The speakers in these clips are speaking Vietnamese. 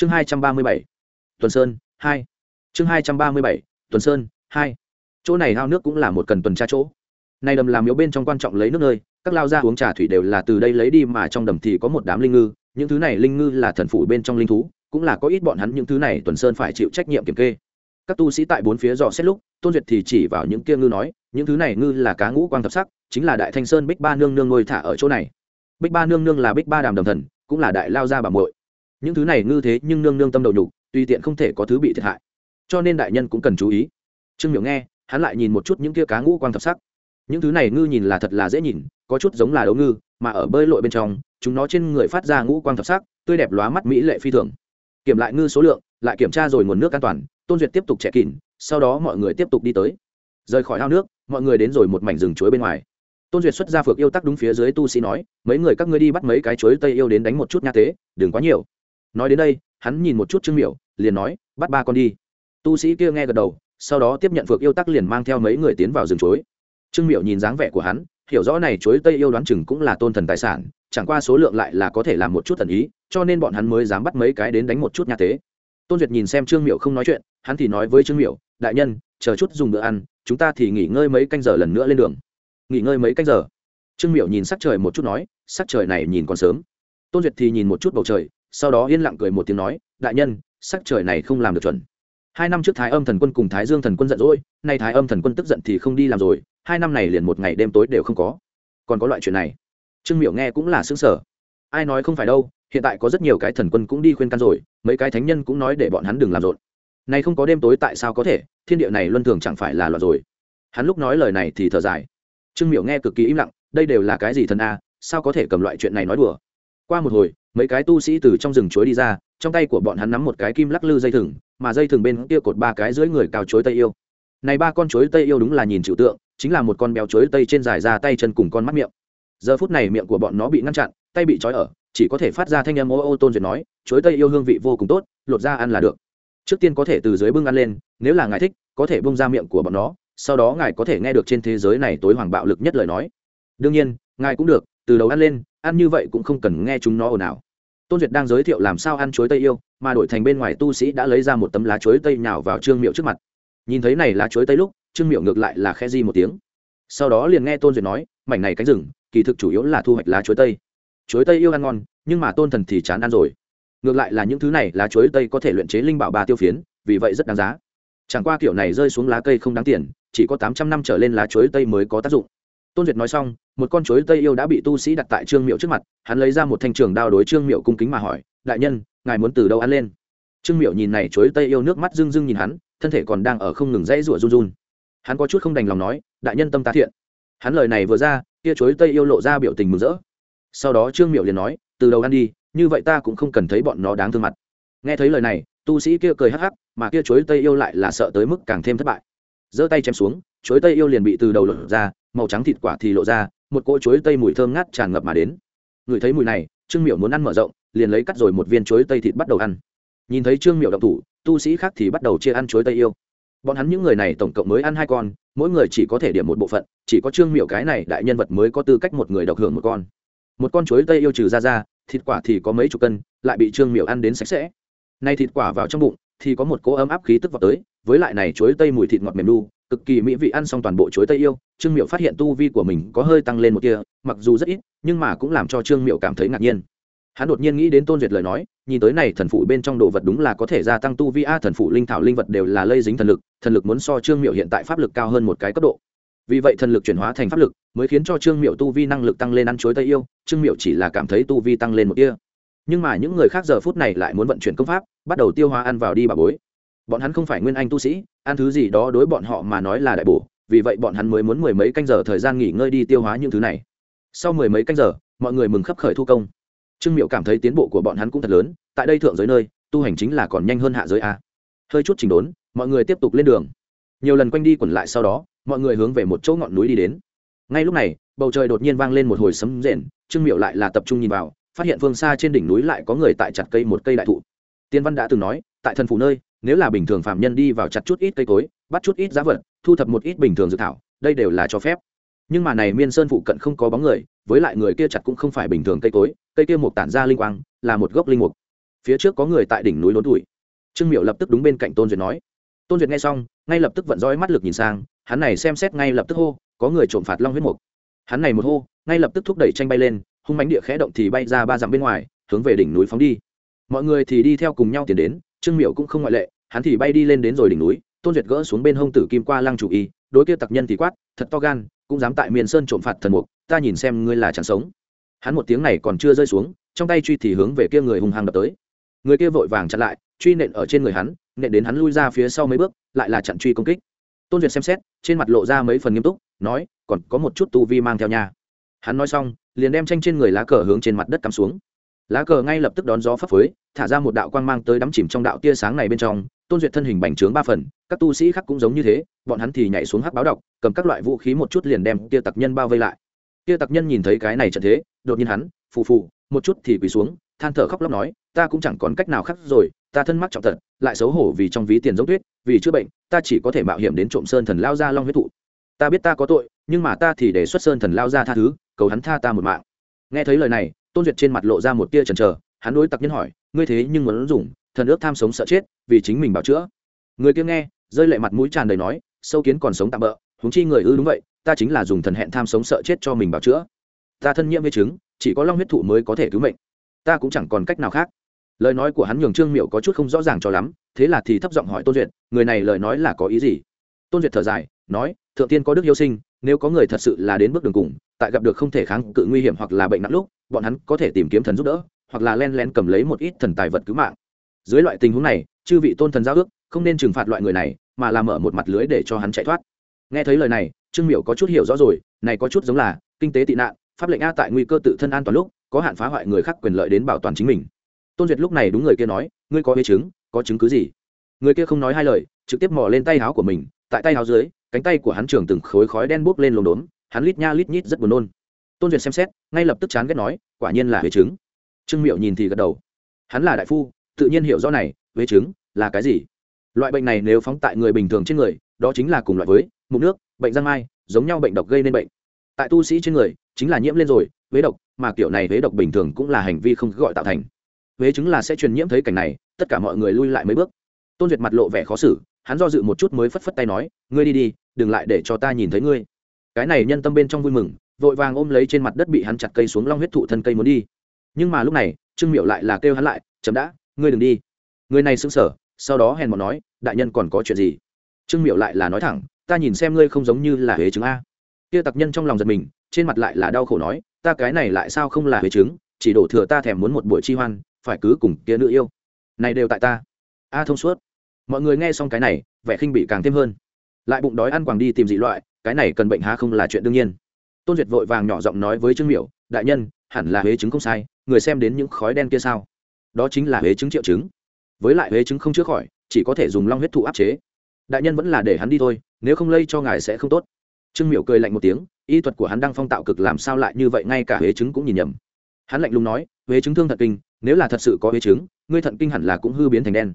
chương hai trăm ba mươi bảy, tuần sơn hai. Chương hai trăm ba mươi bảy, tuần sơn hai. Chỗ này ao nước cũng là một cần tuần tra chỗ. Này đầm làm miếu bên trong quan trọng lấy nước nơi, các lao ra uống trà thủy đều là từ đây lấy đi mà trong đầm thì có một đám linh ngư, những thứ này linh ngư là thần phủ bên trong linh thú, cũng là có ít bọn hắn những thứ này tuần sơn phải chịu trách nhiệm kiểm kê. Các tu sĩ tại bốn phía dò xét lúc, tôn duyệt thì chỉ vào những kia ngư nói, những thứ này ngư là cá ngũ quang thập sắc, chính là đại thanh sơn bích ba nương nương ngồi thả ở chỗ này. Bích ba nương nương là bích ba đàm đồng thần, cũng là đại lao gia bà muội những thứ này ngư thế nhưng nương nương tâm đầu nhục, tùy tiện không thể có thứ bị thiệt hại. Cho nên đại nhân cũng cần chú ý. Trương miểu nghe, hắn lại nhìn một chút những kia cá ngũ quang thập sắc. Những thứ này ngư nhìn là thật là dễ nhìn, có chút giống là đấu ngư, mà ở bơi lội bên trong, chúng nó trên người phát ra ngũ quang thập sắc, tươi đẹp lóa mắt mỹ lệ phi thường. Kiểm lại ngư số lượng, lại kiểm tra rồi nguồn nước an toàn, tôn duyệt tiếp tục trẻ kín sau đó mọi người tiếp tục đi tới. Rời khỏi ao nước, mọi người đến rồi một mảnh rừng chuối bên ngoài. Tôn duyệt xuất ra phược yêu tắc đúng phía dưới tu sĩ nói, mấy người các ngươi đi bắt mấy cái chuối tây yêu đến đánh một chút nha tế, đừng quá nhiều nói đến đây, hắn nhìn một chút trương miểu, liền nói, bắt ba con đi. Tu sĩ kia nghe gật đầu, sau đó tiếp nhận phượng yêu tắc liền mang theo mấy người tiến vào rừng chuối. Trương miểu nhìn dáng vẻ của hắn, hiểu rõ này chuối tây yêu đoán chừng cũng là tôn thần tài sản, chẳng qua số lượng lại là có thể làm một chút thần ý, cho nên bọn hắn mới dám bắt mấy cái đến đánh một chút nha tế tôn duyệt nhìn xem trương miểu không nói chuyện, hắn thì nói với trương miểu, đại nhân, chờ chút dùng bữa ăn, chúng ta thì nghỉ ngơi mấy canh giờ lần nữa lên đường. Nghỉ ngơi mấy canh giờ? Trương miểu nhìn sắc trời một chút nói, sắc trời này nhìn còn sớm. Tôn duyệt thì nhìn một chút bầu trời sau đó yên lặng cười một tiếng nói, đại nhân, sắc trời này không làm được chuẩn. Hai năm trước thái âm thần quân cùng thái dương thần quân giận dỗi, nay thái âm thần quân tức giận thì không đi làm rồi, hai năm này liền một ngày đêm tối đều không có. Còn có loại chuyện này. Trương miểu nghe cũng là xứng sở ai nói không phải đâu, hiện tại có rất nhiều cái thần quân cũng đi khuyên can rồi, mấy cái thánh nhân cũng nói để bọn hắn đừng làm rộn. Này không có đêm tối tại sao có thể, thiên địa này luân thường chẳng phải là loạn rồi. Hắn lúc nói lời này thì thở dài. Trương miểu nghe cực kỳ im lặng, đây đều là cái gì thần a, sao có thể cầm loại chuyện này nói đùa? Qua một hồi mấy cái tu sĩ từ trong rừng chuối đi ra, trong tay của bọn hắn nắm một cái kim lắc lư dây thừng, mà dây thừng bên kia cột ba cái dưới người cao chuối tây yêu. Này ba con chuối tây yêu đúng là nhìn chịu tượng, chính là một con béo chuối tây trên dài ra tay chân cùng con mắt miệng. Giờ phút này miệng của bọn nó bị ngăn chặn, tay bị trói ở, chỉ có thể phát ra thanh âm ô ô tôn duyệt nói, chuối tây yêu hương vị vô cùng tốt, lột ra ăn là được. Trước tiên có thể từ dưới bưng ăn lên, nếu là ngài thích, có thể bung ra miệng của bọn nó, sau đó ngài có thể nghe được trên thế giới này tối hoàng bạo lực nhất lời nói. Đương nhiên, ngài cũng được, từ đầu ăn lên, ăn như vậy cũng không cần nghe chúng nó ồn ào tôn duyệt đang giới thiệu làm sao ăn chuối tây yêu, mà đổi thành bên ngoài tu sĩ đã lấy ra một tấm lá chuối tây nhào vào trương miệu trước mặt. Nhìn thấy này lá chuối tây lúc, trương miệu ngược lại là khe di một tiếng. Sau đó liền nghe tôn duyệt nói, mảnh này cánh rừng, kỳ thực chủ yếu là thu hoạch lá chuối tây. Chuối tây yêu ăn ngon, nhưng mà tôn thần thì chán ăn rồi. Ngược lại là những thứ này lá chuối tây có thể luyện chế linh bảo ba tiêu phiến, vì vậy rất đáng giá. Chẳng qua kiểu này rơi xuống lá cây không đáng tiền, chỉ có tám trăm năm trở lên lá chuối tây mới có tác dụng tôn duyệt nói xong, một con chuối tây yêu đã bị tu sĩ đặt tại trương miệu trước mặt, hắn lấy ra một thanh trường đao đối trương miệu cung kính mà hỏi, đại nhân, ngài muốn từ đâu ăn lên? Trương miệu nhìn này chuối tây yêu nước mắt rưng rưng nhìn hắn, thân thể còn đang ở không ngừng dãy rủa run run. Hắn có chút không đành lòng nói, đại nhân tâm ta thiện. Hắn lời này vừa ra, kia chuối tây yêu lộ ra biểu tình mừng rỡ. Sau đó trương miệu liền nói, từ đầu ăn đi, như vậy ta cũng không cần thấy bọn nó đáng thương mặt. Nghe thấy lời này, tu sĩ kia cười hắc hắc, mà kia chuối tây yêu lại là sợ tới mức càng thêm thất bại. Giơ tay chém xuống, chuối tây yêu liền bị từ đầu lột ra màu trắng thịt quả thì lộ ra, một cỗ chuối tây mùi thơm ngát tràn ngập mà đến. Người thấy mùi này, trương miểu muốn ăn mở rộng, liền lấy cắt rồi một viên chuối tây thịt bắt đầu ăn. Nhìn thấy trương miểu động thủ, tu sĩ khác thì bắt đầu chia ăn chuối tây yêu. Bọn hắn những người này tổng cộng mới ăn hai con, mỗi người chỉ có thể điểm một bộ phận, chỉ có trương miểu cái này đại nhân vật mới có tư cách một người độc hưởng một con. Một con chuối tây yêu trừ ra ra, thịt quả thì có mấy chục cân, lại bị trương miểu ăn đến sạch sẽ. Nay thịt quả vào trong bụng, thì có một cỗ ấm áp khí tức vào tới, với lại này chuối tây mùi thịt ngọt mềm lu cực kỳ mỹ vị ăn xong toàn bộ chuối tây yêu trương miệu phát hiện tu vi của mình có hơi tăng lên một kia mặc dù rất ít, nhưng mà cũng làm cho trương miệu cảm thấy ngạc nhiên. Hắn đột nhiên nghĩ đến tôn duyệt lời nói, nhìn tới này thần phụ bên trong đồ vật đúng là có thể gia tăng tu vi a, thần phụ linh thảo linh vật đều là lây dính thần lực thần lực muốn so trương miệu hiện tại pháp lực cao hơn một cái cấp độ. Vì vậy thần lực chuyển hóa thành pháp lực, mới khiến cho trương miệu tu vi năng lực tăng lên ăn chuối tây yêu, trương miệu chỉ là cảm thấy tu vi tăng lên một kia nhưng mà những người khác giờ phút này lại muốn vận chuyển công pháp, bắt đầu tiêu hóa ăn vào đi bà bối. Bọn hắn không phải nguyên anh tu sĩ, ăn thứ gì đó đối bọn họ mà nói là đại bổ vì vậy bọn hắn mới muốn mười mấy canh giờ thời gian nghỉ ngơi đi tiêu hóa những thứ này. Sau mười mấy canh giờ, mọi người mừng khấp khởi thu công. Trương miệu cảm thấy tiến bộ của bọn hắn cũng thật lớn, tại đây thượng giới nơi, tu hành chính là còn nhanh hơn hạ giới a. Hơi chút chỉnh đốn, mọi người tiếp tục lên đường. Nhiều lần quanh đi quẩn lại sau đó, mọi người hướng về một chỗ ngọn núi đi đến. Ngay lúc này, bầu trời đột nhiên vang lên một hồi sấm rền, trương miệu lại là tập trung nhìn vào, phát hiện phương xa trên đỉnh núi lại có người tại chặt cây một cây đại thụ. Tiên văn đã từng nói, tại thần phủ nơi, nếu là bình thường phạm nhân đi vào chặt chút ít cây cối, bắt chút ít giá vật thu thập một ít bình thường dự thảo, đây đều là cho phép. Nhưng mà này miên sơn phụ cận không có bóng người, với lại người kia chặt cũng không phải bình thường cây cối, cây kia mục tản ra linh quang, là một gốc linh mục. Phía trước có người tại đỉnh núi lốn tuổi. Trương miệu lập tức đúng bên cạnh tôn duyệt nói. Tôn duyệt nghe xong, ngay lập tức vận roi mắt lực nhìn sang, hắn này xem xét ngay lập tức hô, có người trộm phạt long huyết mục. Hắn này một hô, ngay lập tức thúc đẩy tranh bay lên, hung mánh địa khẽ động thì bay ra ba dặm bên ngoài, hướng về đỉnh núi phóng đi. Mọi người thì đi theo cùng nhau tiến đến, trương miệu cũng không ngoại lệ, hắn thì bay đi lên đến rồi đỉnh núi tôn duyệt gỡ xuống bên hông tử kim qua lăng chủ y, đối kia tặc nhân thì quát, thật to gan, cũng dám tại miền sơn trộm phạt thần mục, ta nhìn xem ngươi là chẳng sống. Hắn một tiếng này còn chưa rơi xuống, trong tay truy thì hướng về kia người hung hăng đập tới. Người kia vội vàng chặn lại, truy nện ở trên người hắn, nện đến hắn lui ra phía sau mấy bước, lại là chặn truy công kích. Tôn duyệt xem xét, trên mặt lộ ra mấy phần nghiêm túc, nói, còn có một chút tu vi mang theo nhà hắn nói xong, liền đem tranh trên người lá cờ hướng trên mặt đất cắm xuống. Lá cờ ngay lập tức đón gió phấp phới, thả ra một đạo quang mang tới đắm chìm trong đạo tia sáng này bên trong tôn duyệt thân hình bành trướng ba phần, các tu sĩ khác cũng giống như thế, bọn hắn thì nhảy xuống hắc báo đọc cầm các loại vũ khí một chút liền đem tia tặc nhân bao vây lại. Tia tặc nhân nhìn thấy cái này trận thế, đột nhiên hắn, phù phù, một chút thì quỳ xuống, than thở khóc lóc nói, ta cũng chẳng còn cách nào khác rồi, ta thân mắc trọng tật, lại xấu hổ vì trong ví tiền giống tuyết, vì chữa bệnh, ta chỉ có thể mạo hiểm đến trộm sơn thần lao ra long huyết thụ. Ta biết ta có tội, nhưng mà ta thì đề xuất sơn thần lao ra tha thứ, cầu hắn tha ta một mạng. Nghe thấy lời này, tôn duyệt trên mặt lộ ra một tia chần trờ hắn đối tặc nhân hỏi, ngươi thế nhưng muốn dùng thần ước tham sống sợ chết, vì chính mình bảo chữa. Người kia nghe, rơi lệ mặt mũi tràn đầy nói, sâu kiến còn sống tạm bỡ huống chi người ư đúng vậy, ta chính là dùng thần hẹn tham sống sợ chết cho mình bảo chữa. Ta thân nhiễm với chứng, chỉ có long huyết thụ mới có thể cứu mệnh. Ta cũng chẳng còn cách nào khác. Lời nói của hắn nhường trương miệu có chút không rõ ràng cho lắm, thế là thì thấp giọng hỏi tôn duyệt, người này lời nói là có ý gì? Tôn duyệt thở dài, nói, thượng tiên có đức yêu sinh, nếu có người thật sự là đến bước đường cùng, tại gặp được không thể kháng cự nguy hiểm hoặc là bệnh nặng lúc, bọn hắn có thể tìm kiếm thần giúp đỡ, hoặc là len lén cầm lấy một ít thần tài vật cứu mạng dưới loại tình huống này chư vị tôn thần giao ước không nên trừng phạt loại người này mà làm mở một mặt lưới để cho hắn chạy thoát. Nghe thấy lời này trương miểu có chút hiểu rõ rồi này có chút giống là kinh tế tị nạn pháp lệnh a tại nguy cơ tự thân an toàn lúc có hạn phá hoại người khác quyền lợi đến bảo toàn chính mình. Tôn duyệt lúc này đúng người kia nói ngươi có huế chứng có chứng cứ gì? Người kia không nói hai lời trực tiếp mò lên tay áo của mình tại tay áo dưới cánh tay của hắn trường từng khối khói đen bốc lên lồng đốn, hắn lít nha lít nhít rất buồn nôn. Tôn duyệt xem xét ngay lập tức chán ghét nói quả nhiên là huế chứng. Trương miệu nhìn thì gật đầu. Hắn là đại phu tự nhiên hiểu rõ này, huế chứng là cái gì? Loại bệnh này nếu phóng tại người bình thường trên người, đó chính là cùng loại với mụn nước, bệnh giang mai, giống nhau bệnh độc gây nên bệnh. Tại tu sĩ trên người, chính là nhiễm lên rồi, huế độc, mà kiểu này huế độc bình thường cũng là hành vi không gọi tạo thành. Huế chứng là sẽ truyền nhiễm thấy cảnh này, tất cả mọi người lui lại mấy bước. Tôn duyệt mặt lộ vẻ khó xử, hắn do dự một chút mới phất phất tay nói, ngươi đi đi, đừng lại để cho ta nhìn thấy ngươi. Cái này nhân tâm bên trong vui mừng, vội vàng ôm lấy trên mặt đất bị hắn chặt cây xuống long huyết thụ thân cây muốn đi. Nhưng mà lúc này, trương miệu lại là kêu hắn lại, chấm đã ngươi đừng đi. Người này sững sờ, sau đó hèn mọn nói, đại nhân còn có chuyện gì? Trương miệu lại là nói thẳng, ta nhìn xem ngươi không giống như là huế chứng a. Kia tặc nhân trong lòng giật mình, trên mặt lại là đau khổ nói, ta cái này lại sao không là huế chứng chỉ đổ thừa ta thèm muốn một buổi chi hoan, phải cứ cùng kia nữ yêu. Này đều tại ta. A thông suốt. Mọi người nghe xong cái này, vẻ khinh bị càng thêm hơn. Lại bụng đói ăn quàng đi tìm dị loại, cái này cần bệnh há không là chuyện đương nhiên. Tôn duyệt vội vàng nhỏ giọng nói với trương miểu, đại nhân, hẳn là huế chứng không sai, người xem đến những khói đen kia sao? Đó chính là huế chứng triệu chứng. Với lại huế chứng không chữa khỏi, chỉ có thể dùng long huyết thụ áp chế. Đại nhân vẫn là để hắn đi thôi, nếu không lây cho ngài sẽ không tốt. Trương miểu cười lạnh một tiếng, y thuật của hắn đang phong tạo cực làm sao lại như vậy, ngay cả huế chứng cũng nhìn nhầm. Hắn lạnh lùng nói, huế chứng thương thận kinh, nếu là thật sự có huế chứng, ngươi thận kinh hẳn là cũng hư biến thành đen.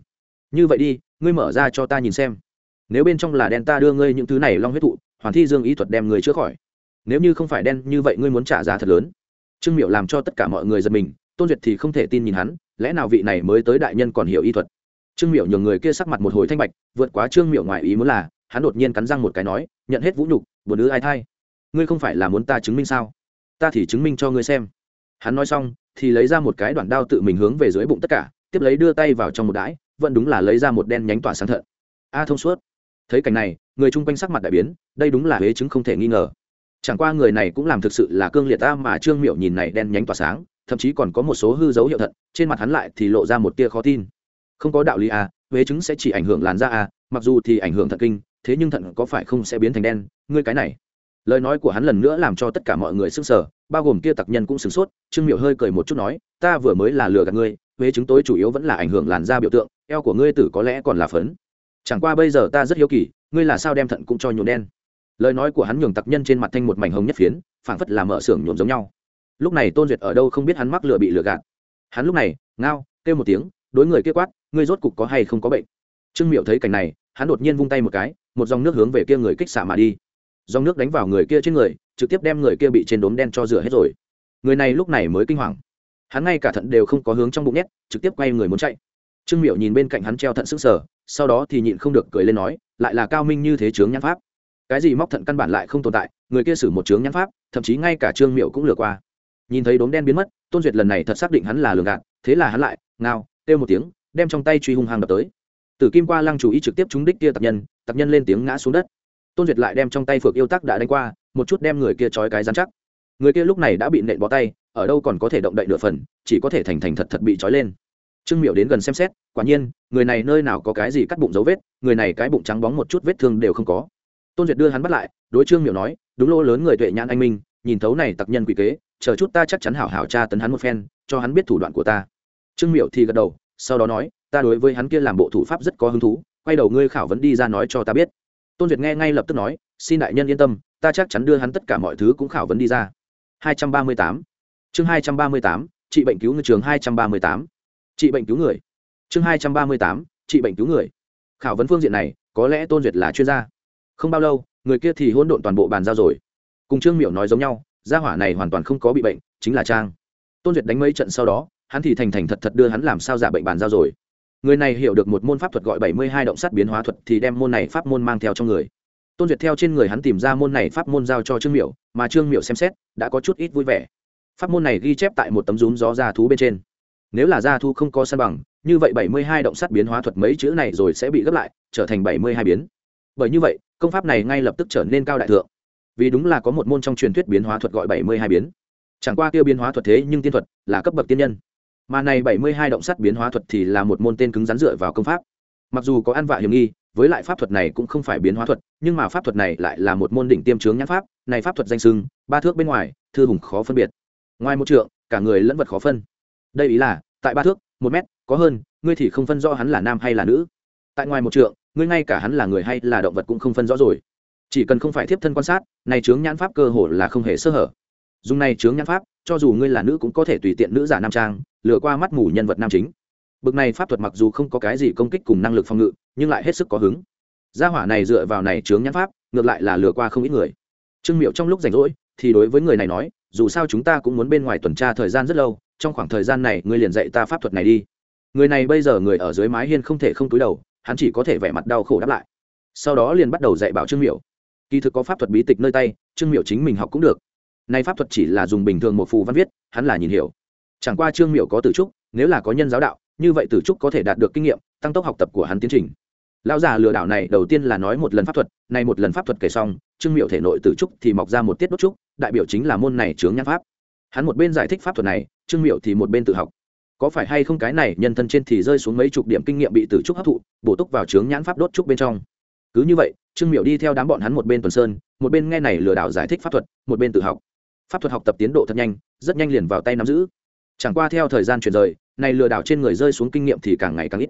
Như vậy đi, ngươi mở ra cho ta nhìn xem. Nếu bên trong là đen ta đưa ngươi những thứ này long huyết thụ, hoàn thi dương ý thuật đem người chữa khỏi. Nếu như không phải đen như vậy, ngươi muốn trả giá thật lớn. Trương miệu làm cho tất cả mọi người giật mình tôn duyệt thì không thể tin nhìn hắn, lẽ nào vị này mới tới đại nhân còn hiểu y thuật? Trương miệu nhường người kia sắc mặt một hồi thanh bạch, vượt quá trương miệu ngoài ý muốn là, hắn đột nhiên cắn răng một cái nói, nhận hết vũ nhục, buồn ứ ai thay ngươi không phải là muốn ta chứng minh sao? Ta thì chứng minh cho ngươi xem. Hắn nói xong, thì lấy ra một cái đoạn đao tự mình hướng về dưới bụng tất cả, tiếp lấy đưa tay vào trong một đãi, vẫn đúng là lấy ra một đen nhánh tỏa sáng thận. A thông suốt. Thấy cảnh này, người chung quanh sắc mặt đại biến, đây đúng là huế chứng không thể nghi ngờ. Chẳng qua người này cũng làm thực sự là cương liệt ta mà trương miệu nhìn này đen nhánh tỏa sáng thậm chí còn có một số hư dấu hiệu thận trên mặt hắn lại thì lộ ra một tia khó tin. Không có đạo lý à huế chứng sẽ chỉ ảnh hưởng làn da à mặc dù thì ảnh hưởng thận kinh, thế nhưng thận có phải không sẽ biến thành đen, ngươi cái này. Lời nói của hắn lần nữa làm cho tất cả mọi người sững sờ, bao gồm kia tặc nhân cũng sửng sốt, trương miệu hơi cười một chút nói, ta vừa mới là lừa gạt ngươi, huế chứng tối chủ yếu vẫn là ảnh hưởng làn da biểu tượng, eo của ngươi tử có lẽ còn là phấn. Chẳng qua bây giờ ta rất hiếu kỳ, ngươi là sao đem thận cũng cho nhuộm đen? Lời nói của hắn nhường tặc nhân trên mặt thanh một mảnh hồng nhất phiến, phảng phất là mở xưởng nhuộm giống nhau lúc này tôn duyệt ở đâu không biết hắn mắc lừa bị lừa gạt. Hắn lúc này, ngao, kêu một tiếng, đối người kia quát, ngươi rốt cục có hay không có bệnh? Trương miệu thấy cảnh này, hắn đột nhiên vung tay một cái, một dòng nước hướng về kia người kích xả mà đi. Dòng nước đánh vào người kia trên người, trực tiếp đem người kia bị trên đốm đen cho rửa hết rồi. Người này lúc này mới kinh hoàng. Hắn ngay cả thận đều không có hướng trong bụng nhét, trực tiếp quay người muốn chạy. Trương miệu nhìn bên cạnh hắn treo thận sức sở sau đó thì nhịn không được cười lên nói, lại là cao minh như thế chướng nhãn pháp. Cái gì móc thận căn bản lại không tồn tại, người kia xử một chướng nhãn pháp, thậm chí ngay cả trương miệu cũng lừa qua nhìn thấy đốm đen biến mất, tôn duyệt lần này thật xác định hắn là lường gạt, thế là hắn lại, ngao, kêu một tiếng, đem trong tay truy hung hăng đập tới. Tử kim qua lăng chủ ý trực tiếp trúng đích kia tập nhân tập nhân lên tiếng ngã xuống đất. Tôn duyệt lại đem trong tay phược yêu tắc đã đánh qua, một chút đem người kia trói cái dán chắc. Người kia lúc này đã bị nện bó tay, ở đâu còn có thể động đậy nửa phần, chỉ có thể thành thành thật thật bị trói lên. Trương miệu đến gần xem xét, quả nhiên, người này nơi nào có cái gì cắt bụng dấu vết, người này cái bụng trắng bóng một chút vết thương đều không có. Tôn duyệt đưa hắn bắt lại, đối trương miệu nói, đúng lô lớn người tuệ nhãn anh minh, nhìn thấu này tặc nhân quỷ kế chờ chút ta chắc chắn hảo hảo tra tấn hắn một phen, cho hắn biết thủ đoạn của ta. Trương miệu thì gật đầu, sau đó nói, ta đối với hắn kia làm bộ thủ pháp rất có hứng thú, quay đầu ngươi khảo vấn đi ra nói cho ta biết. Tôn duyệt nghe ngay lập tức nói, xin đại nhân yên tâm, ta chắc chắn đưa hắn tất cả mọi thứ cũng khảo vấn đi ra. 238 chương 238 trị bệnh cứu người, trường 238 trị bệnh cứu người. Chương 238 trị bệnh cứu người. Khảo vấn phương diện này, có lẽ tôn duyệt là chuyên gia. Không bao lâu, người kia thì hôn độn toàn bộ bàn giao rồi. Cùng trương miểu nói giống nhau gia hỏa này hoàn toàn không có bị bệnh, chính là trang. Tôn duyệt đánh mấy trận sau đó, hắn thì thành thành thật thật đưa hắn làm sao giả bệnh bàn giao rồi. Người này hiểu được một môn pháp thuật gọi bảy mươi hai động sát biến hóa thuật thì đem môn này pháp môn mang theo trong người. Tôn duyệt theo trên người hắn tìm ra môn này pháp môn giao cho trương miểu, mà trương miểu xem xét, đã có chút ít vui vẻ. Pháp môn này ghi chép tại một tấm rúm gió da thú bên trên. Nếu là da thú không có săn bằng, như vậy bảy mươi hai động sát biến hóa thuật mấy chữ này rồi sẽ bị gấp lại, trở thành bảy mươi hai biến. Bởi như vậy, công pháp này ngay lập tức trở nên cao đại thượng vì đúng là có một môn trong truyền thuyết biến hóa thuật gọi bảy mươi hai biến. Chẳng qua tiêu biến hóa thuật thế nhưng tiên thuật là cấp bậc tiên nhân. Mà này bảy mươi hai động sắt biến hóa thuật thì là một môn tên cứng rắn dựa vào công pháp. Mặc dù có ăn vạ hiểm nghi, với lại pháp thuật này cũng không phải biến hóa thuật, nhưng mà pháp thuật này lại là một môn đỉnh tiêm chướng nhãn pháp, này pháp thuật danh sưng, ba thước bên ngoài, thư hùng khó phân biệt. Ngoài một trượng, cả người lẫn vật khó phân. Đây ý là, tại ba thước, một mét, có hơn, ngươi thì không phân rõ hắn là nam hay là nữ. Tại ngoài một trượng, ngươi ngay cả hắn là người hay là động vật cũng không phân rõ rồi chỉ cần không phải tiếp thân quan sát, này chướng nhãn pháp cơ hồ là không hề sơ hở. Dùng này chướng nhãn pháp, cho dù ngươi là nữ cũng có thể tùy tiện nữ giả nam trang, lừa qua mắt mù nhân vật nam chính. Bực này pháp thuật mặc dù không có cái gì công kích cùng năng lực phòng ngự, nhưng lại hết sức có hứng. Gia hỏa này dựa vào này chướng nhãn pháp, ngược lại là lừa qua không ít người. Trương miệu trong lúc rảnh rỗi, thì đối với người này nói, dù sao chúng ta cũng muốn bên ngoài tuần tra thời gian rất lâu, trong khoảng thời gian này ngươi liền dạy ta pháp thuật này đi. Người này bây giờ người ở dưới mái hiên không thể không túi đầu, hắn chỉ có thể vẻ mặt đau khổ đáp lại. Sau đó liền bắt đầu dạy bảo trương miệu kỳ thực có pháp thuật bí tịch nơi tay, trương miệu chính mình học cũng được. Nay pháp thuật chỉ là dùng bình thường một phù văn viết, hắn là nhìn hiểu. Chẳng qua trương miệu có tử trúc, nếu là có nhân giáo đạo, như vậy tử trúc có thể đạt được kinh nghiệm, tăng tốc học tập của hắn tiến trình. Lão già lừa đảo này đầu tiên là nói một lần pháp thuật, nay một lần pháp thuật kể xong, trương miệu thể nội tử trúc thì mọc ra một tiết đốt trúc, đại biểu chính là môn này chướng nhãn pháp. Hắn một bên giải thích pháp thuật này, trương miệu thì một bên tự học. Có phải hay không cái này nhân thân trên thì rơi xuống mấy chục điểm kinh nghiệm bị tử trúc hấp thụ, bổ túc vào chướng nhãn pháp đốt trúc bên trong? Cứ như vậy, trương miệu đi theo đám bọn hắn một bên tuần sơn, một bên nghe này lừa đảo giải thích pháp thuật, một bên tự học. Pháp thuật học tập tiến độ thật nhanh, rất nhanh liền vào tay nắm giữ. Chẳng qua theo thời gian chuyển rời, này lừa đảo trên người rơi xuống kinh nghiệm thì càng ngày càng ít.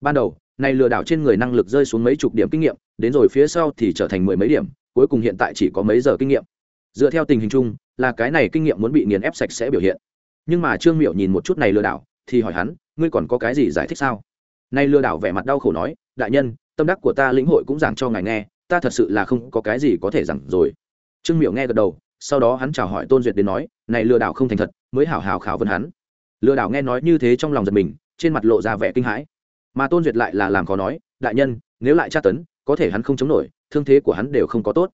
Ban đầu, này lừa đảo trên người năng lực rơi xuống mấy chục điểm kinh nghiệm, đến rồi phía sau thì trở thành mười mấy điểm, cuối cùng hiện tại chỉ có mấy giờ kinh nghiệm. Dựa theo tình hình chung, là cái này kinh nghiệm muốn bị nghiền ép sạch sẽ biểu hiện. Nhưng mà trương miệu nhìn một chút này lừa đảo, thì hỏi hắn, ngươi còn có cái gì giải thích sao? Nay lừa đảo vẻ mặt đau khổ nói, đại nhân tâm đắc của ta lĩnh hội cũng giảng cho ngài nghe, ta thật sự là không có cái gì có thể giảng rồi. Trương miệu nghe gật đầu, sau đó hắn chào hỏi tôn duyệt đến nói, này lừa đảo không thành thật, mới hảo hảo khảo vấn hắn. Lừa đảo nghe nói như thế trong lòng giật mình, trên mặt lộ ra vẻ kinh hãi. Mà tôn duyệt lại là làm khó nói, đại nhân, nếu lại tra tấn, có thể hắn không chống nổi, thương thế của hắn đều không có tốt.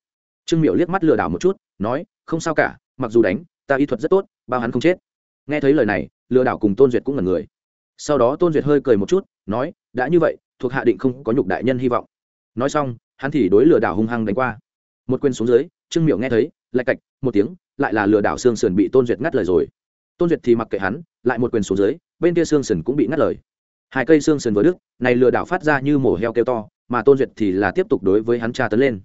Trương miệu liếc mắt lừa đảo một chút, nói, không sao cả, mặc dù đánh, ta y thuật rất tốt, bao hắn không chết. Nghe thấy lời này, lừa đảo cùng tôn duyệt cũng là người. Sau đó tôn duyệt hơi cười một chút, nói, đã như vậy thuộc hạ định không có nhục đại nhân hy vọng. Nói xong hắn thì đối lừa đảo hung hăng đánh qua. Một quên xuống dưới trương miệu nghe thấy lạch cạch một tiếng lại là lừa đảo xương sườn bị tôn duyệt ngắt lời rồi. Tôn duyệt thì mặc kệ hắn lại một quyền xuống dưới bên kia xương sườn cũng bị ngắt lời. Hai cây xương sườn vừa đứt, này lừa đảo phát ra như mổ heo kêu to mà tôn duyệt thì là tiếp tục đối với hắn tra tấn lên.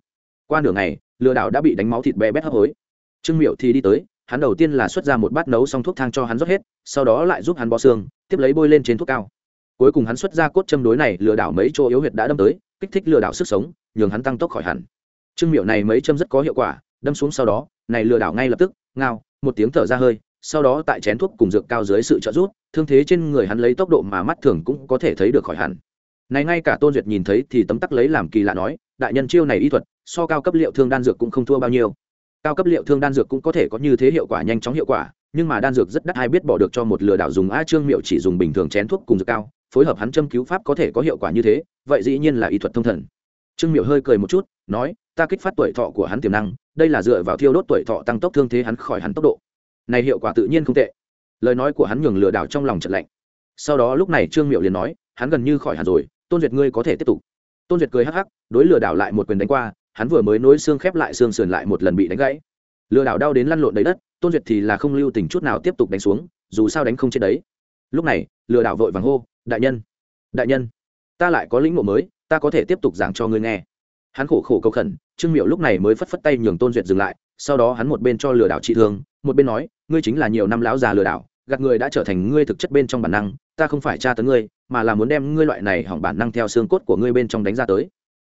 Qua nửa ngày lừa đảo đã bị đánh máu thịt bé bét hấp hối. Trương miệu thì đi tới hắn đầu tiên là xuất ra một bát nấu xong thuốc thang cho hắn rót hết sau đó lại giúp hắn bó xương tiếp lấy bôi lên trên thuốc cao cuối cùng hắn xuất ra cốt châm đối này, lừa đảo mấy chỗ yếu huyệt đã đâm tới, kích thích lừa đảo sức sống, nhường hắn tăng tốc khỏi hẳn. Trương miệu này mấy châm rất có hiệu quả, đâm xuống sau đó, này lừa đảo ngay lập tức, ngao, một tiếng thở ra hơi, sau đó tại chén thuốc cùng dược cao dưới sự trợ giúp, thương thế trên người hắn lấy tốc độ mà mắt thường cũng có thể thấy được khỏi hẳn. Này ngay cả tôn duyệt nhìn thấy thì tấm tắc lấy làm kỳ lạ nói, đại nhân chiêu này y thuật, so cao cấp liệu thương đan dược cũng không thua bao nhiêu. Cao cấp liệu thương đan dược cũng có thể có như thế hiệu quả, nhanh chóng hiệu quả, nhưng mà đan dược rất đắt, ai biết bỏ được cho một lừa đảo dùng a trương miệu chỉ dùng bình thường chén thuốc cùng dược cao phối hợp hắn châm cứu pháp có thể có hiệu quả như thế, vậy dĩ nhiên là y thuật thông thần. Trương miệu hơi cười một chút, nói, ta kích phát tuổi thọ của hắn tiềm năng, đây là dựa vào thiêu đốt tuổi thọ tăng tốc thương thế hắn khỏi hắn tốc độ. Này hiệu quả tự nhiên không tệ. Lời nói của hắn nhường lừa đảo trong lòng trận lạnh. Sau đó lúc này trương miệu liền nói, hắn gần như khỏi hẳn rồi, tôn duyệt ngươi có thể tiếp tục. Tôn duyệt cười hắc hắc, đối lừa đảo lại một quyền đánh qua, hắn vừa mới nối xương khép lại xương sườn lại một lần bị đánh gãy. Lừa đảo đau đến lăn lộn đầy đất, tôn duyệt thì là không lưu tình chút nào tiếp tục đánh xuống, dù sao đánh không chết đấy. Lúc này lừa đảo vội vàng hô đại nhân đại nhân, ta lại có lĩnh ngộ mới, ta có thể tiếp tục giảng cho ngươi nghe. Hắn khổ khổ cầu khẩn, trương miệu lúc này mới phất phất tay nhường tôn duyệt dừng lại, sau đó hắn một bên cho lừa đảo trị thương, một bên nói, ngươi chính là nhiều năm lão già lừa đảo, gạt người đã trở thành ngươi thực chất bên trong bản năng, ta không phải tra tấn ngươi, mà là muốn đem ngươi loại này hỏng bản năng theo xương cốt của ngươi bên trong đánh ra tới.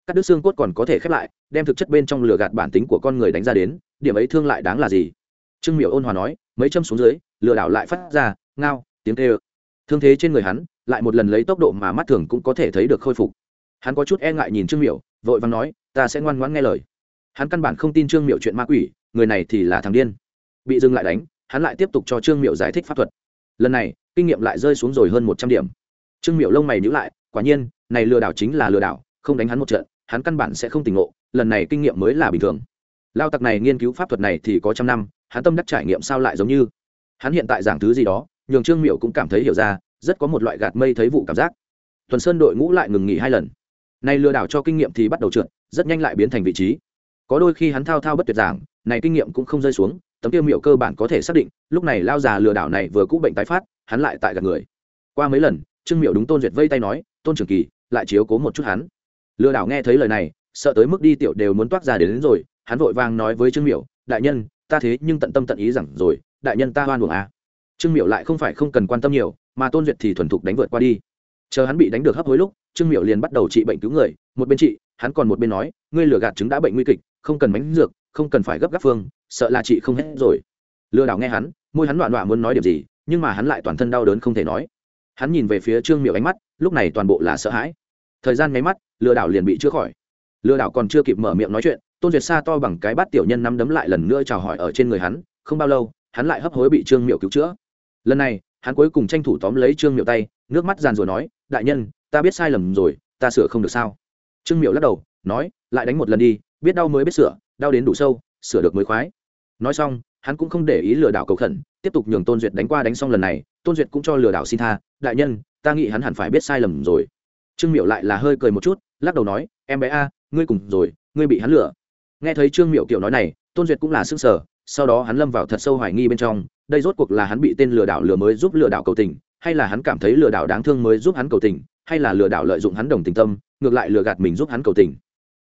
Các đứt xương cốt còn có thể khép lại, đem thực chất bên trong lừa gạt bản tính của con người đánh ra đến, điểm ấy thương lại đáng là gì? Trương miểu ôn hòa nói, mấy châm xuống dưới, lừa đảo lại phát ra, ngao, tiếng tê ơ thương thế trên người hắn lại một lần lấy tốc độ mà mắt thường cũng có thể thấy được khôi phục. Hắn có chút e ngại nhìn trương miểu, vội vàng nói, ta sẽ ngoan ngoãn nghe lời. Hắn căn bản không tin trương miểu chuyện ma quỷ, người này thì là thằng điên. Bị dừng lại đánh, hắn lại tiếp tục cho trương miểu giải thích pháp thuật. Lần này, kinh nghiệm lại rơi xuống rồi hơn một trăm điểm. Trương miểu lông mày nhữ lại, quả nhiên, này lừa đảo chính là lừa đảo, không đánh hắn một trận, hắn căn bản sẽ không tỉnh ngộ, lần này kinh nghiệm mới là bình thường. Lao tặc này nghiên cứu pháp thuật này thì có trăm năm, hắn tâm đắc trải nghiệm sao lại giống như? Hắn hiện tại giảng thứ gì đó, nhường trương miểu cũng cảm thấy hiểu ra rất có một loại gạt mây thấy vụ cảm giác. Tuần sơn đội ngũ lại ngừng nghỉ hai lần. Này lừa đảo cho kinh nghiệm thì bắt đầu trượt rất nhanh lại biến thành vị trí. Có đôi khi hắn thao thao bất tuyệt giảng này kinh nghiệm cũng không rơi xuống tấm tiêu miệu cơ bản có thể xác định lúc này lao già lừa đảo này vừa cũ bệnh tái phát hắn lại tại gần người. Qua mấy lần trương miệu đúng tôn duyệt vây tay nói tôn trường kỳ lại chiếu cố một chút hắn. Lừa đảo nghe thấy lời này sợ tới mức đi tiểu đều muốn toát ra đến, đến rồi hắn vội vàng nói với trương miệu đại nhân ta thế nhưng tận tâm tận ý rằng rồi đại nhân ta hoan buồng à. trương miệu lại không phải không cần quan tâm nhiều mà tôn duyệt thì thuần thục đánh vượt qua đi. Chờ hắn bị đánh được hấp hối lúc, trương miệu liền bắt đầu trị bệnh cứu người. Một bên trị, hắn còn một bên nói, ngươi lừa gạt chứng đã bệnh nguy kịch, không cần mánh dược, không cần phải gấp gáp phương, sợ là chị không hết rồi. Lừa đảo nghe hắn, môi hắn loạn loạn muốn nói điểm gì, nhưng mà hắn lại toàn thân đau đớn không thể nói. Hắn nhìn về phía trương miệu ánh mắt, lúc này toàn bộ là sợ hãi. Thời gian mấy mắt, lừa đảo liền bị chữa khỏi. Lừa đảo còn chưa kịp mở miệng nói chuyện, tôn duyệt xa to bằng cái bát tiểu nhân nắm đấm lại lần nữa chào hỏi ở trên người hắn, không bao lâu, hắn lại hấp hối bị trương miệu cứu chữa. Lần này hắn cuối cùng tranh thủ tóm lấy trương miệu tay, nước mắt giàn rồi nói, đại nhân, ta biết sai lầm rồi, ta sửa không được sao? Trương miệu lắc đầu, nói, lại đánh một lần đi, biết đau mới biết sửa, đau đến đủ sâu, sửa được mới khoái. Nói xong, hắn cũng không để ý lừa đảo cầu khẩn, tiếp tục nhường tôn duyệt đánh qua đánh xong lần này, tôn duyệt cũng cho lừa đảo xin tha, đại nhân, ta nghĩ hắn hẳn phải biết sai lầm rồi. Trương miệu lại là hơi cười một chút, lắc đầu nói, em bé a, ngươi cùng rồi, ngươi bị hắn lừa. Nghe thấy trương miệu kiểu nói này, tôn duyệt cũng là s ư n g sở sau đó hắn lâm vào thật sâu hoài nghi bên trong, đây rốt cuộc là hắn bị tên lừa đảo lừa mới giúp lừa đảo cầu tình, hay là hắn cảm thấy lừa đảo đáng thương mới giúp hắn cầu tình, hay là lừa đảo lợi dụng hắn đồng tình tâm, ngược lại lừa gạt mình giúp hắn cầu tình.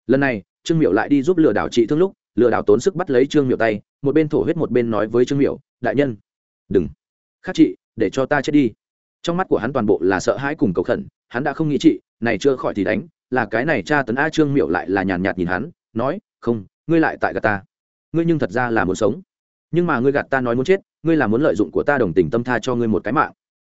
Lần này, trương miệu lại đi giúp lừa đảo trị thương lúc, lừa đảo tốn sức bắt lấy trương miệu tay, một bên thổ huyết một bên nói với trương miệu đại nhân, đừng. Khắc chị, để cho ta chết đi. Trong mắt của hắn toàn bộ là sợ hãi cùng cầu khẩn, hắn đã không nghĩ chị, này chưa khỏi thì đánh, là cái này cha tấn a trương miệu lại là nhàn nhạt nhìn hắn, nói, không, ngươi lại tại gạt ta ngươi nhưng thật ra là muốn sống. Nhưng mà ngươi gạt ta nói muốn chết, ngươi là muốn lợi dụng của ta đồng tình tâm tha cho ngươi một cái mạng.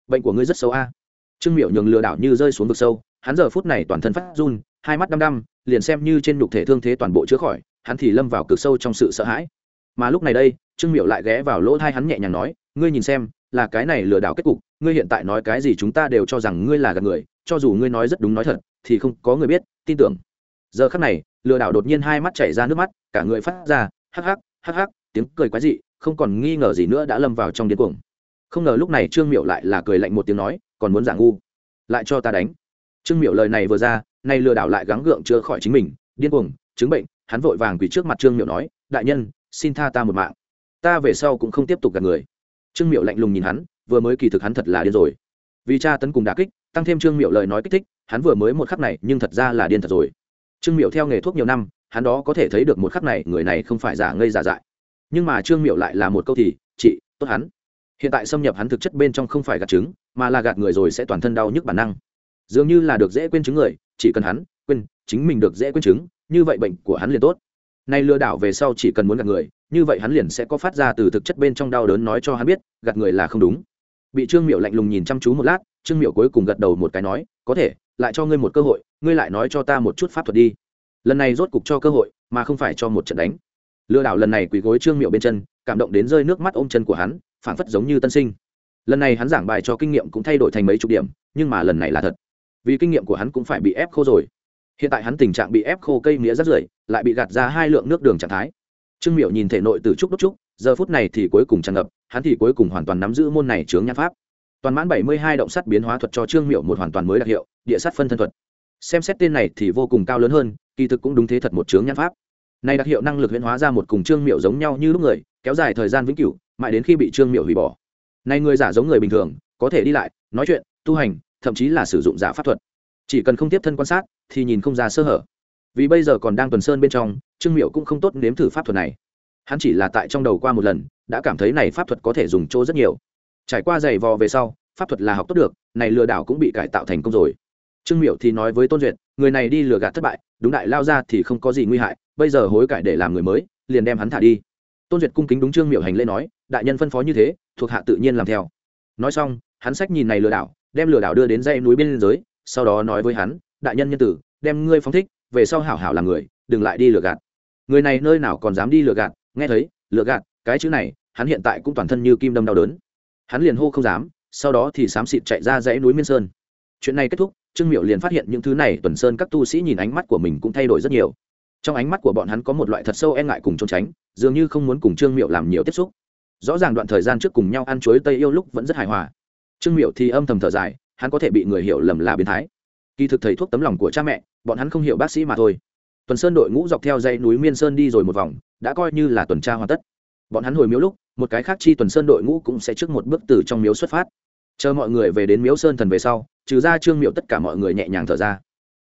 Bệnh của ngươi rất xấu a. Trương miệu nhường lừa đảo như rơi xuống vực sâu, hắn giờ phút này toàn thân phát run, hai mắt đăm đăm, liền xem như trên nhục thể thương thế toàn bộ chữa khỏi, hắn thì lâm vào cực sâu trong sự sợ hãi. Mà lúc này đây, trương miệu lại ghé vào lỗ thai hắn nhẹ nhàng nói, ngươi nhìn xem, là cái này lừa đảo kết cục, ngươi hiện tại nói cái gì chúng ta đều cho rằng ngươi là gạt người, cho dù ngươi nói rất đúng nói thật, thì không có người biết, tin tưởng. Giờ khắc này, lừa đảo đột nhiên hai mắt chảy ra nước mắt, cả người phát ra hắc hắc hắc hắc, tiếng cười quái dị, không còn nghi ngờ gì nữa đã lâm vào trong điên cuồng. Không ngờ lúc này trương miệu lại là cười lạnh một tiếng nói, còn muốn giả ngu, lại cho ta đánh. Trương miệu lời này vừa ra, nay lừa đảo lại gắng gượng chữa khỏi chính mình, điên cuồng, chứng bệnh, hắn vội vàng quỳ trước mặt trương miệu nói, đại nhân, xin tha ta một mạng, ta về sau cũng không tiếp tục gặp người. Trương miệu lạnh lùng nhìn hắn, vừa mới kỳ thực hắn thật là điên rồi. Vì cha tấn cùng đà kích, tăng thêm trương miệu lời nói kích thích, hắn vừa mới một khắc này nhưng thật ra là điên thật rồi. Trương miệu theo nghề thuốc nhiều năm hắn đó có thể thấy được một khắc này người này không phải giả ngây giả dại. Nhưng mà trương miệu lại là một câu thì, chị, tốt hắn. Hiện tại xâm nhập hắn thực chất bên trong không phải gạt trứng mà là gạt người rồi sẽ toàn thân đau nhức bản năng. Dường như là được dễ quên chứng người, chỉ cần hắn quên chính mình được dễ quên chứng, như vậy bệnh của hắn liền tốt. Nay lừa đảo về sau chỉ cần muốn gạt người, như vậy hắn liền sẽ có phát ra từ thực chất bên trong đau đớn nói cho hắn biết, gạt người là không đúng. Bị trương miệu lạnh lùng nhìn chăm chú một lát, trương miệu cuối cùng gật đầu một cái nói, có thể, lại cho ngươi một cơ hội, ngươi lại nói cho ta một chút pháp thuật đi lần này rốt cục cho cơ hội, mà không phải cho một trận đánh. Lừa đảo lần này quỳ gối trương miệu bên chân, cảm động đến rơi nước mắt ôm chân của hắn phản phất giống như tân sinh. Lần này hắn giảng bài cho kinh nghiệm cũng thay đổi thành mấy chục điểm, nhưng mà lần này là thật. Vì kinh nghiệm của hắn cũng phải bị ép khô rồi. Hiện tại hắn tình trạng bị ép khô cây nghĩa rất rưởi, lại bị gạt ra hai lượng nước đường trạng thái. Trương miệu nhìn thể nội từ trúc đúc trúc, giờ phút này thì cuối cùng tràn ngập, hắn thì cuối cùng hoàn toàn nắm giữ môn này chướng nhan pháp. Toàn mãn bảy mươi hai động sắt biến hóa thuật cho trương miệu một hoàn toàn mới đặc hiệu, địa sát phân thân thuật. Xem xét tên này thì vô cùng cao lớn hơn kỳ thực cũng đúng thế thật một chướng nhãn pháp. Này đặc hiệu năng lực huyễn hóa ra một cùng trương miệu giống nhau như lúc người, kéo dài thời gian vĩnh cửu, mãi đến khi bị trương miệu hủy bỏ. Này người giả giống người bình thường, có thể đi lại, nói chuyện, tu hành, thậm chí là sử dụng giả pháp thuật. Chỉ cần không tiếp thân quan sát, thì nhìn không ra sơ hở. Vì bây giờ còn đang tuần sơn bên trong, trương miệu cũng không tốt nếm thử pháp thuật này. Hắn chỉ là tại trong đầu qua một lần, đã cảm thấy này pháp thuật có thể dùng chỗ rất nhiều. Trải qua giày vò về sau, pháp thuật là học tốt được, này lừa đảo cũng bị cải tạo thành công rồi trương Miểu thì nói với tôn duyệt, người này đi lừa gạt thất bại, đúng đại lao ra thì không có gì nguy hại, bây giờ hối cải để làm người mới, liền đem hắn thả đi. Tôn duyệt cung kính đúng trương Miểu hành lễ nói, đại nhân phân phó như thế, thuộc hạ tự nhiên làm theo. Nói xong, hắn sách nhìn này lừa đảo, đem lừa đảo đưa đến dãy núi bên giới sau đó nói với hắn, đại nhân nhân tử, đem ngươi phóng thích, về sau hảo hảo làm người, đừng lại đi lừa gạt. Người này nơi nào còn dám đi lừa gạt, nghe thấy, lừa gạt, cái chữ này, hắn hiện tại cũng toàn thân như kim đâm đau đớn. Hắn liền hô không dám, sau đó thì xám xịt chạy ra dãy núi miên sơn. Chuyện này kết thúc trương miệu liền phát hiện những thứ này, tuần sơn các tu sĩ nhìn ánh mắt của mình cũng thay đổi rất nhiều. Trong ánh mắt của bọn hắn có một loại thật sâu e ngại cùng trốn tránh, dường như không muốn cùng trương miệu làm nhiều tiếp xúc. Rõ ràng đoạn thời gian trước cùng nhau ăn chuối tây yêu lúc vẫn rất hài hòa. Trương miệu thì âm thầm thở dài, hắn có thể bị người hiểu lầm là biến thái. Kỳ thực thầy thuốc tấm lòng của cha mẹ, bọn hắn không hiểu bác sĩ mà thôi. Tuần sơn đội ngũ dọc theo dãy núi miên sơn đi rồi một vòng, đã coi như là tuần tra hoàn tất. Bọn hắn hồi miếu lúc, một cái khác chi tuần sơn đội ngũ cũng sẽ trước một bước từ trong miếu xuất phát. Chờ mọi người về đến miếu sơn thần về sau trừ ra trương miệu tất cả mọi người nhẹ nhàng thở ra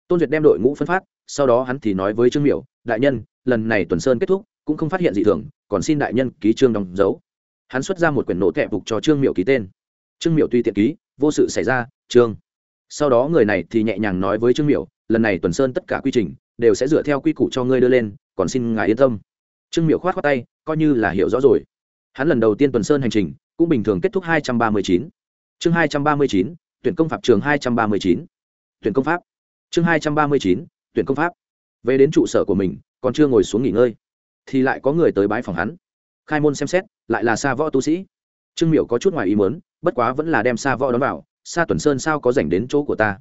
tôn duyệt đem đội ngũ phân phát sau đó hắn thì nói với trương miệu đại nhân lần này tuần sơn kết thúc cũng không phát hiện gì thường còn xin đại nhân ký trương đóng dấu hắn xuất ra một quyển nổ kẹp phục cho trương miệu ký tên trương miệu tuy tiện ký vô sự xảy ra trương sau đó người này thì nhẹ nhàng nói với trương miệu lần này tuần sơn tất cả quy trình đều sẽ dựa theo quy củ cho ngươi đưa lên còn xin ngài yên tâm trương miệu khoát khoát tay coi như là hiểu rõ rồi hắn lần đầu tiên tuần sơn hành trình cũng bình thường kết thúc hai trăm ba mươi chín chương hai trăm ba mươi chín tuyển công pháp trường hai trăm ba mươi chín. Tuyển công pháp. Chương hai trăm ba mươi chín, tuyển công pháp. Về đến trụ sở của mình, còn chưa ngồi xuống nghỉ ngơi, thì lại có người tới bái phòng hắn. Khai môn xem xét, lại là xa võ tu sĩ. Trương miểu có chút ngoài ý muốn, bất quá vẫn là đem xa võ đón vào. Xa tuần sơn sao có dành đến chỗ của ta?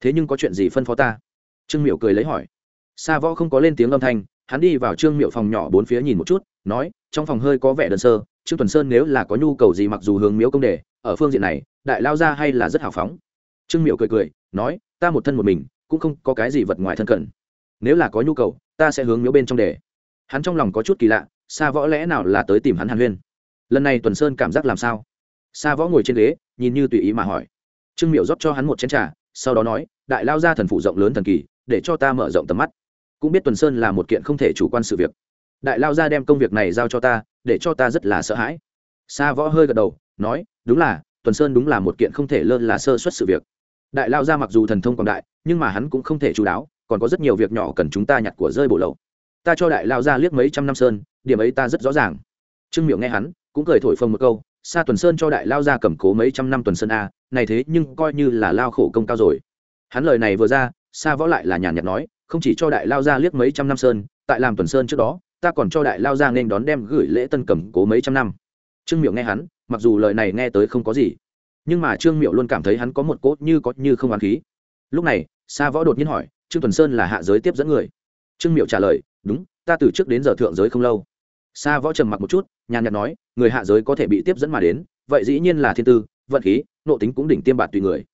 Thế nhưng có chuyện gì phân phó ta? Trương miểu cười lấy hỏi. Xa võ không có lên tiếng âm thanh, hắn đi vào trương miệu phòng nhỏ bốn phía nhìn một chút, nói, trong phòng hơi có vẻ đơn sơ. Trương tuần sơn nếu là có nhu cầu gì mặc dù hướng miếu công đề, ở phương diện này đại lao ra hay là rất hào phóng. Trương miệu cười cười, nói, ta một thân một mình, cũng không có cái gì vật ngoài thân cần. nếu là có nhu cầu, ta sẽ hướng miếu bên trong để. hắn trong lòng có chút kỳ lạ xa võ lẽ nào là tới tìm hắn hàn huyên? Lần này tuần sơn cảm giác làm sao? Xa võ ngồi trên ghế, nhìn như tùy ý mà hỏi. Trương miệu rót cho hắn một chén trà, sau đó nói, đại lao ra thần phụ rộng lớn thần kỳ, để cho ta mở rộng tầm mắt. Cũng biết tuần sơn là một kiện không thể chủ quan sự việc. Đại lao ra đem công việc này giao cho ta, để cho ta rất là sợ hãi. Sa võ hơi gật đầu, nói, đúng là tuần sơn đúng là một kiện không thể lơ là sơ xuất sự việc. Đại lao ra mặc dù thần thông quảng đại, nhưng mà hắn cũng không thể chú đáo, còn có rất nhiều việc nhỏ cần chúng ta nhặt của rơi bổ lậu. Ta cho đại lao ra liếc mấy trăm năm sơn, điểm ấy ta rất rõ ràng. Trương miệu nghe hắn, cũng cười thổi phồng một câu xa tuần sơn cho đại lao ra cầm cố mấy trăm năm tuần sơn a, này thế nhưng coi như là lao khổ công cao rồi. Hắn lời này vừa ra xa võ lại là nhàn nhạt nói, không chỉ cho đại lao ra liếc mấy trăm năm sơn, tại làm tuần sơn trước đó, ta còn cho đại lao ra nên đón đem gửi lễ tân cầm cố mấy trăm năm. Trương miệu nghe hắn mặc dù lời này nghe tới không có gì, nhưng mà trương miệu luôn cảm thấy hắn có một cốt như có như không oán khí. Lúc này, sa võ đột nhiên hỏi, trương tuần sơn là hạ giới tiếp dẫn người? Trương miệu trả lời, đúng, ta từ trước đến giờ thượng giới không lâu. Sa võ trầm mặc một chút, nhàn nhạt nói, người hạ giới có thể bị tiếp dẫn mà đến, vậy dĩ nhiên là thiên tư, vận khí, nộ tính cũng đỉnh tiêm bạt tùy người.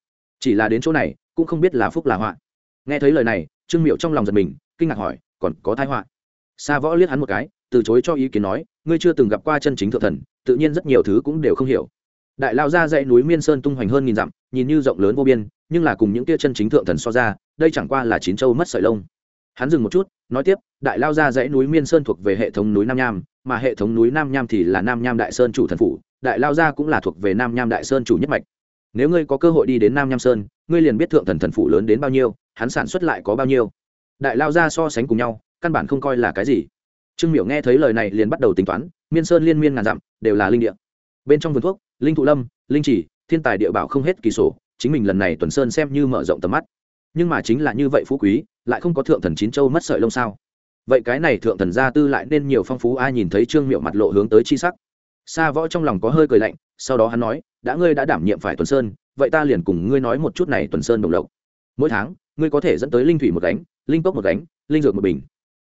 Chỉ là đến chỗ này, cũng không biết là phúc là họa. Nghe thấy lời này, trương miệu trong lòng giật mình, kinh ngạc hỏi, còn có thái họa? Sa võ liếc hắn một cái từ chối cho ý kiến nói, ngươi chưa từng gặp qua chân chính thượng thần, tự nhiên rất nhiều thứ cũng đều không hiểu. Đại lao ra dãy núi miên sơn tung hoành hơn nghìn dặm, nhìn như rộng lớn vô biên, nhưng là cùng những tia chân chính thượng thần so ra, đây chẳng qua là chín châu mất sợi lông. Hắn dừng một chút, nói tiếp, đại lao ra dãy núi miên sơn thuộc về hệ thống núi nam nham, mà hệ thống núi nam nham thì là nam nham đại sơn chủ thần phủ, đại lao ra cũng là thuộc về nam nham đại sơn chủ nhất mạch. Nếu ngươi có cơ hội đi đến nam nham sơn, ngươi liền biết thượng thần thần phủ lớn đến bao nhiêu, hắn sản xuất lại có bao nhiêu. Đại lao ra so sánh cùng nhau, căn bản không coi là cái gì trương miểu nghe thấy lời này liền bắt đầu tính toán, miên sơn liên miên ngàn dặm, đều là linh địa. Bên trong vườn thuốc, linh thụ lâm, linh chỉ, thiên tài địa bảo không hết kỳ sổ, chính mình lần này tuần sơn xem như mở rộng tầm mắt. Nhưng mà chính là như vậy phú quý, lại không có thượng thần chín châu mất sợi lông sao? Vậy cái này thượng thần gia tư lại nên nhiều phong phú, ai nhìn thấy trương miệu mặt lộ hướng tới chi sắc. Xa võ trong lòng có hơi cười lạnh, sau đó hắn nói, đã ngươi đã đảm nhiệm phải tuần sơn, vậy ta liền cùng ngươi nói một chút này tuần sơn đồng lộc. Mỗi tháng, ngươi có thể dẫn tới linh thủy một gánh, linh cốc một gánh, linh dược một bình.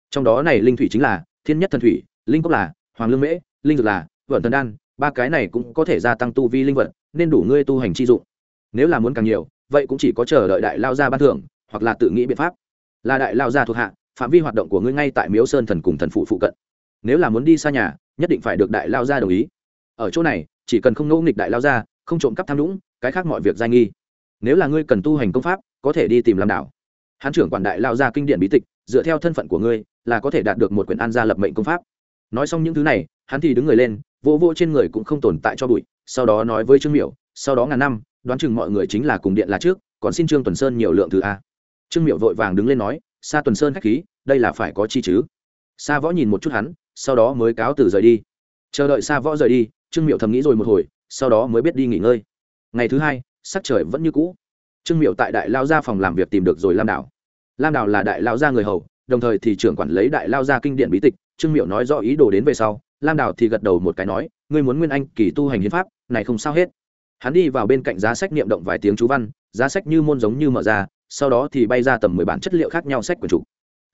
Trong đó này linh thủy chính là thiên nhất thần thủy, linh cốc là, hoàng lương mễ, linh dược là vận thần đan, ba cái này cũng có thể gia tăng tu vi linh vật, nên đủ ngươi tu hành chi dụng. Nếu là muốn càng nhiều, vậy cũng chỉ có chờ đợi đại lao gia ban thưởng, hoặc là tự nghĩ biện pháp. Là đại lao gia thuộc hạ, phạm vi hoạt động của ngươi ngay tại miếu sơn thần cùng thần phụ phụ cận. Nếu là muốn đi xa nhà, nhất định phải được đại lao gia đồng ý. Ở chỗ này, chỉ cần không ngẫu nghịch đại lao gia, không trộm cắp tham nhũng, cái khác mọi việc giai nghi. Nếu là ngươi cần tu hành công pháp, có thể đi tìm làm đảo. Hán trưởng quản đại lao gia kinh điển bí tịch, dựa theo thân phận của ngươi là có thể đạt được một quyển an gia lập mệnh công pháp. Nói xong những thứ này, hắn thì đứng người lên vỗ vỗ trên người cũng không tồn tại cho bụi, sau đó nói với trương miểu, sau đó ngàn năm, đoán chừng mọi người chính là cùng điện là trước, còn xin trương tuần sơn nhiều lượng thứ a. Trương miểu vội vàng đứng lên nói xa tuần sơn khách khí, đây là phải có chi chứ. Xa võ nhìn một chút hắn, sau đó mới cáo từ rời đi. Chờ đợi xa võ rời đi, trương miểu thầm nghĩ rồi một hồi, sau đó mới biết đi nghỉ ngơi. Ngày thứ hai, sắc trời vẫn như cũ. Trương miểu tại đại lao gia phòng làm việc tìm được rồi lam đảo. Lam đảo là đại lao gia người hầu đồng thời thì trưởng quản lấy đại lao gia kinh điển bí tịch, trương miệu nói rõ ý đồ đến về sau, lam đảo thì gật đầu một cái nói, ngươi muốn nguyên anh kỳ tu hành hiến pháp, này không sao hết. Hắn đi vào bên cạnh giá sách niệm động vài tiếng chú văn, giá sách như môn giống như mở ra, sau đó thì bay ra tầm mười bản chất liệu khác nhau sách quyển trục.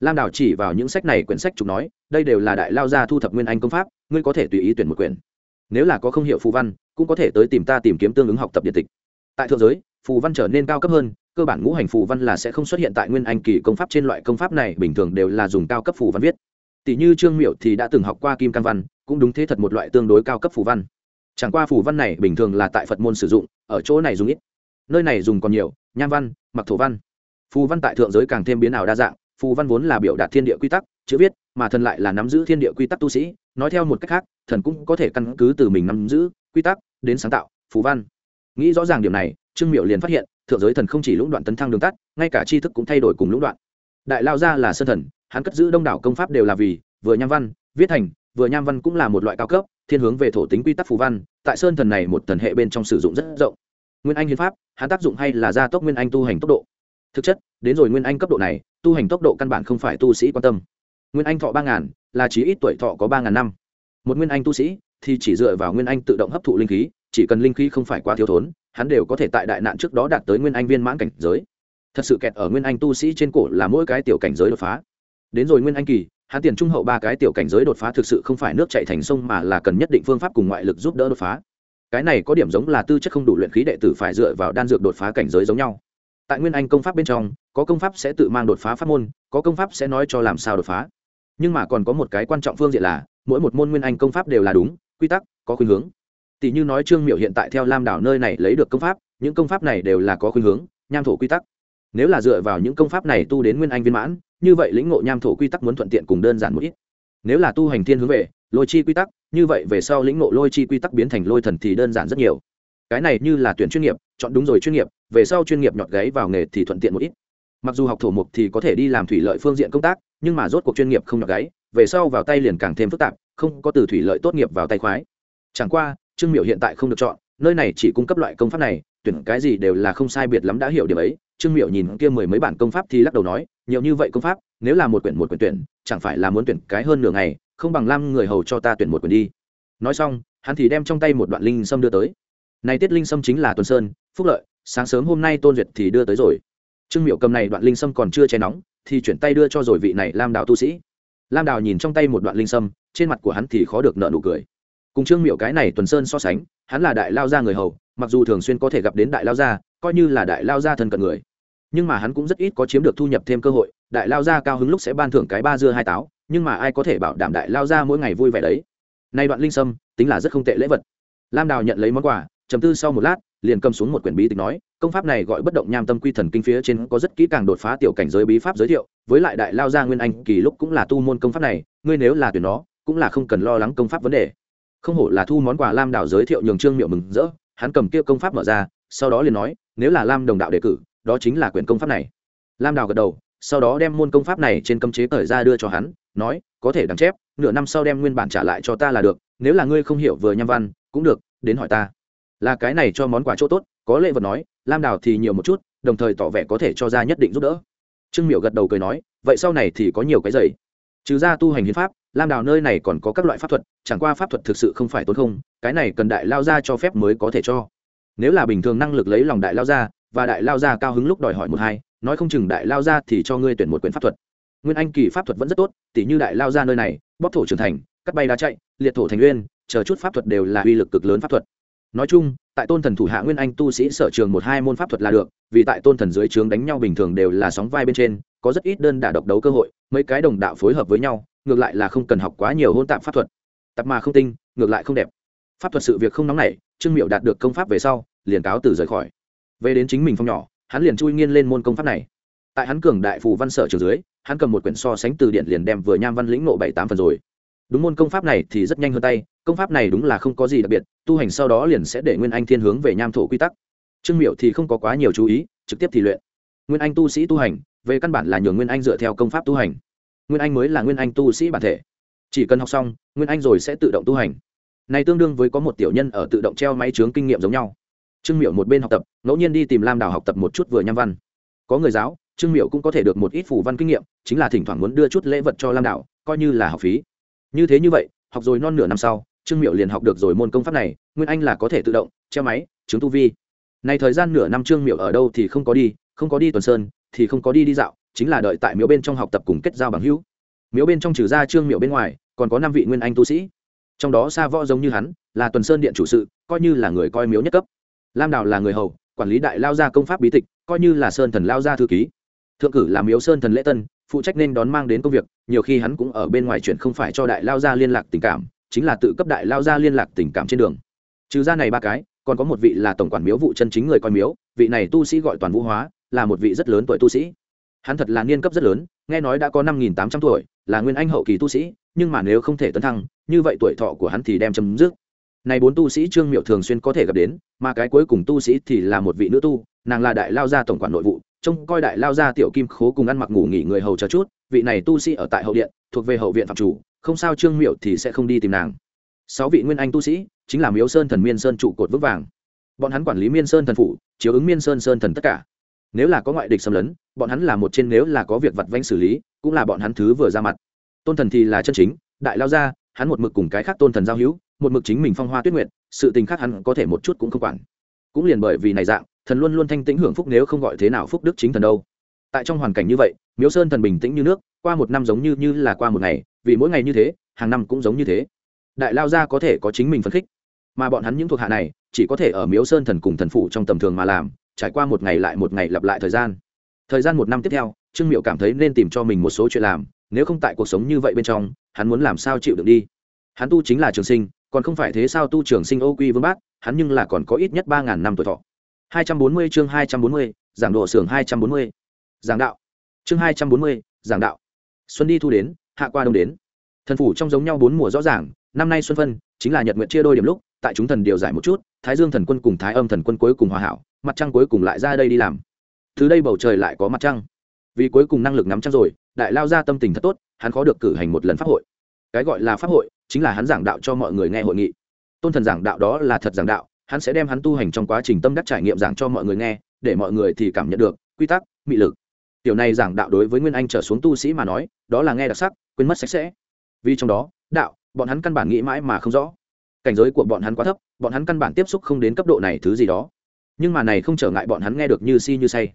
Lam đảo chỉ vào những sách này quyển sách trục nói, đây đều là đại lao gia thu thập nguyên anh công pháp, ngươi có thể tùy ý tuyển một quyển. Nếu là có không hiểu phù văn, cũng có thể tới tìm ta tìm kiếm tương ứng học tập điện tịch. Tại thượng giới, phù văn trở nên cao cấp hơn cơ bản ngũ hành phù văn là sẽ không xuất hiện tại nguyên anh kỳ công pháp trên loại công pháp này, bình thường đều là dùng cao cấp phù văn viết. Tỷ như trương miệu thì đã từng học qua kim can văn, cũng đúng thế thật một loại tương đối cao cấp phù văn. Chẳng qua phù văn này bình thường là tại phật môn sử dụng, ở chỗ này dùng ít. Nơi này dùng còn nhiều, nham văn, mặc thổ văn. Phù văn tại thượng giới càng thêm biến ảo đa dạng, phù văn vốn là biểu đạt thiên địa quy tắc, chữ viết, mà thần lại là nắm giữ thiên địa quy tắc tu sĩ. Nói theo một cách khác, thần cũng có thể căn cứ từ mình nắm giữ quy tắc đến sáng tạo, phù văn. Nghĩ rõ ràng điểm này, trương miệu liền phát hiện thượng giới thần không chỉ lũng đoạn tấn thăng đường tắt, ngay cả tri thức cũng thay đổi cùng lũng đoạn. Đại lao gia là sơn thần, hắn cất giữ đông đảo công pháp đều là vì, vừa nham văn, viết thành, vừa nham văn cũng là một loại cao cấp, thiên hướng về thổ tính quy tắc phù văn, tại sơn thần này một thần hệ bên trong sử dụng rất rộng. Nguyên anh hiến pháp, hắn tác dụng hay là gia tốc nguyên anh tu hành tốc độ. Thực chất, đến rồi nguyên anh cấp độ này, tu hành tốc độ căn bản không phải tu sĩ quan tâm. Nguyên anh thọ ba ngàn, là chỉ ít tuổi thọ có ba ngàn năm. Một nguyên anh tu sĩ thì chỉ dựa vào nguyên anh tự động hấp thụ linh khí chỉ cần linh khí không phải quá thiếu thốn, hắn đều có thể tại đại nạn trước đó đạt tới nguyên anh viên mãn cảnh giới. Thật sự kẹt ở nguyên anh tu sĩ trên cổ là mỗi cái tiểu cảnh giới đột phá. Đến rồi nguyên anh kỳ, hắn tiền trung hậu ba cái tiểu cảnh giới đột phá thực sự không phải nước chạy thành sông mà là cần nhất định phương pháp cùng ngoại lực giúp đỡ đột phá. Cái này có điểm giống là tư chất không đủ luyện khí đệ tử phải dựa vào đan dược đột phá cảnh giới giống nhau. Tại nguyên anh công pháp bên trong, có công pháp sẽ tự mang đột phá pháp môn, có công pháp sẽ nói cho làm sao đột phá. Nhưng mà còn có một cái quan trọng phương diện là, mỗi một môn nguyên anh công pháp đều là đúng, quy tắc, có khuynh hướng tỷ như nói trương miệu hiện tại theo lam đảo nơi này lấy được công pháp, những công pháp này đều là có khuynh hướng, nham thổ quy tắc. Nếu là dựa vào những công pháp này tu đến nguyên anh viên mãn, như vậy lĩnh ngộ nham thổ quy tắc muốn thuận tiện cùng đơn giản một ít. Nếu là tu hành thiên hướng về, lôi chi quy tắc, như vậy về sau lĩnh ngộ lôi chi quy tắc biến thành lôi thần thì đơn giản rất nhiều. Cái này như là tuyển chuyên nghiệp, chọn đúng rồi chuyên nghiệp, về sau chuyên nghiệp nhọt gáy vào nghề thì thuận tiện một ít. Mặc dù học thổ mục thì có thể đi làm thủy lợi phương diện công tác, nhưng mà rốt cuộc chuyên nghiệp không nhọt gáy, về sau vào tay liền càng thêm phức tạp, không có từ thủy lợi tốt nghiệp vào tay khoái. Chẳng qua trương miệu hiện tại không được chọn, nơi này chỉ cung cấp loại công pháp này, tuyển cái gì đều là không sai biệt lắm đã hiểu điểm ấy. Trương miệu nhìn kia mười mấy bản công pháp thì lắc đầu nói, nhiều như vậy công pháp, nếu là một quyển một quyển tuyển, chẳng phải là muốn tuyển cái hơn nửa ngày, không bằng lam người hầu cho ta tuyển một quyển đi. Nói xong, hắn thì đem trong tay một đoạn linh sâm đưa tới. Này tiết linh sâm chính là tuần sơn, phúc lợi, sáng sớm hôm nay tôn duyệt thì đưa tới rồi. Trương miệu cầm này đoạn linh sâm còn chưa che nóng, thì chuyển tay đưa cho rồi vị này lam đào tu sĩ. Lam đào nhìn trong tay một đoạn linh sâm, trên mặt của hắn thì khó được nợ nụ cười cùng trương miệu cái này tuần sơn so sánh, hắn là đại lao gia người hầu, mặc dù thường xuyên có thể gặp đến đại lao gia, coi như là đại lao gia thân cận người. Nhưng mà hắn cũng rất ít có chiếm được thu nhập thêm cơ hội, đại lao gia cao hứng lúc sẽ ban thưởng cái ba dưa hai táo, nhưng mà ai có thể bảo đảm đại lao gia mỗi ngày vui vẻ đấy? Nay đoạn linh sâm, tính là rất không tệ lễ vật. Lam đào nhận lấy món quà chầm tư sau một lát, liền cầm xuống một quyển bí tịch nói, công pháp này gọi bất động nham tâm quy thần kinh phía trên có rất kỹ càng đột phá tiểu cảnh giới bí pháp giới thiệu, với lại đại lao gia nguyên anh kỳ lúc cũng là tu môn công pháp này, ngươi nếu là tuyển nó, cũng là không cần lo lắng công pháp vấn đề không hổ là thu món quà lam đảo giới thiệu nhường trương miệu mừng rỡ, hắn cầm kia công pháp mở ra, sau đó liền nói, nếu là lam đồng đạo đề cử, đó chính là quyển công pháp này. Lam đào gật đầu, sau đó đem môn công pháp này trên cấm chế thời ra đưa cho hắn, nói, có thể đằng chép, nửa năm sau đem nguyên bản trả lại cho ta là được, nếu là ngươi không hiểu vừa nhăm văn, cũng được, đến hỏi ta. Là cái này cho món quà chỗ tốt, có lệ vật nói, lam đào thì nhiều một chút, đồng thời tỏ vẻ có thể cho ra nhất định giúp đỡ. Trương miệu gật đầu cười nói, vậy sau này thì có nhiều cái giày trừ ra tu hành hiến pháp, lam đào nơi này còn có các loại pháp thuật, chẳng qua pháp thuật thực sự không phải tốn không, cái này cần đại lao ra cho phép mới có thể cho. Nếu là bình thường năng lực lấy lòng đại lao ra và đại lao ra cao hứng lúc đòi hỏi một hai, nói không chừng đại lao ra thì cho ngươi tuyển một quyển pháp thuật. Nguyên anh kỳ pháp thuật vẫn rất tốt, tỉ như đại lao ra nơi này bóc thổ trưởng thành, cắt bay đá chạy, liệt thổ thành nguyên, chờ chút pháp thuật đều là uy lực cực lớn pháp thuật. Nói chung, tại tôn thần thủ hạ nguyên anh tu sĩ sở trường một hai môn pháp thuật là được, vì tại tôn thần dưới trướng đánh nhau bình thường đều là sóng vai bên trên có rất ít đơn đả độc đấu cơ hội, mấy cái đồng đạo phối hợp với nhau, ngược lại là không cần học quá nhiều hôn tạm pháp thuật. Tập mà không tinh, ngược lại không đẹp. Pháp thuật sự việc không nóng nảy, trương miệu đạt được công pháp về sau, liền cáo từ rời khỏi. Về đến chính mình phong nhỏ, hắn liền chui nghiên lên môn công pháp này. Tại hắn cường đại phù văn sở trường dưới, hắn cầm một quyển so sánh từ điển liền đem vừa nham văn lĩnh nộ bảy tám phần rồi. Đúng môn công pháp này thì rất nhanh hơn tay, công pháp này đúng là không có gì đặc biệt, tu hành sau đó liền sẽ để nguyên anh thiên hướng về nham thổ quy tắc. Trương miệu thì không có quá nhiều chú ý, trực tiếp thì luyện. Nguyên anh tu sĩ tu hành về căn bản là nhường nguyên anh dựa theo công pháp tu hành. Nguyên anh mới là nguyên anh tu sĩ bản thể. Chỉ cần học xong, nguyên anh rồi sẽ tự động tu hành. Này tương đương với có một tiểu nhân ở tự động treo máy chướng kinh nghiệm giống nhau. Trương miệu một bên học tập, ngẫu nhiên đi tìm lam đào học tập một chút vừa nhăm văn. Có người giáo, trương miệu cũng có thể được một ít phủ văn kinh nghiệm, chính là thỉnh thoảng muốn đưa chút lễ vật cho lam đào, coi như là học phí. Như thế như vậy, học rồi non nửa năm sau, trương miệu liền học được rồi môn công pháp này, nguyên anh là có thể tự động, treo máy chứng tu vi. Này thời gian nửa năm trương miệu ở đâu thì không có đi, không có đi tuần sơn thì không có đi đi dạo, chính là đợi tại miếu bên trong học tập cùng kết giao bằng hữu. Miếu bên trong trừ ra trương miệu bên ngoài, còn có năm vị nguyên anh tu sĩ. Trong đó xa võ giống như hắn, là tuần sơn điện chủ sự, coi như là người coi miếu nhất cấp. Lam đào là người hầu, quản lý đại lao gia công pháp bí tịch, coi như là sơn thần lao gia thư ký. Thượng cử là miếu sơn thần lễ tân, phụ trách nên đón mang đến công việc, nhiều khi hắn cũng ở bên ngoài chuyện không phải cho đại lao gia liên lạc tình cảm, chính là tự cấp đại lao gia liên lạc tình cảm trên đường. Trừ ra này ba cái, còn có một vị là tổng quản miếu vụ chân chính người coi miếu, vị này tu sĩ gọi toàn vũ hóa là một vị rất lớn tuổi tu sĩ. Hắn thật là niên cấp rất lớn, nghe nói đã có năm nghìn tám trăm tuổi, là nguyên anh hậu kỳ tu sĩ, nhưng mà nếu không thể tấn thăng, như vậy tuổi thọ của hắn thì đem chấm dứt. Này bốn tu sĩ trương miệu thường xuyên có thể gặp đến, mà cái cuối cùng tu sĩ thì là một vị nữ tu, nàng là đại lao gia tổng quản nội vụ, trông coi đại lao gia tiểu kim khố cùng ăn mặc ngủ nghỉ người hầu chờ chút, vị này tu sĩ ở tại hậu điện, thuộc về hậu viện phạm chủ, không sao trương miệu thì sẽ không đi tìm nàng. Sáu vị nguyên anh tu sĩ, chính là miếu sơn thần miên sơn trụ cột vững vàng. Bọn hắn quản lý miên sơn thần phủ, chiếu ứng miên sơn sơn thần tất cả nếu là có ngoại địch xâm lấn bọn hắn là một trên nếu là có việc vặt vanh xử lý cũng là bọn hắn thứ vừa ra mặt. Tôn thần thì là chân chính đại lao ra hắn một mực cùng cái khác tôn thần giao hữu một mực chính mình phong hoa tuyết nguyện, sự tình khác hắn có thể một chút cũng không quản. Cũng liền bởi vì này dạng thần luôn luôn thanh tĩnh hưởng phúc nếu không gọi thế nào phúc đức chính thần đâu. Tại trong hoàn cảnh như vậy miếu sơn thần bình tĩnh như nước qua một năm giống như như là qua một ngày vì mỗi ngày như thế hàng năm cũng giống như thế. Đại lao gia có thể có chính mình phấn khích mà bọn hắn những thuộc hạ này chỉ có thể ở miếu sơn thần cùng thần phủ trong tầm thường mà làm trải qua một ngày lại một ngày lặp lại thời gian. Thời gian một năm tiếp theo, trương miệu cảm thấy nên tìm cho mình một số chuyện làm, nếu không tại cuộc sống như vậy bên trong, hắn muốn làm sao chịu được đi? Hắn tu chính là trường sinh, còn không phải thế sao tu trường sinh ô quy vương bác hắn nhưng là còn có ít nhất ba ngàn năm tuổi thọ. hai trăm bốn mươi chương hai trăm bốn mươi, giảng độ xưởng hai trăm bốn mươi. Giảng đạo. Chương hai trăm bốn mươi, giảng đạo. Xuân đi thu đến, hạ qua đông đến. Thần phủ trong giống nhau bốn mùa rõ ràng, năm nay xuân phân, chính là nhật nguyện chia đôi điểm lúc, tại chúng thần điều giải một chút thái dương thần quân cùng thái âm thần quân cuối cùng hòa hảo, mặt trăng cuối cùng lại ra đây đi làm. Từ đây bầu trời lại có mặt trăng. Vì cuối cùng năng lực nắm trăng rồi, đại lao ra tâm tình thật tốt, hắn khó được cử hành một lần pháp hội. Cái gọi là pháp hội, chính là hắn giảng đạo cho mọi người nghe hội nghị. Tôn thần giảng đạo đó là thật giảng đạo, hắn sẽ đem hắn tu hành trong quá trình tâm đắc trải nghiệm giảng cho mọi người nghe, để mọi người thì cảm nhận được quy tắc, mị lực. Tiểu này giảng đạo đối với nguyên anh trở xuống tu sĩ mà nói, đó là nghe đặc sắc, quên mất sạch sẽ. Vì trong đó, đạo, bọn hắn căn bản nghĩ mãi mà không rõ cảnh giới của bọn hắn quá thấp, bọn hắn căn bản tiếp xúc không đến cấp độ này thứ gì đó. Nhưng mà này không trở ngại bọn hắn nghe được như si như say.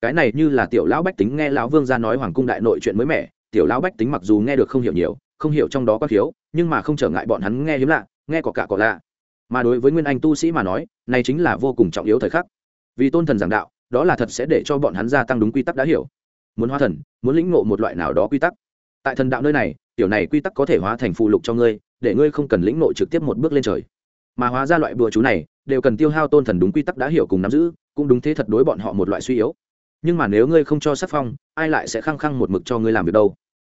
Cái này như là tiểu lão bách tính nghe lão vương ra nói hoàng cung đại nội chuyện mới mẻ, tiểu lão bách tính mặc dù nghe được không hiểu nhiều, không hiểu trong đó có thiếu, nhưng mà không trở ngại bọn hắn nghe hiếm lạ, nghe có cả có lạ. Mà đối với nguyên anh tu sĩ mà nói, này chính là vô cùng trọng yếu thời khắc. Vì tôn thần giảng đạo, đó là thật sẽ để cho bọn hắn gia tăng đúng quy tắc đã hiểu. Muốn hóa thần, muốn lĩnh ngộ một loại nào đó quy tắc. Tại thần đạo nơi này, tiểu này quy tắc có thể hóa thành phụ lục cho ngươi để ngươi không cần lĩnh nội trực tiếp một bước lên trời. Mà hóa ra loại bùa chú này, đều cần tiêu hao tôn thần đúng quy tắc đã hiểu cùng nắm giữ, cũng đúng thế thật đối bọn họ một loại suy yếu. Nhưng mà nếu ngươi không cho sắc phong, ai lại sẽ khăng khăng một mực cho ngươi làm việc đâu?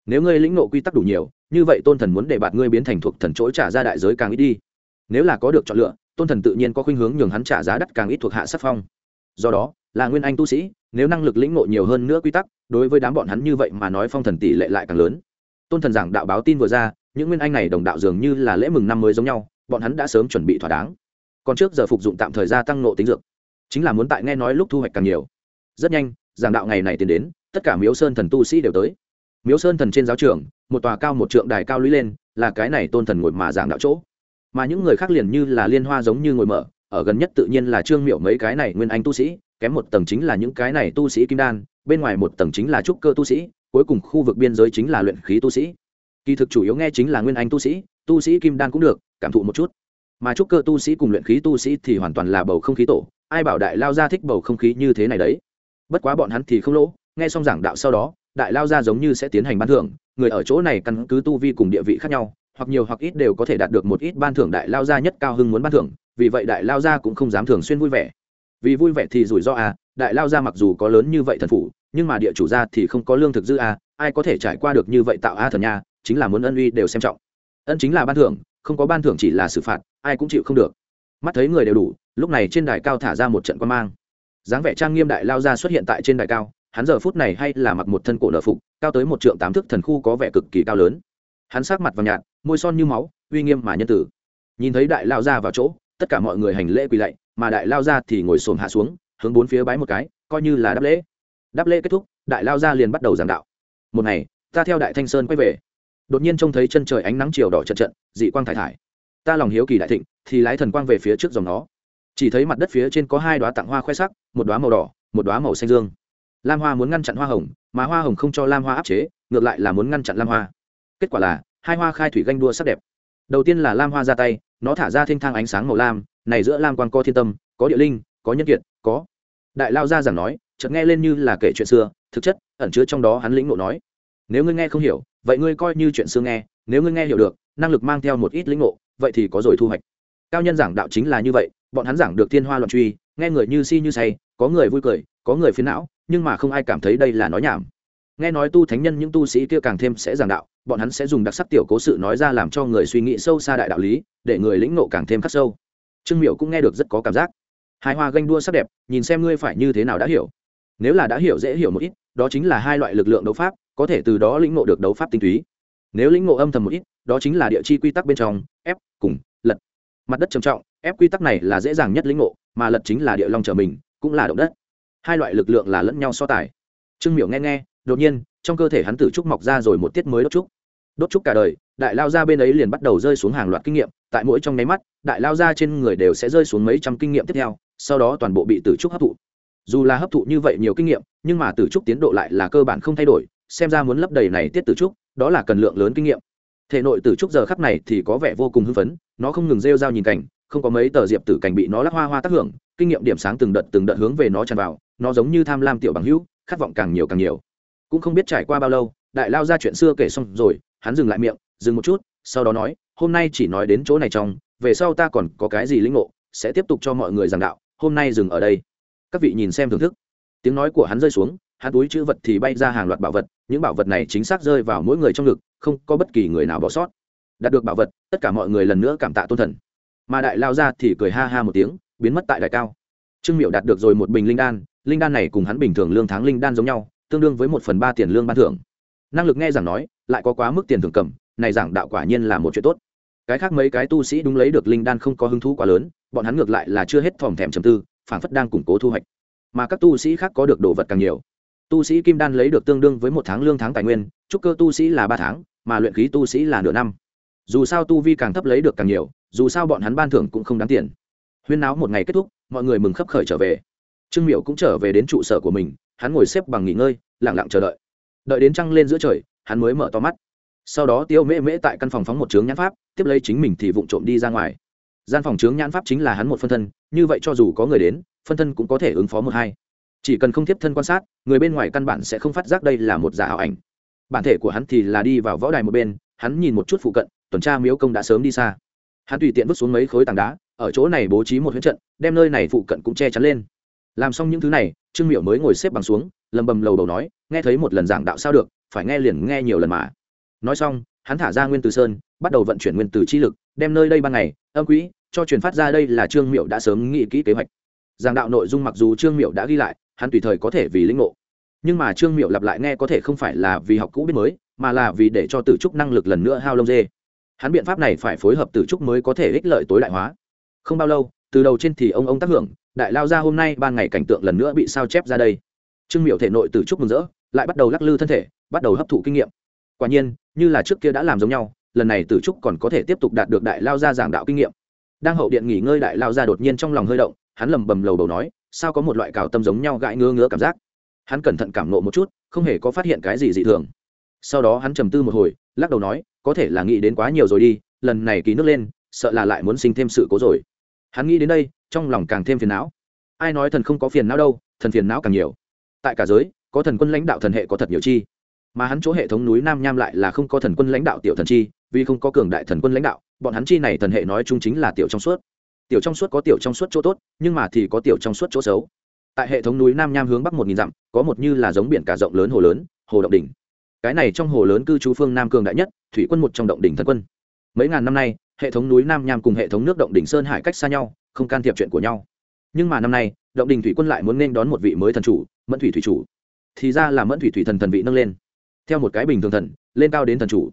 Nếu ngươi lĩnh nội quy tắc đủ nhiều, như vậy tôn thần muốn để bạt ngươi biến thành thuộc thần chỗ trả ra đại giới càng ít đi. Nếu là có được chọn lựa, tôn thần tự nhiên có khuynh hướng nhường hắn trả giá đắt càng ít thuộc hạ sắc phong. Do đó, là nguyên anh tu sĩ, nếu năng lực lĩnh ngộ nhiều hơn nữa quy tắc, đối với đám bọn hắn như vậy mà nói phong thần tỷ lệ lại càng lớn. Tôn thần giảng đạo báo tin vừa ra những nguyên anh này đồng đạo dường như là lễ mừng năm mới giống nhau, bọn hắn đã sớm chuẩn bị thỏa đáng. Còn trước giờ phục dụng tạm thời gia tăng nộ tính dược. Chính là muốn tại nghe nói lúc thu hoạch càng nhiều. Rất nhanh, giảng đạo ngày này tiến đến, tất cả miếu sơn thần tu sĩ đều tới. Miếu sơn thần trên giáo trường, một tòa cao một trượng đài cao lũy lên, là cái này tôn thần ngồi mà giảng đạo chỗ. Mà những người khác liền như là liên hoa giống như ngồi mở, ở gần nhất tự nhiên là trương miệu mấy cái này nguyên anh tu sĩ, kém một tầng chính là những cái này tu sĩ kim đan, bên ngoài một tầng chính là trúc cơ tu sĩ, cuối cùng khu vực biên giới chính là luyện khí tu sĩ kỳ thực chủ yếu nghe chính là nguyên anh tu sĩ tu sĩ kim đan cũng được, cảm thụ một chút. Mà trúc cơ tu sĩ cùng luyện khí tu sĩ thì hoàn toàn là bầu không khí tổ, ai bảo đại lao gia thích bầu không khí như thế này đấy. Bất quá bọn hắn thì không lỗ, nghe xong giảng đạo sau đó, đại lao gia giống như sẽ tiến hành ban thưởng, người ở chỗ này căn cứ tu vi cùng địa vị khác nhau, hoặc nhiều hoặc ít đều có thể đạt được một ít ban thưởng đại lao gia nhất cao hưng muốn ban thưởng, vì vậy đại lao gia cũng không dám thường xuyên vui vẻ. Vì vui vẻ thì rủi ro à đại lao gia mặc dù có lớn như vậy thần phủ, nhưng mà địa chủ gia thì không có lương thực dư à ai có thể trải qua được như vậy tạo a thần nha chính là muốn ân uy đều xem trọng. Ân chính là ban thưởng, không có ban thưởng chỉ là xử phạt, ai cũng chịu không được. Mắt thấy người đều đủ, lúc này trên đài cao thả ra một trận quan mang. Dáng vẻ trang nghiêm đại lao ra xuất hiện tại trên đài cao, hắn giờ phút này hay là mặc một thân cổ nợ phục, cao tới một trượng tám thước thần khu có vẻ cực kỳ cao lớn. Hắn sắc mặt vào nhạt, môi son như máu, uy nghiêm mà nhân tử. Nhìn thấy đại lao ra vào chỗ, tất cả mọi người hành lễ quỳ lạy, mà đại lao ra thì ngồi xổm hạ xuống, hướng bốn phía bái một cái, coi như là đáp lễ. Đáp lễ kết thúc, đại lao ra liền bắt đầu giảng đạo. Một ngày, ta theo đại thanh sơn quay về đột nhiên trông thấy chân trời ánh nắng chiều đỏ trận trận, dị quang thải thải. Ta lòng hiếu kỳ đại thịnh, thì lái thần quang về phía trước dòng nó. Chỉ thấy mặt đất phía trên có hai đoá tặng hoa khoe sắc, một đoá màu đỏ, một đoá màu xanh dương. Lam hoa muốn ngăn chặn hoa hồng, mà hoa hồng không cho lam hoa áp chế, ngược lại là muốn ngăn chặn lam hoa. Kết quả là, hai hoa khai thủy ganh đua sắc đẹp. Đầu tiên là lam hoa ra tay, nó thả ra thênh thang ánh sáng màu lam, này giữa lam quang co thiên tâm, có địa linh, có nhân kiệt, có. Đại lao ra giảng nói, chợt nghe lên như là kể chuyện xưa, thực chất, ẩn chứa trong đó hắn lĩnh ngộ nói nếu ngươi nghe không hiểu, vậy ngươi coi như chuyện xưa nghe, nếu ngươi nghe hiểu được, năng lực mang theo một ít lĩnh ngộ, vậy thì có rồi thu hoạch. Cao nhân giảng đạo chính là như vậy, bọn hắn giảng được thiên hoa loạn truy, nghe người như si như say, có người vui cười, có người phiến não, nhưng mà không ai cảm thấy đây là nói nhảm. Nghe nói tu thánh nhân những tu sĩ kia càng thêm sẽ giảng đạo, bọn hắn sẽ dùng đặc sắc tiểu cố sự nói ra làm cho người suy nghĩ sâu xa đại đạo lý, để người lĩnh ngộ càng thêm khắc sâu. Trương miệu cũng nghe được rất có cảm giác. Hai hoa ganh đua sắc đẹp, nhìn xem ngươi phải như thế nào đã hiểu. Nếu là đã hiểu dễ hiểu một ít, đó chính là hai loại lực lượng đấu pháp có thể từ đó lĩnh ngộ được đấu pháp tinh túy. Nếu lĩnh ngộ âm thầm một ít, đó chính là địa chi quy tắc bên trong, ép, cùng, lật. Mặt đất trầm trọng, ép quy tắc này là dễ dàng nhất lĩnh ngộ, mà lật chính là địa long trở mình, cũng là động đất. Hai loại lực lượng là lẫn nhau so tài. Trương miểu nghe nghe, đột nhiên, trong cơ thể hắn tử trúc mọc ra rồi một tiết mới đốt trúc. Đốt trúc cả đời, đại lao ra bên ấy liền bắt đầu rơi xuống hàng loạt kinh nghiệm, tại mỗi trong nháy mắt, đại lao ra trên người đều sẽ rơi xuống mấy trăm kinh nghiệm tiếp theo, sau đó toàn bộ bị tử trúc hấp thụ. Dù là hấp thụ như vậy nhiều kinh nghiệm, nhưng mà tử trúc tiến độ lại là cơ bản không thay đổi xem ra muốn lấp đầy này tiết tử trúc, đó là cần lượng lớn kinh nghiệm. Thể nội tử trúc giờ khắp này thì có vẻ vô cùng hưng phấn, nó không ngừng rêu rao nhìn cảnh, không có mấy tờ diệp tử cảnh bị nó lắc hoa hoa tác hưởng, kinh nghiệm điểm sáng từng đợt từng đợt hướng về nó tràn vào, nó giống như tham lam tiểu bằng hữu, khát vọng càng nhiều càng nhiều. Cũng không biết trải qua bao lâu, đại lao ra chuyện xưa kể xong rồi, hắn dừng lại miệng, dừng một chút, sau đó nói, hôm nay chỉ nói đến chỗ này trong, về sau ta còn có cái gì lĩnh ngộ, sẽ tiếp tục cho mọi người giảng đạo, hôm nay dừng ở đây. Các vị nhìn xem thưởng thức. Tiếng nói của hắn rơi xuống hắn túi chữ vật thì bay ra hàng loạt bảo vật, những bảo vật này chính xác rơi vào mỗi người trong ngực, không có bất kỳ người nào bỏ sót. Đạt được bảo vật, tất cả mọi người lần nữa cảm tạ tôn thần. Mà đại lao ra thì cười ha ha một tiếng, biến mất tại đại cao. Trương miệu đạt được rồi một bình linh đan linh đan này cùng hắn bình thường lương tháng linh đan giống nhau, tương đương với một phần ba tiền lương ban thưởng. Năng lực nghe giảng nói, lại có quá mức tiền thưởng cầm, này giảng đạo quả nhiên là một chuyện tốt. Cái khác mấy cái tu sĩ đúng lấy được linh đan không có hứng thú quá lớn, bọn hắn ngược lại là chưa hết thòm thèm trầm tư phản phất đang củng cố thu hoạch. Mà các tu sĩ khác có được đồ vật càng nhiều tu sĩ kim đan lấy được tương đương với một tháng lương tháng tài nguyên, trúc cơ tu sĩ là ba tháng, mà luyện khí tu sĩ là nửa năm. Dù sao tu vi càng thấp lấy được càng nhiều, dù sao bọn hắn ban thưởng cũng không đáng tiền. Huyên náo một ngày kết thúc, mọi người mừng khấp khởi trở về. Trương miệu cũng trở về đến trụ sở của mình, hắn ngồi xếp bằng nghỉ ngơi lẳng lặng chờ đợi. Đợi đến trăng lên giữa trời, hắn mới mở to mắt. Sau đó tiêu mễ mễ tại căn phòng phóng một trướng nhãn pháp, tiếp lấy chính mình thì vụng trộm đi ra ngoài. Gian phòng trướng nhãn pháp chính là hắn một phân thân, như vậy cho dù có người đến, phân thân cũng có thể ứng phó một hai chỉ cần không tiếp thân quan sát, người bên ngoài căn bản sẽ không phát giác đây là một giả ảo ảnh. Bản thể của hắn thì là đi vào võ đài một bên, hắn nhìn một chút phụ cận, tuần tra miếu công đã sớm đi xa. Hắn tùy tiện vứt xuống mấy khối tảng đá, ở chỗ này bố trí một huyết trận, đem nơi này phụ cận cũng che chắn lên. Làm xong những thứ này, trương miệu mới ngồi xếp bằng xuống, lầm bầm lầu đầu nói, nghe thấy một lần giảng đạo sao được, phải nghe liền nghe nhiều lần mà. Nói xong, hắn thả ra nguyên từ sơn, bắt đầu vận chuyển nguyên từ chi lực, đem nơi đây ban ngày, âm quỹ cho truyền phát ra đây là trương miệu đã sớm nghĩ kỹ kế hoạch. Giảng đạo nội dung mặc dù trương miệu đã ghi lại hắn tùy thời có thể vì lĩnh ngộ. Nhưng mà trương miệu lặp lại nghe có thể không phải là vì học cũ biết mới, mà là vì để cho tử trúc năng lực lần nữa hao lông dê. Hắn biện pháp này phải phối hợp tử trúc mới có thể ích lợi tối đại hóa. Không bao lâu, từ đầu trên thì ông ông tác hưởng, đại lao ra hôm nay ban ngày cảnh tượng lần nữa bị sao chép ra đây. Trương miệu thể nội tử trúc mừng rỡ, lại bắt đầu lắc lư thân thể, bắt đầu hấp thụ kinh nghiệm. Quả nhiên, như là trước kia đã làm giống nhau, lần này tử trúc còn có thể tiếp tục đạt được đại lao ra giảng đạo kinh nghiệm. Đang hậu điện nghỉ ngơi đại lao ra đột nhiên trong lòng hơi động, hắn lầm bầm lầu đầu nói sao có một loại cào tâm giống nhau gãi ngứa ngứa cảm giác? Hắn cẩn thận cảm nộ một chút, không hề có phát hiện cái gì dị thường. Sau đó hắn trầm tư một hồi, lắc đầu nói, có thể là nghĩ đến quá nhiều rồi đi, lần này ký nước lên, sợ là lại muốn sinh thêm sự cố rồi. Hắn nghĩ đến đây, trong lòng càng thêm phiền não. Ai nói thần không có phiền não đâu, thần phiền não càng nhiều. Tại cả giới, có thần quân lãnh đạo thần hệ có thật nhiều chi. Mà hắn chỗ hệ thống núi nam nham lại là không có thần quân lãnh đạo tiểu thần chi, vì không có cường đại thần quân lãnh đạo, bọn hắn chi này thần hệ nói chung chính là tiểu trong suốt tiểu trong suốt có tiểu trong suốt chỗ tốt, nhưng mà thì có tiểu trong suốt chỗ xấu. Tại hệ thống núi nam nham hướng bắc một nghìn dặm, có một như là giống biển cả rộng lớn hồ lớn, hồ động đỉnh. Cái này trong hồ lớn cư trú phương nam cường đại nhất, thủy quân một trong động đỉnh thần quân. Mấy ngàn năm nay, hệ thống núi nam nham cùng hệ thống nước động đỉnh sơn hải cách xa nhau, không can thiệp chuyện của nhau. Nhưng mà năm nay, động đình thủy quân lại muốn nên đón một vị mới thần chủ, mẫn thủy thủy chủ. Thì ra là mẫn thủy thủy thần thần vị nâng lên. Theo một cái bình thường thần, lên cao đến thần chủ.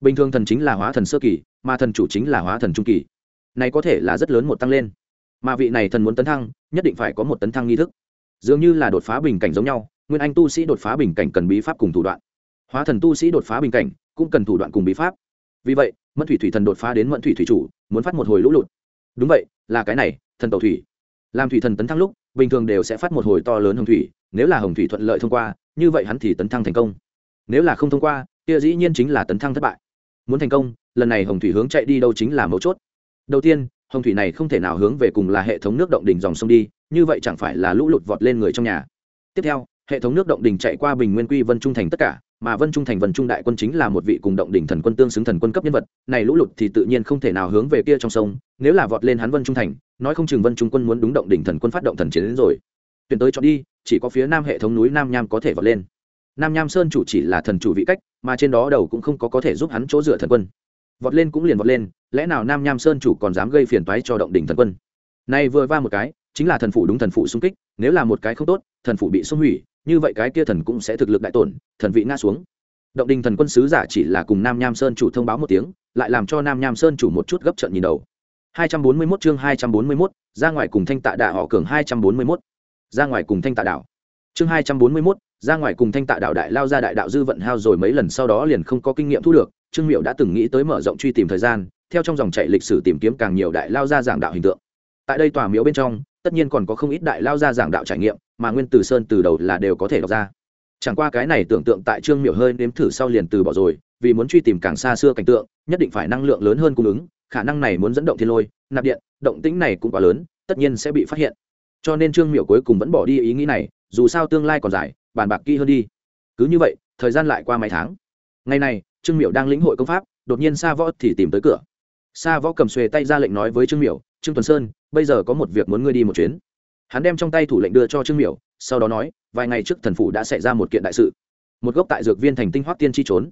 Bình thường thần chính là hóa thần sơ kỳ, mà thần chủ chính là hóa thần trung kỳ này có thể là rất lớn một tăng lên. Mà vị này thần muốn tấn thăng, nhất định phải có một tấn thăng nghi thức. Dường như là đột phá bình cảnh giống nhau, nguyên anh tu sĩ đột phá bình cảnh cần bí pháp cùng thủ đoạn. Hóa thần tu sĩ đột phá bình cảnh, cũng cần thủ đoạn cùng bí pháp. Vì vậy, mẫn thủy thủy thần đột phá đến mẫn thủy thủy chủ, muốn phát một hồi lũ lụt. Đúng vậy, là cái này, thần tàu thủy. Làm thủy thần tấn thăng lúc, bình thường đều sẽ phát một hồi to lớn hồng thủy, nếu là hồng thủy thuận lợi thông qua, như vậy hắn thì tấn thăng thành công. Nếu là không thông qua, kia dĩ nhiên chính là tấn thăng thất bại. Muốn thành công, lần này hồng thủy hướng chạy đi đâu chính là mấu chốt đầu tiên, hồng thủy này không thể nào hướng về cùng là hệ thống nước động đỉnh dòng sông đi, như vậy chẳng phải là lũ lụt vọt lên người trong nhà. Tiếp theo, hệ thống nước động đỉnh chạy qua bình nguyên quy vân trung thành tất cả, mà vân trung thành vân trung đại quân chính là một vị cùng động đỉnh thần quân tương xứng thần quân cấp nhân vật, này lũ lụt thì tự nhiên không thể nào hướng về kia trong sông, nếu là vọt lên hắn vân trung thành, nói không chừng vân trung quân muốn đúng động đỉnh thần quân phát động thần chiến đến rồi. Tuyển tới cho đi, chỉ có phía nam hệ thống núi nam nham có thể vọt lên. Nam nham sơn chủ chỉ là thần chủ vị cách, mà trên đó đầu cũng không có có thể giúp hắn chỗ dựa thần quân. Vọt lên cũng liền vọt lên lẽ nào nam nham sơn chủ còn dám gây phiền toái cho động đỉnh thần quân? Nay vừa va một cái chính là thần phụ đúng thần phụ xung kích nếu là một cái không tốt thần phụ bị xung hủy như vậy cái kia thần cũng sẽ thực lực đại tổn thần vị ngã xuống. Động đình thần quân sứ giả chỉ là cùng nam nham sơn chủ thông báo một tiếng lại làm cho nam nham sơn chủ một chút gấp trận nhìn đầu. 241 chương 241, ra ngoài cùng thanh tạ đạo họ cường 241. ra ngoài cùng thanh tạ đạo. Chương 241, ra ngoài cùng thanh tạ đạo đại lao ra đại đạo dư vận hao rồi mấy lần sau đó liền không có kinh nghiệm thu được trương miệu đã từng nghĩ tới mở rộng truy tìm thời gian theo trong dòng chảy lịch sử tìm kiếm càng nhiều đại lao gia giảng đạo hình tượng. Tại đây tòa miếu bên trong, tất nhiên còn có không ít đại lao gia giảng đạo trải nghiệm, mà nguyên từ sơn từ đầu là đều có thể đọc ra. Chẳng qua cái này tưởng tượng tại trương miểu hơi nếm thử sau liền từ bỏ rồi, vì muốn truy tìm càng xa xưa cảnh tượng, nhất định phải năng lượng lớn hơn cung ứng, khả năng này muốn dẫn động thiên lôi, nạp điện, động tĩnh này cũng quá lớn, tất nhiên sẽ bị phát hiện. Cho nên trương miểu cuối cùng vẫn bỏ đi ý nghĩ này, dù sao tương lai còn dài, bàn bạc kỹ hơn đi. Cứ như vậy, thời gian lại qua mấy tháng. Ngày này, trương miểu đang lĩnh hội công pháp, đột nhiên xa võ thì tìm tới cửa sa võ cầm xuề tay ra lệnh nói với trương miểu, trương tuần sơn, bây giờ có một việc muốn ngươi đi một chuyến. Hắn đem trong tay thủ lệnh đưa cho trương miểu, sau đó nói, vài ngày trước thần phủ đã xảy ra một kiện đại sự. Một gốc tại dược viên thành tinh hoắc tiên chi trốn.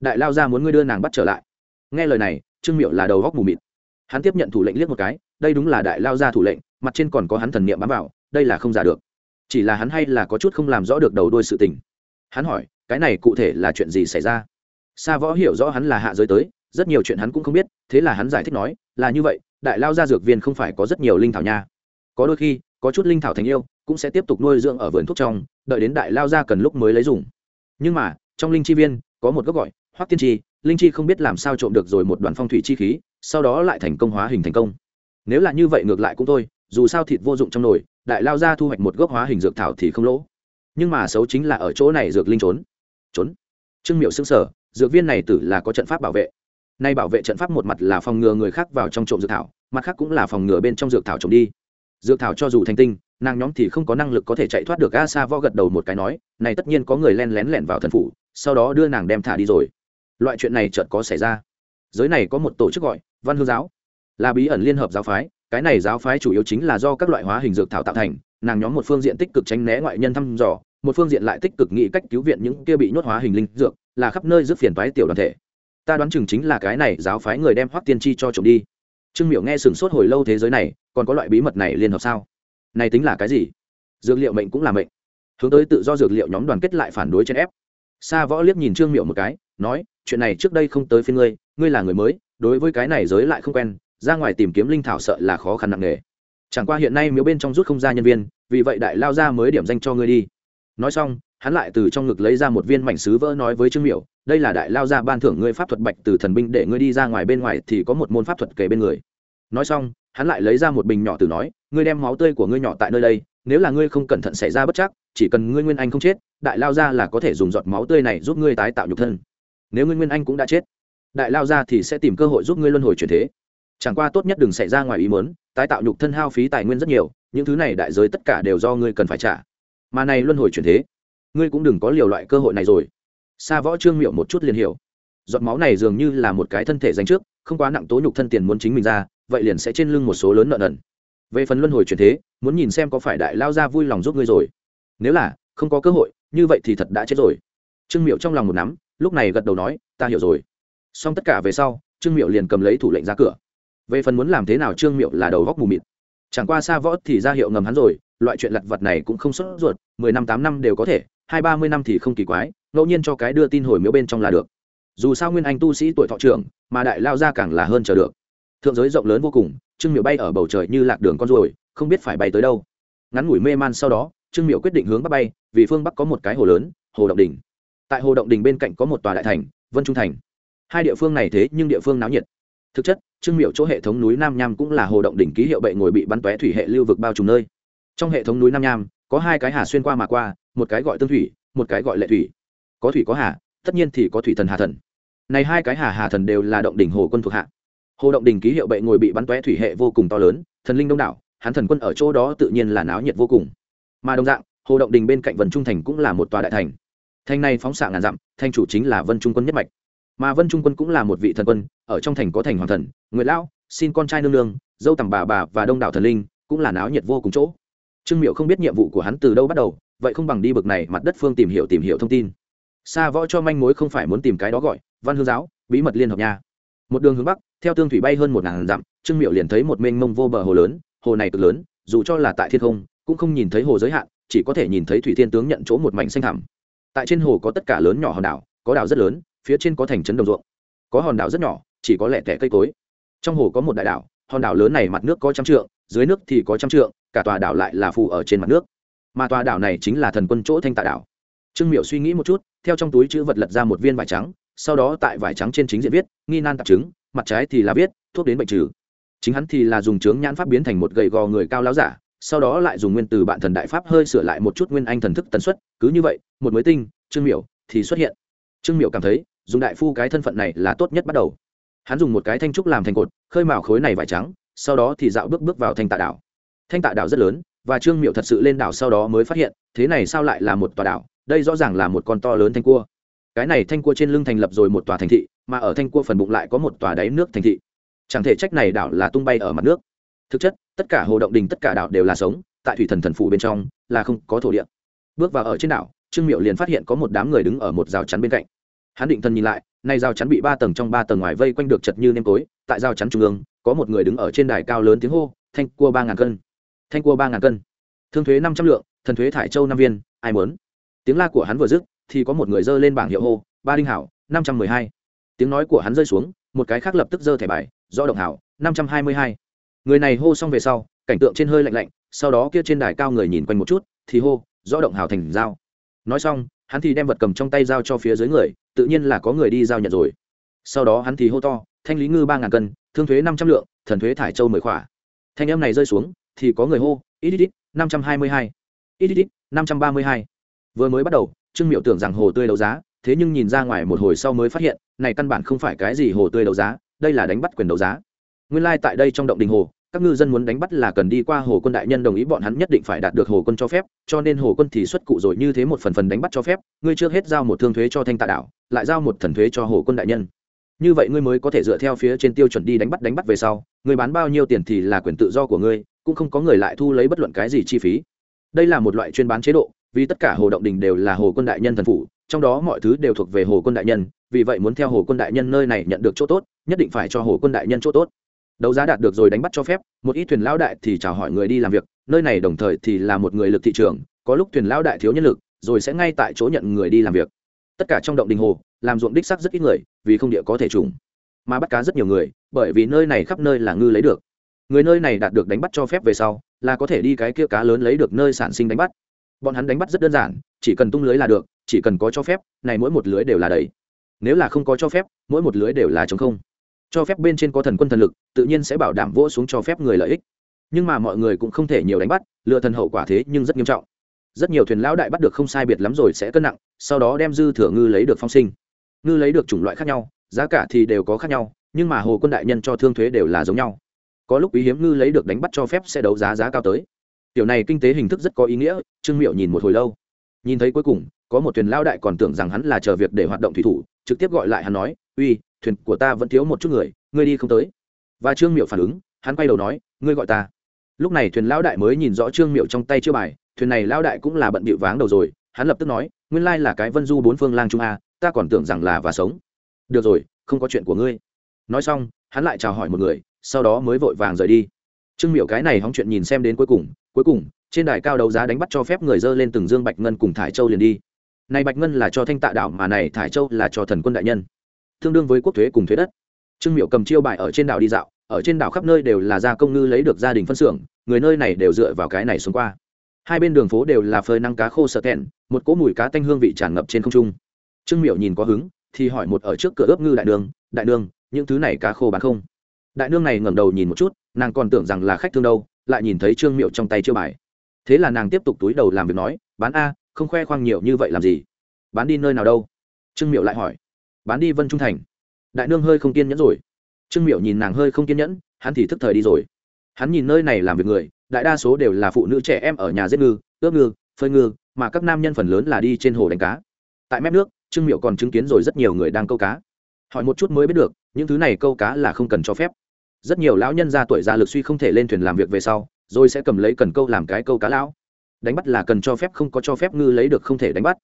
Đại lao ra muốn ngươi đưa nàng bắt trở lại. Nghe lời này, trương miệu là đầu góc mù mịt. Hắn tiếp nhận thủ lệnh liếc một cái, đây đúng là đại lao ra thủ lệnh, mặt trên còn có hắn thần niệm bám vào, đây là không giả được. Chỉ là hắn hay là có chút không làm rõ được đầu đuôi sự tình. Hắn hỏi, cái này cụ thể là chuyện gì xảy ra? Sa võ hiểu rõ hắn là hạ giới tới rất nhiều chuyện hắn cũng không biết, thế là hắn giải thích nói, là như vậy, đại lao gia dược viên không phải có rất nhiều linh thảo nha. Có đôi khi, có chút linh thảo thành yêu, cũng sẽ tiếp tục nuôi dưỡng ở vườn thuốc trong, đợi đến đại lao gia cần lúc mới lấy dùng. Nhưng mà, trong linh chi viên, có một gốc gọi, hoắc tiên chi, linh chi không biết làm sao trộm được rồi một đoàn phong thủy chi khí, sau đó lại thành công hóa hình thành công. Nếu là như vậy ngược lại cũng thôi, dù sao thịt vô dụng trong nồi, đại lao gia thu hoạch một gốc hóa hình dược thảo thì không lỗ. Nhưng mà xấu chính là ở chỗ này dược linh trốn. Trốn. Trương miệu xương sở dược viên này tử là có trận pháp bảo vệ nay bảo vệ trận pháp một mặt là phòng ngừa người khác vào trong trộm dược thảo, mặt khác cũng là phòng ngừa bên trong dược thảo trộm đi. Dược thảo cho dù thành tinh, nàng nhóm thì không có năng lực có thể chạy thoát được a sa vo gật đầu một cái nói, này tất nhiên có người len lén lẻn vào thần phủ, sau đó đưa nàng đem thả đi rồi. Loại chuyện này chợt có xảy ra. Giới này có một tổ chức gọi văn hương giáo. Là bí ẩn liên hợp giáo phái, cái này giáo phái chủ yếu chính là do các loại hóa hình dược thảo tạo thành, nàng nhóm một phương diện tích cực tránh né ngoại nhân thăm dò, một phương diện lại tích cực nghĩ cách cứu viện những kia bị nhốt hóa hình linh dược, là khắp nơi giúp phiền toái tiểu đoàn thể ta đoán chừng chính là cái này giáo phái người đem hoắc tiên tri cho trộm đi. Trương miểu nghe sửng sốt hồi lâu thế giới này, còn có loại bí mật này liên hợp sao? Này tính là cái gì? Dược liệu mệnh cũng là mệnh. Hướng tới tự do dược liệu nhóm đoàn kết lại phản đối trên ép. Sa võ liếc nhìn trương miệu một cái, nói, chuyện này trước đây không tới phía ngươi ngươi là người mới, đối với cái này giới lại không quen, ra ngoài tìm kiếm linh thảo sợ là khó khăn nặng nề. Chẳng qua hiện nay miếu bên trong rút không ra nhân viên, vì vậy đại lao ra mới điểm danh cho ngươi đi. Nói xong hắn lại từ trong ngực lấy ra một viên mảnh sứ vỡ nói với trương miểu, đây là đại lao gia ban thưởng ngươi pháp thuật bạch từ thần binh, để ngươi đi ra ngoài bên ngoài thì có một môn pháp thuật kể bên người. Nói xong, hắn lại lấy ra một bình nhỏ từ nói, ngươi đem máu tươi của ngươi nhỏ tại nơi đây, nếu là ngươi không cẩn thận xảy ra bất chắc, chỉ cần ngươi nguyên anh không chết, đại lao ra là có thể dùng giọt máu tươi này giúp ngươi tái tạo nhục thân. Nếu ngươi nguyên anh cũng đã chết, đại lao ra thì sẽ tìm cơ hội giúp ngươi luân hồi chuyển thế. Chẳng qua tốt nhất đừng xảy ra ngoài ý mớn tái tạo nhục thân hao phí tài nguyên rất nhiều, những thứ này đại giới tất cả đều do ngươi cần phải trả. Mà này luân hồi chuyển thế ngươi cũng đừng có liều loại cơ hội này rồi. Xa võ trương miệu một chút liền hiểu. Giọt máu này dường như là một cái thân thể danh trước, không quá nặng tố nhục thân tiền muốn chính mình ra, vậy liền sẽ trên lưng một số lớn nợ nần. Về phần luân hồi chuyển thế, muốn nhìn xem có phải đại lao ra vui lòng giúp ngươi rồi. Nếu là, không có cơ hội, như vậy thì thật đã chết rồi. Trương miệu trong lòng một nắm, lúc này gật đầu nói, ta hiểu rồi. Xong tất cả về sau, trương miệu liền cầm lấy thủ lệnh ra cửa. Về phần muốn làm thế nào trương miệu là đầu góc mù mịt. Chẳng qua xa võ thì ra hiệu ngầm hắn rồi, loại chuyện lặt vặt này cũng không xuất ruột, mười năm, tám năm đều có thể hai ba mươi năm thì không kỳ quái, ngẫu nhiên cho cái đưa tin hồi miếu bên trong là được. Dù sao nguyên anh tu sĩ tuổi thọ trưởng, mà đại lao ra càng là hơn chờ được. Thượng giới rộng lớn vô cùng, trương miệu bay ở bầu trời như lạc đường con ruồi, không biết phải bay tới đâu. Ngắn ngủi mê man sau đó, trương miệu quyết định hướng bắc bay, vì phương bắc có một cái hồ lớn, hồ động đình. Tại hồ động đình bên cạnh có một tòa đại thành, vân trung thành. Hai địa phương này thế nhưng địa phương náo nhiệt. Thực chất, trương miệu chỗ hệ thống núi nam nham cũng là hồ động đỉnh ký hiệu bệ ngồi bị bắn tóe thủy hệ lưu vực bao trùm nơi. Trong hệ thống núi nam nham, có hai cái hà xuyên qua mà qua một cái gọi tương thủy, một cái gọi lệ thủy. Có thủy có hà, tất nhiên thì có thủy thần hà thần. Này hai cái hà hà thần đều là động đỉnh hồ quân thuộc hạ. Hồ động đỉnh ký hiệu bệ ngồi bị bắn tóe thủy hệ vô cùng to lớn, thần linh đông đảo, hắn thần quân ở chỗ đó tự nhiên là náo nhiệt vô cùng. Mà đồng dạng, hồ động đình bên cạnh vân trung thành cũng là một tòa đại thành. Thành này phóng xạ ngàn dặm thanh chủ chính là vân trung quân nhất mạch. Mà vân trung quân cũng là một vị thần quân, ở trong thành có thành hoàng thần nguyễn lão, xin con trai nương nương, dâu tầm bà bà và đông đảo thần linh, cũng là náo nhiệt vô cùng chỗ. Trương miệu không biết nhiệm vụ của hắn từ đâu bắt đầu vậy không bằng đi bực này mặt đất phương tìm hiểu tìm hiểu thông tin. Xa võ cho manh mối không phải muốn tìm cái đó gọi, văn hương giáo, bí mật liên hợp nha một đường hướng bắc, theo tương thủy bay hơn một ngàn dặm, trương miệu liền thấy một mênh mông vô bờ hồ lớn, hồ này cực lớn, dù cho là tại thiên không, cũng không nhìn thấy hồ giới hạn, chỉ có thể nhìn thấy thủy thiên tướng nhận chỗ một mảnh xanh thẳm. Tại trên hồ có tất cả lớn nhỏ hòn đảo, có đảo rất lớn, phía trên có thành trấn đồng ruộng. Có hòn đảo rất nhỏ, chỉ có lẻ tẻ cây cối. Trong hồ có một đại đảo, hòn đảo lớn này mặt nước có trăm trượng, dưới nước thì có trăm trượng, cả tòa đảo lại là phù ở trên mặt nước mà tòa đảo này chính là thần quân chỗ thanh tạ đảo. Trương miểu suy nghĩ một chút, theo trong túi chữ vật lật ra một viên vải trắng, sau đó tại vải trắng trên chính diện viết, nghi nan tạp chứng, mặt trái thì là viết, thuốc đến bệnh trừ. Chính hắn thì là dùng trướng nhãn pháp biến thành một gậy gò người cao láo giả, sau đó lại dùng nguyên từ bạn thần đại pháp hơi sửa lại một chút nguyên anh thần thức tần suất, cứ như vậy, một mới tinh, trương miểu thì xuất hiện. Trương miểu cảm thấy, dùng đại phu cái thân phận này là tốt nhất bắt đầu. Hắn dùng một cái thanh trúc làm thành cột, khơi mào khối này vải trắng, sau đó thì dạo bước bước vào thanh tạ đảo. Thanh tạ đảo rất lớn và trương miệu thật sự lên đảo sau đó mới phát hiện, thế này sao lại là một tòa đảo? Đây rõ ràng là một con to lớn thanh cua. Cái này thanh cua trên lưng thành lập rồi một tòa thành thị, mà ở thanh cua phần bụng lại có một tòa đáy nước thành thị. Chẳng thể trách này đảo là tung bay ở mặt nước. Thực chất, tất cả hồ động đình, tất cả đảo đều là sống, tại thủy thần thần phủ bên trong, là không có thổ địa. Bước vào ở trên đảo, trương miệu liền phát hiện có một đám người đứng ở một rào chắn bên cạnh. Hắn định thân nhìn lại, nay rào chắn bị ba tầng trong ba tầng ngoài vây quanh được chật như nêm tối, tại rào chắn trung ương, có một người đứng ở trên đài cao lớn tiếng hô, thanh cua ba ngàn cân thanh cua ba ngàn cân. Thương thuế năm trăm lượng, thần thuế thải châu năm viên, ai muốn? Tiếng la của hắn vừa dứt, thì có một người dơ lên bảng hiệu hô, ba đinh hảo, năm trăm mười hai. Tiếng nói của hắn rơi xuống, một cái khác lập tức dơ thẻ bài do động hảo, năm trăm hai mươi hai. Người này hô xong về sau, cảnh tượng trên hơi lạnh lạnh, sau đó kia trên đài cao người nhìn quanh một chút, thì hô do động hảo thành dao nói xong, hắn thì đem vật cầm trong tay dao cho phía dưới người, tự nhiên là có người đi giao nhận rồi. Sau đó hắn thì hô to, thanh lý ngư ba ngàn cân, thương thuế năm trăm lượng, thần thuế thải châu mười khỏa. Thanh em này rơi xuống thì có người hô ít ít ít năm trăm hai mươi hai. Ít ít ít năm trăm ba mươi hai. Vừa mới bắt đầu, trương miệu tưởng rằng hồ tươi đấu giá, thế nhưng nhìn ra ngoài một hồi sau mới phát hiện, này căn bản không phải cái gì hồ tươi đấu giá, đây là đánh bắt quyền đấu giá. Nguyên lai、like、tại đây trong động đình hồ, các ngư dân muốn đánh bắt là cần đi qua hồ quân đại nhân đồng ý bọn hắn nhất định phải đạt được hồ quân cho phép, cho nên hồ quân thì xuất cụ rồi như thế một phần phần đánh bắt cho phép, ngươi trước hết giao một thương thuế cho thanh tạ đảo, lại giao một thần thuế cho hồ quân đại nhân như vậy ngươi mới có thể dựa theo phía trên tiêu chuẩn đi đánh bắt đánh bắt về sau, ngươi bán bao nhiêu tiền thì là quyền tự do của ngươi, cũng không có người lại thu lấy bất luận cái gì chi phí. Đây là một loại chuyên bán chế độ, vì tất cả hồ động đình đều là hồ quân đại nhân thần phủ, trong đó mọi thứ đều thuộc về hồ quân đại nhân, vì vậy muốn theo hồ quân đại nhân nơi này nhận được chỗ tốt, nhất định phải cho hồ quân đại nhân chỗ tốt. Đấu giá đạt được rồi đánh bắt cho phép, một ít thuyền lão đại thì chào hỏi người đi làm việc, nơi này đồng thời thì là một người lực thị trường, có lúc thuyền lão đại thiếu nhân lực, rồi sẽ ngay tại chỗ nhận người đi làm việc. Tất cả trong động đình hồ làm ruộng đích sắc rất ít người, vì không địa có thể trùng. Mà bắt cá rất nhiều người, bởi vì nơi này khắp nơi là ngư lấy được. Người nơi này đạt được đánh bắt cho phép về sau, là có thể đi cái kia cá lớn lấy được nơi sản sinh đánh bắt. Bọn hắn đánh bắt rất đơn giản, chỉ cần tung lưới là được, chỉ cần có cho phép, này mỗi một lưới đều là đầy. Nếu là không có cho phép, mỗi một lưới đều là chống không. Cho phép bên trên có thần quân thần lực, tự nhiên sẽ bảo đảm vỗ xuống cho phép người lợi ích. Nhưng mà mọi người cũng không thể nhiều đánh bắt lựa thần hậu quả thế nhưng rất nghiêm trọng. Rất nhiều thuyền lão đại bắt được không sai biệt lắm rồi sẽ cân nặng, sau đó đem dư thừa ngư lấy được phong sinh ngư lấy được chủng loại khác nhau, giá cả thì đều có khác nhau, nhưng mà hồ quân đại nhân cho thương thuế đều là giống nhau. Có lúc quý hiếm ngư lấy được đánh bắt cho phép sẽ đấu giá giá cao tới. Tiểu này kinh tế hình thức rất có ý nghĩa, trương miệu nhìn một hồi lâu. Nhìn thấy cuối cùng, có một thuyền lao đại còn tưởng rằng hắn là chờ việc để hoạt động thủy thủ, trực tiếp gọi lại hắn nói, uy, thuyền của ta vẫn thiếu một chút người, ngươi đi không tới. Và trương miệu phản ứng, hắn quay đầu nói, ngươi gọi ta. Lúc này thuyền lao đại mới nhìn rõ trương miệu trong tay chưa bài, thuyền này lao đại cũng là bận bịu váng đầu rồi, hắn lập tức nói, nguyên lai là cái vân du bốn phương lang trung a ta còn tưởng rằng là và sống. Được rồi, không có chuyện của ngươi. Nói xong, hắn lại chào hỏi một người, sau đó mới vội vàng rời đi. Trương miệu cái này hóng chuyện nhìn xem đến cuối cùng cuối cùng, trên đài cao đấu giá đánh bắt cho phép người dơ lên từng dương bạch ngân cùng thải châu liền đi. Này bạch ngân là cho thanh tạ đảo mà này thải châu là cho thần quân đại nhân. Tương đương với quốc thuế cùng thuế đất. Trương miệu cầm chiêu bài ở trên đảo đi dạo, ở trên đảo khắp nơi đều là gia công ngư lấy được gia đình phân xưởng, người nơi này đều dựa vào cái này xuống qua. Hai bên đường phố đều là phơi năng cá khô sợ thẹn, một cỗ mùi cá tanh hương vị tràn ngập trên không trung trương miệu nhìn có hứng, thì hỏi một ở trước cửa ướp ngư đại đường đại đường, những thứ này cá khô bán không? Đại nương này ngẩng đầu nhìn một chút, nàng còn tưởng rằng là khách thương đâu, lại nhìn thấy trương miệu trong tay chưa bài. Thế là nàng tiếp tục túi đầu làm việc nói, bán a, không khoe khoang nhiều như vậy làm gì? Bán đi nơi nào đâu? Trương miệu lại hỏi, bán đi vân trung thành. Đại nương hơi không kiên nhẫn rồi. Trương miệu nhìn nàng hơi không kiên nhẫn, hắn thì thức thời đi rồi. Hắn nhìn nơi này làm việc người, đại đa số đều là phụ nữ trẻ em ở nhà giết ngư, ướp ngư, phơi ngư, mà các nam nhân phần lớn là đi trên hồ đánh cá. Tại mép nước trương miệu còn chứng kiến rồi rất nhiều người đang câu cá. Hỏi một chút mới biết được, những thứ này câu cá là không cần cho phép. Rất nhiều lão nhân ra tuổi già lực suy không thể lên thuyền làm việc về sau, rồi sẽ cầm lấy cần câu làm cái câu cá lão. Đánh bắt là cần cho phép không có cho phép ngư lấy được không thể đánh bắt.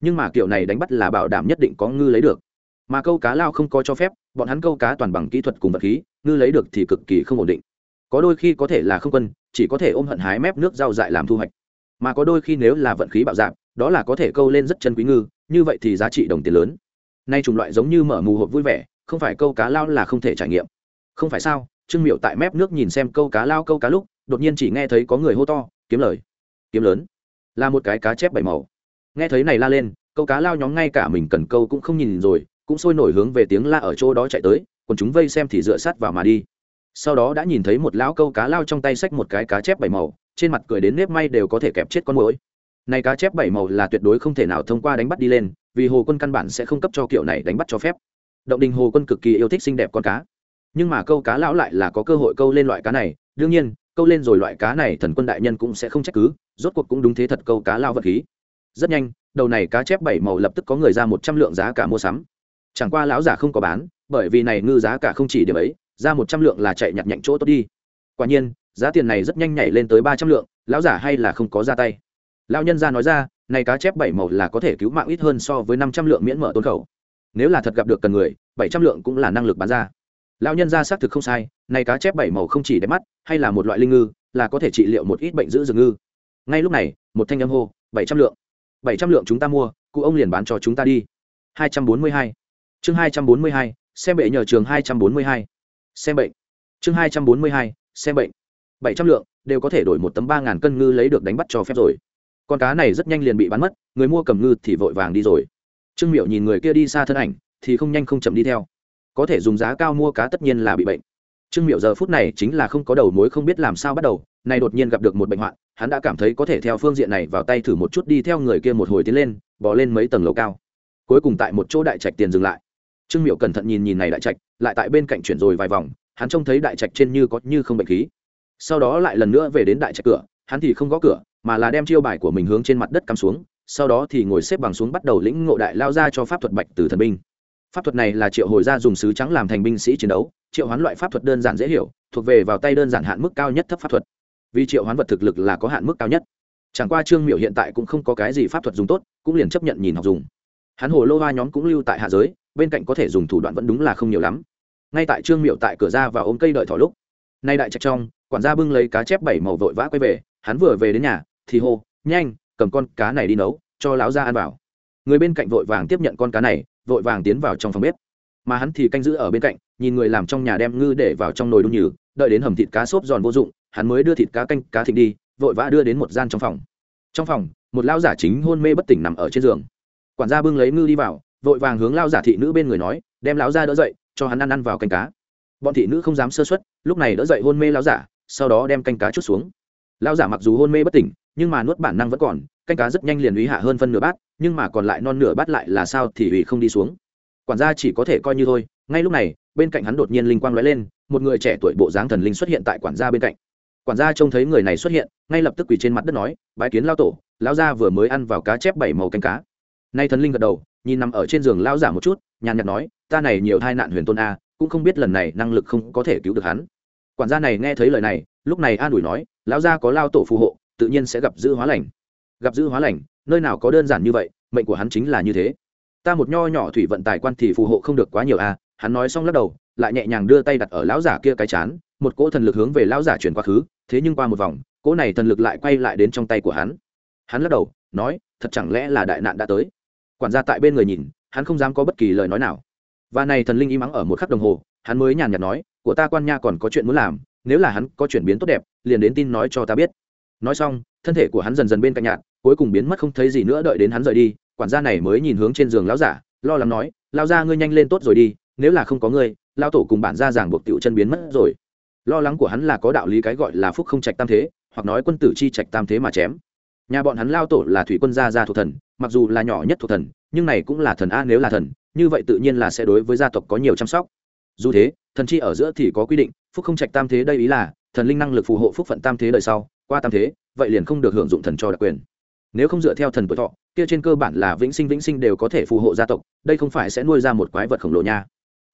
Nhưng mà kiểu này đánh bắt là bảo đảm nhất định có ngư lấy được. Mà câu cá lao không có cho phép, bọn hắn câu cá toàn bằng kỹ thuật cùng vật khí, ngư lấy được thì cực kỳ không ổn định. Có đôi khi có thể là không quân, chỉ có thể ôm hận hái mép nước rau dại làm thu hoạch. Mà có đôi khi nếu là vận khí bạo dạng đó là có thể câu lên rất chân quý ngư như vậy thì giá trị đồng tiền lớn. Nay chủng loại giống như mở mù hộp vui vẻ, không phải câu cá lao là không thể trải nghiệm. Không phải sao, trương miệu tại mép nước nhìn xem câu cá lao câu cá lúc, đột nhiên chỉ nghe thấy có người hô to, kiếm lời, kiếm lớn. Là một cái cá chép bảy màu. Nghe thấy này la lên, câu cá lao nhóm ngay cả mình cần câu cũng không nhìn rồi, cũng sôi nổi hướng về tiếng la ở chỗ đó chạy tới, còn chúng vây xem thì dựa sát vào mà đi. Sau đó đã nhìn thấy một lão câu cá lao trong tay xách một cái cá chép bảy màu, trên mặt cười đến nếp may đều có thể kẹp chết con mũi này cá chép bảy màu là tuyệt đối không thể nào thông qua đánh bắt đi lên, vì hồ quân căn bản sẽ không cấp cho kiểu này đánh bắt cho phép. Động đình hồ quân cực kỳ yêu thích xinh đẹp con cá. Nhưng mà câu cá lão lại là có cơ hội câu lên loại cá này, đương nhiên, câu lên rồi loại cá này thần quân đại nhân cũng sẽ không trách cứ, rốt cuộc cũng đúng thế thật câu cá lao vật khí. Rất nhanh, đầu này cá chép bảy màu lập tức có người ra một trăm lượng giá cả mua sắm. Chẳng qua lão giả không có bán, bởi vì này ngư giá cả không chỉ điểm ấy, ra một trăm lượng là chạy nhặt nhạnh chỗ tốt đi. Quả nhiên, giá tiền này rất nhanh nhảy lên tới ba trăm lượng, lão giả hay là không có ra tay lão nhân ra nói ra, này cá chép bảy màu là có thể cứu mạng ít hơn so với năm trăm lượng miễn mở tôn khẩu. Nếu là thật gặp được cần người, bảy trăm lượng cũng là năng lực bán ra. Lão nhân ra xác thực không sai, này cá chép bảy màu không chỉ đẹp mắt, hay là một loại linh ngư, là có thể trị liệu một ít bệnh giữ rừng ngư. Ngay lúc này, một thanh âm hô, bảy trăm lượng, bảy trăm lượng chúng ta mua, cụ ông liền bán cho chúng ta đi. Hai trăm bốn mươi hai. Chương hai trăm bốn mươi hai, xem bệnh nhờ trường hai trăm bốn mươi hai. Xem bệnh. Chương hai trăm bốn mươi hai, xem bệnh. Bảy trăm lượng, đều có thể đổi một tấm ba ngàn cân ngư lấy được đánh bắt cho phép rồi con cá này rất nhanh liền bị bắn mất, người mua cầm ngư thì vội vàng đi rồi. Trương miệu nhìn người kia đi xa thân ảnh, thì không nhanh không chậm đi theo. Có thể dùng giá cao mua cá tất nhiên là bị bệnh. Trương miệu giờ phút này chính là không có đầu mối không biết làm sao bắt đầu, nay đột nhiên gặp được một bệnh hoạn, hắn đã cảm thấy có thể theo phương diện này vào tay thử một chút đi theo người kia một hồi tiến lên bỏ lên mấy tầng lầu cao. Cuối cùng tại một chỗ đại trạch tiền dừng lại. Trương miệu cẩn thận nhìn nhìn này đại trạch, lại tại bên cạnh chuyển rồi vài vòng, hắn trông thấy đại trạch trên như có như không bệnh khí. Sau đó lại lần nữa về đến đại trạch cửa, hắn thì không gõ cửa mà là đem chiêu bài của mình hướng trên mặt đất cắm xuống, sau đó thì ngồi xếp bằng xuống bắt đầu lĩnh ngộ đại lao ra cho pháp thuật bạch từ thần binh. Pháp thuật này là triệu hồi ra dùng sứ trắng làm thành binh sĩ chiến đấu, triệu hoán loại pháp thuật đơn giản dễ hiểu, thuộc về vào tay đơn giản hạn mức cao nhất thấp pháp thuật. Vì triệu hoán vật thực lực là có hạn mức cao nhất. Chẳng qua trương miểu hiện tại cũng không có cái gì pháp thuật dùng tốt, cũng liền chấp nhận nhìn học dùng. Hắn hồ lô hoa nhóm cũng lưu tại hạ giới, bên cạnh có thể dùng thủ đoạn vẫn đúng là không nhiều lắm. Ngay tại trương miểu tại cửa ra và ôm cây đợi thỏ lúc, nay đại trạch trong, quản gia bưng lấy cá chép bảy màu vội vã quay về, hắn vừa về đến nhà thì hô, nhanh, cầm con cá này đi nấu, cho lão ra ăn vào. Người bên cạnh vội vàng tiếp nhận con cá này, vội vàng tiến vào trong phòng bếp. Mà hắn thì canh giữ ở bên cạnh, nhìn người làm trong nhà đem ngư để vào trong nồi đun nhừ, đợi đến hầm thịt cá xốp giòn vô dụng, hắn mới đưa thịt cá canh cá thịt đi, vội vã đưa đến một gian trong phòng. Trong phòng, một lao giả chính hôn mê bất tỉnh nằm ở trên giường. Quản gia bưng lấy ngư đi vào, vội vàng hướng lao giả thị nữ bên người nói, đem lão ra đỡ dậy, cho hắn ăn ăn vào canh cá. Bọn thị nữ không dám sơ xuất lúc này đỡ dậy hôn mê lao giả, sau đó đem canh cá chút xuống. Lao giả mặc dù hôn mê bất tỉnh nhưng mà nuốt bản năng vẫn còn, canh cá rất nhanh liền uy hạ hơn phân nửa bát, nhưng mà còn lại non nửa bát lại là sao thì ủy không đi xuống. Quản gia chỉ có thể coi như thôi, ngay lúc này, bên cạnh hắn đột nhiên linh quang lóe lên, một người trẻ tuổi bộ dáng thần linh xuất hiện tại quản gia bên cạnh. Quản gia trông thấy người này xuất hiện, ngay lập tức quỳ trên mặt đất nói, bái kiến lao tổ lao gia vừa mới ăn vào cá chép bảy màu canh cá. Nay thần linh gật đầu, nhìn nằm ở trên giường lao giả một chút, nhàn nhạt nói, ta này nhiều tai nạn huyền tôn a, cũng không biết lần này năng lực không có thể cứu được hắn. Quản gia này nghe thấy lời này, lúc này an ủi nói, lão gia có lao tổ phù hộ tự nhiên sẽ gặp dữ hóa lành. Gặp dữ hóa lành, nơi nào có đơn giản như vậy, mệnh của hắn chính là như thế. Ta một nho nhỏ thủy vận tài quan thì phù hộ không được quá nhiều a hắn nói xong lắc đầu, lại nhẹ nhàng đưa tay đặt ở lão giả kia cái chán, một cỗ thần lực hướng về lão giả chuyển quá khứ, thế nhưng qua một vòng, cỗ này thần lực lại quay lại đến trong tay của hắn. Hắn lắc đầu, nói, thật chẳng lẽ là đại nạn đã tới? Quản gia tại bên người nhìn, hắn không dám có bất kỳ lời nói nào. Và này thần linh im mắng ở một khắc đồng hồ, hắn mới nhàn nhạt nói, của ta quan nha còn có chuyện muốn làm, nếu là hắn có chuyển biến tốt đẹp, liền đến tin nói cho ta biết nói xong, thân thể của hắn dần dần bên cạnh nhạt, cuối cùng biến mất không thấy gì nữa đợi đến hắn rời đi, quản gia này mới nhìn hướng trên giường lão giả, lo lắng nói lao ra ngươi nhanh lên tốt rồi đi, nếu là không có ngươi lao tổ cùng bản ra giảng buộc tiểu chân biến mất rồi. Lo lắng của hắn là có đạo lý cái gọi là phúc không trạch tam thế, hoặc nói quân tử chi trạch tam thế mà chém. Nhà bọn hắn lao tổ là thủy quân gia gia thuộc thần, mặc dù là nhỏ nhất thuộc thần, nhưng này cũng là thần a nếu là thần, như vậy tự nhiên là sẽ đối với gia tộc có nhiều chăm sóc. Dù thế, thần chi ở giữa thì có quy định, phúc không trạch tam thế đây ý là, thần linh năng lực phù hộ phúc phận tam thế đời sau qua tam thế, vậy liền không được hưởng dụng thần cho đặc quyền. Nếu không dựa theo thần tuổi thọ, kia trên cơ bản là vĩnh sinh vĩnh sinh đều có thể phù hộ gia tộc, đây không phải sẽ nuôi ra một quái vật khổng lồ nha.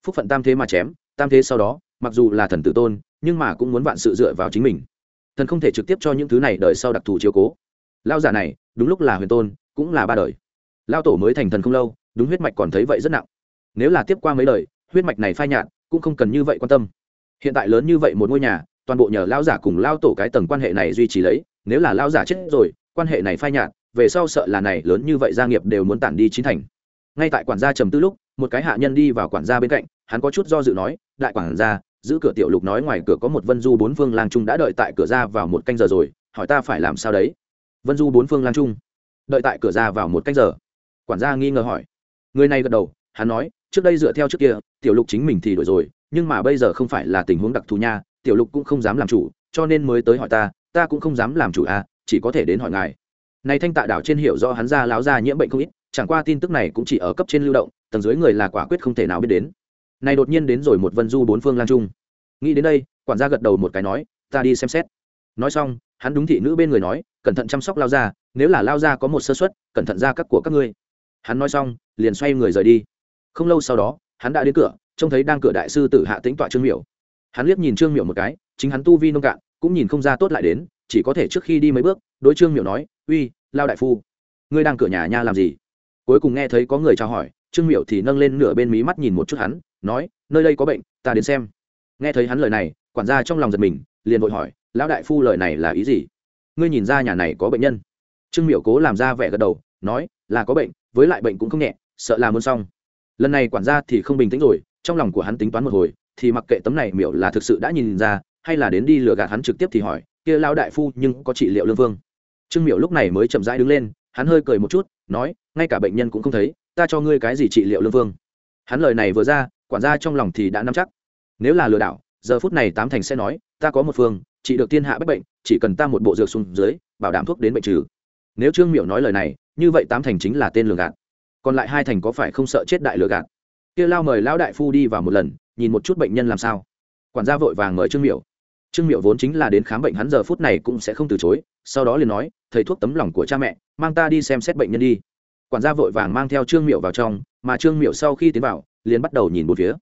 Phúc phận tam thế mà chém, tam thế sau đó, mặc dù là thần tử tôn, nhưng mà cũng muốn vạn sự dựa vào chính mình. Thần không thể trực tiếp cho những thứ này đời sau đặc thù chiếu cố. Lao giả này, đúng lúc là huyền tôn, cũng là ba đời. Lao tổ mới thành thần không lâu, đúng huyết mạch còn thấy vậy rất nặng. Nếu là tiếp qua mấy đời, huyết mạch này phai nhạt, cũng không cần như vậy quan tâm. Hiện tại lớn như vậy một ngôi nhà toàn bộ nhờ lao giả cùng lao tổ cái tầng quan hệ này duy trì lấy, nếu là lao giả chết rồi, quan hệ này phai nhạt, về sau sợ là này lớn như vậy gia nghiệp đều muốn tản đi chín thành. Ngay tại quản gia trầm tư lúc, một cái hạ nhân đi vào quản gia bên cạnh, hắn có chút do dự nói, đại quản gia, giữ cửa tiểu lục nói ngoài cửa có một vân du bốn phương lang trung đã đợi tại cửa ra vào một canh giờ rồi, hỏi ta phải làm sao đấy? Vân du bốn phương lang trung, đợi tại cửa ra vào một canh giờ. Quản gia nghi ngờ hỏi. Người này gật đầu, hắn nói, trước đây dựa theo trước kia, tiểu lục chính mình thì đổi rồi, nhưng mà bây giờ không phải là tình huống đặc thù nha tiểu lục cũng không dám làm chủ, cho nên mới tới hỏi ta ta cũng không dám làm chủ à chỉ có thể đến hỏi ngài. Này thanh tạ đảo trên hiểu do hắn ra láo ra nhiễm bệnh không ít, chẳng qua tin tức này cũng chỉ ở cấp trên lưu động, tầng dưới người là quả quyết không thể nào biết đến. Này đột nhiên đến rồi một vân du bốn phương lan trung. Nghĩ đến đây, quản gia gật đầu một cái nói, ta đi xem xét. Nói xong, hắn đúng thị nữ bên người nói, cẩn thận chăm sóc lao ra nếu là lao ra có một sơ suất, cẩn thận ra các của các ngươi. Hắn nói xong, liền xoay người rời đi. Không lâu sau đó, hắn đã đến cửa, trông thấy đang cửa đại sư tử hạ tĩnh tọa trương miểu hắn liếc nhìn trương miểu một cái, chính hắn tu vi nông cạn, cũng nhìn không ra tốt lại đến, chỉ có thể trước khi đi mấy bước, đối trương miểu nói, uy, lao đại phu, ngươi đang cửa nhà nha làm gì? Cuối cùng nghe thấy có người chào hỏi, trương miểu thì nâng lên nửa bên mí mắt nhìn một chút hắn, nói, nơi đây có bệnh, ta đến xem. Nghe thấy hắn lời này, quản gia trong lòng giật mình, liền vội hỏi, lão đại phu lời này là ý gì? Ngươi nhìn ra nhà này có bệnh nhân? Trương miểu cố làm ra vẻ gật đầu, nói, là có bệnh, với lại bệnh cũng không nhẹ, sợ là muốn xong. Lần này quản gia thì không bình tĩnh rồi, trong lòng của hắn tính toán một hồi thì mặc kệ tấm này miểu là thực sự đã nhìn ra, hay là đến đi lừa gạt hắn trực tiếp thì hỏi, kia lão đại phu, nhưng có trị liệu lương vương? Trương miểu lúc này mới chậm rãi đứng lên, hắn hơi cười một chút, nói, ngay cả bệnh nhân cũng không thấy, ta cho ngươi cái gì trị liệu lương vương? Hắn lời này vừa ra, quản gia trong lòng thì đã nắm chắc. Nếu là lừa đảo, giờ phút này tám thành sẽ nói, ta có một phương chỉ được thiên hạ bất bệnh, chỉ cần ta một bộ dược xuống dưới, bảo đảm thuốc đến bệnh trừ. Nếu trương miểu nói lời này, như vậy tám thành chính là tên lừa gạt. Còn lại hai thành có phải không sợ chết đại lừa gạt? Kia lao mời lão đại phu đi vào một lần nhìn một chút bệnh nhân làm sao. Quản gia vội vàng mời trương miểu. Trương miểu vốn chính là đến khám bệnh hắn giờ phút này cũng sẽ không từ chối, sau đó liền nói, thầy thuốc tấm lòng của cha mẹ, mang ta đi xem xét bệnh nhân đi. Quản gia vội vàng mang theo trương miểu vào trong, mà trương miểu sau khi tiến vào, liền bắt đầu nhìn một phía.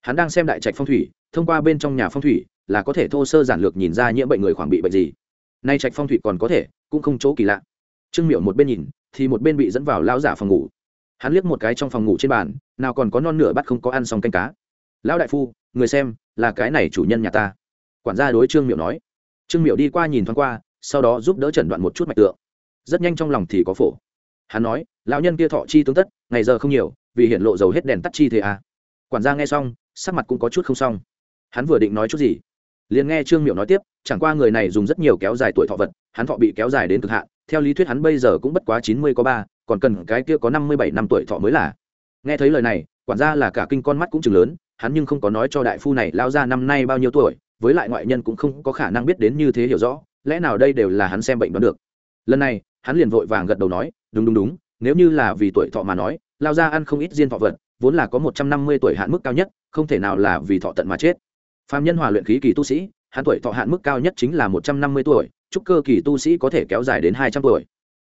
Hắn đang xem đại trạch phong thủy, thông qua bên trong nhà phong thủy là có thể thô sơ giản lược nhìn ra nhiễm bệnh người khoảng bị bệnh gì. Nay trạch phong thủy còn có thể, cũng không chỗ kỳ lạ. Trương miểu một bên nhìn, thì một bên bị dẫn vào lão giả phòng ngủ. Hắn liếc một cái trong phòng ngủ trên bàn, nào còn có non nửa bắt không có ăn xong canh cá lão đại phu, người xem, là cái này chủ nhân nhà ta. Quản gia đối trương miệu nói. Trương miệu đi qua nhìn thoáng qua, sau đó giúp đỡ chẩn đoạn một chút mạch tượng. Rất nhanh trong lòng thì có phổ. Hắn nói, lão nhân kia thọ chi tướng tất, ngày giờ không nhiều, vì hiện lộ dầu hết đèn tắt chi thế à. quản gia nghe xong, sắc mặt cũng có chút không xong. Hắn vừa định nói chút gì, liền nghe trương miệu nói tiếp, chẳng qua người này dùng rất nhiều kéo dài tuổi thọ vật, hắn thọ bị kéo dài đến cực hạn, theo lý thuyết hắn bây giờ cũng bất quá chín mươi có ba, còn cần cái kia có năm mươi bảy năm tuổi thọ mới là. Nghe thấy lời này, quản gia là cả kinh con mắt cũng chừng lớn hắn nhưng không có nói cho đại phu này lao ra năm nay bao nhiêu tuổi, với lại ngoại nhân cũng không có khả năng biết đến như thế hiểu rõ, lẽ nào đây đều là hắn xem bệnh đoán được. Lần này, hắn liền vội vàng gật đầu nói, đúng đúng đúng, nếu như là vì tuổi thọ mà nói, lao ra ăn không ít diên thọ vật, vốn là có một trăm năm mươi tuổi hạn mức cao nhất, không thể nào là vì thọ tận mà chết. Phạm nhân hòa luyện khí kỳ tu sĩ hạn tuổi thọ hạn mức cao nhất chính là một trăm năm mươi tuổi trúc cơ kỳ tu sĩ có thể kéo dài đến hai trăm tuổi.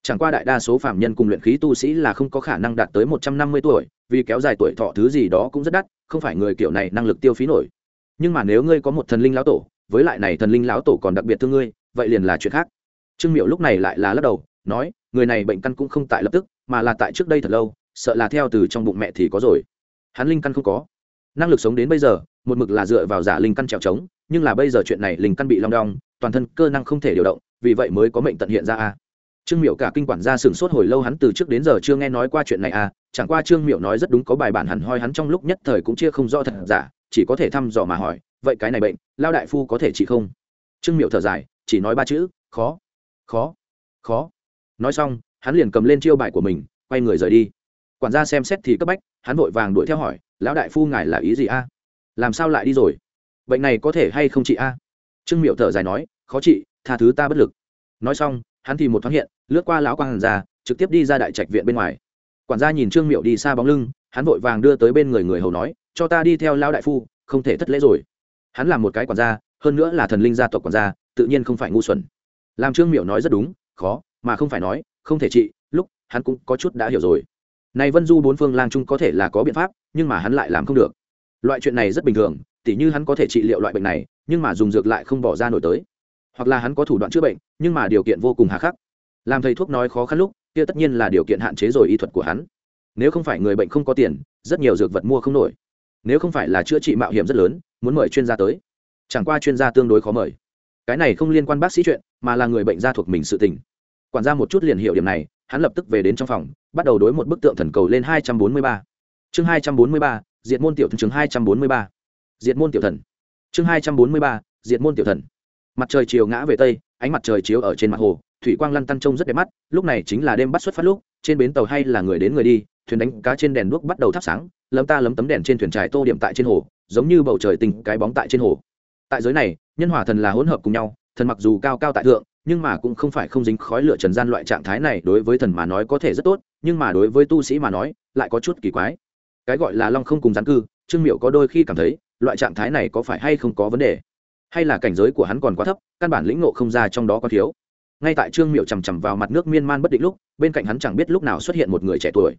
Chẳng qua đại đa số phạm nhân cùng luyện khí tu sĩ là không có khả năng đạt tới một trăm năm mươi tuổi, vì kéo dài tuổi thọ thứ gì đó cũng rất đắt không phải người kiểu này năng lực tiêu phí nổi. Nhưng mà nếu ngươi có một thần linh lão tổ, với lại này thần linh lão tổ còn đặc biệt thương ngươi, vậy liền là chuyện khác. Trương miệu lúc này lại là lắc đầu, nói, người này bệnh căn cũng không tại lập tức, mà là tại trước đây thật lâu, sợ là theo từ trong bụng mẹ thì có rồi. Hắn linh căn không có. Năng lực sống đến bây giờ, một mực là dựa vào giả linh căn trèo trống, nhưng là bây giờ chuyện này linh căn bị long đong, toàn thân cơ năng không thể điều động, vì vậy mới có mệnh tận hiện ra a. Trương miệu cả kinh quản gia sửng sốt hồi lâu hắn từ trước đến giờ chưa nghe nói qua chuyện này a chẳng qua trương miệu nói rất đúng, có bài bản hẳn hoi hắn trong lúc nhất thời cũng chia không rõ thật giả, chỉ có thể thăm dò mà hỏi, vậy cái này bệnh, lao đại phu có thể trị không? Trương miệu thở dài, chỉ nói ba chữ, khó khó khó. Nói xong, hắn liền cầm lên chiêu bài của mình, quay người rời đi. Quản gia xem xét thì cấp bách, hắn vội vàng đuổi theo hỏi, lão đại phu ngài là ý gì a? Làm sao lại đi rồi? Bệnh này có thể hay không trị a? Trương miệu thở dài nói, khó trị, tha thứ ta bất lực. Nói xong, hắn thì một thoáng hiện, lướt qua lão quang ra trực tiếp đi ra đại trạch viện bên ngoài quản gia nhìn trương miệu đi xa bóng lưng, hắn vội vàng đưa tới bên người người hầu nói, cho ta đi theo lão đại phu, không thể thất lễ rồi. Hắn là một cái quản gia, hơn nữa là thần linh gia tộc quản gia, tự nhiên không phải ngu xuẩn. Làm trương miệu nói rất đúng, khó, mà không phải nói, không thể trị, lúc hắn cũng có chút đã hiểu rồi. Này vân du bốn phương lang trung có thể là có biện pháp, nhưng mà hắn lại làm không được. Loại chuyện này rất bình thường, tỉ như hắn có thể trị liệu loại bệnh này, nhưng mà dùng dược lại không bỏ ra nổi tới. Hoặc là hắn có thủ đoạn chữa bệnh, nhưng mà điều kiện vô cùng hà khắc. Làm thầy thuốc nói khó khăn lúc kia tất nhiên là điều kiện hạn chế rồi y thuật của hắn. Nếu không phải người bệnh không có tiền, rất nhiều dược vật mua không nổi. Nếu không phải là chữa trị mạo hiểm rất lớn, muốn mời chuyên gia tới. Chẳng qua chuyên gia tương đối khó mời. Cái này không liên quan bác sĩ chuyện, mà là người bệnh gia thuộc mình sự tình. Quản gia một chút liền hiểu điểm này, hắn lập tức về đến trong phòng, bắt đầu đối một bức tượng thần cầu lên hai trăm bốn mươi ba. Chương hai trăm bốn mươi ba, diệt môn tiểu thần chương hai trăm bốn mươi ba. Diệt môn tiểu thần. Chương hai trăm bốn mươi ba, diệt môn tiểu thần. Mặt trời chiều ngã về tây, ánh mặt trời chiếu ở trên mặt hồ thủy quang lăn tăn trông rất đẹp mắt, lúc này chính là đêm bắt xuất phát lúc, trên bến tàu hay là người đến người đi, thuyền đánh cá trên đèn đuốc bắt đầu thắp sáng, lấm ta lấm tấm đèn trên thuyền trải tô điểm tại trên hồ, giống như bầu trời tình cái bóng tại trên hồ. Tại giới này, nhân hòa thần là hỗn hợp cùng nhau, thần mặc dù cao cao tại thượng, nhưng mà cũng không phải không dính khói lửa trần gian loại trạng thái này, đối với thần mà nói có thể rất tốt, nhưng mà đối với tu sĩ mà nói, lại có chút kỳ quái. Cái gọi là long không cùng gián cư, trương miệu có đôi khi cảm thấy, loại trạng thái này có phải hay không có vấn đề? Hay là cảnh giới của hắn còn quá thấp, căn bản lĩnh ngộ không ra trong đó có thiếu? Ngay tại trương miệu chằm chằm vào mặt nước miên man bất định lúc, bên cạnh hắn chẳng biết lúc nào xuất hiện một người trẻ tuổi.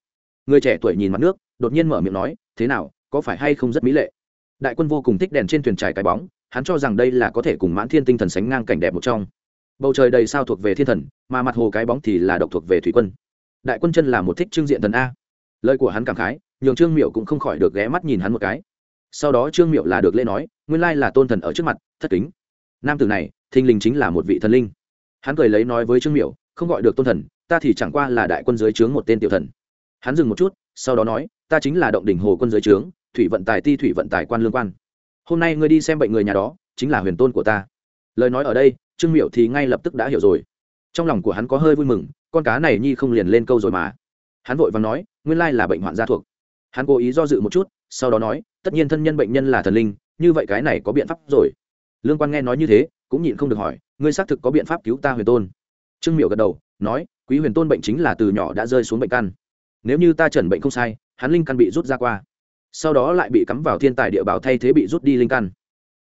Người trẻ tuổi nhìn mặt nước, đột nhiên mở miệng nói, thế nào, có phải hay không rất mỹ lệ? Đại quân vô cùng thích đèn trên thuyền trải cái bóng, hắn cho rằng đây là có thể cùng mãn thiên tinh thần sánh ngang cảnh đẹp một trong. Bầu trời đầy sao thuộc về thiên thần, mà mặt hồ cái bóng thì là độc thuộc về thủy quân. Đại quân chân là một thích trương diện thần a. Lời của hắn cảm khái, nhường trương miệu cũng không khỏi được ghé mắt nhìn hắn một cái. Sau đó trương miệu là được lễ nói, nguyên lai là tôn thần ở trước mặt, thất kính. Nam tử này, thình lình chính là một vị thần linh hắn cười lấy nói với trương miểu, không gọi được tôn thần ta thì chẳng qua là đại quân dưới trướng một tên tiểu thần. Hắn dừng một chút sau đó nói ta chính là động đỉnh hồ quân dưới trướng thủy vận tài ti thủy vận tài quan lương quan. Hôm nay ngươi đi xem bệnh người nhà đó chính là huyền tôn của ta. Lời nói ở đây trương miểu thì ngay lập tức đã hiểu rồi. Trong lòng của hắn có hơi vui mừng con cá này nhi không liền lên câu rồi mà. Hắn vội và nói nguyên lai là bệnh hoạn gia thuộc. Hắn cố ý do dự một chút sau đó nói tất nhiên thân nhân bệnh nhân là thần linh như vậy cái này có biện pháp rồi. Lương quan nghe nói như thế cũng nhịn không được hỏi ngươi xác thực có biện pháp cứu ta huyền tôn. Trương miệu gật đầu, nói, quý huyền tôn bệnh chính là từ nhỏ đã rơi xuống bệnh căn. Nếu như ta chẩn bệnh không sai, hắn linh căn bị rút ra qua. Sau đó lại bị cắm vào thiên tài địa bảo thay thế bị rút đi linh căn.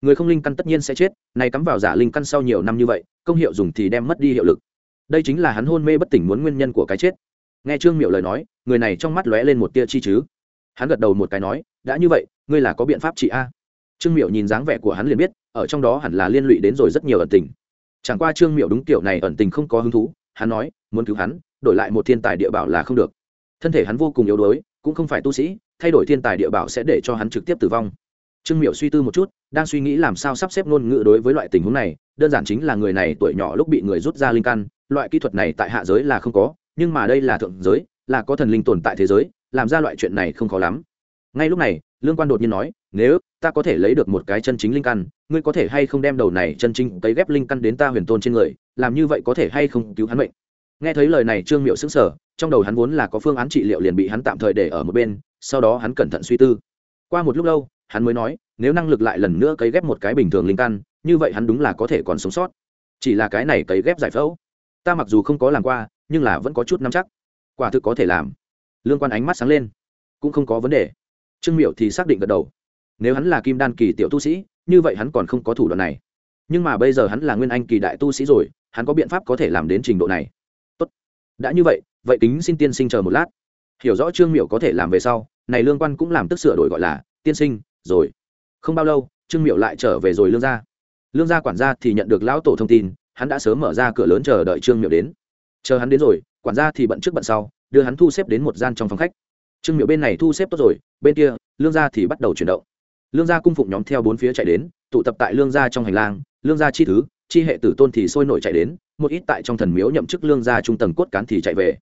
Người không linh căn tất nhiên sẽ chết này cắm vào giả linh căn sau nhiều năm như vậy, công hiệu dùng thì đem mất đi hiệu lực. Đây chính là hắn hôn mê bất tỉnh muốn nguyên nhân của cái chết. Nghe trương miệu lời nói, người này trong mắt lóe lên một tia chi chứ. Hắn gật đầu một cái nói, đã như vậy, ngươi là có biện pháp trị a. Trương miệu nhìn dáng vẻ của hắn liền biết, ở trong đó hẳn là liên lụy đến rồi rất nhiều ẩn tình chẳng qua trương miệu đúng kiểu này ẩn tình không có hứng thú, hắn nói, muốn cứu hắn, đổi lại một thiên tài địa bảo là không được. Thân thể hắn vô cùng yếu đuối, cũng không phải tu sĩ, thay đổi thiên tài địa bảo sẽ để cho hắn trực tiếp tử vong. Trương miệu suy tư một chút, đang suy nghĩ làm sao sắp xếp ngôn ngữ đối với loại tình huống này, đơn giản chính là người này tuổi nhỏ lúc bị người rút ra linh căn, loại kỹ thuật này tại hạ giới là không có, nhưng mà đây là thượng giới, là có thần linh tồn tại thế giới, làm ra loại chuyện này không khó lắm. Ngay lúc này, lương quan đột nhiên nói, nếu ta có thể lấy được một cái chân chính linh căn, ngươi có thể hay không đem đầu này chân chính cấy ghép linh căn đến ta huyền tôn trên người, làm như vậy có thể hay không cứu hắn mệnh? Nghe thấy lời này, trương miệu sững sở trong đầu hắn vốn là có phương án trị liệu liền bị hắn tạm thời để ở một bên, sau đó hắn cẩn thận suy tư. Qua một lúc lâu, hắn mới nói, nếu năng lực lại lần nữa cấy ghép một cái bình thường linh căn, như vậy hắn đúng là có thể còn sống sót. Chỉ là cái này cấy ghép giải phẫu, ta mặc dù không có làm qua, nhưng là vẫn có chút nắm chắc. Quả thực có thể làm. Lương quan ánh mắt sáng lên, cũng không có vấn đề. Trương miệu thì xác định gật đầu nếu hắn là kim đan kỳ tiểu tu sĩ, như vậy hắn còn không có thủ đoạn này. Nhưng mà bây giờ hắn là nguyên anh kỳ đại tu sĩ rồi, hắn có biện pháp có thể làm đến trình độ này. Tốt. đã như vậy vậy tính xin tiên sinh chờ một lát. Hiểu rõ trương miểu có thể làm về sau, này lương quan cũng làm tức sửa đổi gọi là, tiên sinh, rồi. Không bao lâu, trương miểu lại trở về rồi lương gia. Lương gia quản gia thì nhận được lão tổ thông tin, hắn đã sớm mở ra cửa lớn chờ đợi trương miểu đến. Chờ hắn đến rồi, quản gia thì bận trước bận sau, đưa hắn thu xếp đến một gian trong phòng khách. Trương miểu bên này thu xếp tốt rồi, bên kia, lương gia thì bắt đầu chuyển động lương gia cung phụng nhóm theo bốn phía chạy đến, tụ tập tại lương gia trong hành lang, lương gia chi thứ, chi hệ tử tôn thì sôi nổi chạy đến, một ít tại trong thần miếu nhậm chức lương gia trung tầng cốt cán thì chạy về.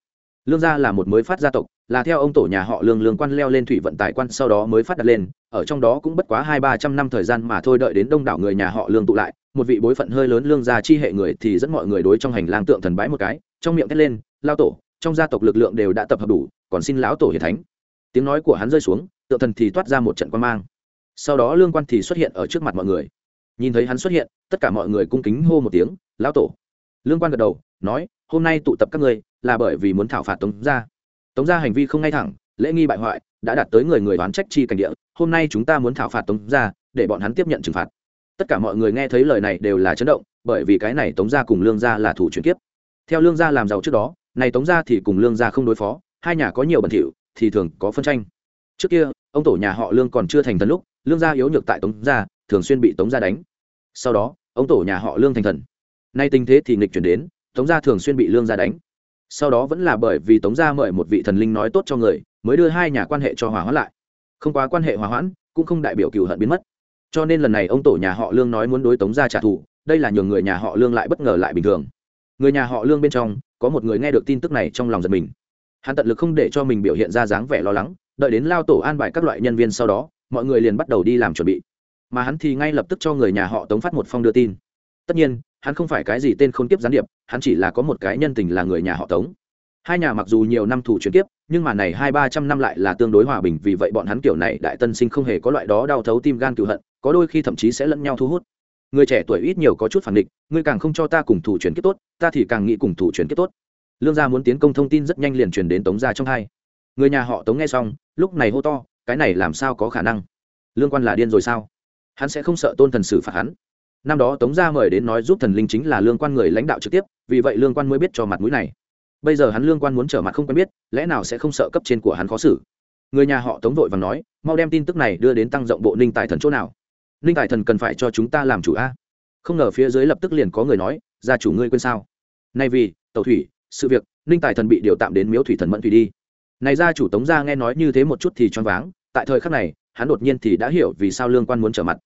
Lương gia là một mới phát gia tộc, là theo ông tổ nhà họ lương lương quan leo lên thủy vận tài quan sau đó mới phát đặt lên, ở trong đó cũng bất quá hai ba trăm năm thời gian mà thôi đợi đến đông đảo người nhà họ lương tụ lại, một vị bối phận hơi lớn lương gia chi hệ người thì dẫn mọi người đối trong hành lang tượng thần bái một cái, trong miệng thét lên, lao tổ, trong gia tộc lực lượng đều đã tập hợp đủ, còn xin lão tổ hiền thánh. Tiếng nói của hắn rơi xuống, tượng thần thì toát ra một trận quan mang sau đó lương quan thì xuất hiện ở trước mặt mọi người. Nhìn thấy hắn xuất hiện, tất cả mọi người cung kính hô một tiếng, lão tổ. Lương quan gật đầu, nói, hôm nay tụ tập các ngươi là bởi vì muốn thảo phạt tống gia. Tống gia hành vi không ngay thẳng, lễ nghi bại hoại, đã đạt tới người người đoán trách chi cảnh địa. Hôm nay chúng ta muốn thảo phạt tống gia, để bọn hắn tiếp nhận trừng phạt. Tất cả mọi người nghe thấy lời này đều là chấn động, bởi vì cái này tống gia cùng lương gia là thủ chuyển kiếp. Theo lương gia làm giàu trước đó, này tống gia thì cùng lương gia không đối phó, hai nhà có nhiều bẩn thỉu, thì thường có phân tranh trước kia, ông tổ nhà họ lương còn chưa thành thần lúc, lương gia yếu nhược tại tống gia, thường xuyên bị tống gia đánh. Sau đó, ông tổ nhà họ lương thành thần. Nay tình thế thì nghịch chuyển đến, tống gia thường xuyên bị lương gia đánh. Sau đó vẫn là bởi vì tống gia mời một vị thần linh nói tốt cho người, mới đưa hai nhà quan hệ cho hòa hoãn lại. Không quá quan hệ hòa hoãn, cũng không đại biểu cựu hận biến mất. Cho nên lần này ông tổ nhà họ lương nói muốn đối tống gia trả thù, đây là nhường người nhà họ lương lại bất ngờ lại bình thường. Người nhà họ lương bên trong, có một người nghe được tin tức này trong lòng giật mình. Hắn tận lực không để cho mình biểu hiện ra dáng vẻ lo lắng đợi đến lao tổ an bài các loại nhân viên sau đó, mọi người liền bắt đầu đi làm chuẩn bị. Mà hắn thì ngay lập tức cho người nhà họ tống phát một phong đưa tin. Tất nhiên, hắn không phải cái gì tên khôn kiếp gián điệp, hắn chỉ là có một cái nhân tình là người nhà họ tống. Hai nhà mặc dù nhiều năm thủ chuyển tiếp nhưng mà này hai ba trăm năm lại là tương đối hòa bình, vì vậy bọn hắn kiểu này đại tân sinh không hề có loại đó đau thấu tim gan cựu hận, có đôi khi thậm chí sẽ lẫn nhau thu hút. Người trẻ tuổi ít nhiều có chút phản định ngươi càng không cho ta cùng thủ chuyển kiếp tốt, ta thì càng nghĩ cùng thủ chuyển kiếp tốt. Lương gia muốn tiến công thông tin rất nhanh liền truyền đến tống gia trong hai người nhà họ tống nghe xong, lúc này hô to, cái này làm sao có khả năng? Lương quan là điên rồi sao? Hắn sẽ không sợ tôn thần xử phạt hắn. Năm đó tống gia mời đến nói giúp thần linh chính là lương quan người lãnh đạo trực tiếp, vì vậy lương quan mới biết cho mặt mũi này. Bây giờ hắn lương quan muốn trở mặt không quen biết, lẽ nào sẽ không sợ cấp trên của hắn khó xử? Người nhà họ tống vội và nói, mau đem tin tức này đưa đến tăng rộng bộ ninh tài thần chỗ nào? Ninh tài thần cần phải cho chúng ta làm chủ a. Không ngờ phía dưới lập tức liền có người nói, gia chủ ngươi quên sao? Nay vì tàu thủy, sự việc, ninh tài thần bị điều tạm đến miếu thủy thần mẫn thủy đi này gia chủ tống gia nghe nói như thế một chút thì choáng váng, tại thời khắc này, hắn đột nhiên thì đã hiểu vì sao lương quan muốn trở mặt.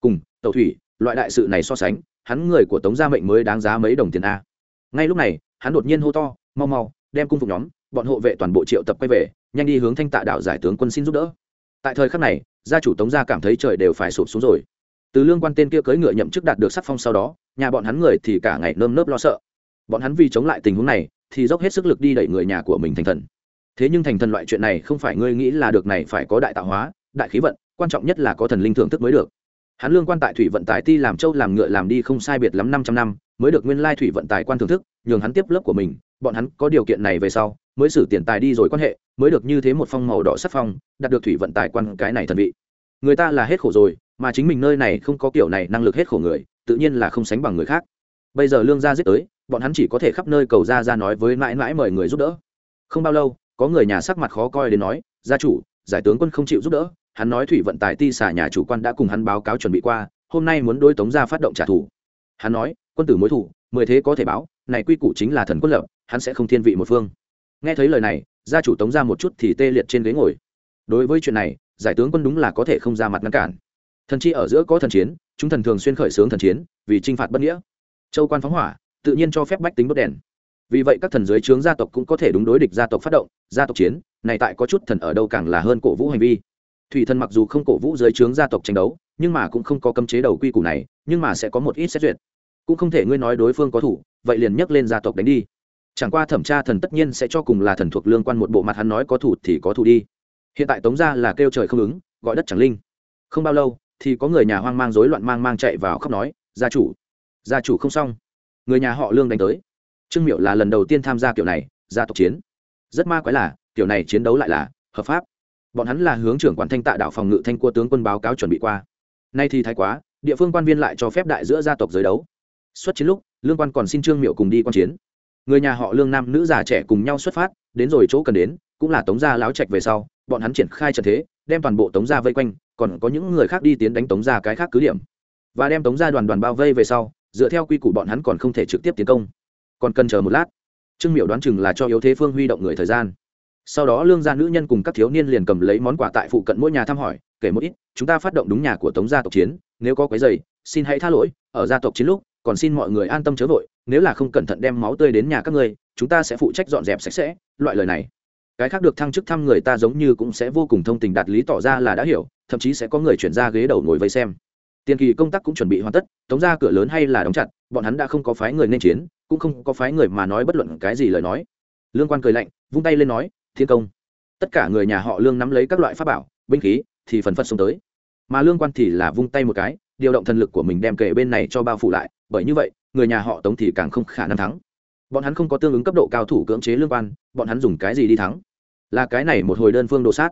Cùng tàu thủy, loại đại sự này so sánh, hắn người của tống gia mệnh mới đáng giá mấy đồng tiền a. Ngay lúc này, hắn đột nhiên hô to, mau mau, đem cung phục nhóm, bọn hộ vệ toàn bộ triệu tập quay về, nhanh đi hướng thanh tạ đạo giải tướng quân xin giúp đỡ. Tại thời khắc này, gia chủ tống gia cảm thấy trời đều phải sụp xuống rồi. Từ lương quan tên kia cưỡi ngựa nhậm chức đạt được sắc phong sau đó, nhà bọn hắn người thì cả ngày nơm nớp lo sợ. Bọn hắn vì chống lại tình huống này, thì dốc hết sức lực đi đẩy người nhà của mình thành thần thế nhưng thành thần loại chuyện này không phải ngươi nghĩ là được này phải có đại tạo hóa, đại khí vận, quan trọng nhất là có thần linh thưởng thức mới được. Hắn lương quan tại thủy vận tài ti làm châu làm ngựa làm đi không sai biệt lắm năm trăm năm, mới được nguyên lai thủy vận tài quan thưởng thức, nhường hắn tiếp lớp của mình, bọn hắn có điều kiện này về sau, mới xử tiền tài đi rồi quan hệ, mới được như thế một phong màu đỏ sắc phong, đạt được thủy vận tài quan cái này thần vị. Người ta là hết khổ rồi, mà chính mình nơi này không có kiểu này năng lực hết khổ người, tự nhiên là không sánh bằng người khác. Bây giờ lương gia giết tới, bọn hắn chỉ có thể khắp nơi cầu ra ra nói với mãi mãi mời người giúp đỡ. Không bao lâu có người nhà sắc mặt khó coi đến nói, gia chủ, giải tướng quân không chịu giúp đỡ, hắn nói thủy vận tài ti xả nhà chủ quan đã cùng hắn báo cáo chuẩn bị qua, hôm nay muốn đôi tống ra phát động trả thù. Hắn nói, quân tử mối thủ, mười thế có thể báo, này quy củ chính là thần quân lập, hắn sẽ không thiên vị một phương. Nghe thấy lời này, gia chủ tống ra một chút thì tê liệt trên ghế ngồi. Đối với chuyện này, giải tướng quân đúng là có thể không ra mặt ngăn cản. Thần chi ở giữa có thần chiến, chúng thần thường xuyên khởi xướng thần chiến, vì t r i n h phạt bất nghĩa. Châu quan phóng hỏa, tự nhiên cho phép bách tính đốt đèn vì vậy các thần dưới trướng gia tộc cũng có thể đúng đối địch gia tộc phát động, gia tộc chiến, này tại có chút thần ở đâu càng là hơn cổ vũ hành vi. Thủy thần mặc dù không cổ vũ dưới trướng gia tộc tranh đấu, nhưng mà cũng không có cấm chế đầu quy củ này, nhưng mà sẽ có một ít xét duyệt. Cũng không thể ngươi nói đối phương có thủ, vậy liền nhấc lên gia tộc đánh đi. Chẳng qua thẩm tra thần tất nhiên sẽ cho cùng là thần thuộc lương quan một bộ mặt hắn nói có thủ thì có thủ đi. Hiện tại tống gia là kêu trời không ứng, gọi đất chẳng linh. Không bao lâu, thì có người nhà hoang mang rối loạn mang mang chạy vào khóc nói, gia chủ gia chủ không xong. Người nhà họ lương đánh tới trương miệu là lần đầu tiên tham gia kiểu này, gia tộc chiến. Rất ma quái là, kiểu này chiến đấu lại là hợp pháp. Bọn hắn là hướng trưởng quản thanh tạ đạo phòng ngự thanh Cua tướng quân báo cáo chuẩn bị qua. Nay thì thái quá, địa phương quan viên lại cho phép đại giữa gia tộc giới đấu. Xuất chiến lúc, lương quan còn xin trương miệu cùng đi quan chiến. Người nhà họ lương nam nữ già trẻ cùng nhau xuất phát, đến rồi chỗ cần đến, cũng là tống gia láo trạch về sau, bọn hắn triển khai trận thế, đem toàn bộ tống gia vây quanh, còn có những người khác đi tiến đánh tống gia cái khác cứ điểm. Và đem tống gia đoàn đoàn bao vây về sau, dựa theo quy củ bọn hắn còn không thể trực tiếp tiến công còn cần chờ một lát. Trương miểu đoán chừng là cho yếu thế phương huy động người thời gian. Sau đó lương gia nữ nhân cùng các thiếu niên liền cầm lấy món quà tại phụ cận mỗi nhà thăm hỏi, kể một ít, chúng ta phát động đúng nhà của tống gia tộc chiến, nếu có cái giày xin hãy tha lỗi, ở gia tộc chiến lúc, còn xin mọi người an tâm chớ vội, nếu là không cẩn thận đem máu tươi đến nhà các ngươi, chúng ta sẽ phụ trách dọn dẹp sạch sẽ, loại lời này. Cái khác được thăng chức thăm người ta giống như cũng sẽ vô cùng thông tình đạt lý tỏ ra là đã hiểu, thậm chí sẽ có người chuyển ra ghế đầu ngồi vây xem. Tiền kỳ công tác cũng chuẩn bị hoàn tất, tống ra cửa lớn hay là đóng chặt, bọn hắn đã không có phái người nên chiến cũng không có phái người mà nói bất luận cái gì lời nói. Lương quan cười lạnh, vung tay lên nói, thiên công, tất cả người nhà họ lương nắm lấy các loại pháp bảo, binh khí thì phần phật xuống tới. Mà lương quan thì là vung tay một cái, điều động thần lực của mình đem kể bên này cho bao phủ lại, bởi như vậy, người nhà họ tống thì càng không khả năng thắng. Bọn hắn không có tương ứng cấp độ cao thủ cưỡng chế lương quan, bọn hắn dùng cái gì đi thắng? Là cái này một hồi đơn phương đồ sát.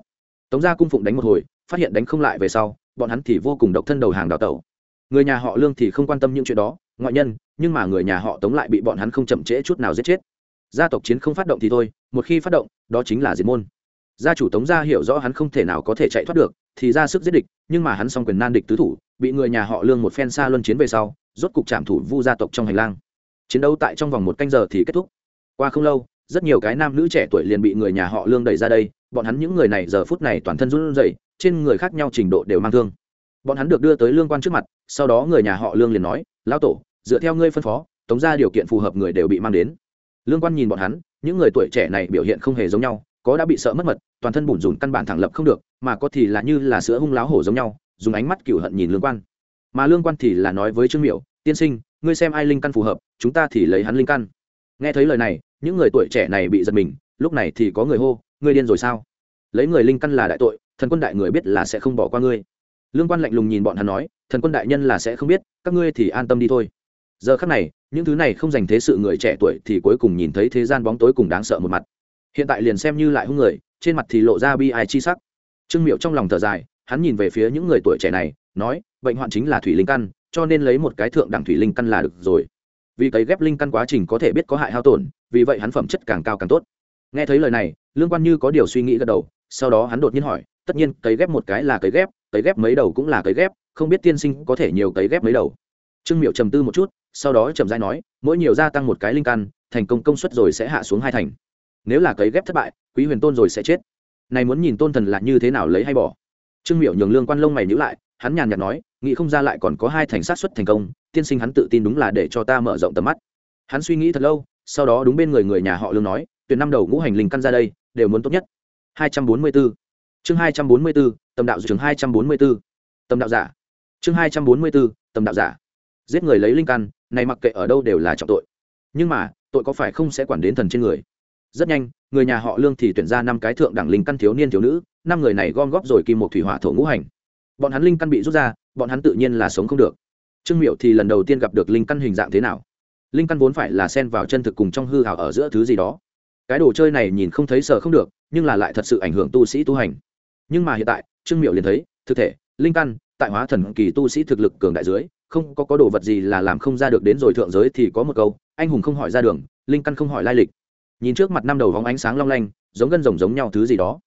Tống gia cung phụng đánh một hồi, phát hiện đánh không lại về sau, bọn hắn thì vô cùng độc thân đầu hàng đào tẩu. Người nhà họ lương thì không quan tâm những chuyện đó ngoại nhân, nhưng mà người nhà họ tống lại bị bọn hắn không chậm trễ chút nào giết chết. Gia tộc chiến không phát động thì thôi, một khi phát động, đó chính là diệt môn. Gia chủ tống gia hiểu rõ hắn không thể nào có thể chạy thoát được, thì ra sức giết địch, nhưng mà hắn xong quyền nan địch tứ thủ, bị người nhà họ lương một phen xa luân chiến về sau, rốt cục trạm thủ vu gia tộc trong hành lang. Chiến đấu tại trong vòng một canh giờ thì kết thúc. Qua không lâu, rất nhiều cái nam nữ trẻ tuổi liền bị người nhà họ lương đẩy ra đây, bọn hắn những người này giờ phút này toàn thân run rẩy, trên người khác nhau trình độ đều mang thương. Bọn hắn được đưa tới lương quan trước mặt, sau đó người nhà họ lương liền nói, lão tổ dựa theo ngươi phân phó, tống ra điều kiện phù hợp người đều bị mang đến. Lương quan nhìn bọn hắn, những người tuổi trẻ này biểu hiện không hề giống nhau, có đã bị sợ mất mật, toàn thân bùn rùn căn bản thẳng lập không được, mà có thì là như là sữa hung láo hổ giống nhau, dùng ánh mắt cựu hận nhìn lương quan. Mà lương quan thì là nói với trương miểu, tiên sinh, ngươi xem ai linh căn phù hợp, chúng ta thì lấy hắn linh căn. Nghe thấy lời này, những người tuổi trẻ này bị giật mình, lúc này thì có người hô, ngươi điên rồi sao? Lấy người linh căn là đại tội, thần quân đại người biết là sẽ không bỏ qua ngươi. Lương quan lạnh lùng nhìn bọn hắn nói, thần quân đại nhân là sẽ không biết, các ngươi thì an tâm đi thôi giờ khắc này, những thứ này không dành thế sự người trẻ tuổi thì cuối cùng nhìn thấy thế gian bóng tối cùng đáng sợ một mặt. Hiện tại liền xem như lại hung người, trên mặt thì lộ ra bi ai chi sắc. Trương miệu trong lòng thở dài, hắn nhìn về phía những người tuổi trẻ này, nói, bệnh hoạn chính là thủy linh căn, cho nên lấy một cái thượng đẳng thủy linh căn là được rồi. Vì cấy ghép linh căn quá trình có thể biết có hại hao tổn, vì vậy hắn phẩm chất càng cao càng tốt. Nghe thấy lời này, lương quan như có điều suy nghĩ gật đầu, sau đó hắn đột nhiên hỏi, tất nhiên, cấy ghép một cái là cấy ghép cấy ghép mấy đầu cũng là cấy ghép, không biết tiên sinh có thể nhiều cấy ghép mấy đầu? Trương miệu trầm tư một chút sau đó trầm rãi nói, mỗi nhiều gia tăng một cái linh căn, thành công công suất rồi sẽ hạ xuống hai thành. Nếu là cấy ghép thất bại, quý huyền tôn rồi sẽ chết. Này muốn nhìn tôn thần là như thế nào lấy hay bỏ. Trương miệu nhường lương quan lông mày nhữ lại, hắn nhàn nhạt nói, nghĩ không ra lại còn có hai thành sát xuất thành công, tiên sinh hắn tự tin đúng là để cho ta mở rộng tầm mắt. Hắn suy nghĩ thật lâu, sau đó đúng bên người người nhà họ lương nói, tuyển năm đầu ngũ hành linh căn ra đây, đều muốn tốt nhất. 244 chương 244 tầm đạo chương 244 tầm đạo giả. Chương 244 tầm đạo giả. Giết người lấy linh căn này mặc kệ ở đâu đều là trọng tội. Nhưng mà, tội có phải không sẽ quản đến thần trên người? Rất nhanh, người nhà họ lương thì tuyển ra năm cái thượng đẳng linh căn thiếu niên thiếu nữ, năm người này gom góp rồi kim một thủy hỏa thổ ngũ hành. Bọn hắn linh căn bị rút ra, bọn hắn tự nhiên là sống không được. Trương miệu thì lần đầu tiên gặp được linh căn hình dạng thế nào? Linh căn vốn phải là xen vào chân thực cùng trong hư hào ở giữa thứ gì đó. Cái đồ chơi này nhìn không thấy sờ không được, nhưng là lại thật sự ảnh hưởng tu sĩ tu hành. Nhưng mà hiện tại, trương miệu liền thấy, thực thể, linh căn, tại hóa thần kỳ tu sĩ thực lực cường đại dưới không có có đồ vật gì là làm không ra được đến rồi thượng giới thì có một câu, anh hùng không hỏi ra đường, linh căn không hỏi lai lịch. Nhìn trước mặt năm đầu vóng ánh sáng long lanh, giống gân rồng giống nhau thứ gì đó.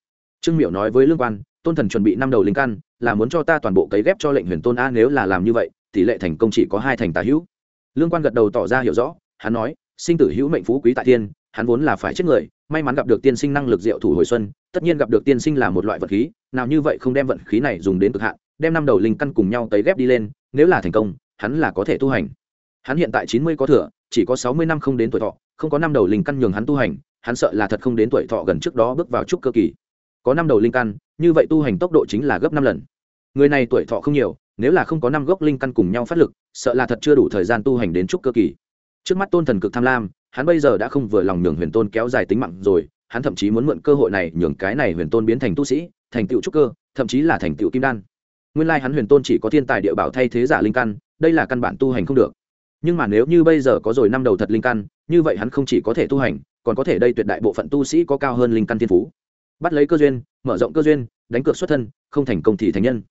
Trương miệu nói với lương quan, tôn thần chuẩn bị năm đầu linh căn, là muốn cho ta toàn bộ cấy ghép cho lệnh huyền tôn a nếu là làm như vậy, tỷ lệ thành công chỉ có hai thành tà hữu. Lương quan gật đầu tỏ ra hiểu rõ, hắn nói, sinh tử hữu mệnh phú quý tại thiên, hắn vốn là phải chết người, may mắn gặp được tiên sinh năng lực diệu thủ hồi xuân, tất nhiên gặp được tiên sinh là một loại vật khí, nào như vậy không đem vận khí này dùng đến cực hạn, đem năm đầu linh căn cùng nhau tấy ghép đi lên nếu là thành công, hắn là có thể tu hành. Hắn hiện tại chín mươi có thừa, chỉ có sáu mươi năm không đến tuổi thọ, không có năm đầu linh căn nhường hắn tu hành, hắn sợ là thật không đến tuổi thọ gần trước đó bước vào trúc cơ kỳ. Có năm đầu linh căn, như vậy tu hành tốc độ chính là gấp năm lần. Người này tuổi thọ không nhiều, nếu là không có năm gốc linh căn cùng nhau phát lực, sợ là thật chưa đủ thời gian tu hành đến trúc cơ kỳ. Trước mắt tôn thần cực tham lam, hắn bây giờ đã không vừa lòng nhường huyền tôn kéo dài tính mạng rồi, hắn thậm chí muốn mượn cơ hội này nhường cái này huyền tôn biến thành tu sĩ, thành tựu trúc cơ, thậm chí là thành tựu kim đan nguyên lai hắn huyền tôn chỉ có thiên tài địa bảo thay thế giả linh căn, đây là căn bản tu hành không được. Nhưng mà nếu như bây giờ có rồi năm đầu thật linh căn, như vậy hắn không chỉ có thể tu hành, còn có thể đây tuyệt đại bộ phận tu sĩ có cao hơn linh căn thiên phú. Bắt lấy cơ duyên, mở rộng cơ duyên, đánh cược xuất thân, không thành công thì thành nhân.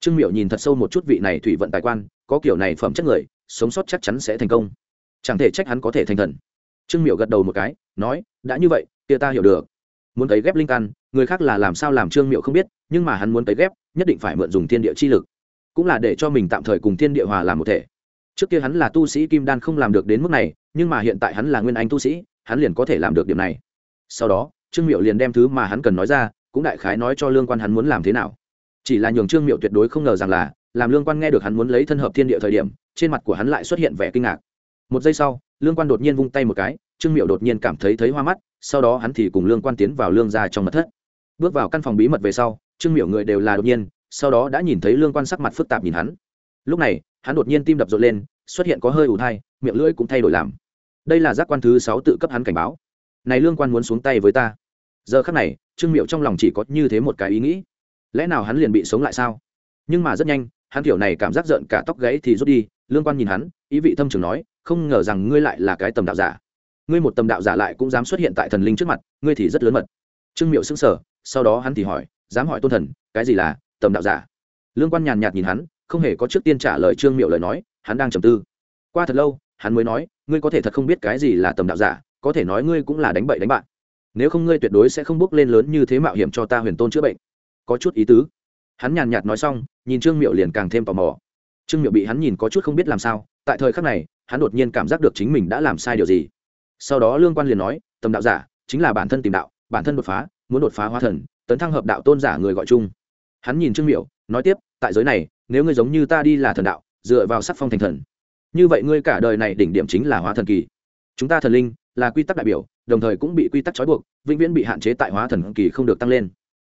Trương miệu nhìn thật sâu một chút vị này thủy vận tài quan, có kiểu này phẩm chất người, sống sót chắc chắn sẽ thành công. Chẳng thể trách hắn có thể thành thần. Trương miệu gật đầu một cái, nói, đã như vậy, kia ta hiểu được. Muốn cấy ghép linh căn, người khác là làm sao làm trương miệu không biết, nhưng mà hắn muốn cấy ghép nhất định phải mượn dùng thiên địa chi lực, cũng là để cho mình tạm thời cùng thiên địa hòa làm một thể. Trước kia hắn là tu sĩ kim đan không làm được đến mức này, nhưng mà hiện tại hắn là nguyên anh tu sĩ, hắn liền có thể làm được điểm này. Sau đó, trương miệu liền đem thứ mà hắn cần nói ra, cũng đại khái nói cho lương quan hắn muốn làm thế nào. Chỉ là nhường trương miệu tuyệt đối không ngờ rằng là, làm lương quan nghe được hắn muốn lấy thân hợp thiên địa thời điểm, trên mặt của hắn lại xuất hiện vẻ kinh ngạc. Một giây sau, lương quan đột nhiên vung tay một cái, trương miệu đột nhiên cảm thấy thấy hoa mắt, sau đó hắn thì cùng lương quan tiến vào lương ra trong mật thất. Bước vào căn phòng bí mật về sau trương Miểu người đều là đột nhiên, sau đó đã nhìn thấy lương quan sắc mặt phức tạp nhìn hắn. Lúc này, hắn đột nhiên tim đập rộn lên, xuất hiện có hơi ủ thai, miệng lưỡi cũng thay đổi làm. Đây là giác quan thứ sáu tự cấp hắn cảnh báo. Này lương quan muốn xuống tay với ta. Giờ khắc này, trương miệu trong lòng chỉ có như thế một cái ý nghĩ. Lẽ nào hắn liền bị sống lại sao? Nhưng mà rất nhanh, hắn kiểu này cảm giác giận cả tóc gáy thì rút đi, lương quan nhìn hắn, ý vị thâm trường nói, không ngờ rằng ngươi lại là cái tầm đạo giả. Ngươi một tầm đạo giả lại cũng dám xuất hiện tại thần linh trước mặt, ngươi thì rất lớn mật. Trương miệu sững sờ, sau đó hắn thì hỏi dám hỏi tôn thần, cái gì là tầm đạo giả? Lương quan nhàn nhạt nhìn hắn, không hề có trước tiên trả lời trương miệu lời nói, hắn đang trầm tư. Qua thật lâu, hắn mới nói, ngươi có thể thật không biết cái gì là tầm đạo giả, có thể nói ngươi cũng là đánh bậy đánh bạn. Nếu không ngươi tuyệt đối sẽ không bước lên lớn như thế mạo hiểm cho ta huyền tôn chữa bệnh. Có chút ý tứ. Hắn nhàn nhạt nói xong, nhìn trương miệu liền càng thêm tò mò. Trương miệu bị hắn nhìn có chút không biết làm sao, tại thời khắc này, hắn đột nhiên cảm giác được chính mình đã làm sai điều gì. Sau đó lương quan liền nói, tầm đạo giả chính là bản thân tìm đạo, bản thân đột phá, muốn đột phá hóa thần tấn thăng hợp đạo tôn giả người gọi chung. Hắn nhìn trương Miểu, nói tiếp tại giới này nếu ngươi giống như ta đi là thần đạo dựa vào sắc phong thành thần. Như vậy ngươi cả đời này đỉnh điểm chính là hóa thần kỳ. Chúng ta thần linh là quy tắc đại biểu đồng thời cũng bị quy tắc trói buộc vĩnh viễn bị hạn chế tại hóa thần kỳ không được tăng lên.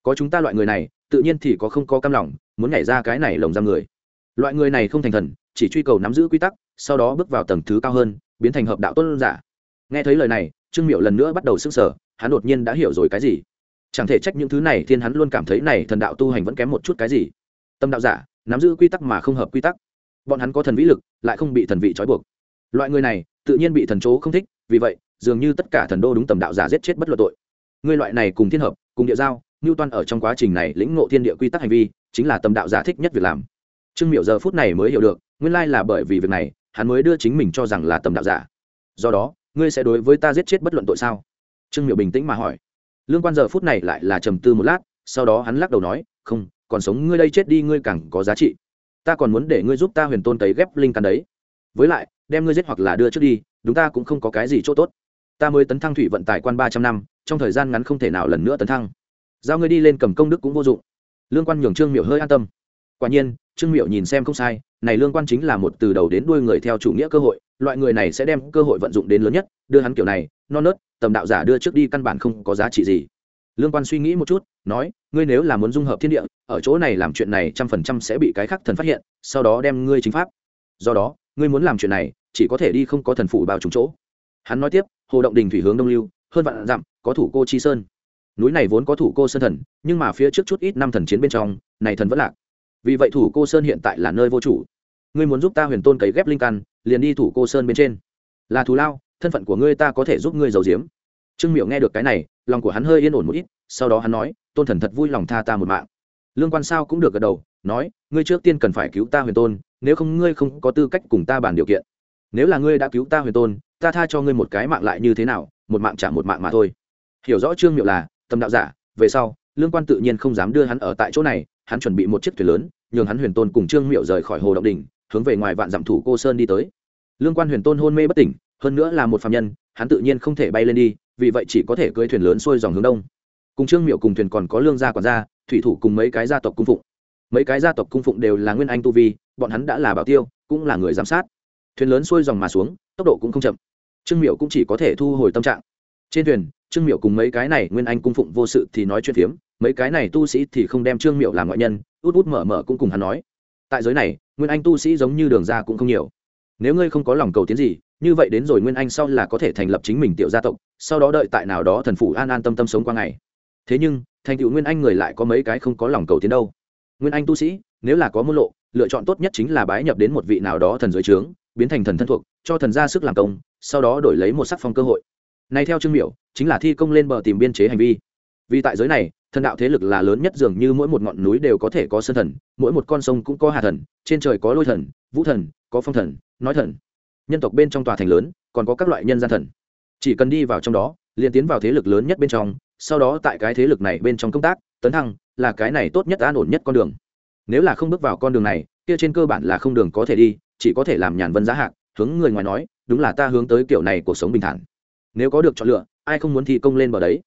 Có chúng ta loại người này tự nhiên thì có không có cam lòng muốn nhảy ra cái này lồng ra người. Loại người này không thành thần chỉ truy cầu nắm giữ quy tắc sau đó bước vào tầng thứ cao hơn biến thành hợp đạo tôn giả. Nghe thấy lời này trương miệu lần nữa bắt đầu s ư n g sở hắn đột nhiên đã hiểu rồi cái gì chẳng thể trách những thứ này, thiên hắn luôn cảm thấy này thần đạo tu hành vẫn kém một chút cái gì. Tâm đạo giả, nắm giữ quy tắc mà không hợp quy tắc. Bọn hắn có thần vĩ lực, lại không bị thần vị trói buộc. Loại người này, tự nhiên bị thần chỗ không thích, vì vậy, dường như tất cả thần đô đúng tầm đạo giả giết chết bất luận tội. Người loại này cùng thiên hợp, cùng địa giao ngưu toan ở trong quá trình này lĩnh ngộ thiên địa quy tắc hành vi, chính là tầm đạo giả thích nhất việc làm. Trương miệu giờ phút này mới hiểu được, nguyên lai là bởi vì việc này, hắn mới đưa chính mình cho rằng là tầm đạo giả. Do đó, ngươi sẽ đối với ta giết chết bất luận tội sao? Trương miệu bình tĩnh mà hỏi lương quan giờ phút này lại là trầm tư một lát, sau đó hắn lắc đầu nói, không, còn sống ngươi đây chết đi ngươi càng có giá trị. Ta còn muốn để ngươi giúp ta huyền tôn tấy ghép linh căn đấy. Với lại, đem ngươi giết hoặc là đưa trước đi, đúng ta cũng không có cái gì chỗ tốt. Ta mới tấn thăng thủy vận tải quan ba trăm năm, trong thời gian ngắn không thể nào lần nữa tấn thăng. Giao ngươi đi lên cầm công đức cũng vô dụng. Lương quan nhường trương miệu hơi an tâm. Quả nhiên, trương miệu nhìn xem không sai, này lương quan chính là một từ đầu đến đuôi người theo chủ nghĩa cơ hội, loại người này sẽ đem cơ hội vận dụng đến lớn nhất, đưa hắn kiểu này, non nớt tầm đạo giả đưa trước đi căn bản không có giá trị gì. Lương quan suy nghĩ một chút, nói, ngươi nếu là muốn dung hợp thiên địa, ở chỗ này làm chuyện này trăm phần trăm sẽ bị cái khắc thần phát hiện, sau đó đem ngươi chính pháp. Do đó, ngươi muốn làm chuyện này, chỉ có thể đi không có thần phủ bao trùng chỗ. Hắn nói tiếp, hồ động đình thủy hướng đông lưu, hơn vạn dặm, có thủ cô chi sơn. Núi này vốn có thủ cô sơn thần, nhưng mà phía trước chút ít năm thần chiến bên trong, này thần vẫn lạc. Vì vậy thủ cô sơn hiện tại là nơi vô chủ. Ngươi muốn giúp ta huyền tôn cấy ghép linh căn, liền đi thủ cô sơn bên trên. Là thù lao thân phận của ngươi ta có thể giúp ngươi giàu giếm. Trương miệu nghe được cái này, lòng của hắn hơi yên ổn một ít, sau đó hắn nói, tôn thần thật vui lòng tha ta một mạng. Lương quan sao cũng được gật đầu, nói, ngươi trước tiên cần phải cứu ta huyền tôn, nếu không ngươi không có tư cách cùng ta bàn điều kiện. Nếu là ngươi đã cứu ta huyền tôn, ta tha cho ngươi một cái mạng lại như thế nào, một mạng trả một mạng mà thôi. Hiểu rõ trương miệu là, tâm đạo giả, về sau, lương quan tự nhiên không dám đưa hắn ở tại chỗ này, hắn chuẩn bị một chiếc thuyền lớn, nhường hắn huyền tôn cùng trương miệu rời khỏi hồ động đình hướng về ngoài vạn dặm thủ cô sơn đi tới. Lương quan huyền tôn hôn mê bất tỉnh hơn nữa là một phạm nhân, hắn tự nhiên không thể bay lên đi, vì vậy chỉ có thể cưỡi thuyền lớn xuôi dòng hướng đông. Cùng trương miệu cùng thuyền còn có lương gia quản gia, thủy thủ cùng mấy cái gia tộc cung phụng. Mấy cái gia tộc cung phụng đều là nguyên anh tu vi, bọn hắn đã là bảo tiêu, cũng là người giám sát. Thuyền lớn xuôi dòng mà xuống, tốc độ cũng không chậm. Trương miệu cũng chỉ có thể thu hồi tâm trạng. Trên thuyền, trương miệu cùng mấy cái này nguyên anh cung phụng vô sự thì nói chuyện phiếm, mấy cái này tu sĩ thì không đem trương miệu làm ngoại nhân, út út mở mở cũng cùng hắn nói. Tại giới này, nguyên anh tu sĩ giống như đường ra cũng không nhiều nếu ngươi không có lòng cầu tiến gì, như vậy đến rồi nguyên anh sau là có thể thành lập chính mình tiểu gia tộc, sau đó đợi tại nào đó thần phủ an an tâm tâm sống qua ngày. Thế nhưng, thành tựu nguyên anh người lại có mấy cái không có lòng cầu tiến đâu. Nguyên anh tu sĩ, nếu là có môn lộ, lựa chọn tốt nhất chính là bái nhập đến một vị nào đó thần dưới trướng, biến thành thần thân thuộc, cho thần ra sức làm công, sau đó đổi lấy một sắc phong cơ hội. Này theo trương miểu, chính là thi công lên bờ tìm biên chế hành vi. Vì tại giới này thần đạo thế lực là lớn nhất dường như mỗi một ngọn núi đều có thể có sơn thần, mỗi một con sông cũng có hà thần, trên trời có lôi thần, vũ thần, có phong thần, nói thần. Nhân tộc bên trong tòa thành lớn, còn có các loại nhân gian thần. Chỉ cần đi vào trong đó, liền tiến vào thế lực lớn nhất bên trong, sau đó tại cái thế lực này bên trong công tác, tấn thăng, là cái này tốt nhất, an ổn nhất con đường. Nếu là không bước vào con đường này, kia trên cơ bản là không đường có thể đi, chỉ có thể làm nhàn vân giá hạc, hướng người ngoài nói, đúng là ta hướng tới kiểu này cuộc sống bình thản. Nếu có được chọn lựa, ai không muốn thi công lên bờ đấy?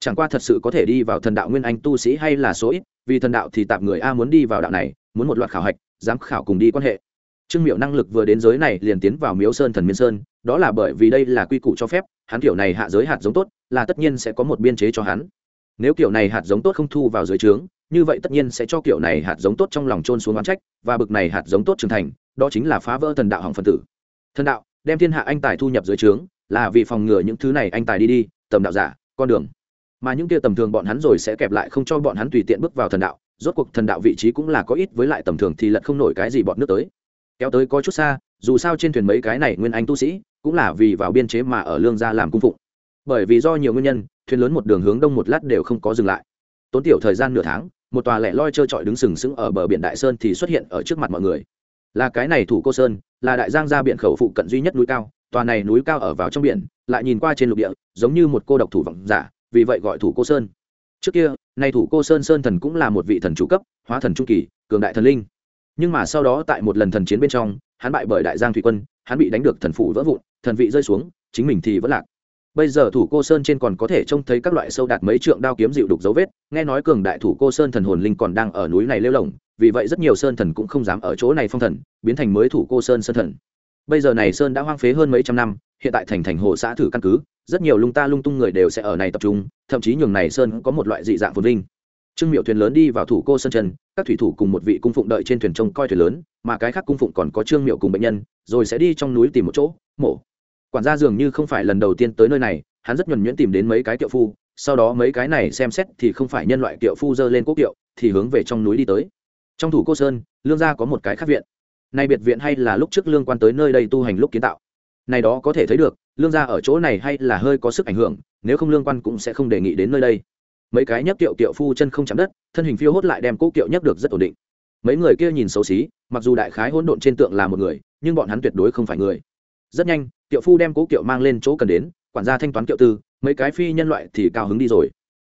Chẳng qua thật sự có thể đi vào thần đạo nguyên anh tu sĩ hay là số ít, vì thần đạo thì tạm người a muốn đi vào đạo này, muốn một loạt khảo hạch giám khảo cùng đi quan hệ. Trương miệu năng lực vừa đến giới này liền tiến vào miếu sơn thần miên sơn, đó là bởi vì đây là quy củ cho phép, hắn kiểu này hạ giới hạt giống tốt, là tất nhiên sẽ có một biên chế cho hắn. Nếu kiểu này hạt giống tốt không thu vào dưới trướng, như vậy tất nhiên sẽ cho kiểu này hạt giống tốt trong lòng trôn xuống oán trách, và bực này hạt giống tốt trưởng thành, đó chính là phá vỡ thần đạo hỏng phân tử. Thần đạo, đem thiên hạ anh tài thu nhập dưới trướng, là vì phòng ngừa những thứ này anh tài đi đi, tầm đạo giả, con đường mà những kia tầm thường bọn hắn rồi sẽ kẹp lại không cho bọn hắn tùy tiện bước vào thần đạo, rốt cuộc thần đạo vị trí cũng là có ít, với lại tầm thường thì lật không nổi cái gì bọn nước tới. Kéo tới có chút xa, dù sao trên thuyền mấy cái này nguyên anh tu sĩ, cũng là vì vào biên chế mà ở lương gia làm cung phụng. Bởi vì do nhiều nguyên nhân, thuyền lớn một đường hướng đông một lát đều không có dừng lại. Tốn tiểu thời gian nửa tháng, một tòa lẻ loi trơ trọi đứng sừng sững ở bờ biển đại sơn thì xuất hiện ở trước mặt mọi người. Là cái này thủ cô sơn, là đại giang gia biển khẩu phụ cận duy nhất núi cao, tòa này núi cao ở vào trong biển, lại nhìn qua trên lục địa, giống như một cô độc thủ vọng giả vì vậy gọi thủ cô sơn. Trước kia, nay thủ cô sơn sơn thần cũng là một vị thần chủ cấp, hóa thần trung kỳ, cường đại thần linh. Nhưng mà sau đó tại một lần thần chiến bên trong, hắn bại bởi đại giang thủy quân, hắn bị đánh được thần phủ vỡ vụn, thần vị rơi xuống, chính mình thì vẫn lạc. Bây giờ thủ cô sơn trên còn có thể trông thấy các loại sâu đạt mấy trượng đao kiếm dịu đục dấu vết, nghe nói cường đại thủ cô sơn thần hồn linh còn đang ở núi này lêu lồng, vì vậy rất nhiều sơn thần cũng không dám ở chỗ này phong thần, biến thành mới thủ cô sơn sơn thần bây giờ này sơn đã hoang phế hơn mấy trăm năm hiện tại thành thành hồ xã thử căn cứ rất nhiều lung ta lung tung người đều sẽ ở này tập trung thậm chí nhường này sơn có một loại dị dạng phồn vinh. Trương miệu thuyền lớn đi vào thủ cô sơn trần, các thủy thủ cùng một vị cung phụng đợi trên thuyền trông coi thuyền lớn mà cái khác cung phụng còn có trương miệu cùng bệnh nhân rồi sẽ đi trong núi tìm một chỗ mổ. Quản gia dường như không phải lần đầu tiên tới nơi này hắn rất nhuẩn nhuyễn tìm đến mấy cái kiệu phu sau đó mấy cái này xem xét thì không phải nhân loại kiệu phu dơ lên quốc kiệu thì hướng về trong núi đi tới. Trong thủ cô sơn lương gia có một cái khác viện nay biệt viện hay là lúc trước lương quan tới nơi đây tu hành lúc kiến tạo. Này đó có thể thấy được, lương gia ở chỗ này hay là hơi có sức ảnh hưởng, nếu không lương quan cũng sẽ không đề nghị đến nơi đây. Mấy cái nhấc tiệu tiệu phu chân không chạm đất, thân hình phiêu hốt lại đem cỗ kiệu nhấc được rất ổn định. Mấy người kia nhìn xấu xí, mặc dù đại khái hỗn độn trên tượng là một người, nhưng bọn hắn tuyệt đối không phải người. Rất nhanh tiệu phu đem cỗ kiệu mang lên chỗ cần đến, quản gia thanh toán kiệu tư, mấy cái phi nhân loại thì cao hứng đi rồi.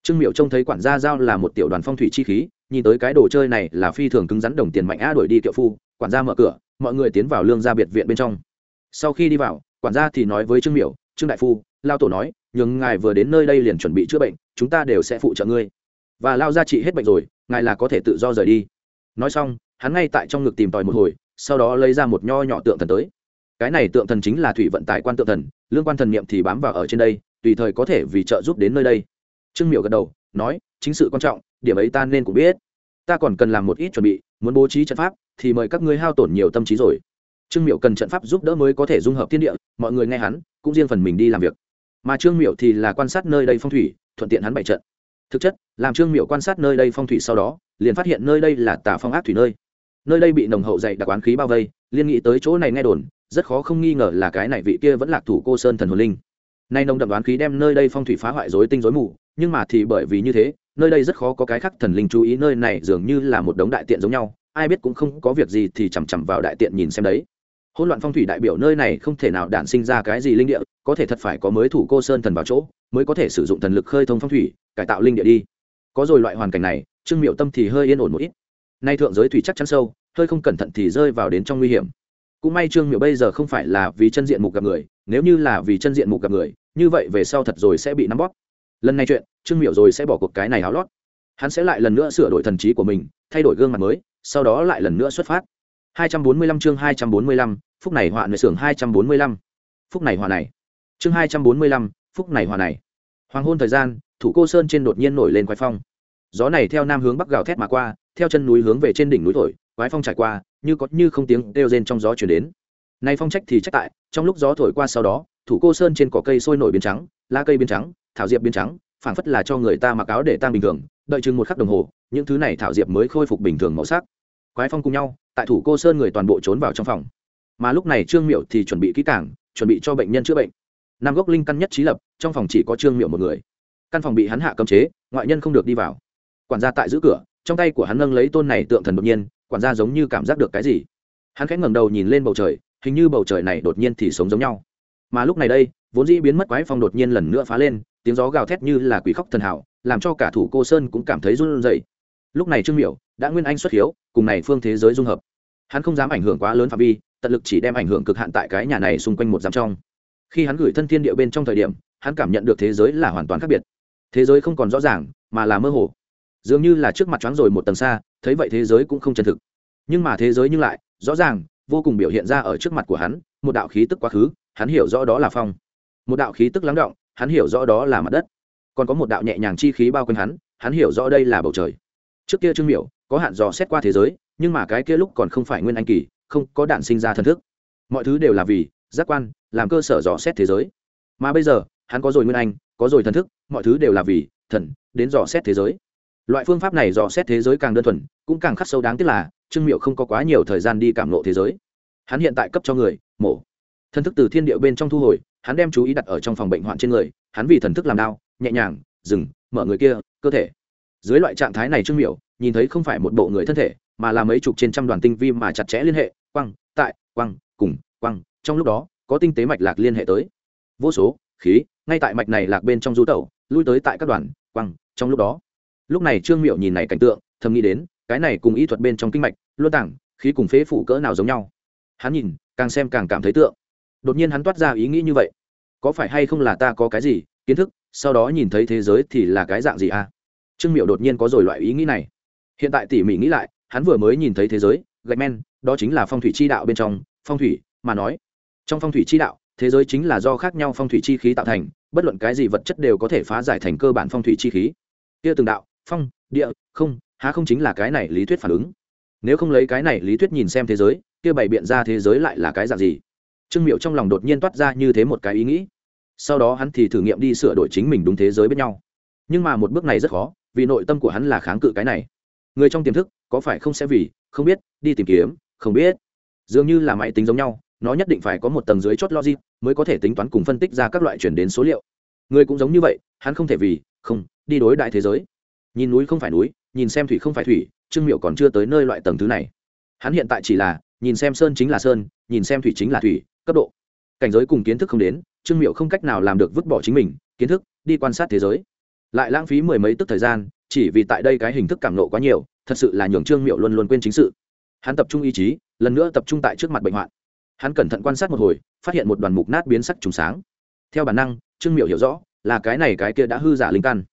Trương miệu trông thấy quản gia giao là một tiểu đoàn phong thủy chi khí, nhìn tới cái đồ chơi này là phi thường cứng rắn đồng tiền mạnh a đuổi đi kiệu phu quản gia mở cửa, mọi người tiến vào lương gia biệt viện bên trong. Sau khi đi vào, quản gia thì nói với trương miểu, trương đại phu, lao tổ nói, nhường ngài vừa đến nơi đây liền chuẩn bị chữa bệnh, chúng ta đều sẽ phụ trợ ngươi. Và lao ra trị hết bệnh rồi, ngài là có thể tự do rời đi. Nói xong, hắn ngay tại trong ngực tìm tòi một hồi, sau đó lấy ra một nho nhỏ tượng thần tới. Cái này tượng thần chính là thủy vận tải quan tượng thần, lương quan thần niệm thì bám vào ở trên đây, tùy thời có thể vì trợ giúp đến nơi đây. Trương miểu gật đầu, nói, chính sự quan trọng, điểm ấy ta nên cũng biết. Ta còn cần làm một ít chuẩn bị, muốn bố trí trận pháp thì mời các ngươi hao tổn nhiều tâm trí rồi. Trương miệu cần trận pháp giúp đỡ mới có thể dung hợp thiên địa, mọi người nghe hắn, cũng riêng phần mình đi làm việc. Mà trương miệu thì là quan sát nơi đây phong thủy, thuận tiện hắn bày trận. Thực chất, làm trương miệu quan sát nơi đây phong thủy sau đó, liền phát hiện nơi đây là tà phong ác thủy nơi. Nơi đây bị nồng hậu dày đặc oán khí bao vây, liên nghĩ tới chỗ này nghe đồn, rất khó không nghi ngờ là cái này vị kia vẫn lạc thủ cô sơn thần hồn linh. Nay nồng đậm đoán khí đem nơi đây phong thủy phá hoại rối tinh rối mù, nhưng mà thì bởi vì như thế, nơi đây rất khó có cái khác thần linh chú ý, nơi này dường như là một đống đại tiện giống nhau ai biết cũng không có việc gì thì chằm chằm vào đại tiện nhìn xem đấy. Hỗn loạn phong thủy đại biểu nơi này không thể nào đản sinh ra cái gì linh địa, có thể thật phải có mới thủ cô sơn thần vào chỗ, mới có thể sử dụng thần lực khơi thông phong thủy, cải tạo linh địa đi. Có rồi loại hoàn cảnh này, trương miệu tâm thì hơi yên ổn một ít. Nay thượng giới thủy chắc chắn sâu, hơi không cẩn thận thì rơi vào đến trong nguy hiểm. Cũng may trương miệu bây giờ không phải là vì chân diện mục gặp người, nếu như là vì chân diện mục gặp người, như vậy về sau thật rồi sẽ bị nắm bóp. Lần này chuyện, trương miệu rồi sẽ bỏ cuộc cái này háo lót hắn sẽ lại lần nữa sửa đổi thần trí của mình thay đổi gương mặt mới sau đó lại lần nữa xuất phát. 245 chương 245, phúc này họa nơi xưởng 245. phúc này họa này. Chương 245, phúc này họa này. Hoàng hôn thời gian thủ cô sơn trên đột nhiên nổi lên quái phong. Gió này theo nam hướng bắc gào thét mà qua theo chân núi hướng về trên đỉnh núi thổi quái phong trải qua như có như không tiếng đều rên trong gió chuyển đến. Nay phong trách thì trách tại trong lúc gió thổi qua sau đó thủ cô sơn trên cỏ cây sôi nổi biến trắng lá cây biến trắng thảo diệp biến trắng phảng phất là cho người ta mặc áo để tăng bình thường đợi chừng một khắc đồng hồ, những thứ này thảo diệp mới khôi phục bình thường màu sắc. Quái phong cùng nhau, tại thủ cô sơn người toàn bộ trốn vào trong phòng. Mà lúc này trương miệu thì chuẩn bị kỹ càng, chuẩn bị cho bệnh nhân chữa bệnh. Nam gốc linh căn nhất trí lập, trong phòng chỉ có trương miệu một người. Căn phòng bị hắn hạ cấm chế, ngoại nhân không được đi vào. Quản gia tại giữ cửa, trong tay của hắn nâng lấy tôn này tượng thần đột nhiên, quản gia giống như cảm giác được cái gì. Hắn khẽ ngẩng đầu nhìn lên bầu trời, hình như bầu trời này đột nhiên thì sống giống nhau. Mà lúc này đây, vốn dĩ biến mất quái phong đột nhiên lần nữa phá lên, tiếng gió gào thét như là quỷ khóc thần hảo làm cho cả thủ cô sơn cũng cảm thấy run rẩy. Lúc này trương miểu đã nguyên anh xuất hiếu, cùng này phương thế giới dung hợp. Hắn không dám ảnh hưởng quá lớn phạm vi, tận lực chỉ đem ảnh hưởng cực hạn tại cái nhà này xung quanh một giám trong. Khi hắn gửi thân thiên địa bên trong thời điểm, hắn cảm nhận được thế giới là hoàn toàn khác biệt. Thế giới không còn rõ ràng, mà là mơ hồ. Dường như là trước mặt choáng rồi một tầng xa, thấy vậy thế giới cũng không chân thực. Nhưng mà thế giới nhưng lại, rõ ràng, vô cùng biểu hiện ra ở trước mặt của hắn, một đạo khí tức quá khứ, hắn hiểu rõ đó là phong. Một đạo khí tức lắng động, hắn hiểu rõ đó là mặt đất còn có một đạo nhẹ nhàng chi khí bao quanh hắn hắn hiểu rõ đây là bầu trời. Trước kia trương miểu có hạn dò xét qua thế giới, nhưng mà cái kia lúc còn không phải nguyên anh kỳ, không có đạn sinh ra thần thức. Mọi thứ đều là vì giác quan, làm cơ sở dò xét thế giới. Mà bây giờ, hắn có rồi nguyên anh, có rồi thần thức, mọi thứ đều là vì thần đến dò xét thế giới. Loại phương pháp này dò xét thế giới càng đơn thuần, cũng càng khắc sâu đáng tiếc là trương miệu không có quá nhiều thời gian đi cảm lộ thế giới. Hắn hiện tại cấp cho người, mổ. Thần thức từ thiên địa bên trong thu hồi, hắn đem chú ý đặt ở trong phòng bệnh hoạn trên người, hắn vì thần thức làm đau nhẹ nhàng, dừng, mở người kia, cơ thể. Dưới loại trạng thái này trương miểu, nhìn thấy không phải một bộ người thân thể, mà là mấy chục trên trăm đoàn tinh vi mà chặt chẽ liên hệ, quăng, tại, quăng, cùng, quăng, trong lúc đó, có tinh tế mạch lạc liên hệ tới. Vô số, khí, ngay tại mạch này lạc bên trong du tẩu, lui tới tại các đoàn, quăng, trong lúc đó. Lúc này trương miểu nhìn này cảnh tượng, thầm nghĩ đến, cái này cùng y thuật bên trong kinh mạch, luân tảng, khí cùng phế phủ cỡ nào giống nhau. Hắn nhìn, càng xem càng cảm thấy tượng. Đột nhiên hắn toát ra ý nghĩ như vậy. Có phải hay không là ta có cái gì, kiến thức sau đó nhìn thấy thế giới thì là cái dạng gì à? Trương miệu đột nhiên có rồi loại ý nghĩ này. Hiện tại tỉ mỉ nghĩ lại, hắn vừa mới nhìn thấy thế giới, gạch men, đó chính là phong thủy chi đạo bên trong, phong thủy mà nói. Trong phong thủy chi đạo, thế giới chính là do khác nhau phong thủy chi khí tạo thành, bất luận cái gì vật chất đều có thể phá giải thành cơ bản phong thủy chi khí. Kia từng đạo, phong, địa, không, há không chính là cái này lý thuyết phản ứng? Nếu không lấy cái này lý thuyết nhìn xem thế giới, kia bày biện ra thế giới lại là cái dạng gì? Trương miệu trong lòng đột nhiên toát ra như thế một cái ý nghĩ sau đó hắn thì thử nghiệm đi sửa đổi chính mình đúng thế giới bên nhau. Nhưng mà một bước này rất khó, vì nội tâm của hắn là kháng cự cái này. Người trong tiềm thức, có phải không sẽ vì, không biết, đi tìm kiếm, không biết. Dường như là máy tính giống nhau, nó nhất định phải có một tầng dưới chốt logic mới có thể tính toán cùng phân tích ra các loại chuyển đến số liệu. Người cũng giống như vậy, hắn không thể vì, không, đi đối đại thế giới. Nhìn núi không phải núi, nhìn xem thủy không phải thủy, trương miệu còn chưa tới nơi loại tầng thứ này. Hắn hiện tại chỉ là, nhìn xem sơn chính là sơn, nhìn xem thủy chính là thủy, cấp độ. Cảnh giới cùng kiến thức không đến trương miệu không cách nào làm được vứt bỏ chính mình, kiến thức, đi quan sát thế giới. Lại lãng phí mười mấy tức thời gian, chỉ vì tại đây cái hình thức cảm nộ quá nhiều, thật sự là nhường trương miệu luôn luôn quên chính sự. Hắn tập trung ý chí, lần nữa tập trung tại trước mặt bệnh hoạn. Hắn cẩn thận quan sát một hồi, phát hiện một đoàn mục nát biến sắc trùng sáng. Theo bản năng, trương miệu hiểu rõ, là cái này cái kia đã hư giả linh căn.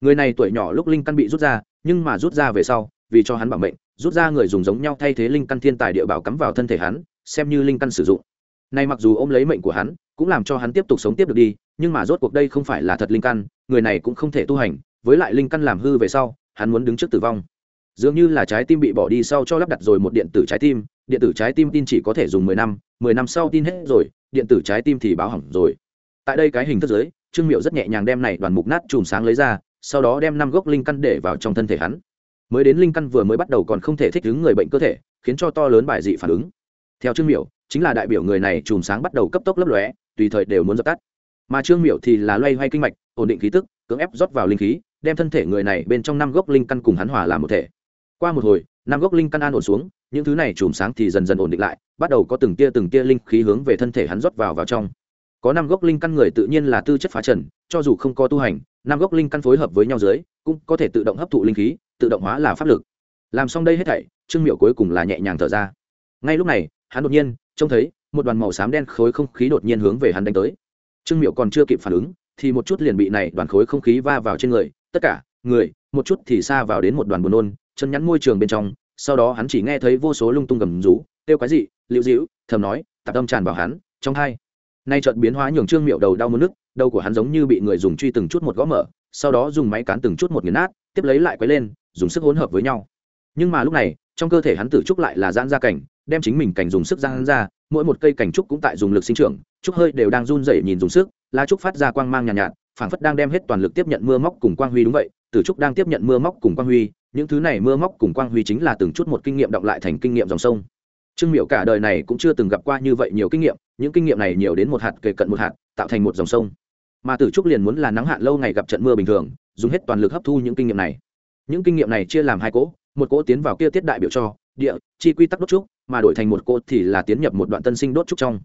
Người này tuổi nhỏ lúc linh căn bị rút ra, nhưng mà rút ra về sau, vì cho hắn bảo mệnh, rút ra người dùng giống nhau thay thế linh căn thiên tài địa bảo cắm vào thân thể hắn, xem như linh căn sử dụng. Nay mặc dù ôm lấy mệnh của hắn cũng làm cho hắn tiếp tục sống tiếp được đi, nhưng mà rốt cuộc đây không phải là thật linh căn, người này cũng không thể tu hành, với lại linh căn làm hư về sau, hắn muốn đứng trước tử vong. Dường như là trái tim bị bỏ đi sau cho lắp đặt rồi một điện tử trái tim, điện tử trái tim tin chỉ có thể dùng mười năm mười năm sau tin hết rồi, điện tử trái tim thì báo hỏng rồi. Tại đây cái hình thức giới, trương miệu rất nhẹ nhàng đem này đoàn mục nát chùm sáng lấy ra, sau đó đem năm gốc linh căn để vào trong thân thể hắn. Mới đến linh căn vừa mới bắt đầu còn không thể thích ứng người bệnh cơ thể, khiến cho to lớn bài dị phản ứng. Theo trương miểu, chính là đại biểu người này chùm sáng bắt đầu cấp tốc lấp lóe tùy thời đều muốn dập tắt. Mà trương miểu thì là loay hoay kinh mạch, ổn định khí tức, cưỡng ép rót vào linh khí, đem thân thể người này bên trong năm gốc linh căn cùng hắn hòa làm một thể. Qua một hồi, năm gốc linh căn an ổn xuống, những thứ này chùm sáng thì dần dần ổn định lại, bắt đầu có từng tia từng tia linh khí hướng về thân thể hắn rót vào vào trong. Có năm gốc linh căn người tự nhiên là tư chất phá trần, cho dù không có tu hành, năm gốc linh căn phối hợp với nhau dưới, cũng có thể tự động hấp thụ linh khí, tự động hóa là pháp lực. Làm xong đây hết thảy, trương miệu cuối cùng là nhẹ nhàng thở ra. Ngay lúc này, hắn đột nhiên trông thấy một đoàn màu xám đen khối không khí đột nhiên hướng về hắn đánh tới. Trương miệu còn chưa kịp phản ứng, thì một chút liền bị này đoàn khối không khí va vào trên người. Tất cả, người, một chút thì xa vào đến một đoàn buồn nôn, chân nhắn môi trường bên trong. Sau đó hắn chỉ nghe thấy vô số lung tung gầm rú, kêu cái gì liễu dĩu thầm nói, tạp tâm tràn vào hắn, trong hai. Nay chợt biến hóa nhường trương miệu đầu đau muốn nức đầu của hắn giống như bị người dùng truy từng chút một gõ mở, sau đó dùng máy cán từng chút một nghiền nát, tiếp lấy lại quấy lên, dùng sức hỗn hợp với nhau. Nhưng mà lúc này, trong cơ thể hắn tử trúc lại là giãn ra cảnh, đem chính mình cảnh dùng sức giãn ra mỗi một cây cảnh trúc cũng tại dùng lực sinh trưởng trúc hơi đều đang run rẩy nhìn dùng sức lá trúc phát ra quang mang nhàn nhạt, nhạt phảng phất đang đem hết toàn lực tiếp nhận mưa móc cùng quang huy đúng vậy tử trúc đang tiếp nhận mưa móc cùng quang huy những thứ này mưa móc cùng quang huy chính là từng chút một kinh nghiệm động lại thành kinh nghiệm dòng sông. Trương miệu cả đời này cũng chưa từng gặp qua như vậy nhiều kinh nghiệm những kinh nghiệm này nhiều đến một hạt kề cận một hạt tạo thành một dòng sông. Mà tử trúc liền muốn là nắng hạn lâu ngày gặp trận mưa bình thường dùng hết toàn lực hấp thu những kinh nghiệm này. Những kinh nghiệm này chia làm hai cỗ một cỗ tiến vào kia tiết đại biểu cho, địa, chi quy tắc đốt trúc, mà đổi thành một cỗ thì là tiến nhập một đoạn tân sinh đốt trúc trong.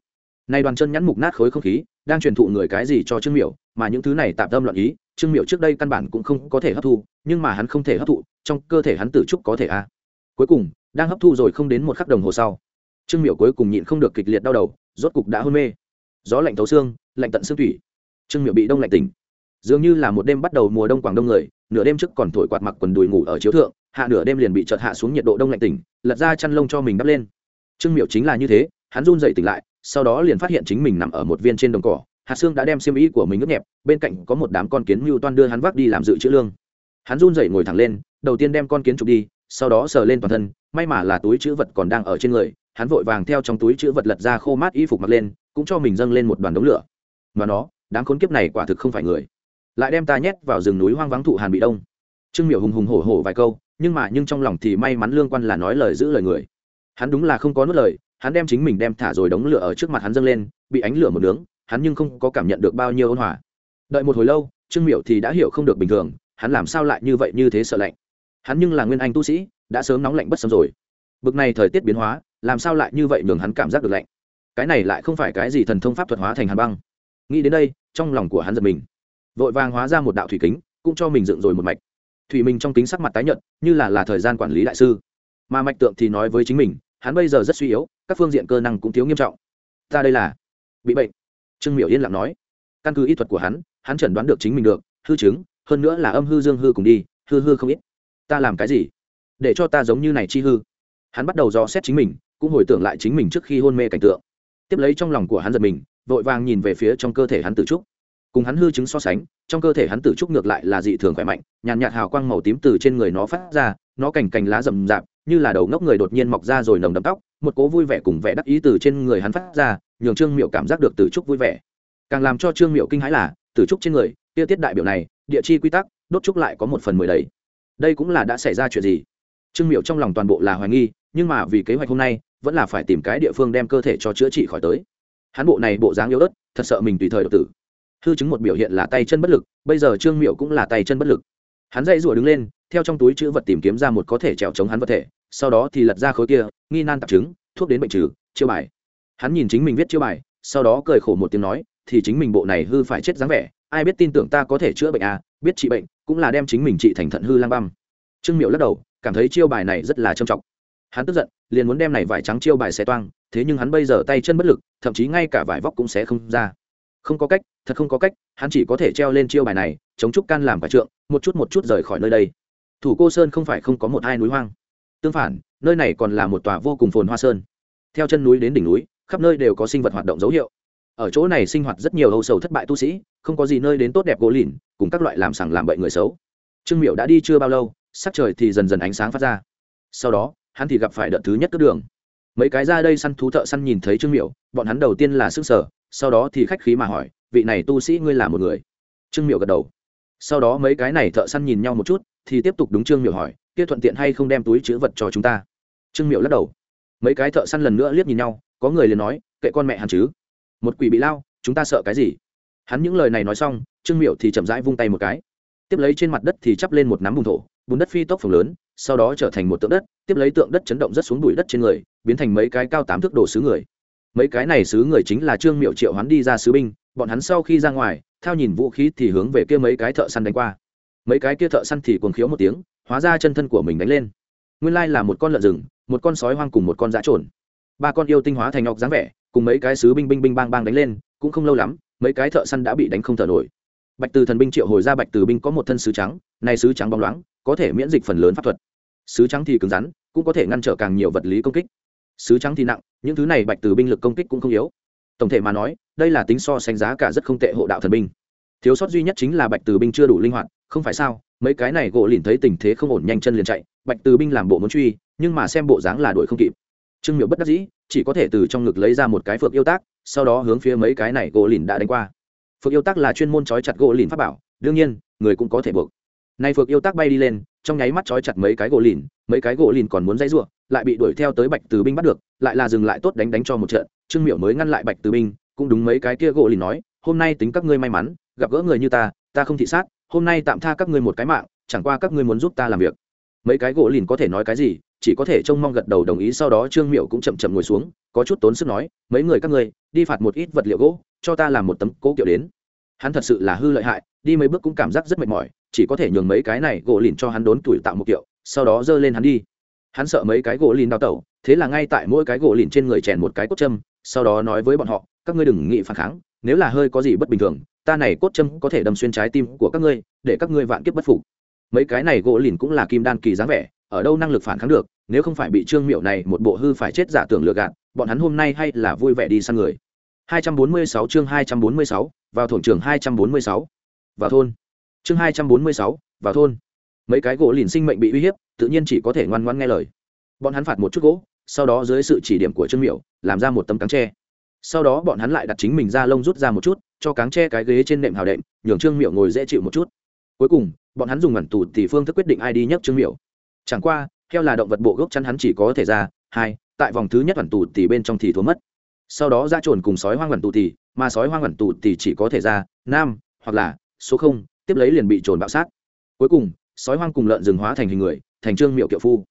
Nay đoàn chân nhắn mục nát khối không khí, đang truyền thụ người cái gì cho trương miểu, mà những thứ này tạm tâm loạn ý, trương miểu trước đây căn bản cũng không có thể hấp thu, nhưng mà hắn không thể hấp thụ, trong cơ thể hắn tử trúc có thể a. À. cuối cùng, đang hấp thu rồi không đến một khắc đồng hồ sau, trương miểu cuối cùng nhịn không được kịch liệt đau đầu, rốt cục đã hôn mê. Gió lạnh thấu xương, lạnh tận xương thủy. Trương miểu bị đông lạnh tỉnh. Dường như là một đêm bắt đầu mùa đông quảng đông người, nửa đêm trước còn thổi quạt mặc quần đùi ngủ ở chiếu thượng hạ nửa đêm liền bị chợt hạ xuống nhiệt độ đông lạnh tỉnh, lật ra chăn lông cho mình đắp lên. Trương miểu chính là như thế, hắn run dậy tỉnh lại, sau đó liền phát hiện chính mình nằm ở một viên trên đồng cỏ, hạt xương đã đem xiêm y của mình ướt nhẹp, bên cạnh có một đám con kiến mưu toan đưa hắn vác đi làm dự trữ lương. Hắn run dậy ngồi thẳng lên, đầu tiên đem con kiến chụp đi, sau đó sờ lên toàn thân, may mà là túi chữ vật còn đang ở trên người, hắn vội vàng theo trong túi chữ vật lật ra khô mát y phục mặc lên, cũng cho mình dâng lên một đoàn đống lửa. Mà nó, đám khốn kiếp này quả thực không phải người. Lại đem ta nhét vào rừng núi hoang vắng thụ hàn bị đông. Trương miểu hùng hùng hổ hổ vài câu nhưng mà nhưng trong lòng thì may mắn lương quan là nói lời giữ lời người. Hắn đúng là không có nuốt lời, hắn đem chính mình đem thả rồi đống lửa ở trước mặt hắn dâng lên, bị ánh lửa một nướng, hắn nhưng không có cảm nhận được bao nhiêu ôn hòa. Đợi một hồi lâu, trương miểu thì đã hiểu không được bình thường, hắn làm sao lại như vậy như thế sợ lạnh. Hắn nhưng là nguyên anh tu sĩ, đã sớm nóng lạnh bất sớm rồi. Bực này thời tiết biến hóa, làm sao lại như vậy nhường hắn cảm giác được lạnh? Cái này lại không phải cái gì thần thông pháp thuật hóa thành hàn băng. Nghĩ đến đây, trong lòng của hắn giật mình. Vội vàng hóa ra một đạo thủy kính, cũng cho mình dựng rồi một mạch thủy mình trong kính sắc mặt tái nhợt, như là là thời gian quản lý đại sư. Mà mạch tượng thì nói với chính mình, hắn bây giờ rất suy yếu, các phương diện cơ năng cũng thiếu nghiêm trọng. Ta đây là bị bệnh. Trương miểu yên lặng nói. Căn cứ y thuật của hắn hắn chẩn đoán được chính mình được, hư chứng, hơn nữa là âm hư dương hư cùng đi, hư hư không ít. Ta làm cái gì? Để cho ta giống như này chi hư. Hắn bắt đầu dò xét chính mình, cũng hồi tưởng lại chính mình trước khi hôn mê cảnh tượng. Tiếp lấy trong lòng của hắn giật mình, vội vàng nhìn về phía trong cơ thể hắn tự trúc cùng hắn hư chứng so sánh, trong cơ thể hắn tự trúc ngược lại là dị thường khỏe mạnh, nhàn nhạt hào quang màu tím từ trên người nó phát ra, nó cành cành lá rậm rạp, như là đầu ngốc người đột nhiên mọc ra rồi nồng đậm tóc, một cố vui vẻ cùng vẻ đắc ý từ trên người hắn phát ra, nhường trương miệu cảm giác được tử trúc vui vẻ. Càng làm cho trương miệu kinh hãi là, tử trúc trên người tiêu tiết đại biểu này, địa chi quy tắc, đốt trúc lại có một phần mười đấy đây cũng là đã xảy ra chuyện gì? Trương miệu trong lòng toàn bộ là hoài nghi, nhưng mà vì kế hoạch hôm nay, vẫn là phải tìm cái địa phương đem cơ thể cho chữa trị khỏi tới. Hắn bộ này bộ dáng yếu ớt, thật sợ mình tùy thời độc tử hư chứng một biểu hiện là tay chân bất lực, bây giờ trương miệu cũng là tay chân bất lực. Hắn dậy rủa đứng lên, theo trong túi chữ vật tìm kiếm ra một có thể trèo chống hắn vật thể, sau đó thì lật ra khối kia, nghi nan tạp chứng, thuốc đến bệnh trừ, chiêu bài. Hắn nhìn chính mình viết chiêu bài, sau đó cười khổ một tiếng nói, thì chính mình bộ này hư phải chết dáng vẻ, ai biết tin tưởng ta có thể chữa bệnh à biết trị bệnh, cũng là đem chính mình trị thành thận hư lang băm. Trương miệu lắc đầu, cảm thấy chiêu bài này rất là trầm trọng. Hắn tức giận, liền muốn đem này vải trắng chiêu bài xé toang, thế nhưng hắn bây giờ tay chân bất lực, thậm chí ngay cả vải vóc cũng sẽ không ra không có cách, thật không có cách, hắn chỉ có thể treo lên chiêu bài này, chống trúc can làm phải trượng, một chút một chút rời khỏi nơi đây. Thủ cô sơn không phải không có một hai núi hoang. Tương phản, nơi này còn là một tòa vô cùng phồn hoa sơn. Theo chân núi đến đỉnh núi, khắp nơi đều có sinh vật hoạt động dấu hiệu. Ở chỗ này sinh hoạt rất nhiều âu sầu thất bại tu sĩ, không có gì nơi đến tốt đẹp gỗ lìn, cùng các loại làm sằng làm bậy người xấu. Trương miệu đã đi chưa bao lâu, sắc trời thì dần dần ánh sáng phát ra. Sau đó, hắn thì gặp phải đợt thứ nhất cướp đường. Mấy cái ra đây săn thú thợ săn nhìn thấy trương miệu bọn hắn đầu tiên là sức sở sau đó thì khách khí mà hỏi, vị này tu sĩ ngươi là một người? Trương miệu gật đầu. Sau đó mấy cái này thợ săn nhìn nhau một chút, thì tiếp tục đúng trương miệu hỏi, kia thuận tiện hay không đem túi chữ vật cho chúng ta? Trương miệu lắc đầu. Mấy cái thợ săn lần nữa liếc nhìn nhau, có người liền nói, kệ con mẹ hắn chứ. Một quỷ bị lao, chúng ta sợ cái gì? Hắn những lời này nói xong, trương miệu thì chậm rãi vung tay một cái. Tiếp lấy trên mặt đất thì chắp lên một nắm bùn thổ, bùn đất phi tốc phồng lớn, sau đó trở thành một tượng đất, tiếp lấy tượng đất chấn động rất xuống bụi đất trên người, biến thành mấy cái cao tám thước đồ sứ người mấy cái này sứ người chính là trương miệu triệu hắn đi ra sứ binh, bọn hắn sau khi ra ngoài theo nhìn vũ khí thì hướng về kia mấy cái thợ săn đánh qua. Mấy cái kia thợ săn thì cuồng khiếu một tiếng, hóa ra chân thân của mình đánh lên. Nguyên lai là một con lợn rừng, một con sói hoang cùng một con dã trồn. Ba con yêu tinh hóa thành ngọc dáng vẻ, cùng mấy cái sứ binh binh binh bang bang đánh lên, cũng không lâu lắm, mấy cái thợ săn đã bị đánh không thở nổi. Bạch từ thần binh triệu hồi ra bạch từ binh có một thân sứ trắng, này sứ trắng bóng loáng, có thể miễn dịch phần lớn pháp thuật. Sứ trắng thì cứng rắn, cũng có thể ngăn trở càng nhiều vật lý công kích sứ trắng thì nặng, những thứ này bạch từ binh lực công kích cũng không yếu. Tổng thể mà nói, đây là tính so sánh giá cả rất không tệ hộ đạo thần binh. Thiếu sót duy nhất chính là bạch từ binh chưa đủ linh hoạt, không phải sao, mấy cái này gỗ lìn thấy tình thế không ổn nhanh chân liền chạy, bạch từ binh làm bộ muốn truy, nhưng mà xem bộ dáng là đuổi không kịp. Trương miệu bất đắc dĩ, chỉ có thể từ trong ngực lấy ra một cái phược yêu tác, sau đó hướng phía mấy cái này gỗ lìn đã đánh qua. Phược yêu tác là chuyên môn trói chặt gỗ lìn pháp bảo, đương nhiên, người cũng có thể buộc. Nay phược yêu tác bay đi lên trong nháy mắt trói chặt mấy cái gỗ lìn, mấy cái gỗ lìn còn muốn dãy r u ộ lại bị đuổi theo tới bạch từ binh bắt được, lại là dừng lại tốt đánh đánh cho một trận. Trương miểu mới ngăn lại bạch từ binh, cũng đúng mấy cái kia gỗ lìn nói, hôm nay tính các ngươi may mắn, gặp gỡ người như ta ta không thị sát, hôm nay tạm tha các ngươi một cái mạng, chẳng qua các ngươi muốn giúp ta làm việc. Mấy cái gỗ lìn có thể nói cái gì, chỉ có thể trông mong gật đầu đồng ý, sau đó trương miệu cũng chậm chậm ngồi xuống, có chút tốn sức nói, mấy người các ngươi, đi phạt một ít vật liệu gỗ, cho ta làm một tấm cố kiệu đến. Hắn thật sự là hư lợi hại, đi mấy bước cũng cảm giác rất mệt mỏi chỉ có thể nhường mấy cái này gỗ lìn cho hắn đốn tuổi tạo một kiệu sau đó giơ lên hắn đi hắn sợ mấy cái gỗ lìn đào tẩu thế là ngay tại mỗi cái gỗ lìn trên người chèn một cái cốt châm sau đó nói với bọn họ các ngươi đừng nghĩ phản kháng nếu là hơi có gì bất bình thường ta này cốt châm có thể đâm xuyên trái tim của các ngươi để các ngươi vạn kiếp bất phục mấy cái này gỗ lìn cũng là kim đan kỳ dáng vẻ ở đâu năng lực phản kháng được nếu không phải bị trương miệu này một bộ hư phải chết giả tưởng lừa gạt bọn hắn hôm nay hay là vui vẻ đi săn người 246 chương 246, vào thổn trường 246. Vào thôn. Chương 246, vào thôn. Mấy cái gỗ lìn sinh mệnh bị uy hiếp, tự nhiên chỉ có thể ngoan ngoãn nghe lời. Bọn hắn phạt một chút gỗ, sau đó dưới sự chỉ điểm của Trương Miểu, làm ra một tấm cáng tre. Sau đó bọn hắn lại đặt chính mình ra lông rút ra một chút, cho cáng tre cái ghế trên nệm hào đệm, nhường Trương Miểu ngồi dễ chịu một chút. Cuối cùng, bọn hắn dùng ngẩn tù thì phương thức quyết định ai đi nhất Trương Miểu. Chẳng qua, theo là động vật bộ gốc chắn hắn chỉ có thể ra, hai, tại vòng thứ nhất ẩn tù thì bên trong thì thua mất sau đó ra trồn cùng sói hoang ẩn tù thì mà sói hoang ẩn tù thì chỉ có thể ra nam hoặc là số không tiếp lấy liền bị trồn bạo sát. Cuối cùng, sói hoang cùng lợn rừng hóa thành hình người, thành trương miệu kiệu phu.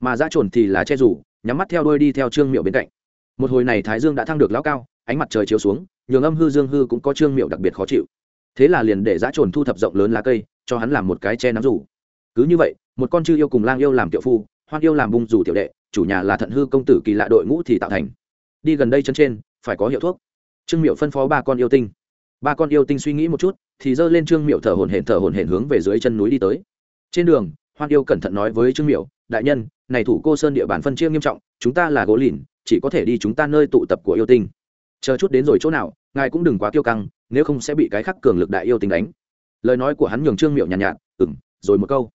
Mà ra trồn thì là che rủ, nhắm mắt theo đuôi đi theo trương miệu bên cạnh. Một hồi này thái dương đã thăng được lão cao, ánh mặt trời chiếu xuống, nhường âm hư dương hư cũng có trương miệu đặc biệt khó chịu. Thế là liền để dã trồn thu thập rộng lớn lá cây, cho hắn làm một cái che nắm rủ. Cứ như vậy, một con chư yêu cùng lang yêu làm kiệu phu hoan yêu làm bung rủ tiểu đệ, chủ nhà là thận hư công tử kỳ lạ đội ngũ thì tạo thành. Đi gần đây chân trên, phải có hiệu thuốc. Trương miệu phân phó ba con yêu tinh ba con yêu tinh suy nghĩ một chút thì giơ lên trương miệu thở hổn hển thở hổn hển hướng về dưới chân núi đi tới. Trên đường hoan yêu cẩn thận nói với trương miệu đại nhân này thủ cô sơn địa bàn phân chia nghiêm trọng chúng ta là gỗ lìn chỉ có thể đi chúng ta nơi tụ tập của yêu tinh. Chờ chút đến rồi chỗ nào ngài cũng đừng quá kiêu căng nếu không sẽ bị cái khắc cường lực đại yêu tinh đánh. Lời nói của hắn nhường trương miệu nhàn nhạt, nhạt ừng rồi một câu.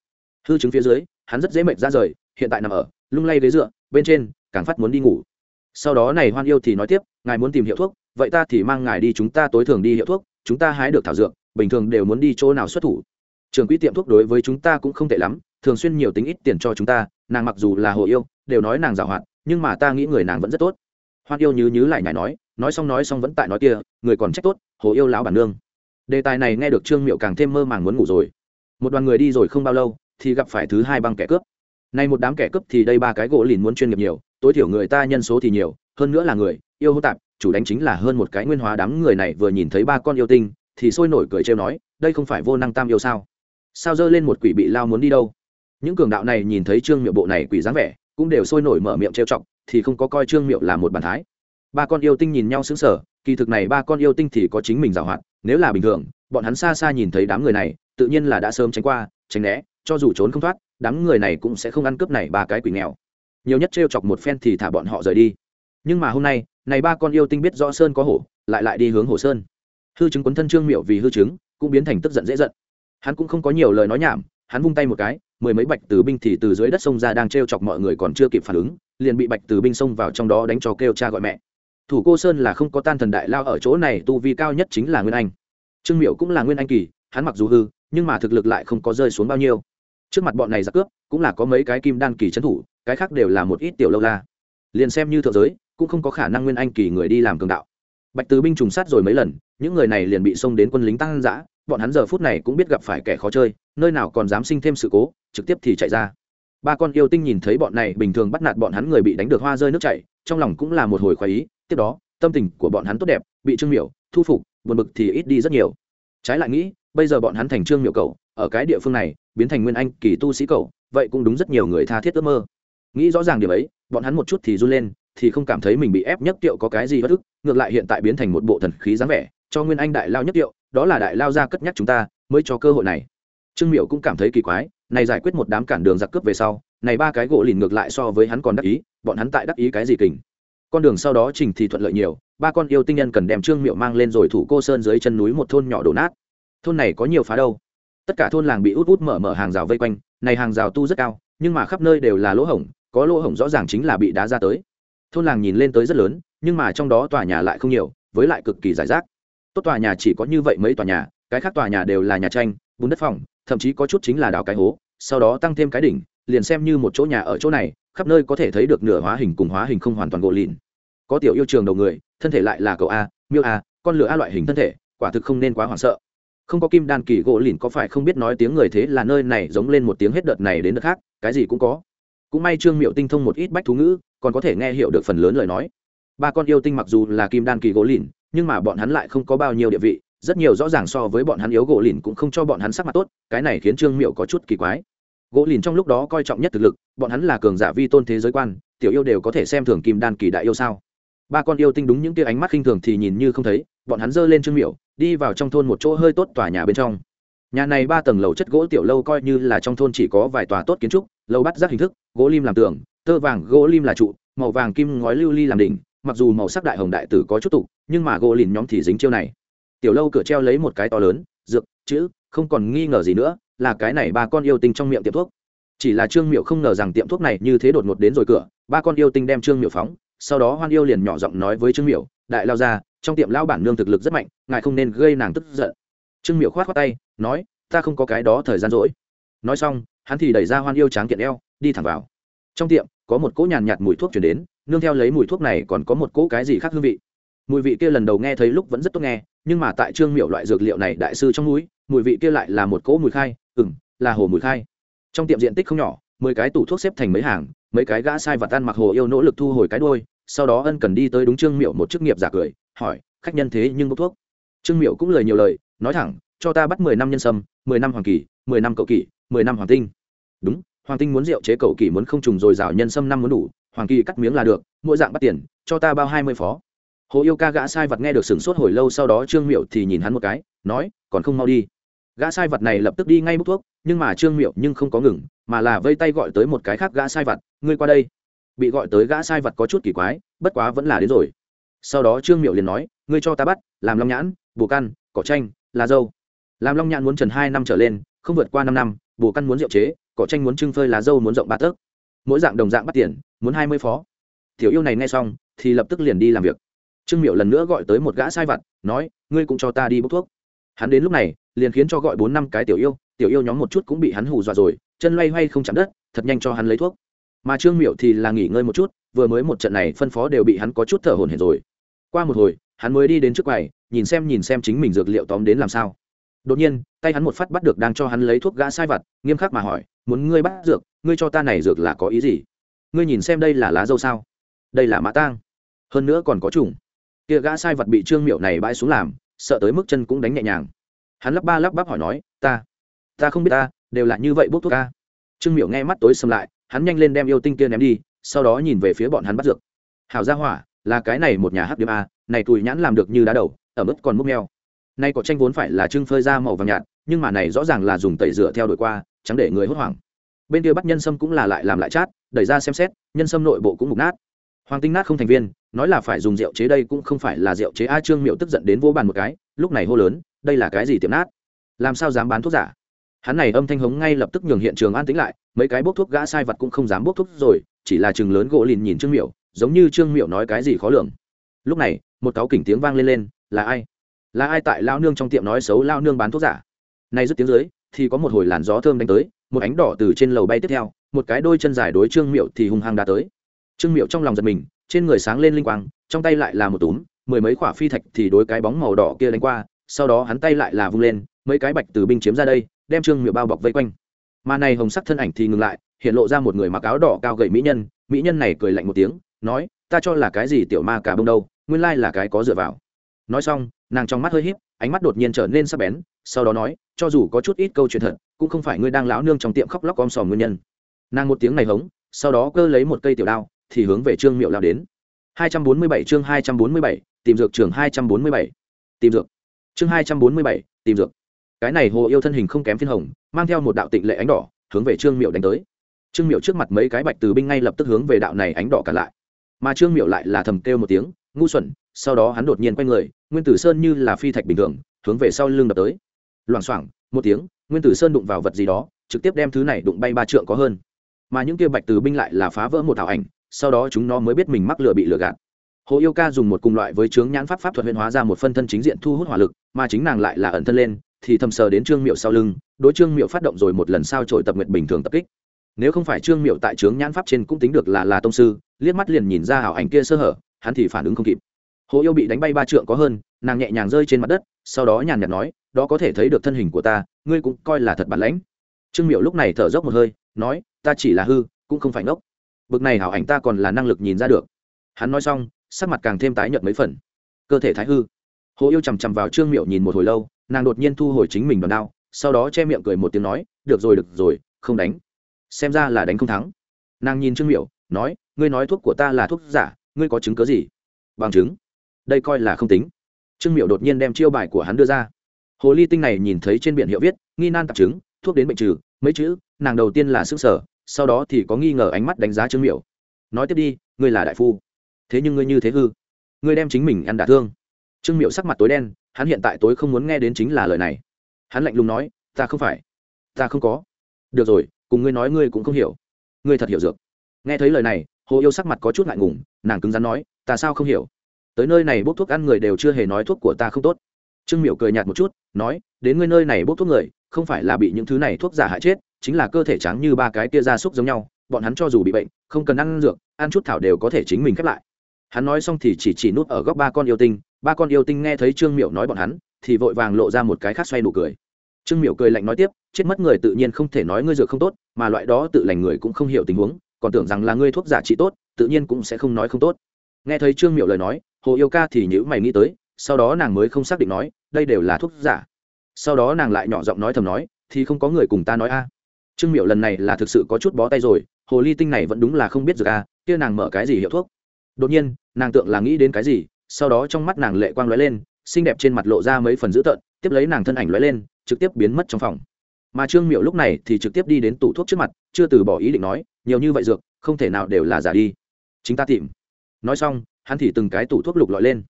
Hư chứng phía dưới hắn rất dễ mệt ra rời hiện tại nằm ở lung lay ghế dựa bên trên càng phát muốn đi ngủ. Sau đó này hoan yêu thì nói tiếp ngài muốn tìm hiệu thuốc vậy ta thì mang ngài đi chúng ta tối thường đi hiệu thuốc, chúng ta hái được thảo dược, bình thường đều muốn đi chỗ nào xuất thủ. Trường quỹ tiệm thuốc đối với chúng ta cũng không tệ lắm, thường xuyên nhiều tính ít tiền cho chúng ta, nàng mặc dù là hồ yêu, đều nói nàng giảo hoạt nhưng mà ta nghĩ người nàng vẫn rất tốt. Hoan yêu như nhứ lại nhảy nói nói xong nói xong vẫn tại nói kia, người còn trách tốt, hồ yêu lão bản nương. Đề tài này nghe được trương miệu càng thêm mơ màng muốn ngủ rồi. Một đoàn người đi rồi không bao lâu, thì gặp phải thứ hai băng kẻ cướp. Nay một đám kẻ cướp thì đây ba cái gỗ lìn muốn chuyên nghiệp nhiều, tối thiểu người ta nhân số thì nhiều, hơn nữa là người, yêu hô tạp chủ đánh chính là hơn một cái nguyên hóa đám người này vừa nhìn thấy ba con yêu tinh, thì sôi nổi cười trêu nói, đây không phải vô năng tam yêu sao? Sao dơ lên một quỷ bị lao muốn đi đâu? Những cường đạo này nhìn thấy trương miệu bộ này quỷ dáng vẻ, cũng đều sôi nổi mở miệng trêu chọc, thì không có coi trương miệu là một bàn thái. Ba con yêu tinh nhìn nhau xứng sở kỳ thực này ba con yêu tinh thì có chính mình giảo hoạt, nếu là bình thường, bọn hắn xa xa nhìn thấy đám người này, tự nhiên là đã sớm tránh qua, tránh né, cho dù trốn không thoát, đám người này cũng sẽ không ăn cướp này ba cái quỷ nghèo. Nhiều nhất trêu chọc một phen thì thả bọn họ rời đi. Nhưng mà hôm nay này ba con yêu tinh biết rõ sơn có hổ, lại lại đi hướng hồ sơn. Hư chứng quấn thân trương miệu vì hư chứng, cũng biến thành tức giận dễ giận. Hắn cũng không có nhiều lời nói nhảm, hắn vung tay một cái, mười mấy bạch từ binh thì từ dưới đất sông ra đang trêu chọc mọi người còn chưa kịp phản ứng, liền bị bạch từ binh xông vào trong đó đánh cho kêu cha gọi mẹ. Thủ cô sơn là không có tan thần đại lao ở chỗ này, tu vi cao nhất chính là nguyên anh. Trương miệu cũng là nguyên anh kỳ, hắn mặc dù hư, nhưng mà thực lực lại không có rơi xuống bao nhiêu. Trước mặt bọn này giặc cướp, cũng là có mấy cái kim đan kỳ trấn thủ, cái khác đều là một ít tiểu lâu la. Liền xem như thượng giới cũng không có khả năng nguyên anh kỳ người đi làm cường đạo. Bạch tứ binh trùng sát rồi mấy lần, những người này liền bị xông đến quân lính tăng giã bọn hắn giờ phút này cũng biết gặp phải kẻ khó chơi, nơi nào còn dám sinh thêm sự cố, trực tiếp thì chạy ra. Ba con yêu tinh nhìn thấy bọn này bình thường bắt nạt bọn hắn người bị đánh được hoa rơi nước chảy, trong lòng cũng là một hồi khoái ý, tiếp đó, tâm tình của bọn hắn tốt đẹp, bị trương miểu, thu phục, buồn bực thì ít đi rất nhiều. Trái lại nghĩ, bây giờ bọn hắn thành trương miểu cầu ở cái địa phương này, biến thành nguyên anh kỳ tu sĩ cầu vậy cũng đúng rất nhiều người tha thiết ước mơ. Nghĩ rõ ràng điều ấy, bọn hắn một chút thì run lên thì không cảm thấy mình bị ép nhất tiệu có cái gì bất ức, ngược lại hiện tại biến thành một bộ thần khí dáng vẻ, cho nguyên anh đại lao nhất tiệu đó là đại lao ra cất nhắc chúng ta, mới cho cơ hội này. Trương miệu cũng cảm thấy kỳ quái, này giải quyết một đám cản đường giặc cướp về sau, này ba cái gỗ lìn ngược lại so với hắn còn đắc ý, bọn hắn tại đắc ý cái gì kình? Con đường sau đó trình thì thuận lợi nhiều, ba con yêu tinh nhân cần đem trương miệu mang lên rồi thủ cô sơn dưới chân núi một thôn nhỏ đổ nát. Thôn này có nhiều phá đâu. Tất cả thôn làng bị út út mở mở hàng rào vây quanh, này hàng rào tu rất cao, nhưng mà khắp nơi đều là lỗ hổng, có lỗ hổng rõ ràng chính là bị đá ra tới thôn làng nhìn lên tới rất lớn, nhưng mà trong đó tòa nhà lại không nhiều, với lại cực kỳ giải rác. Tốt tòa nhà chỉ có như vậy mấy tòa nhà, cái khác tòa nhà đều là nhà tranh, bùn đất phòng thậm chí có chút chính là đào cái hố, sau đó tăng thêm cái đỉnh, liền xem như một chỗ nhà ở chỗ này, khắp nơi có thể thấy được nửa hóa hình cùng hóa hình không hoàn toàn gỗ lìn có tiểu yêu trường đầu người, thân thể lại là cậu a, miêu a, con lửa a loại hình thân thể, quả thực không nên quá hoảng sợ. Không có kim đan kỳ gỗ lìn có phải không biết nói tiếng người thế là nơi này giống lên một tiếng hết đợt này đến đợt khác, cái gì cũng có. Cũng may trương miệu tinh thông một ít bách thú ngữ còn có thể nghe hiểu được phần lớn lời nói. Ba con yêu tinh mặc dù là kim đan kỳ gỗ lìn, nhưng mà bọn hắn lại không có bao nhiêu địa vị, rất nhiều rõ ràng so với bọn hắn yếu gỗ lìn cũng không cho bọn hắn sắc mặt tốt, cái này khiến trương miệu có chút kỳ quái. Gỗ lìn trong lúc đó coi trọng nhất thực lực, bọn hắn là cường giả vi tôn thế giới quan, tiểu yêu đều có thể xem thường kim đan kỳ đại yêu sao? Ba con yêu tinh đúng những tia ánh mắt khinh thường thì nhìn như không thấy, bọn hắn giơ lên trương miệu đi vào trong thôn một chỗ hơi tốt tòa nhà bên trong. Nhà này ba tầng lầu chất gỗ tiểu lâu coi như là trong thôn chỉ có vài tòa tốt kiến trúc, lâu bắt rác hình thức, gỗ lim làm tường tơ vàng gỗ lim là trụ, màu vàng kim ngói lưu ly làm đỉnh, mặc dù màu sắc đại hồng đại tử có chút tục, nhưng mà gỗ lìn nhóm thì dính chiêu này. Tiểu lâu cửa treo lấy một cái to lớn, dược, chữ, không còn nghi ngờ gì nữa, là cái này ba con yêu tinh trong miệng tiệm thuốc. Chỉ là trương miệu không ngờ rằng tiệm thuốc này như thế đột ngột đến rồi cửa, ba con yêu tinh đem trương miệu phóng, sau đó hoan yêu liền nhỏ giọng nói với trương miệu đại lao ra trong tiệm lao bản nương thực lực rất mạnh, ngài không nên gây nàng tức giận. Trương miệu khoát khoát tay, nói, ta không có cái đó thời gian rỗi. Nói xong, hắn thì đẩy ra hoan yêu tráng kiện eo, đi thẳng vào trong tiệm, có một cỗ nhàn nhạt mùi thuốc chuyển đến, nương theo lấy mùi thuốc này còn có một cỗ cái gì khác hương vị. Mùi vị kia lần đầu nghe thấy lúc vẫn rất tốt nghe, nhưng mà tại trương miệu loại dược liệu này đại sư trong núi, mùi vị kia lại là một cỗ mùi khai ừng là hồ mùi khai. Trong tiệm diện tích không nhỏ, mười cái tủ thuốc xếp thành mấy hàng, mấy cái gã sai vật ăn mặc hồ yêu nỗ lực thu hồi cái đôi sau đó ân cần đi tới đúng trương miệu một chức nghiệp giả cười, hỏi, khách nhân thế nhưng bốc thuốc? Trương miệu cũng lời nhiều lời, nói thẳng, cho ta bắt mười năm nhân sâm, mười năm hoàng kỳ, mười năm cậu kỳ mười năm hoàng tinh. Đúng hoàng tinh muốn rượu chế cầu kỳ muốn không trùng rồi dào nhân sâm năm muốn đủ, hoàng kỳ cắt miếng là được, mỗi dạng bắt tiền, cho ta bao hai mươi phó. Hồ yêu ca gã sai vật nghe được sửng sốt hồi lâu sau đó trương miệu thì nhìn hắn một cái, nói, còn không mau đi. Gã sai vật này lập tức đi ngay bốc thuốc, nhưng mà trương miệu nhưng không có ngừng, mà là vây tay gọi tới một cái khác gã sai vật, ngươi qua đây. Bị gọi tới gã sai vật có chút kỳ quái, bất quá vẫn là đến rồi. Sau đó trương miệu liền nói, ngươi cho ta bắt, làm long nhãn, bù căn, cỏ tranh lá dâu. Làm long nhãn muốn trần hai năm trở lên không vượt qua năm năm bổ căn muốn rượu chế, cỏ tranh muốn trưng phơi lá dâu muốn rộng ba tấc. Mỗi dạng đồng dạng bắt tiền, muốn hai mươi phó. Tiểu yêu này nghe xong, thì lập tức liền đi làm việc. Trương miệu lần nữa gọi tới một gã sai vặt, nói, ngươi cũng cho ta đi bốc thuốc. Hắn đến lúc này, liền khiến cho gọi bốn năm cái tiểu yêu tiểu yêu nhóm một chút cũng bị hắn hù dọa rồi, chân loay hoay không chạm đất, thật nhanh cho hắn lấy thuốc. Mà trương miệu thì là nghỉ ngơi một chút, vừa mới một trận này phân phó đều bị hắn có chút thở hổn hển rồi. Qua một hồi, hắn mới đi đến trước quầy, nhìn xem nhìn xem chính mình dược liệu tóm đến làm sao đột nhiên, tay hắn một phát bắt được đang cho hắn lấy thuốc gã sai vặt, nghiêm khắc mà hỏi, muốn ngươi bắt dược, ngươi cho ta này dược là có ý gì? Ngươi nhìn xem đây là lá dâu sao? Đây là mã tang. Hơn nữa còn có trùng kia gã sai vật bị trương miệu này bãi xuống làm, sợ tới mức chân cũng đánh nhẹ nhàng. Hắn lắp ba lắp bắp hỏi nói, ta ta không biết ta, đều là như vậy bốc thuốc ca. Trương miệu nghe mắt tối xâm lại, hắn nhanh lên đem yêu tinh kia ném đi, sau đó nhìn về phía bọn hắn bắt dược. Hào gia hỏa, là cái này một nhà hát điểm a, này tùi nhãn làm được như đá đầu ở mức còn múc neo nay cỏ tranh vốn phải là trưng phơi ra màu vàng nhạt, nhưng mà này rõ ràng là dùng tẩy rửa theo đuổi qua, chẳng để người hốt hoảng. Bên kia bắt nhân sâm cũng là lại làm lại chát, đẩy ra xem xét, nhân sâm nội bộ cũng mục nát. Hoàng tinh nát không thành viên, nói là phải dùng rượu chế đây cũng không phải là rượu chế a trương miệu tức giận đến vô bàn một cái, lúc này hô lớn, đây là cái gì tiệm nát? Làm sao dám bán thuốc giả? Hắn này âm thanh hống ngay lập tức nhường hiện trường an tĩnh lại, mấy cái bốc thuốc gã sai vật cũng không dám bốc thuốc rồi, chỉ là chừng lớn gỗ lìn nhìn trương miệu giống như trương miệu nói cái gì khó lường. Lúc này, một cáo kỉnh tiếng vang lên lên, là ai? Là ai tại lao nương trong tiệm nói xấu lao nương bán thuốc giả? Nay dứt tiếng dưới, thì có một hồi làn gió thơm đánh tới, một ánh đỏ từ trên lầu bay tiếp theo, một cái đôi chân dài đối trương miệu thì hung hăng đã tới. Trương miệu trong lòng giật mình, trên người sáng lên linh quang, trong tay lại là một túm, mười mấy quả phi thạch thì đối cái bóng màu đỏ kia đánh qua, sau đó hắn tay lại là vung lên, mấy cái bạch từ binh chiếm ra đây, đem trương miệu bao bọc vây quanh. Mà này hồng sắc thân ảnh thì ngừng lại, hiện lộ ra một người mặc áo đỏ cao gậy mỹ nhân mỹ nhân này cười lạnh một tiếng, nói, ta cho là cái gì tiểu ma cả bông đâu, nguyên lai là cái có dựa vào. Nói xong nàng trong mắt hơi híp ánh mắt đột nhiên trở nên sắc bén sau đó nói cho dù có chút ít câu chuyện thật cũng không phải ngươi đang lão nương trong tiệm khóc lóc om sòm nguyên nhân. Nàng một tiếng này hống sau đó cơ lấy một cây tiểu đao thì hướng về trương miệu lao đến. 247 chương 247, tìm dược trường 247. tìm dược. Chương 247, tìm dược. Cái này hồ yêu thân hình không kém phiên hồng mang theo một đạo tịnh lệ ánh đỏ hướng về trương miệu đánh tới. Trương miệu trước mặt mấy cái bạch từ binh ngay lập tức hướng về đạo này ánh đỏ cả lại. Mà trương miệu lại là thầm kêu một tiếng ngu xuẩn, sau đó hắn đột nhiên quay người, nguyên tử sơn như là phi thạch bình thường, hướng về sau lưng đập tới. Loảng xoảng, một tiếng, nguyên tử sơn đụng vào vật gì đó, trực tiếp đem thứ này đụng bay ba trượng có hơn. Mà những kia bạch từ binh lại là phá vỡ một thảo ảnh, sau đó chúng nó mới biết mình mắc lừa bị lừa gạt. Hồ yêu ca dùng một cùng loại với chướng nhãn pháp pháp thuật huyền hóa ra một phân thân chính diện thu hút hỏa lực, mà chính nàng lại là ẩn thân lên, thì thầm sờ đến trương miệu sau lưng, đối trương miệu phát động rồi một lần sao trội tập nguyện bình thường tập kích. Nếu không phải trương miệu tại Trướng nhãn pháp trên cũng tính được là là tông sư, liếc mắt liền nhìn ra hảo ảnh kia sơ hở hắn thì phản ứng không kịp. Hồ yêu bị đánh bay ba trượng có hơn, nàng nhẹ nhàng rơi trên mặt đất, sau đó nhàn nhạt nói, đó có thể thấy được thân hình của ta, ngươi cũng coi là thật bản lãnh. Trương miệu lúc này thở dốc một hơi, nói, ta chỉ là hư, cũng không phải ngốc. Bực này hảo ảnh ta còn là năng lực nhìn ra được. Hắn nói xong, sắc mặt càng thêm tái nhợt mấy phần. Cơ thể thái hư. Hồ yêu chằm chằm vào trương miệu nhìn một hồi lâu, nàng đột nhiên thu hồi chính mình đòn đao, sau đó che miệng cười một tiếng nói, được rồi được rồi, không đánh. Xem ra là đánh không thắng. Nàng nhìn trương miệu nói, ngươi nói thuốc của ta là thuốc giả ngươi có chứng cớ gì? Bằng chứng? Đây coi là không tính. Trương miệu đột nhiên đem chiêu bài của hắn đưa ra. Hồ ly tinh này nhìn thấy trên biển hiệu viết, nghi nan tạp chứng, thuốc đến bệnh trừ, mấy chữ, nàng đầu tiên là sức sở, sau đó thì có nghi ngờ ánh mắt đánh giá trương miệu nói tiếp đi, ngươi là đại phu. Thế nhưng ngươi như thế hư. Ngươi đem chính mình ăn đả thương. Trương miệu sắc mặt tối đen, hắn hiện tại tối không muốn nghe đến chính là lời này. Hắn lạnh lùng nói, ta không phải. Ta không có. Được rồi, cùng ngươi nói ngươi cũng không hiểu. Ngươi thật hiểu dược. Nghe thấy lời này hồ yêu sắc mặt có chút ngại ngùng, nàng cứng rắn nói, ta sao không hiểu? Tới nơi này bốc thuốc ăn người đều chưa hề nói thuốc của ta không tốt. Trương miệu cười nhạt một chút, nói, đến ngươi nơi này bốc thuốc người, không phải là bị những thứ này thuốc giả hại chết, chính là cơ thể trắng như ba cái tia gia súc giống nhau, bọn hắn cho dù bị bệnh, không cần ăn dược, ăn chút thảo đều có thể chính mình khép lại. Hắn nói xong thì chỉ chỉ nút ở góc ba con yêu tinh, ba con yêu tinh nghe thấy trương miệu nói bọn hắn, thì vội vàng lộ ra một cái khác xoay nụ cười. Trương miệu cười lạnh nói tiếp, chết mất người tự nhiên không thể nói ngươi dược không tốt, mà loại đó tự lành người cũng không hiểu tình huống còn tưởng rằng là ngươi thuốc giả trị tốt, tự nhiên cũng sẽ không nói không tốt. Nghe thấy trương miệu lời nói, hồ yêu ca thì nhữ mày nghĩ tới, sau đó nàng mới không xác định nói, đây đều là thuốc giả. Sau đó nàng lại nhỏ giọng nói thầm nói, thì không có người cùng ta nói a. Trương miệu lần này là thực sự có chút bó tay rồi, hồ ly tinh này vẫn đúng là không biết dược a, kia nàng mở cái gì hiệu thuốc? Đột nhiên, nàng tượng là nghĩ đến cái gì, sau đó trong mắt nàng lệ quang lóe lên, xinh đẹp trên mặt lộ ra mấy phần dữ tợn, tiếp lấy nàng thân ảnh lóe lên, trực tiếp biến mất trong phòng. Mà trương miệu lúc này thì trực tiếp đi đến tủ thuốc trước mặt, chưa từ bỏ ý định nói nhiều như vậy dược, không thể nào đều là giả đi. Chính ta tìm. Nói xong, hắn thì từng cái tủ thuốc lục lọi lên.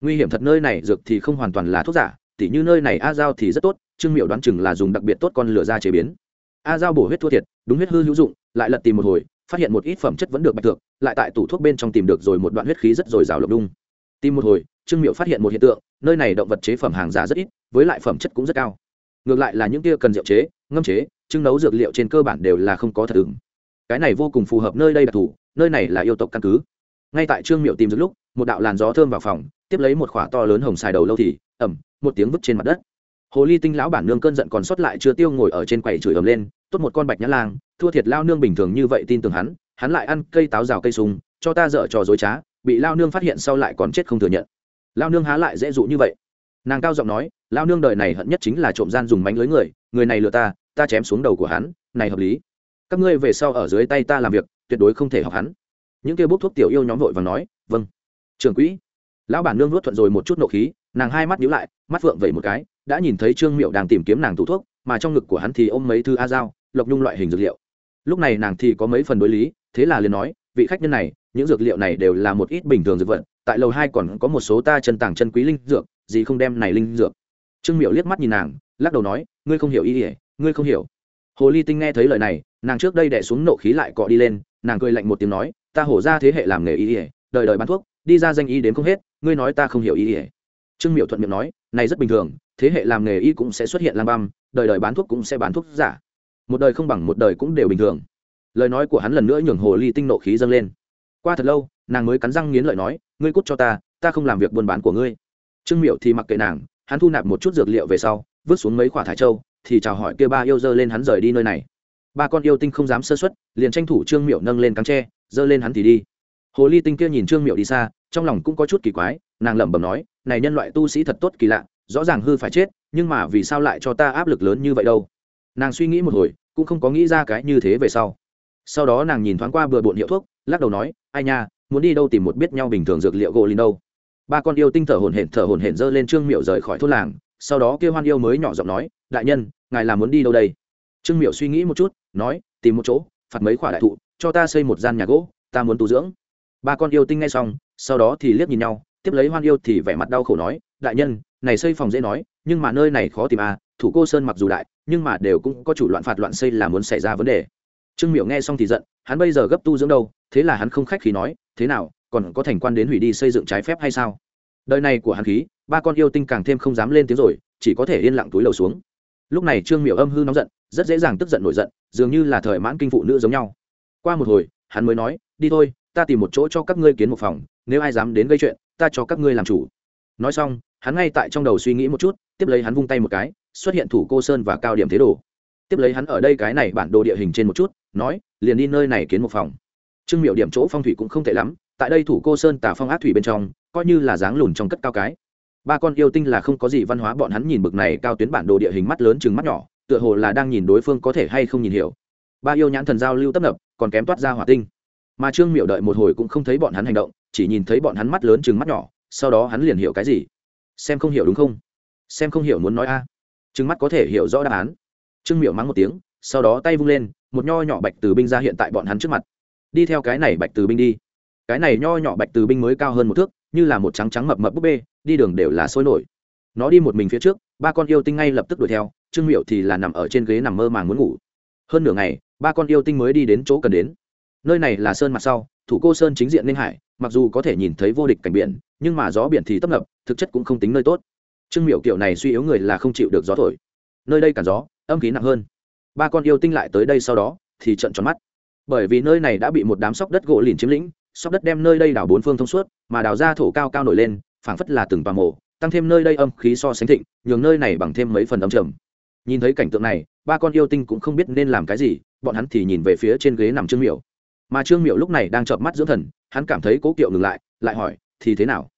Nguy hiểm thật nơi này, dược thì không hoàn toàn là thuốc giả, tỉ như nơi này a dao thì rất tốt, trương miệu đoán chừng là dùng đặc biệt tốt con lửa ra chế biến. A dao bổ huyết thua thiệt, đúng huyết hư hữu dụng, lại lật tìm một hồi, phát hiện một ít phẩm chất vẫn được bạch tượng lại tại tủ thuốc bên trong tìm được rồi một đoạn huyết khí rất dồi dào lộc đung. Tìm một hồi, trương miệu phát hiện một hiện tượng, nơi này động vật chế phẩm hàng giả rất ít, với lại phẩm chất cũng rất cao. Ngược lại là những kia cần rượu chế, ngâm chế, trưng nấu dược liệu trên cơ bản đều là không có thật ứng cái này vô cùng phù hợp nơi đây đặc thù, nơi này là yêu tộc căn cứ. Ngay tại trương miệu tìm dược lúc, một đạo làn gió thơm vào phòng, tiếp lấy một khỏa to lớn hồng xài đầu lâu thì, ẩm, một tiếng vứt trên mặt đất. Hồ ly tinh lão bản nương cơn giận còn sót lại chưa tiêu ngồi ở trên quầy chửi ầm lên, tốt một con bạch nhã lang, thua thiệt lao nương bình thường như vậy tin tưởng hắn hắn lại ăn cây táo rào cây sung, cho ta dở trò dối trá, bị lao nương phát hiện sau lại còn chết không thừa nhận. Lao nương há lại dễ dụ như vậy. Nàng cao giọng nói, lao nương đời này hận nhất chính là trộm gian dùng mánh lưới người người này lừa ta ta chém xuống đầu của hắn, này hợp lý các ngươi về sau ở dưới tay ta làm việc, tuyệt đối không thể học hắn. Những kia bốc thuốc tiểu yêu nhóm vội và nói vâng. Trưởng quỹ. Lão bản nương nuốt thuận rồi một chút nộ khí, nàng hai mắt nhíu lại, mắt phượng vẩy một cái, đã nhìn thấy trương miệu đang tìm kiếm nàng tủ thuốc, mà trong ngực của hắn thì ôm mấy thư a dao, lộc nhung loại hình dược liệu. Lúc này nàng thì có mấy phần đối lý, thế là liền nói, vị khách nhân này, những dược liệu này đều là một ít bình thường dược vật, tại lầu hai còn có một số ta chân tàng chân quý linh dược, gì không đem này linh dược. Trương miệu liếc mắt nhìn nàng, lắc đầu nói, ngươi không hiểu ý ỉa ngươi không hiểu hồ ly tinh nghe thấy lời này nàng trước đây đẻ xuống nộ khí lại cọ đi lên nàng cười lạnh một tiếng nói ta hổ ra thế hệ làm nghề y, ỉa đời đời bán thuốc đi ra danh y đến không hết ngươi nói ta không hiểu ý ỉa trương miệu thuận miệng nói này rất bình thường thế hệ làm nghề y cũng sẽ xuất hiện lang băm đời đời bán thuốc cũng sẽ bán thuốc giả. Một đời không bằng một đời cũng đều bình thường. Lời nói của hắn lần nữa nhường hồ ly tinh nộ khí dâng lên. Qua thật lâu nàng mới cắn răng nghiến lợi nói ngươi cút cho ta ta không làm việc buôn bán của ngươi. Trương miệu thì mặc kệ nàng hắn thu nạp một chút dược liệu về sau vứt xuống mấy quả thải châu thì chào hỏi kia ba yêu dơ lên hắn rời đi nơi này. Ba con yêu tinh không dám sơ xuất, liền tranh thủ trương miệu nâng lên cắn tre, dơ lên hắn thì đi. Hồ ly tinh kia nhìn trương miệu đi xa, trong lòng cũng có chút kỳ quái, nàng lẩm bẩm nói, này nhân loại tu sĩ thật tốt kỳ lạ, rõ ràng hư phải chết, nhưng mà vì sao lại cho ta áp lực lớn như vậy đâu? Nàng suy nghĩ một hồi, cũng không có nghĩ ra cái như thế về sau. Sau đó nàng nhìn thoáng qua bừa bộn hiệu thuốc, lắc đầu nói, ai nha, muốn đi đâu tìm một biết nhau bình thường dược liệu gỗ lìn đâu. Ba con yêu tinh thở hồn hển, thở hồn hển dơ lên trương miệu rời khỏi thôn làng sau đó kêu hoan yêu mới nhỏ giọng nói, đại nhân, ngài là muốn đi đâu đây? Trương miệu suy nghĩ một chút, nói, tìm một chỗ, phạt mấy khoả đại thụ, cho ta xây một gian nhà gỗ, ta muốn tu dưỡng. Ba con yêu tinh ngay xong, sau đó thì liếc nhìn nhau, tiếp lấy hoan yêu thì vẻ mặt đau khổ nói, đại nhân, này xây phòng dễ nói, nhưng mà nơi này khó tìm à thủ cô sơn mặc dù đại, nhưng mà đều cũng có chủ loạn phạt loạn xây là muốn xảy ra vấn đề. Trương miểu nghe xong thì giận, hắn bây giờ gấp tu dưỡng đâu, thế là hắn không khách khí nói, thế nào, còn có thành quan đến hủy đi xây dựng trái phép hay sao? Đời này của hắn khí ba con yêu tinh càng thêm không dám lên tiếng rồi, chỉ có thể yên lặng túi lầu xuống. Lúc này trương miểu âm hư nóng giận, rất dễ dàng tức giận nổi giận, dường như là thời mãn kinh phụ nữ giống nhau. Qua một hồi, hắn mới nói, đi thôi, ta tìm một chỗ cho các ngươi kiến một phòng, nếu ai dám đến gây chuyện, ta cho các ngươi làm chủ. Nói xong, hắn ngay tại trong đầu suy nghĩ một chút, tiếp lấy hắn vung tay một cái, xuất hiện thủ cô sơn và cao điểm thế đồ. Tiếp lấy hắn ở đây cái này bản đồ địa hình trên một chút, nói, liền đi nơi này kiến một phòng. Trương miệu điểm chỗ phong thủy cũng không tệ lắm, tại đây thủ cô sơn tả phong ác thủy bên trong, coi như là dáng lùn trong cất cao cái ba con yêu tinh là không có gì văn hóa, bọn hắn nhìn bực này cao tuyến bản đồ địa hình mắt lớn chừng mắt nhỏ, tựa hồ là đang nhìn đối phương có thể hay không nhìn hiểu. Ba yêu nhãn thần giao lưu tấp nập, còn kém toát ra hỏa tinh. Mà trương miệu đợi một hồi cũng không thấy bọn hắn hành động, chỉ nhìn thấy bọn hắn mắt lớn chừng mắt nhỏ, sau đó hắn liền hiểu cái gì. Xem không hiểu đúng không? Xem không hiểu muốn nói a. À. chừng mắt có thể hiểu rõ đáp án. Trương miệu mắng một tiếng, sau đó tay vung lên, một nho nhỏ bạch từ binh ra hiện tại bọn hắn trước mặt. Đi theo cái này bạch từ binh đi. Cái này nho nhỏ bạch từ binh mới cao hơn một thước như là một trắng trắng mập mập búp bê, đi đường đều là sôi nổi. Nó đi một mình phía trước, ba con yêu tinh ngay lập tức đuổi theo, trương miệu thì là nằm ở trên ghế nằm mơ màng muốn ngủ. Hơn nửa ngày, ba con yêu tinh mới đi đến chỗ cần đến. Nơi này là sơn mặt sau, thủ cô sơn chính diện ninh hải, mặc dù có thể nhìn thấy vô địch cảnh biển, nhưng mà gió biển thì tấp nập, thực chất cũng không tính nơi tốt. Trương miệu kiểu này suy yếu người là không chịu được gió thổi. Nơi đây cản gió, âm khí nặng hơn. Ba con yêu tinh lại tới đây sau đó, thì trận tròn mắt. Bởi vì nơi này đã bị một đám sóc đất gỗ lìn chiếm lĩnh sóc đất đem nơi đây đảo bốn phương thông suốt, mà đào ra thổ cao cao nổi lên, phảng phất là từng tòa mộ, tăng thêm nơi đây âm khí so sánh thịnh, nhường nơi này bằng thêm mấy phần âm trầm. Nhìn thấy cảnh tượng này, ba con yêu tinh cũng không biết nên làm cái gì, bọn hắn thì nhìn về phía trên ghế nằm trương miểu. Mà trương miểu lúc này đang chợp mắt dưỡng thần, hắn cảm thấy cố kiệu ngừng lại lại hỏi, thì thế nào?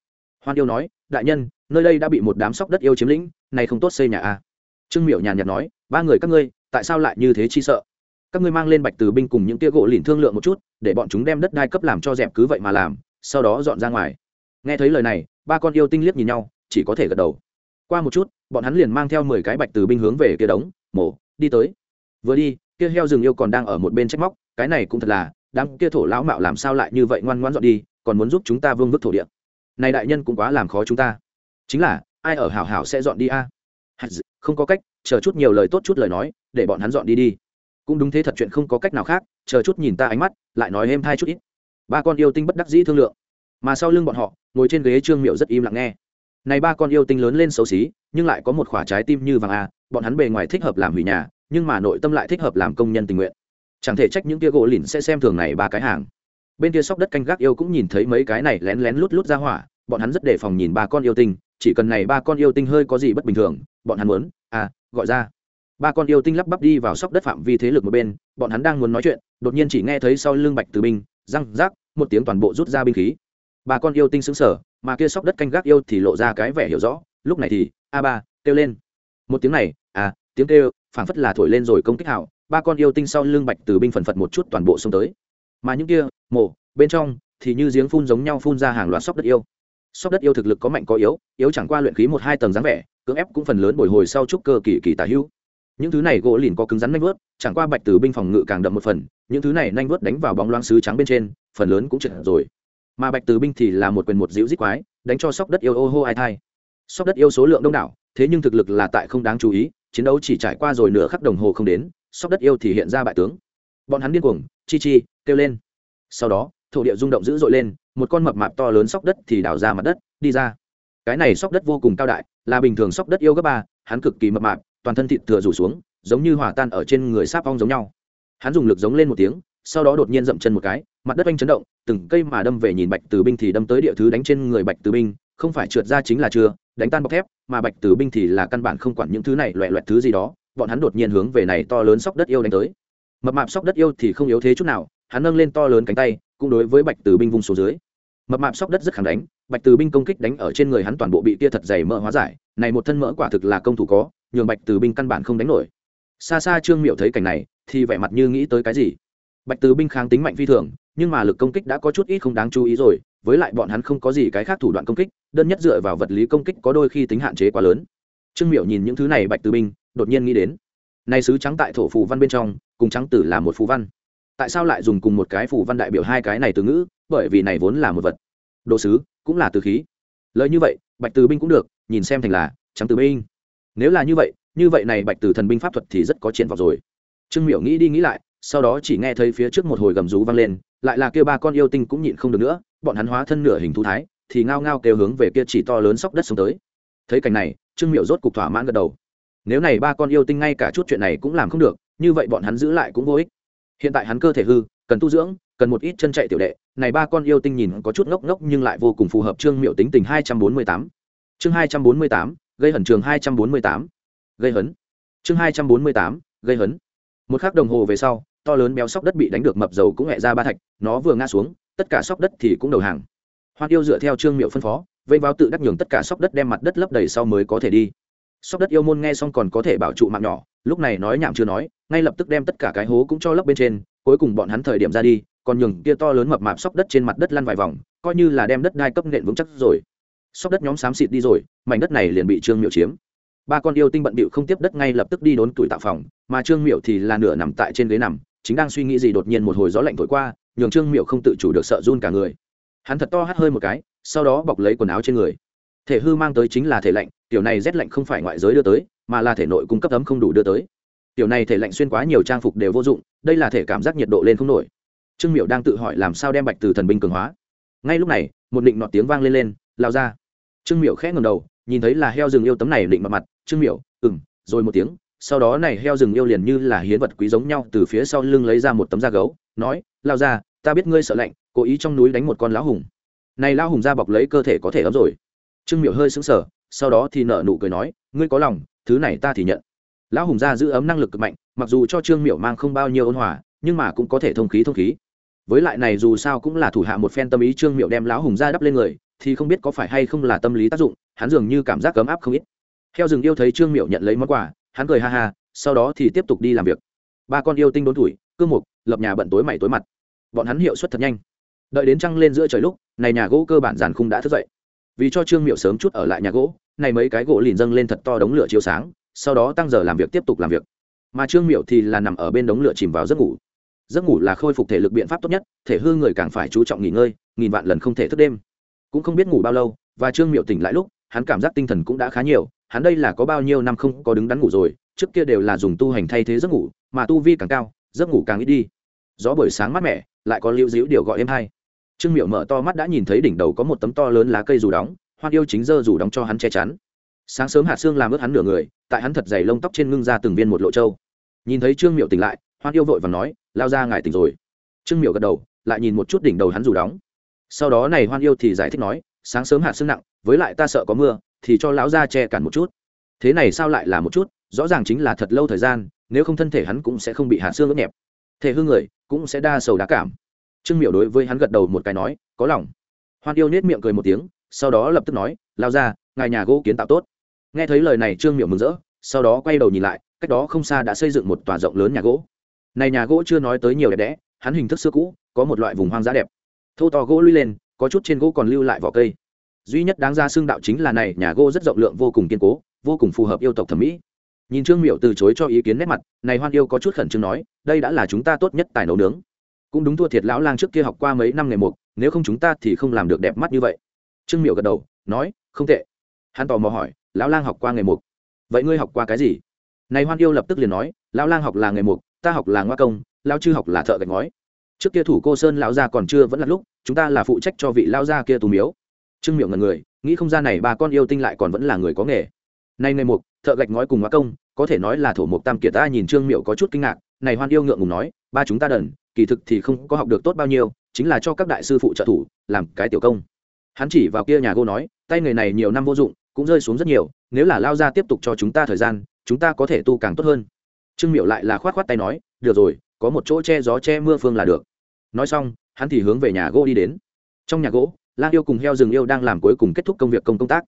Hoan yêu nói, đại nhân, nơi đây đã bị một đám sóc đất yêu chiếm lĩnh, này không tốt xây nhà a. À? trương miểu nhàn nhạt nói, ba người các ngươi, tại sao lại như thế chi sợ? Các ngươi mang lên bạch từ binh cùng những tia gỗ lìn thương lượng một chút, để bọn chúng đem đất đai cấp làm cho dẹp cứ vậy mà làm, sau đó dọn ra ngoài. Nghe thấy lời này, ba con yêu tinh liếc nhìn nhau, chỉ có thể gật đầu. Qua một chút, bọn hắn liền mang theo mười cái bạch từ binh hướng về kia đống, mổ, đi tới. Vừa đi, kia heo rừng yêu còn đang ở một bên trách móc, cái này cũng thật là, đám kia thổ lão mạo làm sao lại như vậy ngoan ngoan dọn đi, còn muốn giúp chúng ta vương vức thổ địa. Này đại nhân cũng quá làm khó chúng ta. Chính là, ai ở hảo hảo sẽ dọn đi a? Không có cách, chờ chút nhiều lời tốt chút lời nói, để bọn hắn dọn đi đi cũng đúng thế thật chuyện không có cách nào khác, chờ chút nhìn ta ánh mắt, lại nói êm thai chút ít. Ba con yêu tinh bất đắc dĩ thương lượng. Mà sau lưng bọn họ, ngồi trên ghế trương miệu rất im lặng nghe. Này ba con yêu tinh lớn lên xấu xí, nhưng lại có một khoả trái tim như vàng a bọn hắn bề ngoài thích hợp làm hủy nhà, nhưng mà nội tâm lại thích hợp làm công nhân tình nguyện. Chẳng thể trách những kia gỗ lìn sẽ xem thường này ba cái hàng. Bên kia sóc đất canh gác yêu cũng nhìn thấy mấy cái này lén lén lút lút ra hỏa, bọn hắn rất đề phòng nhìn ba con yêu tinh, chỉ cần này ba con yêu tinh hơi có gì bất bình thường, bọn hắn muốn à gọi ra ba con yêu tinh lắp bắp đi vào sóc đất phạm vi thế lực một bên, bọn hắn đang muốn nói chuyện, đột nhiên chỉ nghe thấy sau lưng bạch từ binh răng rác, một tiếng toàn bộ rút ra binh khí. Ba con yêu tinh xứng sở mà kia sóc đất canh gác yêu thì lộ ra cái vẻ hiểu rõ, lúc này thì, a ba, kêu lên. Một tiếng này à tiếng kêu, phảng phất là thổi lên rồi công kích hảo ba con yêu tinh sau lưng bạch từ binh phần phật một chút toàn bộ xông tới. Mà những kia, mổ, bên trong, thì như giếng phun giống nhau phun ra hàng loạt sóc đất yêu. Sóc đất yêu thực lực có mạnh có yếu yếu chẳng qua luyện khí một hai tầng dáng vẻ, cưỡng ép cũng phần lớn bồi hồi sau chút cơ kỳ kỳ tả hữu những thứ này gỗ lìn có cứng rắn nanh vớt chẳng qua bạch từ binh phòng ngự càng đậm một phần, những thứ này nanh vớt đánh vào bóng loang sứ trắng bên trên, phần lớn cũng trượt rồi. Mà bạch từ binh thì là một quyền một dịu dít quái, đánh cho sóc đất yêu ô hô ai thai. Sóc đất yêu số lượng đông đảo, thế nhưng thực lực là tại không đáng chú ý, chiến đấu chỉ trải qua rồi nửa khắc đồng hồ không đến, sóc đất yêu thì hiện ra bại tướng. Bọn hắn điên cuồng, chi chi, kêu lên. Sau đó, thổ địa rung động dữ dội lên, một con mập mạp to lớn sóc đất thì đào ra mặt đất, đi ra. Cái này sóc đất vô cùng cao đại, là bình thường sóc đất yêu gấp ba, hắn cực kỳ mập mạp toàn thân thịt thừa rủ xuống, giống như hòa tan ở trên người sáp ong giống nhau. Hắn dùng lực giống lên một tiếng, sau đó đột nhiên dậm chân một cái, mặt đất anh chấn động, từng cây mà đâm về nhìn bạch tử binh thì đâm tới địa thứ đánh trên người bạch tử binh, không phải trượt ra chính là chưa đánh tan bọc thép, mà bạch tử binh thì là căn bản không quản những thứ này loẹ loẹt thứ gì đó, bọn hắn đột nhiên hướng về này to lớn sóc đất yêu đánh tới. Mập mạp sóc đất yêu thì không yếu thế chút nào, hắn nâng lên to lớn cánh tay, cũng đối với bạch tử binh vung xuống dưới. Mập mạp sóc đất rất khẳng đánh, bạch tử binh công kích đánh ở trên người hắn toàn bộ bị tia thật dày mỡ hóa giải, này một thân mỡ quả thực là công thủ có nhường bạch từ binh căn bản không đánh nổi. Xa xa trương miệu thấy cảnh này, thì vẻ mặt như nghĩ tới cái gì. Bạch từ binh kháng tính mạnh phi thường, nhưng mà lực công kích đã có chút ít không đáng chú ý rồi, với lại bọn hắn không có gì cái khác thủ đoạn công kích, đơn nhất dựa vào vật lý công kích có đôi khi tính hạn chế quá lớn. Trương miệu nhìn những thứ này, bạch từ binh đột nhiên nghĩ đến. Nay sứ trắng tại thổ phù văn bên trong, cùng trắng tử là một phù văn. Tại sao lại dùng cùng một cái phù văn đại biểu hai cái này từ ngữ? Bởi vì này vốn là một vật. Đồ sứ cũng là từ khí. Lời như vậy, bạch từ binh cũng được, nhìn xem thành là trắng từ binh nếu là như vậy như vậy này bạch tử thần binh pháp thuật thì rất có triển vọng rồi. Trương miểu nghĩ đi nghĩ lại, sau đó chỉ nghe thấy phía trước một hồi gầm rú vang lên, lại là kêu ba con yêu tinh cũng nhịn không được nữa, bọn hắn hóa thân nửa hình thú thái, thì ngao ngao kêu hướng về kia chỉ to lớn sóc đất xuống tới. Thấy cảnh này, trương miệu rốt cục thỏa mãn gật đầu. Nếu này ba con yêu tinh ngay cả chút chuyện này cũng làm không được, như vậy bọn hắn giữ lại cũng vô ích. Hiện tại hắn cơ thể hư, cần tu dưỡng, cần một ít chân chạy tiểu đệ, này ba con yêu tinh nhìn có chút ngốc ngốc nhưng lại vô cùng phù hợp trương miệu tính tình hai trăm bốn mươi tám. Chương hai trăm bốn mươi tám gây hẩn trường hai trăm bốn mươi tám. Gây hấn. Chương hai trăm bốn mươi tám, gây hấn. Một k h ắ c đồng hồ về sau, to lớn béo sóc đất bị đánh được mập dầu cũng hẹ ra ba thạch, nó vừa ngã xuống, tất cả sóc đất thì cũng đầu hàng. Hoan yêu dựa theo trương miệu phân phó, vây vào tự đắc nhường tất cả sóc đất đem mặt đất lấp đầy sau mới có thể đi. Sóc đất yêu môn nghe xong còn có thể bảo trụ mạng nhỏ, lúc này nói nhảm chưa nói, ngay lập tức đem tất cả cái hố cũng cho lấp bên trên, cuối cùng bọn hắn thời điểm ra đi, còn nhường kia to lớn mập mạp sóc đất trên mặt đất lăn vài vòng, coi như là đem đất đai cấp nện vững chắc rồi sóc đất nhóm xám xịt đi rồi, mảnh đất này liền bị trương miệu chiếm. Ba con yêu tinh bận bịu không tiếp đất ngay lập tức đi đốn tuổi tạo phòng, mà trương miệu thì là nửa nằm tại trên ghế nằm, chính đang suy nghĩ gì đột nhiên một hồi gió lạnh thổi qua, nhường trương miệu không tự chủ được sợ run cả người. Hắn thật to hắt hơi một cái, sau đó bọc lấy quần áo trên người. Thể hư mang tới chính là thể lạnh, tiểu này rét lạnh không phải ngoại giới đưa tới, mà là thể nội cung cấp ấm không đủ đưa tới. Tiểu này thể lạnh xuyên quá nhiều trang phục đều vô dụng, đây là thể cảm giác nhiệt độ lên không nổi. Trương miệu đang tự hỏi làm sao đem bạch từ thần binh cường hóa. Ngay lúc này, một định nọt tiếng vang lên lên, lao ra trương miệu khẽ ngầm đầu, nhìn thấy là heo rừng yêu tấm này định mặt mặt, trương miệu ừng rồi một tiếng, sau đó này heo rừng yêu liền như là hiến vật quý giống nhau từ phía sau lưng lấy ra một tấm da gấu, nói, lao ra, ta biết ngươi sợ lạnh, cố ý trong núi đánh một con lão hùng. Này lão hùng da bọc lấy cơ thể có thể ấm rồi. Trương miệu hơi sững sờ, sau đó thì nở nụ cười nói, ngươi có lòng, thứ này ta thì nhận. Lão hùng da giữ ấm năng lực cực mạnh, mặc dù cho trương miệu mang không bao nhiêu ôn hòa, nhưng mà cũng có thể thông khí thông khí. Với lại này dù sao cũng là thủ hạ một phen tâm ý, trương miệu đem lão hùng da đắp lên người thì không biết có phải hay không là tâm lý tác dụng, hắn dường như cảm giác cấm áp không ít. Theo rừng yêu thấy trương miệu nhận lấy món quà, hắn cười ha ha, sau đó thì tiếp tục đi làm việc. Ba con yêu tinh đốn tuổi cương mục, lập nhà bận tối mày tối mặt. Bọn hắn hiệu suất thật nhanh. Đợi đến trăng lên giữa trời lúc, này nhà gỗ cơ bản giàn khung đã thức dậy. Vì cho trương miệu sớm chút ở lại nhà gỗ, này mấy cái gỗ lìn dâng lên thật to đống lửa chiếu sáng, sau đó tăng giờ làm việc tiếp tục làm việc. Mà trương miệu thì là nằm ở bên đống lửa chìm vào giấc ngủ. Giấc ngủ là khôi phục thể lực biện pháp tốt nhất, thể hư người càng phải chú trọng nghỉ ngơi, nghìn vạn lần không thể thức đêm cũng không biết ngủ bao lâu, và trương miệu tỉnh lại lúc, hắn cảm giác tinh thần cũng đã khá nhiều, hắn đây là có bao nhiêu năm không có đứng đắn ngủ rồi, trước kia đều là dùng tu hành thay thế giấc ngủ, mà tu vi càng cao, giấc ngủ càng ít đi. Gió buổi sáng mát mẻ, lại có lưu dĩu điều gọi em hay. Trương miệu mở to mắt đã nhìn thấy đỉnh đầu có một tấm to lớn lá cây dù đóng, hoan yêu chính dơ dù đóng cho hắn che chắn. Sáng sớm hạt xương làm ướt hắn nửa người, tại hắn thật dày lông tóc trên ngưng ra từng viên một lộ trâu. Nhìn thấy trương miệu tỉnh lại, hoan yêu vội và nói, lao ra ngài tỉnh rồi. Trương miệu gật đầu, lại nhìn một chút đỉnh đầu hắn dù đóng sau đó này hoan yêu thì giải thích nói, sáng sớm hạt sương nặng, với lại ta sợ có mưa, thì cho lão ra che cản một chút. Thế này sao lại là một chút? Rõ ràng chính là thật lâu thời gian, nếu không thân thể hắn cũng sẽ không bị hạt xương ướt nhẹp. Thể hư người cũng sẽ đa sầu đá cảm. Trương miểu đối với hắn gật đầu một cái nói, có lòng. Hoan yêu nết miệng cười một tiếng, sau đó lập tức nói lao ra ngài nhà gỗ kiến tạo tốt. Nghe thấy lời này trương miểu mừng rỡ, sau đó quay đầu nhìn lại, cách đó không xa đã xây dựng một tòa rộng lớn nhà gỗ. Này nhà gỗ chưa nói tới nhiều đẹp đẽ, hắn hình thức xưa cũ, có một loại vùng hoang dã đẹp thô to gỗ lui lên, có chút trên gỗ còn lưu lại vỏ cây. Duy nhất đáng ra xương đạo chính là này, nhà gỗ rất rộng lượng, vô cùng kiên cố, vô cùng phù hợp yêu tộc thẩm mỹ. Nhìn trương miệu từ chối cho ý kiến nét mặt, này hoan yêu có chút khẩn trương nói, đây đã là chúng ta tốt nhất tài nấu nướng. Cũng đúng thua thiệt lão lang trước kia học qua mấy năm ngày một nếu không chúng ta thì không làm được đẹp mắt như vậy. Trương miệu gật đầu, nói, không tệ. Hắn tò mò hỏi, lão lang học qua nghề mục vậy ngươi học qua cái gì? Này hoan yêu lập tức liền nói, lão lang học là nghề mục ta học là ngoa công, lão chư học là thợ gạch ngói trước kia thủ cô sơn lão gia còn chưa vẫn là lúc, chúng ta là phụ trách cho vị lão gia kia tù miếu. Trương miệu ngần người, nghĩ không ra này bà con yêu tinh lại còn vẫn là người có nghề. Nay ngày mục, thợ gạch ngói cùng ngoa công, có thể nói là thổ mục tam kiệt ta nhìn trương miệu có chút kinh ngạc, này hoan yêu ngượng ngùng nói, ba chúng ta đần, kỳ thực thì không có học được tốt bao nhiêu, chính là cho các đại sư phụ trợ thủ, làm cái tiểu công. Hắn chỉ vào kia nhà cô nói, tay người này nhiều năm vô dụng, cũng rơi xuống rất nhiều, nếu là lao ra tiếp tục cho chúng ta thời gian, chúng ta có thể tu càng tốt hơn. Trương miệu lại là khoát khoát tay nói, được rồi, có một chỗ che gió che mưa phương là được nói xong, hắn thì hướng về nhà gỗ đi đến. Trong nhà gỗ, lang yêu cùng heo rừng yêu đang làm cuối cùng kết thúc công việc công công tác.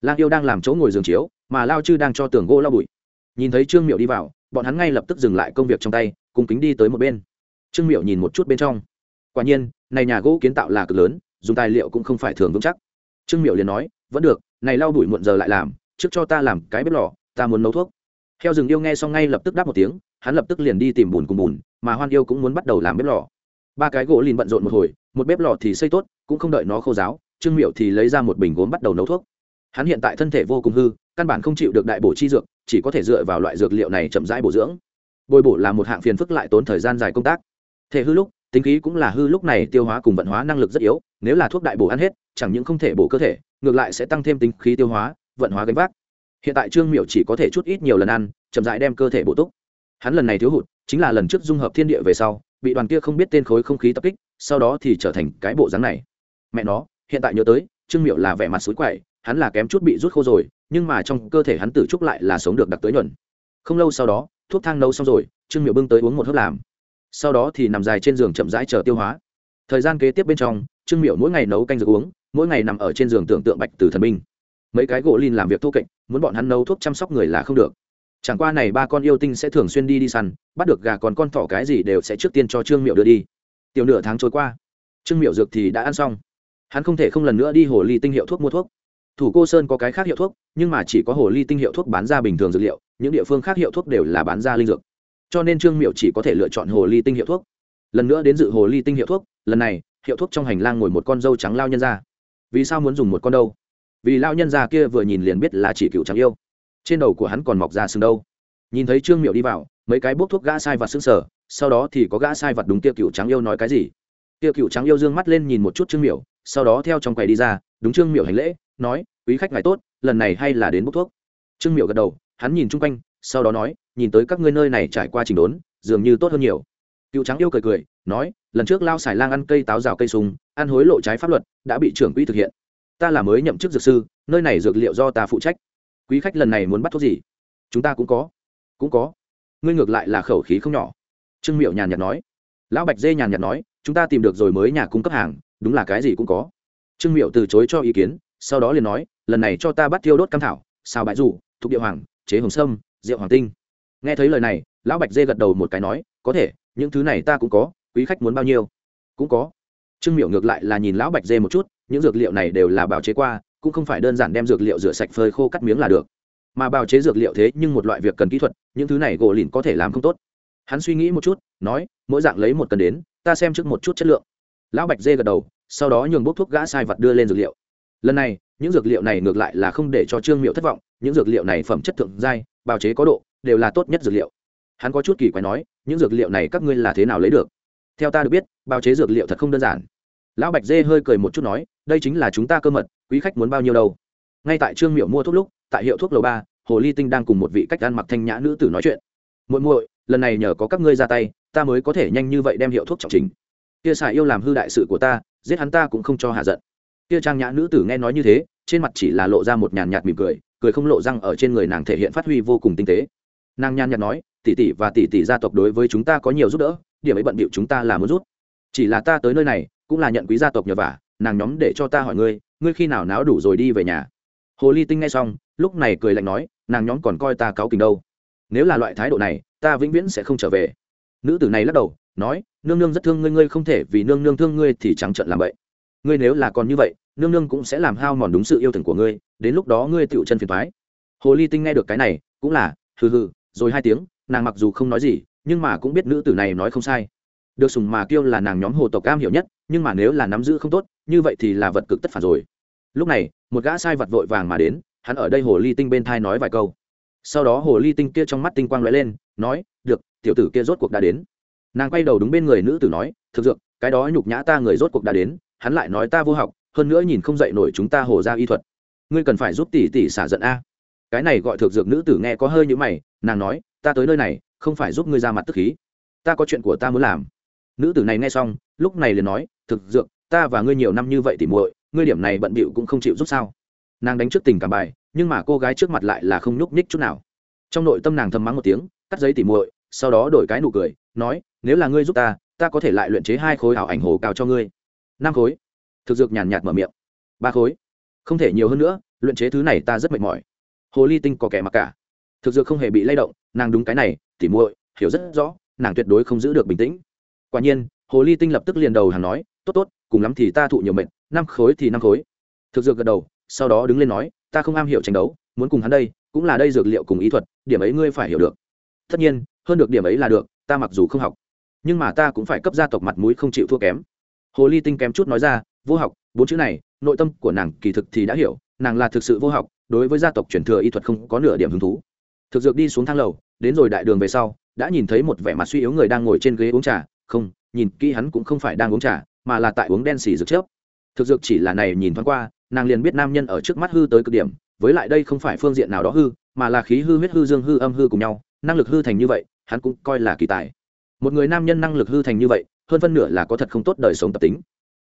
Lang yêu đang làm chỗ ngồi giường chiếu, mà lao chư đang cho tường gỗ lao bụi. Nhìn thấy trương miệu đi vào, bọn hắn ngay lập tức dừng lại công việc trong tay, cùng kính đi tới một bên. Trương miệu nhìn một chút bên trong. Quả nhiên, này nhà gỗ kiến tạo là cực lớn, dùng tài liệu cũng không phải thường vững chắc. Trương miệu liền nói, vẫn được, này lau bụi muộn giờ lại làm, trước cho ta làm cái bếp lò, ta muốn nấu thuốc. Heo rừng yêu nghe xong ngay lập tức đáp một tiếng, hắn lập tức liền đi tìm bùn cùng bùn, mà hoan yêu cũng muốn bắt đầu làm bếp lò ba cái gỗ liền bận rộn một hồi, một bếp lò thì xây tốt, cũng không đợi nó khô giáo trương miệu thì lấy ra một bình gốm bắt đầu nấu thuốc. Hắn hiện tại thân thể vô cùng hư, căn bản không chịu được đại bổ chi dược, chỉ có thể dựa vào loại dược liệu này chậm rãi bổ dưỡng. Bồi bổ là một hạng phiền phức lại tốn thời gian dài công tác. Thể hư lúc, tính khí cũng là hư lúc này tiêu hóa cùng vận hóa năng lực rất yếu, nếu là thuốc đại bổ ăn hết, chẳng những không thể bổ cơ thể, ngược lại sẽ tăng thêm tính khí tiêu hóa, vận hóa gánh vác. Hiện tại trương miểu chỉ có thể chút ít nhiều lần ăn, chậm rãi đem cơ thể bổ túc. Hắn lần này thiếu hụt, chính là lần trước dung hợp thiên địa về sau bị đoàn kia không biết tên khối không khí tập kích, sau đó thì trở thành cái bộ dáng này. Mẹ nó, hiện tại nhớ tới, trương miệu là vẻ mặt suối quậy, hắn là kém chút bị rút khô rồi, nhưng mà trong cơ thể hắn tử trúc lại là sống được đặc tới nhuận. Không lâu sau đó, thuốc thang nấu xong rồi, trương miệu bưng tới uống một hớp làm. Sau đó thì nằm dài trên giường chậm rãi chờ tiêu hóa. Thời gian kế tiếp bên trong, trương miệu mỗi ngày nấu canh dược uống, mỗi ngày nằm ở trên giường tưởng tượng bạch từ thần minh. Mấy cái gỗ lin làm việc thô kệch, muốn bọn hắn nấu thuốc chăm sóc người là không được chẳng qua này ba con yêu tinh sẽ thường xuyên đi đi săn, bắt được gà còn con thỏ cái gì đều sẽ trước tiên cho trương miệu đưa đi. Tiểu nửa tháng trôi qua, trương miệu dược thì đã ăn xong. Hắn không thể không lần nữa đi hồ ly tinh hiệu thuốc mua thuốc. Thủ cô sơn có cái khác hiệu thuốc, nhưng mà chỉ có hồ ly tinh hiệu thuốc bán ra bình thường dược liệu, những địa phương khác hiệu thuốc đều là bán ra linh dược. Cho nên trương miệu chỉ có thể lựa chọn hồ ly tinh hiệu thuốc. Lần nữa đến dự hồ ly tinh hiệu thuốc, lần này, hiệu thuốc trong hành lang ngồi một con dâu trắng lao nhân ra. Vì sao muốn dùng một con đâu? Vì lao nhân già kia vừa nhìn liền biết là chỉ cựu trắng yêu trên đầu của hắn còn mọc ra sừng đâu. Nhìn thấy trương miệu đi vào, mấy cái bốc thuốc gã sai vặt xương sở sau đó thì có gã sai vặt đúng kia cựu trắng yêu nói cái gì. Kia cựu trắng yêu dương mắt lên nhìn một chút trương miệu sau đó theo trong quầy đi ra, đúng trương miệu hành lễ, nói, quý khách ngài tốt, lần này hay là đến bốc thuốc. Trương miệu gật đầu, hắn nhìn chung quanh, sau đó nói, nhìn tới các ngươi nơi này trải qua trình đốn, dường như tốt hơn nhiều. Cựu trắng yêu cười cười, nói, lần trước lao xài lang ăn cây táo rào cây súng, ăn hối lộ trái pháp luật, đã bị trưởng quỹ thực hiện. Ta là mới nhậm chức dược sư, nơi này dược liệu do ta phụ trách quý khách lần này muốn bắt thuốc gì? Chúng ta cũng có. Cũng có. Ngươi ngược lại là khẩu khí không nhỏ. Trương miệu nhàn nhạt nói. Lão bạch dê nhàn nhạt nói, chúng ta tìm được rồi mới nhà cung cấp hàng, đúng là cái gì cũng có. Trương miệu từ chối cho ý kiến, sau đó liền nói, lần này cho ta bắt thiêu đốt cam thảo sao bãi rủ, thuộc địa hoàng, chế hồng sâm, rượu hoàng tinh. Nghe thấy lời này, lão bạch dê gật đầu một cái nói, có thể, những thứ này ta cũng có, quý khách muốn bao nhiêu? Cũng có. Trương miệu ngược lại là nhìn lão bạch dê một chút, những dược liệu này đều là bào chế qua cũng không phải đơn giản đem dược liệu rửa sạch phơi khô cắt miếng là được. Mà bào chế dược liệu thế nhưng một loại việc cần kỹ thuật, những thứ này gỗ lìn có thể làm không tốt. Hắn suy nghĩ một chút, nói, mỗi dạng lấy một cần đến, ta xem trước một chút chất lượng. Lão bạch dê gật đầu, sau đó nhường bốc thuốc gã sai vật đưa lên dược liệu. Lần này, những dược liệu này ngược lại là không để cho trương miệu thất vọng, những dược liệu này phẩm chất thượng giai, bào chế có độ, đều là tốt nhất dược liệu. Hắn có chút kỳ quái nói, những dược liệu này các ngươi là thế nào lấy được? Theo ta được biết, bào chế dược liệu thật không đơn giản lão bạch dê hơi cười một chút nói, đây chính là chúng ta cơ mật, quý khách muốn bao nhiêu đâu. Ngay tại trương miệu mua thuốc lúc, tại hiệu thuốc lầu ba, hồ ly tinh đang cùng một vị cách ăn mặc thanh nhã nữ tử nói chuyện. Muội muội, lần này nhờ có các ngươi ra tay, ta mới có thể nhanh như vậy đem hiệu thuốc trọng chính. kia xài yêu làm hư đại sự của ta, giết hắn ta cũng không cho hạ giận. Kia trang nhã nữ tử nghe nói như thế, trên mặt chỉ là lộ ra một nhàn nhạt mỉm cười cười không lộ răng ở trên người nàng thể hiện phát huy vô cùng tinh tế. Nàng nhàn nhạt nói, tỷ tỷ và tỷ tỷ gia tộc đối với chúng ta có nhiều giúp đỡ, điểm ấy bận bịu chúng ta là muốn rút chỉ là ta tới nơi này cũng là nhận quý gia tộc nhờ vả, nàng nhóm để cho ta hỏi ngươi ngươi khi nào náo đủ rồi đi về nhà? Hồ ly tinh nghe xong, lúc này cười lạnh nói, nàng nhóm còn coi ta cáu kình đâu. Nếu là loại thái độ này, ta vĩnh viễn sẽ không trở về. Nữ tử này lắc đầu, nói, nương nương rất thương ngươi ngươi không thể vì nương nương thương ngươi thì trắng trợn làm vậy. Ngươi nếu là còn như vậy, nương nương cũng sẽ làm hao mòn đúng sự yêu thương của ngươi, đến lúc đó ngươi tựu chân phiền thoái hồ ly tinh nghe được cái này, cũng là, hừ hừ, rồi hai tiếng, nàng mặc dù không nói gì, nhưng mà cũng biết nữ tử này nói không sai. Được sùng mà kêu là nàng nhóm hồ tộc cam hiểu nhất nhưng mà nếu là nắm giữ không tốt, như vậy thì là vật cực tất phản rồi. Lúc này, một gã sai vật vội vàng mà đến, hắn ở đây hồ ly tinh bên thai nói vài câu. Sau đó hồ ly tinh kia trong mắt tinh quang lóe lên, nói, được, tiểu tử kia rốt cuộc đã đến. Nàng quay đầu đúng bên người nữ tử nói, thực dược, cái đó nhục nhã ta người rốt cuộc đã đến, hắn lại nói ta vô học, hơn nữa nhìn không dậy nổi chúng ta hồ ra y thuật. Ngươi cần phải giúp tỷ tỷ xả giận a. Cái này gọi thực dược nữ tử nghe có hơi như mày, nàng nói, ta tới nơi này, không phải giúp ngươi ra mặt tức khí. Ta có chuyện của ta muốn làm nữ tử này nghe xong, lúc này liền nói, thực dược, ta và ngươi nhiều năm như vậy thì muội, ngươi điểm này bận bịu cũng không chịu giúp sao? Nàng đánh trước tình cảm bài, nhưng mà cô gái trước mặt lại là không nhúc nhích chút nào. Trong nội tâm nàng thầm mắng một tiếng, cắt giấy tỉ muội, sau đó đổi cái nụ cười, nói, nếu là ngươi giúp ta ta có thể lại luyện chế hai khối ảo ảnh hồ cao cho ngươi. Năm khối. Thực dược nhàn nhạt mở miệng. Ba khối. Không thể nhiều hơn nữa, luyện chế thứ này ta rất mệt mỏi. Hồ ly tinh có kẻ mặc cả. Thực dược không hề bị lay động, nàng đúng cái này, tỉ muội, hiểu rất rõ, nàng tuyệt đối không giữ được bình tĩnh quả nhiên, hồ ly tinh lập tức liền đầu hàng nói, tốt tốt, cùng lắm thì ta thụ nhiều mệnh năm khối thì năm khối. Thực dược gật đầu, sau đó đứng lên nói, ta không am hiểu tranh đấu, muốn cùng hắn đây, cũng là đây dược liệu cùng ý thuật, điểm ấy ngươi phải hiểu được. Tất nhiên, hơn được điểm ấy là được, ta mặc dù không học, nhưng mà ta cũng phải cấp gia tộc mặt mũi không chịu thua kém. Hồ ly tinh kém chút nói ra, vô học, bốn chữ này, nội tâm của nàng kỳ thực thì đã hiểu, nàng là thực sự vô học, đối với gia tộc truyền thừa y thuật không có nửa điểm hứng thú. Thực dược đi xuống thang lầu, đến rồi đại đường về sau, đã nhìn thấy một vẻ mặt suy yếu người đang ngồi trên ghế uống trà không, nhìn kỹ hắn cũng không phải đang uống trà, mà là tại uống đen xì dược chớp. Thực dược chỉ là này nhìn thoáng qua, nàng liền biết nam nhân ở trước mắt hư tới cực điểm, với lại đây không phải phương diện nào đó hư, mà là khí hư huyết hư dương hư âm hư cùng nhau, năng lực hư thành như vậy, hắn cũng coi là kỳ tài. Một người nam nhân năng lực hư thành như vậy, hơn phân nửa là có thật không tốt đời sống tập tính.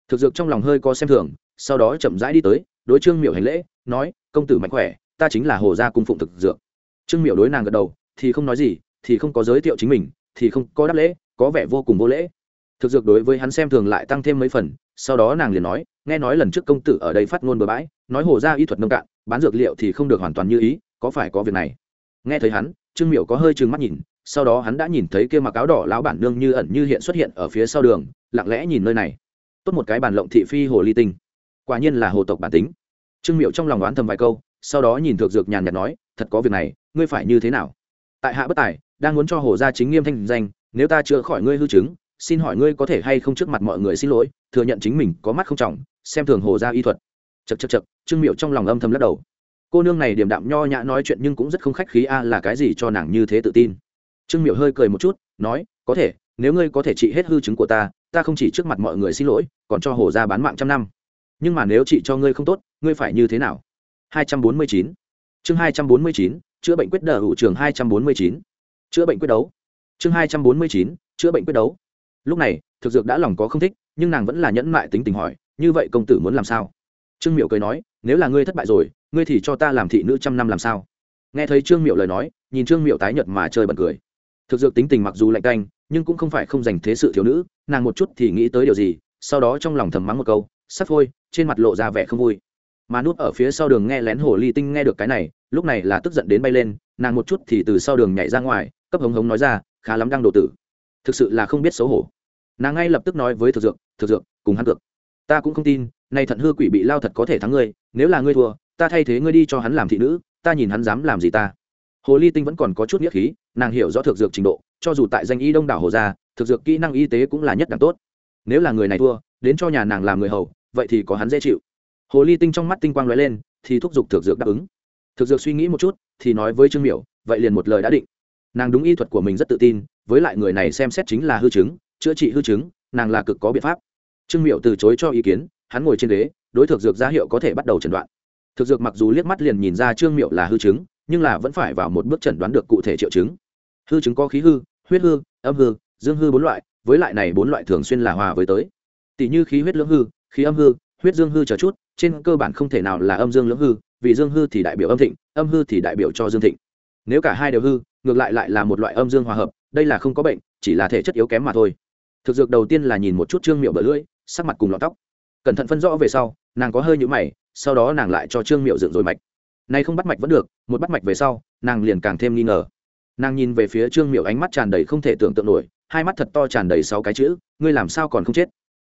Thực dược trong lòng hơi có xem thường, sau đó chậm rãi đi tới, đối trương miểu hành lễ, nói, công tử mạnh khỏe, ta chính là hồ gia cung phụng thực dược. Trương miểu đối nàng gật đầu, thì không nói gì, thì không có giới thiệu chính mình, thì không có đáp lễ có vẻ vô cùng vô lễ. Thực dược đối với hắn xem thường lại tăng thêm mấy phần, sau đó nàng liền nói, nghe nói lần trước công tử ở đây phát ngôn bừa bãi, nói hồ gia y thuật nông cạn, bán dược liệu thì không được hoàn toàn như ý, có phải có việc này? Nghe thấy hắn, trương miểu có hơi trừng mắt nhìn, sau đó hắn đã nhìn thấy kia mặc áo đỏ lão bản nương như ẩn như hiện xuất hiện ở phía sau đường, lặng lẽ nhìn nơi này. Tốt một cái bàn lộng thị phi hồ ly tinh. Quả nhiên là hồ tộc bản tính. Trương miệu trong lòng đoán thầm vài câu, sau đó nhìn thực dược nhàn nhạt nói, thật có việc này, ngươi phải như thế nào? Tại hạ bất tài, đang muốn cho hồ gia chính nghiêm thanh danh nếu ta chữa khỏi ngươi hư chứng, xin hỏi ngươi có thể hay không trước mặt mọi người xin lỗi, thừa nhận chính mình có mắt không trọng, xem thường hồ gia y thuật. Chật chật chật trương miệu trong lòng âm thầm lắc đầu. Cô nương này điềm đạm nho nhã nói chuyện nhưng cũng rất không khách khí, a, là cái gì cho nàng như thế tự tin? Trương miệu hơi cười một chút, nói, có thể, nếu ngươi có thể trị hết hư chứng của ta ta không chỉ trước mặt mọi người xin lỗi, còn cho hồ gia bán mạng trăm năm. Nhưng mà nếu trị cho ngươi không tốt, ngươi phải như thế nào? 249 chương 249 chữa bệnh quyết đờ hữu trường 249 chữa bệnh quyết đấu chương 249 chữa bệnh quyết đấu. Lúc này, thực dược đã lòng có không thích, nhưng nàng vẫn là nhẫn mại tính tình hỏi, như vậy công tử muốn làm sao? Trương miệu cười nói, nếu là ngươi thất bại rồi, ngươi thì cho ta làm thị nữ trăm năm làm sao? Nghe thấy trương miệu lời nói, nhìn trương miệu tái nhợt mà chơi bật cười. Thực dược tính tình mặc dù lạnh canh, nhưng cũng không phải không dành thế sự thiếu nữ, nàng một chút thì nghĩ tới điều gì, sau đó trong lòng thầm mắng một câu, sắp thôi trên mặt lộ ra vẻ không vui. Mà núp ở phía sau đường nghe lén hồ ly tinh nghe được cái này, lúc này là tức giận đến bay lên, nàng một chút thì từ sau đường nhảy ra ngoài, cấp hống hống nói ra khá lắm đang đồ tử. Thực sự là không biết xấu hổ. Nàng ngay lập tức nói với thực dược thực dược, cùng hắn cược. Ta cũng không tin, nay thận hư quỷ bị lao thật có thể thắng ngươi, nếu là ngươi thua, ta thay thế ngươi đi cho hắn làm thị nữ, ta nhìn hắn dám làm gì ta. Hồ ly tinh vẫn còn có chút nghĩa khí, nàng hiểu rõ thực dược trình độ, cho dù tại danh y đông đảo hồ gia, thực dược kỹ năng y tế cũng là nhất đẳng tốt. Nếu là người này thua, đến cho nhà nàng làm người hầu, vậy thì có hắn dễ chịu. Hồ ly tinh trong mắt tinh quang lóe lên, thì thúc giục thực dược đáp ứng. Thực dược suy nghĩ một chút, thì nói với trương miểu, vậy liền một lời đã định nàng đúng y thuật của mình rất tự tin, với lại người này xem xét chính là hư chứng, chữa trị hư chứng, nàng là cực có biện pháp. Trương Miệu từ chối cho ý kiến, hắn ngồi trên ghế, đối thực dược ra hiệu có thể bắt đầu chẩn đoán. thực dược mặc dù liếc mắt liền nhìn ra trương Miệu là hư chứng, nhưng là vẫn phải vào một bước chẩn đoán được cụ thể triệu chứng. Hư chứng có khí hư, huyết hư, âm hư, dương hư bốn loại, với lại này bốn loại thường xuyên là hòa với tới. Tỷ như khí huyết lưỡng hư, khí âm hư, huyết dương hư chờ chút, trên cơ bản không thể nào là âm dương lưỡng hư, vì dương hư thì đại biểu âm thịnh, âm hư thì đại biểu cho dương thịnh. Nếu cả hai đều hư ngược lại lại là một loại âm dương hòa hợp, đây là không có bệnh, chỉ là thể chất yếu kém mà thôi. Thực dược đầu tiên là nhìn một chút trương miệu bờ lưỡi, sắc mặt cùng lọt tóc. Cẩn thận phân rõ về sau, nàng có hơi nhũ mày, sau đó nàng lại cho trương miệu dựng rồi mạch. Nay không bắt mạch vẫn được, một bắt mạch về sau, nàng liền càng thêm nghi ngờ. Nàng nhìn về phía trương miệu ánh mắt tràn đầy không thể tưởng tượng nổi, hai mắt thật to tràn đầy sáu cái chữ, ngươi làm sao còn không chết?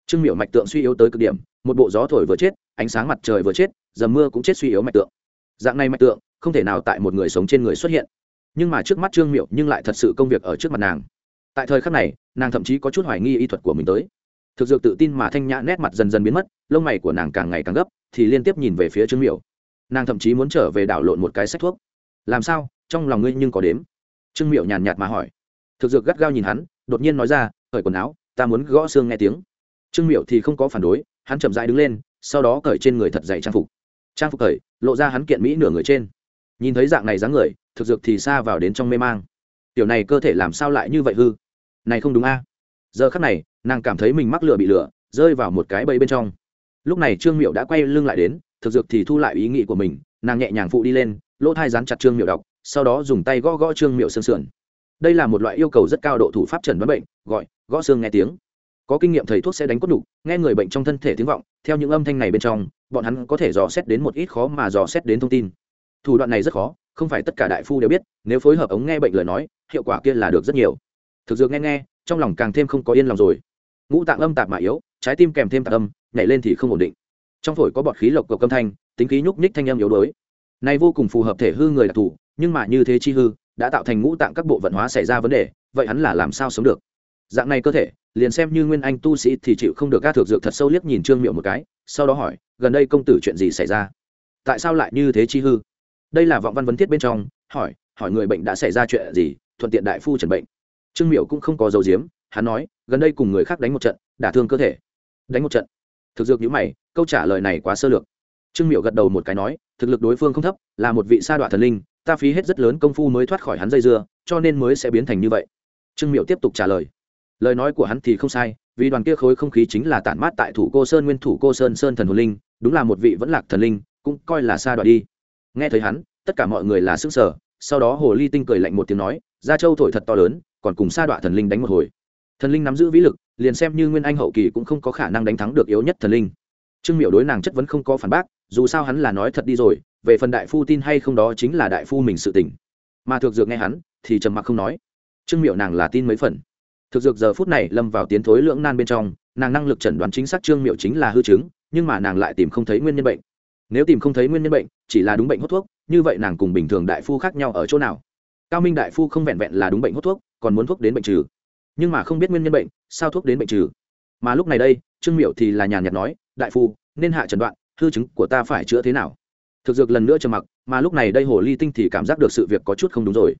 Trương miệu mạch tượng suy yếu tới cực điểm, một bộ gió thổi vừa chết, ánh sáng mặt trời vừa chết, dầm mưa cũng chết suy yếu mạch tượng. Dạng này mạch tượng, không thể nào tại một người sống trên người xuất hiện nhưng mà trước mắt trương miệu nhưng lại thật sự công việc ở trước mặt nàng tại thời khắc này nàng thậm chí có chút hoài nghi y thuật của mình tới thực dược tự tin mà thanh nhã nét mặt dần dần biến mất lông mày của nàng càng ngày càng gấp thì liên tiếp nhìn về phía trương miệu nàng thậm chí muốn trở về đảo lộn một cái sách thuốc làm sao trong lòng ngươi nhưng có đếm trương miệu nhàn nhạt mà hỏi thực dược gắt gao nhìn hắn đột nhiên nói ra cởi quần áo ta muốn gõ xương nghe tiếng trương miệu thì không có phản đối hắn chậm dãi đứng lên sau đó cởi trên người thật dày trang phục trang phục cởi lộ ra hắn kiện mỹ nửa người trên nhìn thấy dạng này dáng người, thực dược thì xa vào đến trong mê mang. Tiểu này cơ thể làm sao lại như vậy hư? Này không đúng a. Giờ khắc này, nàng cảm thấy mình mắc lửa bị lửa, rơi vào một cái bẫy bên trong. Lúc này trương miệu đã quay lưng lại đến, thực dược thì thu lại ý nghĩ của mình, nàng nhẹ nhàng phụ đi lên, lỗ thai dán chặt trương miệu đọc, sau đó dùng tay gõ gõ trương miệu xương sườn. Đây là một loại yêu cầu rất cao độ thủ pháp trần đoán bệnh, gọi, gõ xương nghe tiếng. Có kinh nghiệm thầy thuốc sẽ đánh cốt đục, nghe người bệnh trong thân thể tiếng vọng, theo những âm thanh này bên trong, bọn hắn có thể dò xét đến một ít khó mà dò xét đến thông tin thủ đoạn này rất khó, không phải tất cả đại phu đều biết, nếu phối hợp ống nghe bệnh lời nói, hiệu quả kia là được rất nhiều. Thực dược nghe nghe, trong lòng càng thêm không có yên lòng rồi. Ngũ tạng âm tạp mà yếu, trái tim kèm thêm tạp âm, nhảy lên thì không ổn định. Trong phổi có bọt khí lộc cộc âm thanh, tính khí nhúc nhích thanh âm yếu đuối. Này vô cùng phù hợp thể hư người đặc thù nhưng mà như thế chi hư, đã tạo thành ngũ tạng các bộ vận hóa xảy ra vấn đề, vậy hắn là làm sao sống được? Dạng này cơ thể, liền xem như nguyên anh tu sĩ thì chịu không được ca thực dược thật sâu liếc nhìn trương miệu một cái, sau đó hỏi, gần đây công tử chuyện gì xảy ra? Tại sao lại như thế chi hư? Đây là vọng văn vấn thiết bên trong, hỏi hỏi người bệnh đã xảy ra chuyện gì, thuận tiện đại phu trần bệnh. Trương Miểu cũng không có dấu diếm hắn nói, gần đây cùng người khác đánh một trận, đả thương cơ thể. Đánh một trận. Thực dược nhữ mày, câu trả lời này quá sơ lược. Trương Miểu gật đầu một cái nói, thực lực đối phương không thấp, là một vị sa đọa thần linh, ta phí hết rất lớn công phu mới thoát khỏi hắn dây dưa, cho nên mới sẽ biến thành như vậy. Trương Miểu tiếp tục trả lời. Lời nói của hắn thì không sai, vì đoàn kia khối không khí chính là tản mát tại thủ cô sơn nguyên, thủ cô sơn sơn thần hồn linh, đúng là một vị vẫn lạc thần linh, cũng coi là sa đọa đi nghe thấy hắn, tất cả mọi người là sức sở sau đó hồ ly tinh cười lạnh một tiếng nói, gia châu thổi thật to lớn, còn cùng sa đọa thần linh đánh một hồi. Thần linh nắm giữ vĩ lực, liền xem như nguyên anh hậu kỳ cũng không có khả năng đánh thắng được yếu nhất thần linh. Trương miểu đối nàng chất vấn không có phản bác, dù sao hắn là nói thật đi rồi, về phần đại phu tin hay không đó chính là đại phu mình sự tỉnh mà thực dược nghe hắn, thì trầm mặc không nói. Trương miểu nàng là tin mấy phần. Thực dược giờ phút này lâm vào tiến thối lưỡng nan bên trong, nàng năng lực chẩn đoán chính xác trương miểu chính là hư chứng, nhưng mà nàng lại tìm không thấy nguyên nhân bệnh nếu tìm không thấy nguyên nhân bệnh, chỉ là đúng bệnh hút thuốc, như vậy nàng cùng bình thường đại phu khác nhau ở chỗ nào? Cao minh đại phu không vẹn vẹn là đúng bệnh hút thuốc, còn muốn thuốc đến bệnh trừ. Nhưng mà không biết nguyên nhân bệnh, sao thuốc đến bệnh trừ? Mà lúc này đây, trương miệu thì là nhàn nhạt nói, đại phu, nên hạ trần đoạn, hư chứng của ta phải chữa thế nào? Thực dược lần nữa trầm mặc, mà lúc này đây hồ ly tinh thì cảm giác được sự việc có chút không đúng rồi.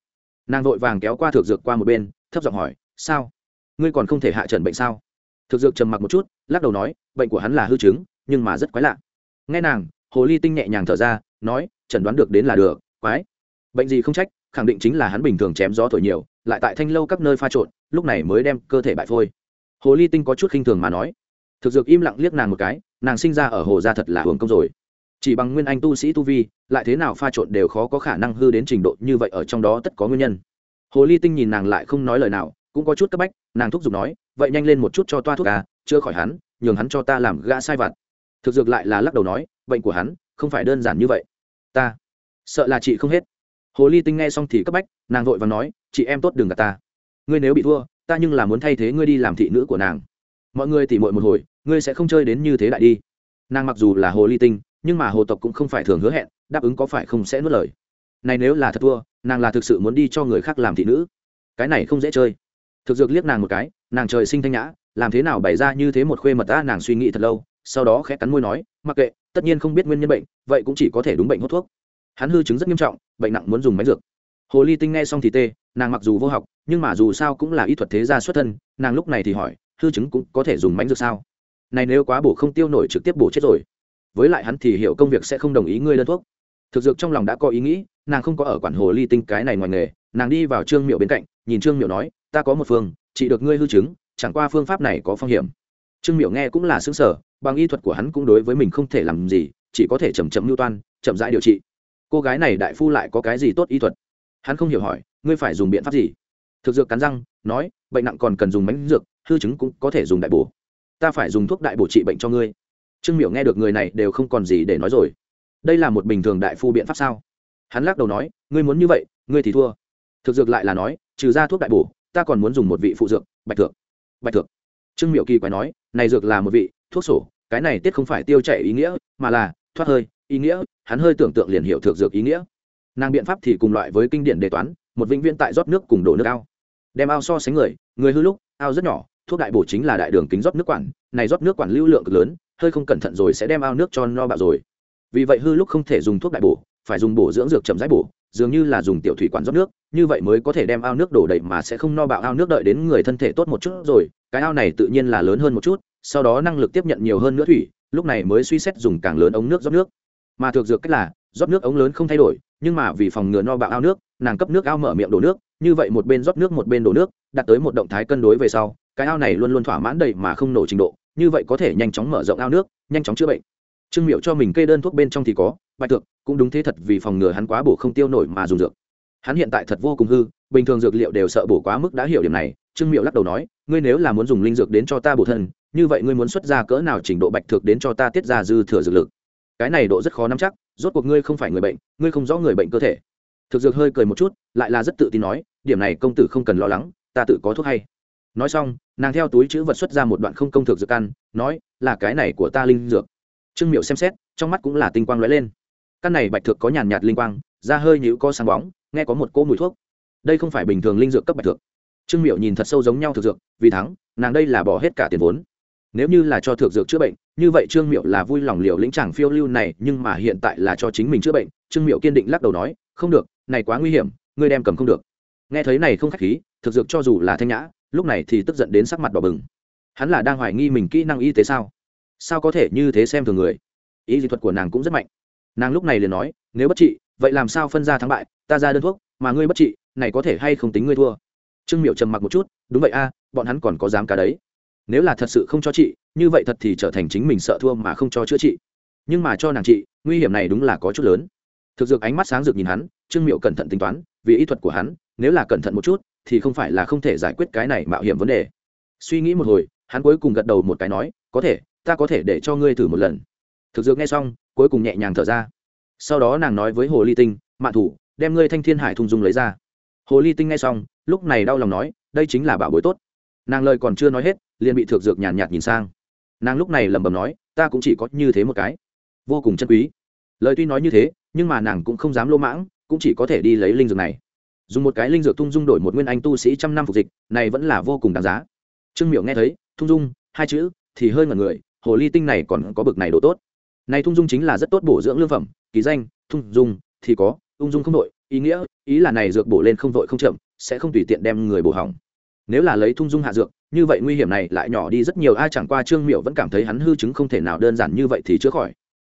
Nàng vội vàng kéo qua thực dược qua một bên, thấp giọng hỏi, sao? Ngươi còn không thể hạ trần bệnh sao? Thực dược trầm mặc một chút, lắc đầu nói, bệnh của hắn là hư chứng, nhưng mà rất quái lạ. Nghe nàng hồ ly tinh nhẹ nhàng thở ra, nói, chẩn đoán được đến là được, quái. Bệnh gì không trách, khẳng định chính là hắn bình thường chém gió thổi nhiều, lại tại thanh lâu các nơi pha trộn, lúc này mới đem cơ thể bại phôi. Hồ ly tinh có chút khinh thường mà nói. Thực dược im lặng liếc nàng một cái, nàng sinh ra ở hồ gia thật là hưởng công rồi. Chỉ bằng nguyên anh tu sĩ tu vi, lại thế nào pha trộn đều khó có khả năng hư đến trình độ như vậy ở trong đó tất có nguyên nhân. Hồ ly tinh nhìn nàng lại không nói lời nào, cũng có chút cấp bách, nàng thúc giục nói, vậy nhanh lên một chút cho toa thuốc à chưa khỏi hắn, nhường hắn cho ta làm gã sai vặt. Thực dược lại là lắc đầu nói bệnh của hắn, không phải đơn giản như vậy. Ta, sợ là chị không hết. Hồ ly tinh nghe xong thì cấp bách, nàng vội và nói, chị em tốt đừng gặp ta. Ngươi nếu bị thua, ta nhưng là muốn thay thế ngươi đi làm thị nữ của nàng. Mọi người tỉ mội một hồi, ngươi sẽ không chơi đến như thế lại đi. Nàng mặc dù là hồ ly tinh, nhưng mà hồ tộc cũng không phải thường hứa hẹn, đáp ứng có phải không sẽ nuốt lời. Này nếu là thật thua, nàng là thực sự muốn đi cho người khác làm thị nữ. Cái này không dễ chơi. Thực dược liếc nàng một cái, nàng trời sinh thanh nhã, làm thế nào bày ra như thế một khuê mật ta, nàng suy nghĩ thật lâu, sau đó khẽ cắn môi nói, mặc kệ tất nhiên không biết nguyên nhân bệnh, vậy cũng chỉ có thể đúng bệnh hút thuốc. Hắn hư chứng rất nghiêm trọng, bệnh nặng muốn dùng máy dược. Hồ ly tinh nghe xong thì tê, nàng mặc dù vô học, nhưng mà dù sao cũng là y thuật thế gia xuất thân, nàng lúc này thì hỏi, hư chứng cũng có thể dùng mánh dược sao? Này nếu quá bổ không tiêu nổi trực tiếp bổ chết rồi. Với lại hắn thì hiểu công việc sẽ không đồng ý ngươi đơn thuốc. Thực dược trong lòng đã có ý nghĩ, nàng không có ở quản hồ ly tinh cái này ngoài nghề, nàng đi vào trương miệu bên cạnh, nhìn trương miệu nói, ta có một phương, chỉ được ngươi hư chứng, chẳng qua phương pháp này có phong hiểm trương Miểu nghe cũng là xứng sở bằng y thuật của hắn cũng đối với mình không thể làm gì, chỉ có thể chầm chậm mưu toan, chậm rãi điều trị. Cô gái này đại phu lại có cái gì tốt y thuật? Hắn không hiểu hỏi, ngươi phải dùng biện pháp gì? Thực dược cắn răng, nói, bệnh nặng còn cần dùng bánh dược, hư chứng cũng có thể dùng đại bổ. Ta phải dùng thuốc đại bổ trị bệnh cho ngươi. Trương miểu nghe được người này đều không còn gì để nói rồi. Đây là một bình thường đại phu biện pháp sao? Hắn lắc đầu nói, ngươi muốn như vậy, ngươi thì thua. Thực dược lại là nói, trừ ra thuốc đại bổ, ta còn muốn dùng một vị phụ dược, bạch thượng bạch thượng trương Miệu kỳ quái nói, này dược là một vị, thuốc sổ, cái này tiết không phải tiêu chảy ý nghĩa, mà là thoát hơi, ý nghĩa, hắn hơi tưởng tượng liền hiểu thượng dược ý nghĩa. Nàng biện pháp thì cùng loại với kinh điển đề toán, một vĩnh viễn tại rót nước cùng đổ nước ao. Đem ao so sánh người người hư lúc, ao rất nhỏ, thuốc đại bổ chính là đại đường kính rót nước quản, này rót nước quản lưu lượng cực lớn, hơi không cẩn thận rồi sẽ đem ao nước cho no bạo rồi. Vì vậy hư lúc không thể dùng thuốc đại bổ, phải dùng bổ dưỡng dược chậm rãi bổ dường như là dùng tiểu thủy quản rót nước, như vậy mới có thể đem ao nước đổ đầy mà sẽ không no bạo ao nước đợi đến người thân thể tốt một chút rồi, cái ao này tự nhiên là lớn hơn một chút, sau đó năng lực tiếp nhận nhiều hơn nữa thủy, lúc này mới suy xét dùng càng lớn ống nước rót nước. Mà thực dược cách là, rót nước ống lớn không thay đổi, nhưng mà vì phòng ngừa no bạo ao nước, nàng cấp nước ao mở miệng đổ nước, như vậy một bên rót nước một bên đổ nước, đạt tới một động thái cân đối về sau, cái ao này luôn luôn thỏa mãn đầy mà không nổ trình độ, như vậy có thể nhanh chóng mở rộng ao nước, nhanh chóng chữa bệnh trương miệu cho mình kê đơn thuốc bên trong thì có bạch thực cũng đúng thế thật vì phòng ngừa hắn quá bổ không tiêu nổi mà dùng dược. Hắn hiện tại thật vô cùng hư bình thường dược liệu đều sợ bổ quá mức đã hiểu điểm này trương miệu lắc đầu nói ngươi nếu là muốn dùng linh dược đến cho ta bổ thân như vậy ngươi muốn xuất ra cỡ nào trình độ bạch thực đến cho ta tiết ra dư thừa dược lực? Cái này độ rất khó nắm chắc rốt cuộc ngươi không phải người bệnh ngươi không rõ người bệnh cơ thể. Thực dược hơi cười một chút lại là rất tự tin nói điểm này công tử không cần lo lắng ta tự có thuốc hay. Nói xong nàng theo túi chữ vật xuất ra một đoạn không công thực dược ăn, nói là cái này của ta linh dược trương miệu xem xét, trong mắt cũng là tinh quang lóe lên. Căn này bạch thực có nhàn nhạt linh quang, da hơi nhũ co sáng bóng, nghe có một cỗ mùi thuốc. Đây không phải bình thường linh dược cấp bạch thực trương miệu nhìn thật sâu giống nhau thực dược, vì thắng, nàng đây là bỏ hết cả tiền vốn. Nếu như là cho thực dược chữa bệnh, như vậy trương miệu là vui lòng liều lĩnh chẳng phiêu lưu này, nhưng mà hiện tại là cho chính mình chữa bệnh, trương miệu kiên định lắc đầu nói, không được, này quá nguy hiểm, ngươi đem cầm không được. Nghe thấy này không khách khí thực dược cho dù là thanh nhã, lúc này thì tức giận đến sắc mặt đỏ bừng. Hắn là đang hoài nghi mình kỹ năng y tế sao? Sao có thể như thế xem thường người? Ý dị thuật của nàng cũng rất mạnh. Nàng lúc này liền nói, nếu bất trị, vậy làm sao phân ra thắng bại? Ta ra đơn thuốc, mà ngươi bất trị, này có thể hay không tính ngươi thua? Trương miệu trầm mặc một chút, đúng vậy a, bọn hắn còn có dám cả đấy. Nếu là thật sự không cho chị như vậy thật thì trở thành chính mình sợ thua mà không cho chữa trị. Nhưng mà cho nàng chị nguy hiểm này đúng là có chút lớn. Thực dược ánh mắt sáng rực nhìn hắn, trương miệu cẩn thận tính toán, vì ý thuật của hắn, nếu là cẩn thận một chút, thì không phải là không thể giải quyết cái này mạo hiểm vấn đề. Suy nghĩ một hồi, hắn cuối cùng gật đầu một cái nói, có thể ta có thể để cho ngươi thử một lần. Thực dược nghe xong cuối cùng nhẹ nhàng thở ra. Sau đó nàng nói với hồ ly tinh mạ thủ đem ngươi thanh thiên hải thung dung lấy ra. Hồ ly tinh nghe xong lúc này đau lòng nói đây chính là bảo bối tốt. Nàng lời còn chưa nói hết liền bị thực dược nhàn nhạt, nhạt nhìn sang. Nàng lúc này lẩm bẩm nói ta cũng chỉ có như thế một cái. Vô cùng chân quý. Lời tuy nói như thế nhưng mà nàng cũng không dám lô mãng cũng chỉ có thể đi lấy linh dược này. Dùng một cái linh dược thung dung đổi một nguyên anh tu sĩ trăm năm phục dịch này vẫn là vô cùng đáng giá. Trương miệu nghe thấy thung dung hai chữ thì hơi ngẩn người hồ ly tinh này còn có bực này độ tốt. Này thung dung chính là rất tốt bổ dưỡng lương phẩm ký danh, thung dung, thì có, ung dung không đội, ý nghĩa, ý là này dược bổ lên không vội không chậm, sẽ không tùy tiện đem người bổ hỏng. Nếu là lấy thung dung hạ dược, như vậy nguy hiểm này lại nhỏ đi rất nhiều, ai chẳng qua trương miệu vẫn cảm thấy hắn hư chứng không thể nào đơn giản như vậy thì chữa khỏi.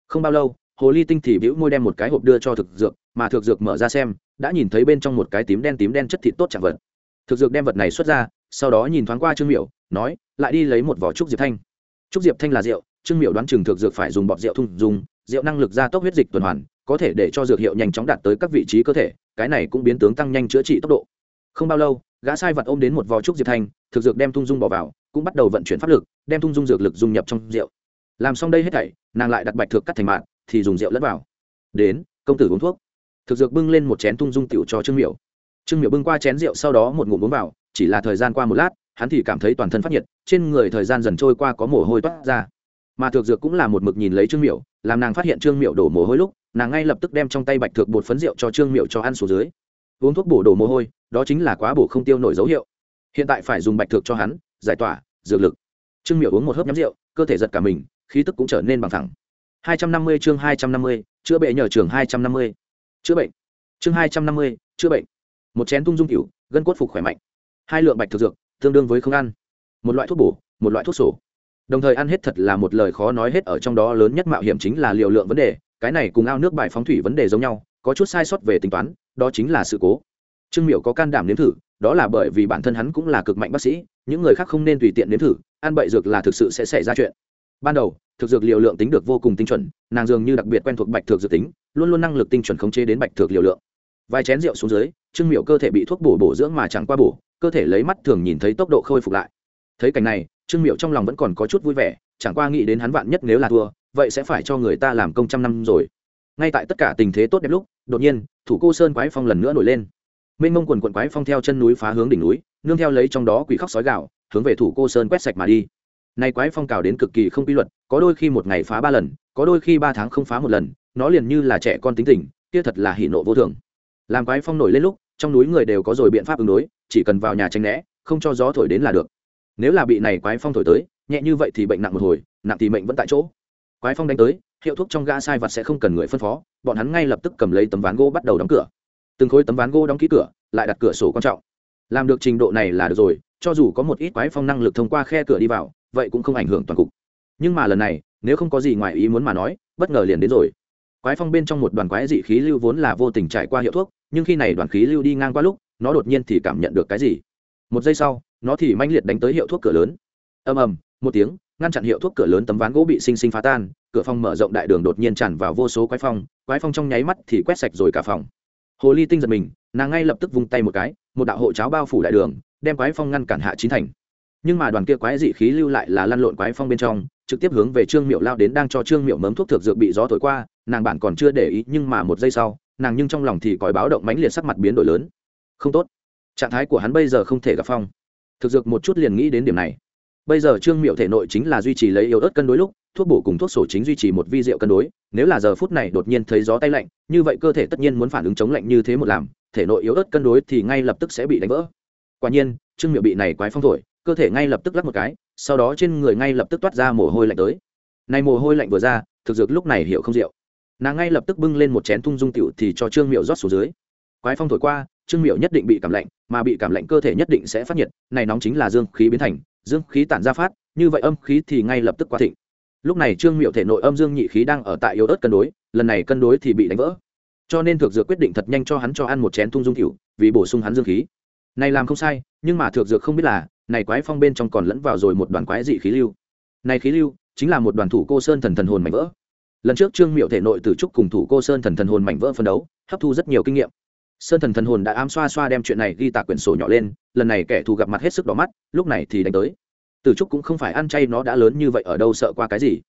Không bao lâu, hồ ly tinh thì bĩu môi đem một cái hộp đưa cho thực dược, mà thực dược mở ra xem, đã nhìn thấy bên trong một cái tím đen tím đen chất thịt tốt chẳng vật. Thực dược đem vật này xuất ra, sau đó nhìn thoáng qua trương miểu, nói, lại đi lấy một vỏ trúc diệp thanh trúc diệp thanh là rượu, trương miểu đoán chừng thực dược phải dùng bọt rượu thung dùng, rượu năng lực gia tốc huyết dịch tuần hoàn, có thể để cho dược hiệu nhanh chóng đạt tới các vị trí cơ thể, cái này cũng biến tướng tăng nhanh chữa trị tốc độ. Không bao lâu, gã sai vật ôm đến một vò trúc diệp thanh thực dược đem thung dung bỏ vào, cũng bắt đầu vận chuyển pháp lực, đem thung dung dược lực dung nhập trong rượu. Làm xong đây hết thảy, nàng lại đặt bạch thực cắt thành mạng thì dùng rượu lẫn vào. Đến, công tử uống thuốc. Thực dược bưng lên một chén thung dung tiểu cho trương miểu. Trương miểu bưng qua chén rượu, sau đó một ngụm uống vào, chỉ là thời gian qua một lát hắn thì cảm thấy toàn thân phát nhiệt trên người thời gian dần trôi qua có mồ hôi toát ra mà thược dược cũng là một mực nhìn lấy trương miểu làm nàng phát hiện trương miểu đổ mồ hôi lúc nàng ngay lập tức đem trong tay bạch thược bột phấn rượu cho trương miểu cho ăn xuống dưới uống thuốc bổ đổ mồ hôi đó chính là quá bổ không tiêu nổi dấu hiệu hiện tại phải dùng bạch thược cho hắn giải tỏa dược lực trương miểu uống một hớp nhắm rượu cơ thể giật cả mình khí tức cũng trở nên bằng thẳng 250 chương 250, chữa bệnh nhờ trường 250. Chữa bệnh. Chương 250, chữa bệnh. Một chén tung dung cửu, gân cốt phục khỏe mạnh. Hai lượng bạch thực dược, tương đương với không ăn. Một loại thuốc bổ, một loại thuốc sổ. Đồng thời ăn hết thật là một lời khó nói hết ở trong đó lớn nhất mạo hiểm chính là liều lượng vấn đề, cái này cùng ao nước bài phóng thủy vấn đề giống nhau, có chút sai sót về tính toán, đó chính là sự cố. Trương Miểu có can đảm nếm thử, đó là bởi vì bản thân hắn cũng là cực mạnh bác sĩ, những người khác không nên tùy tiện nếm thử, ăn bậy dược là thực sự sẽ xảy ra chuyện. Ban đầu, thực dược liều lượng tính được vô cùng tinh chuẩn nàng dường như đặc biệt quen thuộc bạch thực dược tính luôn luôn năng lực tinh chuẩn khống chế đến bạch thực liều lượng vài chén rượu xuống dưới trương miệu cơ thể bị thuốc bổ bổ dưỡng mà chẳng qua bổ cơ thể lấy mắt thường nhìn thấy tốc độ khôi phục lại. Thấy cảnh này, trương miệu trong lòng vẫn còn có chút vui vẻ, chẳng qua nghĩ đến hắn vạn nhất nếu là thua, vậy sẽ phải cho người ta làm công trăm năm rồi. Ngay tại tất cả tình thế tốt đẹp lúc, đột nhiên, thủ cô sơn quái phong lần nữa nổi lên. Mênh mông quần quần quái phong theo chân núi phá hướng đỉnh núi, nương theo lấy trong đó quỷ khóc sói gạo hướng về thủ cô sơn quét sạch mà đi. Nay quái phong cào đến cực kỳ không quy luật, có đôi khi một ngày phá ba lần, có đôi khi ba tháng không phá một lần, nó liền như là trẻ con tính tình, kia thật là hỉ nộ vô thường. Làm quái phong nổi lên lúc trong núi người đều có rồi biện pháp ứng đối, chỉ cần vào nhà tranh né, không cho gió thổi đến là được. Nếu là bị này quái phong thổi tới, nhẹ như vậy thì bệnh nặng một hồi, nặng thì mệnh vẫn tại chỗ. Quái phong đánh tới, hiệu thuốc trong ga sai vật sẽ không cần người phân phó, bọn hắn ngay lập tức cầm lấy tấm ván gỗ bắt đầu đóng cửa. Từng khối tấm ván gỗ đóng ký cửa, lại đặt cửa sổ quan trọng. Làm được trình độ này là được rồi, cho dù có một ít quái phong năng lực thông qua khe cửa đi vào, vậy cũng không ảnh hưởng toàn cục. Nhưng mà lần này, nếu không có gì ngoài ý muốn mà nói, bất ngờ liền đến rồi quái phong bên trong một đoàn quái dị khí lưu vốn là vô tình trải qua hiệu thuốc, nhưng khi này đoàn khí lưu đi ngang qua lúc, nó đột nhiên thì cảm nhận được cái gì? Một giây sau, nó thì manh liệt đánh tới hiệu thuốc cửa lớn. Ầm ầm, một tiếng, ngăn chặn hiệu thuốc cửa lớn tấm ván gỗ bị sinh sinh phá tan, cửa phòng mở rộng đại đường đột nhiên tràn vào vô số quái phong quái phong trong nháy mắt thì quét sạch rồi cả phòng. Hồ ly tinh giật mình, nàng ngay lập tức vung tay một cái, một đạo hộ cháo bao phủ đại đường, đem quái phong ngăn cản hạ chín thành. Nhưng mà đoàn kia quái dị khí lưu lại là lăn lộn quái phong bên trong, trực tiếp hướng về trương miệu lao đến đang cho trương miệu mấm thuốc thực dược bị gió thổi qua nàng bản còn chưa để ý nhưng mà một giây sau, nàng nhưng trong lòng thì còi báo động mãnh liệt sắc mặt biến đổi lớn. Không tốt. Trạng thái của hắn bây giờ không thể gặp phong. Thực dược một chút liền nghĩ đến điểm này. Bây giờ trương miệu thể nội chính là duy trì lấy yếu ớt cân đối lúc, thuốc bổ cùng thuốc sổ chính duy trì một vi rượu cân đối, nếu là giờ phút này đột nhiên thấy gió tay lạnh, như vậy cơ thể tất nhiên muốn phản ứng chống lạnh như thế một làm, thể nội yếu ớt cân đối thì ngay lập tức sẽ bị đánh vỡ. Quả nhiên, trương miệu bị này quái phong thổi, cơ thể ngay lập tức lắc một cái, sau đó trên người ngay lập tức toát ra mồ hôi lạnh tới. Này mồ hôi lạnh vừa ra, thực dược lúc này hiểu không rượu nàng ngay lập tức bưng lên một chén thung dung tiểu thì cho trương miệu rót xuống dưới. Quái phong thổi qua, trương miệu nhất định bị cảm lạnh, mà bị cảm lạnh cơ thể nhất định sẽ phát nhiệt, này nóng chính là dương khí biến thành, dương khí tản ra phát, như vậy âm khí thì ngay lập tức quá thịnh. Lúc này trương miệu thể nội âm dương nhị khí đang ở tại yếu ớt cân đối, lần này cân đối thì bị đánh vỡ. Cho nên thực dược quyết định thật nhanh cho hắn cho ăn một chén thung dung tiểu, vì bổ sung hắn dương khí. Này làm không sai, nhưng mà thực dược không biết là, này quái phong bên trong còn lẫn vào rồi một đoàn quái dị khí lưu. Này khí lưu chính là một đoàn thủ cô sơn thần thần hồn mảnh vỡ lần trước trương miệu thể nội tử trúc cùng thủ cô sơn thần thần hồn mảnh vỡ phân đấu, hấp thu rất nhiều kinh nghiệm. Sơn thần thần hồn đã ám xoa xoa đem chuyện này ghi tạc quyển sổ nhỏ lên, lần này kẻ thù gặp mặt hết sức đỏ mắt, lúc này thì đánh tới. Tử trúc cũng không phải ăn chay nó đã lớn như vậy ở đâu sợ qua cái gì.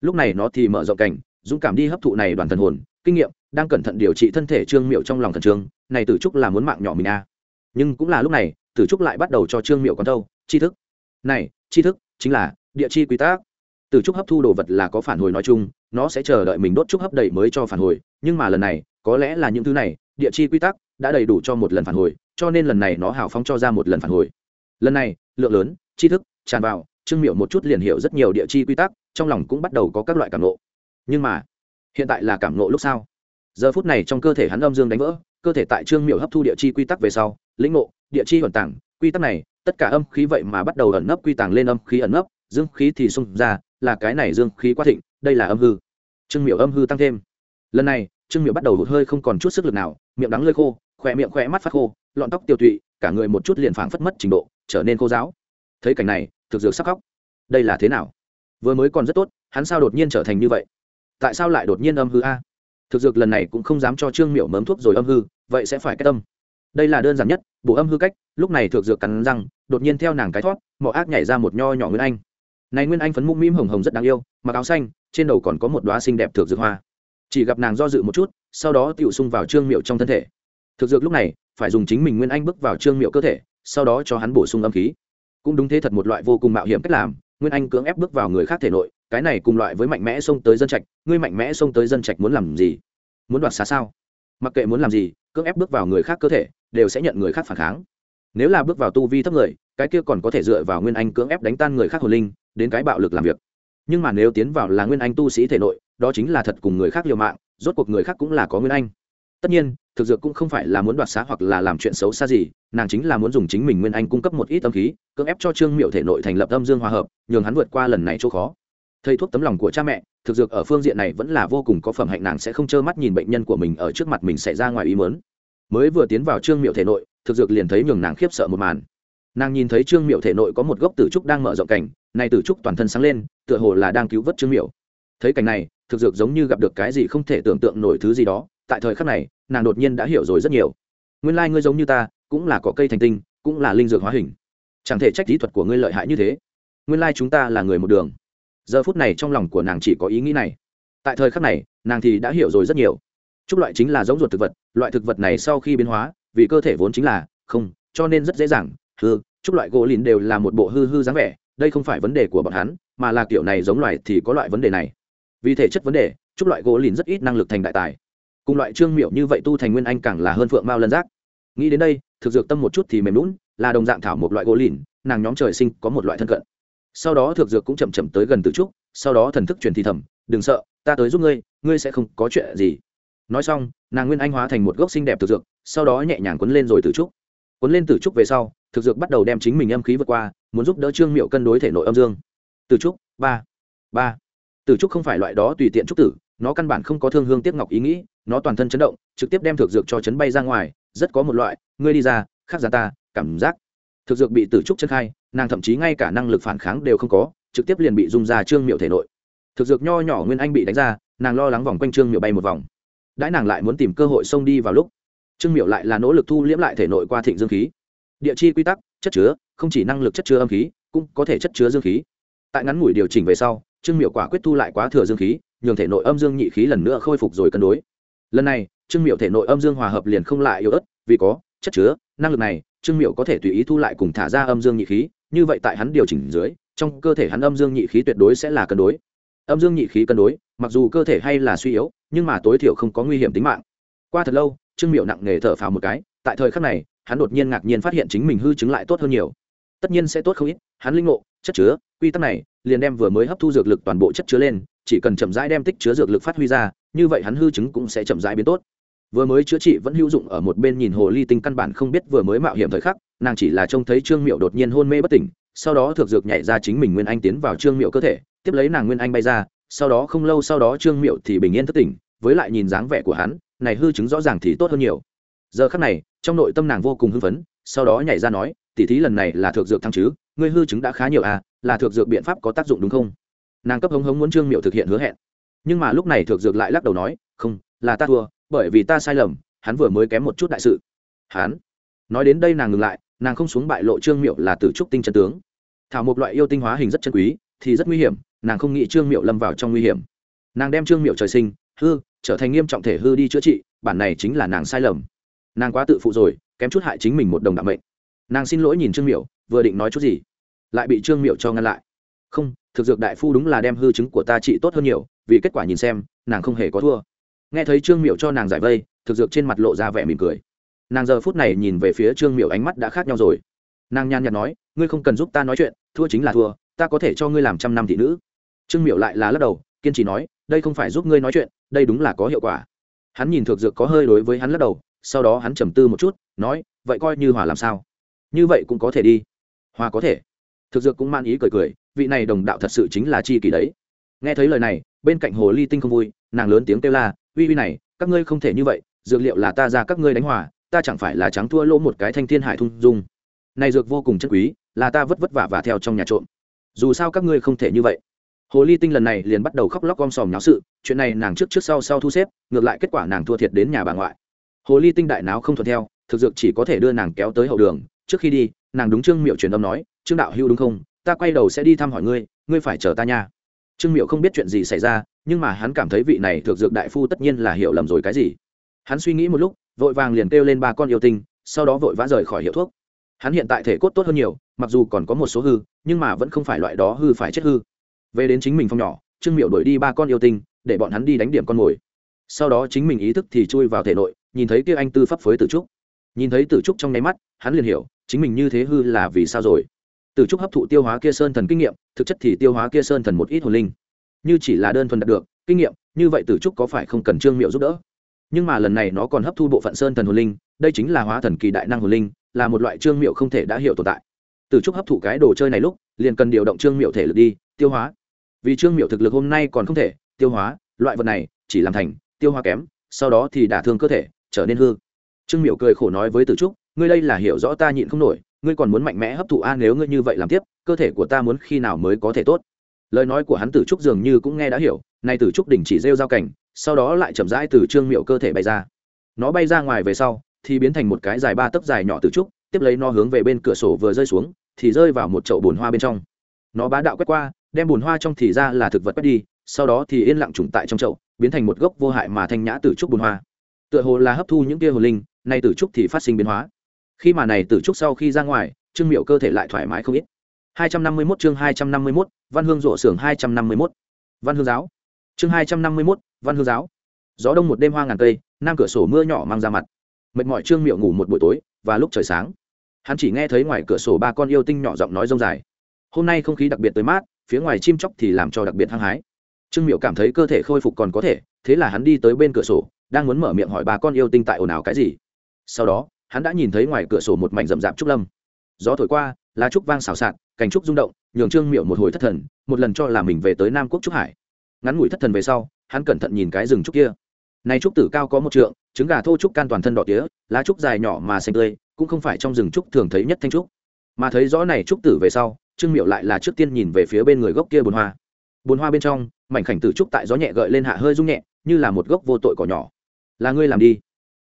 Lúc này nó thì mở rộng cảnh, dũng cảm đi hấp thụ này đoàn thần hồn, kinh nghiệm, đang cẩn thận điều trị thân thể trương miệu trong lòng thần trương, này tử trúc là muốn mạng nhỏ mình a à. nhưng cũng là lúc này, tử trúc lại bắt đầu cho trương miệu con thâu, tri thức. Này, tri thức, chính là địa chi quy tắc. Tử trúc hấp thu đồ vật là có phản hồi nói chung nó sẽ chờ đợi mình đốt trúc hấp đầy mới cho phản hồi, nhưng mà lần này, có lẽ là những thứ này, địa chi quy tắc đã đầy đủ cho một lần phản hồi, cho nên lần này nó hào phóng cho ra một lần phản hồi. Lần này, lượng lớn, tri thức, tràn vào, trương miệu một chút liền hiểu rất nhiều địa chi quy tắc, trong lòng cũng bắt đầu có các loại cảm nộ. Nhưng mà, hiện tại là cảm nộ lúc sau giờ phút này trong cơ thể hắn âm dương đánh vỡ, cơ thể tại trương miệu hấp thu địa chi quy tắc về sau, lĩnh ngộ, địa chi hoàn tàng, quy tắc này, tất cả âm khí vậy mà bắt đầu ẩn nấp quy tàng lên âm khí ẩn nấp, dương khí thì xung ra, là cái này dương khí quá thịnh đây là âm hư. Trương miệu âm hư tăng thêm. Lần này, trương miệu bắt đầu hụt hơi không còn chút sức lực nào, miệng đắng lơi khô, khỏe miệng khỏe mắt phát khô, lọn tóc tiêu tụy, cả người một chút liền phảng phất mất trình độ, trở nên khô giáo thấy cảnh này, thực dược sắc khóc. Đây là thế nào? Vừa mới còn rất tốt, hắn sao đột nhiên trở thành như vậy? Tại sao lại đột nhiên âm hư a? Thực dược lần này cũng không dám cho trương miệu mớm thuốc rồi âm hư, vậy sẽ phải cách tâm. Đây là đơn giản nhất, bổ âm hư cách, lúc này thực dược cắn răng, đột nhiên theo nàng cái thoát mỏ ác nhảy ra một nho nhỏ nguyên anh. Này nguyên anh phấn mũm mĩm hồng hồng rất đáng yêu, mặc áo xanh trên đầu còn có một đoá xinh đẹp thược dược hoa. Chỉ gặp nàng do dự một chút, sau đó tựu xung vào trương miệu trong thân thể. Thực dược lúc này, phải dùng chính mình nguyên anh bước vào trương miệu cơ thể, sau đó cho hắn bổ sung âm khí. Cũng đúng thế thật một loại vô cùng mạo hiểm cách làm, nguyên anh cưỡng ép bước vào người khác thể nội, cái này cùng loại với mạnh mẽ xông tới dân trạch, ngươi mạnh mẽ xông tới dân trạch muốn làm gì? Muốn đoạt xá sao? Mặc kệ muốn làm gì, cưỡng ép bước vào người khác cơ thể, đều sẽ nhận người khác phản kháng. Nếu là bước vào tu vi thấp người, cái kia còn có thể dựa vào nguyên anh cưỡng ép đánh tan người khác hồn linh, đến cái bạo lực làm việc nhưng mà nếu tiến vào là nguyên anh tu sĩ thể nội, đó chính là thật cùng người khác liều mạng, rốt cuộc người khác cũng là có nguyên anh. Tất nhiên, thực dược cũng không phải là muốn đoạt xá hoặc là làm chuyện xấu xa gì, nàng chính là muốn dùng chính mình nguyên anh cung cấp một ít tâm khí, cưỡng ép cho trương miệu thể nội thành lập âm dương hòa hợp, nhường hắn vượt qua lần này chỗ khó. Thầy thuốc tấm lòng của cha mẹ, thực dược ở phương diện này vẫn là vô cùng có phẩm hạnh, nàng sẽ không trơ mắt nhìn bệnh nhân của mình ở trước mặt mình xảy ra ngoài ý mớn mới vừa tiến vào trương miệu thể nội, thực dược liền thấy nhường nàng khiếp sợ một màn. Nàng nhìn thấy trương miệu thể nội có một gốc tử trúc đang mở rộng cảnh này tử trúc toàn thân sáng lên, tựa hồ là đang cứu vớt trương miểu. thấy cảnh này, thực dược giống như gặp được cái gì không thể tưởng tượng nổi thứ gì đó, tại thời khắc này, nàng đột nhiên đã hiểu rồi rất nhiều. Nguyên lai、like、ngươi giống như ta, cũng là có cây thành tinh, cũng là linh dược hóa hình. Chẳng thể trách kỹ thuật của ngươi lợi hại như thế. Nguyên lai、like、chúng ta là người một đường. Giờ phút này trong lòng của nàng chỉ có ý nghĩ này. Tại thời khắc này, nàng thì đã hiểu rồi rất nhiều. Chúc loại chính là giống ruột thực vật, loại thực vật này sau khi biến hóa, vì cơ thể vốn chính là không, cho nên rất dễ dàng. Hư chúc loại gỗ lìn đều là một bộ hư hư dáng vẻ đây không phải vấn đề của bọn hắn, mà là kiểu này giống loài thì có loại vấn đề này. Vì thể chất vấn đề, chúc loại gỗ lìn rất ít năng lực thành đại tài. Cùng loại trương miệu như vậy tu thành nguyên anh càng là hơn phượng mao lân giác. Nghĩ đến đây, thực dược tâm một chút thì mềm lún là đồng dạng thảo một loại gỗ lìn, nàng nhóm trời sinh có một loại thân cận. Sau đó thực dược cũng chậm chậm tới gần từ trúc, sau đó thần thức truyền thi thầm, đừng sợ, ta tới giúp ngươi ngươi sẽ không có chuyện gì. Nói xong, nàng nguyên anh hóa thành một gốc xinh đẹp thực dược, sau đó nhẹ nhàng quấn lên rồi từ trúc. Quấn lên từ trúc về sau thực dược bắt đầu đem chính mình âm khí vượt qua, muốn giúp đỡ trương miệu cân đối thể nội âm dương. Từ trúc, ba ba. Từ trúc không phải loại đó tùy tiện trúc tử, nó căn bản không có thương hương tiếc ngọc ý nghĩ, nó toàn thân chấn động, trực tiếp đem thực dược cho chấn bay ra ngoài, rất có một loại, ngươi đi ra, khác ra ta, cảm giác. Thực dược bị tử trúc chân khai, nàng thậm chí ngay cả năng lực phản kháng đều không có, trực tiếp liền bị dung ra trương miệu thể nội. Thực dược nho nhỏ nguyên anh bị đánh ra, nàng lo lắng vòng quanh trương miệu bay một vòng. Đãi nàng lại muốn tìm cơ hội xông đi vào lúc, trương miệu lại là nỗ lực thu liễm lại thể nội qua thịnh dương khí địa chi quy tắc, chất chứa, không chỉ năng lực chất chứa âm khí, cũng có thể chất chứa dương khí. Tại ngắn ngủi điều chỉnh về sau, trương miệu quả quyết thu lại quá thừa dương khí, nhường thể nội âm dương nhị khí lần nữa khôi phục rồi cân đối. Lần này, trương miệu thể nội âm dương hòa hợp liền không lại yếu ớt, vì có chất chứa, năng lực này, trương miệu có thể tùy ý thu lại cùng thả ra âm dương nhị khí, như vậy tại hắn điều chỉnh dưới, trong cơ thể hắn âm dương nhị khí tuyệt đối sẽ là cân đối. Âm dương nhị khí cân đối, mặc dù cơ thể hay là suy yếu, nhưng mà tối thiểu không có nguy hiểm tính mạng. Qua thật lâu, trương miệu nặng nề thở phào một cái, tại thời khắc này hắn đột nhiên ngạc nhiên phát hiện chính mình hư chứng lại tốt hơn nhiều. Tất nhiên sẽ tốt không ít, hắn linh ngộ, chất chứa, quy tắc này, liền đem vừa mới hấp thu dược lực toàn bộ chất chứa lên, chỉ cần chậm rãi đem tích chứa dược lực phát huy ra, như vậy hắn hư chứng cũng sẽ chậm rãi biến tốt. Vừa mới chữa trị vẫn hữu dụng ở một bên nhìn hồ ly tinh căn bản không biết vừa mới mạo hiểm thời khắc, nàng chỉ là trông thấy trương miệu đột nhiên hôn mê bất tỉnh, sau đó thực dược nhảy ra chính mình nguyên anh tiến vào trương miệu cơ thể, tiếp lấy nàng nguyên anh bay ra, sau đó không lâu sau đó trương miệu thì bình yên thất tỉnh, với lại nhìn dáng vẻ của hắn, này hư chứng rõ ràng thì tốt hơn nhiều. Giờ khắc này trong nội tâm nàng vô cùng hưng phấn, sau đó nhảy ra nói tỉ thí lần này là thượng dược thăng chứ, ngươi hư chứng đã khá nhiều à là thượng dược biện pháp có tác dụng đúng không? Nàng cấp hống hống muốn trương miệu thực hiện hứa hẹn. Nhưng mà lúc này thượng dược lại lắc đầu nói, không, là ta thua, bởi vì ta sai lầm, hắn vừa mới kém một chút đại sự. Hắn nói đến đây nàng ngừng lại, nàng không xuống bại lộ trương miệu là tử trúc tinh chân tướng. Thảo một loại yêu tinh hóa hình rất chân quý, thì rất nguy hiểm, nàng không nghĩ trương miệu lâm vào trong nguy hiểm. Nàng đem trương miệu trời sinh, hư, trở thành nghiêm trọng thể hư đi chữa trị, bản này chính là nàng sai lầm nàng quá tự phụ rồi, kém chút hại chính mình một đồng đạo mệnh. Nàng xin lỗi nhìn trương miệu vừa định nói chút gì, lại bị trương miệu cho ngăn lại. Không, thực dược đại phu đúng là đem hư chứng của ta trị tốt hơn nhiều, vì kết quả nhìn xem, nàng không hề có thua. Nghe thấy trương miệu cho nàng giải vây, thực dược trên mặt lộ ra vẻ mỉm cười. Nàng giờ phút này nhìn về phía trương miệu ánh mắt đã khác nhau rồi. Nàng nhàn nhạt nói, ngươi không cần giúp ta nói chuyện, thua chính là thua, ta có thể cho ngươi làm trăm năm thị nữ. Trương miệu lại là lắc đầu, kiên trì nói, đây không phải giúp ngươi nói chuyện, đây đúng là có hiệu quả. Hắn nhìn thực dược có hơi đối với hắn lắc đầu sau đó hắn trầm tư một chút, nói, vậy coi như hòa làm sao? Như vậy cũng có thể đi. Hòa có thể. Thực dược cũng man ý cười cười, vị này đồng đạo thật sự chính là chi kỷ đấy. Nghe thấy lời này, bên cạnh hồ ly tinh không vui, nàng lớn tiếng kêu la, uy uy này, các ngươi không thể như vậy, dược liệu là ta ra các ngươi đánh hòa, ta chẳng phải là trắng thua lỗ một cái thanh thiên hải thung dung. Này dược vô cùng chân quý, là ta vất vất vả và theo trong nhà trộm. Dù sao các ngươi không thể như vậy. Hồ ly tinh lần này liền bắt đầu khóc lóc om sòm nháo sự, chuyện này nàng trước trước sau sau thu xếp, ngược lại kết quả nàng thua thiệt đến nhà bà ngoại hồ ly tinh đại não không thuận theo, thực dược chỉ có thể đưa nàng kéo tới hậu đường. Trước khi đi, nàng đúng trương miệu truyền âm nói, trương đạo hưu đúng không? Ta quay đầu sẽ đi thăm hỏi ngươi ngươi phải chờ ta nha. Trương miệu không biết chuyện gì xảy ra, nhưng mà hắn cảm thấy vị này thực dược đại phu tất nhiên là hiểu lầm rồi cái gì. Hắn suy nghĩ một lúc, vội vàng liền kêu lên ba con yêu tinh, sau đó vội vã rời khỏi hiệu thuốc. Hắn hiện tại thể cốt tốt hơn nhiều, mặc dù còn có một số hư, nhưng mà vẫn không phải loại đó hư phải chết hư. Về đến chính mình phòng nhỏ, trương miệu đuổi đi ba con yêu tinh, để bọn hắn đi đánh điểm con mồi. Sau đó chính mình ý thức thì chui vào thể nội nhìn thấy kia anh tư pháp phối tử trúc. Nhìn thấy tử trúc trong nháy mắt, hắn liền hiểu, chính mình như thế hư là vì sao rồi. Tử trúc hấp thụ tiêu hóa kia sơn thần kinh nghiệm, thực chất thì tiêu hóa kia sơn thần một ít hồn linh. Như chỉ là đơn thuần đạt được, kinh nghiệm, như vậy tử trúc có phải không cần trương miệu giúp đỡ? Nhưng mà lần này nó còn hấp thu bộ phận sơn thần hồn linh, đây chính là hóa thần kỳ đại năng hồn linh, là một loại trương miệu không thể đã hiểu tồn tại. Tử trúc hấp thụ cái đồ chơi này lúc, liền cần điều động trương miệu thể lực đi, tiêu hóa. Vì trương miệu thực lực hôm nay còn không thể tiêu hóa, loại vật này chỉ làm thành tiêu hóa kém, sau đó thì đả thương cơ thể trở nên hư. Trương Miểu cười khổ nói với tử trúc, ngươi đây là hiểu rõ ta nhịn không nổi, ngươi còn muốn mạnh mẽ hấp thụ a nếu ngươi như vậy làm tiếp, cơ thể của ta muốn khi nào mới có thể tốt? Lời nói của hắn tử trúc dường như cũng nghe đã hiểu, nay tử trúc đỉnh chỉ rêu giao cảnh, sau đó lại chậm rãi từ trương miệu cơ thể bay ra. Nó bay ra ngoài về sau, thì biến thành một cái dài ba tấc dài nhỏ tử trúc, tiếp lấy nó hướng về bên cửa sổ vừa rơi xuống, thì rơi vào một chậu bùn hoa bên trong. Nó bá đạo quét qua, đem bùn hoa trong thì ra là thực vật quét đi, sau đó thì yên lặng trùng tại trong chậu, biến thành một gốc vô hại mà thanh nhã tử trúc bùn hoa tựa hồ là hấp thu những kia hồn linh nay tử trúc thì phát sinh biến hóa. Khi mà này tử trúc sau khi ra ngoài trương miệu cơ thể lại thoải mái không ít. 251 chương 251, văn hương rộ xưởng 251. văn hương giáo. Chương 251, văn hương giáo. Gió đông một đêm hoa ngàn cây nam cửa sổ mưa nhỏ mang ra mặt. Mệt mỏi trương miệu ngủ một buổi tối và lúc trời sáng hắn chỉ nghe thấy ngoài cửa sổ ba con yêu tinh nhỏ giọng nói rông dài. Hôm nay không khí đặc biệt tới mát phía ngoài chim chóc thì làm cho đặc biệt hăng hái. Trương miệu cảm thấy cơ thể khôi phục còn có thể thế là hắn đi tới bên cửa sổ đang muốn mở miệng hỏi ba con yêu tinh tại ồn ào cái gì. Sau đó, hắn đã nhìn thấy ngoài cửa sổ một mảnh rậm rạp trúc lâm. Gió thổi qua, lá trúc vang xào xạc, cành trúc rung động, nhường trương miệu một hồi thất thần, một lần cho là mình về tới nam quốc trúc hải. Ngắn ngủi thất thần về sau, hắn cẩn thận nhìn cái rừng trúc kia. Nay trúc tử cao có một trượng, trứng gà thô trúc can toàn thân đỏ tía, lá trúc dài nhỏ mà xanh tươi, cũng không phải trong rừng trúc thường thấy nhất thanh trúc. Mà thấy rõ này trúc tử về sau, trương miệu lại là trước tiên nhìn về phía bên người gốc kia bồn hoa. Bồn hoa bên trong, mảnh khảnh tử trúc tại gió nhẹ gợi lên hạ hơi rung nhẹ, như là một gốc vô tội cỏ nhỏ là ngươi làm đi.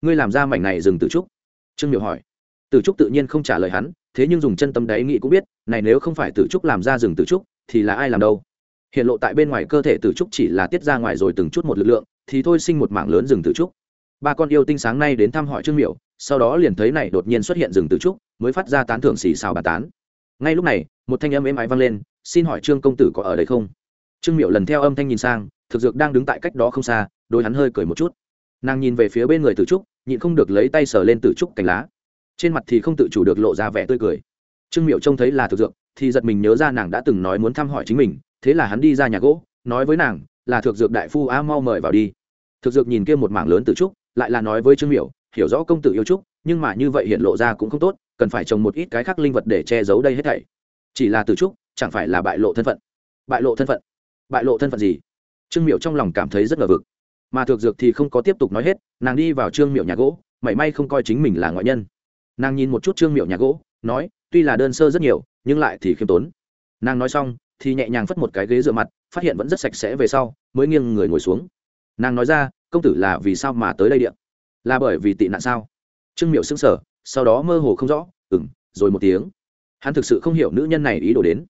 Ngươi làm ra mảnh này dừng tử trúc. Trương miệu hỏi. Tử trúc tự nhiên không trả lời hắn, thế nhưng dùng chân tâm đáy nghĩ cũng biết, này nếu không phải tử trúc làm ra rừng tử trúc, thì là ai làm đâu? Hiện lộ tại bên ngoài cơ thể tử trúc chỉ là tiết ra ngoài rồi từng chút một lực lượng, thì thôi sinh một mảng lớn rừng tử trúc. Ba con yêu tinh sáng nay đến thăm hỏi trương miệu sau đó liền thấy này đột nhiên xuất hiện rừng tử trúc, mới phát ra tán thưởng xì xào bà tán. Ngay lúc này, một thanh âm êm ái vang lên, xin hỏi trương công tử có ở đây không? Trương miệu lần theo âm thanh nhìn sang, thực dược đang đứng tại cách đó không xa đôi hắn hơi cười một chút nàng nhìn về phía bên người tử trúc, nhịn không được lấy tay sờ lên tử trúc cành lá. Trên mặt thì không tự chủ được lộ ra vẻ tươi cười. Trương miệu trông thấy là thực dược, thì giật mình nhớ ra nàng đã từng nói muốn thăm hỏi chính mình, thế là hắn đi ra nhà gỗ, nói với nàng, là thực dược đại phu a, mau mời vào đi. Thực dược nhìn kia một mảng lớn tử trúc, lại là nói với trương miểu, hiểu rõ công tử yêu trúc, nhưng mà như vậy hiện lộ ra cũng không tốt, cần phải trồng một ít cái khác linh vật để che giấu đây hết thảy. Chỉ là từ trúc, chẳng phải là bại lộ thân phận. Bại lộ thân phận? Bại lộ thân phận gì? Trương miểu trong lòng cảm thấy rất ngờ vực mà thược dược thì không có tiếp tục nói hết, nàng đi vào trương miệu nhà gỗ, mảy may không coi chính mình là ngoại nhân. Nàng nhìn một chút trương miệu nhà gỗ, nói, tuy là đơn sơ rất nhiều, nhưng lại thì khiêm tốn. Nàng nói xong, thì nhẹ nhàng phất một cái ghế dựa mặt, phát hiện vẫn rất sạch sẽ về sau, mới nghiêng người ngồi xuống. Nàng nói ra, công tử là vì sao mà tới đây điện là bởi vì tị nạn sao? Trương miệu sững sở sau đó mơ hồ không rõ ừng rồi một tiếng. Hắn thực sự không hiểu nữ nhân này ý đồ đến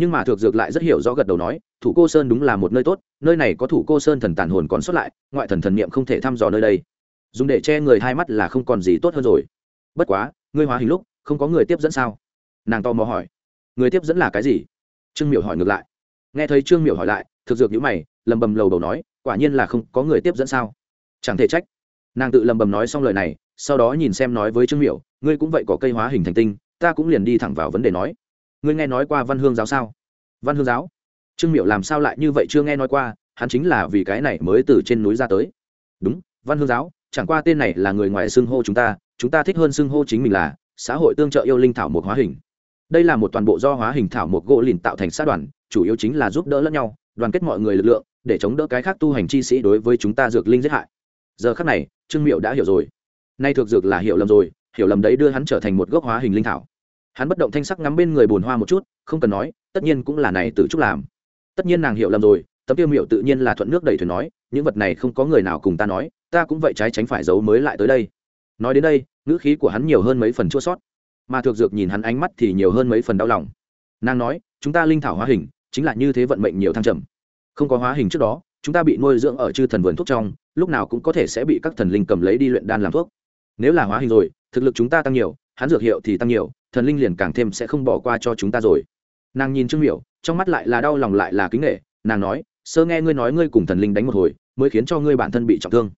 nhưng mà thực dược lại rất hiểu rõ gật đầu nói, thủ cô sơn đúng là một nơi tốt, nơi này có thủ cô sơn thần tàn hồn còn xuất lại, ngoại thần thần niệm không thể thăm dò nơi đây. Dùng để che người hai mắt là không còn gì tốt hơn rồi. Bất quá, ngươi hóa hình lúc, không có người tiếp dẫn sao? Nàng tò mò hỏi. Người tiếp dẫn là cái gì? Trương miểu hỏi ngược lại. Nghe thấy trương miểu hỏi lại thực dược nhữ mày, lầm bầm lầu đầu nói, quả nhiên là không có người tiếp dẫn sao? Chẳng thể trách. Nàng tự lầm bầm nói xong lời này, sau đó nhìn xem nói với trương miểu, ngươi cũng vậy có cây hóa hình thành tinh, ta cũng liền đi thẳng vào vấn đề nói ngươi nghe nói qua văn hương giáo sao? Văn hương giáo? Trương Miệu làm sao lại như vậy chưa nghe nói qua, hắn chính là vì cái này mới từ trên núi ra tới. Đúng, văn hương giáo, chẳng qua tên này là người ngoài xưng hô chúng ta chúng ta thích hơn xưng hô chính mình là xã hội tương trợ yêu linh thảo một hóa hình. Đây là một toàn bộ do hóa hình thảo một gỗ lìn tạo thành sát đoàn, chủ yếu chính là giúp đỡ lẫn nhau, đoàn kết mọi người lực lượng, để chống đỡ cái khác tu hành chi sĩ đối với chúng ta dược linh giết hại. Giờ khác này, trương miệu đã hiểu rồi. Nay thực dược là hiểu lầm rồi, hiểu lầm đấy đưa hắn trở thành một gốc hóa hình linh thảo hắn bất động thanh sắc ngắm bên người bồn hoa một chút, không cần nói, tất nhiên cũng là này từ trúc làm. Tất nhiên nàng hiểu lầm rồi, tấm tiêu miệu tự nhiên là thuận nước đẩy thuyền nói, những vật này không có người nào cùng ta nói, ta cũng vậy trái tránh phải giấu mới lại tới đây. Nói đến đây, ngữ khí của hắn nhiều hơn mấy phần chua sót. Mà thực dược nhìn hắn ánh mắt thì nhiều hơn mấy phần đau lòng. Nàng nói, chúng ta linh thảo hóa hình, chính là như thế vận mệnh nhiều thăng trầm. Không có hóa hình trước đó, chúng ta bị nuôi dưỡng ở chư thần vườn thuốc trong, lúc nào cũng có thể sẽ bị các thần linh cầm lấy đi luyện đan làm thuốc. Nếu là hóa hình rồi, thực lực chúng ta tăng nhiều, hắn dược hiệu thì tăng nhiều thần linh liền càng thêm sẽ không bỏ qua cho chúng ta rồi. Nàng nhìn trương miểu, trong mắt lại là đau lòng lại là kính nghệ nàng nói, sơ nghe ngươi nói ngươi cùng thần linh đánh một hồi, mới khiến cho ngươi bản thân bị trọng thương.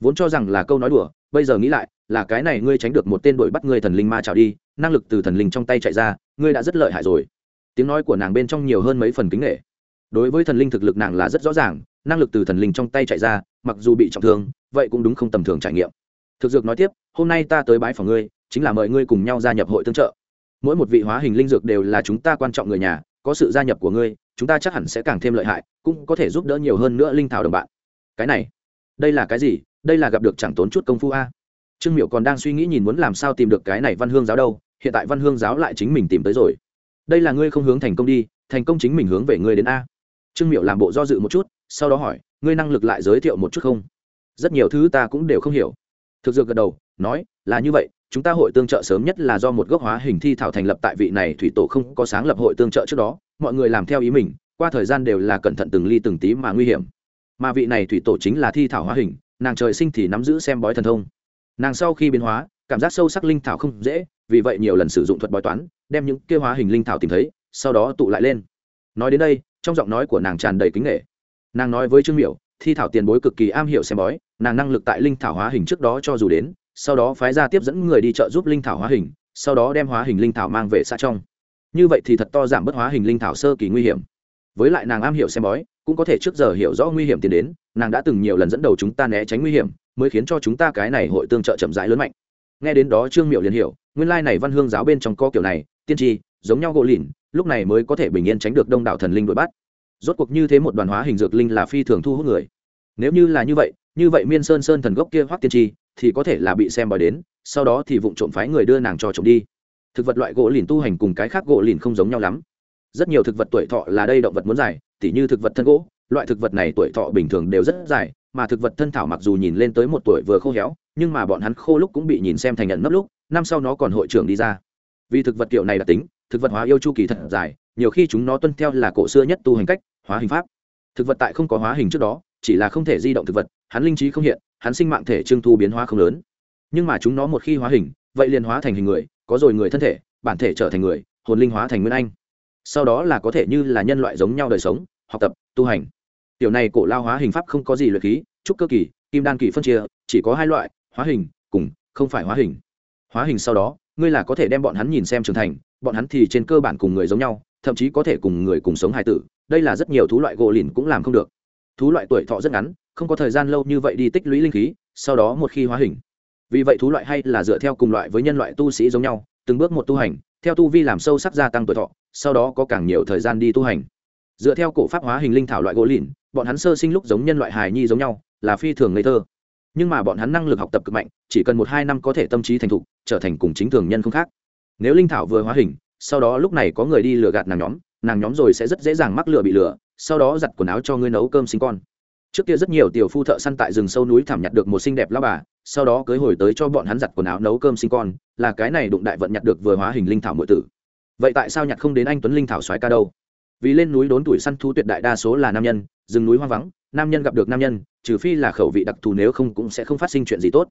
Vốn cho rằng là câu nói đùa, bây giờ nghĩ lại, là cái này ngươi tránh được một tên đuổi bắt ngươi thần linh ma trào đi, năng lực từ thần linh trong tay chạy ra, ngươi đã rất lợi hại rồi. Tiếng nói của nàng bên trong nhiều hơn mấy phần kính nghệ đối với thần linh thực lực nàng là rất rõ ràng, năng lực từ thần linh trong tay chạy ra, mặc dù bị trọng thương, vậy cũng đúng không tầm thường trải nghiệm. Thực dược nói tiếp, hôm nay ta tới bái phòng ngươi chính là mời ngươi cùng nhau gia nhập hội tương trợ. Mỗi một vị hóa hình linh dược đều là chúng ta quan trọng người nhà, có sự gia nhập của ngươi, chúng ta chắc hẳn sẽ càng thêm lợi hại, cũng có thể giúp đỡ nhiều hơn nữa linh thảo đồng bạn. Cái này, đây là cái gì? Đây là gặp được chẳng tốn chút công phu a. Trương miệu còn đang suy nghĩ nhìn muốn làm sao tìm được cái này văn hương giáo đâu, hiện tại văn hương giáo lại chính mình tìm tới rồi. Đây là ngươi không hướng thành công đi, thành công chính mình hướng về ngươi đến a. Trương miệu làm bộ do dự một chút, sau đó hỏi, ngươi năng lực lại giới thiệu một chút không? Rất nhiều thứ ta cũng đều không hiểu. Thực dược gật đầu, nói, là như vậy chúng ta hội tương trợ sớm nhất là do một gốc hóa hình thi thảo thành lập tại vị này thủy tổ không có sáng lập hội tương trợ trước đó, mọi người làm theo ý mình, qua thời gian đều là cẩn thận từng ly từng tí mà nguy hiểm. Mà vị này thủy tổ chính là thi thảo hóa hình, nàng trời sinh thì nắm giữ xem bói thần thông. Nàng sau khi biến hóa, cảm giác sâu sắc linh thảo không dễ, vì vậy nhiều lần sử dụng thuật bói toán, đem những kêu hóa hình linh thảo tìm thấy, sau đó tụ lại lên. Nói đến đây, trong giọng nói của nàng tràn đầy kính nghệ nàng nói với trương miểu, thi thảo tiền bối cực kỳ am hiểu xem bói, nàng năng lực tại linh thảo hóa hình trước đó cho dù đến sau đó phái ra tiếp dẫn người đi chợ giúp linh thảo hóa hình, sau đó đem hóa hình linh thảo mang về xã trong. Như vậy thì thật to giảm bớt hóa hình linh thảo sơ kỳ nguy hiểm. Với lại nàng am hiểu xem bói, cũng có thể trước giờ hiểu rõ nguy hiểm tiến đến, nàng đã từng nhiều lần dẫn đầu chúng ta né tránh nguy hiểm, mới khiến cho chúng ta cái này hội tương trợ chậm rãi lớn mạnh. Nghe đến đó trương miệu liền hiểu, nguyên lai này văn hương giáo bên trong co kiểu này, tiên tri, giống nhau gỗ lìn, lúc này mới có thể bình yên tránh được đông đảo thần linh đuổi bắt. Rốt cuộc như thế một đoàn hóa hình dược linh là phi thường thu hút người. Nếu như là như vậy như vậy miên sơn sơn thần gốc kia hoắc tiên tri thì có thể là bị xem bói đến, sau đó thì vụng trộm phái người đưa nàng cho trộm đi. Thực vật loại gỗ lìn tu hành cùng cái khác gỗ lìn không giống nhau lắm. Rất nhiều thực vật tuổi thọ là đây động vật muốn dài, tỉ như thực vật thân gỗ, loại thực vật này tuổi thọ bình thường đều rất dài, mà thực vật thân thảo mặc dù nhìn lên tới một tuổi vừa khô héo, nhưng mà bọn hắn khô lúc cũng bị nhìn xem thành nhận nấp lúc, năm sau nó còn hội trưởng đi ra. Vì thực vật kiểu này đặc tính, thực vật hóa yêu chu kỳ thật dài, nhiều khi chúng nó tuân theo là cổ xưa nhất tu hành cách, hóa hình pháp. Thực vật tại không có hóa hình trước đó, chỉ là không thể di động thực vật, hắn linh trí không hiện hắn sinh mạng thể trưng thu biến hóa không lớn. Nhưng mà chúng nó một khi hóa hình, vậy liền hóa thành hình người, có rồi người thân thể, bản thể trở thành người, hồn linh hóa thành nguyên anh. Sau đó là có thể như là nhân loại giống nhau đời sống, học tập, tu hành. Tiểu này cổ lao hóa hình pháp không có gì luyện khí, trúc cơ kỳ, kim đan kỳ phân chia, chỉ có hai loại, hóa hình cùng không phải hóa hình. Hóa hình sau đó, ngươi là có thể đem bọn hắn nhìn xem trưởng thành, bọn hắn thì trên cơ bản cùng người giống nhau, thậm chí có thể cùng người cùng sống hài tử. Đây là rất nhiều thú loại gỗ lìn cũng làm không được. Thú loại tuổi thọ rất ngắn không có thời gian lâu như vậy đi tích lũy linh khí, sau đó một khi hóa hình. Vì vậy thú loại hay là dựa theo cùng loại với nhân loại tu sĩ giống nhau, từng bước một tu hành, theo tu vi làm sâu sắc gia tăng tuổi thọ, sau đó có càng nhiều thời gian đi tu hành. Dựa theo cổ pháp hóa hình linh thảo loại gỗ lìn, bọn hắn sơ sinh lúc giống nhân loại hài nhi giống nhau, là phi thường ngây thơ. Nhưng mà bọn hắn năng lực học tập cực mạnh, chỉ cần một hai năm có thể tâm trí thành thục, trở thành cùng chính thường nhân không khác. Nếu linh thảo vừa hóa hình, sau đó lúc này có người đi lừa gạt nàng nhóm nàng nhóm rồi sẽ rất dễ dàng mắc lừa bị lừa, sau đó giặt quần áo cho ngươi nấu cơm sinh con trước kia rất nhiều tiểu phu thợ săn tại rừng sâu núi thảm nhặt được một xinh đẹp lao bà, sau đó cưới hồi tới cho bọn hắn giặt quần áo nấu cơm sinh con, là cái này đụng đại vận nhặt được vừa hóa hình linh thảo nội tử. Vậy tại sao nhặt không đến anh tuấn linh thảo soái ca đâu? Vì lên núi đốn tuổi săn thu tuyệt đại đa số là nam nhân, rừng núi hoang vắng, nam nhân gặp được nam nhân, trừ phi là khẩu vị đặc thù nếu không cũng sẽ không phát sinh chuyện gì tốt.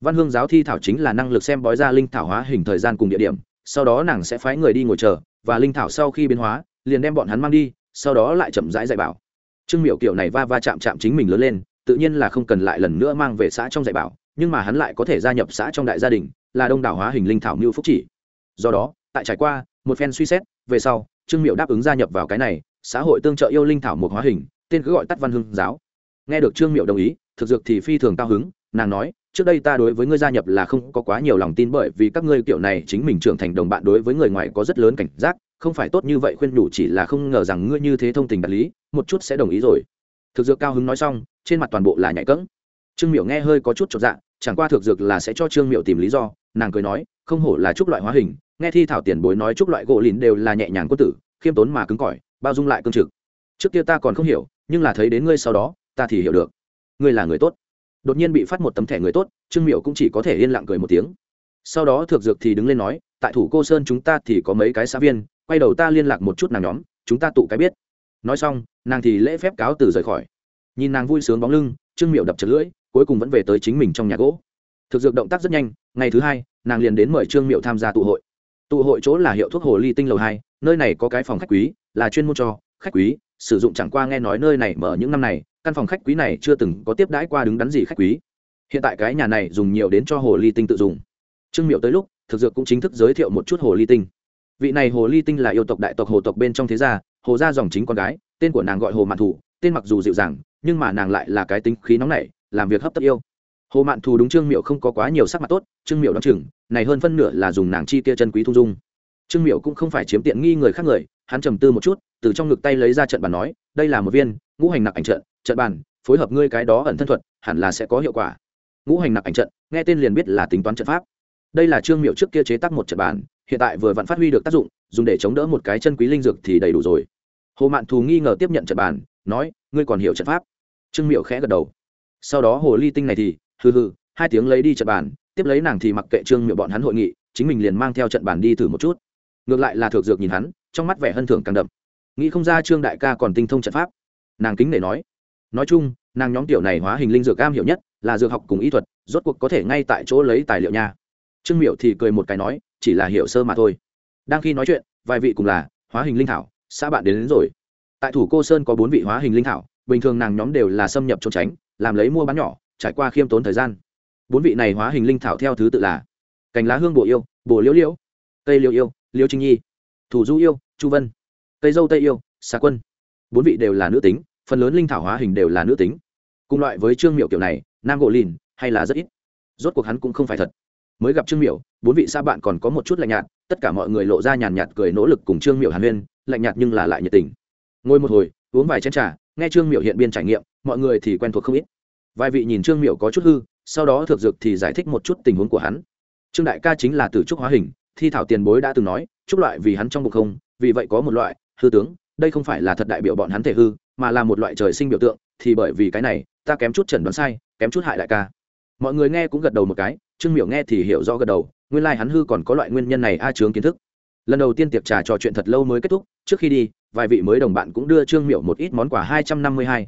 Văn hương giáo thi thảo chính là năng lực xem bói ra linh thảo hóa hình thời gian cùng địa điểm, sau đó nàng sẽ phái người đi ngồi chờ, và linh thảo sau khi biến hóa, liền đem bọn hắn mang đi, sau đó lại chậm rãi dạy bảo trương miệu kiểu này va va chạm chạm chính mình lớn lên, tự nhiên là không cần lại lần nữa mang về xã trong dạy bảo, nhưng mà hắn lại có thể gia nhập xã trong đại gia đình, là đông đảo hóa hình linh thảo mưu phúc chỉ. Do đó, tại trải qua một phen suy xét, về sau, trương miệu đáp ứng gia nhập vào cái này, xã hội tương trợ yêu linh thảo một hóa hình, tên cứ gọi tắt văn hưng giáo. Nghe được trương miệu đồng ý, thực dược thì phi thường cao hứng, nàng nói, trước đây ta đối với ngươi gia nhập là không có quá nhiều lòng tin bởi vì các ngươi kiểu này chính mình trưởng thành đồng bạn đối với người ngoài có rất lớn cảnh giác không phải tốt như vậy khuyên nhủ chỉ là không ngờ rằng ngươi như thế thông tình đạt lý, một chút sẽ đồng ý rồi. Thực dược cao hứng nói xong, trên mặt toàn bộ là nhạy cẫng. Trương miểu nghe hơi có chút chột dạ chẳng qua thực dược là sẽ cho trương miểu tìm lý do, nàng cười nói, không hổ là trúc loại hóa hình, nghe thi thảo tiền bối nói trúc loại gỗ lìn đều là nhẹ nhàng quân tử, khiêm tốn mà cứng cỏi, bao dung lại cương trực. Trước kia ta còn không hiểu, nhưng là thấy đến ngươi sau đó, ta thì hiểu được. Ngươi là người tốt. Đột nhiên bị phát một tấm thẻ người tốt, trương miệu cũng chỉ có thể yên lặng cười một tiếng. Sau đó thực dược thì đứng lên nói, tại thủ cô sơn chúng ta thì có mấy cái xã viên quay đầu ta liên lạc một chút nàng nhóm, chúng ta tụ cái biết. Nói xong, nàng thì lễ phép cáo từ rời khỏi. Nhìn nàng vui sướng bóng lưng, trương miệu đập chật lưỡi, cuối cùng vẫn về tới chính mình trong nhà gỗ. Thực dược động tác rất nhanh, ngày thứ hai, nàng liền đến mời trương miệu tham gia tụ hội. Tụ hội chỗ là hiệu thuốc hồ ly tinh lầu hai, nơi này có cái phòng khách quý, là chuyên môn cho khách quý, sử dụng chẳng qua nghe nói nơi này mở những năm này, căn phòng khách quý này chưa từng có tiếp đãi qua đứng đắn gì khách quý. Hiện tại cái nhà này dùng nhiều đến cho hồ ly tinh tự dùng. Trương miệu tới lúc, thực dược cũng chính thức giới thiệu một chút hồ ly tinh vị này hồ ly tinh là yêu tộc đại tộc hồ tộc bên trong thế gia, hồ gia dòng chính con gái, tên của nàng gọi hồ mạn thủ, tên mặc dù dịu dàng, nhưng mà nàng lại là cái tính khí nóng nảy, làm việc hấp tấp yêu. Hồ mạn thù đúng trương miệu không có quá nhiều sắc mặt tốt, trương miệu đ o chừng, này hơn phân nửa là dùng nàng chi kia chân quý thu dung. Trương miệu cũng không phải chiếm tiện nghi người khác người, hắn trầm tư một chút, từ trong ngực tay lấy ra trận bàn nói, đây là một viên, ngũ hành nặc ảnh trận trận bàn, phối hợp ngươi cái đó ẩn thân thuật, hẳn là sẽ có hiệu quả. Ngũ hành nặc ảnh trận, nghe tên liền biết là tính toán trận pháp. Đây là trương miệu trước kia chế tác một trận bàn hiện tại vừa vặn phát huy được tác dụng, dùng để chống đỡ một cái chân quý linh dược thì đầy đủ rồi. Hồ mạn thù nghi ngờ tiếp nhận trận bàn, nói, ngươi còn hiểu trận pháp? Trương miệu khẽ gật đầu. Sau đó hồ ly tinh này thì, hừ hừ, hai tiếng lấy đi trận bàn, tiếp lấy nàng thì mặc kệ trương miệu bọn hắn hội nghị, chính mình liền mang theo trận bàn đi thử một chút. Ngược lại là thược dược nhìn hắn, trong mắt vẻ hân thưởng càng đậm. Nghĩ không ra trương đại ca còn tinh thông trận pháp. Nàng kính để nói. Nói chung, nàng nhóm tiểu này hóa hình linh dược cam hiểu nhất là dược học cùng y thuật, rốt cuộc có thể ngay tại chỗ lấy tài liệu nha. Trương miệu thì cười một cái nói chỉ là hiểu sơ mà thôi. Đang khi nói chuyện vài vị cùng là hóa hình linh thảo xã bạn đến, đến rồi. Tại thủ cô sơn có bốn vị hóa hình linh thảo bình thường nàng nhóm đều là xâm nhập trốn tránh làm lấy mua bán nhỏ trải qua khiêm tốn thời gian. Bốn vị này hóa hình linh thảo theo thứ tự là cành lá hương bồ yêu bồ liễu liễu cây liễu yêu liễu trinh nhi thủ du yêu chu vân cây dâu tây yêu xà quân. Bốn vị đều là nữ tính phần lớn linh thảo hóa hình đều là nữ tính. Cùng loại với trương miệu kiểu này nam gỗ lìn hay là rất ít. Rốt cuộc hắn cũng không phải thật mới gặp trương miểu, bốn vị xa bạn còn có một chút lạnh nhạt, tất cả mọi người lộ ra nhàn nhạt cười nỗ lực cùng trương miểu hàn huyên, lạnh nhạt nhưng là lại nhiệt tình. Ngồi một hồi, uống vài chén trà, nghe trương miểu hiện biên trải nghiệm, mọi người thì quen thuộc không ít. Vài vị nhìn trương miểu có chút hư, sau đó thực dược thì giải thích một chút tình huống của hắn. Trương đại ca chính là từ trúc hóa hình, thi thảo tiền bối đã từng nói trúc loại vì hắn trong bụng không, vì vậy có một loại, hư tướng, đây không phải là thật đại biểu bọn hắn thể hư, mà là một loại trời sinh biểu tượng, thì bởi vì cái này, ta kém chút chẩn đoán sai, kém chút hại đại ca mọi người nghe cũng gật đầu một cái, trương miểu nghe thì hiểu rõ gật đầu, nguyên lai、like、hắn hư còn có loại nguyên nhân này a chướng kiến thức. Lần đầu tiên tiệc trà trò chuyện thật lâu mới kết thúc, trước khi đi, vài vị mới đồng bạn cũng đưa trương miểu một ít món quà hai trăm năm mươi hai.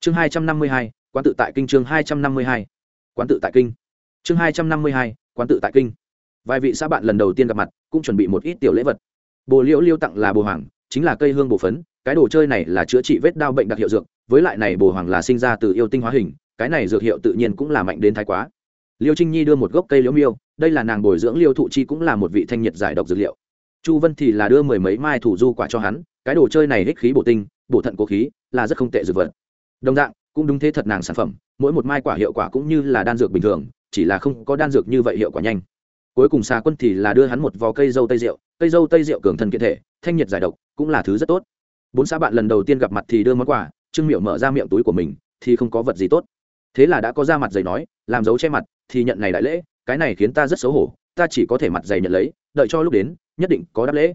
Chương hai trăm năm mươi hai, quán tự tại kinh chương hai trăm năm mươi hai. Quán tự tại kinh. Chương hai trăm năm mươi hai, quán tự tại kinh. Vài vị xã bạn lần đầu tiên gặp mặt, cũng chuẩn bị một ít tiểu lễ vật. Bồ liễu liêu tặng là bồ hoàng, chính là cây hương bồ phấn, cái đồ chơi này là chữa trị vết đau bệnh đặc hiệu dược, với lại này bồ hoàng là sinh ra từ yêu tinh hóa hình cái này dược hiệu tự nhiên cũng là mạnh đến thái quá. Liêu trinh nhi đưa một gốc cây liễu miêu, đây là nàng bồi dưỡng liêu thụ chi cũng là một vị thanh nhiệt giải độc dược liệu. Chu vân thì là đưa mười mấy mai thủ du quả cho hắn, cái đồ chơi này hích khí bổ tinh, bổ thận cố khí, là rất không tệ dược vật. Đồng dạng, cũng đúng thế thật nàng sản phẩm, mỗi một mai quả hiệu quả cũng như là đan dược bình thường, chỉ là không có đan dược như vậy hiệu quả nhanh. Cuối cùng xà quân thì là đưa hắn một vò cây dâu tây rượu, cây dâu tây rượu cường thần kiện thể, thanh nhiệt giải độc, cũng là thứ rất tốt. Bốn xã bạn lần đầu tiên gặp mặt thì đưa món quà, trương miệu mở ra miệng túi của mình, thì không có vật gì tốt thế là đã có ra mặt giày nói, làm dấu che mặt thì nhận này đại lễ, cái này khiến ta rất xấu hổ, ta chỉ có thể mặt giày nhận lấy, đợi cho lúc đến, nhất định có đáp lễ.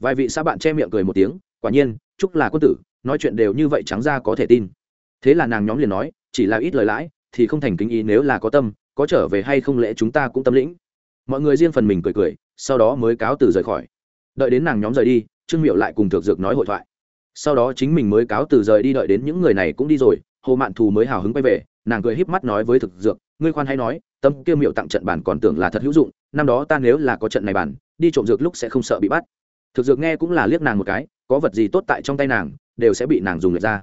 Vài vị xã bạn che miệng cười một tiếng, quả nhiên, chúc là quân tử, nói chuyện đều như vậy trắng ra có thể tin. Thế là nàng nhóm liền nói, chỉ là ít lời lãi thì không thành kính ý nếu là có tâm, có trở về hay không lẽ chúng ta cũng tâm lĩnh. Mọi người riêng phần mình cười cười, sau đó mới cáo từ rời khỏi. Đợi đến nàng nhóm rời đi, trương miệu lại cùng thực dược nói hội thoại. Sau đó chính mình mới cáo từ rời đi, đợi đến những người này cũng đi rồi, hồ mạn thù mới hào hứng quay về nàng cười híp mắt nói với thực dược, ngươi khoan hay nói tâm kia miệu tặng trận bản còn tưởng là thật hữu dụng, năm đó ta nếu là có trận này bản, đi trộm dược lúc sẽ không sợ bị bắt. Thực dược nghe cũng là liếc nàng một cái, có vật gì tốt tại trong tay nàng, đều sẽ bị nàng dùng lượt ra.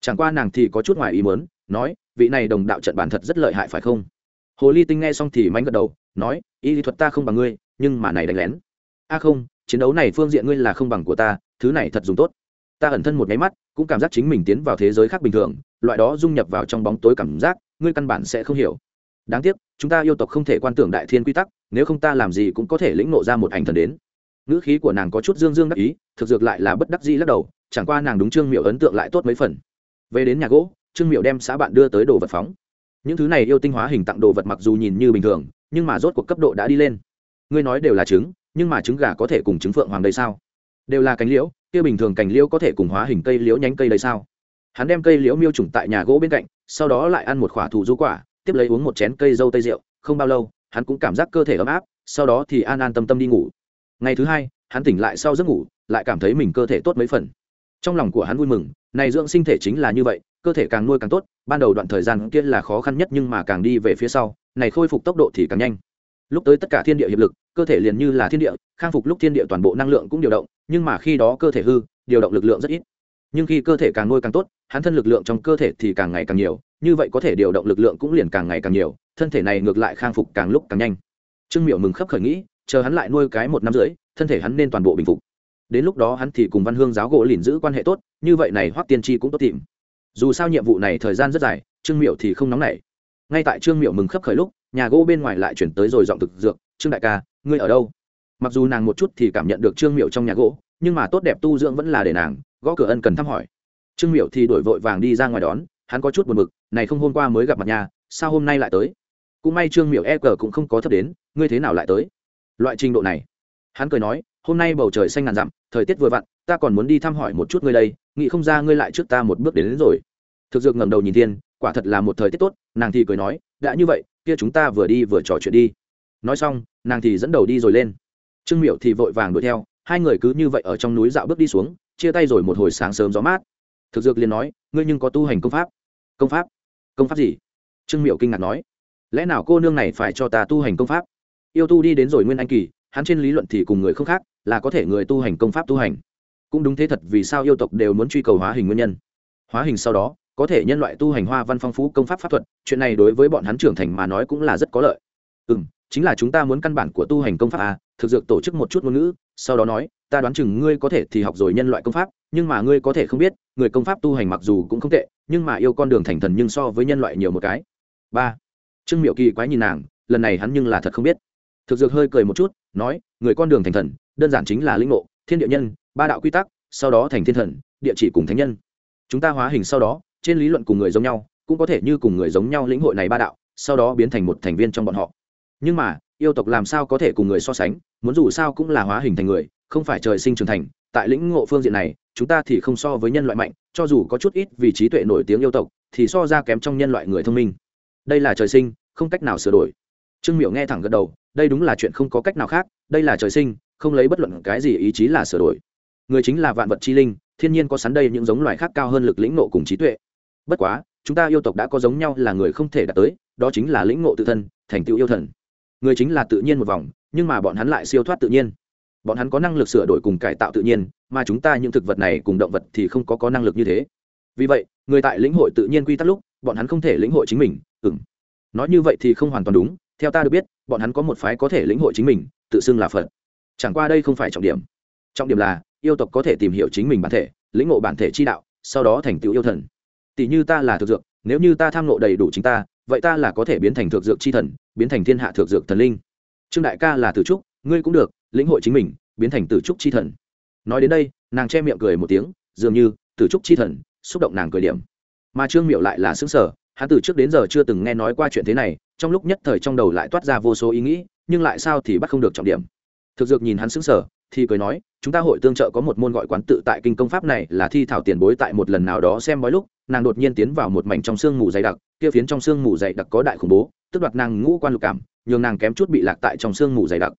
Chẳng qua nàng thì có chút ngoài ý mớn nói, vị này đồng đạo trận bản thật rất lợi hại phải không? Hồ ly tinh nghe xong thì mánh gật đầu, nói, y lý thuật ta không bằng ngươi, nhưng mà này đánh lén. A không, chiến đấu này phương diện ngươi là không bằng của ta, thứ này thật dùng tốt. Ta ẩn thân một nháy mắt, cũng cảm giác chính mình tiến vào thế giới khác bình thường loại đó dung nhập vào trong bóng tối cảm giác, ngươi căn bản sẽ không hiểu. Đáng tiếc, chúng ta yêu tộc không thể quan tưởng đại thiên quy tắc, nếu không ta làm gì cũng có thể lĩnh nộ ra một ảnh thần đến. Ngữ khí của nàng có chút dương dương đắc ý, thực dược lại là bất đắc dĩ lắc đầu, chẳng qua nàng đúng trương miệu ấn tượng lại tốt mấy phần. Về đến nhà gỗ, trương miệu đem xã bạn đưa tới đồ vật phóng. Những thứ này yêu tinh hóa hình tặng đồ vật mặc dù nhìn như bình thường, nhưng mà rốt cuộc cấp độ đã đi lên. Ngươi nói đều là trứng, nhưng mà trứng gà có thể cùng trứng phượng hoàng đây sao? Đều là cánh liễu, kia bình thường cành liễu có thể cùng hóa hình cây liễu nhánh cây đây sao? Hắn đem cây liễu miêu trùng tại nhà gỗ bên cạnh, sau đó lại ăn một khỏa thủ du quả, tiếp lấy uống một chén cây dâu tây rượu, không bao lâu, hắn cũng cảm giác cơ thể ấm áp, sau đó thì an an tâm tâm đi ngủ. Ngày thứ hai, hắn tỉnh lại sau giấc ngủ, lại cảm thấy mình cơ thể tốt mấy phần. Trong lòng của hắn vui mừng, này dưỡng sinh thể chính là như vậy, cơ thể càng nuôi càng tốt, ban đầu đoạn thời gian kia là khó khăn nhất nhưng mà càng đi về phía sau, này khôi phục tốc độ thì càng nhanh. Lúc tới tất cả thiên địa hiệp lực, cơ thể liền như là thiên địa, khang phục lúc thiên địa toàn bộ năng lượng cũng điều động, nhưng mà khi đó cơ thể hư, điều động lực lượng rất ít nhưng khi cơ thể càng nuôi càng tốt, hắn thân lực lượng trong cơ thể thì càng ngày càng nhiều, như vậy có thể điều động lực lượng cũng liền càng ngày càng nhiều, thân thể này ngược lại khang phục càng lúc càng nhanh. Trương miểu mừng khấp khởi nghĩ, chờ hắn lại nuôi cái một năm rưỡi, thân thể hắn nên toàn bộ bình phục. Đến lúc đó hắn thì cùng văn hương giáo gỗ liền giữ quan hệ tốt, như vậy này hoắc tiên tri cũng tốt tìm. Dù sao nhiệm vụ này thời gian rất dài, trương miệu thì không nóng nảy. Ngay tại trương miệu mừng khấp khởi lúc, nhà gỗ bên ngoài lại chuyển tới rồi giọng thực dược, trương đại ca, ngươi ở đâu? Mặc dù nàng một chút thì cảm nhận được trương miệu trong nhà gỗ, nhưng mà tốt đẹp tu dưỡng vẫn là để nàng gõ cửa ân cần thăm hỏi. Trương miệu thì đổi vội vàng đi ra ngoài đón hắn có chút buồn bực này không hôm qua mới gặp mặt nhà sao hôm nay lại tới? Cũng may trương miệu e cờ cũng không có thấp đến ngươi thế nào lại tới? Loại trình độ này hắn cười nói hôm nay bầu trời xanh ngàn dặm thời tiết vừa vặn ta còn muốn đi thăm hỏi một chút ngươi đây nghĩ không ra ngươi lại trước ta một bước đến, đến rồi. Thực dược ngẩng đầu nhìn thiên quả thật là một thời tiết tốt nàng thì cười nói đã như vậy kia chúng ta vừa đi vừa trò chuyện đi. Nói xong nàng thì dẫn đầu đi rồi lên. Trương miệu thì vội vàng đuổi theo hai người cứ như vậy ở trong núi dạo bước đi xuống chia tay rồi một hồi sáng sớm gió mát. Thực dược liền nói, ngươi nhưng có tu hành công pháp. Công pháp? Công pháp gì? Trương miệu kinh ngạc nói. Lẽ nào cô nương này phải cho ta tu hành công pháp? Yêu tu đi đến rồi nguyên anh kỳ, hắn trên lý luận thì cùng người không khác, là có thể người tu hành công pháp tu hành. Cũng đúng thế thật vì sao yêu tộc đều muốn truy cầu hóa hình nguyên nhân. Hóa hình sau đó, có thể nhân loại tu hành hoa văn phong phú công pháp pháp thuật, chuyện này đối với bọn hắn trưởng thành mà nói cũng là rất có lợi. Ừ m chính là chúng ta muốn căn bản của tu hành công pháp à thực dược tổ chức một chút ngôn ngữ, sau đó nói, ta đoán chừng ngươi có thể thì học rồi nhân loại công pháp, nhưng mà ngươi có thể không biết, người công pháp tu hành mặc dù cũng không tệ, nhưng mà yêu con đường thành thần nhưng so với nhân loại nhiều một cái. Ba. Trương miệu kỳ quái nhìn nàng, lần này hắn nhưng là thật không biết. Thực dược hơi cười một chút, nói, người con đường thành thần, đơn giản chính là lĩnh ngộ, thiên địa nhân, ba đạo quy tắc, sau đó thành thiên thần, địa chỉ cùng thánh nhân. Chúng ta hóa hình sau đó, trên lý luận cùng người giống nhau, cũng có thể như cùng người giống nhau lĩnh hội này ba đạo, sau đó biến thành một thành viên trong bọn họ. Nhưng mà yêu tộc làm sao có thể cùng người so sánh, muốn dù sao cũng là hóa hình thành người, không phải trời sinh trưởng thành. Tại lĩnh ngộ phương diện này, chúng ta thì không so với nhân loại mạnh, cho dù có chút ít vì trí tuệ nổi tiếng yêu tộc, thì so ra kém trong nhân loại người thông minh. Đây là trời sinh, không cách nào sửa đổi. Trương miểu nghe thẳng gật đầu, đây đúng là chuyện không có cách nào khác, đây là trời sinh, không lấy bất luận cái gì ý chí là sửa đổi. Người chính là vạn vật chi linh, thiên nhiên có sắn đây những giống loài khác cao hơn lực lĩnh nộ cùng trí tuệ. Bất quá, chúng ta yêu tộc đã có giống nhau là người không thể đạt tới, đó chính là lĩnh ngộ tự thân, thành tựu yêu thần người chính là tự nhiên một vòng, nhưng mà bọn hắn lại siêu thoát tự nhiên. Bọn hắn có năng lực sửa đổi cùng cải tạo tự nhiên, mà chúng ta những thực vật này cùng động vật thì không có có năng lực như thế. Vì vậy, người tại lĩnh hội tự nhiên quy tắc lúc, bọn hắn không thể lĩnh hội chính mình ừng nói như vậy thì không hoàn toàn đúng, theo ta được biết, bọn hắn có một phái có thể lĩnh hội chính mình, tự xưng là phật. Chẳng qua đây không phải trọng điểm. Trọng điểm là, yêu tộc có thể tìm hiểu chính mình bản thể, lĩnh ngộ bản thể chi đạo, sau đó thành tựu yêu thần. Tỷ như ta là thực dược, nếu như ta tham ngộ đầy đủ chính ta vậy ta là có thể biến thành thượng dược chi thần, biến thành thiên hạ thượng dược thần linh. Trương đại ca là tử trúc, ngươi cũng được, lĩnh hội chính mình, biến thành tử trúc chi thần. Nói đến đây, nàng che miệng cười một tiếng, dường như, tử trúc chi thần, xúc động nàng cười điểm. Mà trương miệu lại là xứng sở hắn từ trước đến giờ chưa từng nghe nói qua chuyện thế này, trong lúc nhất thời trong đầu lại toát ra vô số ý nghĩ, nhưng lại sao thì bắt không được trọng điểm. Thực dược nhìn hắn xứng sở thì cười nói chúng ta hội tương trợ có một môn gọi quán tự tại kinh công pháp này là thi thảo tiền bối tại một lần nào đó xem bói lúc, nàng đột nhiên tiến vào một mảnh trong sương mù dày đặc, kia phiến trong sương mù dày đặc có đại khủng bố, tức đoạt nàng ngũ quan lục cảm, nhường nàng kém chút bị lạc tại trong sương mù dày đặc.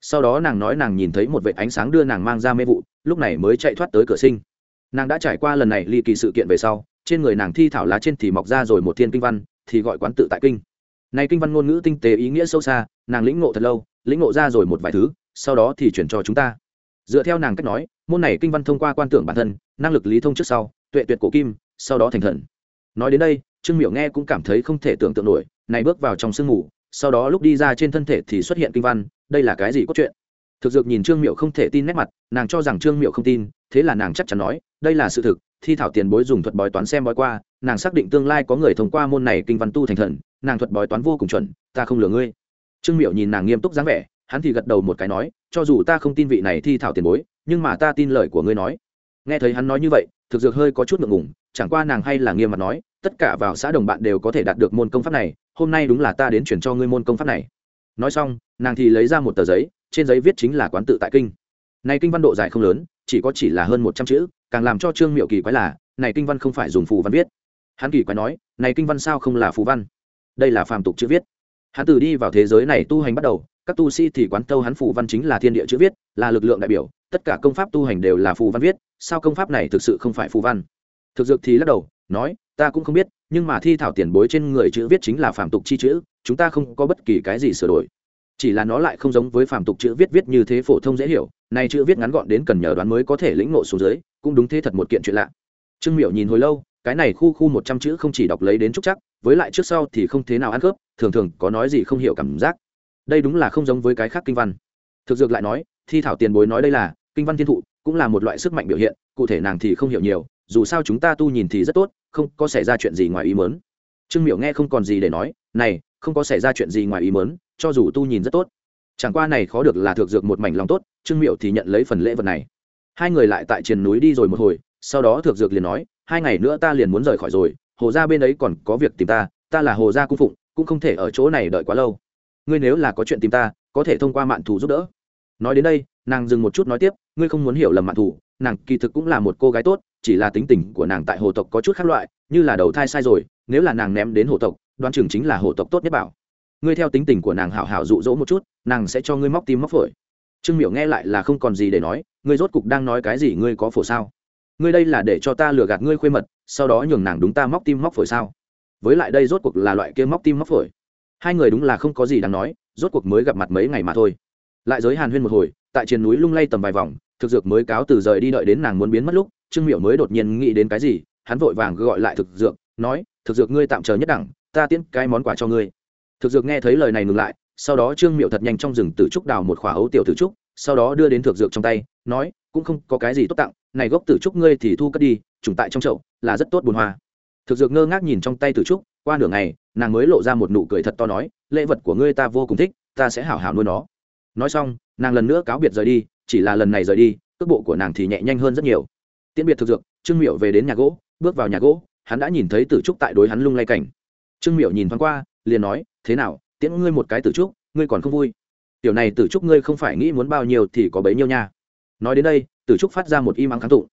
Sau đó nàng nói nàng nhìn thấy một vệ ánh sáng đưa nàng mang ra mê vụ, lúc này mới chạy thoát tới cửa sinh. Nàng đã trải qua lần này ly kỳ sự kiện về sau, trên người nàng thi thảo lá trên thì mọc ra rồi một thiên kinh văn, thì gọi quán tự tại kinh. Này kinh văn ngôn ngữ tinh tế ý nghĩa sâu xa, nàng lĩnh ngộ thật lâu, lĩnh ngộ ra rồi một vài thứ, sau đó thì chuyển cho chúng ta dựa theo nàng cách nói, môn này kinh văn thông qua quan tưởng bản thân, năng lực lý thông trước sau, tuệ tuyệt cổ kim, sau đó thành thần. Nói đến đây, trương miểu nghe cũng cảm thấy không thể tưởng tượng nổi, này bước vào trong sương mù, sau đó lúc đi ra trên thân thể thì xuất hiện kinh văn, đây là cái gì có chuyện thực dược nhìn trương miệu không thể tin nét mặt, nàng cho rằng trương miệu không tin, thế là nàng chắc chắn nói, đây là sự thực, thi thảo tiền bối dùng thuật bói toán xem bói qua, nàng xác định tương lai có người thông qua môn này kinh văn tu thành thần, nàng thuật bói toán vô cùng chuẩn, ta không lừa ngươi. Trương miệu nhìn nàng nghiêm túc dáng vẻ hắn thì gật đầu một cái nói, cho dù ta không tin vị này thi thảo tiền bối, nhưng mà ta tin lời của ngươi nói. Nghe thấy hắn nói như vậy, thực dược hơi có chút ngượng ngùng, chẳng qua nàng hay là nghiêm mặt nói, tất cả vào xã đồng bạn đều có thể đạt được môn công pháp này, hôm nay đúng là ta đến chuyển cho ngươi môn công pháp này. Nói xong, nàng thì lấy ra một tờ giấy, trên giấy viết chính là quán tự tại kinh. Này kinh văn độ dài không lớn, chỉ có chỉ là hơn một trăm chữ, càng làm cho trương miệu kỳ quái là, này kinh văn không phải dùng phù văn viết. Hắn kỳ quái nói, này kinh văn sao không là phù văn? Đây là phàm tục chữ viết. Hắn từ đi vào thế giới này tu hành bắt đầu các tu sĩ thì quán tâu hắn phù văn chính là thiên địa chữ viết, là lực lượng đại biểu, tất cả công pháp tu hành đều là phù văn viết, sao công pháp này thực sự không phải phù văn? Thực dược thì lắc đầu, nói, ta cũng không biết, nhưng mà thi thảo tiền bối trên người chữ viết chính là phàm tục chi chữ, chúng ta không có bất kỳ cái gì sửa đổi. Chỉ là nó lại không giống với phàm tục chữ viết viết như thế phổ thông dễ hiểu, này chữ viết ngắn gọn đến cần nhờ đoán mới có thể lĩnh ngộ xuống dưới, cũng đúng thế thật một kiện chuyện lạ. Trương miểu nhìn hồi lâu, cái này khu khu một trăm chữ không chỉ đọc lấy đến trúc chắc, với lại trước sau thì không thế nào ăn khớp, thường thường có nói gì không hiểu cảm giác đây đúng là không giống với cái khác kinh văn. Thực dược lại nói, thi thảo tiền bối nói đây là, kinh văn thiên thụ, cũng là một loại sức mạnh biểu hiện, cụ thể nàng thì không hiểu nhiều, dù sao chúng ta tu nhìn thì rất tốt, không có xảy ra chuyện gì ngoài ý mớn trương miểu nghe không còn gì để nói, này, không có xảy ra chuyện gì ngoài ý mớn cho dù tu nhìn rất tốt. Chẳng qua này khó được là thực dược một mảnh lòng tốt, trương miệu thì nhận lấy phần lễ vật này. Hai người lại tại triền núi đi rồi một hồi, sau đó thực dược liền nói, hai ngày nữa ta liền muốn rời khỏi rồi, hồ gia bên ấy còn có việc tìm ta ta là hồ gia cung phụng, cũng không thể ở chỗ này đợi quá lâu ngươi nếu là có chuyện tìm ta, có thể thông qua mạn thù giúp đỡ. Nói đến đây, nàng dừng một chút nói tiếp, ngươi không muốn hiểu lầm mạn thù, nàng kỳ thực cũng là một cô gái tốt, chỉ là tính tình của nàng tại hồ tộc có chút khác loại, như là đầu thai sai rồi, nếu là nàng ném đến hồ tộc, đoan chừng chính là hồ tộc tốt nhất bảo. Ngươi theo tính tình của nàng hảo hảo dụ dỗ một chút, nàng sẽ cho ngươi móc tim móc phổi. Trương miểu nghe lại là không còn gì để nói, ngươi rốt cục đang nói cái gì ngươi có phổ sao? Ngươi đây là để cho ta lừa gạt ngươi khuê mật, sau đó nhường nàng đúng ta móc tim móc phổi sao? Với lại đây rốt cuộc là loại kia móc tim móc phổi hai người đúng là không có gì đáng nói, rốt cuộc mới gặp mặt mấy ngày mà thôi. Lại giới hàn huyên một hồi, tại trên núi lung lay tầm vài vòng, thực dược mới cáo từ rời đi đợi đến nàng muốn biến mất lúc, trương miểu mới đột nhiên nghĩ đến cái gì, hắn vội vàng gọi lại thực dược, nói, thực dược ngươi tạm chờ nhất đẳng, ta tiễn cái món quà cho ngươi. Thực dược nghe thấy lời này ngừng lại, sau đó trương miệu thật nhanh trong rừng tử trúc đào một khỏa ấu tiểu tử trúc, sau đó đưa đến thực dược trong tay, nói, cũng không có cái gì tốt tặng, này gốc tử trúc ngươi thì thu cất đi, trùng tại trong chậu, là rất tốt bùn hoa. Thực dược ngơ ngác nhìn trong tay tử trúc, qua nửa ngày nàng mới lộ ra một nụ cười thật to nói, lễ vật của ngươi ta vô cùng thích, ta sẽ hảo hảo nuôi nó. Nói xong, nàng lần nữa cáo biệt rời đi, chỉ là lần này rời đi, cước bộ của nàng thì nhẹ nhanh hơn rất nhiều. Tiễn biệt thực dược, trương miệu về đến nhà gỗ, bước vào nhà gỗ, hắn đã nhìn thấy tử trúc tại đối hắn lung lay cảnh. Trương miệu nhìn thoáng qua, liền nói, thế nào, tiễn ngươi một cái tử trúc, ngươi còn không vui? Tiểu này tử trúc ngươi không phải nghĩ muốn bao nhiêu thì có bấy nhiêu nha. Nói đến đây, tử trúc phát ra một im ắng kháng tụng.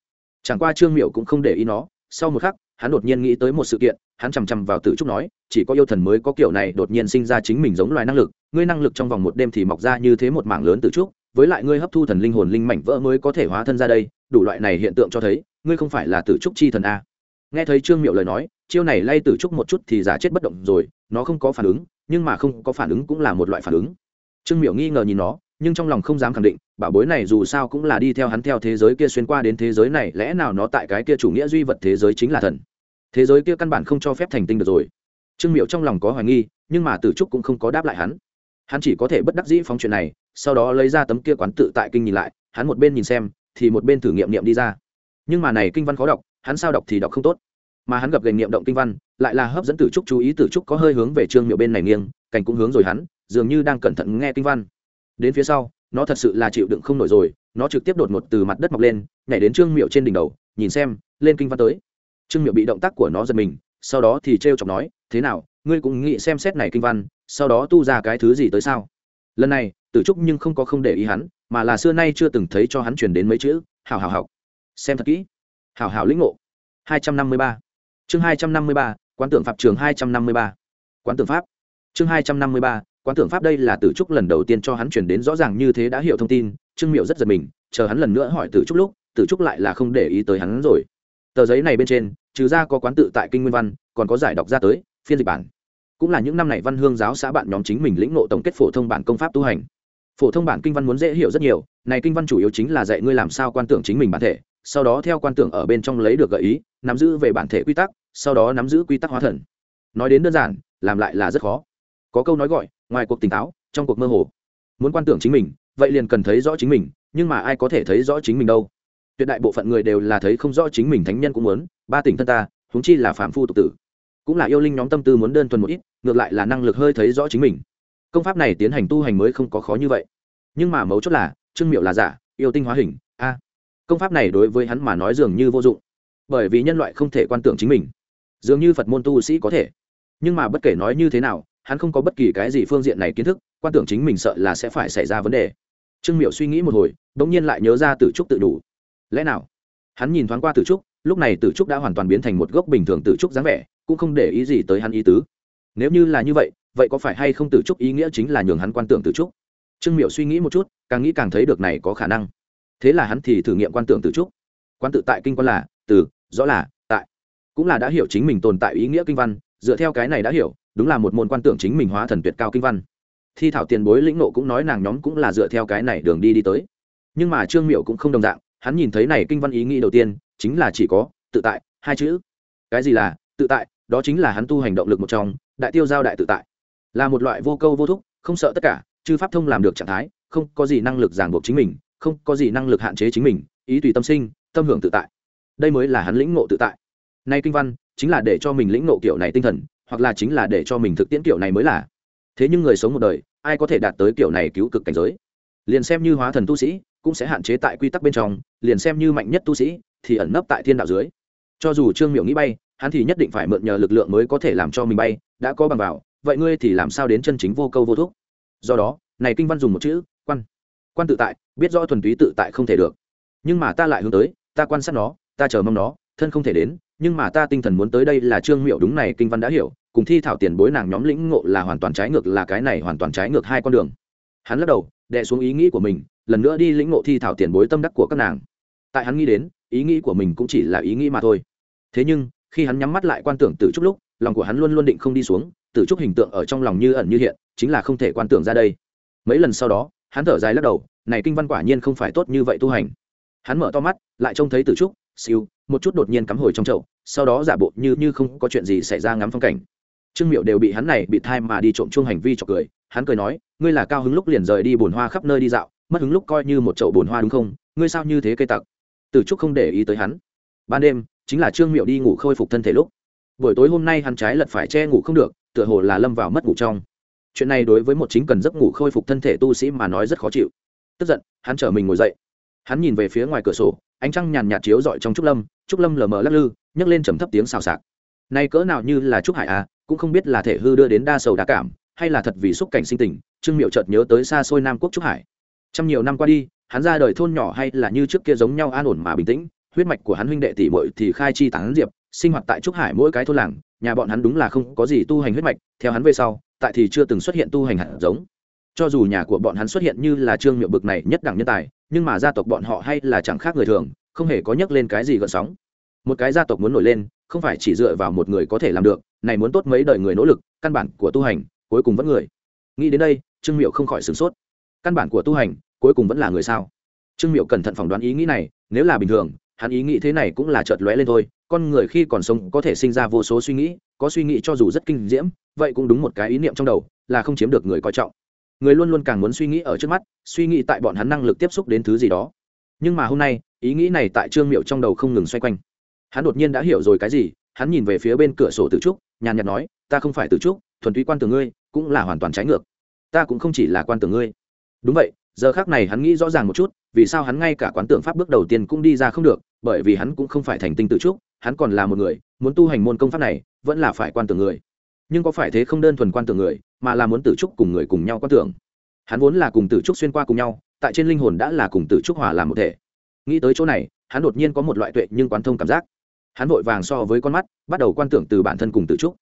Chẳng qua trương miệu cũng không để ý nó, sau một khắc, hắn đột nhiên nghĩ tới một sự kiện hắn chằm chằm vào tử trúc nói, chỉ có yêu thần mới có kiểu này đột nhiên sinh ra chính mình giống loài năng lực, ngươi năng lực trong vòng một đêm thì mọc ra như thế một mảng lớn tử trúc, với lại ngươi hấp thu thần linh hồn linh mảnh vỡ mới có thể hóa thân ra đây, đủ loại này hiện tượng cho thấy, ngươi không phải là tử trúc chi thần a. Nghe thấy trương miệu lời nói, chiêu này lay tử trúc một chút thì giả chết bất động rồi, nó không có phản ứng, nhưng mà không có phản ứng cũng là một loại phản ứng. Trương Miệu nghi ngờ nhìn nó, nhưng trong lòng không dám khẳng định, bảo bối này dù sao cũng là đi theo hắn theo thế giới kia xuyên qua đến thế giới này, lẽ nào nó tại cái kia chủ nghĩa duy vật thế giới chính là thần? Thế giới kia căn bản không cho phép thành tinh được rồi. Trương miệu trong lòng có hoài nghi, nhưng mà tử trúc cũng không có đáp lại hắn. Hắn chỉ có thể bất đắc dĩ phóng chuyện này, sau đó lấy ra tấm kia quán tự tại kinh nhìn lại, hắn một bên nhìn xem, thì một bên thử nghiệm niệm đi ra. Nhưng mà này kinh văn khó đọc, hắn sao đọc thì đọc không tốt. Mà hắn gặp gành niệm động kinh văn, lại là hấp dẫn tử trúc chú ý, tử trúc có hơi hướng về trương miệu bên này nghiêng, cảnh cũng hướng rồi hắn, dường như đang cẩn thận nghe kinh văn. Đến phía sau, nó thật sự là chịu đựng không nổi rồi, nó trực tiếp đột ngột từ mặt đất mọc lên, nhảy đến trương miệu trên đỉnh đầu, nhìn xem, lên kinh văn tới trương miệu bị động tác của nó giật mình, sau đó thì t r e o chọc nói, thế nào, ngươi cũng nghĩ xem xét này kinh văn, sau đó tu ra cái thứ gì tới sao? Lần này, tử trúc nhưng không có không để ý hắn, mà là xưa nay chưa từng thấy cho hắn chuyển đến mấy chữ hào hào học xem thật kỹ. Hào hào lĩnh ngộ. Hai trăm năm mươi ba. Chương hai trăm năm mươi ba, quán tưởng pháp trường hai trăm năm mươi ba. Quán tưởng pháp. Chương hai trăm năm mươi ba, quán tưởng pháp đây là tử trúc lần đầu tiên cho hắn chuyển đến rõ ràng như thế đã hiểu thông tin, trương miệu rất giật mình, chờ hắn lần nữa hỏi tử trúc lúc, tử trúc lại là không để ý tới hắn rồi tờ giấy này bên trên, trừ ra có quán tự tại kinh nguyên văn, còn có giải đọc ra tới, phiên dịch bản. Cũng là những năm này văn hương giáo xã bạn nhóm chính mình lĩnh ngộ tổng kết phổ thông bản công pháp tu hành. Phổ thông bản kinh văn muốn dễ hiểu rất nhiều, này kinh văn chủ yếu chính là dạy ngươi làm sao quan tưởng chính mình bản thể, sau đó theo quan tưởng ở bên trong lấy được gợi ý, nắm giữ về bản thể quy tắc, sau đó nắm giữ quy tắc hóa thần. Nói đến đơn giản, làm lại là rất khó. Có câu nói gọi, ngoài cuộc tỉnh táo, trong cuộc mơ hồ. Muốn quan tưởng chính mình, vậy liền cần thấy rõ chính mình, nhưng mà ai có thể thấy rõ chính mình đâu? Tuyệt đại bộ phận người đều là thấy không rõ chính mình thánh nhân cũng muốn, ba tỉnh thân ta, huống chi là phạm phu tục tử. Cũng là yêu linh nhóm tâm tư muốn đơn thuần một ít, ngược lại là năng lực hơi thấy rõ chính mình. Công pháp này tiến hành tu hành mới không có khó như vậy. Nhưng mà mấu chốt là, trương miệu là giả, yêu tinh hóa hình, a. Công pháp này đối với hắn mà nói dường như vô dụng, bởi vì nhân loại không thể quan tưởng chính mình. Dường như phật môn tu sĩ có thể. Nhưng mà bất kể nói như thế nào, hắn không có bất kỳ cái gì phương diện này kiến thức, quan tưởng chính mình sợ là sẽ phải xảy ra vấn đề. Trương miệu suy nghĩ một hồi đ ỗ n g nhiên lại nhớ ra từ trúc tự đủ lẽ nào? Hắn nhìn thoáng qua tử trúc, lúc này tử trúc đã hoàn toàn biến thành một gốc bình thường tử trúc dáng vẻ, cũng không để ý gì tới hắn ý tứ. Nếu như là như vậy vậy có phải hay không tử trúc ý nghĩa chính là nhường hắn quan tưởng tử trúc? Trương miệu suy nghĩ một chút, càng nghĩ càng thấy được này có khả năng. Thế là hắn thì thử nghiệm quan tưởng tử trúc. Quan tự tại kinh quan là, từ, rõ là, tại. Cũng là đã hiểu chính mình tồn tại ý nghĩa kinh văn, dựa theo cái này đã hiểu, đúng là một môn quan tưởng chính mình hóa thần tuyệt cao kinh văn. Thi thảo tiền bối lĩnh nộ cũng nói nàng nhóm cũng là dựa theo cái này đường đi đi tới. Nhưng mà trương miệu cũng không đồng dạng hắn nhìn thấy này kinh văn ý nghĩ đầu tiên, chính là chỉ có, tự tại, hai chữ. Cái gì là, tự tại? Đó chính là hắn tu hành động lực một trong, đại tiêu giao đại tự tại. Là một loại vô câu vô thúc, không sợ tất cả, chư pháp thông làm được trạng thái, không có gì năng lực ràng buộc chính mình, không có gì năng lực hạn chế chính mình, ý tùy tâm sinh, tâm hưởng tự tại. Đây mới là hắn lĩnh ngộ tự tại. Nay kinh văn, chính là để cho mình lĩnh ngộ kiểu này tinh thần, hoặc là chính là để cho mình thực tiễn kiểu này mới là. Thế nhưng người sống một đời, ai có thể đạt tới kiểu này cứu cực cảnh giới? Liền xem như hóa thần tu sĩ cũng sẽ hạn chế tại quy tắc bên trong, liền xem như mạnh nhất tu sĩ, thì ẩn nấp tại thiên đạo dưới. Cho dù trương miệu nghĩ bay, hắn thì nhất định phải mượn nhờ lực lượng mới có thể làm cho mình bay, đã có bằng vào, vậy ngươi thì làm sao đến chân chính vô câu vô thuốc do đó, này kinh văn dùng một chữ, quan. Quan tự tại, biết rõ thuần túy tự tại không thể được. Nhưng mà ta lại hướng tới, ta quan sát nó, ta chờ mong nó, thân không thể đến, nhưng mà ta tinh thần muốn tới đây là trương miệu đúng này kinh văn đã hiểu, cùng thi thảo tiền bối nàng nhóm lĩnh ngộ là hoàn toàn trái ngược, là cái này hoàn toàn trái ngược hai con đường. Hắn lắc đầu, đè xuống ý nghĩ của mình lần nữa đi lĩnh ngộ thi thảo tiền bối tâm đắc của các nàng. Tại hắn nghĩ đến, ý nghĩ của mình cũng chỉ là ý nghĩ mà thôi. Thế nhưng, khi hắn nhắm mắt lại quan tưởng từ chút lúc, lòng của hắn luôn luôn định không đi xuống, từ chút hình tượng ở trong lòng như ẩn như hiện, chính là không thể quan tưởng ra đây. Mấy lần sau đó, hắn thở dài lắc đầu, này kinh văn quả nhiên không phải tốt như vậy tu hành. Hắn mở to mắt, lại trông thấy từ trúc, siêu, một chút đột nhiên cắm hồi trong chậu, sau đó giả bộ như như không có chuyện gì xảy ra ngắm phong cảnh. Trương miệu đều bị hắn này bị thai mà đi trộm chuông hành vi cho cười, hắn cười nói, ngươi là cao hứng lúc liền rời đi bồn hoa khắp nơi đi dạo mất hứng lúc coi như một chậu bồn hoa đúng không? Ngươi sao như thế cây tặc? Từ trúc không để ý tới hắn. Ban đêm, chính là trương miệu đi ngủ khôi phục thân thể lúc. Buổi tối hôm nay hắn trái lật phải che ngủ không được, tựa hồ là lâm vào mất ngủ trong. Chuyện này đối với một chính cần giấc ngủ khôi phục thân thể tu sĩ mà nói rất khó chịu. Tức giận, hắn trở mình ngồi dậy. Hắn nhìn về phía ngoài cửa sổ, ánh trăng nhàn nhạt chiếu rọi trong trúc lâm trúc lâm lờ mờ lắc lư, nhấc lên trầm thấp tiếng xào xạc. Nay cỡ nào như là trúc hải à cũng không biết là thể hư đưa đến đa sầu đa cảm, hay là thật vì xúc cảnh sinh tình, trương miệu chợt nhớ tới xa xôi nam quốc trúc hải trăm nhiều năm qua đi, hắn ra đời thôn nhỏ hay là như trước kia giống nhau an ổn mà bình tĩnh, huyết mạch của hắn huynh đệ tỷ bội thì khai chi tán diệp, sinh hoạt tại trúc hải mỗi cái thôn làng, nhà bọn hắn đúng là không có gì tu hành huyết mạch, theo hắn về sau, tại thì chưa từng xuất hiện tu hành hạt giống. Cho dù nhà của bọn hắn xuất hiện như là trương miệu bực này nhất đẳng nhân tài, nhưng mà gia tộc bọn họ hay là chẳng khác người thường, không hề có nhắc lên cái gì gợn sóng. Một cái gia tộc muốn nổi lên, không phải chỉ dựa vào một người có thể làm được, này muốn tốt mấy đời người nỗ lực, căn bản của tu hành, cuối cùng vẫn người. Nghĩ đến đây, trương miệu không khỏi sửng sốt căn bản của tu hành, cuối cùng vẫn là người sao? Trương miệu cẩn thận phỏng đoán ý nghĩ này, nếu là bình thường, hắn ý nghĩ thế này cũng là chợt lóe lên thôi, con người khi còn sống có thể sinh ra vô số suy nghĩ, có suy nghĩ cho dù rất kinh diễm, vậy cũng đúng một cái ý niệm trong đầu, là không chiếm được người coi trọng. Người luôn luôn càng muốn suy nghĩ ở trước mắt, suy nghĩ tại bọn hắn năng lực tiếp xúc đến thứ gì đó. Nhưng mà hôm nay, ý nghĩ này tại trương miệu trong đầu không ngừng xoay quanh. Hắn đột nhiên đã hiểu rồi cái gì, hắn nhìn về phía bên cửa sổ tử trúc, nhàn nhạt nói, ta không phải tử trúc, thuần túy quan tưởng ngươi, cũng là hoàn toàn trái ngược. Ta cũng không chỉ là quan tưởng ngươi đúng vậy, giờ khác này hắn nghĩ rõ ràng một chút, vì sao hắn ngay cả quán tượng pháp bước đầu tiên cũng đi ra không được, bởi vì hắn cũng không phải thành tinh tự trúc, hắn còn là một người, muốn tu hành môn công pháp này, vẫn là phải quan tưởng người. Nhưng có phải thế không đơn thuần quan tưởng người, mà là muốn tự trúc cùng người cùng nhau quan tưởng. Hắn vốn là cùng tự trúc xuyên qua cùng nhau, tại trên linh hồn đã là cùng tự trúc hòa làm một thể. Nghĩ tới chỗ này, hắn đột nhiên có một loại tuệ nhưng quán thông cảm giác. Hắn vội vàng so với con mắt, bắt đầu quan tưởng từ bản thân cùng tự trúc.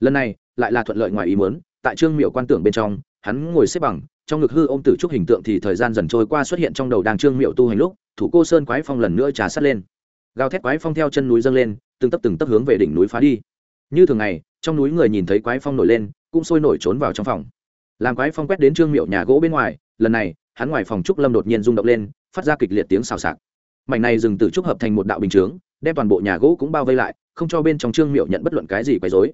Lần này, lại là thuận lợi ngoài ý muốn, tại trương miệu quan tưởng bên trong, hắn ngồi xếp bằng trong ngực hư ôm tử trúc hình tượng thì thời gian dần trôi qua xuất hiện trong đầu đang trương miệu tu hành lúc, thủ cô sơn quái phong lần nữa trà sát lên. Gào thét quái phong theo chân núi dâng lên, từng tấp từng tấp hướng về đỉnh núi phá đi. Như thường ngày, trong núi người nhìn thấy quái phong nổi lên, cũng sôi nổi trốn vào trong phòng. Làm quái phong quét đến trương miệu nhà gỗ bên ngoài, lần này, hắn ngoài phòng trúc lâm đột nhiên rung động lên, phát ra kịch liệt tiếng xào xạc. Mảnh này dừng từ trúc hợp thành một đạo bình chướng, đem toàn bộ nhà gỗ cũng bao vây lại, không cho bên trong trương miệu nhận bất luận cái gì quấy dối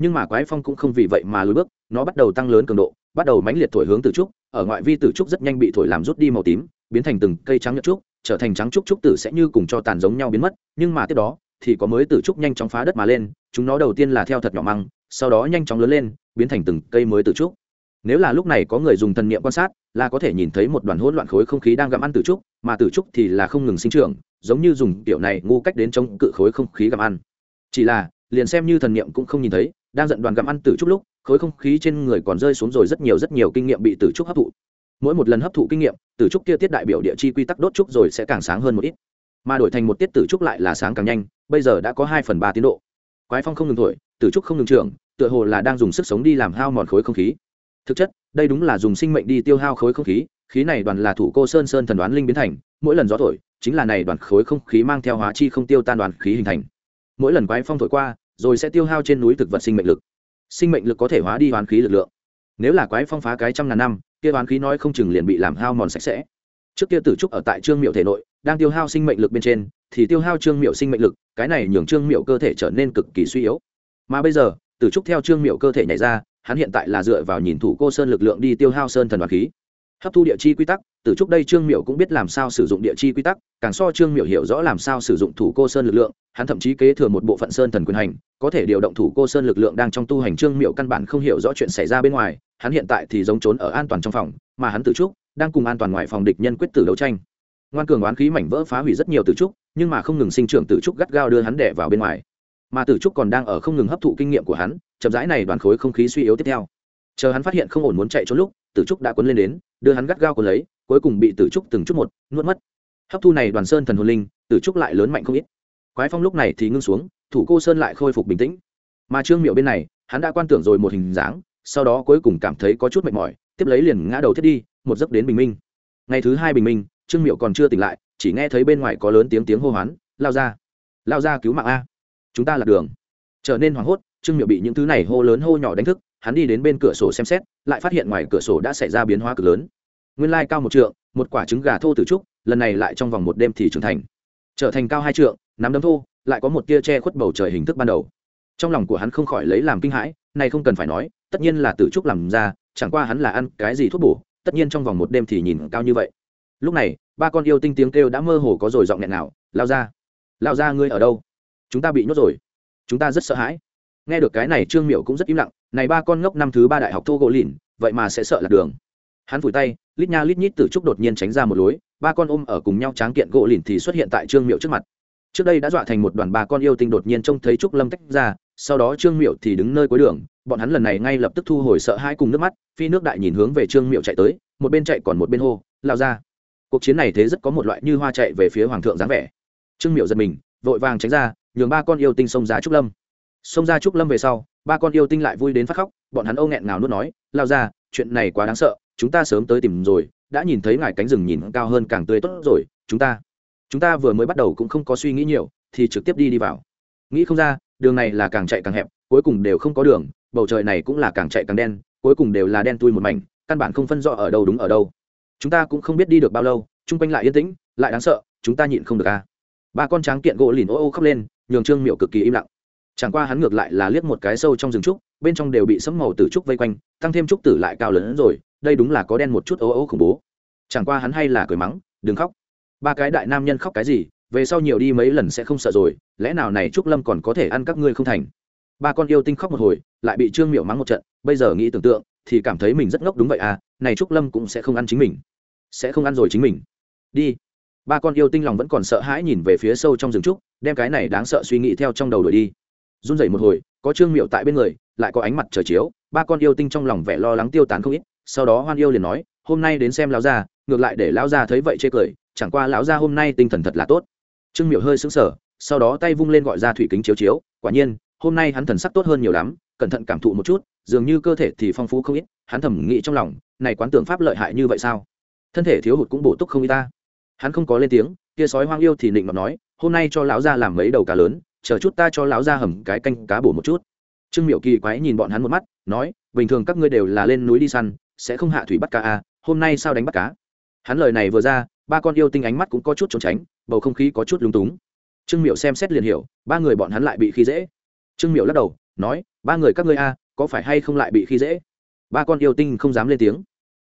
nhưng mà quái phong cũng không vì vậy mà lùi bước, nó bắt đầu tăng lớn cường độ bắt đầu mãnh liệt thổi hướng từ trúc, ở ngoại vi tử trúc rất nhanh bị thổi làm rút đi màu tím, biến thành từng cây trắng nhật trúc, trở thành trắng trúc trúc tử sẽ như cùng cho tàn giống nhau biến mất, nhưng mà tiếp đó, thì có mới tử trúc nhanh chóng phá đất mà lên, chúng nó đầu tiên là theo thật nhỏ măng, sau đó nhanh chóng lớn lên, biến thành từng cây mới tử trúc. Nếu là lúc này có người dùng thần niệm quan sát, là có thể nhìn thấy một đoàn hỗn loạn khối không khí đang gặm ăn tử trúc, mà tử trúc thì là không ngừng sinh trưởng, giống như dùng kiểu này ngu cách đến chống cự khối không khí gặm ăn. Chỉ là, liền xem như thần niệm cũng không nhìn thấy, đang giận đoàn gặm ăn tử trúc lúc khối không khí trên người còn rơi xuống rồi rất nhiều rất nhiều kinh nghiệm bị tử trúc hấp thụ. Mỗi một lần hấp thụ kinh nghiệm, tử trúc kia tiết đại biểu địa chi quy tắc đốt trúc rồi sẽ càng sáng hơn một ít. Mà đổi thành một tiết tử trúc lại là sáng càng nhanh, bây giờ đã có hai phần ba tiến độ. Quái phong không ngừng thổi, tử trúc không ngừng trưởng, tựa hồ là đang dùng sức sống đi làm hao mòn khối không khí. Thực chất, đây đúng là dùng sinh mệnh đi tiêu hao khối không khí khí này đoàn là thủ cô sơn sơn thần đoán linh biến thành, mỗi lần gió thổi, chính là này đoàn khối không khí mang theo hóa chi không tiêu tan đoàn khí hình thành. Mỗi lần quái phong thổi qua, rồi sẽ tiêu hao trên núi thực vật sinh mệnh lực sinh mệnh lực có thể hóa đi hoán khí lực lượng. Nếu là quái phong phá cái trăm ngàn năm, kia hoán khí nói không chừng liền bị làm hao mòn sạch sẽ. Trước kia tử trúc ở tại trương miệu thể nội, đang tiêu hao sinh mệnh lực bên trên, thì tiêu hao trương miệu sinh mệnh lực, cái này nhường trương miệu cơ thể trở nên cực kỳ suy yếu. Mà bây giờ, tử trúc theo trương miệu cơ thể nhảy ra, hắn hiện tại là dựa vào nhìn thủ cô sơn lực lượng đi tiêu hao sơn thần hoán khí hấp thu địa chi quy tắc, từ trước đây trương miệu cũng biết làm sao sử dụng địa chi quy tắc, càng so trương miệu hiểu rõ làm sao sử dụng thủ cô sơn lực lượng, hắn thậm chí kế thừa một bộ phận sơn thần quyền hành, có thể điều động thủ cô sơn lực lượng đang trong tu hành. Trương miệu căn bản không hiểu rõ chuyện xảy ra bên ngoài, hắn hiện tại thì giống trốn ở an toàn trong phòng, mà hắn tự trúc đang cùng an toàn ngoài phòng địch nhân quyết tử đấu tranh. Ngoan cường oán khí mảnh vỡ phá hủy rất nhiều từ trúc nhưng mà không ngừng sinh trưởng từ trúc gắt gao đưa hắn đẻ vào bên ngoài. Mà từ trúc còn đang ở không ngừng hấp thụ kinh nghiệm của hắn, chậm rãi này đoàn khối không khí suy yếu tiếp theo. Chờ hắn phát hiện không ổn muốn chạy trốn lúc tử trúc đã cuốn lên đến, đưa hắn gắt gao cuốn lấy, cuối cùng bị tử trúc từng chút một nuốt mất. Hấp thu này đoàn sơn thần hồn linh, tử trúc lại lớn mạnh không ít. Quái phong lúc này thì ngưng xuống, thủ cô sơn lại khôi phục bình tĩnh. Mà trương miệu bên này, hắn đã quan tưởng rồi một hình dáng, sau đó cuối cùng cảm thấy có chút mệt mỏi, tiếp lấy liền ngã đầu thiết đi, một giấc đến bình minh. Ngày thứ hai bình minh, trương miệu còn chưa tỉnh lại, chỉ nghe thấy bên ngoài có lớn tiếng tiếng hô hoán, lao ra! Lao ra cứu mạng a! Chúng ta là đường! Trở nên hoảng hốt, trương miệu bị những thứ này hô lớn hô nhỏ đánh thức hắn đi đến bên cửa sổ xem xét, lại phát hiện ngoài cửa sổ đã xảy ra biến hóa cực lớn. Nguyên lai cao một trượng, một quả trứng gà thô từ trúc, lần này lại trong vòng một đêm thì trưởng thành. Trở thành cao hai trượng, nắm đấm thô, lại có một tia che khuất bầu trời hình thức ban đầu. Trong lòng của hắn không khỏi lấy làm kinh hãi, này không cần phải nói, tất nhiên là từ trúc làm ra, chẳng qua hắn là ăn cái gì thuốc bổ, tất nhiên trong vòng một đêm thì nhìn cao như vậy. Lúc này, ba con yêu tinh tiếng kêu đã mơ hồ có rồi giọng nghẹn nào lao ra lao ra ngươi ở đâu? Chúng ta bị nhốt rồi. Chúng ta rất sợ hãi nghe được cái này trương miệu cũng rất im lặng, này ba con ngốc năm thứ ba đại học thô gỗ lìn, vậy mà sẽ sợ lạc đường. Hắn vùi tay, lít nha lít nhít từ trúc đột nhiên tránh ra một lối, ba con ôm ở cùng nhau tráng kiện gỗ lìn thì xuất hiện tại trương miệu trước mặt. Trước đây đã dọa thành một đoàn ba con yêu tinh đột nhiên trông thấy trúc lâm tách ra, sau đó trương miệu thì đứng nơi cuối đường, bọn hắn lần này ngay lập tức thu hồi sợ hai cùng nước mắt, phi nước đại nhìn hướng về trương miệu chạy tới, một bên chạy còn một bên hô lao ra cuộc chiến này thế rất có một loại như hoa chạy về phía hoàng thượng dáng vẻ. Trương miệu giật mình, vội vàng tránh ra, nhường ba con yêu tinh xông ra trúc lâm xông ra trúc lâm về sau, ba con yêu tinh lại vui đến phát khóc, bọn hắn âu nghẹn ngào nuốt nói, lao ra, chuyện này quá đáng sợ, chúng ta sớm tới tìm rồi, đã nhìn thấy ngài cánh rừng nhìn cao hơn càng tươi tốt rồi, chúng ta chúng ta vừa mới bắt đầu cũng không có suy nghĩ nhiều, thì trực tiếp đi đi vào. Nghĩ không ra, đường này là càng chạy càng hẹp, cuối cùng đều không có đường, bầu trời này cũng là càng chạy càng đen, cuối cùng đều là đen tui một mảnh, căn bản không phân rõ ở đâu đúng ở đâu. Chúng ta cũng không biết đi được bao lâu, chung quanh lại yên tĩnh, lại đáng sợ, chúng ta nhịn không được à. Ba con tráng kiện gỗ lìn ô ô khóc lên, nhường trương miệu cực kỳ im lặng chẳng qua hắn ngược lại là liếc một cái sâu trong rừng trúc, bên trong đều bị sấm màu tử trúc vây quanh, tăng thêm trúc tử lại cao lớn hơn rồi, đây đúng là có đen một chút ố ấu khủng bố. Chẳng qua hắn hay là cười mắng, đừng khóc. Ba cái đại nam nhân khóc cái gì, về sau nhiều đi mấy lần sẽ không sợ rồi, lẽ nào này trúc lâm còn có thể ăn các ngươi không thành? Ba con yêu tinh khóc một hồi, lại bị trương miệu mắng một trận, bây giờ nghĩ tưởng tượng, thì cảm thấy mình rất ngốc đúng vậy à này trúc lâm cũng sẽ không ăn chính mình. Sẽ không ăn rồi chính mình. Đi. Ba con yêu tinh lòng vẫn còn sợ hãi nhìn về phía sâu trong rừng trúc, đem cái này đáng sợ suy nghĩ theo trong đầu đổi đi run rẩy một hồi, có trương miệu tại bên người, lại có ánh mặt trời chiếu, ba con yêu tinh trong lòng vẻ lo lắng tiêu tán không ít, sau đó hoan yêu liền nói, hôm nay đến xem lão gia, ngược lại để lão gia thấy vậy chê cười, chẳng qua lão gia hôm nay tinh thần thật là tốt. Trương miệu hơi sững sờ, sau đó tay vung lên gọi ra thủy kính chiếu chiếu, quả nhiên, hôm nay hắn thần sắc tốt hơn nhiều lắm, cẩn thận cảm thụ một chút, dường như cơ thể thì phong phú không ít, hắn thầm nghĩ trong lòng, này quán tưởng pháp lợi hại như vậy sao? Thân thể thiếu hụt cũng bổ túc không ít ta. Hắn không có lên tiếng, kia sói hoang yêu thì định mà nói, hôm nay cho lão gia làm mấy đầu cá lớn chờ chút ta cho lão ra hầm cái canh cá bổ một chút. Trương miệu kỳ quái nhìn bọn hắn một mắt, nói, bình thường các ngươi đều là lên núi đi săn, sẽ không hạ thủy bắt cá à hôm nay sao đánh bắt cá? Hắn lời này vừa ra, ba con yêu tinh ánh mắt cũng có chút trốn tránh, bầu không khí có chút lung túng. Trương miệu xem xét liền hiểu, ba người bọn hắn lại bị khi dễ. Trương miệu lắc đầu, nói, ba người các ngươi a có phải hay không lại bị khi dễ? Ba con yêu tinh không dám lên tiếng.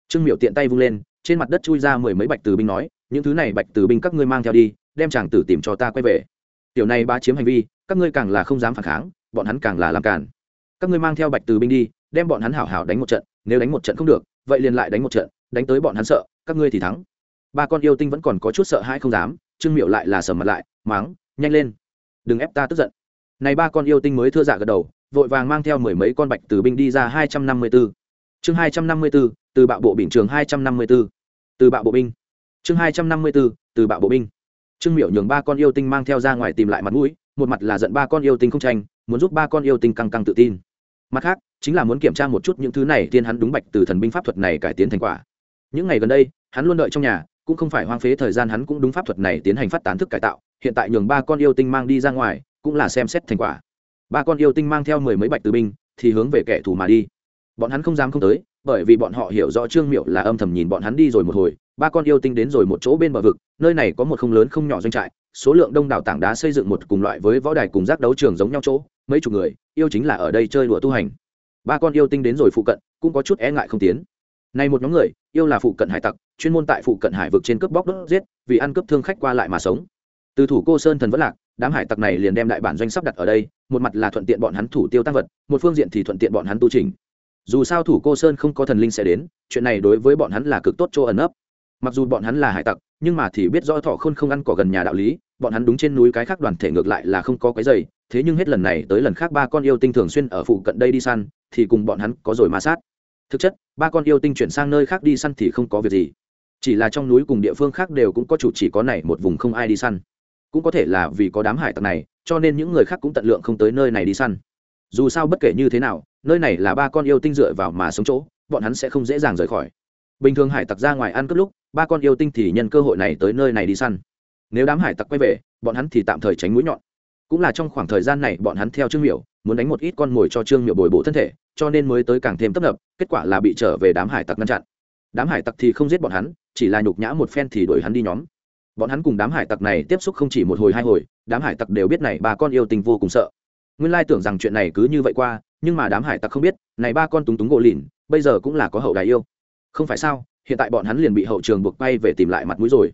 Trương miệu tiện tay vung lên, trên mặt đất chui ra mười mấy bạch từ binh nói, những thứ này bạch từ binh các ngươi mang theo đi, đem chàng tử tìm cho ta quay về tiểu này ba chiếm hành vi, các ngươi càng là không dám phản kháng, bọn hắn càng là làm cản các ngươi mang theo bạch từ binh đi, đem bọn hắn hảo hảo đánh một trận, nếu đánh một trận không được, vậy liền lại đánh một trận, đánh tới bọn hắn sợ, các ngươi thì thắng. Ba con yêu tinh vẫn còn có chút sợ hãi không dám, trương miệu lại là sầm mặt lại máng nhanh lên, đừng ép ta tức giận. Này ba con yêu tinh mới thưa dạ gật đầu, vội vàng mang theo mười mấy con bạch từ binh đi ra hai trăm năm mươi b ố chương hai trăm năm mươi b ố từ bạo bộ bình trường hai trăm năm mươi b ố từ bạo bộ binh. Chương hai trăm năm mươi b ố từ bạo bộ binh trương miệu nhường ba con yêu tinh mang theo ra ngoài tìm lại mặt mũi, một mặt là giận ba con yêu tinh không tranh, muốn giúp ba con yêu tinh căng căng tự tin. Mặt khác, chính là muốn kiểm tra một chút những thứ này tiên hắn đúng bạch từ thần binh pháp thuật này cải tiến thành quả. Những ngày gần đây, hắn luôn đợi trong nhà, cũng không phải hoang phế thời gian hắn cũng đúng pháp thuật này tiến hành phát tán thức cải tạo, hiện tại nhường ba con yêu tinh mang đi ra ngoài, cũng là xem xét thành quả. Ba con yêu tinh mang theo mười mấy bạch từ binh, thì hướng về kẻ thù mà đi bọn hắn không dám không tới, bởi vì bọn họ hiểu rõ trương miệu là âm thầm nhìn bọn hắn đi rồi một hồi, ba con yêu tinh đến rồi một chỗ bên bờ vực, nơi này có một không lớn không nhỏ doanh trại, số lượng đông đảo tảng đá xây dựng một cùng loại với võ đài cùng giác đấu trường giống nhau chỗ, mấy chục người, yêu chính là ở đây chơi đùa tu hành. Ba con yêu tinh đến rồi phụ cận, cũng có chút e ngại không tiến. Này một nhóm người, yêu là phụ cận hải tặc, chuyên môn tại phụ cận hải vực trên cướp bóc đốt giết, vì ăn cướp thương khách qua lại mà sống. Từ thủ cô sơn thần vẫn lạc, đám hải tặc này liền đem đại bản doanh sắp đặt ở đây, một mặt là thuận tiện bọn hắn thủ tiêu tăng vật, một phương diện thì thuận tiện bọn hắn tu trình dù sao thủ cô sơn không có thần linh sẽ đến, chuyện này đối với bọn hắn là cực tốt chỗ ẩn ấp mặc dù bọn hắn là hải tặc, nhưng mà thì biết rõ thọ khôn không ăn cỏ gần nhà đạo lý, bọn hắn đúng trên núi cái khác đoàn thể ngược lại là không có cái giày thế nhưng hết lần này tới lần khác ba con yêu tinh thường xuyên ở phụ cận đây đi săn, thì cùng bọn hắn có rồi ma sát. Thực chất, ba con yêu tinh chuyển sang nơi khác đi săn thì không có việc gì. Chỉ là trong núi cùng địa phương khác đều cũng có chủ chỉ có này một vùng không ai đi săn. Cũng có thể là vì có đám hải tặc này, cho nên những người khác cũng tận lượng không tới nơi này đi săn dù sao bất kể như thế nào, nơi này là ba con yêu tinh dựa vào mà sống chỗ, bọn hắn sẽ không dễ dàng rời khỏi. Bình thường hải tặc ra ngoài ăn cướp lúc, ba con yêu tinh thì nhân cơ hội này tới nơi này đi săn. Nếu đám hải tặc quay về, bọn hắn thì tạm thời tránh mũi nhọn. Cũng là trong khoảng thời gian này bọn hắn theo trương miểu, muốn đánh một ít con mồi cho trương miểu bồi bổ thân thể, cho nên mới tới càng thêm tấp nập, kết quả là bị trở về đám hải tặc ngăn chặn. Đám hải tặc thì không giết bọn hắn, chỉ là nhục nhã một phen thì đuổi hắn đi nhóm. Bọn hắn cùng đám hải tặc này tiếp xúc không chỉ một hồi hai hồi, đám hải tặc đều biết này ba con yêu tình vô cùng sợ nguyên lai tưởng rằng chuyện này cứ như vậy qua, nhưng mà đám hải tặc không biết, này ba con túng túng gỗ lìn, bây giờ cũng là có hậu đại yêu. Không phải sao, hiện tại bọn hắn liền bị hậu trường buộc bay về tìm lại mặt mũi rồi.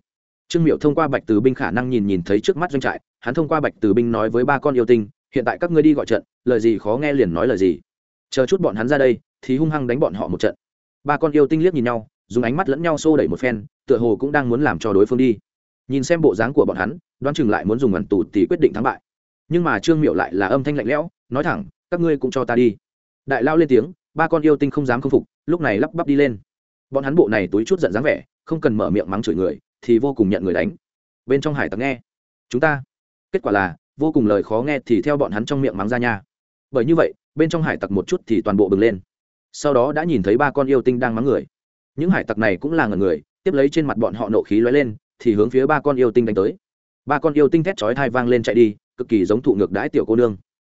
Trương miệu thông qua bạch từ binh khả năng nhìn nhìn thấy trước mắt doanh trại, hắn thông qua bạch từ binh nói với ba con yêu tinh, hiện tại các ngươi đi gọi trận, lời gì khó nghe liền nói lời gì. Chờ chút bọn hắn ra đây, thì hung hăng đánh bọn họ một trận. Ba con yêu tinh liếc nhìn nhau, dùng ánh mắt lẫn nhau xô đẩy một phen, tựa hồ cũng đang muốn làm cho đối phương đi. Nhìn xem bộ dáng của bọn hắn, đoán chừng lại muốn dùng ẩn tù thì quyết định thắng bại nhưng mà trương miệu lại là âm thanh lạnh lẽo, nói thẳng, các ngươi cũng cho ta đi. Đại lao lên tiếng, ba con yêu tinh không dám k phục, lúc này lắp bắp đi lên. Bọn hắn bộ này túi chút giận dáng vẻ, không cần mở miệng mắng chửi người, thì vô cùng nhận người đánh. Bên trong hải tặc nghe, chúng ta. Kết quả là, vô cùng lời khó nghe thì theo bọn hắn trong miệng mắng ra nha. Bởi như vậy, bên trong hải tặc một chút thì toàn bộ bừng lên. Sau đó đã nhìn thấy ba con yêu tinh đang mắng người. Những hải tặc này cũng là ngần người, tiếp lấy trên mặt bọn họ nộ khí lóe lên, thì hướng phía ba con yêu tinh đánh tới. Ba con yêu tinh thét chói thai vang lên chạy đi cực kỳ giống thụ ngược đãi tiểu cô nương.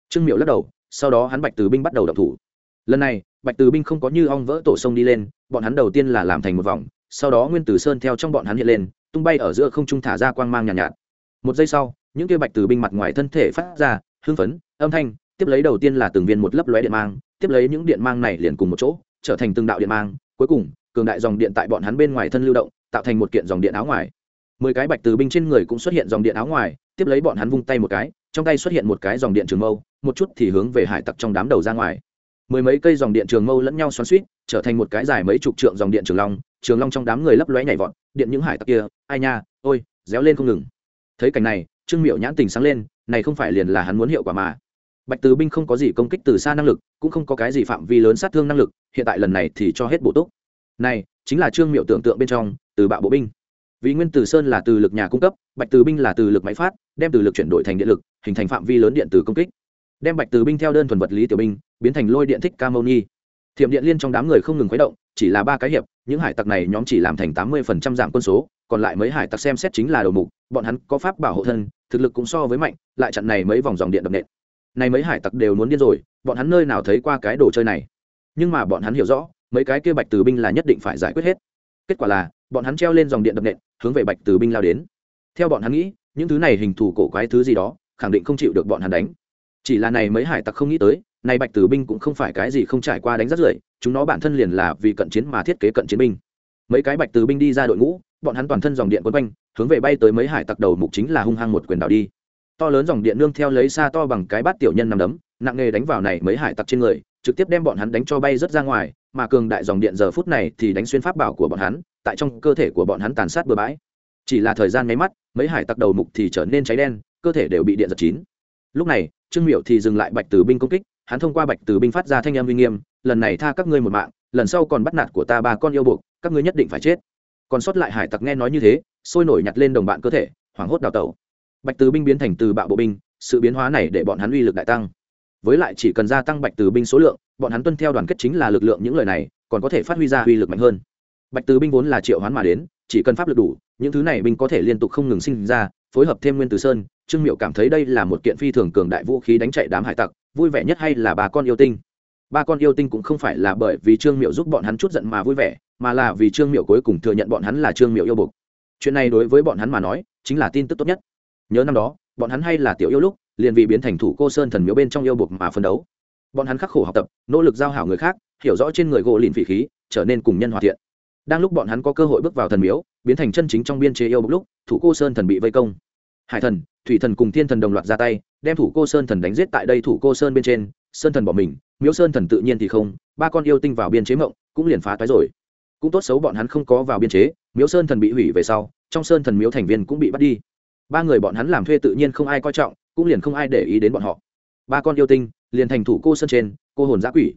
Trương miệu lắc đầu sau đó hắn bạch từ binh bắt đầu động thủ. Lần này bạch từ binh không có như ong vỡ tổ sông đi lên bọn hắn đầu tiên là làm thành một vòng sau đó nguyên tử sơn theo trong bọn hắn hiện lên tung bay ở giữa không trung thả ra quang mang nhàn nhạt, nhạt. Một giây sau những kia bạch từ binh mặt ngoài thân thể phát ra hưng phấn âm thanh tiếp lấy đầu tiên là từng viên một lấp lóe điện mang tiếp lấy những điện mang này liền cùng một chỗ trở thành từng đạo điện mang cuối cùng cường đại dòng điện tại bọn hắn bên ngoài thân lưu động tạo thành một kiện dòng điện áo ngoài. Mười cái bạch từ binh trên người cũng xuất hiện dòng điện áo ngoài tiếp lấy bọn hắn vung tay một cái, trong tay xuất hiện một cái dòng điện trường mâu, một chút thì hướng về hải tặc trong đám đầu ra ngoài. Mười mấy cây dòng điện trường mâu lẫn nhau xoắn suýt trở thành một cái dài mấy chục trượng dòng điện trường long trường long trong đám người lấp lóe nhảy vọt, điện những hải tặc kia, ai nha, ôi, réo lên không ngừng. Thấy cảnh này, trương miệu nhãn tình sáng lên, này không phải liền là hắn muốn hiệu quả mà. Bạch từ binh không có gì công kích từ xa năng lực, cũng không có cái gì phạm vi lớn sát thương năng lực, hiện tại lần này thì cho hết bổ túc. Này, chính là trương miệu tưởng tượng bên trong, từ bạo bộ binh vì nguyên tử sơn là từ lực nhà cung cấp, bạch từ binh là từ lực máy phát, đem từ lực chuyển đổi thành điện lực, hình thành phạm vi lớn điện từ công kích. Đem bạch từ binh theo đơn thuần vật lý tiểu binh, biến thành lôi điện thích ca mâu nhi thiểm điện liên trong đám người không ngừng khuấy động, chỉ là ba cái hiệp, những hải tặc này nhóm chỉ làm thành tám mươi phần trăm giảm quân số, còn lại mấy hải tặc xem xét chính là đầu mục, bọn hắn có pháp bảo hộ thân, thực lực cũng so với mạnh, lại chặn này mấy vòng dòng điện đập nện. Này mấy hải tặc đều muốn điên rồi, bọn hắn nơi nào thấy qua cái đồ chơi này? Nhưng mà bọn hắn hiểu rõ, mấy cái kia bạch từ binh là nhất định phải giải quyết hết. Kết quả là bọn hắn treo lên dòng điện đập nện, hướng về bạch từ binh lao đến. Theo bọn hắn nghĩ, những thứ này hình thù cổ quái thứ gì đó, khẳng định không chịu được bọn hắn đánh. Chỉ là này mấy hải tặc không nghĩ tới, này bạch tử binh cũng không phải cái gì không trải qua đánh rất rưởi chúng nó bản thân liền là vì cận chiến mà thiết kế cận chiến binh. Mấy cái bạch tử binh đi ra đội ngũ, bọn hắn toàn thân dòng điện quấn quanh, hướng về bay tới mấy hải tặc đầu mục chính là hung hăng một quyền đảo đi. To lớn dòng điện nương theo lấy xa to bằng cái bát tiểu nhân nằm đấm, nặng nghề đánh vào này mấy hải tặc trên người, trực tiếp đem bọn hắn đánh cho bay rất ra ngoài, mà cường đại dòng điện giờ phút này thì đánh xuyên pháp bảo của bọn hắn tại trong cơ thể của bọn hắn tàn sát bừa bãi. Chỉ là thời gian nháy mắt, mấy hải tặc đầu mục thì trở nên cháy đen, cơ thể đều bị điện giật chín. Lúc này, trương miệu thì dừng lại bạch tử binh công kích, hắn thông qua bạch tử binh phát ra thanh âm uy nghiêm, lần này tha các ngươi một mạng, lần sau còn bắt nạt của ta ba con yêu buộc, các ngươi nhất định phải chết. Còn sót lại hải tặc nghe nói như thế, sôi nổi nhặt lên đồng bạn cơ thể, hoảng hốt đào tẩu. Bạch tử binh biến thành từ bạo bộ binh, sự biến hóa này để bọn hắn uy lực đại tăng. Với lại chỉ cần gia tăng bạch tử binh số lượng, bọn hắn tuân theo đoàn kết chính là lực lượng những lời này, còn có thể phát huy ra uy lực mạnh hơn bạch từ binh vốn là triệu hoán mà đến, chỉ cần pháp lực đủ, những thứ này binh có thể liên tục không ngừng sinh ra, phối hợp thêm nguyên từ sơn, trương miệu cảm thấy đây là một kiện phi thường cường đại vũ khí đánh chạy đám hải tặc, vui vẻ nhất hay là bà con yêu tinh? Ba con yêu tinh cũng không phải là bởi vì trương miệu giúp bọn hắn chút giận mà vui vẻ, mà là vì trương miệu cuối cùng thừa nhận bọn hắn là trương miệu yêu bục chuyện này đối với bọn hắn mà nói, chính là tin tức tốt nhất. Nhớ năm đó, bọn hắn hay là tiểu yêu lúc, liền vì biến thành thủ cô sơn thần miếu bên trong yêu bục mà phân đấu. Bọn hắn khắc khổ học tập, nỗ lực giao hảo người khác, hiểu rõ trên người gỗ lìn phỉ khí, trở nên cùng nhân hòa thiện đang lúc bọn hắn có cơ hội bước vào thần miếu, biến thành chân chính trong biên chế yêu bốc lúc, thủ cô sơn thần bị vây công. Hải thần, thủy thần cùng thiên thần đồng loạt ra tay, đem thủ cô sơn thần đánh giết tại đây thủ cô sơn bên trên, sơn thần bỏ mình, miếu sơn thần tự nhiên thì không, ba con yêu tinh vào biên chế mộng, cũng liền phá toái rồi. Cũng tốt xấu bọn hắn không có vào biên chế, miếu sơn thần bị hủy về sau, trong sơn thần miếu thành viên cũng bị bắt đi. Ba người bọn hắn làm thuê tự nhiên không ai coi trọng, cũng liền không ai để ý đến bọn họ. Ba con yêu tinh liền thành thủ cô sơn trên, cô hồn giã quỷ.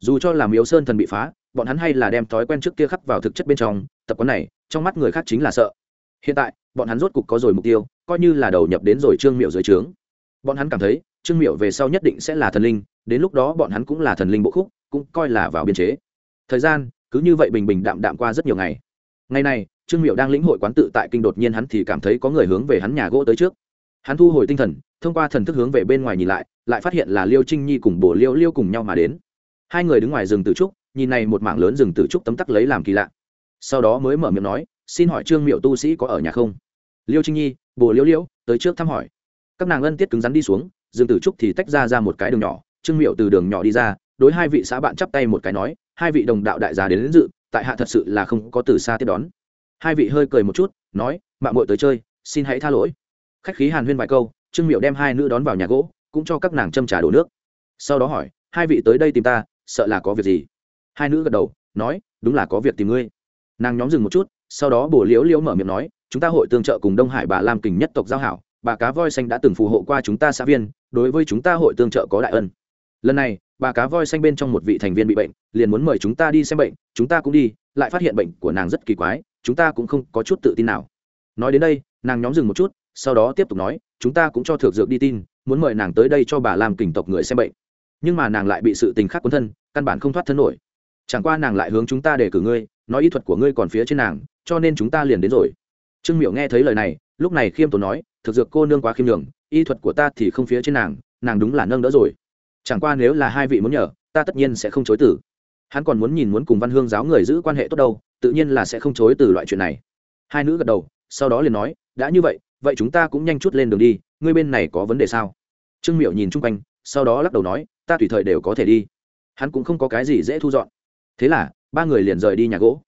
Dù cho làm miếu sơn thần bị phá bọn hắn hay là đem thói quen trước kia khắc vào thực chất bên trong, tập quán này, trong mắt người khác chính là sợ. Hiện tại, bọn hắn rốt cục có rồi mục tiêu, coi như là đầu nhập đến rồi trương miệu dưới trướng. Bọn hắn cảm thấy, trương miệu về sau nhất định sẽ là thần linh, đến lúc đó bọn hắn cũng là thần linh bộ khúc, cũng coi là vào biên chế. Thời gian, cứ như vậy bình bình đạm đạm qua rất nhiều ngày. Ngày này, trương miệu đang lĩnh hội quán tự tại kinh đột nhiên hắn thì cảm thấy có người hướng về hắn nhà gỗ tới trước. Hắn thu hồi tinh thần, thông qua thần thức hướng về bên ngoài nhìn lại lại phát hiện là liêu trinh nhi cùng bồ liêu liêu cùng nhau mà đến. Hai người đứng ngoài rừng từ trúc nhìn này một mảng lớn rừng tử trúc tấm tắc lấy làm kỳ lạ. Sau đó mới mở miệng nói xin hỏi trương miệu tu sĩ có ở nhà không? Liêu trinh nhi bồ liễu liễu tới trước thăm hỏi. Các nàng ân tiết cứng rắn đi xuống rừng tử trúc thì tách ra ra một cái đường nhỏ. Trương miệu từ đường nhỏ đi ra đối hai vị xã bạn chắp tay một cái nói hai vị đồng đạo đại gia đến, đến dự tại hạ thật sự là không có từ xa tiếp đón. Hai vị hơi cười một chút nói mạng muội tới chơi xin hãy tha lỗi. Khách khí hàn huyên vài câu trương miệu đem hai nữ đón vào nhà gỗ cũng cho các nàng châm trà đổ nước. Sau đó hỏi hai vị tới đây tìm ta sợ là có việc gì? Hai nữ gật đầu, nói, đúng là có việc tìm ngươi. Nàng nhóm dừng một chút, sau đó bổ liễu liễu mở miệng nói, chúng ta hội tương trợ cùng đông hải bà lam kình nhất tộc giao hảo, bà cá voi xanh đã từng phù hộ qua chúng ta xã viên, đối với chúng ta hội tương trợ có đại ân. Lần này, bà cá voi xanh bên trong một vị thành viên bị bệnh, liền muốn mời chúng ta đi xem bệnh, chúng ta cũng đi, lại phát hiện bệnh của nàng rất kỳ quái, chúng ta cũng không có chút tự tin nào. Nói đến đây, nàng nhóm dừng một chút, sau đó tiếp tục nói, chúng ta cũng cho thược dược đi tin, muốn mời nàng tới đây cho bà làm kình tộc người xem bệnh. Nhưng mà nàng lại bị sự tình khắc cuốn thân, căn bản không thoát thân nổi chẳng qua nàng lại hướng chúng ta để cử ngươi, nói ý thuật của ngươi còn phía trên nàng, cho nên chúng ta liền đến rồi. Trương miệu nghe thấy lời này, lúc này khiêm tốn nói, thực dược cô nương quá khiêm đường y thuật của ta thì không phía trên nàng nàng đúng là nâng đỡ rồi. Chẳng qua nếu là hai vị muốn nhờ, ta tất nhiên sẽ không chối từ. Hắn còn muốn nhìn muốn cùng văn hương giáo người giữ quan hệ tốt đâu, tự nhiên là sẽ không chối từ loại chuyện này. Hai nữ gật đầu, sau đó liền nói, đã như vậy vậy chúng ta cũng nhanh chút lên đường đi, ngươi bên này có vấn đề sao? Trương miệu nhìn chung quanh, sau đó lắc đầu nói, ta tùy thời đều có thể đi. Hắn cũng không có cái gì dễ thu dọn thế là, ba người liền rời đi nhà gỗ.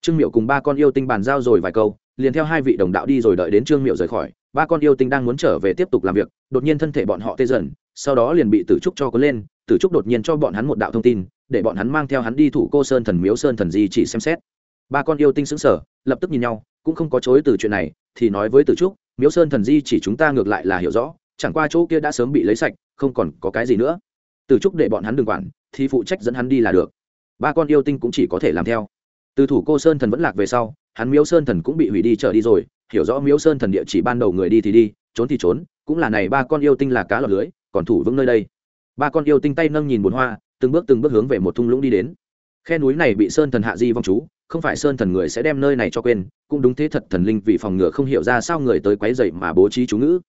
Trương miệu cùng ba con yêu tinh bàn giao rồi vài câu, liền theo hai vị đồng đạo đi rồi đợi đến trương miệu rời khỏi. Ba con yêu tinh đang muốn trở về tiếp tục làm việc, đột nhiên thân thể bọn họ tê dần, sau đó liền bị tử trúc cho có lên, tử trúc đột nhiên cho bọn hắn một đạo thông tin, để bọn hắn mang theo hắn đi thủ cô sơn thần miếu sơn thần di chỉ xem xét. Ba con yêu tinh xứng sở lập tức nhìn nhau, cũng không có chối từ chuyện này, thì nói với tử trúc, miếu sơn thần di chỉ chúng ta ngược lại là hiểu rõ, chẳng qua chỗ kia đã sớm bị lấy sạch, không còn có cái gì nữa. Tử trúc để bọn hắn đừng quản, thì phụ trách dẫn hắn đi là được ba con yêu tinh cũng chỉ có thể làm theo. Từ thủ cô sơn thần vẫn lạc về sau, hắn miếu sơn thần cũng bị hủy đi trở đi rồi, hiểu rõ miếu sơn thần địa chỉ ban đầu người đi thì đi, trốn thì trốn, cũng là này ba con yêu tinh là cá lọt lưới, còn thủ vững nơi đây. Ba con yêu tinh tay nâng nhìn bồn hoa, từng bước từng bước hướng về một thung lũng đi đến. Khe núi này bị sơn thần hạ di vong chú, không phải sơn thần người sẽ đem nơi này cho quên, cũng đúng thế thật thần linh vì phòng ngừa không hiểu ra sao người tới quấy dậy mà bố trí chú ngữ.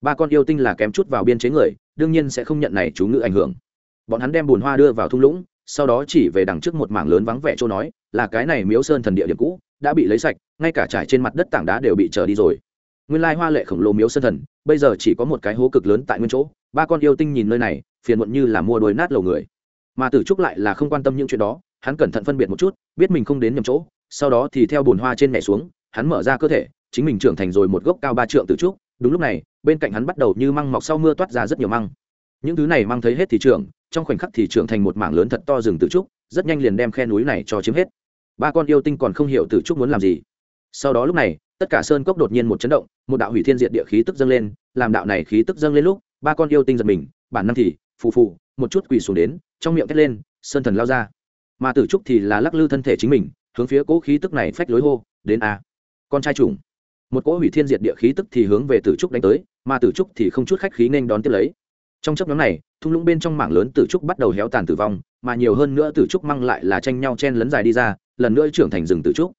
Ba con yêu tinh là kém chút vào biên chế người, đương nhiên sẽ không nhận này chú ngữ ảnh hưởng. Bọn hắn đem bùn hoa đưa vào thung lũng sau đó chỉ về đằng trước một mảng lớn vắng vẻ chỗ nói, là cái này miếu sơn thần địa điểm cũ, đã bị lấy sạch, ngay cả trải trên mặt đất tảng đá đều bị trở đi rồi. Nguyên lai hoa lệ khổng lồ miếu sơn thần, bây giờ chỉ có một cái hố cực lớn tại nguyên chỗ, ba con yêu tinh nhìn nơi này, phiền muộn như là mua đồi nát lầu người. Mà tử trúc lại là không quan tâm những chuyện đó, hắn cẩn thận phân biệt một chút, biết mình không đến nhầm chỗ, sau đó thì theo bùn hoa trên nhảy xuống, hắn mở ra cơ thể, chính mình trưởng thành rồi một gốc cao ba trượng tử trúc. Đúng lúc này, bên cạnh hắn bắt đầu như măng mọc sau mưa toát ra rất nhiều măng. Những thứ này măng thấy hết thì trưởng trong khoảnh khắc thì trưởng thành một mảng lớn thật to rừng tử trúc, rất nhanh liền đem khe núi này cho chiếm hết. Ba con yêu tinh còn không hiểu tử trúc muốn làm gì. Sau đó lúc này, tất cả sơn cốc đột nhiên một chấn động, một đạo hủy thiên diệt địa khí tức dâng lên, làm đạo này khí tức dâng lên lúc, ba con yêu tinh giật mình, bản năng thì, phù phù, một chút quỳ xuống đến, trong miệng thét lên, sơn thần lao ra. Mà tử trúc thì là lắc lư thân thể chính mình, hướng phía cỗ khí tức này phách lối hô, đến a, con trai trùng. Một cỗ hủy thiên diệt địa khí tức thì hướng về tử trúc đánh tới, mà tử trúc thì không chút khách khí nên đón tiếp lấy trong chấp nhóm này, thung lũng bên trong mảng lớn tử trúc bắt đầu héo tàn tử vong, mà nhiều hơn nữa tử trúc mang lại là tranh nhau chen lấn dài đi ra, lần nữa trưởng thành rừng tử trúc.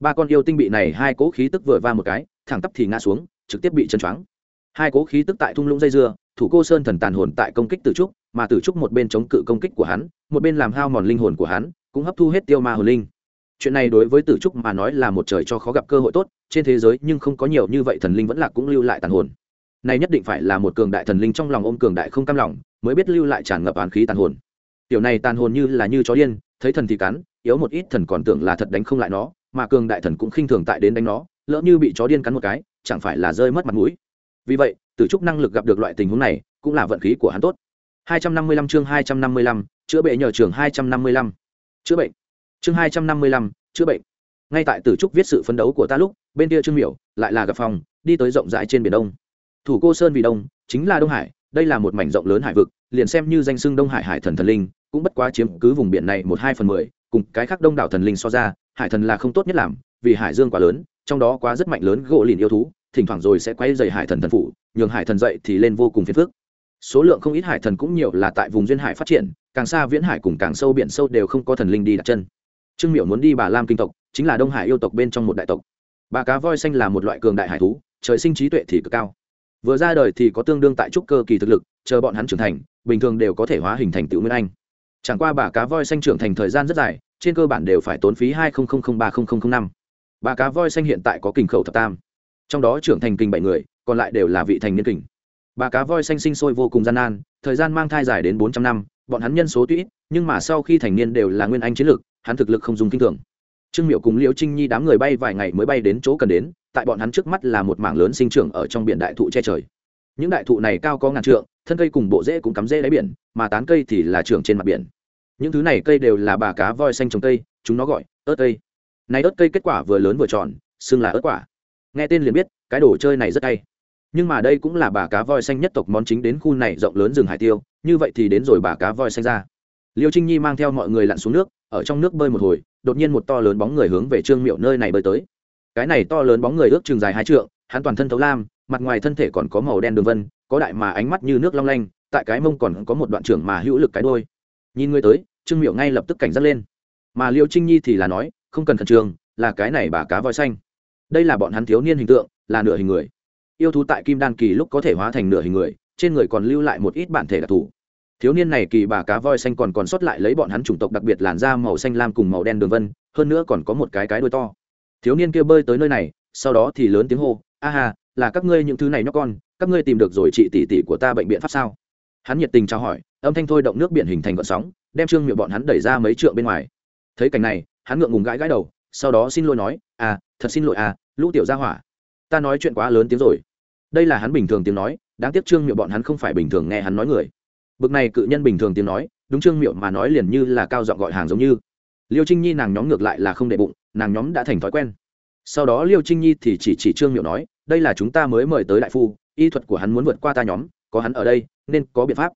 Ba con yêu tinh bị này hai cỗ khí tức vừa va một cái, thẳng tắp thì ngã xuống, trực tiếp bị chân choáng. Hai cỗ khí tức tại thung lũng dây dưa, thủ cô sơn thần tàn hồn tại công kích tử trúc, mà tử trúc một bên chống cự công kích của hắn, một bên làm hao mòn linh hồn của hắn, cũng hấp thu hết tiêu ma hồn linh. Chuyện này đối với tử trúc mà nói là một trời cho khó gặp cơ hội tốt, trên thế giới nhưng không có nhiều như vậy thần linh vẫn là cũng lưu lại tàn hồn này nhất định phải là một cường đại thần linh trong lòng ôm cường đại không cam lòng mới biết lưu lại tràn ngập oán khí tàn hồn. Tiểu này tàn hồn như là như chó điên thấy thần thì cắn yếu một ít thần còn tưởng là thật đánh không lại nó mà cường đại thần cũng khinh thường tại đến đánh nó lỡ như bị chó điên cắn một cái chẳng phải là rơi mất mặt mũi. Vì vậy tử trúc năng lực gặp được loại tình huống này cũng là vận khí của hắn tốt. 255 chương 255, chữa bệnh nhờ trường 255. chữa bệnh. Chương 255, chữa bệnh. Ngay tại tử trúc viết sự phấn đấu của ta lúc bên kia trương miểu lại là gặp phòng đi tới rộng rãi trên biển đông thủ cô sơn vì đông, chính là đông hải, đây là một mảnh rộng lớn hải vực, liền xem như danh xưng đông hải hải thần thần linh, cũng bất quá chiếm cứ vùng biển này một hai phần mười, cùng cái khác đông đảo thần linh so ra, hải thần là không tốt nhất làm, vì hải dương quá lớn, trong đó quá rất mạnh lớn gỗ lìn yêu thú, thỉnh thoảng rồi sẽ quay dày hải thần thần phủ, nhường hải thần dậy thì lên vô cùng phiền phức. Số lượng không ít hải thần cũng nhiều là tại vùng duyên hải phát triển, càng xa viễn hải cùng càng sâu biển sâu đều không có thần linh đi đặt chân. Trương miểu muốn đi bà lam kinh tộc, chính là đông hải yêu tộc bên trong một đại tộc. Bà cá voi xanh là một loại cường đại hải thú, trời sinh trí tuệ thì cực cao vừa ra đời thì có tương đương tại trúc cơ kỳ thực lực, chờ bọn hắn trưởng thành, bình thường đều có thể hóa hình thành tựu nguyên anh. Chẳng qua bà cá voi xanh trưởng thành thời gian rất dài, trên cơ bản đều phải tốn phí hai ba năm. Bà cá voi xanh hiện tại có kình khẩu thập tam. Trong đó trưởng thành kình bảy người, còn lại đều là vị thành niên kình. Bà cá voi xanh sinh sôi vô cùng gian nan, thời gian mang thai dài đến bốn trăm năm, bọn hắn nhân số tuy nhưng mà sau khi thành niên đều là nguyên anh chiến lực hắn thực lực không dùng kinh thường. Trương miệu cùng liễu trinh nhi đám người bay vài ngày mới bay đến chỗ cần đến tại bọn hắn trước mắt là một mảng lớn sinh trưởng ở trong biển đại thụ che trời. Những đại thụ này cao có ngàn trượng, thân cây cùng bộ rễ cũng cắm rễ đáy biển, mà tán cây thì là trưởng trên mặt biển. Những thứ này cây đều là bà cá voi xanh trồng cây, chúng nó gọi ớt cây. Này ớt cây kết quả vừa lớn vừa tròn, xưng là ớt quả. Nghe tên liền biết, cái đồ chơi này rất hay. nhưng mà đây cũng là bà cá voi xanh nhất tộc món chính đến khu này rộng lớn rừng hải tiêu, như vậy thì đến rồi bà cá voi xanh ra. Liêu trinh nhi mang theo mọi người lặn xuống nước, ở trong nước bơi một hồi, đột nhiên một to lớn bóng người hướng về trương miệu nơi này bơi tới cái này to lớn bóng người ước chừng dài hai trượng, hắn toàn thân thấu lam, mặt ngoài thân thể còn có màu đen đường vân, có đại mà ánh mắt như nước long lanh, tại cái mông còn có một đoạn trưởng mà hữu lực cái đôi nhìn người tới, trương miệu ngay lập tức cảnh giác lên. Mà liêu trinh nhi thì là nói, không cần khẩn trương, là cái này bà cá voi xanh. Đây là bọn hắn thiếu niên hình tượng, là nửa hình người. Yêu thú tại kim đan kỳ lúc có thể hóa thành nửa hình người, trên người còn lưu lại một ít bản thể đặc thù. Thiếu niên này kỳ bà cá voi xanh còn còn sót lại lấy bọn hắn chủng tộc đặc biệt làn da màu xanh lam cùng màu đen đường vân, hơn nữa còn có một cái cái đuôi to thiếu niên kia bơi tới nơi này, sau đó thì lớn tiếng hô, a hà là các ngươi những thứ này nhóc con, các ngươi tìm được rồi chị tỷ tỷ của ta bệnh biện pháp sao? Hắn nhiệt tình trao hỏi, âm thanh thôi động nước biển hình thành gợn sóng, đem trương miệng bọn hắn đẩy ra mấy trượng bên ngoài. Thấy cảnh này, hắn ngượng ngùng gãi gãi đầu, sau đó xin lỗi nói à thật xin lỗi à lũ tiểu gia hỏa, ta nói chuyện quá lớn tiếng rồi. Đây là hắn bình thường tiếng nói, đáng tiếc trương miệng bọn hắn không phải bình thường nghe hắn nói người. Bực này cự nhân bình thường tiếng nói, đúng trương miệng mà nói liền như là cao giọng gọi hàng giống như. Liêu trinh nhi nàng nhóm ngược lại là không đệ bụng nàng nhóm đã thành thói quen. Sau đó liêu trinh nhi thì chỉ chỉ trương miệu nói, đây là chúng ta mới mời tới đại phu, y thuật của hắn muốn vượt qua ta nhóm, có hắn ở đây, nên có biện pháp.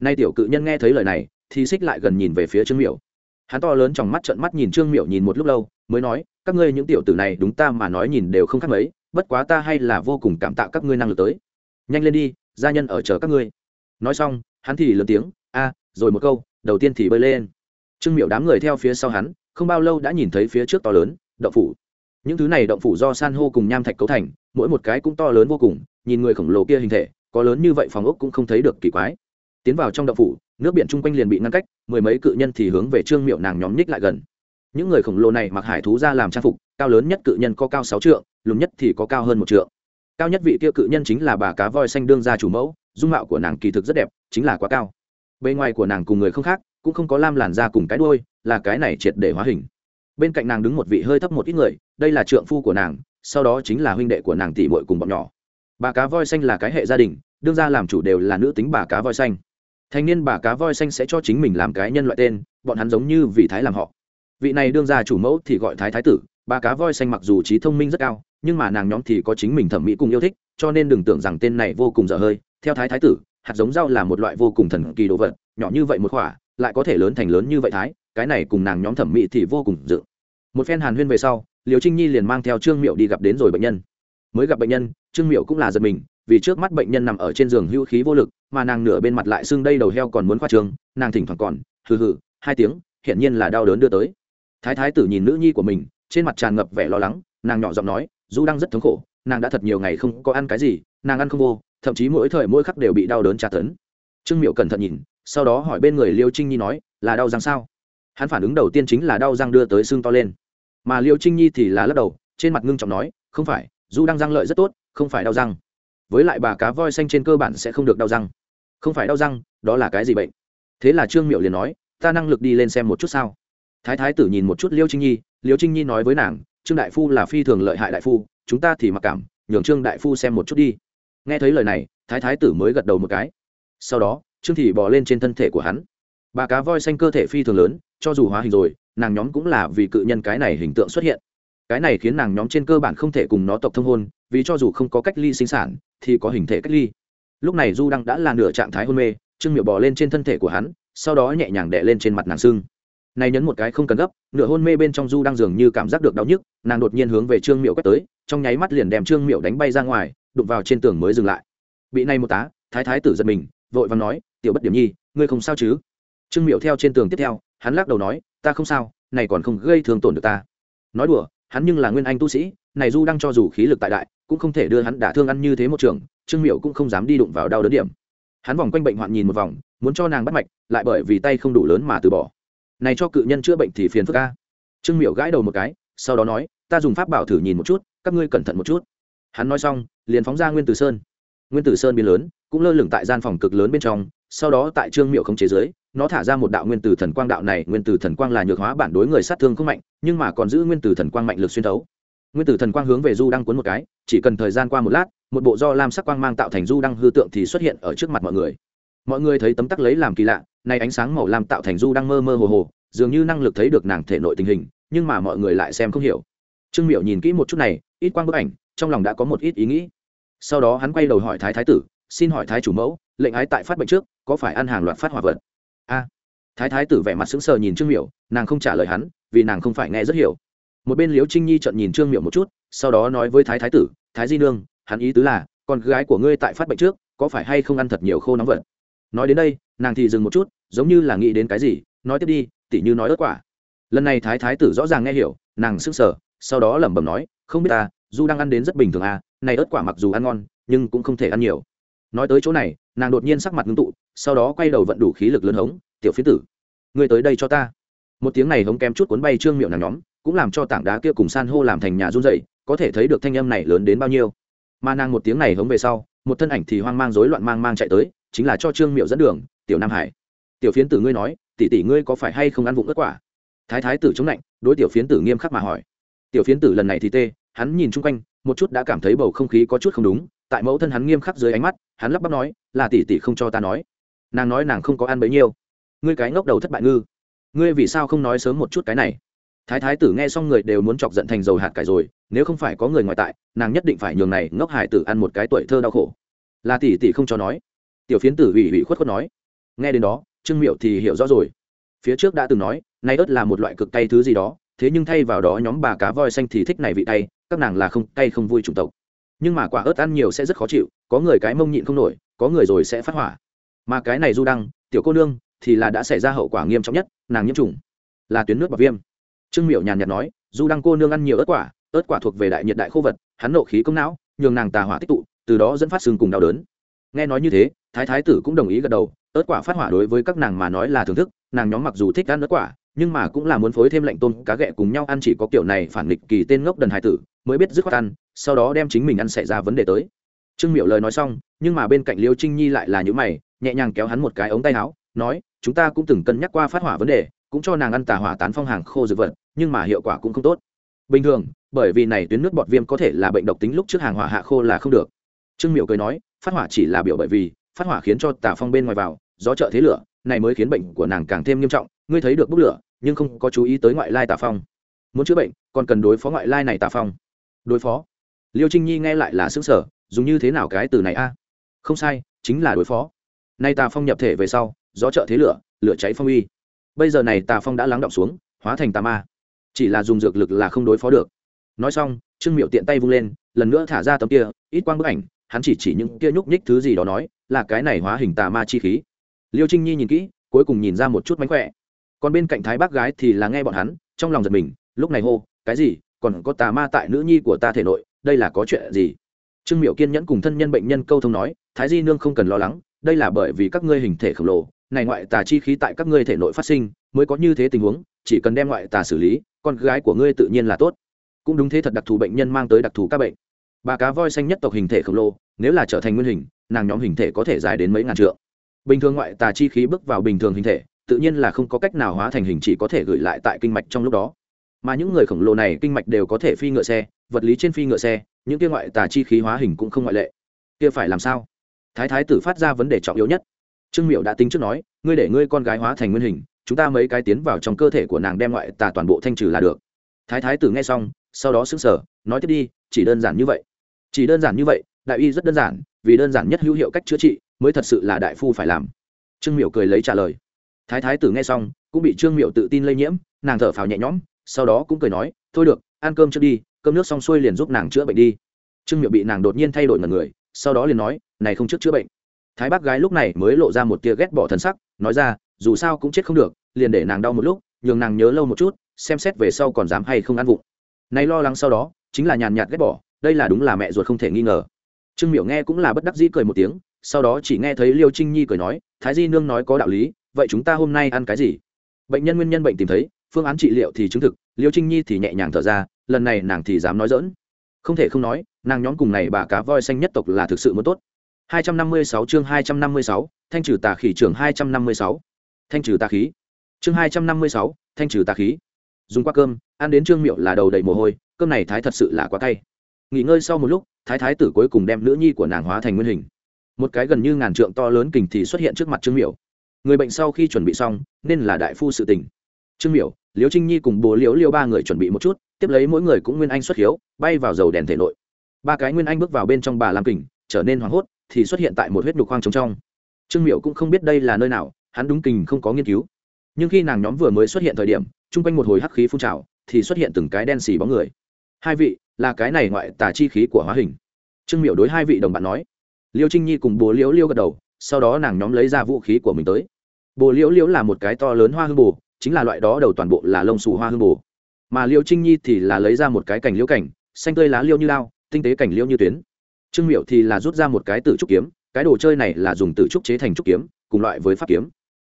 Nay tiểu cự nhân nghe thấy lời này, thì xích lại gần nhìn về phía trương miệu hắn to lớn trong mắt trận mắt nhìn trương miệu nhìn một lúc lâu, mới nói, các ngươi những tiểu tử này đúng ta mà nói nhìn đều không khác mấy, bất quá ta hay là vô cùng cảm tạ các ngươi năng lực tới. Nhanh lên đi, gia nhân ở chờ các ngươi. Nói xong, hắn thì lớn tiếng, a, rồi một câu, đầu tiên thì bơi lên. Trương miệu đám người theo phía sau hắn không bao lâu đã nhìn thấy phía trước to lớn, động phủ. Những thứ này động phủ do san hô cùng nham thạch cấu thành, mỗi một cái cũng to lớn vô cùng, nhìn người khổng lồ kia hình thể, có lớn như vậy phòng ốc cũng không thấy được kỳ quái. Tiến vào trong động phủ, nước biển chung quanh liền bị ngăn cách, mười mấy cự nhân thì hướng về trương miệu nàng nhóm nhích lại gần. Những người khổng lồ này mặc hải thú ra làm trang phục, cao lớn nhất cự nhân có cao sáu trượng, lùn nhất thì có cao hơn một trượng. Cao nhất vị kia cự nhân chính là bà cá voi xanh đương gia chủ mẫu, dung mạo của nàng kỳ thực rất đẹp, chính là quá cao. Bề ngoài của nàng cùng người không khác cũng không có lam làn da cùng cái đuôi, là cái này triệt để hóa hình. Bên cạnh nàng đứng một vị hơi thấp một ít người, đây là trượng phu của nàng, sau đó chính là huynh đệ của nàng tỷ muội cùng bọn nhỏ. Bà cá voi xanh là cái hệ gia đình, đương ra làm chủ đều là nữ tính bà cá voi xanh. Thanh niên bà cá voi xanh sẽ cho chính mình làm cái nhân loại tên, bọn hắn giống như vị thái làm họ. Vị này đương ra chủ mẫu thì gọi thái thái tử, bà cá voi xanh mặc dù trí thông minh rất cao, nhưng mà nàng nhóm thì có chính mình thẩm mỹ cùng yêu thích, cho nên đừng tưởng rằng tên này vô cùng dở hơi. Theo thái thái tử, hạt giống rau là một loại vô cùng thần kỳ đồ vật, nhỏ như vậy một khỏa lại có thể lớn thành lớn như vậy thái, cái này cùng nàng nhóm thẩm mỹ thì vô cùng dự. Một phen hàn huyên về sau, liều trinh nhi liền mang theo trương miệu đi gặp đến rồi bệnh nhân. Mới gặp bệnh nhân, trương miệu cũng là giật mình, vì trước mắt bệnh nhân nằm ở trên giường hữu khí vô lực, mà nàng nửa bên mặt lại xương đây đầu heo còn muốn khoa trường, nàng thỉnh thoảng còn, hừ hừ, hai tiếng, hiển nhiên là đau đớn đưa tới. Thái thái tử nhìn nữ nhi của mình, trên mặt tràn ngập vẻ lo lắng, nàng nhỏ giọng nói, du đang rất thống khổ, nàng đã thật nhiều ngày không có ăn cái gì, nàng ăn không vô, thậm chí mỗi thời mỗi khắc đều bị đau đớn tra tấn. Trương miệu cẩn thận nhìn sau đó hỏi bên người liêu trinh nhi nói, là đau răng sao? Hắn phản ứng đầu tiên chính là đau răng đưa tới xương to lên. Mà liêu trinh nhi thì là lắc đầu, trên mặt ngưng trọng nói, không phải, du đang răng lợi rất tốt, không phải đau răng. Với lại bà cá voi xanh trên cơ bản sẽ không được đau răng. Không phải đau răng, đó là cái gì bệnh? Thế là trương miệu liền nói, ta năng lực đi lên xem một chút sao. Thái thái tử nhìn một chút liêu trinh nhi, liêu trinh nhi nói với nàng, trương đại phu là phi thường lợi hại đại phu, chúng ta thì mặc cảm, nhường trương đại phu xem một chút đi. Nghe thấy lời này, thái thái tử mới gật đầu một cái. Sau đó trương thị bò lên trên thân thể của hắn. Bà cá voi xanh cơ thể phi thường lớn, cho dù hóa hình rồi, nàng nhóm cũng là vì cự nhân cái này hình tượng xuất hiện. Cái này khiến nàng nhóm trên cơ bản không thể cùng nó tộc thông hôn, vì cho dù không có cách ly sinh sản, thì có hình thể cách ly. Lúc này du đăng đã là nửa trạng thái hôn mê, trương miệu bò lên trên thân thể của hắn, sau đó nhẹ nhàng đẻ lên trên mặt nàng sưng. Này nhấn một cái không cần gấp, nửa hôn mê bên trong du đang dường như cảm giác được đau nhức, nàng đột nhiên hướng về trương miệu quét tới, trong nháy mắt liền đem trương miệu đánh bay ra ngoài, đụng vào trên tường mới dừng lại. Bị này một tá, thái thái tử giật mình, vội vàng nói tiểu bất điểm nhi, ngươi không sao chứ? Trương miệu theo trên tường tiếp theo, hắn lắc đầu nói, ta không sao, này còn không gây thương tổn được ta. Nói đùa, hắn nhưng là nguyên anh tu sĩ, này du đang cho dù khí lực tại đại, cũng không thể đưa hắn đả thương ăn như thế một trường, trương miệu cũng không dám đi đụng vào đau đớn điểm. Hắn vòng quanh bệnh hoạn nhìn một vòng, muốn cho nàng bắt mạch, lại bởi vì tay không đủ lớn mà từ bỏ. Này cho cự nhân chữa bệnh thì phiền phức ca trương miệu gãi đầu một cái, sau đó nói, ta dùng pháp bảo thử nhìn một chút, các ngươi cẩn thận một chút. Hắn nói xong, liền phóng ra nguyên từ sơn nguyên tử sơn biến lớn, cũng lơ lửng tại gian phòng cực lớn bên trong, sau đó tại trương miệu không chế giới nó thả ra một đạo nguyên tử thần quang đạo này, nguyên tử thần quang là nhược hóa bản đối người sát thương không mạnh, nhưng mà còn giữ nguyên tử thần quang mạnh lực xuyên thấu. Nguyên tử thần quang hướng về du đang cuốn một cái, chỉ cần thời gian qua một lát, một bộ do lam sắc quang mang tạo thành du đang hư tượng thì xuất hiện ở trước mặt mọi người. Mọi người thấy tấm tắc lấy làm kỳ lạ, nay ánh sáng màu lam tạo thành du đang mơ mơ hồ hồ, dường như năng lực thấy được nàng thể nội tình hình, nhưng mà mọi người lại xem không hiểu. Trương miệu nhìn kỹ một chút này, ít quang bức ảnh, trong lòng đã có một ít ý nghĩ sau đó hắn quay đầu hỏi thái thái tử, xin hỏi thái chủ mẫu, lệnh ái tại phát bệnh trước, có phải ăn hàng loạt phát hỏa vật? A. Thái thái tử vẻ mặt sững sờ nhìn trương miệu nàng không trả lời hắn, vì nàng không phải nghe rất hiểu. Một bên liễu trinh nhi trận nhìn trương miệu một chút, sau đó nói với thái thái tử, thái di nương, hắn ý tứ là, con gái của ngươi tại phát bệnh trước, có phải hay không ăn thật nhiều khô nóng vật? Nói đến đây, nàng thì dừng một chút, giống như là nghĩ đến cái gì, nói tiếp đi, tỉ như nói ớt quả. Lần này thái thái tử rõ ràng nghe hiểu, nàng sững sờ, sau đó lẩm bẩm nói, không biết ta, du đang ăn đến rất bình thường à này ớt quả mặc dù ăn ngon, nhưng cũng không thể ăn nhiều. Nói tới chỗ này, nàng đột nhiên sắc mặt ngưng tụ, sau đó quay đầu vận đủ khí lực lớn hống, tiểu phiến tử, ngươi tới đây cho ta. Một tiếng này hống kém chút cuốn bay trương miệng nàng nhóm, cũng làm cho tảng đá kia cùng san hô làm thành nhà run dậy có thể thấy được thanh âm này lớn đến bao nhiêu. Mà nàng một tiếng này hống về sau, một thân ảnh thì hoang mang rối loạn mang mang chạy tới, chính là cho trương miệu dẫn đường, tiểu nam hải. Tiểu phiến tử ngươi nói, tỷ tỷ ngươi có phải hay không ăn vụng ớt quả? Thái thái tử chống lạnh, đối tiểu phiến tử nghiêm khắc mà hỏi. Tiểu phiến tử lần này thì tê, hắn nhìn chung quanh một chút đã cảm thấy bầu không khí có chút không đúng, tại mẫu thân hắn nghiêm khắc dưới ánh mắt, hắn lắp bắp nói, là tỷ tỷ không cho ta nói. Nàng nói nàng không có ăn bấy nhiêu. Ngươi cái ngốc đầu thất bại ngư, ngươi vì sao không nói sớm một chút cái này? Thái thái tử nghe xong người đều muốn chọc giận thành dầu hạt cải rồi, nếu không phải có người ngoại tại, nàng nhất định phải nhường này ngốc hải tử ăn một cái tuổi thơ đau khổ. Là tỷ tỷ không cho nói. Tiểu phiến tử ủy ủy khuất khuất nói. Nghe đến đó, trương miệu thì hiểu rõ rồi. Phía trước đã từng nói, nay ớt là một loại cực cay thứ gì đó, thế nhưng thay vào đó nhóm bà cá voi xanh thì thích này vị cay các nàng là không cay không vui chủng tộc. Nhưng mà quả ớt ăn nhiều sẽ rất khó chịu, có người cái mông nhịn không nổi, có người rồi sẽ phát hỏa. Mà cái này du đăng, tiểu cô nương, thì là đã xảy ra hậu quả nghiêm trọng nhất, nàng nhiễm trùng, là tuyến nước bọc viêm. Trương miệu nhàn nhạt nói, du đăng cô nương ăn nhiều ớt quả ớt quả thuộc về đại nhiệt đại khô vật, hắn nộ khí công não, nhường nàng tà hỏa tích tụ, từ đó dẫn phát xương cùng đau đớn. Nghe nói như thế, thái thái tử cũng đồng ý gật đầu, ớt quả phát hỏa đối với các nàng mà nói là thưởng thức, nàng nhóm mặc dù thích ăn ớt quả, nhưng mà cũng là muốn phối thêm lệnh tôm cá ghẹ cùng nhau ăn, chỉ có kiểu này phản nghịch kỳ tên ngốc đần hải tử mới biết dứt khoát ăn, sau đó đem chính mình ăn xảy ra vấn đề tới. Trương miệu lời nói xong, nhưng mà bên cạnh liêu trinh nhi lại là những mày, nhẹ nhàng kéo hắn một cái ống tay áo, nói, chúng ta cũng từng cân nhắc qua phát hỏa vấn đề, cũng cho nàng ăn tà hỏa tán phong hàng khô dược vật, nhưng mà hiệu quả cũng không tốt. Bình thường, bởi vì này tuyến nước bọt viêm có thể là bệnh độc tính lúc trước hàng hỏa hạ khô là không được. Trương miệu cười nói, phát hỏa chỉ là biểu bởi vì, phát hỏa khiến cho tà phong bên ngoài vào, gió trợ thế lửa, này mới khiến bệnh của nàng càng thêm nghiêm trọng, ngươi thấy được bốc lửa, nhưng không có chú ý tới ngoại lai tà phong. Muốn chữa bệnh, còn cần đối phó ngoại lai này tà phong đối phó. Liêu trinh nhi nghe lại là xứng sở dùng như thế nào cái từ này a? Không sai, chính là đối phó. Nay tà phong nhập thể về sau, gió trợ thế lửa lửa cháy phong uy. Bây giờ này tà phong đã lắng động xuống, hóa thành tà ma. Chỉ là dùng dược lực là không đối phó được. Nói xong, trương miệu tiện tay vung lên, lần nữa thả ra tấm kia, ít quang bức ảnh, hắn chỉ chỉ những kia nhúc nhích thứ gì đó nói, là cái này hóa hình tà ma chi khí. Liêu trinh nhi nhìn kỹ, cuối cùng nhìn ra một chút mánh khỏe. Còn bên cạnh thái bác gái thì là nghe bọn hắn, trong lòng giật mình, lúc này hô, cái gì? Còn có tà ma tại nữ nhi của ta thể nội, đây là có chuyện gì? Trương miệu kiên nhẫn cùng thân nhân bệnh nhân câu thông nói, thái di nương không cần lo lắng, đây là bởi vì các ngươi hình thể khổng lồ, này ngoại tà chi khí tại các ngươi thể nội phát sinh, mới có như thế tình huống, chỉ cần đem ngoại tà xử lý, con gái của ngươi tự nhiên là tốt. Cũng đúng thế thật đặc thù bệnh nhân mang tới đặc thù các bệnh. Bà cá voi xanh nhất tộc hình thể khổng lồ, nếu là trở thành nguyên hình, nàng nhóm hình thể có thể dài đến mấy ngàn trượng. Bình thường ngoại tà chi khí bước vào bình thường hình thể, tự nhiên là không có cách nào hóa thành hình chỉ có thể gửi lại tại kinh mạch trong lúc đó mà những người khổng lồ này kinh mạch đều có thể phi ngựa xe, vật lý trên phi ngựa xe, những kia ngoại tà chi khí hóa hình cũng không ngoại lệ. Kia phải làm sao? Thái thái tử phát ra vấn đề trọng yếu nhất. Trương miệu đã tính trước nói, ngươi để ngươi con gái hóa thành nguyên hình, chúng ta mấy cái tiến vào trong cơ thể của nàng đem ngoại tà toàn bộ thanh trừ là được. Thái thái tử nghe xong, sau đó xứng sở nói tiếp đi, chỉ đơn giản như vậy. Chỉ đơn giản như vậy, đại y rất đơn giản, vì đơn giản nhất hữu hiệu cách chữa trị, mới thật sự là đại phu phải làm. Trương miệu cười lấy trả lời. Thái thái tử nghe xong, cũng bị trương miệu tự tin lây nhiễm, nàng thở phào nhẹ nhõm sau đó cũng cười nói, thôi được, ăn cơm trước đi, cơm nước xong xuôi liền giúp nàng chữa bệnh đi. Trương miệu bị nàng đột nhiên thay đổi ngần người, sau đó liền nói, này không trước chữa bệnh. Thái bác gái lúc này mới lộ ra một tia ghét bỏ thần sắc, nói ra, dù sao cũng chết không được, liền để nàng đau một lúc, nhường nàng nhớ lâu một chút, xem xét về sau còn dám hay không ăn vụng. Này lo lắng sau đó, chính là nhàn nhạt ghét bỏ, đây là đúng là mẹ ruột không thể nghi ngờ. Trương miểu nghe cũng là bất đắc dĩ cười một tiếng, sau đó chỉ nghe thấy liêu trinh nhi cười nói, thái di nương nói có đạo lý, vậy chúng ta hôm nay ăn cái gì? Bệnh nhân nguyên nhân bệnh tìm thấy phương án trị liệu thì chứng thực liêu trinh nhi thì nhẹ nhàng thở ra lần này nàng thì dám nói dỡn không thể không nói nàng nhóm cùng này bà cá voi xanh nhất tộc là thực sự muốn tốt 256 chương 256, thanh trừ tà khí chương 256. Thanh trừ tà khí. Chương 256, thanh trừ tà khí. Dùng qua cơm, ăn đến trương miệu là đầu đầy mồ hôi, cơm này thái thật sự là quá cay. Nghỉ ngơi sau một lúc, thái thái tử cuối cùng đem nữ nhi của nàng hóa thành nguyên hình. Một cái gần như ngàn trượng to lớn kình thì xuất hiện trước mặt trương miệu. Người bệnh sau khi chuẩn bị xong, nên là đại phu sự tình. Trương Miểu, Liễu Trinh Nhi cùng bố Liễu Liêu ba người chuẩn bị một chút, tiếp lấy mỗi người cũng nguyên anh xuất hiếu, bay vào dầu đèn thể nội. Ba cái nguyên anh bước vào bên trong bà làm kình, trở nên hoảng hốt, thì xuất hiện tại một huyết nhục khoang trống trong. Trương Miểu cũng không biết đây là nơi nào hắn đúng kình không có nghiên cứu. Nhưng khi nàng nhóm vừa mới xuất hiện thời điểm chung quanh một hồi hắc khí phun trào thì xuất hiện từng cái đen xì bóng người. Hai vị là cái này ngoại tả chi khí của hóa hình. Trương Miểu đối hai vị đồng bạn nói. Liêu trinh nhi cùng bố liễu liêu gật đầu sau đó nàng nhóm lấy ra vũ khí của mình tới. Bồ liễu liễu là một cái to lớn hoa hương bù chính là loại đó đầu toàn bộ là lông xù hoa hương bồ. Mà liêu trinh nhi thì là lấy ra một cái cành liễu cảnh xanh tươi lá liêu như lao, tinh tế cảnh liễu như tuyến. Trương miệu thì là rút ra một cái tử trúc kiếm, cái đồ chơi này là dùng tử trúc chế thành trúc kiếm, cùng loại với pháp kiếm.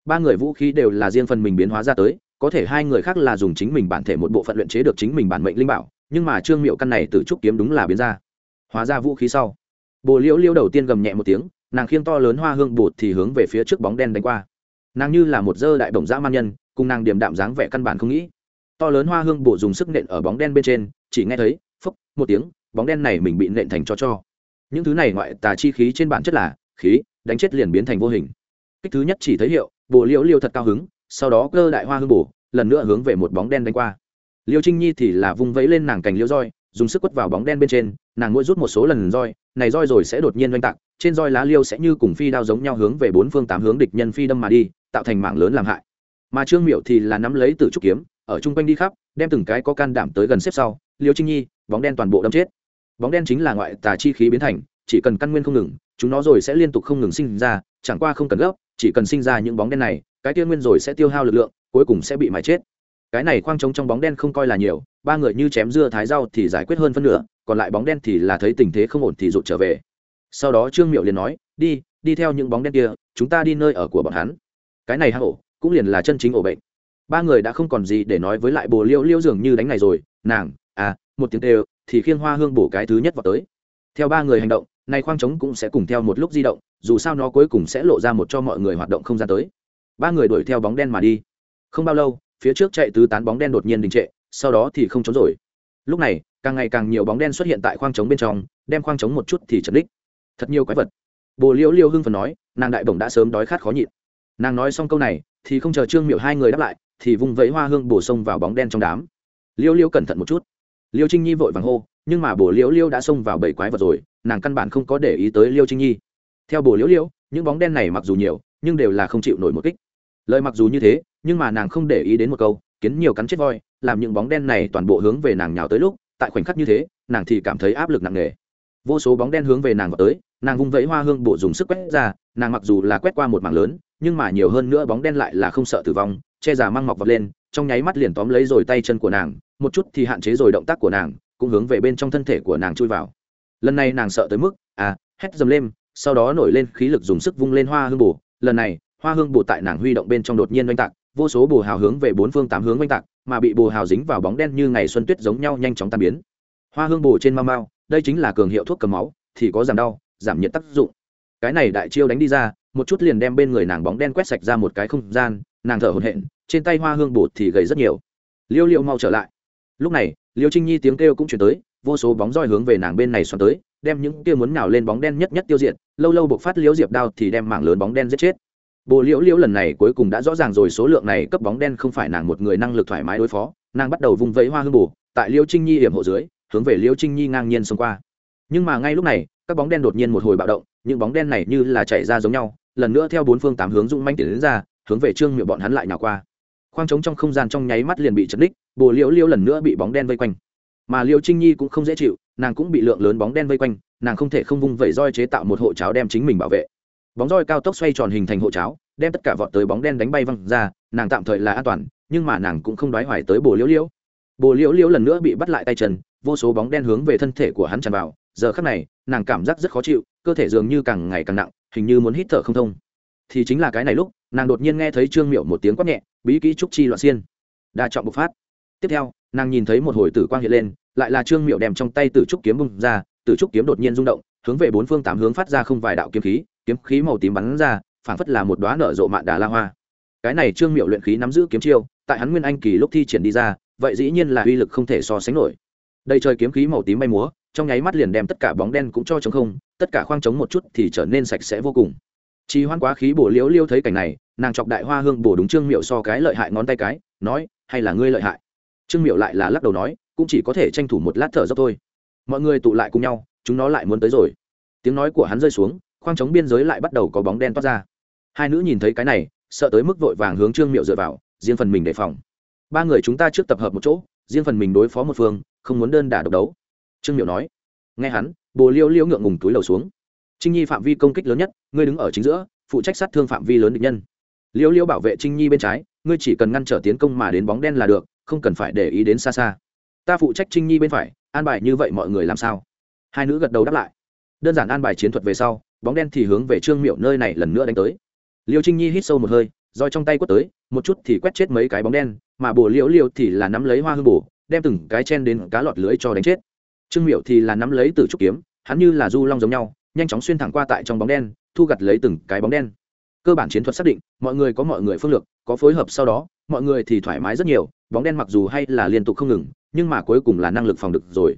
Ba người vũ khí đều là riêng phần mình biến hóa ra tới, có thể hai người khác là dùng chính mình bản thể một bộ phận luyện chế được chính mình bản mệnh linh bảo, nhưng mà trương miệu căn này tử trúc kiếm đúng là biến ra. Hóa ra vũ khí sau, bồ liễu liễu đầu tiên gầm nhẹ một tiếng, nàng khiêng to lớn hoa hương bột thì hướng về phía trước bóng đen đánh qua. Nàng như là một dơ đại bổng dã man nhân cùng nàng điểm đạm dáng vẻ căn bản không nghĩ. To lớn hoa hương bổ dùng sức nện ở bóng đen bên trên, chỉ nghe thấy, phốc, một tiếng, bóng đen này mình bị nện thành cho cho. Những thứ này ngoại tà chi khí trên bản chất là, khí, đánh chết liền biến thành vô hình. Kích thứ nhất chỉ thấy hiệu bộ liễu liêu thật cao hứng, sau đó cơ đại hoa hương bổ, lần nữa hướng về một bóng đen đánh qua. Liêu trinh nhi thì là vung vẫy lên nàng cành liêu roi, dùng sức quất vào bóng đen bên trên, nàng mỗi rút một số lần roi, này roi rồi sẽ đột nhiên oanh tạc, trên roi lá liêu sẽ như cùng phi đao giống nhau hướng về bốn phương tám hướng địch nhân phi đâm mà đi, tạo thành mạng lớn làm hại mà trương miệu thì là nắm lấy từ trúc kiếm, ở chung quanh đi khắp, đem từng cái có can đảm tới gần xếp sau. Liêu trinh nhi, bóng đen toàn bộ đâm chết. Bóng đen chính là ngoại tà chi khí biến thành, chỉ cần căn nguyên không ngừng, chúng nó rồi sẽ liên tục không ngừng sinh ra, chẳng qua không cần gấp, chỉ cần sinh ra những bóng đen này, cái tiên nguyên rồi sẽ tiêu hao lực lượng, cuối cùng sẽ bị mái chết. Cái này khoang trống trong bóng đen không coi là nhiều, ba người như chém dưa thái rau thì giải quyết hơn phân nửa, còn lại bóng đen thì là thấy tình thế không ổn thì rụt trở về. Sau đó trương miệu liền nói, đi đi theo những bóng đen kia, chúng ta đi nơi ở của bọn hắn. Cái này hang ổ cũng liền là chân chính ổ bệnh. Ba người đã không còn gì để nói với lại bồ liêu liêu dường như đánh này rồi, nàng à một tiếng đều thì khiêng hoa hương bổ cái thứ nhất vào tới. Theo ba người hành động, nay khoang trống cũng sẽ cùng theo một lúc di động, dù sao nó cuối cùng sẽ lộ ra một cho mọi người hoạt động không gian tới. Ba người đuổi theo bóng đen mà đi. Không bao lâu, phía trước chạy tứ tán bóng đen đột nhiên đình trệ, sau đó thì không trốn rồi. Lúc này, càng ngày càng nhiều bóng đen xuất hiện tại khoang trống bên trong, đem khoang trống một chút thì chật đích thật nhiều quái vật. Bồ liễu liêu hưng phần nói, nàng đại bổng đã sớm đói khát khó nhịn. Nàng nói xong câu này thì không chờ trương miệu hai người đáp lại, thì vung vẫy hoa hương bổ sông vào bóng đen trong đám. Liêu liêu cẩn thận một chút. Liêu trinh nhi vội vàng hô, nhưng mà bồ liễu liêu đã xông vào bảy quái vật rồi, nàng căn bản không có để ý tới liêu trinh nhi. Theo bồ liễu liêu, những bóng đen này mặc dù nhiều, nhưng đều là không chịu nổi một kích. Lời mặc dù như thế, nhưng mà nàng không để ý đến một câu, kiến nhiều cắn chết voi làm những bóng đen này toàn bộ hướng về nàng nhào tới lúc, tại khoảnh khắc như thế, nàng thì cảm thấy áp lực nặng nề. Vô số bóng đen hướng về nàng vào tới, nàng vung vẫy hoa hương bộ dùng sức quét ra nàng mặc dù là quét qua một mảng lớn, nhưng mà nhiều hơn nữa bóng đen lại là không sợ tử vong, che giả mang mọc vật lên, trong nháy mắt liền tóm lấy rồi tay chân của nàng, một chút thì hạn chế rồi động tác của nàng, cũng hướng về bên trong thân thể của nàng chui vào. Lần này nàng sợ tới mức à hét dầm lên, sau đó nổi lên khí lực dùng sức vung lên hoa hương bù lần này, hoa hương bù tại nàng huy động bên trong đột nhiên oanh tạc, vô số bù hào hướng về bốn phương tám hướng oanh tạc, mà bị bù hào dính vào bóng đen như ngày xuân tuyết giống nhau nhanh chóng tan biến. Hoa hương bù trên mau mau, đây chính là cường hiệu thuốc cầm máu, thì có giảm đau, giảm nhiệt tác dụng cái này đại chiêu đánh đi ra, một chút liền đem bên người nàng bóng đen quét sạch ra một cái không gian, nàng thở hổn hển, trên tay hoa hương bột thì gầy rất nhiều. Liêu liêu mau trở lại. Lúc này, liêu trinh nhi tiếng kêu cũng chuyển tới, vô số bóng roi hướng về nàng bên này xoắn tới, đem những kia muốn nào lên bóng đen nhất nhất tiêu diệt, lâu lâu buộc phát liễu diệp đao thì đem mảng lớn bóng đen giết chết. Bộ liễu liễu lần này cuối cùng đã rõ ràng rồi số lượng này cấp bóng đen không phải nàng một người năng lực thoải mái đối phó, nàng bắt đầu vung vẫy hoa hương bù tại Liễu trinh nhi hiểm hộ dưới, hướng về Liễu trinh nhi ngang nhiên xông qua. Nhưng mà ngay lúc này các bóng đen đột nhiên một hồi bạo động, những bóng đen này như là chạy ra giống nhau, lần nữa theo bốn phương tám hướng dũng manh tiến đến ra, hướng về trương miệng bọn hắn lại nào qua. Khoang trống trong không gian trong nháy mắt liền bị chật đích bồ liễu liễu lần nữa bị bóng đen vây quanh. Mà liễu trinh nhi cũng không dễ chịu, nàng cũng bị lượng lớn bóng đen vây quanh, nàng không thể không vung vẩy roi chế tạo một hộ cháo đem chính mình bảo vệ. Bóng roi cao tốc xoay tròn hình thành hộ cháo, đem tất cả vọt tới bóng đen đánh bay văng ra, nàng tạm thời là an toàn, nhưng mà nàng cũng không đoái hoài tới bồ liễu liễu. Bồ liễu liễu lần nữa bị bắt lại tay chân, vô số bóng đen hướng về thân thể của hắn tràn vào giờ khắc này, nàng cảm giác rất khó chịu, cơ thể dường như càng ngày càng nặng, hình như muốn hít thở không thông. Thì chính là cái này lúc, nàng đột nhiên nghe thấy trương miệu một tiếng quát nhẹ, bí kỹ trúc chi loạn xiên. Đa trọng bộc phát. Tiếp theo, nàng nhìn thấy một hồi tử quang hiện lên, lại là trương miệu đem trong tay tử trúc kiếm bung ra, tử trúc kiếm đột nhiên rung động, hướng về bốn phương tám hướng phát ra không vài đạo kiếm khí kiếm khí màu tím bắn ra, phảng phất là một đoá nở rộ mạn đà la hoa. Cái này trương miệu luyện khí nắm giữ kiếm chiêu, tại hắn nguyên anh kỳ lúc thi triển đi ra, vậy dĩ nhiên là uy lực không thể so sánh nổi. Đây trời kiếm khí màu tím bay múa trong nháy mắt liền đem tất cả bóng đen cũng cho chống không, tất cả khoang trống một chút thì trở nên sạch sẽ vô cùng. Chi hoan quá khí bổ liễu liêu thấy cảnh này, nàng chọc đại hoa hương bổ đúng trương miệu so cái lợi hại ngón tay cái, nói, hay là ngươi lợi hại? Trương miệu lại là lắc đầu nói, cũng chỉ có thể tranh thủ một lát thở dốc thôi. Mọi người tụ lại cùng nhau, chúng nó lại muốn tới rồi. Tiếng nói của hắn rơi xuống, khoang trống biên giới lại bắt đầu có bóng đen toát ra. Hai nữ nhìn thấy cái này, sợ tới mức vội vàng hướng trương miệu dựa vào, riêng phần mình đề phòng. Ba người chúng ta trước tập hợp một chỗ, riêng phần mình đối phó một phương, không muốn đơn đả độc đấu trương miệu nói. Nghe hắn, bồ liêu liêu ngượng ngùng túi lầu xuống. Trinh nhi phạm vi công kích lớn nhất, ngươi đứng ở chính giữa, phụ trách sát thương phạm vi lớn địch nhân. Liêu liêu bảo vệ trinh nhi bên trái, ngươi chỉ cần ngăn trở tiến công mà đến bóng đen là được, không cần phải để ý đến xa xa. Ta phụ trách trinh nhi bên phải, an bài như vậy mọi người làm sao? Hai nữ gật đầu đáp lại. Đơn giản an bài chiến thuật về sau, bóng đen thì hướng về trương miệu nơi này lần nữa đánh tới. Liêu trinh nhi hít sâu một hơi, roi trong tay quất tới, một chút thì quét chết mấy cái bóng đen, mà bồ liễu liêu thì là nắm lấy hoa hương bổ, đem từng cái chen đến cá lọt lưới cho đánh chết trương miệu thì là nắm lấy từ trúc kiếm, hắn như là du long giống nhau, nhanh chóng xuyên thẳng qua tại trong bóng đen, thu gặt lấy từng cái bóng đen. Cơ bản chiến thuật xác định, mọi người có mọi người phương lược, có phối hợp sau đó, mọi người thì thoải mái rất nhiều, bóng đen mặc dù hay là liên tục không ngừng, nhưng mà cuối cùng là năng lực phòng được rồi.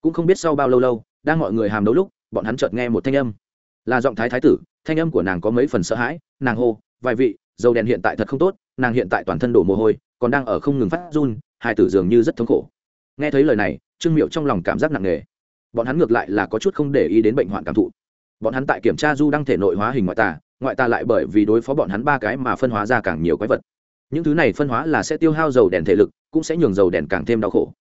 Cũng không biết sau bao lâu lâu, đang mọi người hàm đấu lúc, bọn hắn chợt nghe một thanh âm. Là giọng thái thái tử, thanh âm của nàng có mấy phần sợ hãi, nàng hô, vài vị, dầu đèn hiện tại thật không tốt, nàng hiện tại toàn thân đổ mồ hôi, còn đang ở không ngừng phát run, hai tử dường như rất thống khổ. Nghe thấy lời này trương miệu trong lòng cảm giác nặng nề. Bọn hắn ngược lại là có chút không để ý đến bệnh hoạn cảm thụ. Bọn hắn tại kiểm tra du đăng thể nội hóa hình ngoại tà ngoại tà lại bởi vì đối phó bọn hắn ba cái mà phân hóa ra càng nhiều quái vật. Những thứ này phân hóa là sẽ tiêu hao dầu đèn thể lực, cũng sẽ nhường dầu đèn càng thêm đau khổ.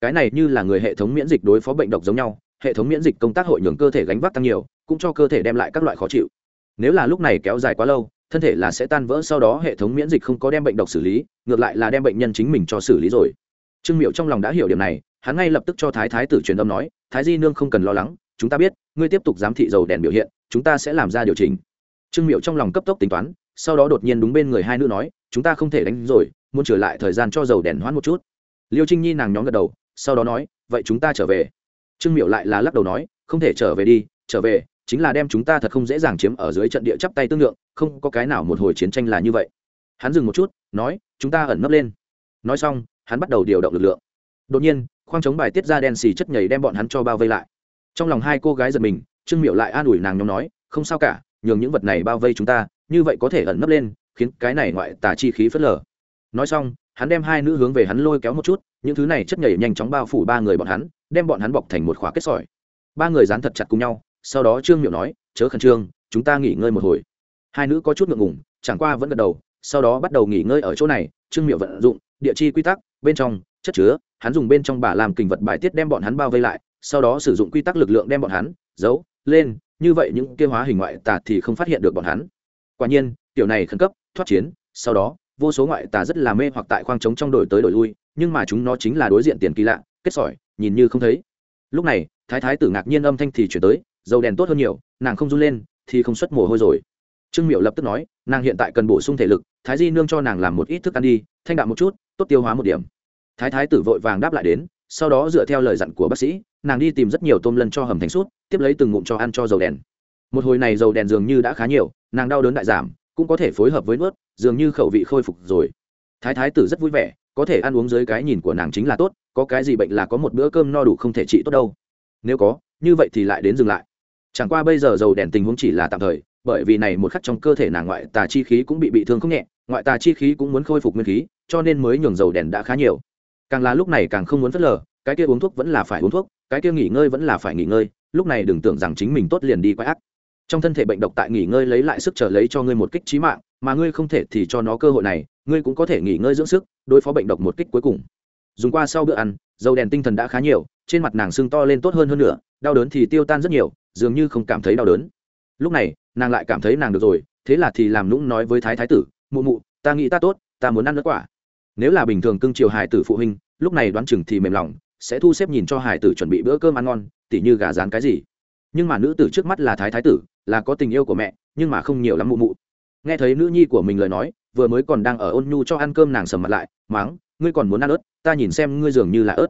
Cái này như là người hệ thống miễn dịch đối phó bệnh độc giống nhau, hệ thống miễn dịch công tác hội nhường cơ thể gánh vác tăng nhiều, cũng cho cơ thể đem lại các loại khó chịu. Nếu là lúc này kéo dài quá lâu, thân thể là sẽ tan vỡ, sau đó hệ thống miễn dịch không có đem bệnh độc xử lý, ngược lại là đem bệnh nhân chính mình cho xử lý rồi. Trương miệu trong lòng đã hiểu điểm này hắn ngay lập tức cho thái thái tử truyền âm nói, thái di nương không cần lo lắng, chúng ta biết, ngươi tiếp tục giám thị dầu đèn biểu hiện, chúng ta sẽ làm ra điều chỉnh. Trương miệu trong lòng cấp tốc tính toán, sau đó đột nhiên đúng bên người hai nữ nói, chúng ta không thể đánh rồi, muốn trở lại thời gian cho dầu đèn hoãn một chút. Liêu trinh nhi nàng nhóm gật đầu, sau đó nói, vậy chúng ta trở về. Trương miệu lại là lắc đầu nói, không thể trở về đi, trở về, chính là đem chúng ta thật không dễ dàng chiếm ở dưới trận địa chắp tay tương lượng, không có cái nào một hồi chiến tranh là như vậy. Hắn dừng một chút, nói, chúng ta ẩn nấp lên. Nói xong, hắn bắt đầu điều động lực lượng. Đột nhiên khoang chống bài tiết ra đen xì chất nhảy đem bọn hắn cho bao vây lại. Trong lòng hai cô gái giật mình, trương miệu lại an ủi nàng nhóm nói, không sao cả, nhường những vật này bao vây chúng ta, như vậy có thể ẩn nấp lên, khiến cái này ngoại tả chi khí phớt lờ. Nói xong, hắn đem hai nữ hướng về hắn lôi kéo một chút, những thứ này chất nhảy nhanh chóng bao phủ ba người bọn hắn, đem bọn hắn bọc thành một khóa kết sỏi. Ba người dán thật chặt cùng nhau, sau đó trương miệu nói, chớ khẩn trương, chúng ta nghỉ ngơi một hồi. Hai nữ có chút ngượng ngùng, chẳng qua vẫn gật đầu, sau đó bắt đầu nghỉ ngơi ở chỗ này, trương miệu vận dụng địa chi quy tắc, bên trong chất chứa, hắn dùng bên trong bà làm kình vật bài tiết đem bọn hắn bao vây lại, sau đó sử dụng quy tắc lực lượng đem bọn hắn giấu lên, như vậy những kia hóa hình ngoại tà thì không phát hiện được bọn hắn. Quả nhiên, tiểu này khẩn cấp, thoát chiến, sau đó, vô số ngoại tà rất là mê hoặc tại khoang trống trong đổi tới đổi lui, nhưng mà chúng nó chính là đối diện tiền kỳ lạ, kết sỏi, nhìn như không thấy. Lúc này, thái thái tử ngạc nhiên âm thanh thì chuyển tới, dầu đèn tốt hơn nhiều, nàng không run lên, thì không xuất mồ hôi rồi. Trương miệu lập tức nói, nàng hiện tại cần bổ sung thể lực, thái di nương cho nàng làm một ít thức ăn đi, thanh đạm một chút, tốt tiêu hóa một điểm thái thái tử vội vàng đáp lại đến sau đó dựa theo lời dặn của bác sĩ nàng đi tìm rất nhiều tôm lân cho hầm thành sút, tiếp lấy từng ngụm cho ăn cho dầu đèn. Một hồi này dầu đèn dường như đã khá nhiều nàng đau đớn đại giảm cũng có thể phối hợp với nuốt dường như khẩu vị khôi phục rồi. Thái thái tử rất vui vẻ có thể ăn uống dưới cái nhìn của nàng chính là tốt có cái gì bệnh là có một bữa cơm no đủ không thể trị tốt đâu. Nếu có như vậy thì lại đến dừng lại. Chẳng qua bây giờ dầu đèn tình huống chỉ là tạm thời bởi vì này một khắc trong cơ thể nàng ngoại tà chi khí cũng bị bị thương không nhẹ ngoại tà chi khí cũng muốn khôi phục nguyên khí cho nên mới nhường dầu đèn đã khá nhiều càng là lúc này càng không muốn phớt lờ, cái kia uống thuốc vẫn là phải uống thuốc, cái kia nghỉ ngơi vẫn là phải nghỉ ngơi, lúc này đừng tưởng rằng chính mình tốt liền đi quái ác. Trong thân thể bệnh độc tại nghỉ ngơi lấy lại sức trở lấy cho ngươi một kích trí mạng, mà ngươi không thể thì cho nó cơ hội này, ngươi cũng có thể nghỉ ngơi dưỡng sức, đối phó bệnh độc một kích cuối cùng. Dùng qua sau bữa ăn, dầu đèn tinh thần đã khá nhiều, trên mặt nàng sưng to lên tốt hơn hơn nữa, đau đớn thì tiêu tan rất nhiều, dường như không cảm thấy đau đớn. Lúc này, nàng lại cảm thấy nàng được rồi, thế là thì làm nũng nói với thái thái tử, mụ mụ, ta nghĩ ta tốt, ta muốn ăn nước quả nếu là bình thường cưng chiều hải tử phụ huynh, lúc này đoán chừng thì mềm lòng, sẽ thu xếp nhìn cho hải tử chuẩn bị bữa cơm ăn ngon, tỉ như gà rán cái gì. Nhưng mà nữ tử trước mắt là thái thái tử, là có tình yêu của mẹ, nhưng mà không nhiều lắm mụ mụ. Nghe thấy nữ nhi của mình lời nói, vừa mới còn đang ở ôn nhu cho ăn cơm nàng sầm mặt lại, máng, ngươi còn muốn ăn ớt, ta nhìn xem ngươi dường như là ớt.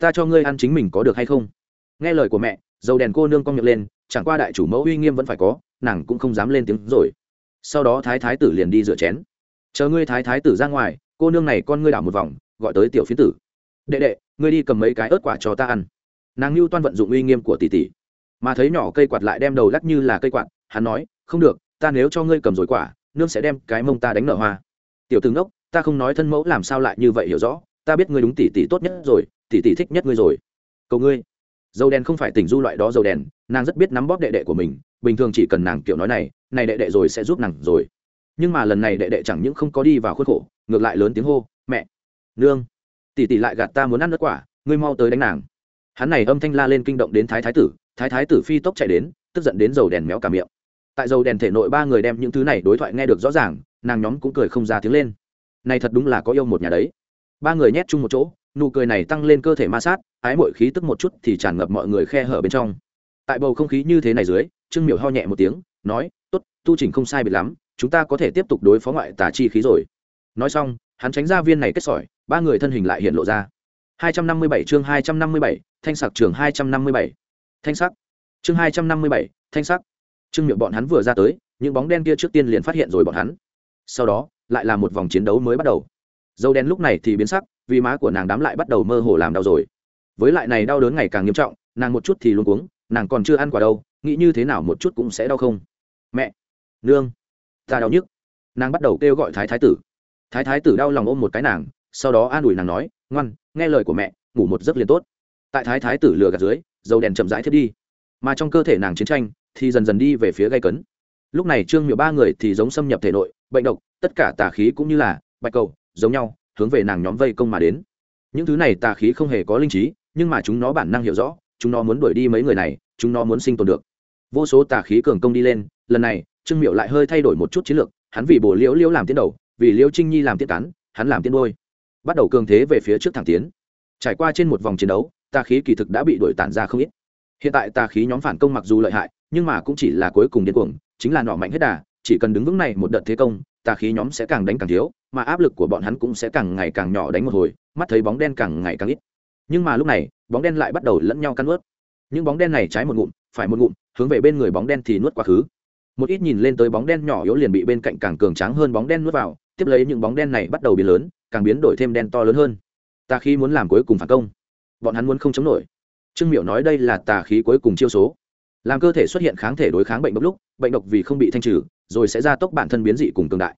Ta cho ngươi ăn chính mình có được hay không? Nghe lời của mẹ, dầu đèn cô nương cong miệng lên, chẳng qua đại chủ mẫu uy nghiêm vẫn phải có, nàng cũng không dám lên tiếng rồi. Sau đó thái thái tử liền đi rửa chén. Chờ ngươi thái thái tử ra ngoài cô nương này con ngươi đảo một vòng, gọi tới tiểu phiến tử. Đệ đệ, ngươi đi cầm mấy cái ớt quả cho ta ăn. Nàng lưu toan vận dụng uy nghiêm của tỷ tỷ, mà thấy nhỏ cây quạt lại đem đầu lắc như là cây quạt, hắn nói, không được, ta nếu cho ngươi cầm rồi quả, nương sẽ đem cái mông ta đánh nở hoa. Tiểu tướng đốc ta không nói thân mẫu làm sao lại như vậy hiểu rõ, ta biết ngươi đúng tỷ tỷ tốt nhất rồi, tỷ tỷ thích nhất ngươi rồi. Cầu ngươi. Dầu đèn không phải tình du loại đó dầu đèn, nàng rất biết nắm bóp đệ đệ của mình, bình thường chỉ cần nàng kiểu nói này này đệ đệ rồi sẽ giúp nàng rồi nhưng mà lần này đệ đệ chẳng những không có đi vào khuôn khổ, ngược lại lớn tiếng hô, mẹ, nương, tỷ tỷ lại gạt ta muốn ăn nước quả, ngươi mau tới đánh nàng. Hắn này âm thanh la lên kinh động đến thái thái tử, thái thái tử phi tốc chạy đến, tức giận đến dầu đèn méo cả miệng. Tại dầu đèn thể nội ba người đem những thứ này đối thoại nghe được rõ ràng, nàng nhóm cũng cười không ra tiếng lên. Này thật đúng là có yêu một nhà đấy. Ba người nhét chung một chỗ, nụ cười này tăng lên cơ thể ma sát, ái mội khí tức một chút thì tràn ngập mọi người khe hở bên trong. Tại bầu không khí như thế này dưới, trương miểu ho nhẹ một tiếng, nói t ố t tu trình không sai biệt lắm chúng ta có thể tiếp tục đối phó ngoại tà chi khí rồi. Nói xong hắn tránh ra viên này kết sỏi ba người thân hình lại hiện lộ ra. 257 chương 257, thanh sặc trường 257. thanh sắc chương 257, thanh sắc trương miệng bọn hắn vừa ra tới những bóng đen kia trước tiên liền phát hiện rồi bọn hắn. Sau đó lại là một vòng chiến đấu mới bắt đầu. Dâu đen lúc này thì biến sắc vì má của nàng đám lại bắt đầu mơ hồ làm đau rồi. Với lại này đau đớn ngày càng nghiêm trọng nàng một chút thì luống cuống nàng còn chưa ăn quả đâu nghĩ như thế nào một chút cũng sẽ đau không? Mẹ! Nương! Ta đau nhức. Nàng bắt đầu kêu gọi thái thái tử. Thái thái tử đau lòng ôm một cái nàng, sau đó an ủi nàng nói, ngoan, nghe lời của mẹ, ngủ một giấc liền tốt. Tại thái thái tử lừa gạt dưới, dầu đèn chậm rãi thiết đi. Mà trong cơ thể nàng chiến tranh thì dần dần đi về phía gây cấn. Lúc này trương miệu ba người thì giống xâm nhập thể nội, bệnh độc, tất cả tà khí cũng như là bạch cầu, giống nhau, hướng về nàng nhóm vây công mà đến. Những thứ này tà khí không hề có linh trí, nhưng mà chúng nó bản năng hiểu rõ, chúng nó muốn đuổi đi mấy người này, chúng nó muốn sinh tồn được. Vô số tà khí cường công đi lên, lần này trương miệu lại hơi thay đổi một chút chiến lược, hắn vì bổ liễu liễu làm tiến đầu, vì liễu trinh nhi làm tiết cán, hắn làm tiên đôi bắt đầu cường thế về phía trước thẳng tiến. Trải qua trên một vòng chiến đấu tà khí kỳ thực đã bị đuổi tản ra không ít. Hiện tại tà khí nhóm phản công mặc dù lợi hại, nhưng mà cũng chỉ là cuối cùng điên cuồng, chính là nọ mạnh hết đà, chỉ cần đứng vững này một đợt thế công tà khí nhóm sẽ càng đánh càng thiếu, mà áp lực của bọn hắn cũng sẽ càng ngày càng nhỏ đánh một hồi, mắt thấy bóng đen càng ngày càng ít. Nhưng mà lúc này, bóng đen lại bắt đầu lẫn nhau cắn nuốt. Những bóng đen này trái một ngụm, phải một ngụm, hướng về bên người bóng đen thì nuốt quá khứ một ít nhìn lên tới bóng đen nhỏ yếu liền bị bên cạnh càng cường tráng hơn bóng đen nuốt vào, tiếp lấy những bóng đen này bắt đầu biến lớn, càng biến đổi thêm đen to lớn hơn. Tà khí muốn làm cuối cùng phản công, bọn hắn muốn không chống nổi. Trương miểu nói đây là tà khí cuối cùng chiêu số. Làm cơ thể xuất hiện kháng thể đối kháng bệnh độc lúc, bệnh độc vì không bị thanh trừ, rồi sẽ ra tốc bản thân biến dị cùng cường đại.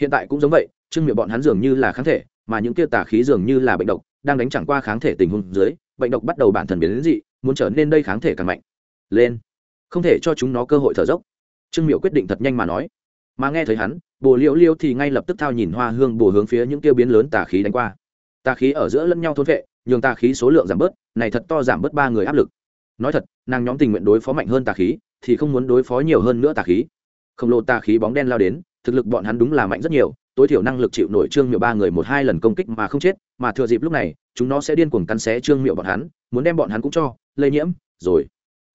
Hiện tại cũng giống vậy, trương miểu bọn hắn dường như là kháng thể, mà những kia tà khí dường như là bệnh độc, đang đánh chẳng qua kháng thể tình huống dưới, bệnh độc bắt đầu bản thân biến dị, muốn trở nên đây kháng thể càng mạnh. Lên. Không thể cho chúng nó cơ hội thở dốc trương Miệu quyết định thật nhanh mà nói. Mà nghe thấy hắn, bồ liễu liêu thì ngay lập tức thao nhìn hoa hương bồ hướng phía những tiêu biến lớn tà khí đánh qua. Tà khí ở giữa lẫn nhau thôn vệ, nhường tà khí số lượng giảm bớt, này thật to giảm bớt ba người áp lực. Nói thật, nàng nhóm tình nguyện đối phó mạnh hơn tà khí, thì không muốn đối phó nhiều hơn nữa tà khí. Khổng lồ tà khí bóng đen lao đến, thực lực bọn hắn đúng là mạnh rất nhiều, tối thiểu năng lực chịu nổi trương miệu ba người một hai lần công kích mà không chết, mà thừa dịp lúc này, chúng nó sẽ điên cuồng cắn xé trương miệu bọn hắn, muốn đem bọn hắn cũng cho, lây nhiễm, rồi.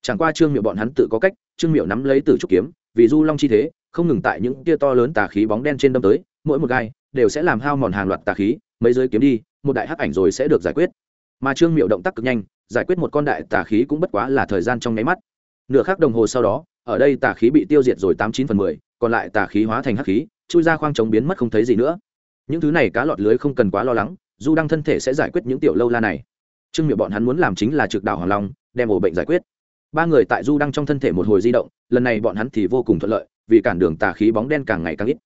Chẳng qua trương miệu bọn hắn tự có cách, trương miệu nắm lấy từ trúc kiếm vì du long chi thế, không ngừng tại những tia to lớn tà khí bóng đen trên đâm tới, mỗi một gai đều sẽ làm hao mòn hàng loạt tà khí, mấy giới kiếm đi, một đại hắc ảnh rồi sẽ được giải quyết. Mà trương miệu động tác cực nhanh, giải quyết một con đại tà khí cũng bất quá là thời gian trong nháy mắt. Nửa khắc đồng hồ sau đó, ở đây tà khí bị tiêu diệt rồi tám chín phần mười, còn lại tà khí hóa thành hắc khí, chui ra khoang trống biến mất không thấy gì nữa. Những thứ này cá lọt lưới không cần quá lo lắng, du đăng thân thể sẽ giải quyết những tiểu lâu la này. Trương miệu bọn hắn muốn làm chính là trực đảo hoàng long, đem ổ bệnh giải quyết ba người tại du đăng trong thân thể một hồi di động, lần này bọn hắn thì vô cùng thuận lợi, vì cản đường tà khí bóng đen càng ngày càng ít.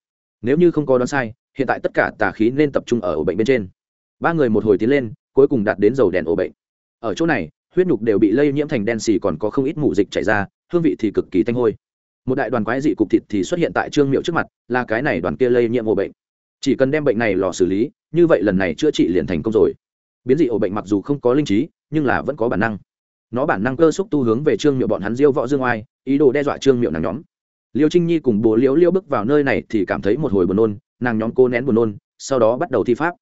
Nếu như không có đoán sai, hiện tại tất cả tà khí nên tập trung ở ổ bệnh bên trên. Ba người một hồi tiến lên, cuối cùng đạt đến dầu đèn ổ bệnh. Ở chỗ này, huyết nhục đều bị lây nhiễm thành đen xì còn có không ít mủ dịch chảy ra, hương vị thì cực kỳ thanh hôi. Một đại đoàn quái dị cục thịt thì xuất hiện tại trương miệu trước mặt, là cái này đoàn kia lây nhiễm ổ bệnh. Chỉ cần đem bệnh này lò xử lý, như vậy lần này chữa trị liền thành công rồi. Biến dị ổ bệnh mặc dù không có linh trí, nhưng là vẫn có bản năng nó bản năng cơ xúc tu hướng về trương miệu bọn hắn diêu võ dương oai, ý đồ đe dọa trương miệu nàng nhóm. Liêu trinh nhi cùng bố liễu liễu bước vào nơi này thì cảm thấy một hồi buồn nôn, nàng nhóm cô nén buồn nôn, sau đó bắt đầu thi pháp.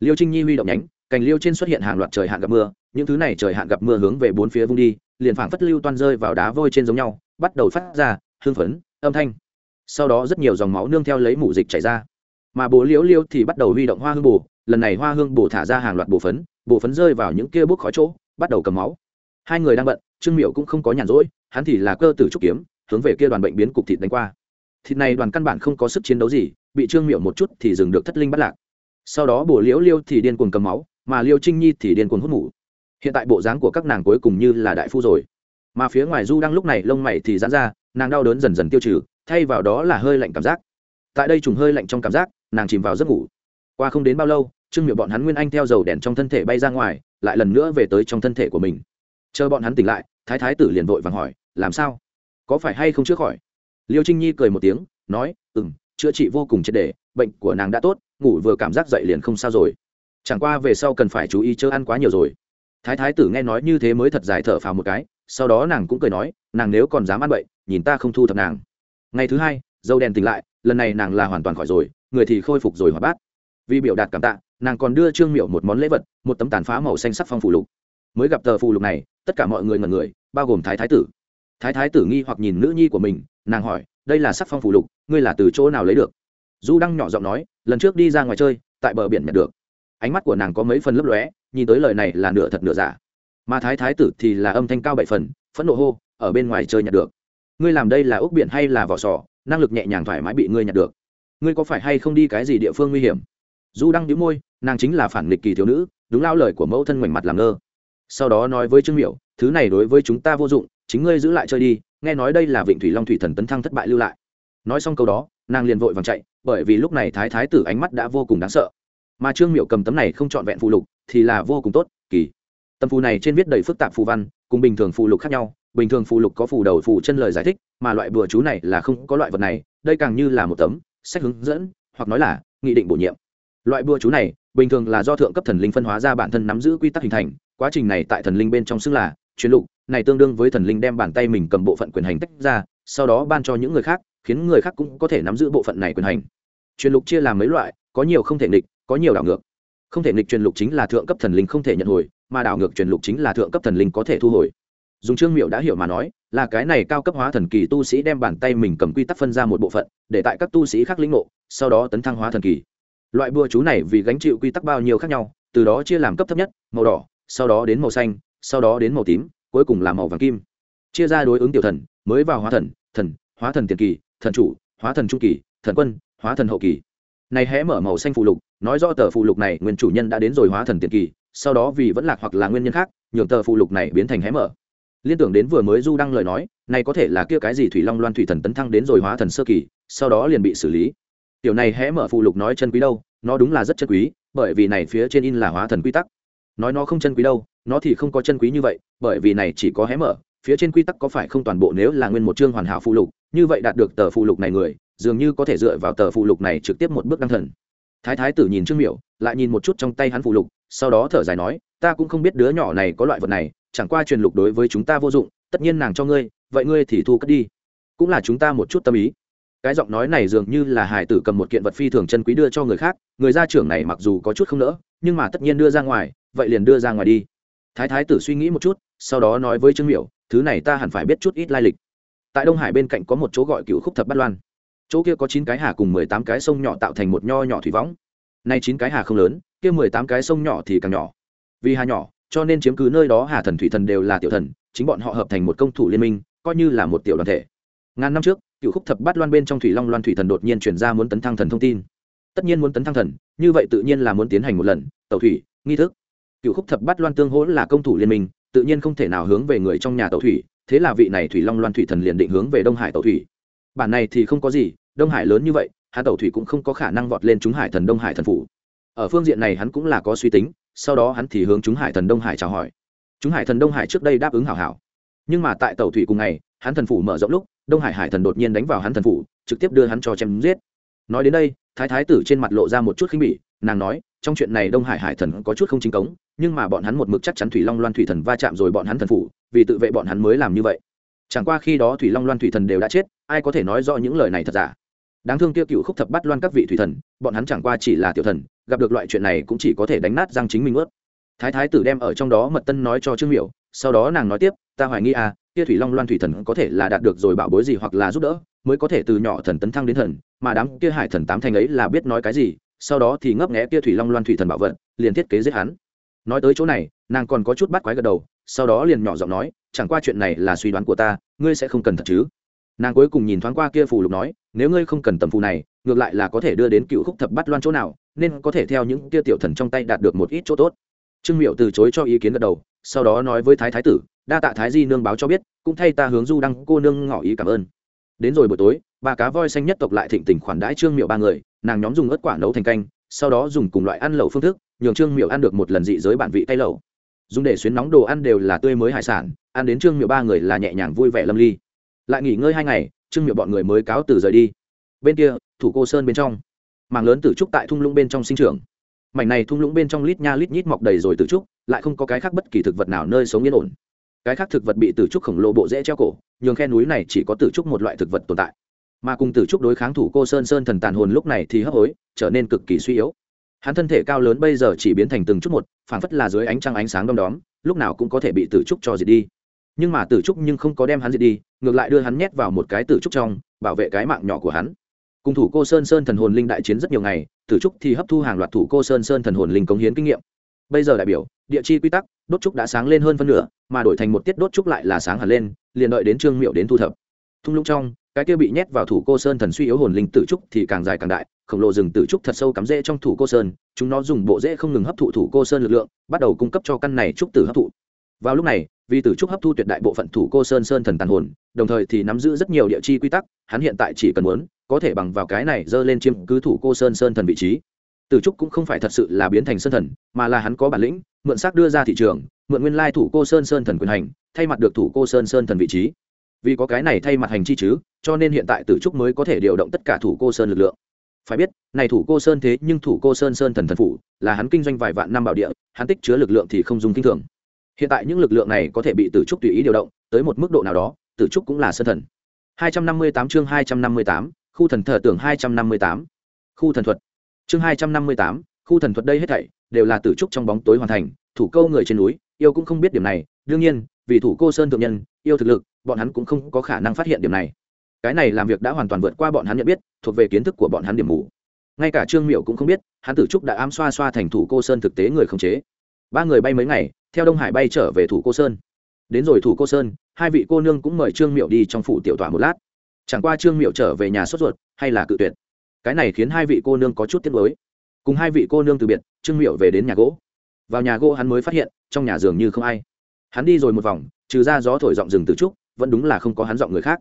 Liêu trinh nhi huy động nhánh, cành liêu trên xuất hiện hàng loạt trời hạn gặp mưa, những thứ này trời hạn gặp mưa hướng về bốn phía vung đi, liền phảng phất lưu toan rơi vào đá vôi trên giống nhau, bắt đầu phát ra hương phấn, âm thanh. Sau đó rất nhiều dòng máu nương theo lấy mủ dịch chảy ra. Mà bố liễu liêu thì bắt đầu huy động hoa hương bù lần này hoa hương bù thả ra hàng loạt bù phấn bù phấn rơi vào những kia bút khói chỗ, bắt đầu cầm máu hai người đang bận, trương miệu cũng không có nhàn rỗi, hắn thì là cơ tử trúc kiếm, hướng về kia đoàn bệnh biến cục thịt đánh qua. Thịt này đoàn căn bản không có sức chiến đấu gì, bị trương miệu một chút thì dừng được thất linh bắt lạc. Sau đó bổ liễu liêu thì điên cuồng cầm máu, mà liêu trinh nhi thì điên cuồng hút mủ. Hiện tại bộ dáng của các nàng cuối cùng như là đại phu rồi. Mà phía ngoài du đang lúc này lông mày thì giãn ra, nàng đau đớn dần dần tiêu trừ, thay vào đó là hơi lạnh cảm giác. Tại đây trùng hơi lạnh trong cảm giác, nàng chìm vào giấc ngủ. Qua không đến bao lâu, trương miệu bọn hắn nguyên anh theo dầu đèn trong thân thể bay ra ngoài, lại lần nữa về tới trong thân thể của mình chờ bọn hắn tỉnh lại, thái thái tử liền vội vàng hỏi, làm sao? Có phải hay không chữa khỏi? Liêu trinh nhi cười một tiếng, nói ừ m chữa trị vô cùng triệt đề bệnh của nàng đã tốt, ngủ vừa cảm giác dậy liền không sao rồi. Chẳng qua về sau cần phải chú ý chớ ăn quá nhiều rồi. Thái thái tử nghe nói như thế mới thật dài thở phào một cái, sau đó nàng cũng cười nói, nàng nếu còn dám ăn bậy nhìn ta không thu thập nàng. Ngày thứ hai, dâu đèn tỉnh lại, lần này nàng là hoàn toàn khỏi rồi, người thì khôi phục rồi hoạt bát. Vì biểu đạt cảm tạ, nàng còn đưa trương miệu một món lễ vật, một tấm tàn phá màu xanh sắc phong phủ lục mới gặp tờ phù lục này, tất cả mọi người ngần người, bao gồm thái thái tử. Thái thái tử nghi hoặc nhìn nữ nhi của mình, nàng hỏi, đây là sắc phong phù lục, ngươi là từ chỗ nào lấy được? Du đăng nhỏ giọng nói, lần trước đi ra ngoài chơi, tại bờ biển nhặt được. Ánh mắt của nàng có mấy phần lấp lóe, nhìn tới lời này là nửa thật nửa giả. Mà thái thái tử thì là âm thanh cao bảy phần, phẫn nộ hô, ở bên ngoài chơi nhặt được. Ngươi làm đây là ốc biển hay là vỏ sò? Năng lực nhẹ nhàng thoải mái bị ngươi nhặt được. Ngươi có phải hay không đi cái gì địa phương nguy hiểm? Du đăng đĩu môi, nàng chính là phản nghịch kỳ thiếu nữ, đúng lao lời của mẫu thân ngoảnh mặt làm ngơ sau đó nói với trương miệu thứ này đối với chúng ta vô dụng, chính ngươi giữ lại chơi đi, nghe nói đây là vịnh thủy long thủy thần tấn thăng thất bại lưu lại. Nói xong câu đó, nàng liền vội vàng chạy, bởi vì lúc này thái thái tử ánh mắt đã vô cùng đáng sợ. Mà trương miệu cầm tấm này không trọn vẹn phụ lục thì là vô cùng tốt, kỳ. Tấm phù này trên viết đầy phức tạp phù văn, cùng bình thường phù lục khác nhau. Bình thường phù lục có phù đầu, phù chân lời giải thích, mà loại bừa chú này là không có loại vật này, đây càng như là một tấm sách hướng dẫn, hoặc nói là nghị định bổ nhiệm. Loại bừa chú này bình thường là do thượng cấp thần linh phân hóa ra bản thân nắm giữ quy tắc hình thành quá trình này tại thần linh bên trong xưng là truyền lục, này tương đương với thần linh đem bàn tay mình cầm bộ phận quyền hành tách ra, sau đó ban cho những người khác, khiến người khác cũng có thể nắm giữ bộ phận này quyền hành. Truyền lục chia làm mấy loại, có nhiều không thể nghịch, có nhiều đảo ngược. Không thể nghịch truyền lục chính là thượng cấp thần linh không thể nhận hồi, mà đảo ngược truyền lục chính là thượng cấp thần linh có thể thu hồi. Dùng trương miệu đã hiểu mà nói, là cái này cao cấp hóa thần kỳ tu sĩ đem bàn tay mình cầm quy tắc phân ra một bộ phận, để tại các tu sĩ khác lĩnh ngộ, sau đó tấn thăng hóa thần kỳ. Loại bùa chú này vì gánh chịu quy tắc bao nhiêu khác nhau, từ đó chia làm cấp thấp nhất, màu đỏ sau đó đến màu xanh, sau đó đến màu tím, cuối cùng là màu vàng kim. Chia ra đối ứng tiểu thần, mới vào hóa thần thần, hóa thần tiền kỳ, thần chủ, hóa thần trung kỳ, thần quân, hóa thần hậu kỳ. Này hé mở màu xanh phụ lục, nói rõ tờ phụ lục này nguyên chủ nhân đã đến rồi hóa thần tiền kỳ, sau đó vì vẫn lạc hoặc là nguyên nhân khác, nhường tờ phụ lục này biến thành hé mở. Liên tưởng đến vừa mới du đăng lời nói, này có thể là kia cái gì thủy long loan thủy thần tấn thăng đến rồi hóa thần sơ kỳ, sau đó liền bị xử lý. Tiểu này hé mở phụ lục nói chân quý đâu, nó đúng là rất chân quý, bởi vì này phía trên in là hóa thần quy tắc nói nó không chân quý đâu, nó thì không có chân quý như vậy, bởi vì này chỉ có hé mở, phía trên quy tắc có phải không toàn bộ nếu là nguyên một chương hoàn hảo phụ lục, như vậy đạt được tờ phụ lục này người, dường như có thể dựa vào tờ phụ lục này trực tiếp một bước đăng thần. Thái thái tử nhìn trương miểu, lại nhìn một chút trong tay hắn phụ lục, sau đó thở dài nói, ta cũng không biết đứa nhỏ này có loại vật này, chẳng qua truyền lục đối với chúng ta vô dụng, tất nhiên nàng cho ngươi, vậy ngươi thì thu cất đi. Cũng là chúng ta một chút tâm ý. Cái giọng nói này dường như là hải tử cầm một kiện vật phi thường chân quý đưa cho người khác, người gia trưởng này mặc dù có chút không nỡ, nhưng mà tất nhiên đưa ra ngoài vậy liền đưa ra ngoài đi. Thái thái tử suy nghĩ một chút, sau đó nói với trương miểu, thứ này ta hẳn phải biết chút ít lai lịch. Tại đông hải bên cạnh có một chỗ gọi cựu khúc thập bát loan. Chỗ kia có chín cái hà cùng mười tám cái sông nhỏ tạo thành một nho nhỏ thủy võng. Nay chín cái hà không lớn, kia mười tám cái sông nhỏ thì càng nhỏ. Vì hà nhỏ, cho nên chiếm cứ nơi đó hà thần thủy thần đều là tiểu thần, chính bọn họ hợp thành một công thủ liên minh, coi như là một tiểu đoàn thể. Ngàn năm trước cựu khúc thập bát loan bên trong thủy long loan thủy thần đột nhiên chuyển ra muốn tấn thăng thần thông tin. Tất nhiên muốn tấn thăng thần, như vậy tự nhiên là muốn tiến hành một lần tàu thủy, nghi thức cựu khúc thập bát loan tương hỗ là công thủ liên minh, tự nhiên không thể nào hướng về người trong nhà tàu thủy, thế là vị này thủy long loan thủy thần liền định hướng về đông hải tàu thủy. Bản này thì không có gì, đông hải lớn như vậy hạ tàu thủy cũng không có khả năng vọt lên chúng hải thần đông hải thần phủ. Ở phương diện này hắn cũng là có suy tính, sau đó hắn thì hướng chúng hải thần đông hải chào hỏi. Chúng hải thần đông hải trước đây đáp ứng hảo hảo. Nhưng mà tại tàu thủy cùng ngày, hắn thần phủ mở rộng lúc, đông hải hải thần đột nhiên đánh vào hắn thần phủ, trực tiếp đưa hắn cho chém giết. Nói đến đây, thái thái tử trên mặt lộ ra một chút khinh bỉ, nàng nói, trong chuyện này đông hải hải thần có chút không chính cống nhưng mà bọn hắn một mực chắc chắn thủy long loan thủy thần va chạm rồi bọn hắn thần phủ, vì tự vệ bọn hắn mới làm như vậy. Chẳng qua khi đó thủy long loan thủy thần đều đã chết, ai có thể nói rõ những lời này thật giả? Đáng thương kia cựu khúc thập bắt loan các vị thủy thần, bọn hắn chẳng qua chỉ là tiểu thần, gặp được loại chuyện này cũng chỉ có thể đánh nát răng chính mình ướt. Thái thái tử đem ở trong đó mật tân nói cho trương miểu, sau đó nàng nói tiếp, ta hoài nghi à kia thủy long loan thủy thần có thể là đạt được rồi bảo bối gì hoặc là giúp đỡ, mới có thể từ nhỏ thần tấn thăng đến thần, mà đám kia hải thần tám thành ấy là biết nói cái gì, sau đó thì ngấp nghẽ kia thủy long loan thủy thần bảo vận liền thiết kế giết hắn nói tới chỗ này, nàng còn có chút bắt quái gật đầu, sau đó liền nhỏ giọng nói, chẳng qua chuyện này là suy đoán của ta, ngươi sẽ không cần thật chứ? Nàng cuối cùng nhìn thoáng qua kia phù lục nói, nếu ngươi không cần tầm phù này, ngược lại là có thể đưa đến cựu khúc thập bắt loan chỗ nào, nên có thể theo những kia tiểu thần trong tay đạt được một ít chỗ tốt. Trương miệu từ chối cho ý kiến gật đầu, sau đó nói với thái thái tử, đa tạ thái di nương báo cho biết, cũng thay ta hướng du đăng cô nương ngỏ ý cảm ơn. Đến rồi buổi tối ba cá voi xanh nhất tộc lại thịnh tình khoản đãi trương miệu ba người, nàng nhóm dùng ớt quả nấu thành canh, sau đó dùng cùng loại ăn lẩu phương thức nhường trương miệu ăn được một lần dị giới bản vị tay lẩu. Dùng để xuyến nóng đồ ăn đều là tươi mới hải sản, ăn đến trương miệu ba người là nhẹ nhàng vui vẻ lâm ly. Lại nghỉ ngơi hai ngày, trương miệu bọn người mới cáo từ rời đi. Bên kia, thủ cô sơn bên trong. Mảng lớn tử trúc tại thung lũng bên trong sinh trưởng. Mảnh này thung lũng bên trong lít nha lít nhít mọc đầy rồi tử trúc, lại không có cái khác bất kỳ thực vật nào nơi sống yên ổn. Cái khác thực vật bị tử trúc khổng lồ bộ dễ treo cổ, nhường khe núi này chỉ có tử trúc một loại thực vật tồn tại. Mà cùng tử trúc đối kháng thủ cô sơn sơn thần tàn hồn lúc này thì hấp hối, trở nên cực kỳ suy yếu hắn thân thể cao lớn bây giờ chỉ biến thành từng chút một, phảng phất là dưới ánh trăng ánh sáng đom đóm, lúc nào cũng có thể bị tử trúc cho diệt đi. Nhưng mà tử trúc nhưng không có đem hắn diệt đi, ngược lại đưa hắn nhét vào một cái tử trúc trong, bảo vệ cái mạng nhỏ của hắn. Cùng thủ cô sơn sơn thần hồn linh đại chiến rất nhiều ngày, tử trúc thì hấp thu hàng loạt thủ cô sơn sơn thần hồn linh cống hiến kinh nghiệm. Bây giờ đại biểu, địa chi quy tắc, đốt trúc đã sáng lên hơn phân nửa, mà đổi thành một tiết đốt trúc lại là sáng hẳn lên, liền đợi đến trương miệu đến thu thập. Thung lũng trong cái kia bị nhét vào thủ cô sơn thần suy yếu hồn linh tử trúc thì càng dài càng đại, khổng lồ rừng tử trúc thật sâu cắm rễ trong thủ cô sơn, chúng nó dùng bộ rễ không ngừng hấp thụ thủ cô sơn lực lượng, bắt đầu cung cấp cho căn này trúc tử hấp thụ. Vào lúc này, vì tử trúc hấp thu tuyệt đại bộ phận thủ cô sơn sơn thần tàn hồn, đồng thời thì nắm giữ rất nhiều địa chi quy tắc, hắn hiện tại chỉ cần muốn, có thể bằng vào cái này dơ lên chiếm cứ thủ cô sơn sơn thần vị trí. Tử trúc cũng không phải thật sự là biến thành sơn thần, mà là hắn có bản lĩnh, mượn xác đưa ra thị trường, mượn nguyên lai thủ cô sơn sơn thần quyền hành, thay mặt được thủ cô sơn sơn thần vị trí vì có cái này thay mặt hành chi chứ cho nên hiện tại tử trúc mới có thể điều động tất cả thủ cô sơn lực lượng. Phải biết này thủ cô sơn thế nhưng thủ cô sơn sơn thần thần phủ là hắn kinh doanh vài vạn năm bảo địa hắn tích chứa lực lượng thì không dùng kinh thường. Hiện tại những lực lượng này có thể bị tử trúc tùy ý điều động tới một mức độ nào đó tử trúc cũng là sơn thần. 258 chương 258, khu thần thờ tưởng 258, khu thần thuật. Chương 258, khu thần thuật đây hết thảy đều là tử trúc trong bóng tối hoàn thành thủ câu người trên núi yêu cũng không biết điểm này đương nhiên vì thủ cô sơn thượng nhân yêu thực lực bọn hắn cũng không có khả năng phát hiện điểm này. Cái này làm việc đã hoàn toàn vượt qua bọn hắn nhận biết, thuộc về kiến thức của bọn hắn điểm mù. Ngay cả trương miệu cũng không biết, hắn tử trúc đã ám xoa xoa thành thủ cô sơn thực tế người không chế. Ba người bay mấy ngày, theo đông hải bay trở về thủ cô sơn. Đến rồi thủ cô sơn, hai vị cô nương cũng mời trương miệu đi trong phủ tiểu tỏa một lát. Chẳng qua trương miệu trở về nhà sốt ruột, hay là cự tuyệt. Cái này khiến hai vị cô nương có chút tiếc nuối. cùng hai vị cô nương từ biệt, trương miệu về đến nhà gỗ. Vào nhà gỗ hắn mới phát hiện, trong nhà giường như không ai. Hắn đi rồi một vòng, trừ ra gió thổi giọng rừng từ trúc vẫn đúng là không có hắn giọng người khác.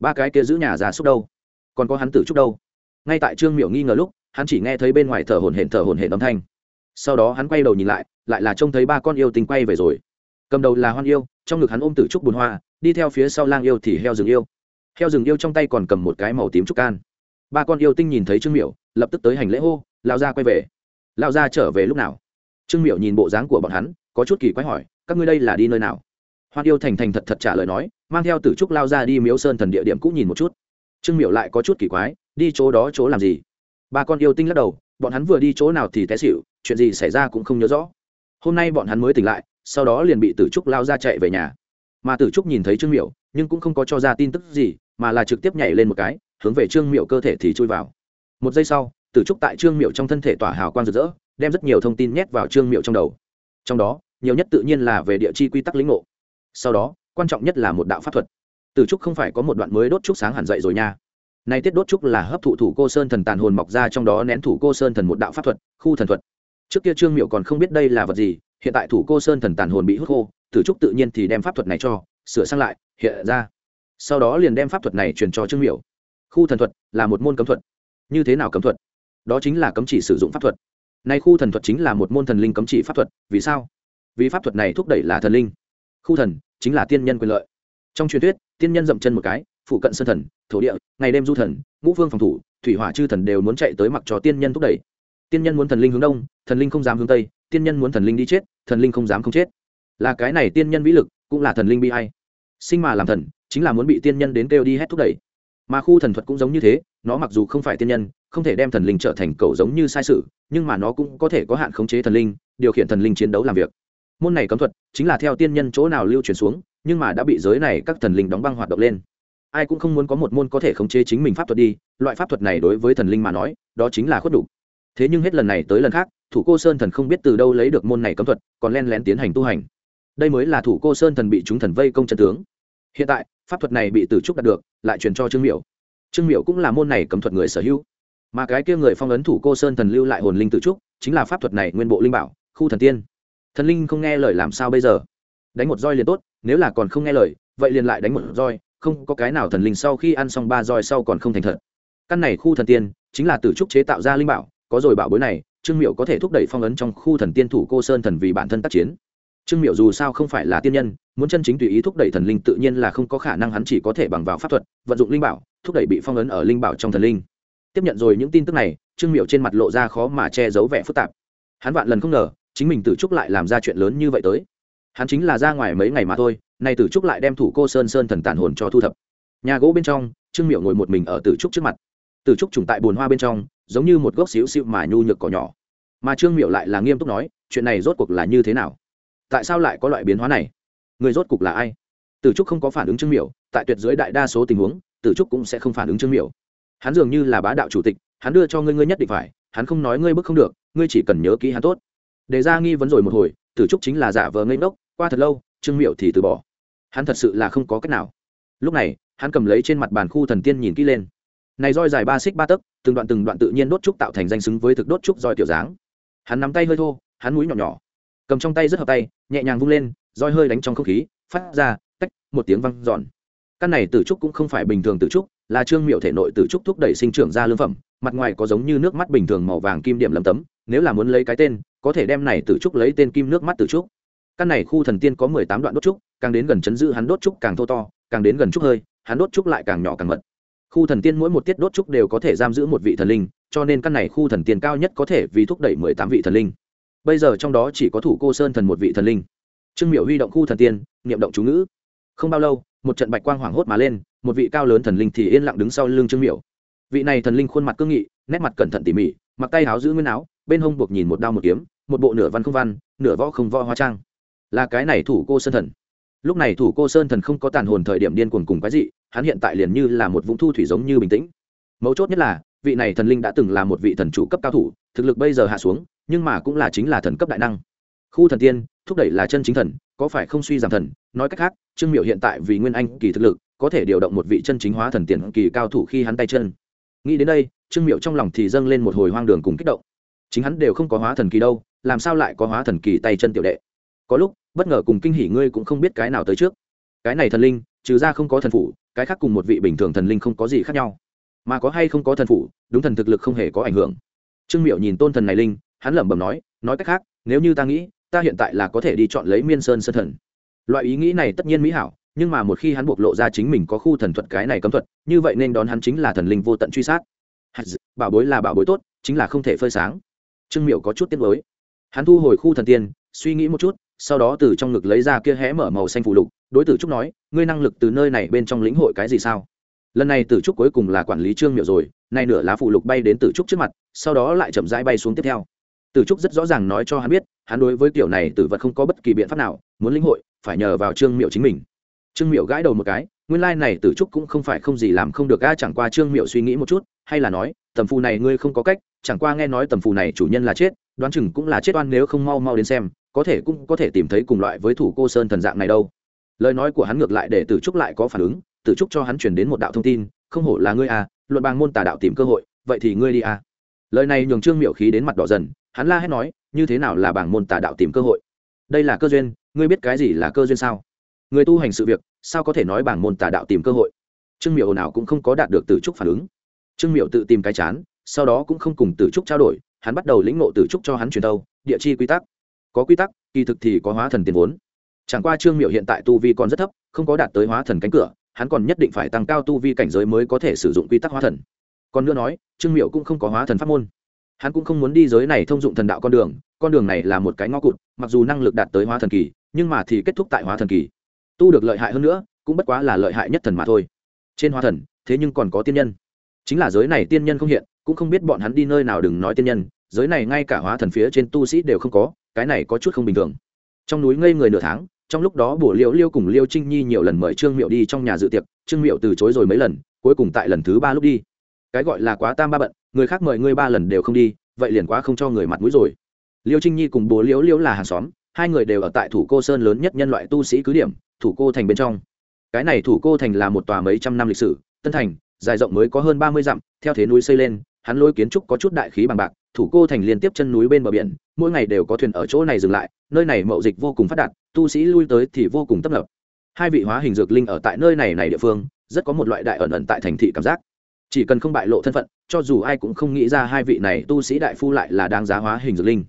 Ba cái kia giữ nhà già xúc đâu? Còn có hắn tử trúc đâu? Ngay tại trương miệu nghi ngờ lúc, hắn chỉ nghe thấy bên ngoài thở hồn hển thở hồn hển âm thanh. Sau đó hắn quay đầu nhìn lại lại là trông thấy ba con yêu tình quay về rồi. Cầm đầu là hoan yêu, trong ngực hắn ôm tử trúc bùn hoa, đi theo phía sau lang yêu thì heo rừng yêu. Heo rừng yêu trong tay còn cầm một cái màu tím trúc can. Ba con yêu tinh nhìn thấy trương miểu, lập tức tới hành lễ hô lao ra quay về. Lao ra trở về lúc nào? Trương miểu nhìn bộ dáng của bọn hắn, có chút kỳ quái hỏi, các ngươi đây là đi nơi nào? Hoan yêu thành thành thật thật trả lời nói, mang theo tử trúc lao ra đi miếu sơn thần địa điểm cũng nhìn một chút. Trương miểu lại có chút kỳ quái, đi chỗ đó chỗ làm gì? Ba con yêu tinh lắc đầu, bọn hắn vừa đi chỗ nào thì té xịu chuyện gì xảy ra cũng không nhớ rõ. Hôm nay bọn hắn mới tỉnh lại, sau đó liền bị tử trúc lao ra chạy về nhà. Mà tử trúc nhìn thấy trương miểu, nhưng cũng không có cho ra tin tức gì, mà là trực tiếp nhảy lên một cái, hướng về trương miểu cơ thể thì chui vào. Một giây sau, tử trúc tại trương miểu trong thân thể tỏa hào quang rực rỡ, đem rất nhiều thông tin nhét vào trương miểu trong đầu. Trong đó, nhiều nhất tự nhiên là về địa chi quy tắc lĩnh ngộ sau đó, quan trọng nhất là một đạo pháp thuật. Từ trúc không phải có một đoạn mới đốt trúc sáng hẳn dậy rồi nha. Nay tiết đốt trúc là hấp thụ thủ cô sơn thần tàn hồn mọc ra trong đó nén thủ cô sơn thần một đạo pháp thuật, khu thần thuật. Trước kia trương miệu còn không biết đây là vật gì, hiện tại thủ cô sơn thần tàn hồn bị hút khô tử trúc tự nhiên thì đem pháp thuật này cho, sửa sang lại, hiện ra. Sau đó liền đem pháp thuật này truyền cho trương miệu khu thần thuật là một môn cấm thuật. Như thế nào cấm thuật? Đó chính là cấm chỉ sử dụng pháp thuật. Nay khu thần thuật chính là một môn thần linh cấm chỉ pháp thuật, vì sao? Vì pháp thuật này thúc đẩy là thần linh khu thần chính là tiên nhân quyền lợi. Trong truyền thuyết, tiên nhân dậm chân một cái, phụ cận sơn thần, thổ địa, ngày đêm du thần, ngũ phương phòng thủ, thủy hỏa chư thần đều muốn chạy tới mặc cho tiên nhân thúc đẩy. Tiên nhân muốn thần linh hướng đông, thần linh không dám hướng tây, tiên nhân muốn thần linh đi chết, thần linh không dám không chết. Là cái này tiên nhân vĩ lực, cũng là thần linh bi hay sinh mà làm thần, chính là muốn bị tiên nhân đến kêu đi hết thúc đẩy. Mà khu thần thuật cũng giống như thế, nó mặc dù không phải tiên nhân, không thể đem thần linh trở thành cầu giống như sai sự, nhưng mà nó cũng có thể có hạn khống chế thần linh, điều khiển thần linh chiến đấu làm việc môn này cấm thuật chính là theo tiên nhân chỗ nào lưu truyền xuống, nhưng mà đã bị giới này các thần linh đóng băng hoạt động lên. Ai cũng không muốn có một môn có thể khống chế chính mình pháp thuật đi, loại pháp thuật này đối với thần linh mà nói, đó chính là khuất đủ. Thế nhưng hết lần này tới lần khác, thủ cô sơn thần không biết từ đâu lấy được môn này cấm thuật, còn len lén tiến hành tu hành. Đây mới là thủ cô sơn thần bị chúng thần vây công chân tướng. Hiện tại, pháp thuật này bị từ trúc đạt được, lại truyền cho trương miểu. Trương miểu cũng là môn này cấm thuật người sở hữu. Mà cái kia người phong ấn thủ cô sơn thần lưu lại hồn linh tự trúc, chính là pháp thuật này nguyên bộ linh bảo, khu thần tiên thần linh không nghe lời làm sao bây giờ? Đánh một roi liền tốt, nếu là còn không nghe lời, vậy liền lại đánh một roi, không có cái nào thần linh sau khi ăn xong ba roi sau còn không thành thật. Căn này khu thần tiên, chính là từ trúc chế tạo ra linh bảo, có rồi bảo bối này, trương miệu có thể thúc đẩy phong ấn trong khu thần tiên thủ cô sơn thần vì bản thân tác chiến. Trương miệu dù sao không phải là tiên nhân, muốn chân chính tùy ý thúc đẩy thần linh tự nhiên là không có khả năng hắn chỉ có thể bằng vào pháp thuật, vận dụng linh bảo, thúc đẩy bị phong ấn ở linh bảo trong thần linh. Tiếp nhận rồi những tin tức này, trương miệu trên mặt lộ ra khó mà che giấu vẻ phức tạp. Hắn vạn lần không ngờ chính mình tử trúc lại làm ra chuyện lớn như vậy tới. Hắn chính là ra ngoài mấy ngày mà thôi, nay tử trúc lại đem thủ cô sơn sơn thần tàn hồn cho thu thập. Nhà gỗ bên trong, trương miệu ngồi một mình ở tử trúc trước mặt. Tử trúc trùng tại bồn hoa bên trong, giống như một gốc xíu xịu mà nhu nhược cỏ nhỏ. Mà trương miệu lại là nghiêm túc nói, chuyện này rốt cuộc là như thế nào? Tại sao lại có loại biến hóa này? Người rốt cuộc là ai? Tử trúc không có phản ứng trương miệu tại tuyệt dưới đại đa số tình huống, tử trúc cũng sẽ không phản ứng trương miệu hắn dường như là bá đạo chủ tịch, hắn đưa cho ngươi ngươi nhất định phải, hắn không nói ngươi bức không được, ngươi chỉ cần nhớ kỹ hắn tốt đề ra nghi vấn rồi một hồi, tử trúc chính là giả vờ ngây ngốc, qua thật lâu, trương miệu thì từ bỏ. Hắn thật sự là không có cách nào. Lúc này, hắn cầm lấy trên mặt bàn khu thần tiên nhìn kỹ lên. Này roi dài ba xích ba tấc, từng đoạn từng đoạn tự nhiên đốt trúc tạo thành danh xứng với thực đốt trúc roi tiểu dáng. Hắn nắm tay hơi thô, hắn mũi nhỏ nhỏ, cầm trong tay rất hợp tay, nhẹ nhàng vung lên, roi hơi đánh trong không khí, phát ra, tách, một tiếng văng giòn căn này tử trúc cũng không phải bình thường tử trúc, là trương miệu thể nội tử trúc thúc đẩy sinh trưởng ra lương phẩm, mặt ngoài có giống như nước mắt bình thường màu vàng kim điểm lầm tấm, nếu là muốn lấy cái tên có thể đem này tử trúc lấy tên kim nước mắt tử trúc. Căn này khu thần tiên có mười tám đoạn đốt trúc, càng đến gần chấn giữ hắn đốt trúc càng thô to, càng đến gần trúc hơi, hắn đốt trúc lại càng nhỏ càng mật. Khu thần tiên mỗi một tiết đốt trúc đều có thể giam giữ một vị thần linh, cho nên căn này khu thần tiên cao nhất có thể vì thúc đẩy mười tám vị thần linh. Bây giờ trong đó chỉ có thủ cô sơn thần một vị thần linh. Trương miệu huy động khu thần tiên, niệm động chú ngữ. Không bao lâu, một trận bạch quang hoảng hốt mà lên, một vị cao lớn thần linh thì yên lặng đứng sau lưng trương miệu vị này thần linh khuôn mặt cương nghị, nét mặt cẩn thận tỉ mỉ, mặc tay áo giữ nguyên áo bên hông buộc nhìn một đao một kiếm, một bộ nửa văn không văn, nửa võ không võ hóa trang. Là cái này thủ cô sơn thần. Lúc này thủ cô sơn thần không có tàn hồn thời điểm điên cuồng cùng cái gì hắn hiện tại liền như là một vũng thu thủy giống như bình tĩnh. Mấu chốt nhất là, vị này thần linh đã từng là một vị thần chủ cấp cao thủ, thực lực bây giờ hạ xuống, nhưng mà cũng là chính là thần cấp đại năng. Khu thần tiên, thúc đẩy là chân chính thần, có phải không suy giảm thần? Nói cách khác, trương miệu hiện tại vì nguyên anh kỳ thực lực, có thể điều động một vị chân chính hóa thần tiền kỳ cao thủ khi hắn tay chân. Nghĩ đến đây, trương miệu trong lòng thì dâng lên một hồi hoang đường cùng kích động chính hắn đều không có hóa thần kỳ đâu, làm sao lại có hóa thần kỳ tay chân tiểu đệ? Có lúc, bất ngờ cùng kinh hỉ ngươi cũng không biết cái nào tới trước. Cái này thần linh, trừ ra không có thần phủ, cái khác cùng một vị bình thường thần linh không có gì khác nhau. Mà có hay không có thần phủ, đúng thần thực lực không hề có ảnh hưởng. Trương miệu nhìn tôn thần này linh, hắn lẩm bẩm nói nói cách khác, nếu như ta nghĩ, ta hiện tại là có thể đi chọn lấy miên sơn sơn thần. Loại ý nghĩ này tất nhiên mỹ hảo, nhưng mà một khi hắn bộc lộ ra chính mình có khu thần thuật cái này cấm thuật, như vậy nên đón hắn chính là thần linh vô tận truy sát. Bảo bối là bảo bối tốt, chính là không thể phơi sáng trương miệu có chút tiếc mới hắn thu hồi khu thần tiên, suy nghĩ một chút, sau đó từ trong ngực lấy ra kia hé mở màu xanh phù lục, đối tử trúc nói, ngươi năng lực từ nơi này bên trong lĩnh hội cái gì sao? Lần này tử trúc cuối cùng là quản lý trương miệu rồi, nay nửa lá phù lục bay đến tử trúc trước mặt, sau đó lại chậm rãi bay xuống tiếp theo. Tử trúc rất rõ ràng nói cho hắn biết, hắn đối với kiểu này tử vật không có bất kỳ biện pháp nào, muốn lĩnh hội, phải nhờ vào trương miệu chính mình. Trương miệu gãi đầu một cái, nguyên lai này tử trúc cũng không phải không gì làm không được a, chẳng qua trương miệu suy nghĩ một chút hay là nói, tầm phù này ngươi không có cách, chẳng qua nghe nói tầm phù này chủ nhân là chết, đoán chừng cũng là chết oan nếu không mau mau đến xem, có thể cũng có thể tìm thấy cùng loại với thủ cô sơn thần dạng này đâu. Lời nói của hắn ngược lại để tử trúc lại có phản ứng, tử trúc cho hắn chuyển đến một đạo thông tin, không hổ là ngươi à luận bang môn tà đạo tìm cơ hội, vậy thì ngươi đi à. Lời này nhường trương miệu khí đến mặt đỏ dần, hắn la hét nói, như thế nào là bảng môn tà đạo tìm cơ hội? Đây là cơ duyên, ngươi biết cái gì là cơ duyên sao? Người tu hành sự việc, sao có thể nói bảng môn tà đạo tìm cơ hội? Trương miệu nào cũng không có đạt được tử trúc phản ứng trương miệu tự tìm cái chán, sau đó cũng không cùng tử trúc trao đổi, hắn bắt đầu lĩnh ngộ tử trúc cho hắn truyền tâu địa chi quy tắc. Có quy tắc, kỳ thực thì có hóa thần tiền vốn. Chẳng qua trương miệu hiện tại tu vi còn rất thấp, không có đạt tới hóa thần cánh cửa, hắn còn nhất định phải tăng cao tu vi cảnh giới mới có thể sử dụng quy tắc hóa thần. Còn nữa nói, trương miệu cũng không có hóa thần pháp môn. Hắn cũng không muốn đi giới này thông dụng thần đạo con đường con đường này là một cái ngõ cụt, mặc dù năng lực đạt tới hóa thần kỳ, nhưng mà thì kết thúc tại hóa thần kỳ. Tu được lợi hại hơn nữa, cũng bất quá là lợi hại nhất thần mà thôi. Trên hóa thần, thế nhưng còn có tiên nhân chính là giới này tiên nhân không hiện, cũng không biết bọn hắn đi nơi nào đừng nói tiên nhân, giới này ngay cả hóa thần phía trên tu sĩ đều không có, cái này có chút không bình thường. Trong núi ngây người nửa tháng, trong lúc đó bổ liễu liêu cùng liêu trinh nhi nhiều lần mời trương miệu đi trong nhà dự tiệc, trương miệu từ chối rồi mấy lần, cuối cùng tại lần thứ ba lúc đi. Cái gọi là quá tam ba bận, người khác mời ngươi ba lần đều không đi, vậy liền quá không cho người mặt mũi rồi. Liêu trinh nhi cùng bố liễu liễu là hàng xóm, hai người đều ở tại thủ cô sơn lớn nhất nhân loại tu sĩ cứ điểm, thủ cô thành bên trong. Cái này thủ cô thành là một tòa mấy trăm năm lịch sử, tân thành dài rộng mới có hơn ba mươi dặm, theo thế núi xây lên, hắn lôi kiến trúc có chút đại khí bằng bạc, thủ cô thành liên tiếp chân núi bên bờ biển, mỗi ngày đều có thuyền ở chỗ này dừng lại, nơi này mậu dịch vô cùng phát đạt, tu sĩ lui tới thì vô cùng tấp nập. Hai vị hóa hình dược linh ở tại nơi này này địa phương, rất có một loại đại ẩn ẩn tại thành thị cảm giác. Chỉ cần không bại lộ thân phận, cho dù ai cũng không nghĩ ra hai vị này tu sĩ đại phu lại là đáng giá hóa hình dược linh.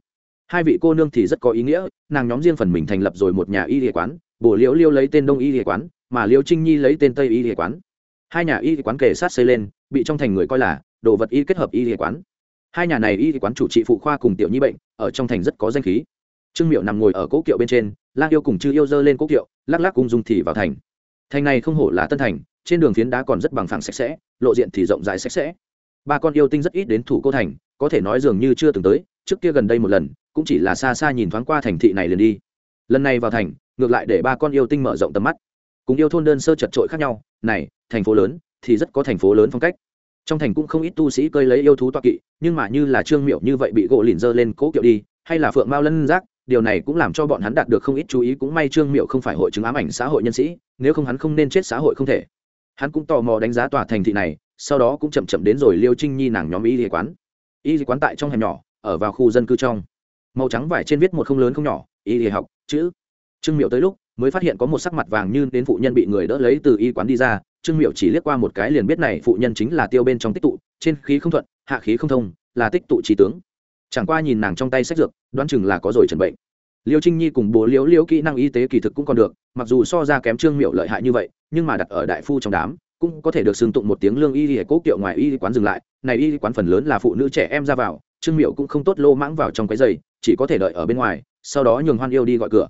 Hai vị cô nương thì rất có ý nghĩa, nàng nhóm riêng phần mình thành lập rồi một nhà y địa quán bổ liễu liêu lấy tên đông y địa quán, mà liêu trinh nhi lấy tên tây y địa quán hai nhà y quán kề sát xây lên, bị trong thành người coi là đồ vật y kết hợp y quán. Hai nhà này y quán chủ trị phụ khoa cùng tiểu nhi bệnh, ở trong thành rất có danh khí. Trương miệu nằm ngồi ở cỗ kiệu bên trên, lang yêu cùng chư yêu dơ lên cỗ kiệu, lắc lắc cùng dung thì vào thành. Thành này không hổ là tân thành, trên đường phiến đá còn rất bằng phẳng sạch sẽ, lộ diện thì rộng rãi sạch sẽ. Ba con yêu tinh rất ít đến thủ cô thành, có thể nói dường như chưa từng tới, trước kia gần đây một lần, cũng chỉ là xa xa nhìn thoáng qua thành thị này liền đi. Lần này vào thành, ngược lại để ba con yêu tinh mở rộng tầm mắt cùng yêu thôn đơn sơ chật trội khác nhau, này, thành phố lớn thì rất có thành phố lớn phong cách. Trong thành cũng không ít tu sĩ cơi lấy yêu thú toa kỵ, nhưng mà như là trương miệu như vậy bị gỗ lìn dơ lên cố kiệu đi, hay là phượng mao lân giác, điều này cũng làm cho bọn hắn đạt được không ít chú ý, cũng may trương miệu không phải hội chứng ám ảnh xã hội nhân sĩ, nếu không hắn không nên chết xã hội không thể. Hắn cũng tò mò đánh giá tòa thành thị này, sau đó cũng chậm chậm đến rồi liêu trinh nhi nàng nhóm y y quán. Y dị quán tại trong hẻm nhỏ, ở vào khu dân cư trong. Màu trắng vải trên viết một không lớn không nhỏ, y dị học, chữ. Trương miệu tới lúc mới phát hiện có một sắc mặt vàng như đến phụ nhân bị người đỡ lấy từ y quán đi ra. Trương miệu chỉ liếc qua một cái liền biết này phụ nhân chính là tiêu bên trong tích tụ, trên khí không thuận, hạ khí không thông, là tích tụ trí tướng. Chẳng qua nhìn nàng trong tay sách dược, đoán chừng là có rồi trần bệnh. Liêu trinh nhi cùng bố liễu liễu kỹ năng y tế kỳ thực cũng còn được, mặc dù so ra kém trương miệu lợi hại như vậy, nhưng mà đặt ở đại phu trong đám, cũng có thể được xưng tụng một tiếng lương y hệ cố kiệu ngoài y quán dừng lại. Này y quán phần lớn là phụ nữ trẻ em ra vào, trương miệu cũng không tốt lô mãng vào trong cái giày, chỉ có thể đợi ở bên ngoài, sau đó nhường hoan yêu đi gọi cửa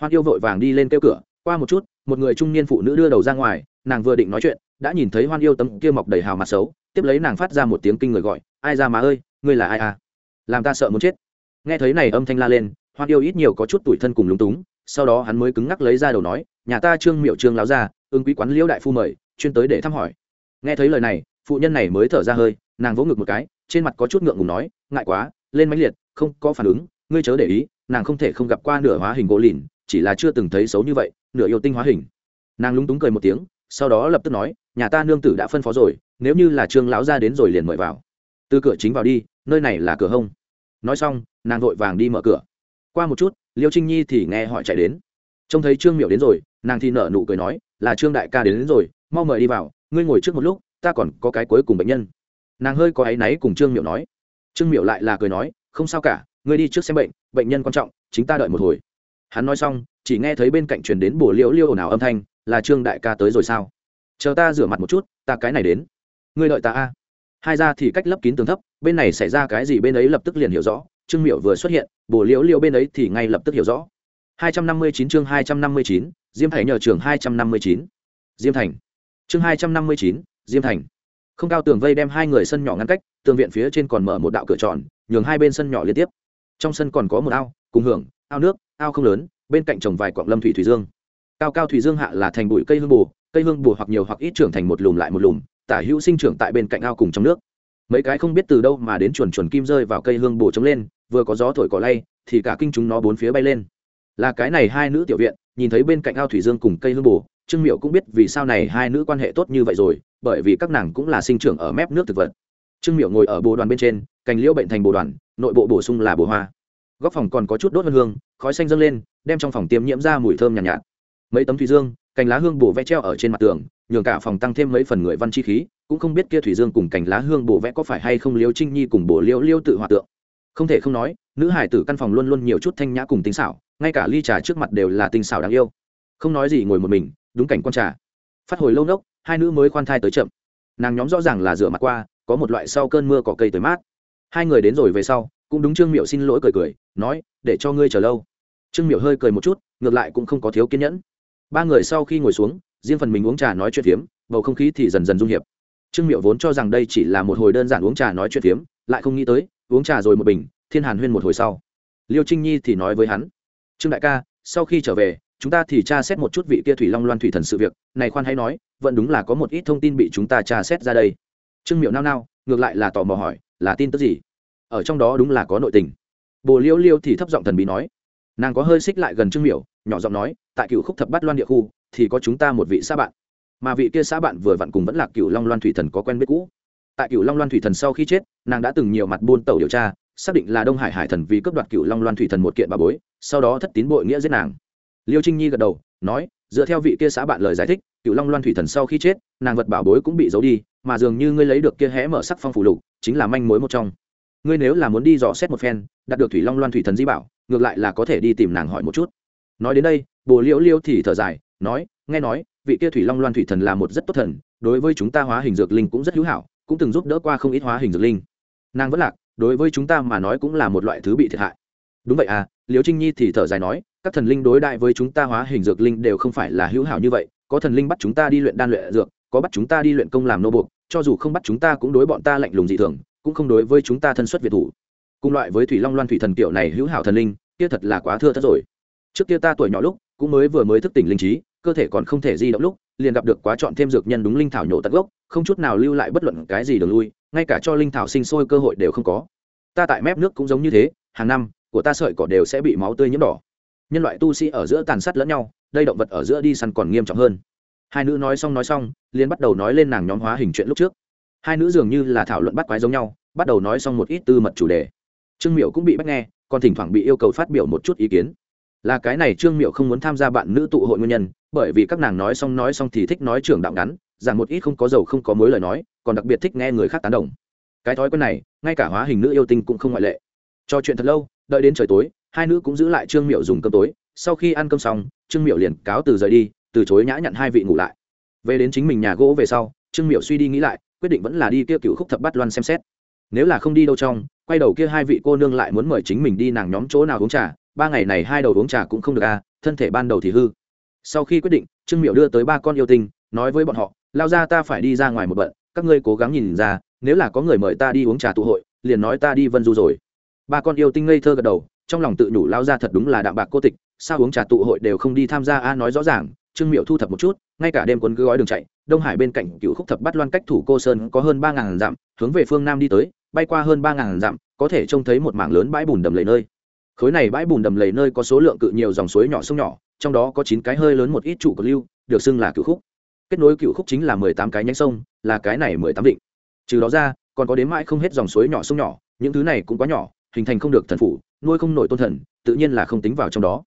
hoan yêu vội vàng đi lên kêu cửa, qua một chút, một người trung niên phụ nữ đưa đầu ra ngoài, nàng vừa định nói chuyện, đã nhìn thấy hoan yêu tấm kia mọc đầy hào mặt xấu, tiếp lấy nàng phát ra một tiếng kinh người gọi, ai ra má ơi, ngươi là ai à? Làm ta sợ muốn chết. Nghe thấy này âm thanh la lên, hoan yêu ít nhiều có chút tuổi thân cùng lúng túng, sau đó hắn mới cứng ngắc lấy ra đầu nói, nhà ta trương miệu trương láo ra ưng quý quán liễu đại phu mời, chuyên tới để thăm hỏi. Nghe thấy lời này, phụ nhân này mới thở ra hơi, nàng vỗ ngực một cái, trên mặt có chút ngượng ngùng nói, ngại quá, lên mãnh liệt, không có phản ứng, ngươi chớ để ý, nàng không thể không gặp qua nửa hóa hình gỗ lìn chỉ là chưa từng thấy xấu như vậy nửa yêu tinh hóa hình. Nàng lúng túng cười một tiếng sau đó lập tức nói nhà ta nương tử đã phân phó rồi nếu như là trương lão ra đến rồi liền mời vào. Từ cửa chính vào đi nơi này là cửa hông. Nói xong nàng vội vàng đi mở cửa. Qua một chút liêu trinh nhi thì nghe họ chạy đến. Trông thấy trương miệu đến rồi nàng thì nở nụ cười nói là trương đại ca đến, đến rồi mau mời đi vào ngươi ngồi trước một lúc ta còn có cái cuối cùng bệnh nhân. Nàng hơi có áy náy cùng trương miệu nói. Trương miệu lại là cười nói không sao cả ngươi đi trước xem bệnh bệnh nhân quan trọng chính ta đợi một hồi hắn nói xong chỉ nghe thấy bên cạnh truyền đến bồ liễu liêu ồn ào âm thanh là trương đại ca tới rồi sao? Chờ ta rửa mặt một chút ta cái này đến. Ngươi đợi ta a. Hai ra thì cách lấp kín tường thấp bên này xảy ra cái gì bên ấy lập tức liền hiểu rõ trương miệu vừa xuất hiện bồ liễu liêu bên ấy thì ngay lập tức hiểu rõ. 259 chương 259, diêm thành nhờ trường 259. diêm thành. Chương 259, diêm thành. Không cao tường vây đem hai người sân nhỏ ngăn cách tường viện phía trên còn mở một đạo cửa tròn nhường hai bên sân nhỏ liên tiếp. Trong sân còn có một ao cùng hưởng ao nước ao không lớn, bên cạnh trồng vài quặng lâm thủy thủy dương. Cao cao thủy dương hạ là thành bụi cây hương bù, cây hương bù hoặc nhiều hoặc ít trưởng thành một lùm lại một lùm, tả hữu sinh trưởng tại bên cạnh ao cùng trong nước. Mấy cái không biết từ đâu mà đến chuồn chuồn kim rơi vào cây hương bù trống lên, vừa có gió thổi cỏ lay, thì cả kinh chúng nó bốn phía bay lên. Là cái này hai nữ tiểu viện, nhìn thấy bên cạnh ao thủy dương cùng cây hương bù, trương miệu cũng biết vì sao này hai nữ quan hệ tốt như vậy rồi, bởi vì các nàng cũng là sinh trưởng ở mép nước thực vật. Trương miệu ngồi ở bồ đoàn bên trên, cành liễu bệnh thành bồ đoàn, nội bộ bổ sung là bồ hoa góc phòng còn có chút đốt hương khói xanh dâng lên đem trong phòng tiêm nhiễm ra mùi thơm nhàn nhạt, nhạt. Mấy tấm thủy dương cành lá hương bổ vẽ treo ở trên mặt tường nhường cả phòng tăng thêm mấy phần người văn chi khí cũng không biết kia thủy dương cùng cành lá hương bổ vẽ có phải hay không liêu trinh nhi cùng bổ liêu liêu tự hòa tượng. Không thể không nói nữ hải tử căn phòng luôn luôn nhiều chút thanh nhã cùng tinh xảo ngay cả ly trà trước mặt đều là tinh xảo đáng yêu. Không nói gì ngồi một mình đúng cảnh con trà. Phát hồi lâu nốc hai nữ mới khoan thai tới chậm. Nàng nhóm rõ ràng là rửa mặt qua có một loại sau cơn mưa có cây tới mát. Hai người đến rồi về sau cũng đúng trương miệu xin lỗi cười cười, nói, để cho ngươi chờ lâu. Trương miệu hơi cười một chút, ngược lại cũng không có thiếu kiên nhẫn. Ba người sau khi ngồi xuống, riêng phần mình uống trà nói chuyện phiếm, bầu không khí thì dần dần dung hiệp. Trương miệu vốn cho rằng đây chỉ là một hồi đơn giản uống trà nói chuyện phiếm, lại không nghĩ tới, uống trà rồi một bình, thiên hàn huyên một hồi sau. Liêu trinh nhi thì nói với hắn, trương đại ca, sau khi trở về, chúng ta thì tra xét một chút vị kia thủy long loan thủy thần sự việc, này khoan hay nói, vẫn đúng là có một ít thông tin bị chúng ta tra xét ra đây. Trương miệu nao nao, ngược lại là tò mò hỏi, là tin tức gì? Ở trong đó đúng là có nội tình. Bồ liêu liêu thì thấp giọng thần bí nói, nàng có hơi xích lại gần trương miểu, nhỏ giọng nói, tại cựu khúc thập bát loan địa khu, thì có chúng ta một vị xã bạn. Mà vị kia xã bạn vừa vặn cùng vẫn là cựu long loan thủy thần có quen biết cũ. Tại cựu long loan thủy thần sau khi chết, nàng đã từng nhiều mặt buôn tàu điều tra, xác định là đông hải hải thần vì cướp đoạt cựu long loan thủy thần một kiện bà bối, sau đó thất tín bội nghĩa giết nàng. Liêu trinh nhi gật đầu, nói, dựa theo vị kia xã bạn lời giải thích cựu long loan thủy thần sau khi chết, nàng vật bảo bối cũng bị giấu đi, mà dường như ngươi lấy được kia hé mở sắc phong phủ lục, chính là manh mối một trong ngươi nếu là muốn đi dò xét một phen, đạt được thủy long loan thủy thần di bảo, ngược lại là có thể đi tìm nàng hỏi một chút. Nói đến đây, bồ liễu liêu thì thở dài, nói, nghe nói, vị kia thủy long loan thủy thần là một rất tốt thần, đối với chúng ta hóa hình dược linh cũng rất hữu hảo, cũng từng giúp đỡ qua không ít hóa hình dược linh. Nàng vẫn lạc, đối với chúng ta mà nói cũng là một loại thứ bị thiệt hại. Đúng vậy à liễu trinh nhi thì thở dài nói, các thần linh đối đại với chúng ta hóa hình dược linh đều không phải là hữu hảo như vậy, có thần linh bắt chúng ta đi luyện đan luyện dược, có bắt chúng ta đi luyện công làm nô buộc, cho dù không bắt chúng ta cũng đối bọn ta lạnh lùng dị thường cũng không đối với chúng ta thân xuất việt thủ. Cùng loại với thủy long loan thủy thần kiểu này hữu hảo thần linh, kia thật là quá thưa thất rồi. Trước kia ta tuổi nhỏ lúc, cũng mới vừa mới thức tỉnh linh trí, cơ thể còn không thể di động lúc, liền gặp được quá chọn thêm dược nhân đúng linh thảo nhổ tận gốc, không chút nào lưu lại bất luận cái gì đường lui, ngay cả cho linh thảo sinh sôi cơ hội đều không có. Ta tại mép nước cũng giống như thế, hàng năm, của ta sợi cỏ đều sẽ bị máu tươi nhiễm đỏ. Nhân loại tu sĩ ở giữa tàn sát lẫn nhau, đây động vật ở giữa đi săn còn nghiêm trọng hơn. Hai nữ nói xong nói xong, liền bắt đầu nói lên nàng nhóm hóa hình chuyện lúc trước hai nữ dường như là thảo luận bắt quái giống nhau, bắt đầu nói xong một ít tư mật chủ đề. Trương miệu cũng bị bắt nghe, còn thỉnh thoảng bị yêu cầu phát biểu một chút ý kiến. Là cái này trương miệu không muốn tham gia bạn nữ tụ hội nguyên nhân, bởi vì các nàng nói xong nói xong thì thích nói trưởng đạo ngắn rằng một ít không có dầu không có mối lời nói, còn đặc biệt thích nghe người khác tán đồng. Cái thói quen này, ngay cả hóa hình nữ yêu tinh cũng không ngoại lệ. Cho chuyện thật lâu, đợi đến trời tối, hai nữ cũng giữ lại trương miệu dùng cơm tối. Sau khi ăn cơm xong, trương miệu liền cáo từ rời đi, từ chối nhã nhận hai vị ngủ lại. Về đến chính mình nhà gỗ về sau, trương miệu suy đi nghĩ lại quyết định vẫn là đi kia cựu khúc thập bát loan xem xét. Nếu là không đi đâu trong, quay đầu kia hai vị cô nương lại muốn mời chính mình đi nàng nhóm chỗ nào uống trà, ba ngày này hai đầu uống trà cũng không được à thân thể ban đầu thì hư. Sau khi quyết định, trương miệu đưa tới ba con yêu tinh, nói với bọn họ, lao ra ta phải đi ra ngoài một bận, các ngươi cố gắng nhìn ra, nếu là có người mời ta đi uống trà tụ hội, liền nói ta đi vân du rồi. Ba con yêu tinh ngây thơ gật đầu, trong lòng tự nhủ lao ra thật đúng là đạm bạc cô tịch, sao uống trà tụ hội đều không đi tham gia a, nói rõ ràng, trương miệu thu thập một chút, ngay cả đêm quấn cứ gói đường chạy đông hải bên cạnh cựu khúc thập bắt loan cách thủ cô sơn có hơn ba ngàn dặm, hướng về phương nam đi tới, bay qua hơn ba ngàn dặm, có thể trông thấy một mảng lớn bãi bùn đầm lầy nơi. Khối này bãi bùn đầm lầy nơi có số lượng cự nhiều dòng suối nhỏ sông nhỏ, trong đó có chín cái hơi lớn một ít trụ của lưu, được xưng là cựu khúc. Kết nối cựu khúc chính là mười tám cái nhánh sông, là cái này mười tám định. Trừ đó ra, còn có đến mãi không hết dòng suối nhỏ sông nhỏ, những thứ này cũng quá nhỏ, hình thành không được thần phủ, nuôi không nổi tôn thần, tự nhiên là không tính vào trong đó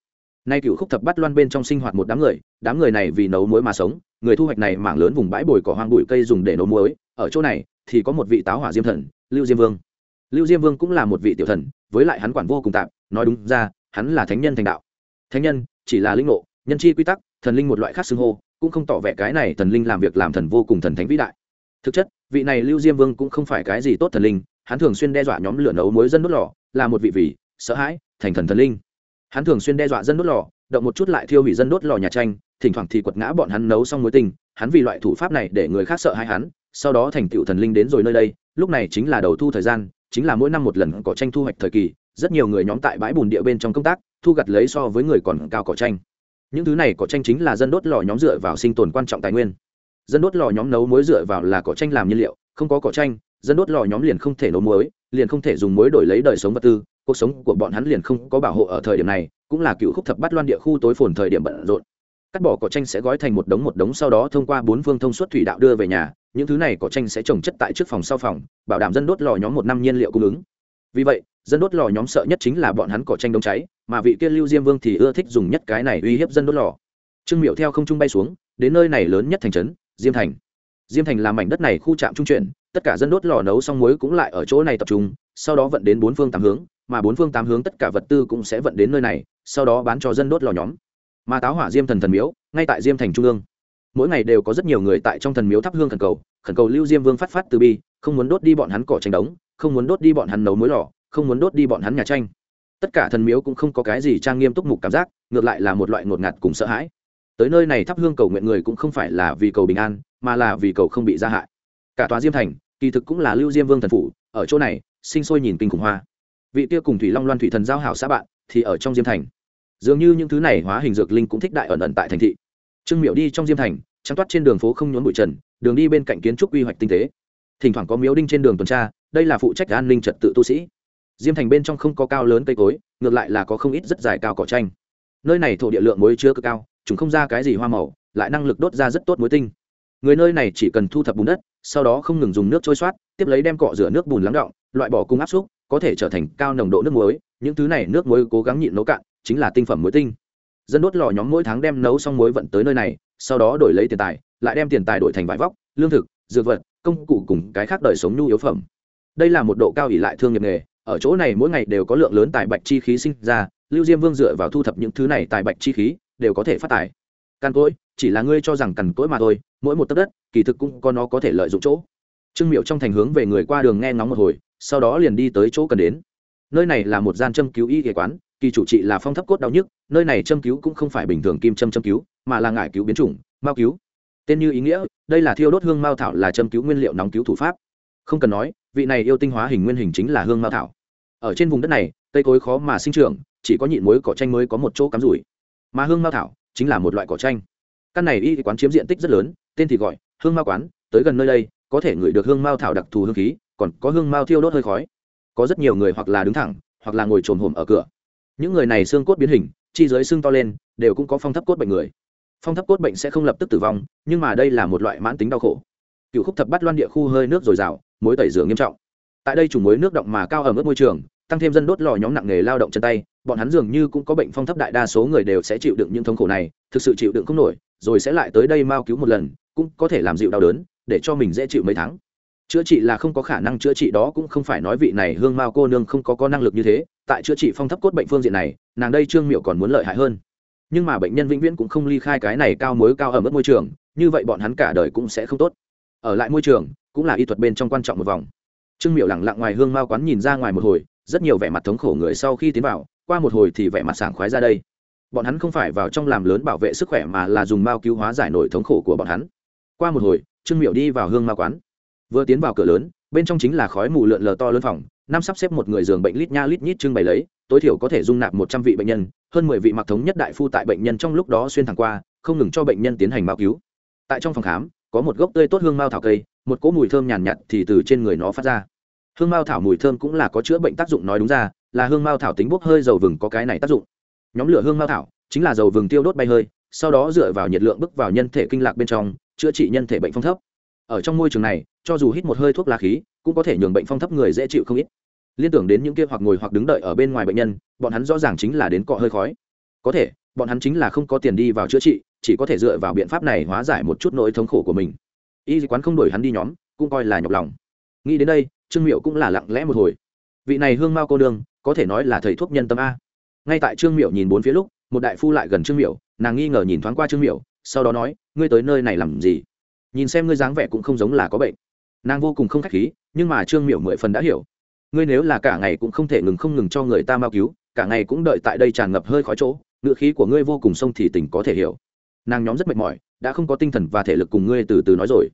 nay cựu khúc thập bắt loan bên trong sinh hoạt một đám người đám người này vì nấu muối mà sống, người thu hoạch này mảng lớn vùng bãi bồi cỏ hoang bụi cây dùng để nấu muối, ở chỗ này thì có một vị táo hỏa diêm thần, lưu diêm vương. Lưu diêm vương cũng là một vị tiểu thần, với lại hắn quản vô cùng tạm nói đúng ra, hắn là thánh nhân thành đạo. Thánh nhân, chỉ là linh ngộ, nhân chi quy tắc, thần linh một loại khác xưng hô, cũng không tỏ vẻ cái này thần linh làm việc làm thần vô cùng thần thánh vĩ đại. Thực chất, vị này lưu diêm vương cũng không phải cái gì tốt thần linh, hắn thường xuyên đe dọa nhóm lửa nấu muối dân đốt lò, là một vị vì sợ hãi, thành thần thần linh hắn thường xuyên đe dọa dân đốt lò, động một chút lại thiêu hủy dân đốt lò nhà tranh, thỉnh thoảng thì quật ngã bọn hắn nấu xong mối tình. hắn vì loại thủ pháp này để người khác sợ hãi hắn, sau đó thành tựu thần linh đến rồi nơi đây. Lúc này chính là đầu thu thời gian, chính là mỗi năm một lần có tranh thu hoạch thời kỳ, rất nhiều người nhóm tại bãi bùn địa bên trong công tác, thu gặt lấy so với người còn cao cỏ tranh. Những thứ này cỏ tranh chính là dân đốt lò nhóm dựa vào sinh tồn quan trọng tài nguyên. Dân đốt lò nhóm nấu muối dựa vào là cỏ tranh làm nhiên liệu, không có cỏ tranh, dân đốt lò nhóm liền không thể nấu muối, liền không thể dùng muối đổi lấy đời sống vật tư cuộc sống của bọn hắn liền không có bảo hộ ở thời điểm này, cũng là cựu khúc thập bắt loan địa khu tối phồn thời điểm bận rộn. Cắt bỏ cỏ tranh sẽ gói thành một đống một đống sau đó thông qua bốn phương thông suốt thủy đạo đưa về nhà, những thứ này cỏ tranh sẽ trồng chất tại trước phòng sau phòng, bảo đảm dân đốt lò nhóm một năm nhiên liệu cung ứng. Vì vậy, dân đốt lò nhóm sợ nhất chính là bọn hắn cỏ tranh đông cháy, mà vị kia lưu diêm vương thì ưa thích dùng nhất cái này uy hiếp dân đốt lò. Trương miệu theo không trung bay xuống, đến nơi này lớn nhất thành trấn, diêm thành. Diêm thành là mảnh đất này khu trạm trung chuyển, tất cả dân đốt lò nấu xong muối cũng lại ở chỗ này tập trung, sau đó vận đến bốn phương tám hướng mà bốn phương tám hướng tất cả vật tư cũng sẽ vận đến nơi này, sau đó bán cho dân đốt lò nhóm. Mà táo hỏa diêm thần thần miếu, ngay tại diêm thành trung ương. Mỗi ngày đều có rất nhiều người tại trong thần miếu thắp hương khẩn cầu khẩn cầu lưu diêm vương phát phát từ bi, không muốn đốt đi bọn hắn cỏ tranh đống, không muốn đốt đi bọn hắn nấu muối lò, không muốn đốt đi bọn hắn nhà tranh. Tất cả thần miếu cũng không có cái gì trang nghiêm túc mục cảm giác, ngược lại là một loại ngột ngạt cùng sợ hãi. Tới nơi này thắp hương cầu nguyện người cũng không phải là vì cầu bình an, mà là vì cầu không bị gia hại. Cả tòa diêm thành, kỳ thực cũng là lưu diêm vương thần phủ, ở chỗ này, sinh sôi nhìn kinh khủng hoa vị kia cùng thủy long loan thủy thần giao hảo xã bạn thì ở trong diêm thành. Dường như những thứ này hóa hình dược linh cũng thích đại ẩn ẩn tại thành thị. Trương miệu đi trong diêm thành, trắng toát trên đường phố không nhốn bụi trần, đường đi bên cạnh kiến trúc quy hoạch tinh tế. Thỉnh thoảng có miếu đinh trên đường tuần tra, đây là phụ trách an ninh trật tự tu sĩ. Diêm thành bên trong không có cao lớn cây cối, ngược lại là có không ít rất dài cao cỏ tranh. Nơi này thổ địa lượng muối chưa cực cao, chúng không ra cái gì hoa màu, lại năng lực đốt ra rất tốt muối tinh. Người nơi này chỉ cần thu thập bùn đất, sau đó không ngừng dùng nước trôi soát tiếp lấy đem cọ rửa nước bùn lắng động loại bỏ cung áp xúc có thể trở thành cao nồng độ nước muối, những thứ này nước muối cố gắng nhịn nấu cạn, chính là tinh phẩm muối tinh. Dân đốt lò nhóm mỗi tháng đem nấu xong muối vận tới nơi này, sau đó đổi lấy tiền tài, lại đem tiền tài đổi thành vải vóc, lương thực, dược vật, công cụ cùng cái khác đời sống nhu yếu phẩm. Đây là một độ cao ỷ lại thương nghiệp nghề, ở chỗ này mỗi ngày đều có lượng lớn tài bạch chi khí sinh ra, lưu diêm vương dựa vào thu thập những thứ này tài bạch chi khí, đều có thể phát tài. Căn cỗi, chỉ là ngươi cho rằng cằn cỗi mà thôi, mỗi một tấc đất, kỳ thực cũng có nó có thể lợi dụng chỗ. Trương miệu trong thành hướng về người qua đường nghe ngóng một hồi sau đó liền đi tới chỗ cần đến. Nơi này là một gian châm cứu y kế quán, kỳ chủ trị là phong thấp cốt đau nhức, nơi này châm cứu cũng không phải bình thường kim châm châm cứu, mà là ngải cứu biến chủng, mao cứu. Tên như ý nghĩa, đây là thiêu đốt hương mao thảo là châm cứu nguyên liệu nóng cứu thủ pháp. Không cần nói, vị này yêu tinh hóa hình nguyên hình chính là hương mao thảo. Ở trên vùng đất này, cây cối khó mà sinh trưởng, chỉ có nhịn muối cỏ tranh mới có một chỗ cắm rủi. Mà hương mao thảo chính là một loại cỏ tranh căn này y quán chiếm diện tích rất lớn, tên thì gọi hương mao quán, tới gần nơi đây, có thể ngửi được hương mao thảo đặc thù hương khí còn có hương mao thiêu đốt hơi khói. Có rất nhiều người hoặc là đứng thẳng, hoặc là ngồi trồm hồm ở cửa. Những người này xương cốt biến hình, chi dưới xương to lên, đều cũng có phong thấp cốt bệnh người. Phong thấp cốt bệnh sẽ không lập tức tử vong, nhưng mà đây là một loại mãn tính đau khổ. Cựu khúc thập bắt loan địa khu hơi nước dồi dào, mối tẩy rửa nghiêm trọng. Tại đây chủ mối nước động mà cao ở mức môi trường, tăng thêm dân đốt lò nhóm nặng nghề lao động chân tay, bọn hắn dường như cũng có bệnh phong thấp đại đa số người đều sẽ chịu đựng những thống khổ này, thực sự chịu đựng không nổi, rồi sẽ lại tới đây mau cứu một lần, cũng có thể làm dịu đau đớn, để cho mình dễ chịu mấy tháng chữa trị là không có khả năng chữa trị đó cũng không phải nói vị này hương mao cô nương không có có năng lực như thế. Tại chữa trị phong thấp cốt bệnh phương diện này, nàng đây trương miệu còn muốn lợi hại hơn. Nhưng mà bệnh nhân vĩnh viễn cũng không ly khai cái này cao mối cao ở mức môi trường, như vậy bọn hắn cả đời cũng sẽ không tốt. Ở lại môi trường, cũng là y thuật bên trong quan trọng một vòng. Trương miệu lẳng lặng ngoài hương mao quán nhìn ra ngoài một hồi, rất nhiều vẻ mặt thống khổ người sau khi tiến vào, qua một hồi thì vẻ mặt sảng khoái ra đây. Bọn hắn không phải vào trong làm lớn bảo vệ sức khỏe mà là dùng mao cứu hóa giải nổi thống khổ của bọn hắn. Qua một hồi, trương miệu đi vào hương mao quán vừa tiến vào cửa lớn bên trong chính là khói mù lượn lờ to lớn phòng năm sắp xếp một người giường bệnh lít nha lít nhít trưng bày lấy tối thiểu có thể dung nạp một trăm vị bệnh nhân hơn mười vị mặc thống nhất đại phu tại bệnh nhân trong lúc đó xuyên thẳng qua không ngừng cho bệnh nhân tiến hành mao cứu. Tại trong phòng khám có một gốc tươi tốt hương mao thảo cây một cỗ mùi thơm nhàn nhạt, nhạt thì từ trên người nó phát ra. Hương mao thảo mùi thơm cũng là có chữa bệnh tác dụng nói đúng ra là hương mao thảo tính bốc hơi dầu vừng có cái này tác dụng. Nhóm lửa hương mao thảo chính là dầu vừng tiêu đốt bay hơi sau đó dựa vào nhiệt lượng bước vào nhân thể kinh lạc bên trong chữa trị nhân thể bệnh phong thấp. Ở trong môi trường này cho dù hít một hơi thuốc lá khí, cũng có thể nhường bệnh phong thấp người dễ chịu không ít. Liên tưởng đến những kia hoặc ngồi hoặc đứng đợi ở bên ngoài bệnh nhân, bọn hắn rõ ràng chính là đến cọ hơi khói. Có thể, bọn hắn chính là không có tiền đi vào chữa trị, chỉ có thể dựa vào biện pháp này hóa giải một chút nỗi thống khổ của mình. Y quán không đuổi hắn đi nhóm, cũng coi là nhọc lòng. Nghĩ đến đây, trương miệu cũng là lặng lẽ một hồi. Vị này hương mao cô đương có thể nói là thầy thuốc nhân tâm a. Ngay tại trương miệu nhìn bốn phía lúc, một đại phu lại gần trương miệu, nàng nghi ngờ nhìn thoáng qua trương miệu, sau đó nói, ngươi tới nơi này làm gì? Nhìn xem ngươi dáng vẻ cũng không giống là có bệnh nàng vô cùng không khách khí, nhưng mà trương miểu mười phần đã hiểu. Ngươi nếu là cả ngày cũng không thể ngừng không ngừng cho người ta mau cứu, cả ngày cũng đợi tại đây tràn ngập hơi khói chỗ, ngựa khí của ngươi vô cùng sông thì tình có thể hiểu. Nàng nhóm rất mệt mỏi, đã không có tinh thần và thể lực cùng ngươi từ từ nói rồi.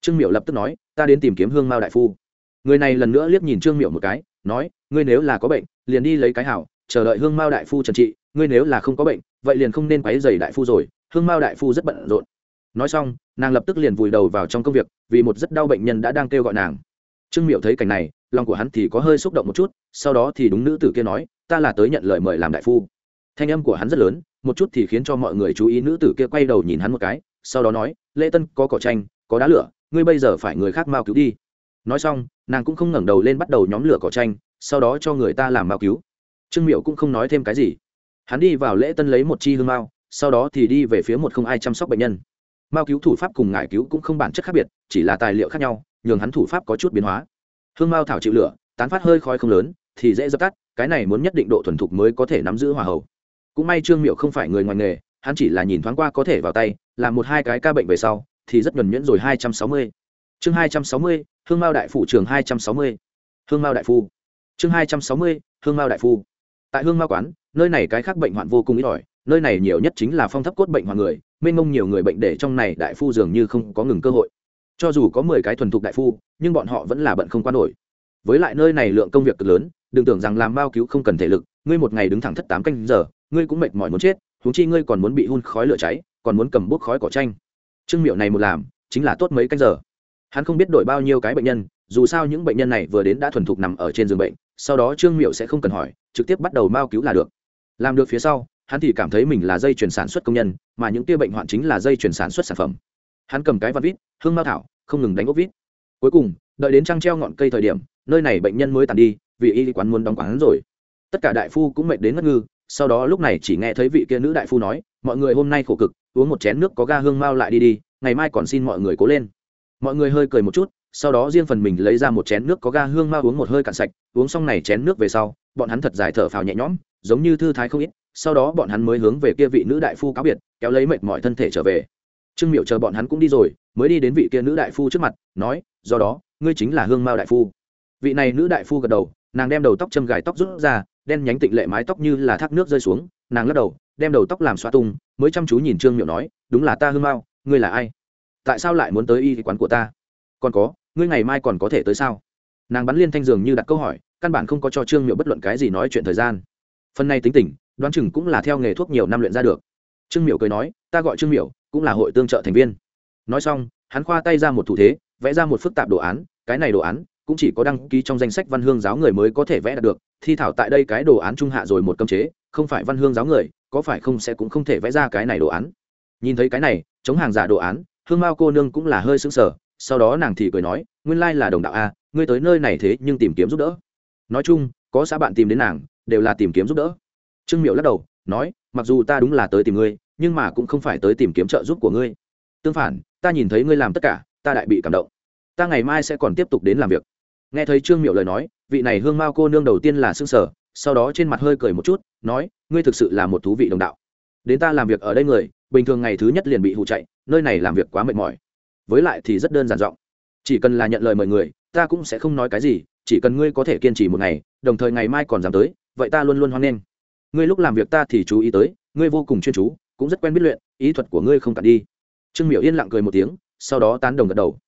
Trương miểu lập tức nói, ta đến tìm kiếm hương mao đại phu. Người này lần nữa liếc nhìn trương miểu một cái, nói, ngươi nếu là có bệnh, liền đi lấy cái hảo, chờ đợi hương mao đại phu trần trị, ngươi nếu là không có bệnh, vậy liền không nên quấy dày đại phu rồi. Hương mao đại phu rất bận rộn nói xong, nàng lập tức liền vùi đầu vào trong công việc, vì một rất đau bệnh nhân đã đang kêu gọi nàng. Trương miệu thấy cảnh này, lòng của hắn thì có hơi xúc động một chút, sau đó thì đúng nữ tử kia nói, ta là tới nhận lời mời làm đại phu. Thanh âm của hắn rất lớn, một chút thì khiến cho mọi người chú ý nữ tử kia quay đầu nhìn hắn một cái, sau đó nói lễ tân, có cỏ tranh có đá lửa, ngươi bây giờ phải người khác mau cứu đi. Nói xong, nàng cũng không ngẩng đầu lên bắt đầu nhóm lửa cỏ tranh sau đó cho người ta làm mau cứu. Trương miệu cũng không nói thêm cái gì. Hắn đi vào lễ tân lấy một chi hương mao sau đó thì đi về phía một không ai chăm sóc bệnh nhân mao cứu thủ pháp cùng ngải cứu cũng không bản chất khác biệt, chỉ là tài liệu khác nhau, nhường hắn thủ pháp có chút biến hóa. Hương mao thảo chịu lửa, tán phát hơi khói không lớn, thì dễ dập tắt, cái này muốn nhất định độ thuần thục mới có thể nắm giữ hòa hậu. Cũng may trương miệu không phải người ngoài nghề, hắn chỉ là nhìn thoáng qua có thể vào tay, làm một hai cái ca bệnh về sau, thì rất nhuẩn nhuyễn rồi hai trăm sáu mươi. Chương hai trăm sáu mươi, hương mao đại phủ trường hai trăm sáu mươi. Hương mao đại phu. Chương hai trăm sáu mươi, hương mao đại phu. Tại hương mao quán, nơi này cái khác bệnh hoạn vô cùng ít ỏi, nơi này nhiều nhất chính là phong thấp cốt bệnh hoạn người mênh mông nhiều người bệnh để trong này đại phu dường như không có ngừng cơ hội. Cho dù có mười cái thuần thục đại phu, nhưng bọn họ vẫn là bận không quan nổi. Với lại nơi này lượng công việc cực lớn, đừng tưởng rằng làm bao cứu không cần thể lực, ngươi một ngày đứng thẳng thất tám canh giờ, ngươi cũng mệt mỏi muốn chết, huống chi ngươi còn muốn bị hun khói lửa cháy, còn muốn cầm bút khói cỏ tranh. Trương miệu này một làm, chính là tốt mấy canh giờ. Hắn không biết đổi bao nhiêu cái bệnh nhân, dù sao những bệnh nhân này vừa đến đã thuần thục nằm ở trên giường bệnh, sau đó trương miệu sẽ không cần hỏi, trực tiếp bắt đầu mao cứu là được. Làm được phía sau hắn thì cảm thấy mình là dây chuyển sản xuất công nhân, mà những tia bệnh hoạn chính là dây chuyển sản xuất sản phẩm. Hắn cầm cái văn vít, hương mao thảo, không ngừng đánh ốc vít. Cuối cùng, đợi đến trăng treo ngọn cây thời điểm, nơi này bệnh nhân mới tàn đi, vì y quán muốn đóng quán rồi. Tất cả đại phu cũng mệt đến ngất ngư, sau đó lúc này chỉ nghe thấy vị kia nữ đại phu nói, mọi người hôm nay khổ cực, uống một chén nước có ga hương mao lại đi đi, ngày mai còn xin mọi người cố lên. Mọi người hơi cười một chút, sau đó riêng phần mình lấy ra một chén nước có ga hương mao uống một hơi cạn sạch, uống xong này chén nước về sau, bọn hắn thật dài thở phào nhẹ nhõm, giống như thư thái không ít sau đó bọn hắn mới hướng về kia vị nữ đại phu cáo biệt, kéo lấy mệt mỏi thân thể trở về. Trương miệu chờ bọn hắn cũng đi rồi, mới đi đến vị kia nữ đại phu trước mặt, nói, do đó, ngươi chính là hương mao đại phu. Vị này nữ đại phu gật đầu, nàng đem đầu tóc châm gài tóc rút ra, đen nhánh tịnh lệ mái tóc như là thác nước rơi xuống, nàng lắc đầu, đem đầu tóc làm xoa tung, mới chăm chú nhìn trương miệu nói, đúng là ta hương mao, ngươi là ai? Tại sao lại muốn tới y quán của ta? Còn có, ngươi ngày mai còn có thể tới sao? Nàng bắn liên thanh dường như đặt câu hỏi, căn bản không có cho trương miệu bất luận cái gì nói chuyện thời gian. Phần này tính tình đoán chừng cũng là theo nghề thuốc nhiều năm luyện ra được. Trương Miểu cười nói ta gọi trương Miểu, cũng là hội tương trợ thành viên. Nói xong hắn khoa tay ra một thủ thế vẽ ra một phức tạp đồ án cái này đồ án cũng chỉ có đăng ký trong danh sách văn hương giáo người mới có thể vẽ đạt được thi thảo tại đây cái đồ án trung hạ rồi một cơm chế không phải văn hương giáo người có phải không sẽ cũng không thể vẽ ra cái này đồ án. Nhìn thấy cái này chống hàng giả đồ án hương mao cô nương cũng là hơi sững sờ sau đó nàng thì cười nói nguyên lai là đồng đạo a ngươi tới nơi này thế nhưng tìm kiếm giúp đỡ. Nói chung có xã bạn tìm đến nàng đều là tìm kiếm giúp đỡ trương miệu lắc đầu, nói, mặc dù ta đúng là tới tìm ngươi, nhưng mà cũng không phải tới tìm kiếm trợ giúp của ngươi. Tương phản, ta nhìn thấy ngươi làm tất cả, ta đại bị cảm động. Ta ngày mai sẽ còn tiếp tục đến làm việc. Nghe thấy trương miệu lời nói, vị này hương mao cô nương đầu tiên là s ư ơ n g sở sau đó trên mặt hơi cười một chút, nói, ngươi thực sự là một thú vị đồng đạo. Đến ta làm việc ở đây người, bình thường ngày thứ nhất liền bị hụ chạy, nơi này làm việc quá mệt mỏi. Với lại thì rất đơn giản giọng. Chỉ cần là nhận lời mời người, ta cũng sẽ không nói cái gì, chỉ cần ngươi có thể kiên trì một ngày, đồng thời ngày mai còn dám tới, vậy ta luôn luôn hoan nghênh ngươi lúc làm việc ta thì chú ý tới, ngươi vô cùng chuyên chú, cũng rất quen biết luyện, ý thuật của ngươi không cạn đi. Trương miểu yên lặng cười một tiếng, sau đó tán đồng gật đầu.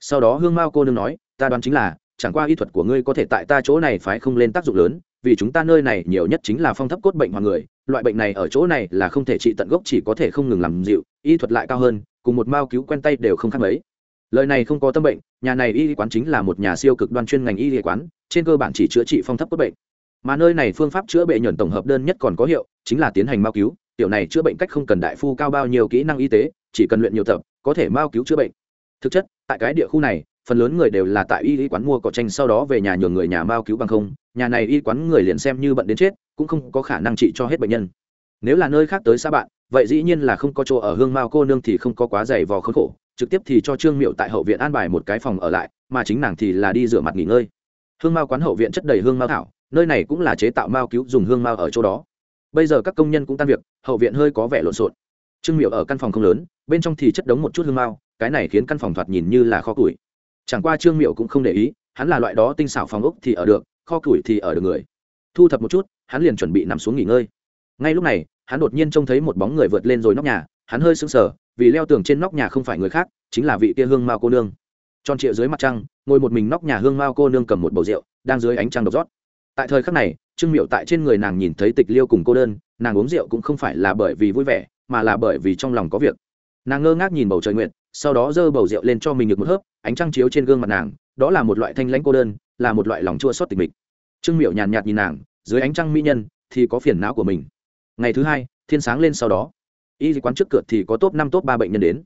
Sau đó hương mao cô nương nói, ta đoán chính là, chẳng qua y thuật của ngươi có thể tại ta chỗ này phải không lên tác dụng lớn, vì chúng ta nơi này nhiều nhất chính là phong thấp cốt bệnh hoàng người, loại bệnh này ở chỗ này là không thể trị tận gốc chỉ có thể không ngừng làm dịu y thuật lại cao hơn, cùng một mao cứu quen tay đều không khác mấy. Lời này không có tâm bệnh, nhà này y quán chính là một nhà siêu cực đoan chuyên ngành y quán, trên cơ bản chỉ chữa trị phong thấp cốt bệnh mà nơi này phương pháp chữa bệnh nhuận tổng hợp đơn nhất còn có hiệu, chính là tiến hành mao cứu. Tiểu này chữa bệnh cách không cần đại phu cao bao nhiêu kỹ năng y tế, chỉ cần luyện nhiều tập, có thể mao cứu chữa bệnh. Thực chất, tại cái địa khu này, phần lớn người đều là tại y y quán mua cỏ tranh sau đó về nhà nhường người nhà mao cứu bằng không. Nhà này y quán người liền xem như bận đến chết, cũng không có khả năng trị cho hết bệnh nhân. Nếu là nơi khác tới xa bạn, vậy dĩ nhiên là không có chỗ ở hương mao cô nương thì không có quá dày vò khốn khổ. Trực tiếp thì cho trương miệu tại hậu viện an bài một cái phòng ở lại, mà chính nàng thì là đi rửa mặt nghỉ ngơi. Hương mao quán hậu viện chất đầy hương mao thảo nơi này cũng là chế tạo mao cứu dùng hương mao ở chỗ đó. Bây giờ các công nhân cũng tan việc, hậu viện hơi có vẻ lộn xộn. Trương miệu ở căn phòng không lớn, bên trong thì chất đống một chút hương mao, cái này khiến căn phòng thoạt nhìn như là kho củi. Chẳng qua trương miệu cũng không để ý, hắn là loại đó tinh xảo phòng ốc thì ở được, kho củi thì ở được người. Thu thập một chút, hắn liền chuẩn bị nằm xuống nghỉ ngơi. Ngay lúc này, hắn đột nhiên trông thấy một bóng người vượt lên rồi nóc nhà, hắn hơi sững sờ, vì leo tường trên nóc nhà không phải người khác, chính là vị kia hương mao cô nương. Tròn trịa dưới mặt trăng, ngồi một mình nóc nhà hương mao cô nương cầm một bầu rượu, đang dưới ánh trăng độc rót tại thời khắc này, trương miệu tại trên người nàng nhìn thấy tịch liêu cùng cô đơn, nàng uống rượu cũng không phải là bởi vì vui vẻ, mà là bởi vì trong lòng có việc. Nàng ngơ ngác nhìn bầu trời nguyện sau đó giơ bầu rượu lên cho mình được một hớp, ánh trăng chiếu trên gương mặt nàng, đó là một loại thanh lãnh cô đơn, là một loại lòng chua xót tịch mịch. Trương miệu nhàn nhạt nhìn nàng, dưới ánh trăng mỹ nhân thì có phiền não của mình. Ngày thứ hai, thiên sáng lên sau đó, y quán trước cửa thì có top năm, top ba bệnh nhân đến.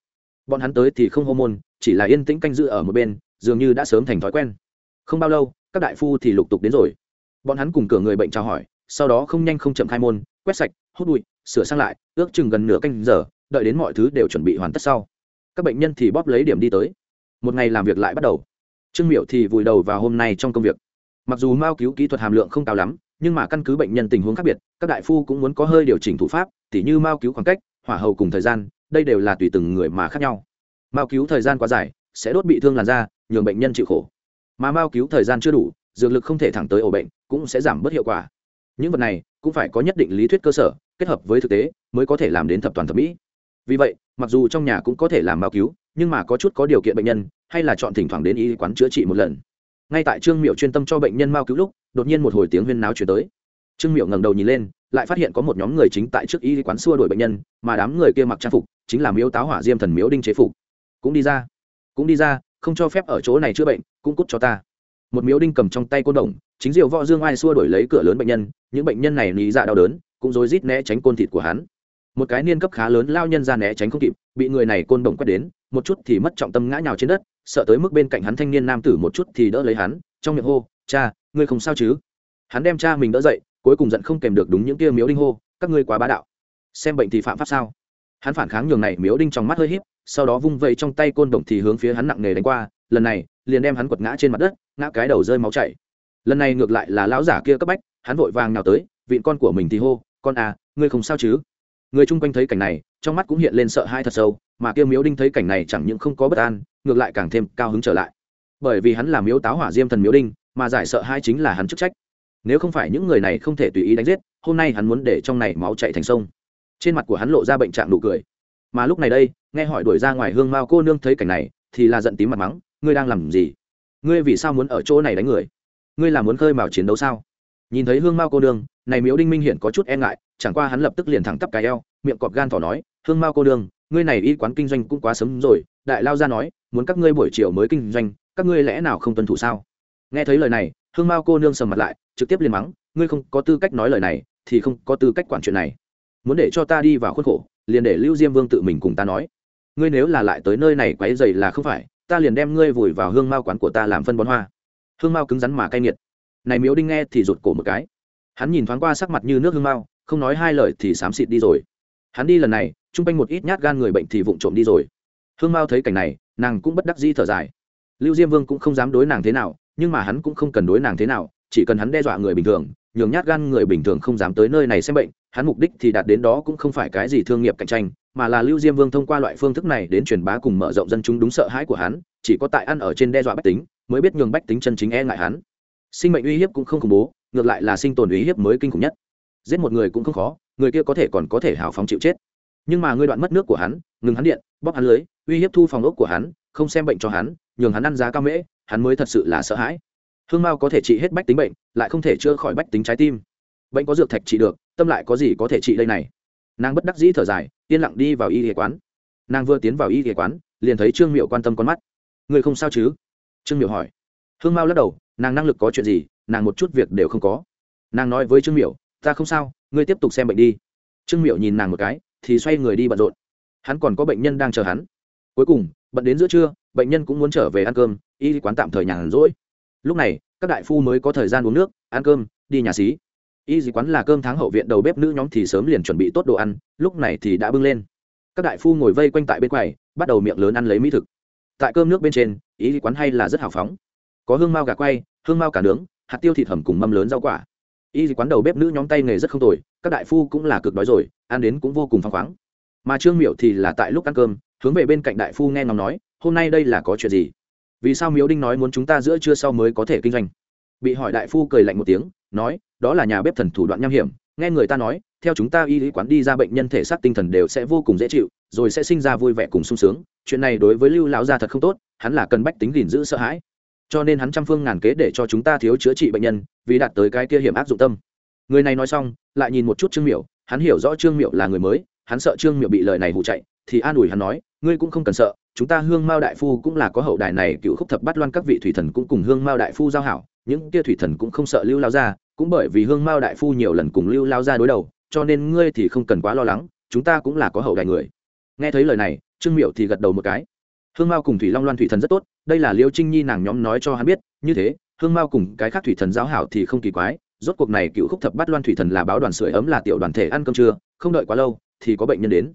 Bọn hắn tới thì không hô môn, chỉ là yên tĩnh canh giữ ở một bên, dường như đã sớm thành thói quen. Không bao lâu, các đại phu thì lục tục đến rồi bọn hắn cùng cửa người bệnh chào hỏi, sau đó không nhanh không chậm khai môn, quét sạch, hút bụi, sửa sang lại, ước chừng gần nửa canh giờ, đợi đến mọi thứ đều chuẩn bị hoàn tất sau. Các bệnh nhân thì bóp lấy điểm đi tới. Một ngày làm việc lại bắt đầu. Trương miệu thì vùi đầu vào hôm nay trong công việc. Mặc dù mao cứu kỹ thuật hàm lượng không cao lắm, nhưng mà căn cứ bệnh nhân tình huống khác biệt, các đại phu cũng muốn có hơi điều chỉnh thủ pháp, tỉ như mao cứu khoảng cách, hỏa hầu cùng thời gian, đây đều là tùy từng người mà khác nhau. Mao cứu thời gian quá dài, sẽ đốt bị thương làn da, nhường bệnh nhân chịu khổ. Mà mao cứu thời gian chưa đủ, dược lực không thể thẳng tới ổ bệnh cũng sẽ giảm bớt hiệu quả. Những vật này cũng phải có nhất định lý thuyết cơ sở, kết hợp với thực tế mới có thể làm đến thập toàn thẩm mỹ. Vì vậy, mặc dù trong nhà cũng có thể làm bao cứu, nhưng mà có chút có điều kiện bệnh nhân, hay là chọn thỉnh thoảng đến y quán chữa trị một lần. Ngay tại trương miệu chuyên tâm cho bệnh nhân mao cứu lúc, đột nhiên một hồi tiếng huyên náo chuyển tới. Trương miệu ngẩng đầu nhìn lên, lại phát hiện có một nhóm người chính tại trước y quán xua đuổi bệnh nhân, mà đám người kia mặc trang phục, chính là miếu táo hỏa diêm thần miếu đinh chế phục. Cũng đi ra, cũng đi ra, không cho phép ở chỗ này chữa bệnh, cũng cút cho ta một miếu đinh cầm trong tay côn đồng, chính diệu võ dương ai xua đổi lấy cửa lớn bệnh nhân, những bệnh nhân này lý dạ đau đớn, cũng rối rít né tránh côn thịt của hắn. Một cái niên cấp khá lớn lao nhân ra né tránh không kịp, bị người này côn đồng quét đến, một chút thì mất trọng tâm ngã nhào trên đất, sợ tới mức bên cạnh hắn thanh niên nam tử một chút thì đỡ lấy hắn, trong miệng hô, cha, ngươi không sao chứ? Hắn đem cha mình đỡ dậy, cuối cùng giận không kèm được đúng những kia miếu đinh hô, các ngươi quá bá đạo. Xem bệnh thì phạm pháp sao? Hắn phản kháng nhường này miếu đinh trong mắt hơi híp, sau đó vung vẩy trong tay côn đồng thì hướng phía hắn nặng nề đánh qua, lần này liền đem hắn quật ngã trên mặt đất, ngã cái đầu rơi máu chảy. Lần này ngược lại là lão giả kia cấp bách, hắn vội vàng nào tới, vịn con của mình thì hô, con à ngươi không sao chứ? Người chung quanh thấy cảnh này, trong mắt cũng hiện lên sợ hãi thật sâu, mà kia miếu đinh thấy cảnh này chẳng những không có bất an, ngược lại càng thêm cao hứng trở lại. Bởi vì hắn là miếu táo hỏa diêm thần miếu đinh, mà giải sợ hai chính là hắn chức trách. Nếu không phải những người này không thể tùy ý đánh giết, hôm nay hắn muốn để trong này máu chạy thành sông. Trên mặt của hắn lộ ra bệnh trạng nụ cười. Mà lúc này đây, nghe hỏi đuổi ra ngoài hương mao cô nương thấy cảnh này, thì là giận tím mặt mắng ngươi đang làm gì? Ngươi vì sao muốn ở chỗ này đánh người? Ngươi là muốn khơi mào chiến đấu sao? Nhìn thấy hương mao cô đương này miếu đinh minh hiện có chút e ngại, chẳng qua hắn lập tức liền thẳng tắp cái eo, miệng cọp gan thỏ nói, hương mao cô đương ngươi này y quán kinh doanh cũng quá sớm rồi, đại lao ra nói, muốn các ngươi buổi chiều mới kinh doanh, các ngươi lẽ nào không tuân thủ sao? Nghe thấy lời này, hương mao cô nương sầm mặt lại, trực tiếp liền mắng, ngươi không có tư cách nói lời này, thì không có tư cách quản chuyện này. Muốn để cho ta đi vào khuất khổ, liền để lưu diêm vương tự mình cùng ta nói. Ngươi nếu là lại tới nơi này quấy dày là không phải ta liền đem ngươi vùi vào hương mao quán của ta làm phân bón hoa. Hương mao cứng rắn mà cay nghiệt. Này miếu đinh nghe thì rụt cổ một cái. Hắn nhìn thoáng qua sắc mặt như nước hương mao, không nói hai lời thì xám xịt đi rồi. Hắn đi lần này, chung quanh một ít nhát gan người bệnh thì vụng trộm đi rồi. Hương mao thấy cảnh này, nàng cũng bất đắc di thở dài. Lưu diêm vương cũng không dám đối nàng thế nào, nhưng mà hắn cũng không cần đối nàng thế nào, chỉ cần hắn đe dọa người bình thường nhường nhát gan người bình thường không dám tới nơi này xem bệnh, hắn mục đích thì đạt đến đó cũng không phải cái gì thương nghiệp cạnh tranh, mà là lưu diêm vương thông qua loại phương thức này đến truyền bá cùng mở rộng dân chúng đúng sợ hãi của hắn, chỉ có tại ăn ở trên đe dọa bách tính, mới biết nhường bách tính chân chính e ngại hắn. Sinh mệnh uy hiếp cũng không khủng bố, ngược lại là sinh tồn uy hiếp mới kinh khủng nhất. Giết một người cũng không khó, người kia có thể còn có thể hào phóng chịu chết. Nhưng mà ngươi đoạn mất nước của hắn, ngừng hắn điện, bóp hắn lưới, uy hiếp thu phòng ốc của hắn, không xem bệnh cho hắn, nhường hắn ăn giá cao mễ, hắn mới thật sự là sợ hãi hương mao có thể trị hết bách tính bệnh, lại không thể chữa khỏi bách tính trái tim. Bệnh có dược thạch trị được, tâm lại có gì có thể trị đây này? Nàng bất đắc dĩ thở dài, yên lặng đi vào y y quán. Nàng vừa tiến vào y y quán, liền thấy trương miệu quan tâm con mắt. Người không sao chứ? Trương miệu hỏi. Hương mao lắc đầu, nàng năng lực có chuyện gì, nàng một chút việc đều không có. Nàng nói với trương miệu, ta không sao, ngươi tiếp tục xem bệnh đi. Trương miệu nhìn nàng một cái, thì xoay người đi bận rộn. Hắn còn có bệnh nhân đang chờ hắn. Cuối cùng, bận đến giữa trưa, bệnh nhân cũng muốn trở về ăn cơm, y quán tạm thời nhàn rỗi lúc này, các đại phu mới có thời gian uống nước, ăn cơm, đi nhà xí. Y dì quán là cơm tháng hậu viện đầu bếp nữ nhóm thì sớm liền chuẩn bị tốt đồ ăn, lúc này thì đã bưng lên. Các đại phu ngồi vây quanh tại bên quầy, bắt đầu miệng lớn ăn lấy mỹ thực. Tại cơm nước bên trên, y dì quán hay là rất hào phóng. Có hương mao gà quay, hương mao cả nướng, hạt tiêu thịt hầm cùng mâm lớn rau quả. Y dì quán đầu bếp nữ nhóm tay nghề rất không tồi, các đại phu cũng là cực đói rồi, ăn đến cũng vô cùng phăng khoáng. Mà trương miệu thì là tại lúc ăn cơm, hướng về bên cạnh đại phu nghe ngóng nói, hôm nay đây là có chuyện gì? Vì sao miếu đinh nói muốn chúng ta giữa trưa sau mới có thể kinh doanh? Bị hỏi đại phu cười lạnh một tiếng, nói, đó là nhà bếp thần thủ đoạn nham hiểm, nghe người ta nói, theo chúng ta y lý quán đi ra bệnh nhân thể xác tinh thần đều sẽ vô cùng dễ chịu, rồi sẽ sinh ra vui vẻ cùng sung sướng, chuyện này đối với lưu lão gia thật không tốt, hắn là cần bách tính gìn giữ sợ hãi. Cho nên hắn trăm phương ngàn kế để cho chúng ta thiếu chữa trị bệnh nhân, vì đạt tới cái kia hiểm áp dụng tâm. Người này nói xong, lại nhìn một chút trương miệu hắn hiểu rõ trương miệu là người mới, hắn sợ trương miệu bị lời này hụ chạy, thì an ủi hắn nói, ngươi cũng không cần sợ chúng ta hương mao đại phu cũng là có hậu đài này, cựu khúc thập bắt loan các vị thủy thần cũng cùng hương mao đại phu giao hảo, những kia thủy thần cũng không sợ lưu lao ra, cũng bởi vì hương mao đại phu nhiều lần cùng lưu lao ra đối đầu, cho nên ngươi thì không cần quá lo lắng, chúng ta cũng là có hậu đài người. Nghe thấy lời này, trương miệu thì gật đầu một cái. Hương mao cùng thủy long loan thủy thần rất tốt, đây là liêu trinh nhi nàng nhóm nói cho hắn biết, như thế, hương mao cùng cái khác thủy thần giáo hảo thì không kỳ quái, rốt cuộc này cựu khúc thập bắt loan thủy thần là báo đoàn sưởi ấm là tiểu đoàn thể ăn cơm trưa, không đợi quá lâu thì có bệnh nhân đến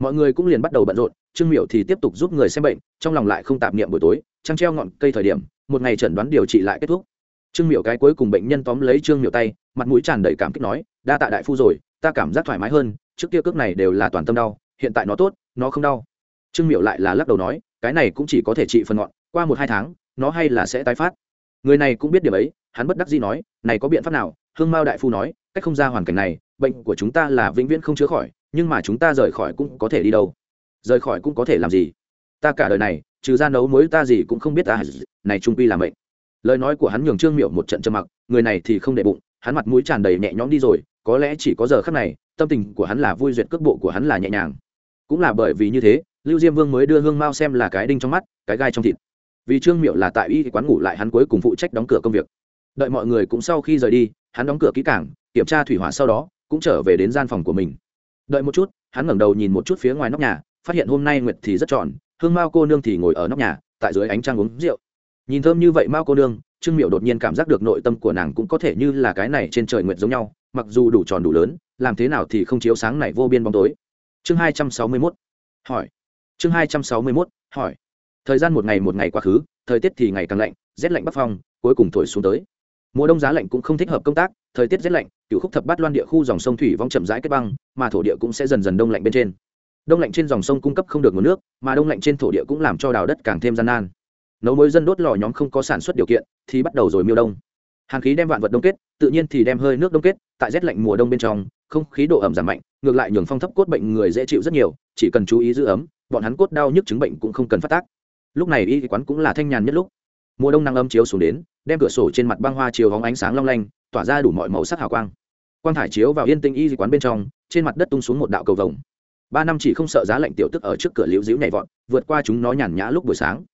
mọi người cũng liền bắt đầu bận rộn, trương miểu thì tiếp tục giúp người xem bệnh, trong lòng lại không tạp niệm buổi tối, trăng treo ngọn cây thời điểm, một ngày chẩn đoán điều trị lại kết thúc. Trương miểu cái cuối cùng bệnh nhân tóm lấy trương miểu tay, mặt mũi tràn đầy cảm kích nói, đa tạ đại phu rồi, ta cảm giác thoải mái hơn, trước kia cước này đều là toàn tâm đau, hiện tại nó tốt, nó không đau. Trương miểu lại là lắc đầu nói, cái này cũng chỉ có thể trị phần ngọn, qua một hai tháng, nó hay là sẽ tái phát. Người này cũng biết điểm ấy, hắn bất đắc dĩ nói, này có biện pháp nào? Hương mao đại phu nói, cách không ra hoàn cảnh này, bệnh của chúng ta là vĩnh viễn không chữa khỏi nhưng mà chúng ta rời khỏi cũng có thể đi đâu? Rời khỏi cũng có thể làm gì? Ta cả đời này, trừ ra nấu mối ta gì cũng không biết ta. Này trung quy là mệnh. Lời nói của hắn nhường trương miệu một trận trầm mặc, người này thì không để bụng, hắn mặt mũi tràn đầy nhẹ nhõm đi rồi, có lẽ chỉ có giờ khắc này, tâm tình của hắn là vui duyệt, cước bộ của hắn là nhẹ nhàng. Cũng là bởi vì như thế, lưu diêm vương mới đưa hương mao xem là cái đinh trong mắt, cái gai trong thịt. Vì trương miệu là tại y quán ngủ lại hắn cuối cùng phụ trách đóng cửa công việc. Đợi mọi người cũng sau khi rời đi, hắn đóng cửa kỹ cảng kiểm tra thủy hỏa sau đó, cũng trở về đến gian phòng của mình đợi một chút, hắn ngẩng đầu nhìn một chút phía ngoài nóc nhà, phát hiện hôm nay nguyệt thì rất tròn, hương mao cô nương thì ngồi ở nóc nhà, tại dưới ánh trăng uống rượu. Nhìn thơm như vậy mao cô nương, trương miệu đột nhiên cảm giác được nội tâm của nàng cũng có thể như là cái này trên trời nguyệt giống nhau, mặc dù đủ tròn đủ lớn, làm thế nào thì không chiếu sáng này vô biên bóng tối. Chương hai trăm sáu mươi mốt, hỏi. Chương hai trăm sáu mươi mốt, hỏi. Thời gian một ngày một ngày quá khứ, thời tiết thì ngày càng lạnh, rét lạnh bắc phong, cuối cùng thổi xuống tới mùa đông giá lạnh cũng không thích hợp công tác, thời tiết rét lạnh cựu khúc thập bát loan địa khu dòng sông thủy vong chậm rãi kết băng, mà thổ địa cũng sẽ dần dần đông lạnh bên trên. Đông lạnh trên dòng sông cung cấp không được nguồn nước, mà đông lạnh trên thổ địa cũng làm cho đào đất càng thêm gian nan. Nấu mối dân đốt lò nhóm không có sản xuất điều kiện, thì bắt đầu rồi miêu đông. Hàn khí đem vạn vật đông kết, tự nhiên thì đem hơi nước đông kết, tại rét lạnh mùa đông bên trong, không khí độ ẩm giảm mạnh, ngược lại nhường phong thấp cốt bệnh người dễ chịu rất nhiều, chỉ cần chú ý giữ ấm, bọn hắn cốt đau nhức chứng bệnh cũng không cần phát tác. Lúc này y quán cũng là thanh nhàn nhất lúc. Mùa đông nắng âm chiếu xuống đến đem cửa sổ trên mặt băng hoa chiều hóng ánh sáng long lanh tỏa ra đủ mọi màu sắc hào quang. Quang thải chiếu vào yên tinh y quán bên trong trên mặt đất tung xuống một đạo cầu vồng. Ba năm chỉ không sợ giá lạnh tiểu tức ở trước cửa liễu dĩu nhảy vọt vượt qua chúng nó nhàn nhã lúc buổi sáng.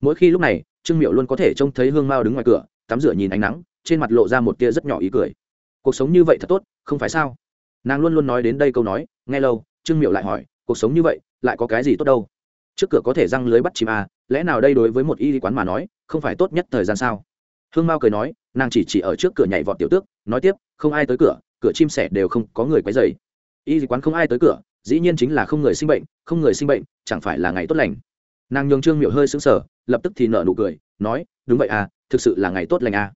Mỗi khi lúc này trương miệu luôn có thể trông thấy hương mao đứng ngoài cửa tắm rửa nhìn ánh nắng trên mặt lộ ra một tia rất nhỏ ý cười. Cuộc sống như vậy thật tốt không phải sao? Nàng luôn luôn nói đến đây câu nói nghe lâu trương miệu lại hỏi cuộc sống như vậy lại có cái gì tốt đâu? Trước cửa có thể răng lưới bắt chim à, lẽ nào đây đối với một y quán mà nói không phải tốt nhất thời gian sao? Hương mao cười nói, nàng chỉ chỉ ở trước cửa nhảy vọt tiểu tước, nói tiếp, không ai tới cửa cửa chim sẻ đều không có người quấy dày y quán không ai tới cửa, dĩ nhiên chính là không người sinh bệnh, không người sinh bệnh, chẳng phải là ngày tốt lành. Nàng nhường trương miệu hơi sững sờ, lập tức thì nợ nụ cười, nói, đúng vậy à thực sự là ngày tốt lành à.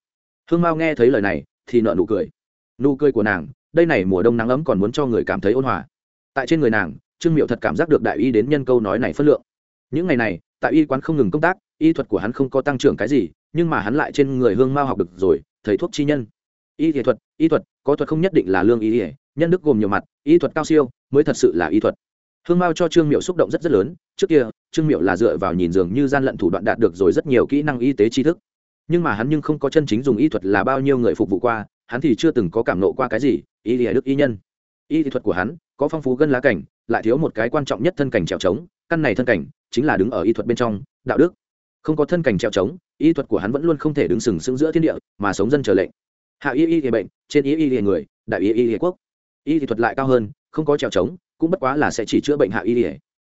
Hương mao nghe thấy lời này, thì nợ nụ cười. Nụ cười của nàng, đây này mùa đông nắng ấm còn muốn cho người cảm thấy ôn hòa. Tại trên người nàng, trương miệu thật cảm giác được đại y đến nhân câu nói này phất lượng những ngày này, tại y quán không ngừng công tác, y thuật của hắn không có tăng trưởng cái gì, nhưng mà hắn lại trên người hương mao học được rồi, thầy thuốc chi nhân. Y nghệ thuật, y thuật, có thuật không nhất định là lương y ỉa nhân đức gồm nhiều mặt, y thuật cao siêu mới thật sự là y thuật. Hương mao cho trương miệu xúc động rất rất lớn, trước kia, trương miệu là dựa vào nhìn dường như gian lận thủ đoạn đạt được rồi rất nhiều kỹ năng y tế tri thức. Nhưng mà hắn nhưng không có chân chính dùng y thuật là bao nhiêu người phục vụ qua, hắn thì chưa từng có cảm nộ qua cái gì, y lìa đức y nhân. Y thuật của hắn, có phong phú gân lá cảnh, lại thiếu một cái quan trọng nhất thân cảnh trèo trống, căn này thân cảnh chính là đứng ở y thuật bên trong, đạo đức. Không có thân cảnh trèo trống, y thuật của hắn vẫn luôn không thể đứng sừng sững giữa thiên địa, mà sống dân trở lệnh. Hạ y y bệnh, trên y y y người, đại y y y quốc. Y thì thuật lại cao hơn, không có trèo trống, cũng bất quá là sẽ chỉ chữa bệnh hạ y y.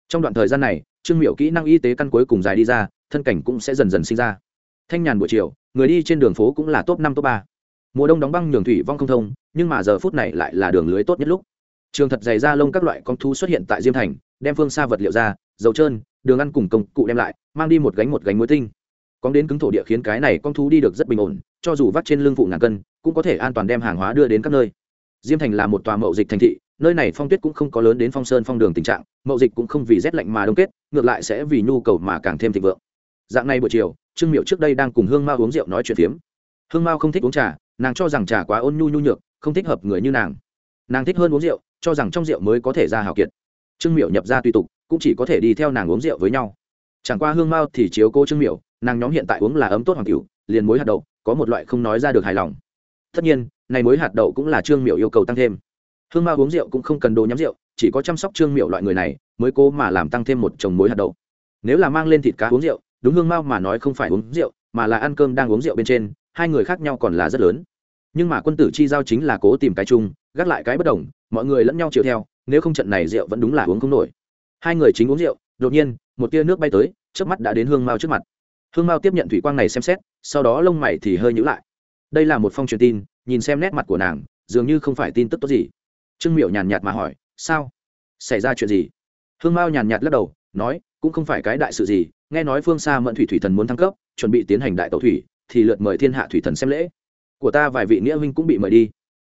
Trong đoạn thời gian này, trương miểu kỹ năng y tế căn cuối cùng dài đi ra, thân cảnh cũng sẽ dần dần sinh ra. Thanh nhàn buổi chiều, người đi trên đường phố cũng là top năm, top ba. Mùa đông đóng băng nhường thủy vong không thông, nhưng mà giờ phút này lại là đường lưới tốt nhất lúc. Trường thật dày da lông các loại con thú xuất hiện tại diêm thành, đem phương xa vật liệu ra, dầu trơn đường ăn cùng công cụ đem lại, mang đi một gánh một gánh muối tinh. Cóng đến cứng thổ địa khiến cái này con thú đi được rất bình ổn, cho dù vắt trên lưng phụ ngàn cân, cũng có thể an toàn đem hàng hóa đưa đến các nơi. Diêm thành là một tòa mậu dịch thành thị, nơi này phong tuyết cũng không có lớn đến phong sơn phong đường tình trạng, mậu dịch cũng không vì rét lạnh mà đông kết, ngược lại sẽ vì nhu cầu mà càng thêm thịnh vượng. Dạng này buổi chiều, trương miệu trước đây đang cùng hương mao uống rượu nói chuyện phiếm. Hương mao không thích uống trà, nàng cho rằng trà quá ôn nhu nhu nhược, không thích hợp người như nàng. Nàng thích hơn uống rượu, cho rằng trong rượu mới có thể ra hào kiệt trương Miểu nhập ra tùy tục cũng chỉ có thể đi theo nàng uống rượu với nhau. Chẳng qua hương mao thì chiếu cô trương Miểu, nàng nhóm hiện tại uống là ấm tốt hoàng cửu liền muối hạt đậu có một loại không nói ra được hài lòng. Tất nhiên này muối hạt đậu cũng là trương Miểu yêu cầu tăng thêm. Hương mao uống rượu cũng không cần đồ nhắm rượu chỉ có chăm sóc trương Miểu loại người này mới cố mà làm tăng thêm một chồng muối hạt đậu. Nếu là mang lên thịt cá uống rượu đúng hương mao mà nói không phải uống rượu mà là ăn cơm đang uống rượu bên trên hai người khác nhau còn là rất lớn. Nhưng mà quân tử chi giao chính là cố tìm cái chung gác lại cái bất đồng mọi người lẫn nhau chiều theo nếu không trận này rượu vẫn đúng là uống không nổi. Hai người chính uống rượu, đột nhiên, một tia nước bay tới trước mắt đã đến hương mao trước mặt. Hương mao tiếp nhận thủy quang này xem xét, sau đó lông mày thì hơi nhữ lại. Đây là một phong truyền tin, nhìn xem nét mặt của nàng, dường như không phải tin tức tốt gì. Trương miệu nhàn nhạt mà hỏi, sao? Xảy ra chuyện gì? Hương mao nhàn nhạt lắc đầu, nói, cũng không phải cái đại sự gì, nghe nói phương xa mẫn thủy thủy thần muốn thăng cấp, chuẩn bị tiến hành đại tàu thủy, thì lượt mời thiên hạ thủy thần xem lễ. Của ta vài vị nghĩa huynh cũng bị mời đi.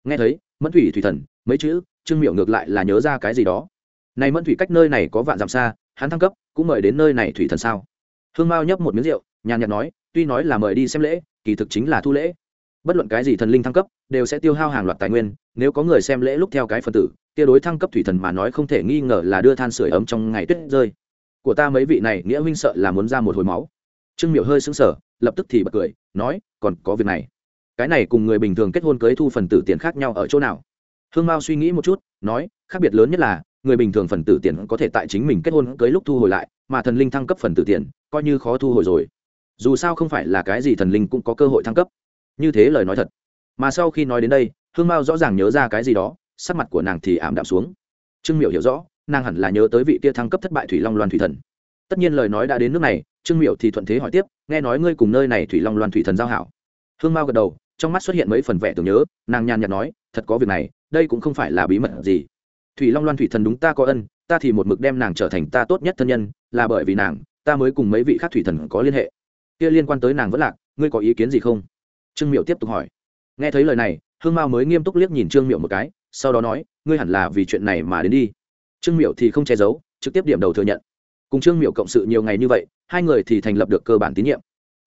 Nghe thấy, mẫn thủy thủy thần mấy chữ, trương miệu ngược lại là nhớ ra cái gì đó. Này mẫn thủy cách nơi này có vạn dặm xa, hắn thăng cấp, cũng mời đến nơi này thủy thần sao? Hương mao nhấp một miếng rượu, nhàn nhạt nói, tuy nói là mời đi xem lễ, kỳ thực chính là thu lễ. Bất luận cái gì thần linh thăng cấp, đều sẽ tiêu hao hàng loạt tài nguyên, nếu có người xem lễ lúc theo cái phần tử tiêu đối thăng cấp thủy thần mà nói không thể nghi ngờ là đưa than sửa ấm trong ngày tuyết rơi. Của ta mấy vị này, nghĩa huynh sợ là muốn ra một hồi máu. Trương miệu hơi sững sờ, lập tức thì bật cười, nói, còn có việc này. Cái này cùng người bình thường kết hôn cưới thu phần tử tiền khác nhau ở chỗ nào? Hương mao suy nghĩ một chút, nói, khác biệt lớn nhất là, người bình thường phần tử tiền có thể tại chính mình kết hôn cưới lúc thu hồi lại, mà thần linh thăng cấp phần tử tiền, coi như khó thu hồi rồi. Dù sao không phải là cái gì thần linh cũng có cơ hội thăng cấp. Như thế lời nói thật. Mà sau khi nói đến đây, hương mao rõ ràng nhớ ra cái gì đó, sắc mặt của nàng thì ảm đạm xuống. Trương Miểu hiểu rõ, nàng hẳn là nhớ tới vị kia thăng cấp thất bại thủy long loan thủy thần. Tất nhiên lời nói đã đến nước này, trương Miểu thì thuận thế hỏi tiếp, nghe nói ngươi cùng nơi này thủy long loan thủy thần giao hảo. Hương mao gật đầu, trong mắt xuất hiện mấy phần vẻ tưởng nhớ, nàng nhàn nhạt nói, thật có việc này đây cũng không phải là bí mật gì. Thủy long loan thủy thần đúng ta có ân, ta thì một mực đem nàng trở thành ta tốt nhất thân nhân, là bởi vì nàng, ta mới cùng mấy vị khác thủy thần có liên hệ. Kia liên quan tới nàng vẫn lạc, ngươi có ý kiến gì không? Trương miệu tiếp tục hỏi. Nghe thấy lời này, hương mao mới nghiêm túc liếc nhìn trương miệu một cái, sau đó nói, ngươi hẳn là vì chuyện này mà đến đi. Trương miệu thì không che giấu, trực tiếp điểm đầu thừa nhận. Cùng trương miệu cộng sự nhiều ngày như vậy, hai người thì thành lập được cơ bản tín nhiệm.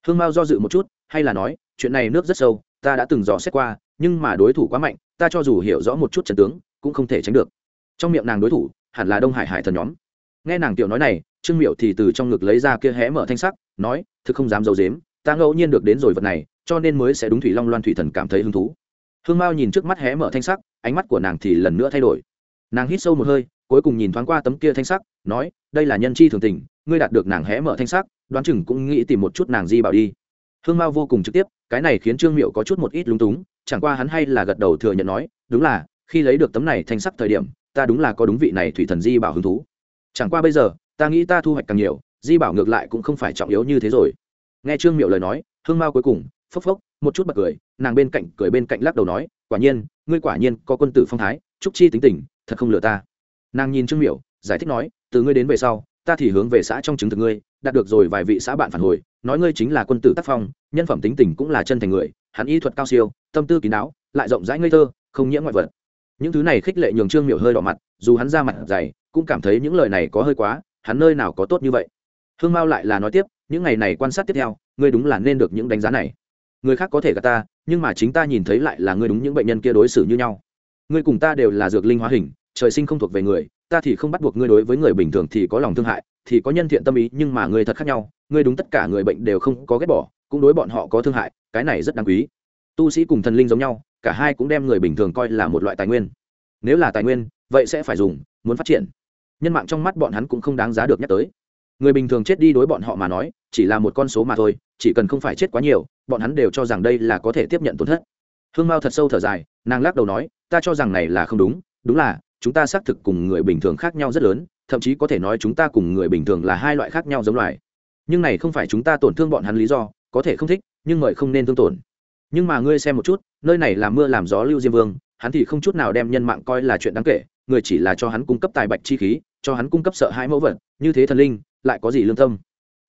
Hương mao do dự một chút, hay là nói, chuyện này nước rất sâu, ta đã từng dò xét qua nhưng mà đối thủ quá mạnh, ta cho dù hiểu rõ một chút trận tướng, cũng không thể tránh được. Trong miệng nàng đối thủ, hẳn là đông hải hải thần nhóm. Nghe nàng tiểu nói này, trương miệu thì từ trong ngực lấy ra kia hé mở thanh sắc, nói, thực không dám d i ấ u dếm ta ngẫu nhiên được đến rồi vật này, cho nên mới sẽ đúng thủy long loan thủy thần cảm thấy hứng thú. Hương mao nhìn trước mắt hé mở thanh sắc, ánh mắt của nàng thì lần nữa thay đổi. Nàng hít sâu một hơi, cuối cùng nhìn thoáng qua tấm kia thanh sắc, nói, đây là nhân chi thường tình, ngươi đạt được nàng hé mở thanh sắc, đoán chừng cũng nghĩ tìm một chút nàng di bảo đi. Hương mao vô cùng trực tiếp cái này khiến trương miệu có chút một ít lúng túng chẳng qua hắn hay là gật đầu thừa nhận nói đúng là khi lấy được tấm này thanh sắc thời điểm ta đúng là có đúng vị này thủy thần di bảo hứng thú. Chẳng qua bây giờ ta nghĩ ta thu hoạch càng nhiều di bảo ngược lại cũng không phải trọng yếu như thế rồi. Nghe trương miệu lời nói hương mao cuối cùng phốc phốc một chút bật cười nàng bên cạnh cười bên cạnh lắc đầu nói quả nhiên ngươi quả nhiên có quân tử phong thái trúc chi tính tình thật không lừa ta. Nàng nhìn trương miệu, giải thích nói từ ngươi đến về sau ta thì hướng về xã trong chứng thực ngươi đạt được rồi vài vị xã bạn phản hồi, nói ngươi chính là quân tử tác phong, nhân phẩm tính tình cũng là chân thành người, hắn y thuật cao siêu, tâm tư kín đáo, lại rộng rãi ngây thơ, không nhiễm ngoại vật. Những thứ này khích lệ nhường trương miểu hơi đỏ mặt, dù hắn ra mặt dày, cũng cảm thấy những lời này có hơi quá, hắn nơi nào có tốt như vậy. Hương mao lại là nói tiếp, những ngày này quan sát tiếp theo, ngươi đúng là nên được những đánh giá này. Người khác có thể gạt ta, nhưng mà chính ta nhìn thấy lại là ngươi đúng những bệnh nhân kia đối xử như nhau. Ngươi cùng ta đều là dược linh hóa hình, trời sinh không thuộc về người, ta thì không bắt buộc ngươi đối với người bình thường thì có lòng thương hại thì có nhân thiện tâm ý, nhưng mà ngươi thật khác nhau ngươi đúng tất cả người bệnh đều không có ghét bỏ, cũng đối bọn họ có thương hại, cái này rất đáng quý. Tu sĩ cùng thần linh giống nhau, cả hai cũng đem người bình thường coi là một loại tài nguyên. Nếu là tài nguyên, vậy sẽ phải dùng, muốn phát triển. Nhân mạng trong mắt bọn hắn cũng không đáng giá được nhắc tới. Người bình thường chết đi đối bọn họ mà nói, chỉ là một con số mà thôi, chỉ cần không phải chết quá nhiều, bọn hắn đều cho rằng đây là có thể tiếp nhận tổn thất. Hương mao thật sâu thở dài, nàng lắc đầu nói, ta cho rằng này là không đúng đúng là, chúng ta xác thực cùng người bình thường khác nhau rất lớn thậm chí có thể nói chúng ta cùng người bình thường là hai loại khác nhau giống loài. Nhưng này không phải chúng ta tổn thương bọn hắn lý do, có thể không thích, nhưng mời không nên thương tổn. Nhưng mà ngươi xem một chút, nơi này là mưa làm gió lưu diêm vương, hắn thì không chút nào đem nhân mạng coi là chuyện đáng kể, người chỉ là cho hắn cung cấp tài bạch chi khí, cho hắn cung cấp sợ hãi mẫu vật, như thế thần linh, lại có gì lương tâm.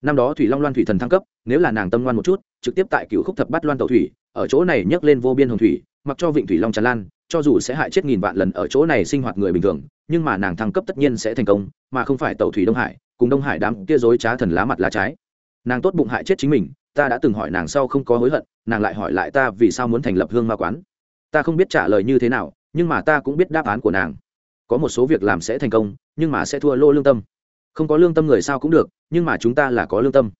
Năm đó thủy long loan thủy thần thăng cấp, nếu là nàng tâm ngoan một chút, trực tiếp tại cựu khúc thập bắt loan tàu thủy, ở chỗ này nhấc lên vô biên hồng thủy, mặc cho vịnh thủy long tràn lan cho dù sẽ hại chết nghìn vạn lần ở chỗ này sinh hoạt người bình thường, nhưng mà nàng thăng cấp tất nhiên sẽ thành công, mà không phải tàu thủy đông hải, cùng đông hải đám kia dối trá thần lá mặt lá trái. Nàng tốt bụng hại chết chính mình, ta đã từng hỏi nàng sau không có hối hận, nàng lại hỏi lại ta vì sao muốn thành lập hương ma quán. Ta không biết trả lời như thế nào, nhưng mà ta cũng biết đáp án của nàng. Có một số việc làm sẽ thành công, nhưng mà sẽ thua lô lương tâm. Không có lương tâm người sao cũng được, nhưng mà chúng ta là có lương tâm.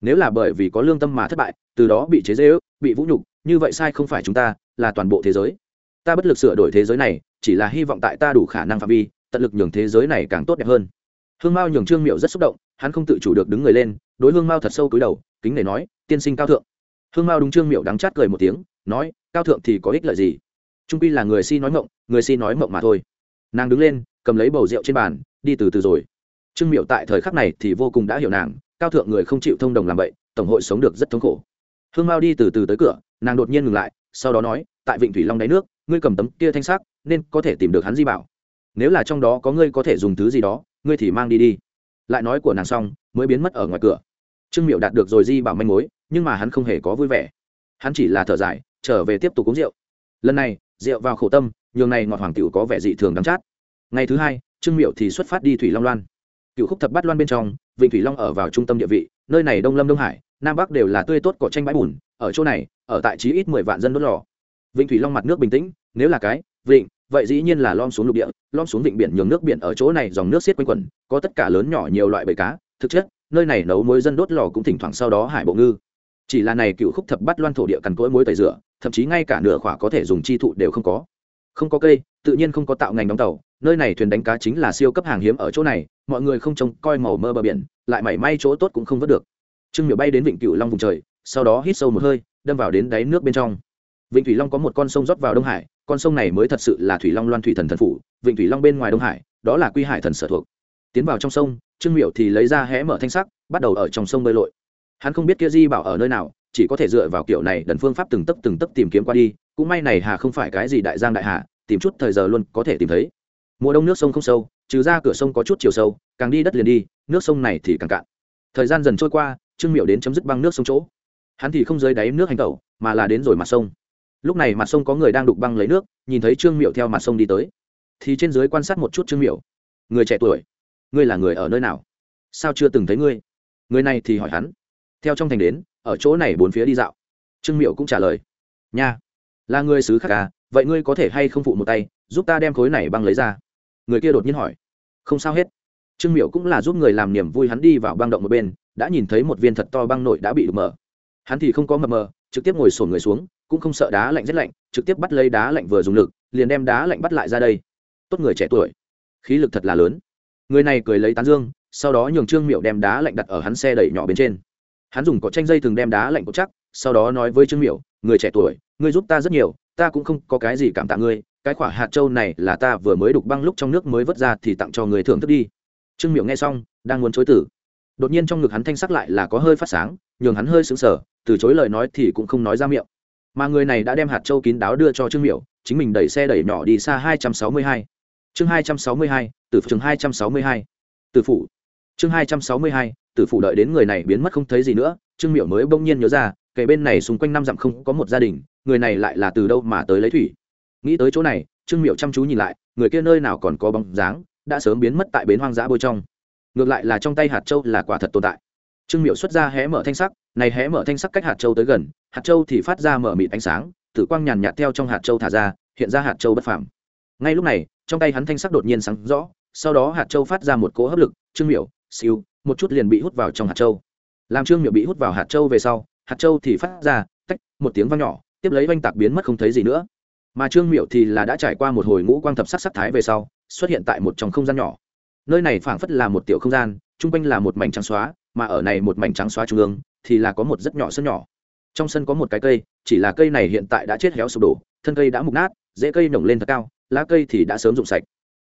Nếu là bởi vì có lương tâm mà thất bại, từ đó bị chế dễ ước bị vũ nhục, như vậy sai không phải chúng ta, là toàn bộ thế giới ta bất lực sửa đổi thế giới này, chỉ là hy vọng tại ta đủ khả năng phạm vi, tận lực nhường thế giới này càng tốt đẹp hơn. Hương mao nhường trương miệu rất xúc động, hắn không tự chủ được đứng người lên, đối hương mao thật sâu cúi đầu, kính để nói, tiên sinh cao thượng. Hương mao đúng trương miệu đắng chát cười một tiếng, nói, cao thượng thì có ích lợi gì? Trung pi là người si nói mộng, người si nói mộng mà thôi. Nàng đứng lên, cầm lấy bầu rượu trên bàn, đi từ từ rồi. Trương miệu tại thời khắc này thì vô cùng đã hiểu nàng, cao thượng người không chịu thông đồng làm vậy tổng hội sống được rất thống khổ. Hương mao đi từ từ tới cửa, nàng đột nhiên ngừng lại, sau đó nói tại vịnh thủy long đáy nước, ngươi cầm tấm kia thanh sắc, nên có thể tìm được hắn di bảo. Nếu là trong đó có ngươi có thể dùng thứ gì đó, ngươi thì mang đi đi. Lại nói của nàng xong, mới biến mất ở ngoài cửa. Trương miệu đạt được rồi di bảo manh mối, nhưng mà hắn không hề có vui vẻ. Hắn chỉ là thở dài, trở về tiếp tục uống rượu. Lần này, rượu vào khổ tâm, nhường này ngọt hoàng cựu có vẻ dị thường đắm chát. Ngày thứ hai, trương miệu thì xuất phát đi thủy long loan. Cựu khúc thập bát loan bên trong, vịnh thủy long ở vào trung tâm địa vị, nơi này đông lâm đông hải, nam bắc đều là tươi tốt cỏ tranh bãi bùn, ở chỗ này, ở tại chí ít mười vạn dân đốt lò vịnh thủy long mặt nước bình tĩnh, nếu là cái, vịnh, vậy dĩ nhiên là lom xuống lục địa lom xuống vịnh biển nhường nước biển ở chỗ này dòng nước xiết quanh quẩn, có tất cả lớn nhỏ nhiều loại bầy cá, thực chất, nơi này nấu muối dân đốt lò cũng thỉnh thoảng sau đó hải bộ ngư. Chỉ là này cựu khúc thập bắt loan thổ địa cằn cỗi muối tẩy rửa, thậm chí ngay cả nửa khỏa có thể dùng chi thụ đều không có. Không có cây, tự nhiên không có tạo ngành đóng tàu, nơi này thuyền đánh cá chính là siêu cấp hàng hiếm ở chỗ này, mọi người không trông coi màu mơ bờ biển, lại mảy may chỗ tốt cũng không vớt được. Trương miểu bay đến vịnh cựu long vùng trời, sau đó hít sâu một hơi, đâm vào đến đáy nước bên trong vịnh thủy long có một con sông rót vào đông hải, con sông này mới thật sự là thủy long loan thủy thần thần phủ, vịnh thủy long bên ngoài đông hải, đó là quy hải thần sở thuộc. Tiến vào trong sông, trương miểu thì lấy ra hé mở thanh sắc, bắt đầu ở trong sông bơi lội. Hắn không biết kia di bảo ở nơi nào, chỉ có thể dựa vào kiểu này đần phương pháp từng tấc từng tấc tìm kiếm qua đi, cũng may này hà không phải cái gì đại giang đại hà, tìm chút thời giờ luôn có thể tìm thấy. Mùa đông nước sông không sâu, trừ ra cửa sông có chút chiều sâu, càng đi đất liền đi, nước sông này thì càng cạn. Thời gian dần trôi qua, trương miệu đến chấm dứt băng nước sông chỗ. Hắn thì không dưới đáy nước hành tẩu, mà là đến rồi mặt sông lúc này mặt sông có người đang đục băng lấy nước, nhìn thấy trương miệu theo mặt sông đi tới. Thì trên dưới quan sát một chút trương miệu người trẻ tuổi, ngươi là người ở nơi nào? Sao chưa từng thấy ngươi? Người này thì hỏi hắn. Theo trong thành đến, ở chỗ này bốn phía đi dạo. Trương miệu cũng trả lời. Nha, là người xứ khác à vậy ngươi có thể hay không phụ một tay, giúp ta đem khối này băng lấy ra? Người kia đột nhiên hỏi. Không sao hết. Trương miệu cũng là giúp người làm niềm vui hắn đi vào băng động một bên, đã nhìn thấy một viên thật to băng nội đã bị đục mở. Hắn thì không có mập mờ, trực tiếp ngồi sổn người xuống cũng không sợ đá lạnh rất lạnh, trực tiếp bắt lấy đá lạnh vừa dùng lực, liền đem đá lạnh bắt lại ra đây. Tốt người trẻ tuổi. Khí lực thật là lớn. Người này cười lấy tán dương, sau đó nhường trương miệu đem đá lạnh đặt ở hắn xe đẩy nhỏ bên trên. Hắn dùng cỏ tranh dây thường đem đá lạnh cột chắc, sau đó nói với trương miệu người trẻ tuổi, ngươi giúp ta rất nhiều, ta cũng không có cái gì cảm tạ ngươi, cái quả hạt châu này là ta vừa mới đục băng lúc trong nước mới vớt ra thì tặng cho người thưởng thức đi. Trương miệu nghe xong, đang muốn chối tử đột nhiên trong ngực hắn thanh sắc lại là có hơi phát sáng, nhường hắn hơi sững sờ, từ chối lời nói thì cũng không nói ra miệng mà người này đã đem hạt châu kín đáo đưa cho trương miểu, chính mình đẩy xe đẩy nhỏ đi xa hai trăm sáu mươi hai. Chương hai trăm sáu mươi hai từ trường hai trăm sáu mươi hai. Từ phủ chương hai trăm sáu mươi hai từ phủ đợi đến người này biến mất không thấy gì nữa, trương miểu mới bỗng nhiên nhớ ra kể bên này xung quanh năm dặm không có một gia đình, người này lại là từ đâu mà tới lấy thủy. Nghĩ tới chỗ này, trương miểu chăm chú nhìn lại, người kia nơi nào còn có bóng dáng, đã sớm biến mất tại bến hoang dã bôi trong. Ngược lại là trong tay hạt châu là quả thật tồn tại. Trương miểu xuất ra hé mở thanh sắc này hé mở thanh sắc cách hạt châu tới gần, hạt châu thì phát ra mở mịt ánh sáng, tử quang nhàn nhạt theo trong hạt châu thả ra, hiện ra hạt châu bất phàm. Ngay lúc này, trong tay hắn thanh sắc đột nhiên sáng rõ, sau đó hạt châu phát ra một cỗ hấp lực, trương miểu, siêu, một chút liền bị hút vào trong hạt châu. Làm trương miểu bị hút vào hạt châu về sau, hạt châu thì phát ra, tách, một tiếng vang nhỏ, tiếp lấy oanh tạc biến mất không thấy gì nữa. Mà trương miểu thì là đã trải qua một hồi ngũ quang thập sắc sắc thái về sau, xuất hiện tại một trong không gian nhỏ. Nơi này phảng phất là một tiểu không gian, chung quanh là một mảnh trắng xóa mà ở này một mảnh trắng xóa trung ương, thì là có một rất nhỏ sân nhỏ. Trong sân có một cái cây, chỉ là cây này hiện tại đã chết héo sụp đổ, thân cây đã mục nát dễ cây nổng lên thật cao, lá cây thì đã sớm rụng sạch.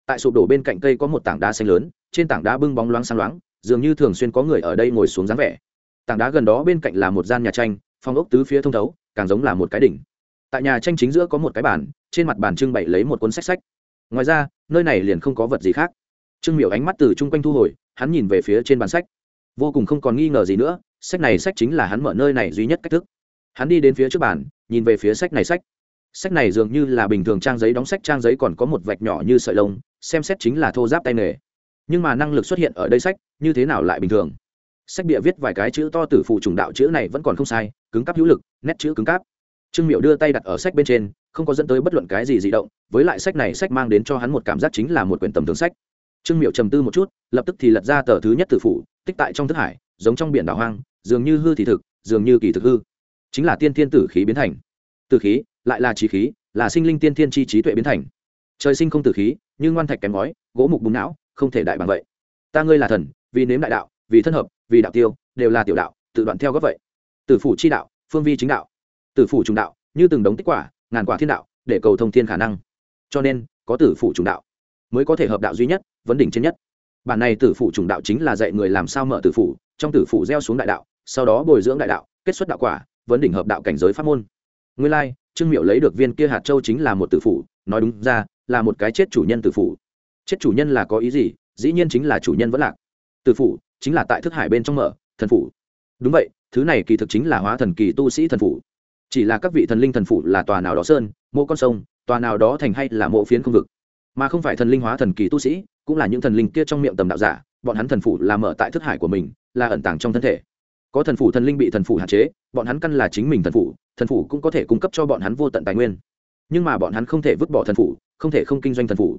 Tại sụp đổ bên cạnh cây có một tảng đá xanh lớn, trên tảng đá bưng bóng loáng sáng loáng, dường như thường xuyên có người ở đây ngồi xuống dáng vẻ. Tảng đá gần đó bên cạnh là một gian nhà tranh phong ốc tứ phía thông thấu, càng giống là một cái đỉnh. Tại nhà tranh chính giữa có một cái bàn, trên mặt bàn trưng bày lấy một cuốn sách sách. Ngoài ra, nơi này liền không có vật gì khác. Trương miểu ánh mắt từ chung quanh thu hồi, hắn nhìn về phía trên bàn sách vô cùng không còn nghi ngờ gì nữa, sách này sách chính là hắn mở nơi này duy nhất cách thức. Hắn đi đến phía trước bàn, nhìn về phía sách này sách. Sách này dường như là bình thường trang giấy đóng sách, trang giấy còn có một vạch nhỏ như sợi lông, xem xét chính là thô giáp tay nghề. Nhưng mà năng lực xuất hiện ở đây sách, như thế nào lại bình thường? Sách bịa viết vài cái chữ to từ phụ trùng đạo chữ này vẫn còn không sai, cứng cáp hữu lực, nét chữ cứng cáp. Trương miệu đưa tay đặt ở sách bên trên, không có dẫn tới bất luận cái gì di động, với lại sách này sách mang đến cho hắn một cảm giác chính là một quyển tầm thường sách trương miệu trầm tư một chút, lập tức thì lật ra tờ thứ nhất tử phủ, tích tại trong thức hải, giống trong biển đảo hoang, dường như hư thì thực, dường như kỳ thực hư. Chính là tiên thiên tử khí biến thành. Tử khí, lại là trí khí, là sinh linh tiên thiên chi trí tuệ biến thành. Trời sinh không tử khí, như ngoan thạch kém ngói, gỗ mục bùng não, không thể đại bằng vậy. Ta ngươi là thần, vì nếm đại đạo, vì thân hợp, vì đạo tiêu, đều là tiểu đạo, tự đoạn theo gấp vậy. Tử phủ chi đạo, phương vi chính đạo. Tử phủ trùng đạo, như từng đống tích quả, ngàn quả thiên đạo, để cầu thông thiên khả năng. Cho nên, có tử phủ trùng đạo mới có thể hợp đạo duy nhất, vấn đỉnh trên nhất. Bản này tử phủ trùng đạo chính là dạy người làm sao mở tử phủ trong tử phủ gieo xuống đại đạo, sau đó bồi dưỡng đại đạo, kết xuất đạo quả, vấn đỉnh hợp đạo cảnh giới pháp môn. Nguyên lai, trương miệu lấy được viên kia hạt châu chính là một tử phủ nói đúng ra, là một cái chết chủ nhân tử phủ chết chủ nhân là có ý gì? Dĩ nhiên chính là chủ nhân vẫn lạc. Tử phủ chính là tại thức hải bên trong mở, thần phủ đúng vậy, thứ này kỳ thực chính là hóa thần kỳ tu sĩ thần phủ chỉ là các vị thần linh thần phủ là tòa nào đó sơn, mộ con sông, tòa nào đó thành hay là mộ phiến không vực mà không phải thần linh hóa thần kỳ tu sĩ, cũng là những thần linh kia trong miệng tầm đạo giả, bọn hắn thần phủ là mở tại thức hải của mình, là ẩn tàng trong thân thể. Có thần phủ thần linh bị thần phủ hạn chế, bọn hắn căn là chính mình thần phủ thần phủ cũng có thể cung cấp cho bọn hắn vô tận tài nguyên. Nhưng mà bọn hắn không thể vứt bỏ thần phủ, không thể không kinh doanh thần phủ.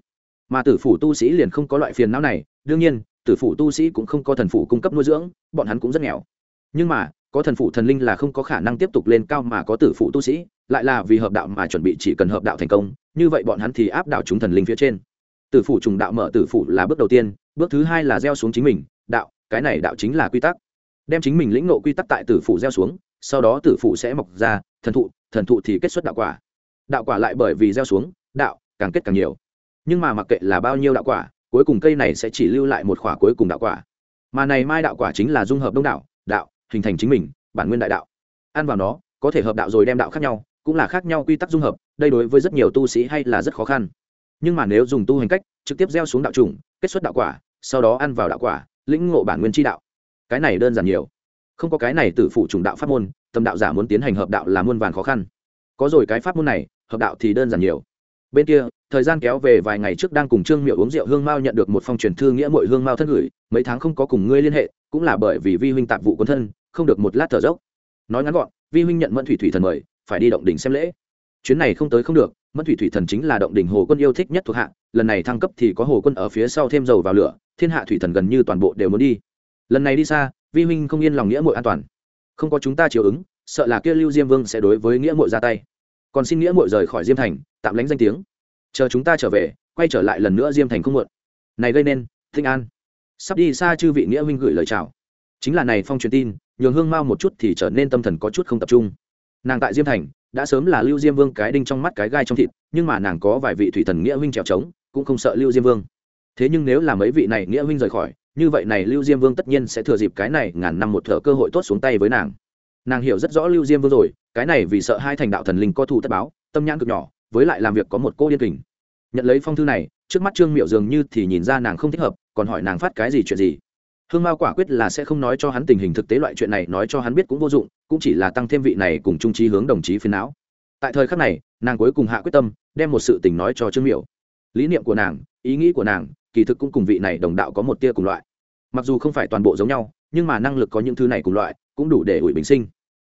Mà tử phủ tu sĩ liền không có loại phiền não này, đương nhiên, tử phủ tu sĩ cũng không có thần phủ cung cấp nuôi dưỡng, bọn hắn cũng rất nghèo. Nhưng mà có thần phụ thần linh là không có khả năng tiếp tục lên cao mà có tử phụ tu sĩ, lại là vì hợp đạo mà chuẩn bị chỉ cần hợp đạo thành công, như vậy bọn hắn thì áp đảo chúng thần linh phía trên. Tử phụ trùng đạo mở tử phụ là bước đầu tiên, bước thứ hai là gieo xuống chính mình, đạo, cái này đạo chính là quy tắc. Đem chính mình lĩnh nộ quy tắc tại tử phụ gieo xuống, sau đó tử phụ sẽ mọc ra, thần thụ thần thụ thì kết xuất đạo quả. Đạo quả lại bởi vì gieo xuống, đạo, càng kết càng nhiều. Nhưng mà mặc kệ là bao nhiêu đạo quả, cuối cùng cây này sẽ chỉ lưu lại một khỏa cuối cùng đạo quả. Mà này mai đạo quả chính là dung hợp đông đạo đạo hình thành chính mình, bản nguyên đại đạo. Ăn vào nó, có thể hợp đạo rồi đem đạo khác nhau, cũng là khác nhau quy tắc dung hợp, đây đối với rất nhiều tu sĩ hay là rất khó khăn. Nhưng mà nếu dùng tu hành cách, trực tiếp gieo xuống đạo trùng kết xuất đạo quả, sau đó ăn vào đạo quả, lĩnh ngộ bản nguyên tri đạo. Cái này đơn giản nhiều. Không có cái này từ phụ trùng đạo pháp môn, tâm đạo giả muốn tiến hành hợp đạo là muôn vàn khó khăn. Có rồi cái pháp môn này, hợp đạo thì đơn giản nhiều. Bên kia, thời gian kéo về vài ngày trước đang cùng trương miệu uống rượu hương mao nhận được một phong truyền thư nghĩa mội hương mao thân gửi, mấy tháng không có cùng ngươi liên hệ, cũng là bởi vì vi huynh tạp vụ quân thân không được một lát thở dốc. Nói ngắn gọn, vi huynh nhận mẫn thủy thủy thần mời, phải đi động đỉnh xem lễ. Chuyến này không tới không được, mẫn thủy thủy thần chính là động đỉnh hồ quân yêu thích nhất thuộc hạ, lần này thăng cấp thì có hồ quân ở phía sau thêm dầu vào lửa, thiên hạ thủy thần gần như toàn bộ đều muốn đi. Lần này đi xa, vi huynh không yên lòng nghĩa mội an toàn. Không có chúng ta chiều ứng, sợ là kia lưu diêm vương sẽ đối với nghĩa mội ra tay. Còn xin nghĩa mội rời khỏi diêm thành, tạm lánh danh tiếng. Chờ chúng ta trở về, quay trở lại lần nữa diêm thành không muộn. Này gây nên thinh an. Sắp đi xa chư vị nghĩa huynh gửi lời chào. Chính là này phong truyền tin nhường hương mao một chút thì trở nên tâm thần có chút không tập trung. Nàng tại diêm thành, đã sớm là lưu diêm vương cái đinh trong mắt cái gai trong thịt, nhưng mà nàng có vài vị thủy thần nghĩa huynh trèo trống, cũng không sợ lưu diêm vương. Thế nhưng nếu là mấy vị này nghĩa huynh rời khỏi, như vậy này lưu diêm vương tất nhiên sẽ thừa dịp cái này ngàn năm một thở cơ hội tốt xuống tay với nàng. Nàng hiểu rất rõ lưu diêm vương rồi, cái này vì sợ hai thành đạo thần linh có thù tất báo, tâm nhãn cực nhỏ, với lại làm việc có một cô điên kình. Nhận lấy phong thư này, trước mắt trương miệu dường như thì nhìn ra nàng không thích hợp, còn hỏi nàng phát cái gì chuyện gì hương mao quả quyết là sẽ không nói cho hắn tình hình thực tế, loại chuyện này nói cho hắn biết cũng vô dụng, cũng chỉ là tăng thêm vị này cùng trung trí hướng đồng chí phiến não. Tại thời khắc này, nàng cuối cùng hạ quyết tâm, đem một sự tình nói cho trương Miểu. lý niệm của nàng, ý nghĩ của nàng, kỳ thực cũng cùng vị này đồng đạo có một tia cùng loại. Mặc dù không phải toàn bộ giống nhau, nhưng mà năng lực có những thứ này cùng loại, cũng đủ để ủi bình sinh.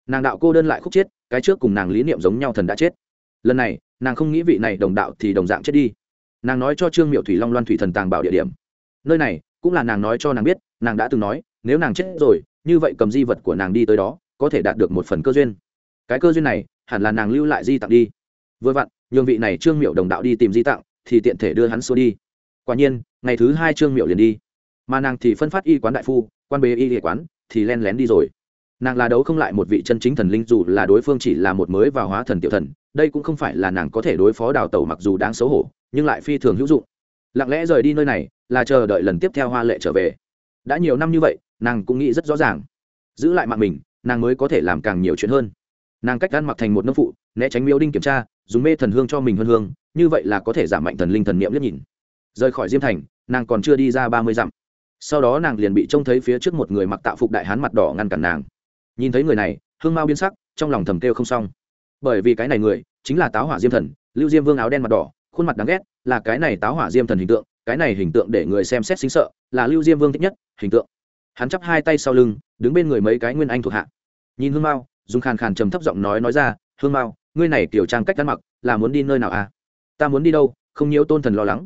Nàng đạo cô đơn lại khúc chết, cái trước cùng nàng lý niệm giống nhau thần đã chết. Lần này, nàng không nghĩ vị này đồng đạo thì đồng dạng chết đi. Nàng nói cho trương miệu thủy long loan thủy thần tàng bảo địa điểm. Nơi này cũng là nàng nói cho nàng biết, nàng đã từng nói, nếu nàng chết rồi, như vậy cầm di vật của nàng đi tới đó, có thể đạt được một phần cơ duyên. Cái cơ duyên này, hẳn là nàng lưu lại di tặng đi. Vừa vặn, nhường vị này trương miệu đồng đạo đi tìm di tặng, thì tiện thể đưa hắn xua đi. Quả nhiên, ngày thứ hai trương miệu liền đi. Mà nàng thì phân phát y quán đại phu, quan bế y địa quán, thì len lén đi rồi. Nàng là đấu không lại một vị chân chính thần linh, dù là đối phương chỉ là một mới vào hóa thần tiểu thần, đây cũng không phải là nàng có thể đối phó đào tẩu mặc dù đáng xấu hổ, nhưng lại phi thường hữu dụng lặng lẽ rời đi nơi này, là chờ đợi lần tiếp theo hoa lệ trở về. Đã nhiều năm như vậy, nàng cũng nghĩ rất rõ ràng. Giữ lại mạng mình, nàng mới có thể làm càng nhiều chuyện hơn. Nàng cách ăn mặc thành một nông phụ, né tránh miêu đinh kiểm tra, dùng mê thần hương cho mình hơn hương, như vậy là có thể giảm mạnh thần linh thần niệm liếc nhìn. Rời khỏi diêm thành, nàng còn chưa đi ra ba mươi dặm. Sau đó nàng liền bị trông thấy phía trước một người mặc tạo phục đại hán mặt đỏ ngăn cản nàng. Nhìn thấy người này, hương mao biến sắc, trong lòng thầm kêu không xong. Bởi vì cái này người, chính là táo hỏa diêm thần, lưu diêm vương áo đen mặt đỏ khuôn mặt đáng ghét, là cái này táo hỏa diêm thần hình tượng, cái này hình tượng để người xem xét xính sợ, là lưu diêm vương thích nhất, hình tượng. Hắn chắp hai tay sau lưng, đứng bên người mấy cái nguyên anh thuộc hạ. Nhìn hương mao dùng khàn khàn trầm thấp giọng nói nói ra, hương mao, ngươi này kiểu trang cách ăn mặc, là muốn đi nơi nào à? Ta muốn đi đâu, không nhiễu tôn thần lo lắng.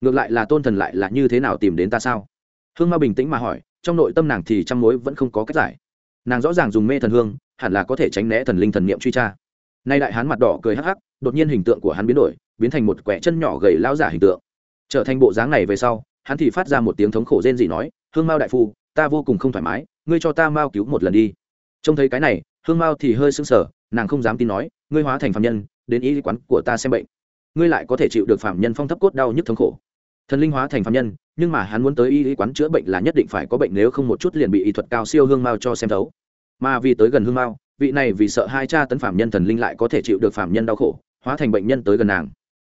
Ngược lại là tôn thần lại là như thế nào tìm đến ta sao? Hương mao bình tĩnh mà hỏi, trong nội tâm nàng thì trăm mối vẫn không có cách giải. Nàng rõ ràng dùng mê thần hương, hẳn là có thể tránh né thần linh thần niệm truy tra. Nay đại hán mặt đỏ cười hắc hắc, đột nhiên hình tượng của hắn biến đổi biến thành một quẻ chân nhỏ gầy lao giả hình tượng. Trở thành bộ dáng này về sau, hắn thì phát ra một tiếng thống khổ rên dị nói, hương mao đại phu, ta vô cùng không thoải mái, ngươi cho ta mao cứu một lần đi. Trông thấy cái này, hương mao thì hơi sưng sờ, nàng không dám tin nói, ngươi hóa thành phạm nhân, đến y quán của ta xem bệnh. Ngươi lại có thể chịu được phạm nhân phong thấp cốt đau nhức thống khổ. Thần linh hóa thành phạm nhân, nhưng mà hắn muốn tới y quán chữa bệnh là nhất định phải có bệnh nếu không một chút liền bị y thuật cao siêu hương mao cho xem thấu. Mà vì tới gần hương mao, vị này vì sợ hai cha tấn phạm nhân thần linh lại có thể chịu được phạm nhân đau khổ, hóa thành bệnh nhân tới gần nàng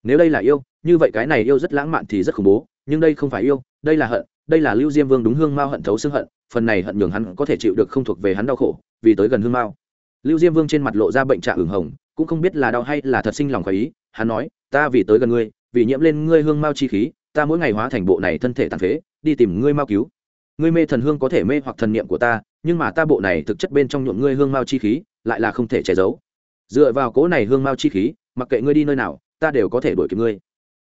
nếu đây là yêu, như vậy cái này yêu rất lãng mạn thì rất khủng bố, nhưng đây không phải yêu, đây là hận, đây là lưu diêm vương đúng hương mao hận thấu xương hận, phần này hận nhường hắn có thể chịu được không thuộc về hắn đau khổ, vì tới gần hương mao. Lưu diêm vương trên mặt lộ ra bệnh trạng ửng hồng, cũng không biết là đau hay là thật sinh lòng khỏi ý, hắn nói, ta vì tới gần ngươi, vì nhiễm lên ngươi hương mao chi khí, ta mỗi ngày hóa thành bộ này thân thể tàn phế, đi tìm ngươi mao cứu. Ngươi mê thần hương có thể mê hoặc thần niệm của ta, nhưng mà ta bộ này thực chất bên trong nhuộm ngươi hương mao chi khí, lại là không thể che giấu. Dựa vào cố này hương mao chi khí, mặc kệ ngươi đi nơi nào ta đều có thể đuổi kịp ngươi.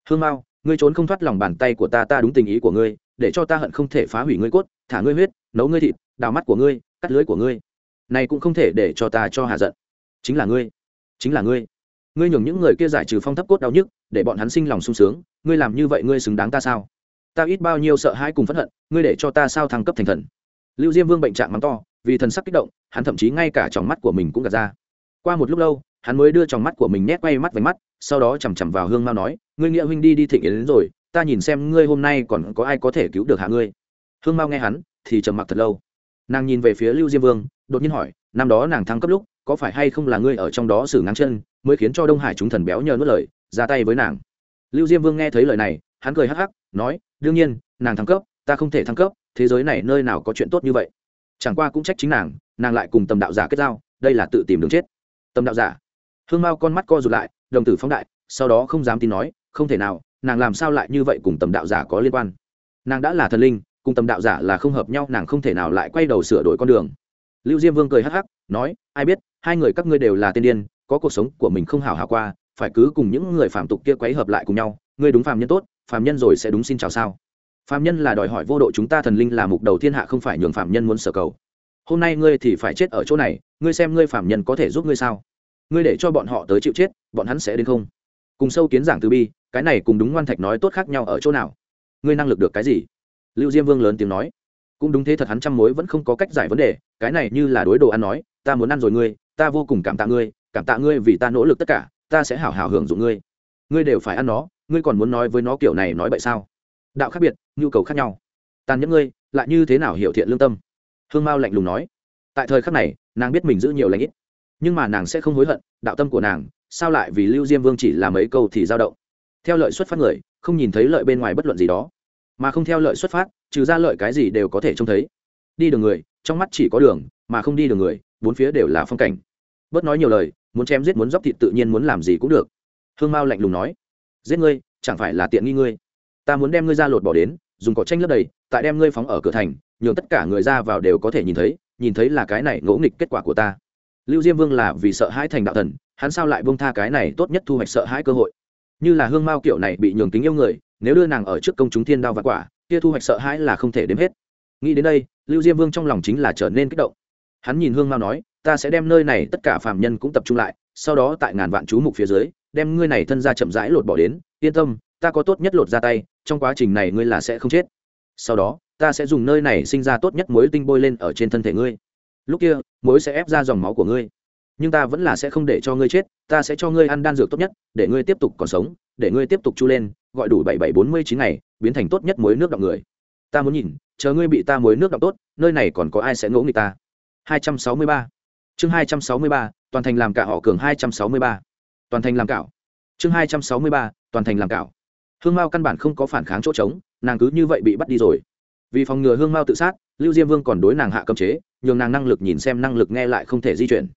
Hương mao, ngươi trốn không thoát lòng bàn tay của ta ta đúng tình ý của ngươi, để cho ta hận không thể phá hủy ngươi cốt, thả ngươi huyết, nấu ngươi thịt, đào mắt của ngươi, cắt lưới của ngươi. Này cũng không thể để cho ta cho hạ giận. Chính là ngươi, chính là ngươi. Ngươi nhường những người kia giải trừ phong thấp cốt đau nhức, để bọn hắn sinh lòng sung sướng, ngươi làm như vậy ngươi xứng đáng ta sao? Ta ít bao nhiêu sợ hãi cùng phẫn hận, ngươi để cho ta sao thăng cấp thành thần? Lưu diêm vương bệnh trạng mắng to, vì thần sắc kích động, hắn thậm chí ngay cả tròng mắt của mình cũng gạt ra. Qua một lúc lâu, hắn mới đưa tròng mắt của mình nét quay mắt với mắt sau đó chằm chằm vào hương mao nói, ngươi nghĩa huynh đi đi thịnh yến đến rồi, ta nhìn xem ngươi hôm nay còn có ai có thể cứu được hạ ngươi. Hương mao nghe hắn, thì trầm mặc thật lâu. Nàng nhìn về phía lưu diêm vương, đột nhiên hỏi, năm đó nàng thăng cấp lúc, có phải hay không là ngươi ở trong đó xử ngang chân, mới khiến cho đông hải chúng thần béo nhờ nuốt lời, ra tay với nàng? Lưu diêm vương nghe thấy lời này, hắn cười hắc hắc, nói, đương nhiên, nàng thăng cấp, ta không thể thăng cấp, thế giới này nơi nào có chuyện tốt như vậy? Chẳng qua cũng trách chính nàng nàng lại cùng tầm đạo giả kết giao, đây là tự tìm đường chết. Tầm đạo giả. Hương mao con mắt co rụt lại đồng tử phóng đại, sau đó không dám tin nói, không thể nào, nàng làm sao lại như vậy cùng tầm đạo giả có liên quan? Nàng đã là thần linh, cùng tầm đạo giả là không hợp nhau, nàng không thể nào lại quay đầu sửa đổi con đường. Lưu diêm vương cười hắc hắc, nói, ai biết, hai người các ngươi đều là tiên điên, có cuộc sống của mình không hào hào qua, phải cứ cùng những người phạm tục kia quấy hợp lại cùng nhau, ngươi đúng phạm nhân tốt phạm nhân rồi sẽ đúng xin chào sao? Phạm nhân là đòi hỏi vô độ chúng ta thần linh là mục đầu thiên hạ không phải nhường phạm nhân muốn sở cầu. Hôm nay ngươi thì phải chết ở chỗ này, ngươi xem ngươi phạm nhân có thể giúp ngươi sao? Ngươi để cho bọn họ tới chịu chết, bọn hắn sẽ đến không? Cùng sâu kiến giảng từ bi, cái này cùng đúng ngoan thạch nói tốt khác nhau ở chỗ nào? Ngươi năng lực được cái gì? Lưu diêm vương lớn tiếng nói. Cũng đúng thế thật hắn trăm mối vẫn không có cách giải vấn đề, cái này như là đối đồ ăn nói, ta muốn ăn rồi ngươi, ta vô cùng cảm tạ ngươi, cảm tạ ngươi vì ta nỗ lực tất cả, ta sẽ hảo hảo hưởng dụng ngươi. Ngươi đều phải ăn nó, ngươi còn muốn nói với nó kiểu này nói bậy sao? Đạo khác biệt, nhu cầu khác nhau. Tàn nhẫn ngươi, lại như thế nào hiểu thiện lương tâm? Hương mao lạnh lùng nói. Tại thời khắc này, nàng biết mình giữ nhiều lãnh ít nhưng mà nàng sẽ không hối hận, đạo tâm của nàng, sao lại vì lưu diêm vương chỉ là mấy câu thì dao động? Theo lợi xuất phát người, không nhìn thấy lợi bên ngoài bất luận gì đó. Mà không theo lợi xuất phát, trừ ra lợi cái gì đều có thể trông thấy. Đi đường người, trong mắt chỉ có đường, mà không đi đường người, bốn phía đều là phong cảnh. Bớt nói nhiều lời, muốn chém giết muốn dóc thịt tự nhiên muốn làm gì cũng được. Hương mao lạnh lùng nói, giết ngươi, chẳng phải là tiện nghi ngươi? Ta muốn đem ngươi ra lột bỏ đến, dùng cỏ tranh lấp đầy, tại đem ngươi phóng ở cửa thành, nhường tất cả người ra vào đều có thể nhìn thấy nhìn thấy là cái này ngỗ nghịch kết quả của ta lưu diêm vương là vì sợ hãi thành đạo thần, hắn sao lại bông tha cái này tốt nhất thu hoạch sợ hãi cơ hội? Như là hương mao kiểu này bị nhường tính yêu người, nếu đưa nàng ở trước công chúng thiên đao và quả, kia thu hoạch sợ hãi là không thể đếm hết. Nghĩ đến đây, lưu diêm vương trong lòng chính là trở nên kích động. Hắn nhìn hương mao nói, ta sẽ đem nơi này tất cả phạm nhân cũng tập trung lại, sau đó tại ngàn vạn chú mục phía dưới, đem ngươi này thân ra chậm rãi lột bỏ đến. Yên tâm, ta có tốt nhất lột ra tay, trong quá trình này ngươi là sẽ không chết. Sau đó, ta sẽ dùng nơi này sinh ra tốt nhất mối tinh bôi lên ở trên thân thể ngươi lúc kia mối sẽ ép ra dòng máu của ngươi. Nhưng ta vẫn là sẽ không để cho ngươi chết, ta sẽ cho ngươi ăn đan dược tốt nhất, để ngươi tiếp tục còn sống, để ngươi tiếp tục chu lên, gọi đủ bảy bảy bốn mươi chín ngày, biến thành tốt nhất mối nước đọng người. Ta muốn nhìn, chờ ngươi bị ta mối nước đọng tốt, nơi này còn có ai sẽ ngỗ nghịch ta? Hai trăm sáu mươi ba. Chương hai trăm sáu mươi ba, toàn thành làm cả họ cường hai trăm sáu mươi ba. Toàn thành làm cạo. Chương hai trăm sáu mươi ba, toàn thành làm cạo. Hương mao căn bản không có phản kháng chỗ trống, nàng cứ như vậy bị bắt đi rồi. Vì phòng ngừa hương mao tự sát lưu diêm vương còn đối nàng hạ cấm chế, nhường nàng năng lực nhìn xem năng lực nghe lại không thể di chuyển.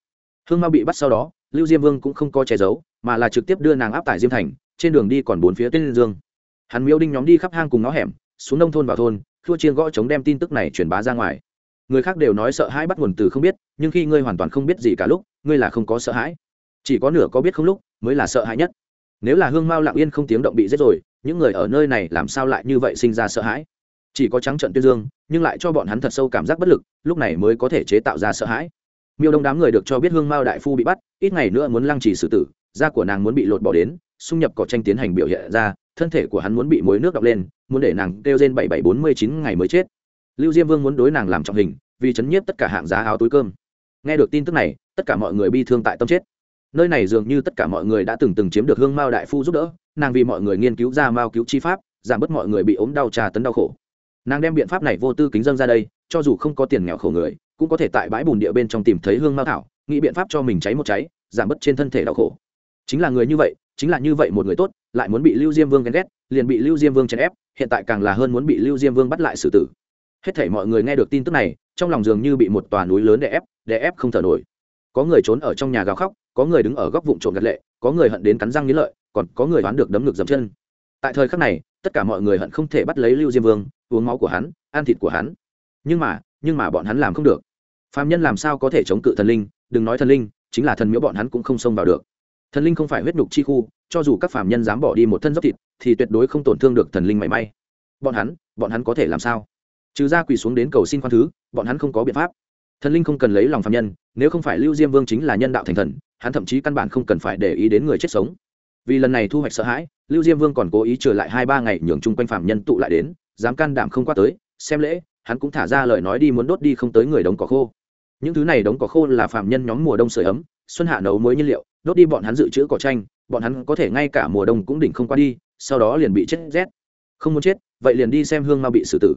Hương mao bị bắt sau đó, lưu diêm vương cũng không có che giấu, mà là trực tiếp đưa nàng áp tải diêm thành, trên đường đi còn bốn phía tên dương. Hắn miêu đinh nhóm đi khắp hang cùng ngõ hẻm, xuống nông thôn vào thôn thua chiên gõ chống đem tin tức này truyền bá ra ngoài. Người khác đều nói sợ hãi bắt nguồn từ không biết, nhưng khi ngươi hoàn toàn không biết gì cả lúc, ngươi là không có sợ hãi. Chỉ có nửa có biết không lúc, mới là sợ hãi nhất. Nếu là hương mao lặng yên không tiếng động bị giết rồi, những người ở nơi này làm sao lại như vậy sinh ra sợ hãi? Chỉ có trắng trận tuyên dương, nhưng lại cho bọn hắn thật sâu cảm giác bất lực, lúc này mới có thể chế tạo ra sợ hãi. Miêu đông đám người được cho biết hương mao đại phu bị bắt, ít ngày nữa muốn lăng trì xử tử, da của nàng muốn bị lột bỏ đến, xung nhập cỏ tranh tiến hành biểu hiện ra, thân thể của hắn muốn bị mối nước đọc lên, muốn để nàng kêu trên bảy bảy bốn mươi chín ngày mới chết. Lưu diêm vương muốn đối nàng làm trọng hình, vì chấn nhiếp tất cả hạng giá áo túi cơm. Nghe được tin tức này, tất cả mọi người bi thương tại tâm chết. Nơi này dường như tất cả mọi người đã từng từng chiếm được hương mao đại phu giúp đỡ, nàng vì mọi người nghiên cứu ra mao cứu chi pháp, giảm bớt mọi người bị ốm đau trà tấn đau khổ nàng đem biện pháp này vô tư kính dân ra đây, cho dù không có tiền nghèo khổ người, cũng có thể tại bãi bùn địa bên trong tìm thấy hương mao thảo, nghĩ biện pháp cho mình cháy một cháy, giảm bớt trên thân thể đau khổ. Chính là người như vậy, chính là như vậy một người tốt, lại muốn bị lưu diêm vương ghen ghét, liền bị lưu diêm vương chèn ép, hiện tại càng là hơn muốn bị lưu diêm vương bắt lại xử tử. Hết thể mọi người nghe được tin tức này, trong lòng dường như bị một tòa núi lớn đè ép đè ép không thở nổi. Có người trốn ở trong nhà gào khóc, có người đứng ở góc vụn trộm gật lệ, có người hận đến cắn răng nghĩ lợi, còn có người đoán được đấm ngực dầm chân. Tại thời khắc này, tất cả mọi người hận không thể bắt lấy lưu diêm vương uống máu của hắn, ăn thịt của hắn. Nhưng mà nhưng mà bọn hắn làm không được. Phạm nhân làm sao có thể chống cự thần linh? Đừng nói thần linh, chính là thần miễu bọn hắn cũng không xông vào được. Thần linh không phải huyết nhục chi khu, cho dù các phạm nhân dám bỏ đi một thân dốc thịt, thì tuyệt đối không tổn thương được thần linh mảy may. Bọn hắn bọn hắn có thể làm sao? Trừ ra quỳ xuống đến cầu xin khoan thứ, bọn hắn không có biện pháp. Thần linh không cần lấy lòng phạm nhân, nếu không phải lưu diêm vương chính là nhân đạo thành thần, hắn thậm chí căn bản không cần phải để ý đến người chết sống. Vì lần này thu hoạch sợ hãi, lưu diêm vương còn cố ý trở lại hai ba ngày nhường chung quanh phạm nhân tụ lại đến dám can đảm không qua tới, xem lễ, hắn cũng thả ra lời nói đi muốn đốt đi không tới người đống cỏ khô. Những thứ này đống cỏ khô là phạm nhân nhóm mùa đông sưởi ấm, xuân hạ nấu muối nhiên liệu, đốt đi bọn hắn dự trữ cỏ tranh bọn hắn có thể ngay cả mùa đông cũng đỉnh không qua đi, sau đó liền bị chết rét. Không muốn chết, vậy liền đi xem hương ma bị xử tử.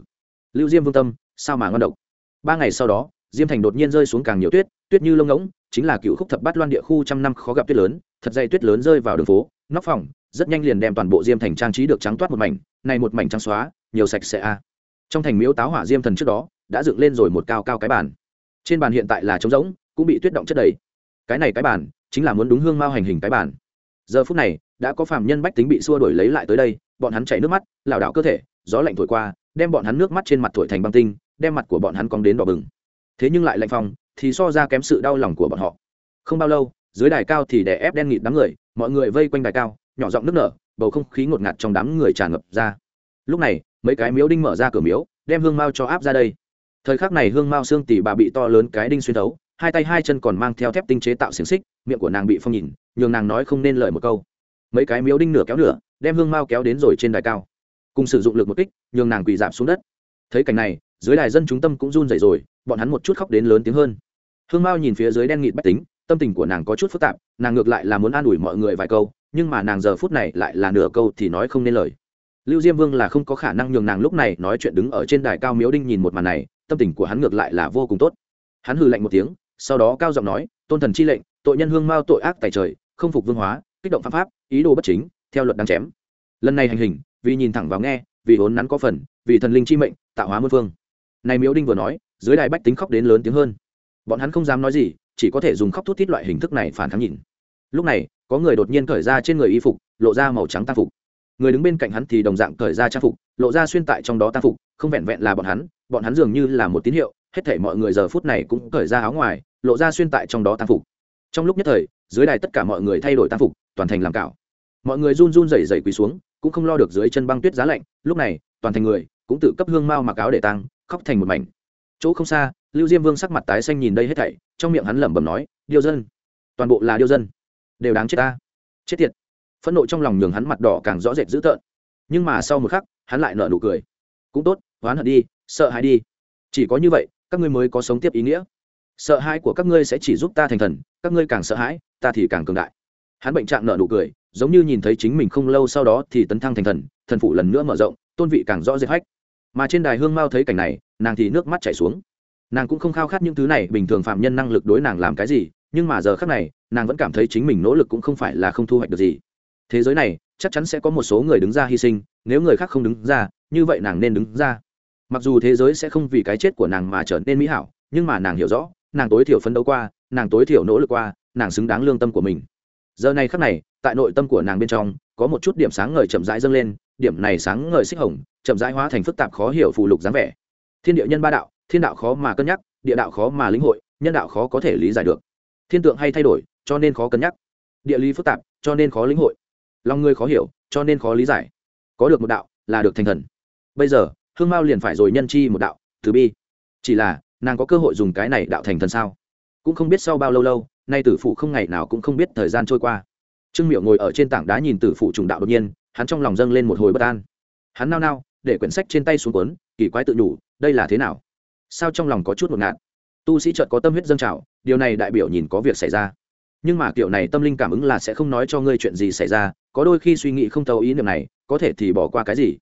Lưu diêm vương tâm, sao mà ngon độc? Ba ngày sau đó, diêm thành đột nhiên rơi xuống càng nhiều tuyết tuyết như lông ngỗng, chính là cựu khúc thập bát loan địa khu trăm năm khó gặp tuyết lớn, thật dày tuyết lớn rơi vào đường phố, nóc phòng rất nhanh liền đem toàn bộ diêm thành trang trí được trắng toát một mảnh, này một mảnh trắng xóa, nhiều sạch sẽ a. Trong thành miếu táo hỏa diêm thần trước đó, đã dựng lên rồi một cao cao cái bàn. Trên bàn hiện tại là trống rỗng, cũng bị tuyết động chất đầy. Cái này cái bàn, chính là muốn đúng hương mao hành hình cái bàn. Giờ phút này, đã có phạm nhân bách tính bị xua đổi lấy lại tới đây, bọn hắn chảy nước mắt, lảo đảo cơ thể, gió lạnh thổi qua, đem bọn hắn nước mắt trên mặt thổi thành băng tinh, đem mặt của bọn hắn cong đến đỏ bừng. Thế nhưng lại lạnh phòng thì so ra kém sự đau lòng của bọn họ. Không bao lâu, dưới đài cao thì đè ép đen nghịt đám người, mọi người vây quanh đài cao nhỏ giọng nước nở, bầu không khí ngột ngạt trong đám người tràn ngập ra. Lúc này, mấy cái miếu đinh mở ra cửa miếu, đem hương mao cho áp ra đây. Thời khắc này hương mao xương tỉ bà bị to lớn cái đinh xuyên thấu, hai tay hai chân còn mang theo thép tinh chế tạo xiềng xích, miệng của nàng bị phong nhìn, nhường nàng nói không nên lời một câu. Mấy cái miếu đinh nửa kéo nửa, đem hương mao kéo đến rồi trên đài cao. Cùng sử dụng lực một kích, nhường nàng quỳ giảm xuống đất. Thấy cảnh này, dưới đài dân chúng tâm cũng run dậy rồi, bọn hắn một chút khóc đến lớn tiếng hơn. Hương mao nhìn phía dưới đen nghịt bách tính, tâm tình của nàng có chút phức tạp, nàng ngược lại là muốn an ủi mọi người vài câu nhưng mà nàng giờ phút này lại là nửa câu thì nói không nên lời. Lưu diêm vương là không có khả năng nhường nàng lúc này nói chuyện đứng ở trên đài cao miếu đinh nhìn một màn này, tâm tình của hắn ngược lại là vô cùng tốt. Hắn hừ lạnh một tiếng, sau đó cao giọng nói, tôn thần chi lệnh, tội nhân hương mao tội ác tại trời, không phục vương hóa, kích động pháp pháp, ý đồ bất chính, theo luật đáng chém. Lần này hành hình, vì nhìn thẳng vào nghe, vì vốn nắn có phần, vì thần linh chi mệnh, tạo hóa muôn phương. Này miếu đinh vừa nói, dưới đài bách tính khóc đến lớn tiếng hơn. Bọn hắn không dám nói gì, chỉ có thể dùng khóc thút thít loại hình thức này phản kháng nhìn. Lúc này có người đột nhiên cởi ra trên người y phục, lộ ra màu trắng tăng phục. Người đứng bên cạnh hắn thì đồng dạng cởi ra trang phục, lộ ra xuyên tại trong đó tăng phục, không vẹn vẹn là bọn hắn bọn hắn dường như là một tín hiệu, hết thể mọi người giờ phút này cũng cởi ra áo ngoài, lộ ra xuyên tại trong đó tăng phục. Trong lúc nhất thời, dưới đài tất cả mọi người thay đổi tăng phục, toàn thành làm cạo mọi người run run rẩy rẩy quỳ xuống, cũng không lo được dưới chân băng tuyết giá lạnh, lúc này, toàn thành người, cũng tự cấp hương mao mặc áo để tăng khóc thành một mảnh. Chỗ không xa, lưu diêm vương sắc mặt tái xanh nhìn đây hết thảy, trong miệng hắn lẩm bẩm nói, điêu dân. Toàn bộ là điêu dân đều đáng chết ta. Chết tiệt. Phẫn nộ trong lòng nhường hắn mặt đỏ càng rõ rệt dữ tợn. Nhưng mà sau một khắc, hắn lại nở nụ cười. Cũng tốt, oán hận đi, sợ hãi đi. Chỉ có như vậy, các ngươi mới có sống tiếp ý nghĩa. Sợ hãi của các ngươi sẽ chỉ giúp ta thành thần, các ngươi càng sợ hãi, ta thì càng cường đại. Hắn bệnh trạng nở nụ cười, giống như nhìn thấy chính mình không lâu sau đó thì tấn thăng thành thần thần phụ lần nữa mở rộng, tôn vị càng rõ rệt hách. Mà trên đài hương mao thấy cảnh này, nàng thì nước mắt chảy xuống. Nàng cũng không khao khát những thứ này, bình thường phạm nhân năng lực đối nàng làm cái gì nhưng mà giờ khác này, nàng vẫn cảm thấy chính mình nỗ lực cũng không phải là không thu hoạch được gì. Thế giới này, chắc chắn sẽ có một số người đứng ra hy sinh, nếu người khác không đứng ra, như vậy nàng nên đứng ra. Mặc dù thế giới sẽ không vì cái chết của nàng mà trở nên mỹ hảo, nhưng mà nàng hiểu rõ, nàng tối thiểu phấn đấu qua, nàng tối thiểu nỗ lực qua, nàng xứng đáng lương tâm của mình. Giờ này khắc này, tại nội tâm của nàng bên trong, có một chút điểm sáng ngời chậm rãi dâng lên, điểm này sáng ngời xích hồng, chậm rãi hóa thành phức tạp khó hiểu phù lục dáng vẻ. Thiên địa nhân ba đạo, thiên đạo khó mà cân nhắc, địa đạo khó mà lĩnh hội, nhân đạo khó có thể lý giải được thiên tượng hay thay đổi, cho nên khó cân nhắc. Địa lý phức tạp, cho nên khó lĩnh hội. Lòng người khó hiểu, cho nên khó lý giải. Có được một đạo, là được thành thần. Bây giờ, hương mao liền phải rồi nhân chi một đạo thứ bi. Chỉ là, nàng có cơ hội dùng cái này đạo thành thần sao? Cũng không biết sau bao lâu lâu, nay tử phụ không ngày nào cũng không biết thời gian trôi qua. Trương miệu ngồi ở trên tảng đá nhìn tử phụ trùng đạo đột nhiên, hắn trong lòng dâng lên một hồi bất an. Hắn nao nao, để quyển sách trên tay xuống cuốn, kỳ quái tự nhủ, đây là thế nào? Sao trong lòng có chút một ngạt? Tu sĩ chợt có tâm huyết dâng trào điều này đại biểu nhìn có việc xảy ra. Nhưng mà kiểu này tâm linh cảm ứng là sẽ không nói cho ngươi chuyện gì xảy ra, có đôi khi suy nghĩ không thấu ý niệm này, có thể thì bỏ qua cái gì?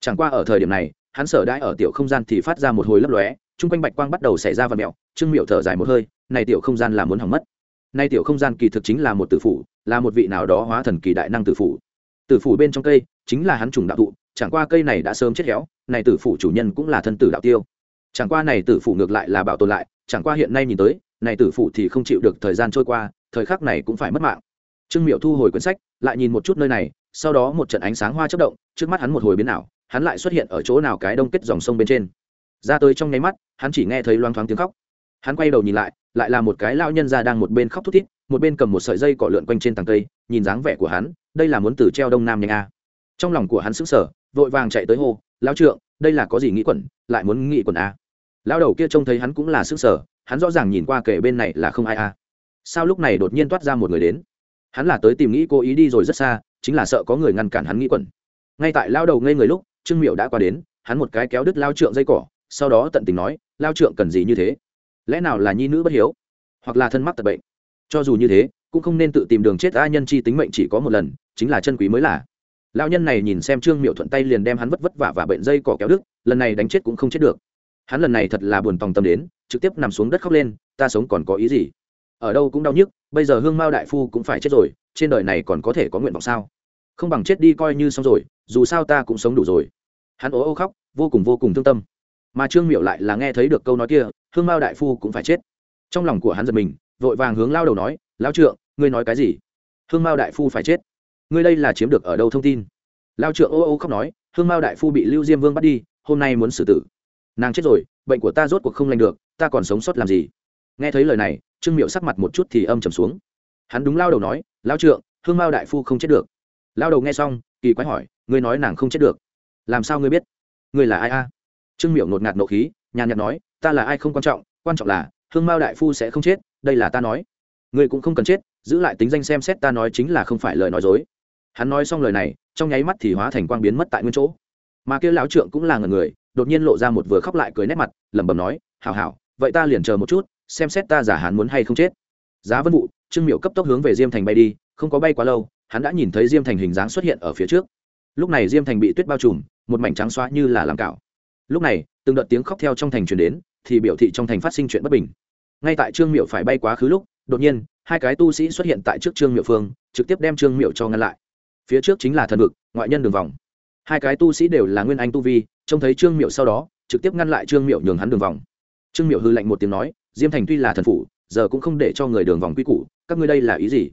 Chẳng qua ở thời điểm này, hắn sở đãi ở tiểu không gian thì phát ra một hồi lấp lóe, chung quanh bạch quang bắt đầu xảy ra và mẹo trương miệu thở dài một hơi, này tiểu không gian là muốn hỏng mất. Nay tiểu không gian kỳ thực chính là một tử phủ, là một vị nào đó hóa thần kỳ đại năng tử phủ. Tử phủ bên trong cây chính là hắn trùng đạo thụ, chẳng qua cây này đã sớm chết héo, này tử phủ chủ nhân cũng là thân tử đạo tiêu. Chẳng qua này tử phủ ngược lại là bảo tồn lại, chẳng qua hiện nay nhìn tới này tử phụ thì không chịu được thời gian trôi qua, thời khắc này cũng phải mất mạng. Trương miệu thu hồi quyển sách, lại nhìn một chút nơi này, sau đó một trận ánh sáng hoa chất động, trước mắt hắn một hồi biến ảo, hắn lại xuất hiện ở chỗ nào cái đông kết dòng sông bên trên. Ra tới trong nháy mắt, hắn chỉ nghe thấy loang thoáng tiếng khóc. Hắn quay đầu nhìn lại lại là một cái lao nhân ra đang một bên khóc thút thít, một bên cầm một sợi dây cỏ lượn quanh trên tầng cây, nhìn dáng vẻ của hắn, đây là muốn từ treo đông nam nhanh a. Trong lòng của hắn sững sờ, vội vàng chạy tới hô lao trượng, đây là có gì nghĩ quẩn, lại muốn nghĩ quẩn a? Lao đầu kia trông thấy hắn cũng là sững sờ hắn rõ ràng nhìn qua kể bên này là không ai a sao lúc này đột nhiên toát ra một người đến? Hắn là tới tìm nghĩ cô ý đi rồi rất xa, chính là sợ có người ngăn cản hắn nghĩ quẩn. Ngay tại lao đầu ngây người lúc, trương miệu đã qua đến, hắn một cái kéo đứt lao trượng dây cỏ, sau đó tận tình nói, lao trượng cần gì như thế? Lẽ nào là nhi nữ bất hiếu? Hoặc là thân mắc tật bệnh? Cho dù như thế, cũng không nên tự tìm đường chết a nhân chi tính mệnh chỉ có một lần, chính là chân quý mới là. Lao nhân này nhìn xem trương miệu thuận tay liền đem hắn vất vất vả và bệnh dây cỏ kéo đứt, lần này đánh chết cũng không chết được hắn lần này thật là buồn tòng tâm đến, trực tiếp nằm xuống đất khóc lên, ta sống còn có ý gì? Ở đâu cũng đau nhức, bây giờ hương mao đại phu cũng phải chết rồi, trên đời này còn có thể có nguyện vọng sao? Không bằng chết đi coi như xong rồi, dù sao ta cũng sống đủ rồi. Hắn ố ô khóc, vô cùng vô cùng thương tâm. Mà trương miệu lại là nghe thấy được câu nói kia, hương mao đại phu cũng phải chết. Trong lòng của hắn giật mình, vội vàng hướng lao đầu nói, lao trượng, ngươi nói cái gì? Hương mao đại phu phải chết. Ngươi đây là chiếm được ở đâu thông tin? Lao trượng ô ô khóc nói, hương mao đại phu bị lưu diêm vương bắt đi, hôm nay muốn xử tử nàng chết rồi, bệnh của ta rốt cuộc không lành được, ta còn sống sót làm gì? Nghe thấy lời này, trương miệu sắc mặt một chút thì âm trầm xuống. Hắn đúng lao đầu nói, lao trượng, hương mao đại phu không chết được. Lao đầu nghe xong, kỳ quái hỏi, ngươi nói nàng không chết được? Làm sao ngươi biết? Ngươi là ai a? Trương miệu ngột ngạt nộ khí, nhàn nhạt nói, ta là ai không quan trọng quan trọng là, hương mao đại phu sẽ không chết, đây là ta nói. Ngươi cũng không cần chết, giữ lại tính danh xem xét ta nói chính là không phải lời nói dối. Hắn nói xong lời này, trong nháy mắt thì hóa thành quang biến mất tại nguyên chỗ. Mà kia lão trượng cũng là người đột nhiên lộ ra một vừa khóc lại cười nét mặt, lẩm bẩm nói, hảo hảo, vậy ta liền chờ một chút, xem xét ta giả hắn muốn hay không chết. Giá vân vụ trương miệu cấp tốc hướng về diêm thành bay đi, không có bay quá lâu, hắn đã nhìn thấy diêm thành hình dáng xuất hiện ở phía trước. Lúc này diêm thành bị tuyết bao trùm, một mảnh trắng xóa như là làm cạo lúc này, từng đợt tiếng khóc theo trong thành truyền đến, thì biểu thị trong thành phát sinh chuyện bất bình. Ngay tại trương miệu phải bay quá khứ lúc, đột nhiên, hai cái tu sĩ xuất hiện tại trước trương miệu phương, trực tiếp đem trương miệu cho ngăn lại. Phía trước chính là thần vực, ngoại nhân đường vòng hai cái tu sĩ đều là nguyên anh tu vi trông thấy trương miệu sau đó trực tiếp ngăn lại trương miệu nhường hắn đường vòng. Trương miệu hư lạnh một tiếng nói diêm thành tuy là thần phủ giờ cũng không để cho người đường vòng quy củ các ngươi đây là ý gì?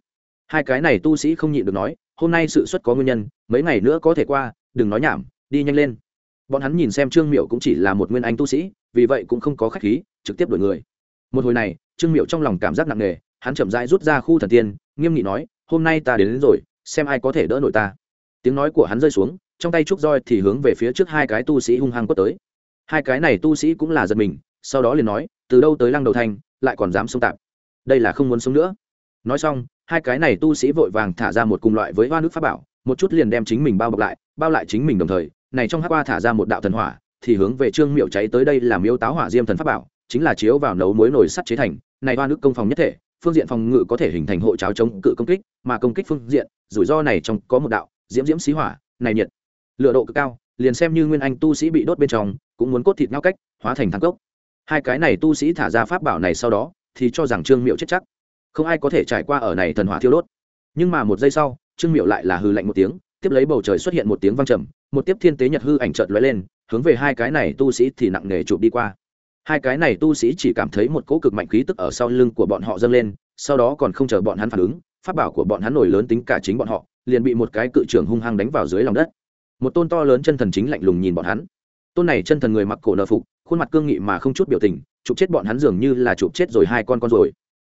Hai cái này tu sĩ không nhịn được nói hôm nay sự xuất có nguyên nhân mấy ngày nữa có thể qua đừng nói nhảm đi nhanh lên. Bọn hắn nhìn xem trương miệu cũng chỉ là một nguyên anh tu sĩ vì vậy cũng không có khách khí trực tiếp đổi người. Một hồi này trương miệu trong lòng cảm giác nặng nề hắn chậm rãi rút ra khu thần tiên nghiêm nghị nói hôm nay ta đến, đến rồi xem ai có thể đỡ nổi ta. Tiếng nói của hắn rơi xuống trong tay trúc roi thì hướng về phía trước hai cái tu sĩ hung hăng quất tới. Hai cái này tu sĩ cũng là giật mình, sau đó liền nói, từ đâu tới lăng đầu thanh lại còn dám xông tạp? Đây là không muốn sống nữa. Nói xong, hai cái này tu sĩ vội vàng thả ra một cùng loại với hoa nước pháp bảo, một chút liền đem chính mình bao bọc lại, bao lại chính mình đồng thời, này trong hát qua thả ra một đạo thần hỏa, thì hướng về trương miệu cháy tới đây làm miếu táo hỏa diêm thần pháp bảo, chính là chiếu vào nấu muối nồi sắt chế thành, này hoa nước công phòng nhất thể, phương diện phòng ngự có thể hình thành hộ cháo chống cự công kích, mà công kích phương diện, rủi ro này trong có một đạo, diễm diễm xí hỏa, này nhiệt lựa độ cực cao, liền xem như nguyên anh tu sĩ bị đốt bên trong, cũng muốn cốt thịt ngao cách, hóa thành thắng cốc. Hai cái này tu sĩ thả ra pháp bảo này sau đó, thì cho rằng trương miệu chết chắc. Không ai có thể trải qua ở này thần hỏa thiêu đốt. Nhưng mà một giây sau, trương miệu lại là hư lạnh một tiếng, tiếp lấy bầu trời xuất hiện một tiếng vang trầm, một tiếp thiên tế nhật hư ảnh chợt lóe lên, hướng về hai cái này tu sĩ thì nặng nề chụp đi qua. Hai cái này tu sĩ chỉ cảm thấy một cỗ cực mạnh khí tức ở sau lưng của bọn họ dâng lên, sau đó còn không chờ bọn hắn phản ứng, pháp bảo của bọn hắn nổi lớn tính cả chính bọn họ, liền bị một cái cự trưởng hung hăng đánh vào dưới lòng đất một tôn to lớn chân thần chính lạnh lùng nhìn bọn hắn. Tôn này chân thần người mặc cổ nợ phục, khuôn mặt cương nghị mà không chút biểu tình, chụp chết bọn hắn dường như là chụp chết rồi hai con con rồi.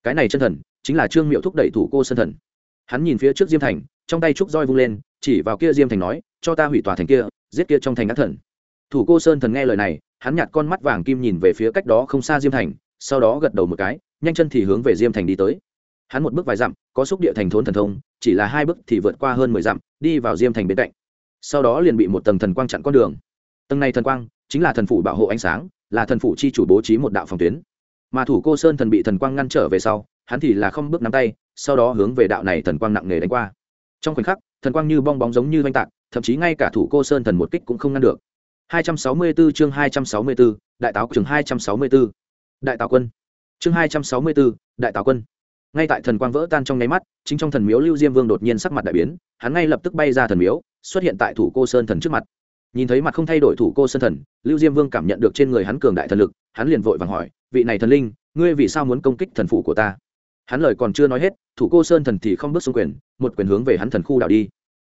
Cái này chân thần, chính là trương miệu thúc đẩy thủ cô sơn thần. Hắn nhìn phía trước diêm thành, trong tay trúc roi vung lên, chỉ vào kia diêm thành nói, cho ta hủy tòa thành kia, giết kia trong thành ác thần. Thủ cô sơn thần nghe lời này, hắn nhặt con mắt vàng kim nhìn về phía cách đó không xa diêm thành, sau đó gật đầu một cái, nhanh chân thì hướng về diêm thành đi tới. Hắn một bước vài dặm, có xúc địa thành thốn thần thông, chỉ là hai bước thì vượt qua hơn mười dặm, đi vào diêm thành bên cạnh sau đó liền bị một tầng thần quang chặn con đường. Tầng này thần quang chính là thần phủ bảo hộ ánh sáng là thần phủ chi chủ bố trí một đạo phòng tuyến. Mà thủ cô sơn thần bị thần quang ngăn trở về sau hắn thì là không bước nắm tay sau đó hướng về đạo này thần quang nặng nề đánh qua. Trong khoảnh khắc thần quang như bong bóng giống như oanh tạc thậm chí ngay cả thủ cô sơn thần một kích cũng không ngăn được. 264 chương 264, đại táo trường 264. đại táo quân. Chương 264, đại táo quân ngay tại thần quang vỡ tan trong nháy mắt, chính trong thần miếu lưu diêm vương đột nhiên sắc mặt đại biến, hắn ngay lập tức bay ra thần miếu, xuất hiện tại thủ cô sơn thần trước mặt. Nhìn thấy mặt không thay đổi thủ cô sơn thần, lưu diêm vương cảm nhận được trên người hắn cường đại thần lực, hắn liền vội vàng hỏi, vị này thần linh, ngươi vì sao muốn công kích thần phủ của ta? Hắn lời còn chưa nói hết, thủ cô sơn thần thì không bước xuống quyền, một quyền hướng về hắn thần khu đảo đi.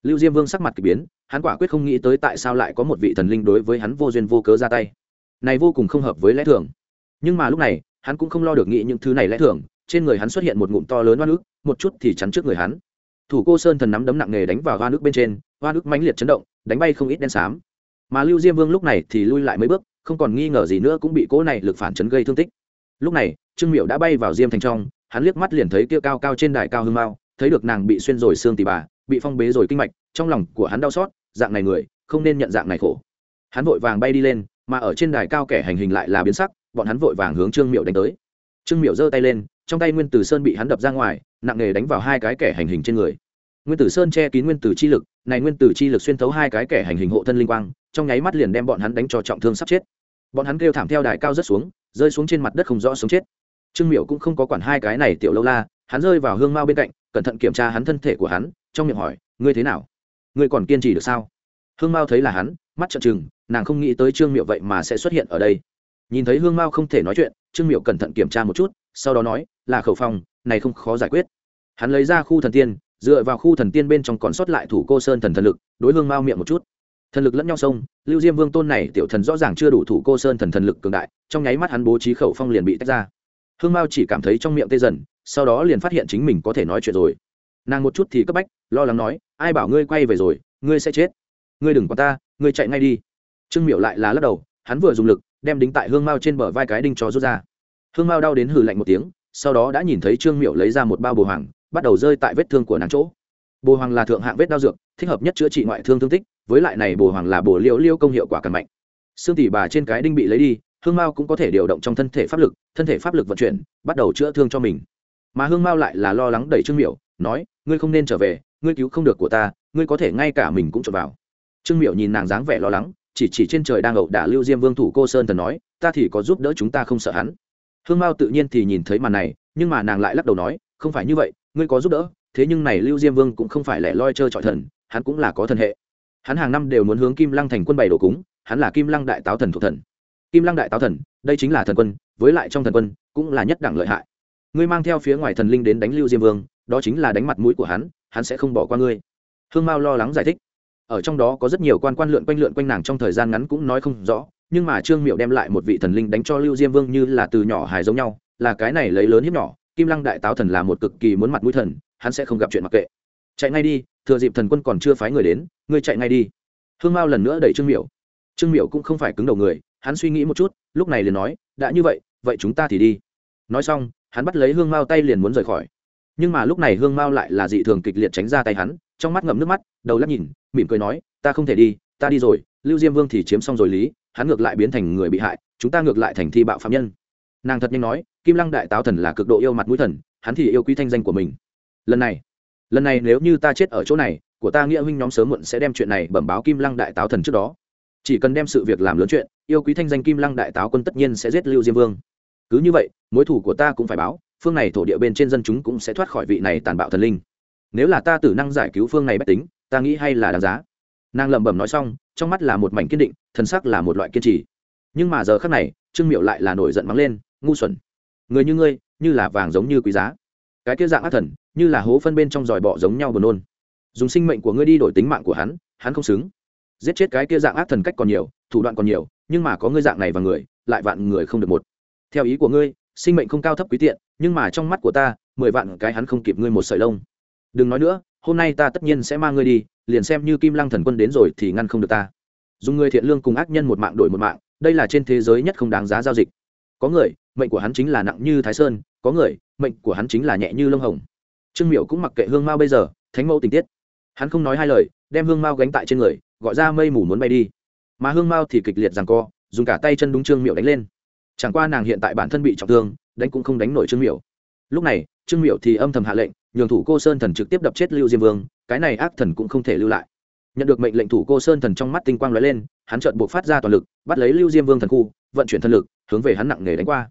Lưu diêm vương sắc mặt k ỳ biến, hắn quả quyết không nghĩ tới tại sao lại có một vị thần linh đối với hắn vô duyên vô cớ ra tay. Này vô cùng không hợp với lẽ thường. Nhưng mà lúc này, hắn cũng không lo được nghĩ những thứ này lẽ thường trên người hắn xuất hiện một ngụm to lớn hoa ức, một chút thì chắn trước người hắn. Thủ cô sơn thần nắm đấm nặng nề đánh vào hoa ức bên trên hoa ức mãnh liệt chấn động, đánh bay không ít đen xám. Mà lưu diêm vương lúc này thì lui lại mấy bước, không còn nghi ngờ gì nữa cũng bị cỗ này lực phản chấn gây thương tích. Lúc này, trương miệu đã bay vào diêm thành trong, hắn liếc mắt liền thấy kia cao cao trên đài cao hương mao, thấy được nàng bị xuyên rồi xương tì bà, bị phong bế rồi kinh mạch, trong lòng của hắn đau xót, dạng này người, không nên nhận dạng này khổ. Hắn vội vàng bay đi lên, mà ở trên đài cao kẻ hành hình lại là biến sắc, bọn hắn vội vàng hướng trương miệu đánh tới. Trương miệu giơ tay lên trong tay nguyên tử sơn bị hắn đập ra ngoài, nặng nề đánh vào hai cái kẻ hành hình trên người. Nguyên tử sơn che kín nguyên tử chi lực, này nguyên tử chi lực xuyên thấu hai cái kẻ hành hình hộ thân linh quang, trong nháy mắt liền đem bọn hắn đánh cho trọng thương sắp chết. Bọn hắn kêu thảm theo đài cao rất xuống, rơi xuống trên mặt đất không rõ sống chết. Trương miệu cũng không có quản hai cái này tiểu lâu la, hắn rơi vào hương mao bên cạnh, cẩn thận kiểm tra hắn thân thể của hắn, trong miệng hỏi, ngươi thế nào? Ngươi còn kiên trì được sao? Hương mao thấy là hắn, mắt trợn trừng, nàng không nghĩ tới trương miệu vậy mà sẽ xuất hiện ở đây. Nhìn thấy hương mao không thể nói chuyện, trương miệu cẩn thận kiểm tra một chút sau đó nói, là khẩu phong, này không khó giải quyết. Hắn lấy ra khu thần tiên, dựa vào khu thần tiên bên trong còn sót lại thủ cô sơn thần thần lực, đối hương mao miệng một chút. Thần lực lẫn nhau sông lưu diêm vương tôn này tiểu thần rõ ràng chưa đủ thủ cô sơn thần thần lực cường đại, trong nháy mắt hắn bố trí khẩu phong liền bị tách ra. Hương mao chỉ cảm thấy trong miệng tê dần, sau đó liền phát hiện chính mình có thể nói chuyện rồi. Nàng một chút thì cấp bách, lo lắng nói, ai bảo ngươi quay về rồi, ngươi sẽ chết. Ngươi đừng có ta, ngươi chạy ngay đi. Trương miệu lại là lắc đầu, hắn vừa dùng lực, đem đính tại hương mao trên bờ vai cái đinh cho rút ra hương mao đau đến hừ lạnh một tiếng, sau đó đã nhìn thấy trương miệu lấy ra một bao bồ hoàng, bắt đầu rơi tại vết thương của nàng chỗ. Bồ hoàng là thượng hạng vết đau dược, thích hợp nhất chữa trị ngoại thương thương tích, với lại này bồ hoàng là bồ liêu liêu công hiệu quả cần mạnh. Xương tỉ bà trên cái đinh bị lấy đi, hương mao cũng có thể điều động trong thân thể pháp lực, thân thể pháp lực vận chuyển, bắt đầu chữa thương cho mình. Mà hương mao lại là lo lắng đẩy trương miểu, nói, ngươi không nên trở về, ngươi cứu không được của ta, ngươi có thể ngay cả mình cũng trộm vào. Trương miểu nhìn nàng dáng vẻ lo lắng, chỉ chỉ trên trời đang ẩu đả lưu diêm vương thủ cô sơn thần nói, ta thì có giúp đỡ chúng ta không sợ hắn hương mao tự nhiên thì nhìn thấy màn này, nhưng mà nàng lại lắc đầu nói, không phải như vậy, ngươi có giúp đỡ, thế nhưng này lưu diêm vương cũng không phải lẻ loi chơi trọi thần, hắn cũng là có thần hệ. Hắn hàng năm đều muốn hướng kim lăng thành quân bày đồ cúng, hắn là kim lăng đại táo thần thuộc thần. Kim lăng đại táo thần, đây chính là thần quân, với lại trong thần quân, cũng là nhất đẳng lợi hại. Ngươi mang theo phía ngoài thần linh đến đánh lưu diêm vương, đó chính là đánh mặt mũi của hắn hắn sẽ không bỏ qua ngươi. Hương mao lo lắng giải thích. Ở trong đó có rất nhiều quan quan lượn quanh lượn quanh nàng trong thời gian ngắn cũng nói không rõ nhưng mà trương miệu đem lại một vị thần linh đánh cho lưu diêm vương như là từ nhỏ hài giống nhau, là cái này lấy lớn hiếp nhỏ, kim lăng đại táo thần là một cực kỳ muốn mặt mũi thần, hắn sẽ không gặp chuyện mặc kệ. Chạy ngay đi, thừa dịp thần quân còn chưa phái người đến, ngươi chạy ngay đi. Hương mao lần nữa đẩy trương miệu trương miệu cũng không phải cứng đầu người, hắn suy nghĩ một chút, lúc này liền nói, đã như vậy vậy chúng ta thì đi. Nói xong, hắn bắt lấy hương mao tay liền muốn rời khỏi. Nhưng mà lúc này hương mao lại là dị thường kịch liệt tránh ra tay hắn, trong mắt ngậm nước mắt, đầu lắc nhìn, mỉm cười nói, ta không thể đi, ta đi rồi, lưu diêm vương thì chiếm xong rồi lý hắn ngược lại biến thành người bị hại, chúng ta ngược lại thành thi bạo phạm nhân. Nàng thật nhanh nói, kim lăng đại táo thần là cực độ yêu mặt mũi thần, hắn thì yêu quý thanh danh của mình. Lần này lần này nếu như ta chết ở chỗ này, của ta nghĩa huynh nhóm sớm muộn sẽ đem chuyện này bẩm báo kim lăng đại táo thần trước đó. Chỉ cần đem sự việc làm lớn chuyện, yêu quý thanh danh kim lăng đại táo quân tất nhiên sẽ giết lưu diêm vương. Cứ như vậy, mối thủ của ta cũng phải báo, phương này thổ địa bên trên dân chúng cũng sẽ thoát khỏi vị này tàn bạo thần linh. Nếu là ta tử năng giải cứu phương này bách tính, ta nghĩ hay là đáng giá nàng lẩm bẩm nói xong, trong mắt là một mảnh kiên định thần sắc là một loại kiên trì. Nhưng mà giờ khác này, trương miệu lại là nổi giận mắng lên, ngu xuẩn, người như ngươi, như là vàng giống như quý giá. Cái kia dạng ác thần, như là hố phân bên trong dòi bọ giống nhau buồn nôn. Dùng sinh mệnh của ngươi đi đổi tính mạng của hắn hắn không xứng. Giết chết cái kia dạng ác thần cách còn nhiều, thủ đoạn còn nhiều, nhưng mà có ngươi dạng này và người, lại vạn người không được một. Theo ý của ngươi, sinh mệnh không cao thấp quý tiện, nhưng mà trong mắt của ta, mười vạn cái hắn không kịp ngươi một sợi lông. Đừng nói nữa, hôm nay ta tất nhiên sẽ mang ngươi đi liền xem như kim lăng thần quân đến rồi thì ngăn không được ta. Dùng người thiện lương cùng ác nhân một mạng đổi một mạng, đây là trên thế giới nhất không đáng giá giao dịch. Có người, mệnh của hắn chính là nặng như thái sơn, có người, mệnh của hắn chính là nhẹ như lông hồng. Trương miệu cũng mặc kệ hương mao bây giờ, thánh mẫu tình tiết. Hắn không nói hai lời, đem hương mao gánh tại trên người, gọi ra mây mù muốn bay đi. Mà hương mao thì kịch liệt rằng co, dùng cả tay chân đúng trương miệu đánh lên. Chẳng qua nàng hiện tại bản thân bị trọng thương, đánh cũng không đánh nổi trương miệu lúc này, trương miệu thì âm thầm hạ lệnh, nhường thủ cô sơn thần trực tiếp đập chết lưu diêm vương, cái này ác thần cũng không thể lưu lại. Nhận được mệnh lệnh thủ cô sơn thần trong mắt tinh quang lóe lên, hắn trợn buộc phát ra toàn lực, bắt lấy lưu diêm vương thần khu, vận chuyển thân lực, hướng về hắn nặng nề đánh qua.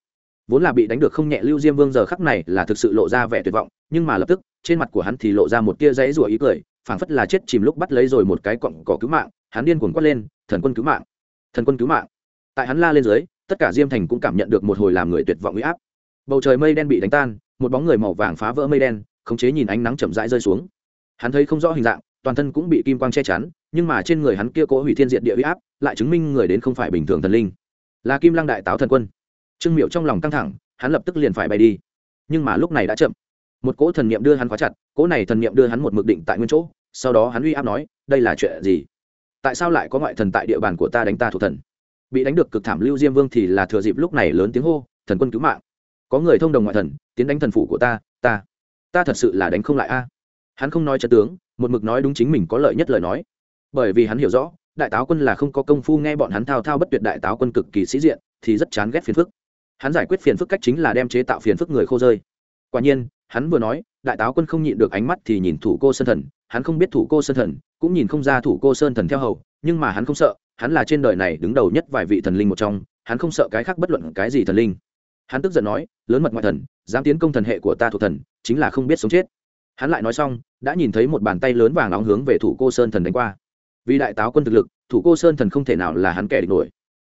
Vốn là bị đánh được không nhẹ lưu diêm vương giờ khắc này là thực sự lộ ra vẻ tuyệt vọng, nhưng mà lập tức, trên mặt của hắn thì lộ ra một tia dãy rủa ý cười, phảng phất là chết chìm lúc bắt lấy rồi một cái cọng cỏ cứu mạng, hắn điên cuồng quát lên, thần quân cứu mạng! Thần quân cứu mạng! Tại hắn la lên dưới, tất cả diêm thành cũng cảm nhận được một hồi làm người tuyệt vọng uy áp. Bầu trời mây đen bị đánh tan một bóng người màu vàng phá vỡ mây đen, khống chế nhìn ánh nắng chậm rãi rơi xuống. Hắn thấy không rõ hình dạng, toàn thân cũng bị kim quang che chắn, nhưng mà trên người hắn kia cố hủy thiên diện địa uy áp, lại chứng minh người đến không phải bình thường thần linh. Là kim lăng đại táo thần quân. Trương miệu trong lòng căng thẳng, hắn lập tức liền phải bay đi. Nhưng mà lúc này đã chậm. Một cỗ thần niệm đưa hắn khóa chặt, cỗ này thần niệm đưa hắn một mực định tại nguyên chỗ, sau đó hắn uy áp nói, đây là chuyện gì? Tại sao lại có ngoại thần tại địa bàn của ta đánh ta thuộc thần? Bị đánh được cực thảm lưu diêm vương thì là thừa dịp lúc này lớn tiếng hô, thần quân cứu mạng có người thông đồng ngoại thần, tiến đánh thần phủ của ta ta ta thật sự là đánh không lại a. Hắn không nói trận tướng, một mực nói đúng chính mình có lợi nhất lời nói. Bởi vì hắn hiểu rõ, đại táo quân là không có công phu nghe bọn hắn thao thao bất tuyệt đại táo quân cực kỳ sĩ diện, thì rất chán ghét phiền phức. Hắn giải quyết phiền phức cách chính là đem chế tạo phiền phức người khô rơi. Quả nhiên, hắn vừa nói, đại táo quân không nhịn được ánh mắt thì nhìn thủ cô sơn thần, hắn không biết thủ cô sơn thần, cũng nhìn không ra thủ cô sơn thần theo hầu, nhưng mà hắn không sợ, hắn là trên đời này đứng đầu nhất vài vị thần linh một trong, hắn không sợ cái khác bất luận cái gì thần linh hắn tức giận nói, lớn mật ngoại thần, dám tiến công thần hệ của ta thuộc thần, chính là không biết sống chết. Hắn lại nói xong, đã nhìn thấy một bàn tay lớn vàng nóng hướng về thủ cô sơn thần đánh qua. Vì đại táo quân thực lực, thủ cô sơn thần không thể nào là hắn kẻ địch nổi.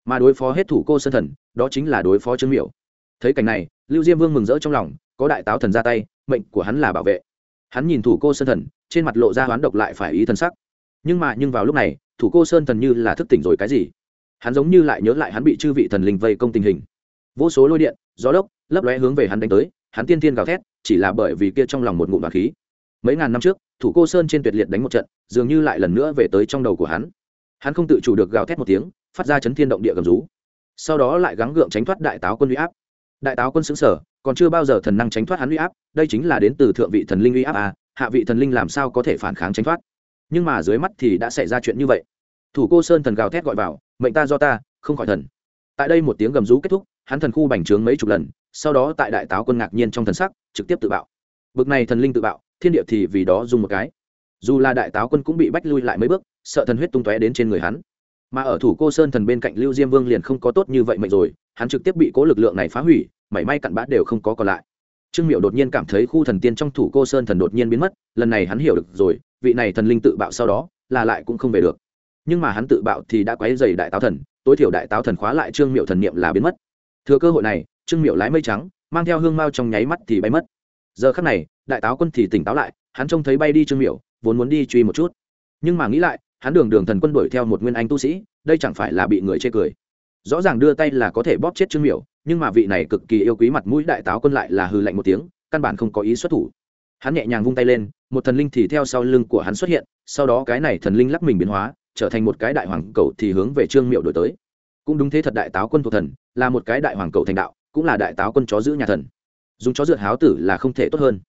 Mà đối phó hết thủ cô sơn thần, đó chính là đối phó trương miểu. Thấy cảnh này, lưu diêm vương mừng rỡ trong lòng, có đại táo thần ra tay, mệnh của hắn là bảo vệ. Hắn nhìn thủ cô sơn thần, trên mặt lộ ra hoán độc lại phải ý thần sắc. Nhưng mà, nhưng vào lúc này, thủ cô sơn thần như là thức tỉnh rồi cái gì? Hắn giống như lại nhớ lại hắn bị chư vị thần linh vây công tình hình. Vô số lôi điện gió lốc, lấp lóe hướng về hắn đánh tới, hắn tiên tiên gào thét, chỉ là bởi vì kia trong lòng một ngụm bạc khí. Mấy ngàn năm trước, thủ cô sơn trên tuyệt liệt đánh một trận, dường như lại lần nữa về tới trong đầu của hắn. Hắn không tự chủ được gào thét một tiếng, phát ra chấn thiên động địa gầm rú. Sau đó lại gắng gượng tránh thoát đại táo quân uy áp. Đại táo quân xứng sở còn chưa bao giờ thần năng tránh thoát hắn uy áp, đây chính là đến từ thượng vị thần linh uy áp à hạ vị thần linh làm sao có thể phản kháng tránh thoát? Nhưng mà dưới mắt thì đã xảy ra chuyện như vậy. Thủ cô sơn thần gào thét gọi vào, mệnh ta do ta, không khỏi thần. Tại đây một tiếng gầm rú kết thúc hắn thần khu bành trướng mấy chục lần, sau đó tại đại táo quân ngạc nhiên trong thần sắc, trực tiếp tự bạo. Bực này thần linh tự bạo, thiên địa thì vì đó dùng một cái. Dù là đại táo quân cũng bị bách lui lại mấy bước, sợ thần huyết tung tóe đến trên người hắn. Mà ở thủ cô sơn thần bên cạnh lưu diêm vương liền không có tốt như vậy mệnh rồi, hắn trực tiếp bị cố lực lượng này phá hủy, mảy may cặn bã đều không có còn lại. Trương miệu đột nhiên cảm thấy khu thần tiên trong thủ cô sơn thần đột nhiên biến mất, lần này hắn hiểu được rồi, vị này thần linh tự bạo sau đó, là lại cũng không về được. Nhưng mà hắn tự bạo thì đã quấy dày đại táo thần, tối thiểu đại táo thần khóa lại trương miệu thần niệm là biến mất thừa cơ hội này, trương miệu lái mây trắng, mang theo hương mao trong nháy mắt thì bay mất. Giờ khắc này, đại táo quân thì tỉnh táo lại, hắn trông thấy bay đi trương miệu vốn muốn đi truy một chút. Nhưng mà nghĩ lại, hắn đường đường thần quân đuổi theo một nguyên anh tu sĩ, đây chẳng phải là bị người chê cười. Rõ ràng đưa tay là có thể bóp chết trương miểu, nhưng mà vị này cực kỳ yêu quý mặt mũi đại táo quân lại là hư lạnh một tiếng, căn bản không có ý xuất thủ. Hắn nhẹ nhàng vung tay lên, một thần linh thì theo sau lưng của hắn xuất hiện, sau đó cái này thần linh lắc mình biến hóa, trở thành một cái đại hoàng cầu thì hướng về trương miệu đổi tới cũng đúng thế thật đại táo quân thuộc thần, là một cái đại hoàng cầu thành đạo, cũng là đại táo quân chó giữ nhà thần. Dùng chó dượt háo tử là không thể tốt hơn.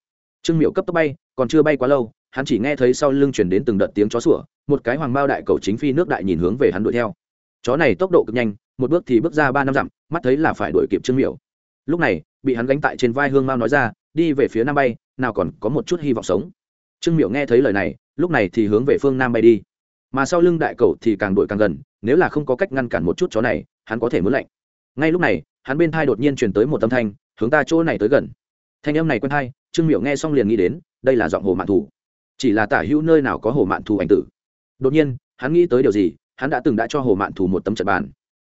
Trương miệu cấp tốc bay, còn chưa bay quá lâu, hắn chỉ nghe thấy sau lưng chuyển đến từng đợt tiếng chó sủa, một cái hoàng bao đại cầu chính phi nước đại nhìn hướng về hắn đuổi theo. Chó này tốc độ cực nhanh, một bước thì bước ra ba năm dặm, mắt thấy là phải đuổi kịp trương miệu lúc này, bị hắn gánh tại trên vai hương mao nói ra, đi về phía nam bay, nào còn có một chút hy vọng sống. Trương miệu nghe thấy lời này, lúc này thì hướng về phương nam bay đi mà sau lưng đại cầu thì càng đuổi càng gần, nếu là không có cách ngăn cản một chút chó này, hắn có thể muốn lạnh. Ngay lúc này, hắn bên thai đột nhiên truyền tới một âm thanh, hướng ta chỗ này tới gần. Thanh âm này quen thai trương miểu nghe xong liền nghĩ đến, đây là giọng hồ mạn thù. Chỉ là tả hữu nơi nào có hồ mạn thù ảnh tử. Đột nhiên, hắn nghĩ tới điều gì, hắn đã từng đã cho hồ mạn thù một tấm trận bàn.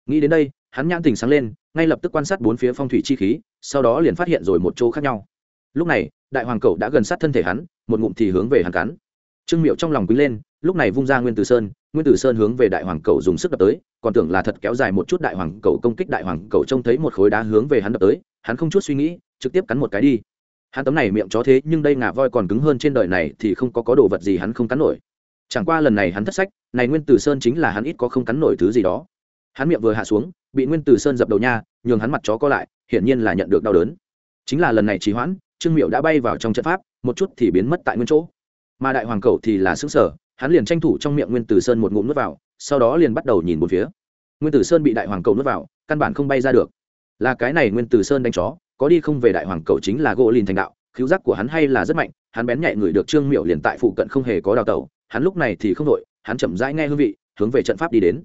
Nghĩ đến đây, hắn nhãn tình sáng lên, ngay lập tức quan sát bốn phía phong thủy chi khí, sau đó liền phát hiện rồi một chỗ khác nhau. Lúc này, đại hoàng cẩu đã gần sát thân thể hắn, một ngụm thì hướng về hắn cắn trương miệu trong lòng quý lên, lúc này vung ra nguyên tử sơn, nguyên tử sơn hướng về đại hoàng Cầu dùng sức đập tới, còn tưởng là thật kéo dài một chút đại hoàng Cầu công kích đại hoàng Cầu trông thấy một khối đá hướng về hắn đập tới, hắn không chút suy nghĩ, trực tiếp cắn một cái đi. Hắn tấm này miệng chó thế, nhưng đây ngà voi còn cứng hơn trên đời này thì không có có đồ vật gì hắn không cắn nổi. Chẳng qua lần này hắn thất sách, này nguyên tử sơn chính là hắn ít có không cắn nổi thứ gì đó. Hắn miệng vừa hạ xuống, bị nguyên tử sơn dập đầu nha, nhường hắn mặt chó co lại, hiển nhiên là nhận được đau đớn. Chính là lần này trì hoãn, trương miệu đã bay vào trong trận pháp, một chút thì biến mất tại nguyên chỗ mà đại hoàng cầu thì là xứng sở, hắn liền tranh thủ trong miệng nguyên tử sơn một ngụm nuốt vào, sau đó liền bắt đầu nhìn một phía. Nguyên tử sơn bị đại hoàng cầu nuốt vào, căn bản không bay ra được. Là cái này nguyên tử sơn đánh chó, có đi không về đại hoàng cầu chính là gỗ lìn thành đạo khiếu giác của hắn hay là rất mạnh, hắn bén nhạy người được trương miệu liền tại phụ cận không hề có đào tẩu, hắn lúc này thì không đội hắn chậm rãi nghe hương vị, hướng về trận pháp đi đến.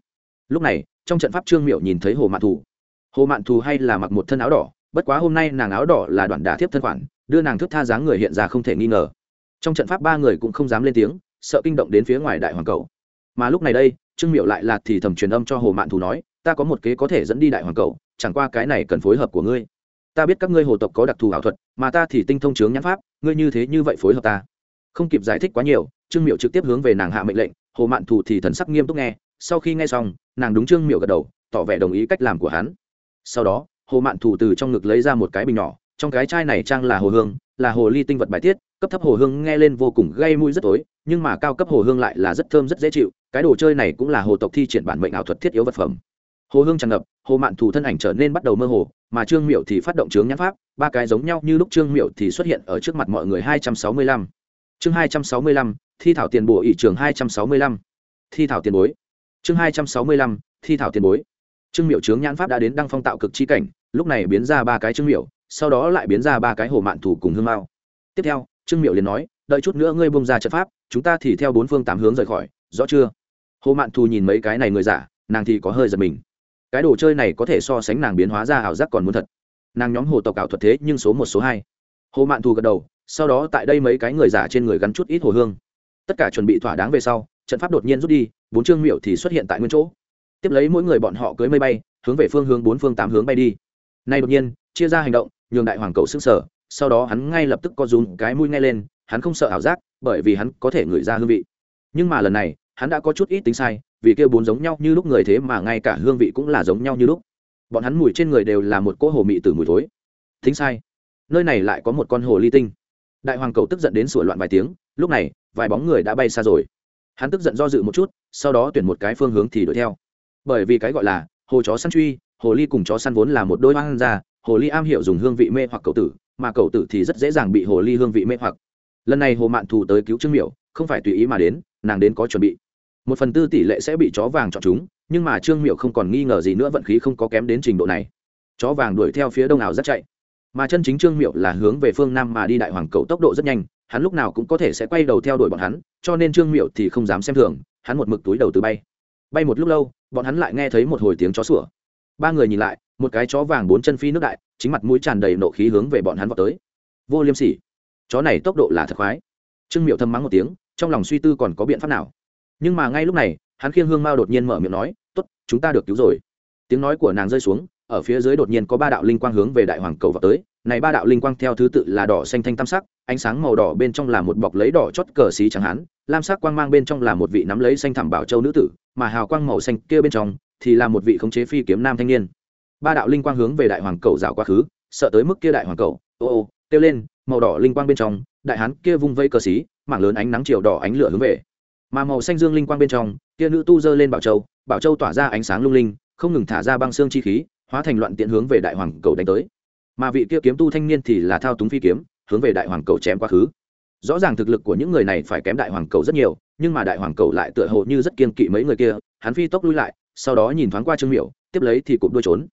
Lúc này, trong trận pháp trương miệu nhìn thấy hồ mạn thù. Hồ mạn thù hay là mặc một thân áo đỏ, bất quá hôm nay nàng áo đỏ là đoạn đà thiếp thân khoản, đưa nàng thức tha dáng người hiện ra không thể nghi ngờ trong trận pháp ba người cũng không dám lên tiếng, sợ kinh động đến phía ngoài đại hoàng cầu. Mà lúc này đây, trương miệu lại là thì thầm truyền âm cho hồ mạn thù nói, ta có một kế có thể dẫn đi đại hoàng cầu, chẳng qua cái này cần phối hợp của ngươi. Ta biết các ngươi hồ tộc có đặc thù ảo thuật, mà ta thì tinh thông chướng nhãn pháp, ngươi như thế như vậy phối hợp ta. Không kịp giải thích quá nhiều, trương miệu trực tiếp hướng về nàng hạ mệnh lệnh, hồ mạn thù thì thần sắc nghiêm túc nghe, sau khi nghe xong, nàng đúng trương miệu gật đầu, tỏ vẻ đồng ý cách làm của hắn. Sau đó, hồ mạn thù từ trong ngực lấy ra một cái bình nhỏ, trong cái chai này trang là hồ hương là hồ ly tinh vật bài tiết, cấp thấp hồ hương nghe lên vô cùng gây mũi rất tối, nhưng mà cao cấp hồ hương lại là rất thơm rất dễ chịu, cái đồ chơi này cũng là hồ tộc thi triển bản mệnh ảo thuật thiết yếu vật phẩm. Hồ hương tràn ngập, hồ mạn thù thân ảnh trở nên bắt đầu mơ hồ, mà trương miệu thì phát động chướng nhãn pháp, ba cái giống nhau như lúc trương miệu thì xuất hiện ở trước mặt mọi người hai trăm sáu mươi lăm. Chương hai trăm sáu mươi lăm, thi thảo tiền bổ ỷ trường hai trăm sáu mươi lăm. Thi thảo tiền bối. Chương hai trăm sáu mươi lăm, thi thảo tiền bối. Trương miệu chướng nhãn pháp đã đến đăng phong tạo cực chi cảnh, lúc này biến ra ba cái trương miệu sau đó lại biến ra ba cái hồ mạn thủ cùng hương mao. Tiếp theo, trương miệu liền nói, đợi chút nữa ngươi bông ra trận pháp, chúng ta thì theo bốn phương tám hướng rời khỏi, rõ chưa? Hồ mạn thù nhìn mấy cái này người giả, nàng thì có hơi giật mình. Cái đồ chơi này có thể so sánh nàng biến hóa ra ảo giác còn muốn thật. Nàng nhóm hồ tộc ảo thuật thế nhưng số một, số hai. Hồ mạn thù gật đầu, sau đó tại đây mấy cái người giả trên người gắn chút ít hồ hương. Tất cả chuẩn bị thỏa đáng về sau, trận pháp đột nhiên rút đi, bốn trương miệu thì xuất hiện tại nguyên chỗ. Tiếp lấy mỗi người bọn họ cưới mây bay, hướng về phương hướng bốn phương tám hướng bay đi. Nay đột nhiên, chia ra hành động nhường đại hoàng cầu sững sờ, sau đó hắn ngay lập tức co rúm cái mũi ngay lên hắn không sợ ảo giác bởi vì hắn có thể ngửi ra hương vị. Nhưng mà lần này hắn đã có chút ít tính sai vì kêu bốn giống nhau như lúc người thế mà ngay cả hương vị cũng là giống nhau như lúc. Bọn hắn mùi trên người đều là một cỗ hồ mị từ mùi thối. Thính sai. Nơi này lại có một con hồ ly tinh. Đại hoàng cầu tức giận đến sủa loạn vài tiếng lúc này vài bóng người đã bay xa rồi. Hắn tức giận do dự một chút sau đó tuyển một cái phương hướng thì đuổi theo. Bởi vì cái gọi là hồ chó săn truy hồ ly cùng chó săn vốn là một đôi hoang ra hồ ly am hiểu dùng hương vị mê hoặc cầu tử, mà cầu tử thì rất dễ dàng bị hồ ly hương vị mê hoặc. Lần này hồ mạn thù tới cứu trương miểu, không phải tùy ý mà đến, nàng đến có chuẩn bị. Một phần tư tỷ lệ sẽ bị chó vàng chọn chúng, nhưng mà trương miểu không còn nghi ngờ gì nữa vận khí không có kém đến trình độ này. Chó vàng đuổi theo phía đông ảo rất chạy. Mà chân chính trương miệu là hướng về phương nam mà đi đại hoàng cầu tốc độ rất nhanh, hắn lúc nào cũng có thể sẽ quay đầu theo đuổi bọn hắn, cho nên trương miệu thì không dám xem thường, hắn một mực túi đầu từ bay. Bay một lúc lâu, bọn hắn lại nghe thấy một hồi tiếng chó sủa ba người nhìn lại, một cái chó vàng bốn chân phi nước đại, chính mặt mũi tràn đầy nộ khí hướng về bọn hắn vào tới. Vô liêm sỉ. Chó này tốc độ là thật khoái. Trương miệu thâm mắng một tiếng, trong lòng suy tư còn có biện pháp nào. Nhưng mà ngay lúc này, hắn khiêng hương mao đột nhiên mở miệng nói t ố t chúng ta được cứu rồi. Tiếng nói của nàng rơi xuống, ở phía dưới đột nhiên có ba đạo linh quang hướng về đại hoàng cầu vào tới. Này ba đạo linh quang theo thứ tự là đỏ xanh thanh tam sắc, ánh sáng màu đỏ bên trong là một bọc lấy đỏ chót cờ xí trắng hán, lam sắc quang mang bên trong là một vị nắm lấy xanh thảm bảo châu nữ tử, mà hào quang màu xanh kia bên trong thì là một vị khống chế phi kiếm nam thanh niên. Ba đạo linh quang hướng về đại hoàng cầu rào quá khứ, sợ tới mức kia đại hoàng cầu, ô ô, kêu lên, màu đỏ linh quang bên trong, đại hán kia vung vây cờ xí, mảng lớn ánh nắng chiều đỏ ánh lửa hướng về. Mà màu xanh dương linh quang bên trong, kia nữ tu dơ lên bảo châu bảo châu tỏa ra ánh sáng lung linh, không ngừng thả ra băng xương chi khí, hóa thành loạn tiện hướng về đại hoàng cầu đánh tới. Mà vị kia kiếm tu thanh niên thì là thao túng phi kiếm, hướng về đại hoàng cầu chém quá khứ. Rõ ràng thực lực của những người này phải kém đại hoàng cầu rất nhiều, nhưng mà đại hoàng cầu lại tựa hồ như rất kiên kỵ mấy người kia, hắn phi tốc lui lại sau đó nhìn thoáng qua trương miểu, tiếp lấy thì cụp đuôi trốn.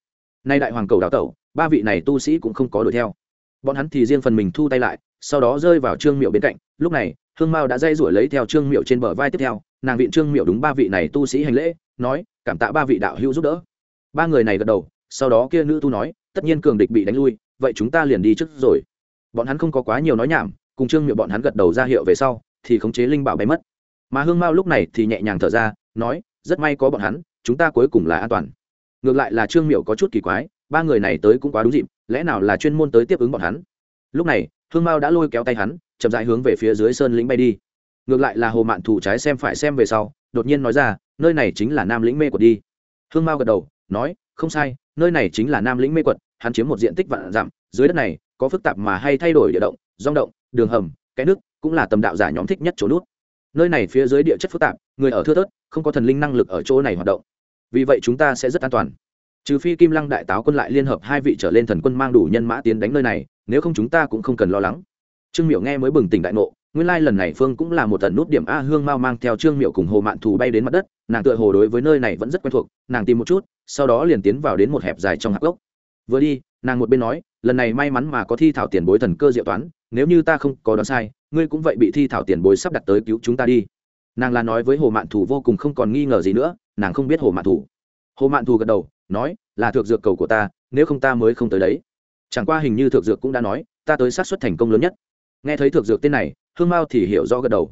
Nay đại hoàng cầu đào tẩu, ba vị này tu sĩ cũng không có đuổi theo. Bọn hắn thì riêng phần mình thu tay lại, sau đó rơi vào trương miệu bên cạnh. Lúc này, hương mao đã dây rủi lấy theo trương miệu trên bờ vai tiếp theo, nàng viện trương miệu đúng ba vị này tu sĩ hành lễ, nói, cảm tạ ba vị đạo hữu giúp đỡ. Ba người này gật đầu, sau đó kia nữ tu nói, tất nhiên cường địch bị đánh lui, vậy chúng ta liền đi trước rồi. Bọn hắn không có quá nhiều nói nhảm, cùng trương miệu bọn hắn gật đầu ra hiệu về sau, thì khống chế linh bảo bay mất. Mà hương mao lúc này thì nhẹ nhàng thở ra, nói, rất may có bọn hắn chúng ta cuối cùng là an toàn. Ngược lại là trương miệu có chút kỳ quái, ba người này tới cũng quá đúng dịp, lẽ nào là chuyên môn tới tiếp ứng bọn hắn? Lúc này, hương mao đã lôi kéo tay hắn, chậm dại hướng về phía dưới sơn lĩnh bay đi. Ngược lại là hồ mạn thủ trái xem phải xem về sau, đột nhiên nói ra, nơi này chính là nam lĩnh mê quật đi. Hương mao gật đầu, nói, không sai, nơi này chính là nam lĩnh mê quật, hắn chiếm một diện tích vạn dặm, dưới đất này, có phức tạp mà hay thay đổi địa động, rong động, đường hầm, cái nước cũng là tầm đạo giả nhóm thích nhất chỗ nút. Nơi này phía dưới địa chất phức tạp, người ở thưa thớt, không có thần linh năng lực ở chỗ này hoạt động vì vậy chúng ta sẽ rất an toàn. Trừ phi kim lăng đại táo quân lại liên hợp hai vị trở lên thần quân mang đủ nhân mã tiến đánh nơi này, nếu không chúng ta cũng không cần lo lắng. Trương Miệu nghe mới bừng tỉnh đại ngộ, nguyên lai lần này phương cũng là một tần nút điểm a hương mau mang theo trương Miệu cùng hồ mạn thù bay đến mặt đất, nàng tựa hồ đối với nơi này vẫn rất quen thuộc, nàng tìm một chút, sau đó liền tiến vào đến một hẹp dài trong hạp gốc. Vừa đi, nàng một bên nói, lần này may mắn mà có thi thảo tiền bối thần cơ diệu toán, nếu như ta không có đoán sai, ngươi cũng vậy bị thi thảo tiền bối sắp đặt tới cứu chúng ta đi. Nàng là nói với hồ mạn thù vô cùng không còn nghi ngờ gì nữa nàng không biết hồ mạn thù. Hồ mạn thù gật đầu, nói, là thượng dược cầu của ta, nếu không ta mới không tới đấy. Chẳng qua hình như thượng dược cũng đã nói, ta tới sát xuất thành công lớn nhất. Nghe thấy thượng dược tên này, hương mao thì hiểu rõ gật đầu.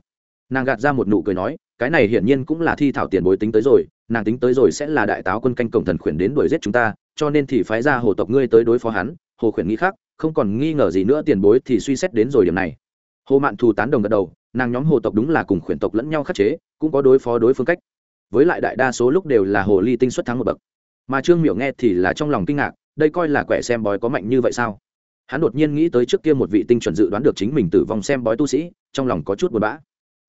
Nàng gạt ra một nụ cười nói, cái này hiển nhiên cũng là thi thảo tiền bối tính tới rồi, nàng tính tới rồi sẽ là đại táo quân canh cổng thần khuyển đến đuổi giết chúng ta, cho nên thì phái ra hồ tộc ngươi tới đối phó hắn. Hồ khuyển nghĩ khác, không còn nghi ngờ gì nữa, tiền bối thì suy xét đến rồi điểm này. Hồ mạn thù tán đồng gật đầu, nàng nhóm hồ tộc đúng là cùng khuyển tộc lẫn nhau khắc chế, cũng có đối phó đối phương cách với lại đại đa số lúc đều là hồ ly tinh xuất thắng một bậc. Mà trương miệu nghe thì là trong lòng kinh ngạc, đây coi là quẻ xem bói có mạnh như vậy sao? Hắn đột nhiên nghĩ tới trước kia một vị tinh chuẩn dự đoán được chính mình tử vong xem bói tu sĩ, trong lòng có chút buồn bã.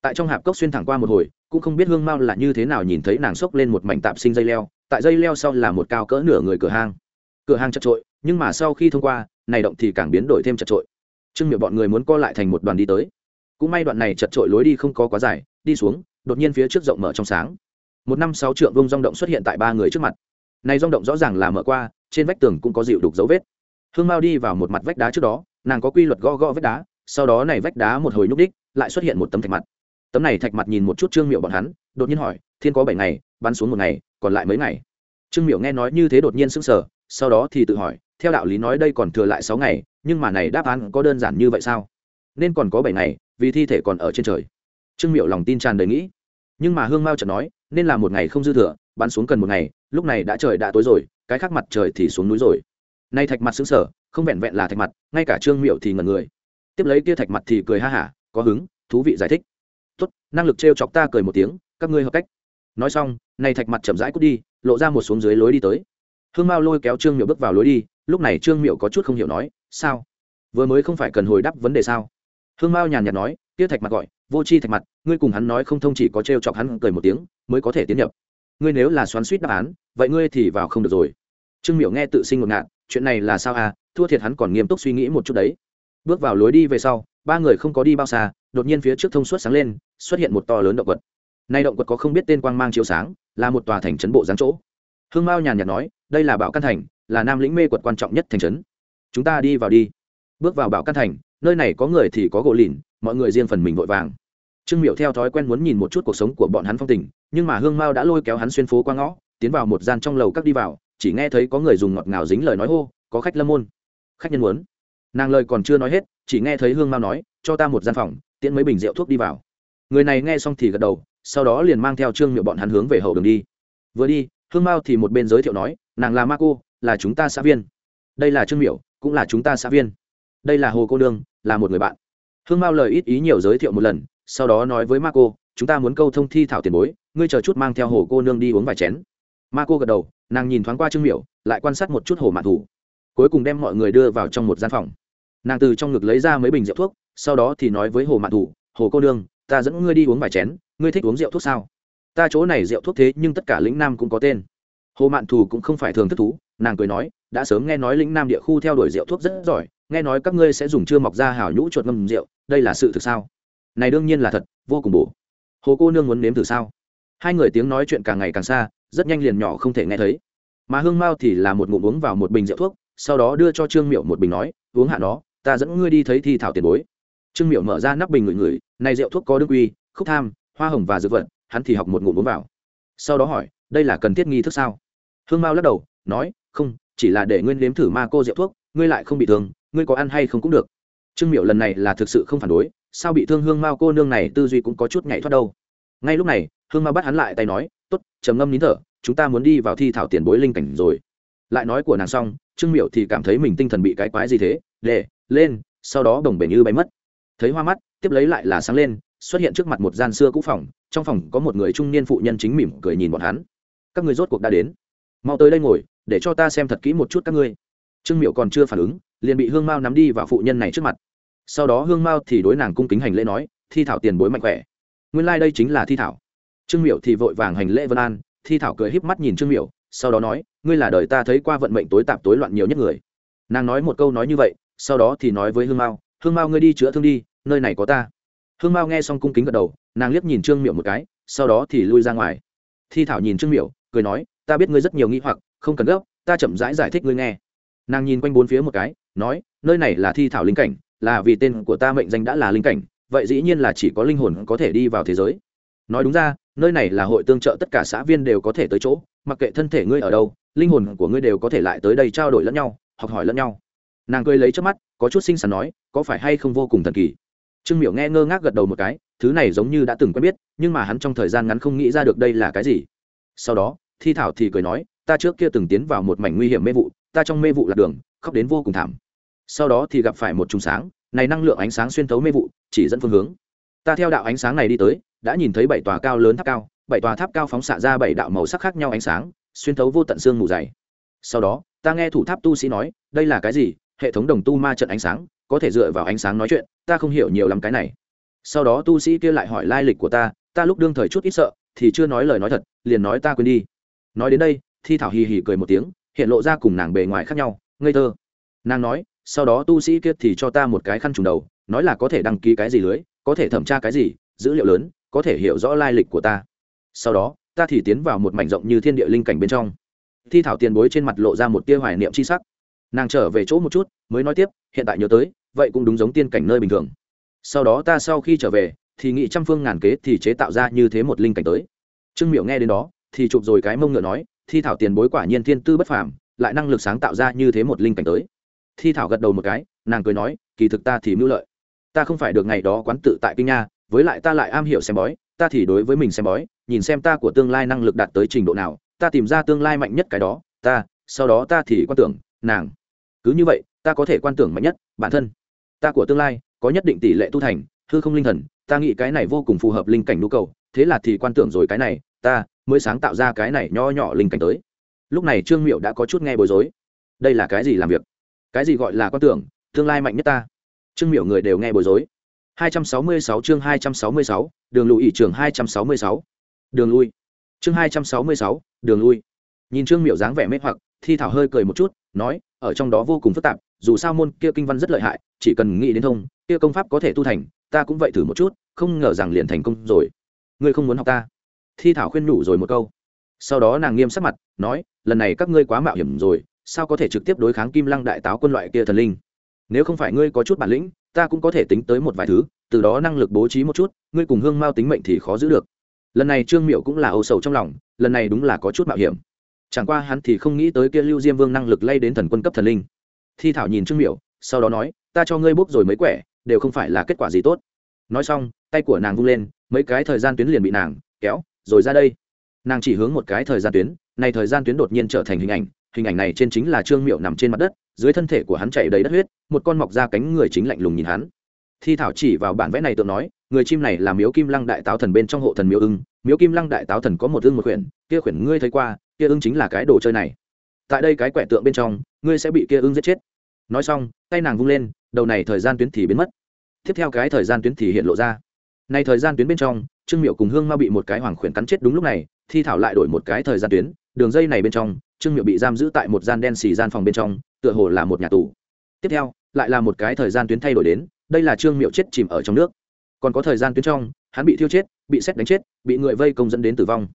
Tại trong hạp cốc xuyên thẳng qua một hồi, cũng không biết hương mao là như thế nào nhìn thấy nàng xốc lên một mảnh tạp sinh dây leo, tại dây leo sau là một cao cỡ nửa người cửa hang. Cửa hang chật trội, nhưng mà sau khi thông qua, này động thì càng biến đổi thêm chật trội. Trương miệu bọn người muốn co lại thành một đoàn đi tới. Cũng may đoạn này chật trội lối đi không có quá dài, đi xuống, đột nhiên phía trước rộng mở trong sáng một năm sáu trượng vông rong động xuất hiện tại ba người trước mặt. Này rong động rõ ràng là mở qua, trên vách tường cũng có dịu đục dấu vết. Hương mao đi vào một mặt vách đá trước đó, nàng có quy luật gõ gõ vách đá, sau đó này vách đá một hồi nhúc đích lại xuất hiện một tấm thạch mặt. Tấm này thạch mặt nhìn một chút trương miệu bọn hắn, đột nhiên hỏi, thiên có bảy ngày, bắn xuống một ngày, còn lại mấy ngày? Trương miệu nghe nói như thế đột nhiên sững sờ, sau đó thì tự hỏi, theo đạo lý nói đây còn thừa lại sáu ngày, nhưng mà này đáp án có đơn giản như vậy sao? Nên còn có bảy ngày, vì thi thể còn ở trên trời. Trương miệu lòng tin tràn đầy nghĩ nhưng mà hương mao chợt nói, nên là một ngày không dư thừa, bắn xuống cần một ngày, lúc này đã trời đã tối rồi, cái khác mặt trời thì xuống núi rồi. Nay thạch mặt xứng sở không vẹn vẹn là thạch mặt, ngay cả trương miệu thì ngần người. Tiếp lấy kia thạch mặt thì cười ha hả, có hứng, thú vị giải thích. Tốt, năng lực t chọc ta cười một tiếng, các ngươi hợp cách. Nói xong, nay thạch mặt chậm rãi cút đi, lộ ra một xuống dưới lối đi tới. Hương mao lôi kéo trương miệu bước vào lối đi, lúc này trương miệu có chút không hiểu nói, sao? Vừa mới không phải cần hồi đáp vấn đề sao? Hương mao nhàn nhạt nói kia thạch mặt gọi, vô c h i thạch mặt ngươi cùng hắn nói không thông chỉ có t chọc hắn cười một tiếng, mới có thể tiến nhập. Ngươi nếu là xoắn suýt đáp án, vậy ngươi thì vào không được rồi. Trương miểu nghe tự sinh ngột ngạt, chuyện này là sao à? Thua thiệt hắn còn nghiêm túc suy nghĩ một chút đấy. Bước vào lối đi về sau, ba người không có đi bao xa, đột nhiên phía trước thông suốt sáng lên, xuất hiện một to lớn động vật nay động vật có không biết tên quang mang chiếu sáng, là một tòa thành trấn bộ dáng chỗ. Hương mao nhàn nhạt nói, đây là bảo căn thành, là nam lĩnh mê quật quan trọng nhất thành trấn. Chúng ta đi vào đi. Bước vào bảo căn thành, nơi này có người thì có gỗ lìn, mọi người riêng phần mình vội vàng trương miệu theo thói quen muốn nhìn một chút cuộc sống của bọn hắn phong tình, nhưng mà hương mao đã lôi kéo hắn xuyên phố qua ngõ, tiến vào một gian trong lầu các đi vào, chỉ nghe thấy có người dùng ngọt ngào dính lời nói hô, có khách lâm môn. Khách nhân muốn. Nàng lời còn chưa nói hết, chỉ nghe thấy hương mao nói, cho ta một gian phòng, tiễn mấy bình rượu thuốc đi vào. Người này nghe xong thì gật đầu, sau đó liền mang theo trương miệu bọn hắn hướng về hậu đường đi. Vừa đi, hương mao thì một bên giới thiệu nói, nàng là ma cô, là chúng ta xã viên. Đây là trương miệu cũng là chúng ta xã viên. Đây là hồ cô đương là một người bạn. Hương mao lời ít ý nhiều giới thiệu một lần sau đó nói với Marco, chúng ta muốn câu thông thi thảo tiền bối ngươi chờ chút mang theo hồ cô nương đi uống vài chén. Marco gật đầu nàng nhìn thoáng qua trương miểu lại quan sát một chút hồ mạn thủ. Cuối cùng đem mọi người đưa vào trong một gian phòng. Nàng từ trong ngực lấy ra mấy bình rượu thuốc sau đó thì nói với hồ mạn thủ hồ cô nương ta dẫn ngươi đi uống vài chén ngươi thích uống rượu thuốc sao? Ta chỗ này rượu thuốc thế nhưng tất cả lĩnh nam cũng có tên. Hồ mạn thù cũng không phải thường thức thú nàng cười nói đã sớm nghe nói lĩnh nam địa khu theo đuổi rượu thuốc rất giỏi nghe nói các ngươi sẽ dùng chưa mọc ra hảo nhũ chuột ngâm rượu đây là sự thực sao? Này đương nhiên là thật vô cùng bổ. Hồ cô nương muốn nếm thử sao? Hai người tiếng nói chuyện càng ngày càng xa rất nhanh liền nhỏ không thể nghe thấy. Mà hương mao thì là một ngụm uống vào một bình rượu thuốc sau đó đưa cho trương miệu một bình nói uống hạ nó ta dẫn ngươi đi thấy thi thảo tiền bối. Trương miệu mở ra nắp bình ngửi ngửi này rượu thuốc có đương uy, khúc tham hoa hồng và dược vật hắn thì học một ngụm uống vào. Sau đó hỏi đây là cần thiết nghi thức sao? Hương mao lắc đầu nói không chỉ là để ngươi nếm thử ma cô rượu thuốc ngươi lại không bị thương ngươi có ăn hay không cũng được trương miệu lần này là thực sự không phản đối, sao bị thương hương mao cô nương này tư duy cũng có chút nhảy thoát đâu. Ngay lúc này, hương mao bắt hắn lại tay nói t ố t trầm ngâm nín thở, chúng ta muốn đi vào thi thảo tiền bối linh cảnh rồi. Lại nói của nàng xong, trương miệu thì cảm thấy mình tinh thần bị cái quái gì thế, để, lên. Sau đó đồng bể như bay mất. Thấy hoa mắt, tiếp lấy lại là sáng lên, xuất hiện trước mặt một gian xưa cũ phòng, trong phòng có một người trung niên phụ nhân chính mỉm cười nhìn bọn hắn. Các người rốt cuộc đã đến. Mau tới đây ngồi, để cho ta xem thật kỹ một chút các ngươi. Trương miệu còn chưa phản ứng liền bị hương mao nắm đi vào phụ nhân này trước mặt sau đó hương mao thì đối nàng cung kính hành lễ nói thi thảo tiền bối mạnh khỏe nguyên lai、like、đây chính là thi thảo trương miệu thì vội vàng hành lễ vân an thi thảo cười híp mắt nhìn trương miệu sau đó nói ngươi là đời ta thấy qua vận mệnh tối tạp tối loạn nhiều nhất người nàng nói một câu nói như vậy sau đó thì nói với hương mao hương mao ngươi đi chữa thương đi nơi này có ta hương mao nghe xong cung kính gật đầu nàng liếc nhìn trương miệu một cái sau đó thì lui ra ngoài thi thảo nhìn trương miệu cười nói ta biết ngươi rất nhiều nghĩ hoặc không cần gấp ta chậm rãi giải, giải thích ngươi nghe nàng nhìn quanh bốn phía một cái, nói, nơi này là thi thảo linh cảnh, là vì tên của ta mệnh danh đã là linh cảnh, vậy dĩ nhiên là chỉ có linh hồn có thể đi vào thế giới. Nói đúng ra, nơi này là hội tương trợ tất cả xã viên đều có thể tới chỗ, mặc kệ thân thể ngươi ở đâu, linh hồn của ngươi đều có thể lại tới đây trao đổi lẫn nhau, học hỏi lẫn nhau. Nàng cười lấy trước mắt, có chút xinh xắn nói, có phải hay không vô cùng thần kỳ? Trương miểu nghe ngơ ngác gật đầu một cái, thứ này giống như đã từng quen biết, nhưng mà hắn trong thời gian ngắn không nghĩ ra được đây là cái gì. Sau đó, thi thảo thì cười nói, ta trước kia từng tiến vào một mảnh nguy hiểm mê vụ ta trong mê vụ lạc đường, khóc đến vô cùng thảm. Sau đó thì gặp phải một trùng sáng, này năng lượng ánh sáng xuyên thấu mê vụ, chỉ dẫn phương hướng. Ta theo đạo ánh sáng này đi tới, đã nhìn thấy bảy tòa cao lớn tháp cao, bảy tòa tháp cao phóng xạ ra bảy đạo màu sắc khác nhau ánh sáng, xuyên thấu vô tận xương mù dày. Sau đó, ta nghe thủ tháp tu sĩ nói, đây là cái gì? Hệ thống đồng tu ma trận ánh sáng, có thể dựa vào ánh sáng nói chuyện, ta không hiểu nhiều lắm cái này. Sau đó tu sĩ kia lại hỏi lai lịch của ta ta lúc đương thời chút ít sợ, thì chưa nói lời nói thật, liền nói ta quên đi. Nói đến đây, thi thảo hì hì cười một tiếng hiện lộ ra cùng nàng bề ngoài khác nhau, ngây thơ. Nàng nói, sau đó tu sĩ kia thì cho ta một cái khăn trùng đầu, nói là có thể đăng ký cái gì lưới, có thể thẩm tra cái gì, dữ liệu lớn, có thể hiểu rõ lai lịch của ta. Sau đó, ta thì tiến vào một mảnh rộng như thiên địa linh cảnh bên trong. Thi thảo tiền bối trên mặt lộ ra một tia hoài niệm c h i sắc. Nàng trở về chỗ một chút, mới nói tiếp, hiện tại nhớ tới, vậy cũng đúng giống tiên cảnh nơi bình thường. Sau đó ta sau khi trở về, thì nghị trăm phương ngàn kế thì chế tạo ra như thế một linh cảnh tới. Trương miệu nghe đến đó, thì chụp rồi cái mông ngựa nói thi thảo tiền bối quả nhiên thiên tư bất phàm, lại năng lực sáng tạo ra như thế một linh cảnh tới. Thi thảo gật đầu một cái, nàng cười nói, kỳ thực ta thì mưu lợi. Ta không phải được ngày đó quán tự tại kinh nha, với lại ta lại am hiểu xem bói, ta thì đối với mình xem bói, nhìn xem ta của tương lai năng lực đạt tới trình độ nào, ta tìm ra tương lai mạnh nhất cái đó, ta, sau đó ta thì quan tưởng, nàng. Cứ như vậy, ta có thể quan tưởng mạnh nhất, bản thân. Ta của tương lai, có nhất định tỷ lệ tu thành, hư không linh thần, ta nghĩ cái này vô cùng phù hợp linh cảnh nhu cầu, thế là thì quan tưởng rồi cái này, ta mới sáng tạo ra cái này nho nhỏ linh cảnh tới. Lúc này trương miệu đã có chút nghe bối rối. Đây là cái gì làm việc? Cái gì gọi là quan tưởng? Tương lai mạnh nhất ta. Trương miệu người đều nghe bối rối. 266 chương 266, đường lùi trường 266. đường lui. Chương 266, đường lui. Nhìn trương Miểu dáng vẻ mê hoặc thi thảo hơi cười một chút nói ở trong đó vô cùng phức tạp dù sao môn kia kinh văn rất lợi hại chỉ cần nghĩ đến thông kia công pháp có thể tu thành ta cũng vậy thử một chút không ngờ rằng liền thành công rồi. Ngươi không muốn học ta thi thảo khuyên nhủ rồi một câu. Sau đó nàng nghiêm sắc mặt, nói, lần này các ngươi quá mạo hiểm rồi, sao có thể trực tiếp đối kháng kim lăng đại táo quân loại kia thần linh? Nếu không phải ngươi có chút bản lĩnh, ta cũng có thể tính tới một vài thứ, từ đó năng lực bố trí một chút, ngươi cùng hương mao tính mệnh thì khó giữ được. Lần này trương miệu cũng là âu sầu trong lòng, lần này đúng là có chút mạo hiểm. Chẳng qua hắn thì không nghĩ tới kia lưu diêm vương năng lực lay đến thần quân cấp thần linh. Thi thảo nhìn trương miệu sau đó nói, ta cho ngươi bốc rồi mấy quẻ, đều không phải là kết quả gì tốt. Nói xong, tay của nàng vung lên, mấy cái thời gian tuyến liền bị nàng kéo rồi ra đây. Nàng chỉ hướng một cái thời gian tuyến này thời gian tuyến đột nhiên trở thành hình ảnh hình ảnh này trên chính là trương miệu nằm trên mặt đất, dưới thân thể của hắn chảy đầy đất huyết, một con mọc ra cánh người chính lạnh lùng nhìn hắn. Thi thảo chỉ vào bản vẽ này tượng nói, người chim này là miếu kim lăng đại táo thần bên trong hộ thần miếu ưng, miếu kim lăng đại táo thần có một ưng một quyển, kia quyển ngươi thấy qua, kia ưng chính là cái đồ chơi này. Tại đây cái quẻ tượng bên trong, ngươi sẽ bị kia ưng giết chết. Nói xong, tay nàng vung lên, đầu này thời gian tuyến thì biến mất. Tiếp theo cái thời gian tuyến thì hiện lộ ra. Này thời gian tuyến bên trong trương miệu cùng hương ma bị một cái hoàng khuyển cắn chết đúng lúc này, thi thảo lại đổi một cái thời gian tuyến, đường dây này bên trong, trương miệu bị giam giữ tại một gian đen xì gian phòng bên trong, tựa hồ là một nhà tù. Tiếp theo, lại là một cái thời gian tuyến thay đổi đến, đây là trương miệu chết chìm ở trong nước. Còn có thời gian tuyến trong, hắn bị thiêu chết, bị xét đánh chết, bị người vây công dẫn đến tử vong.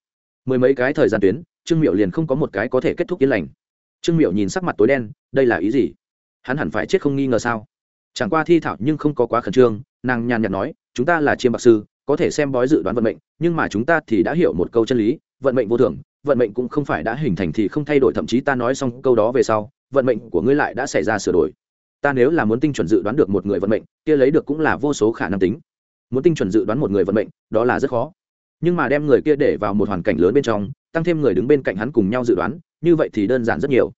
Mười mấy cái thời gian tuyến, trương miệu liền không có một cái có thể kết thúc yên lành. Trương miệu nhìn sắc mặt tối đen, đây là ý gì? Hắn hẳn phải chết không nghi ngờ sao? Chẳng qua thi thảo nhưng không có quá khẩn trương, nàng nhàn nhạt nói, chúng ta là chiêm bạc sư có thể xem bói dự đoán vận mệnh, nhưng mà chúng ta thì đã hiểu một câu chân lý, vận mệnh vô thường, vận mệnh cũng không phải đã hình thành thì không thay đổi, thậm chí ta nói xong câu đó về sau, vận mệnh của ngươi lại đã xảy ra sửa đổi. Ta nếu là muốn tinh chuẩn dự đoán được một người vận mệnh, kia lấy được cũng là vô số khả năng tính. Muốn tinh chuẩn dự đoán một người vận mệnh, đó là rất khó. Nhưng mà đem người kia để vào một hoàn cảnh lớn bên trong, tăng thêm người đứng bên cạnh hắn cùng nhau dự đoán, như vậy thì đơn giản rất nhiều.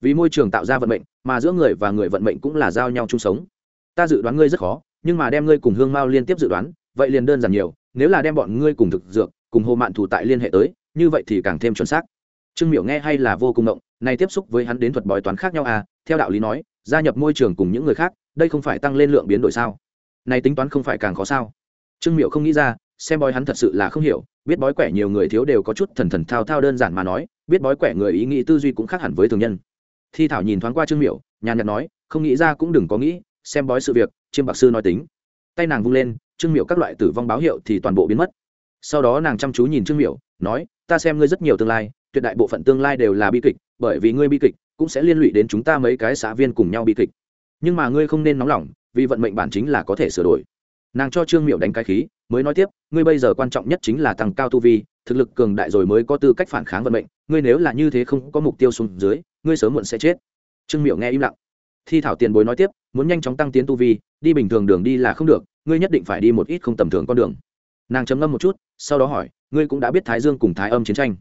Vì môi trường tạo ra vận mệnh, mà giữa người và người vận mệnh cũng là giao nhau chung sống. Ta dự đoán ngươi rất khó, nhưng mà đem ngươi cùng hương mao liên tiếp dự đoán vậy liền đơn giản nhiều, nếu là đem bọn ngươi cùng thực dược, cùng hồ mạn thủ tại liên hệ tới, như vậy thì càng thêm chuẩn xác. Trương miểu nghe hay là vô cùng động này tiếp xúc với hắn đến thuật bói toán khác nhau à theo đạo lý nói, gia nhập môi trường cùng những người khác, đây không phải tăng lên lượng biến đổi sao? Này tính toán không phải càng khó sao? Trương miểu không nghĩ ra, xem bói hắn thật sự là không hiểu, biết bói quẻ nhiều người thiếu đều có chút thần thần thao thao đơn giản mà nói, biết bói quẻ người ý nghĩ tư duy cũng khác hẳn với thường nhân. Thi thảo nhìn thoáng qua trương miểu, nhàn nhạt nói, không nghĩ ra cũng đừng có nghĩ, xem bói sự việc, chiêm bạc sư nói tính. Tay nàng vung lên trương Miệu các loại tử vong báo hiệu thì toàn bộ biến mất. Sau đó nàng chăm chú nhìn trương Miệu, nói ta xem ngươi rất nhiều tương lai tuyệt đại bộ phận tương lai đều là bi kịch bởi vì ngươi bi kịch cũng sẽ liên lụy đến chúng ta mấy cái xã viên cùng nhau bi kịch. Nhưng mà ngươi không nên nóng lòng vì vận mệnh bản chính là có thể sửa đổi. Nàng cho trương miệu đánh cái khí mới nói tiếp ngươi bây giờ quan trọng nhất chính là tăng cao tu vi thực lực cường đại rồi mới có tư cách phản kháng vận mệnh ngươi nếu là như thế không có mục tiêu xuống dưới ngươi sớm muộn sẽ chết. Trương miệu nghe im lặng. Thi thảo tiền bối nói tiếp muốn nhanh chóng tăng tiến tu vi đi bình thường đường đi là không được ngươi nhất định phải đi một ít không tầm thường con đường. Nàng chấm ngâm một chút, sau đó hỏi, ngươi cũng đã biết thái dương cùng thái âm chiến tranh.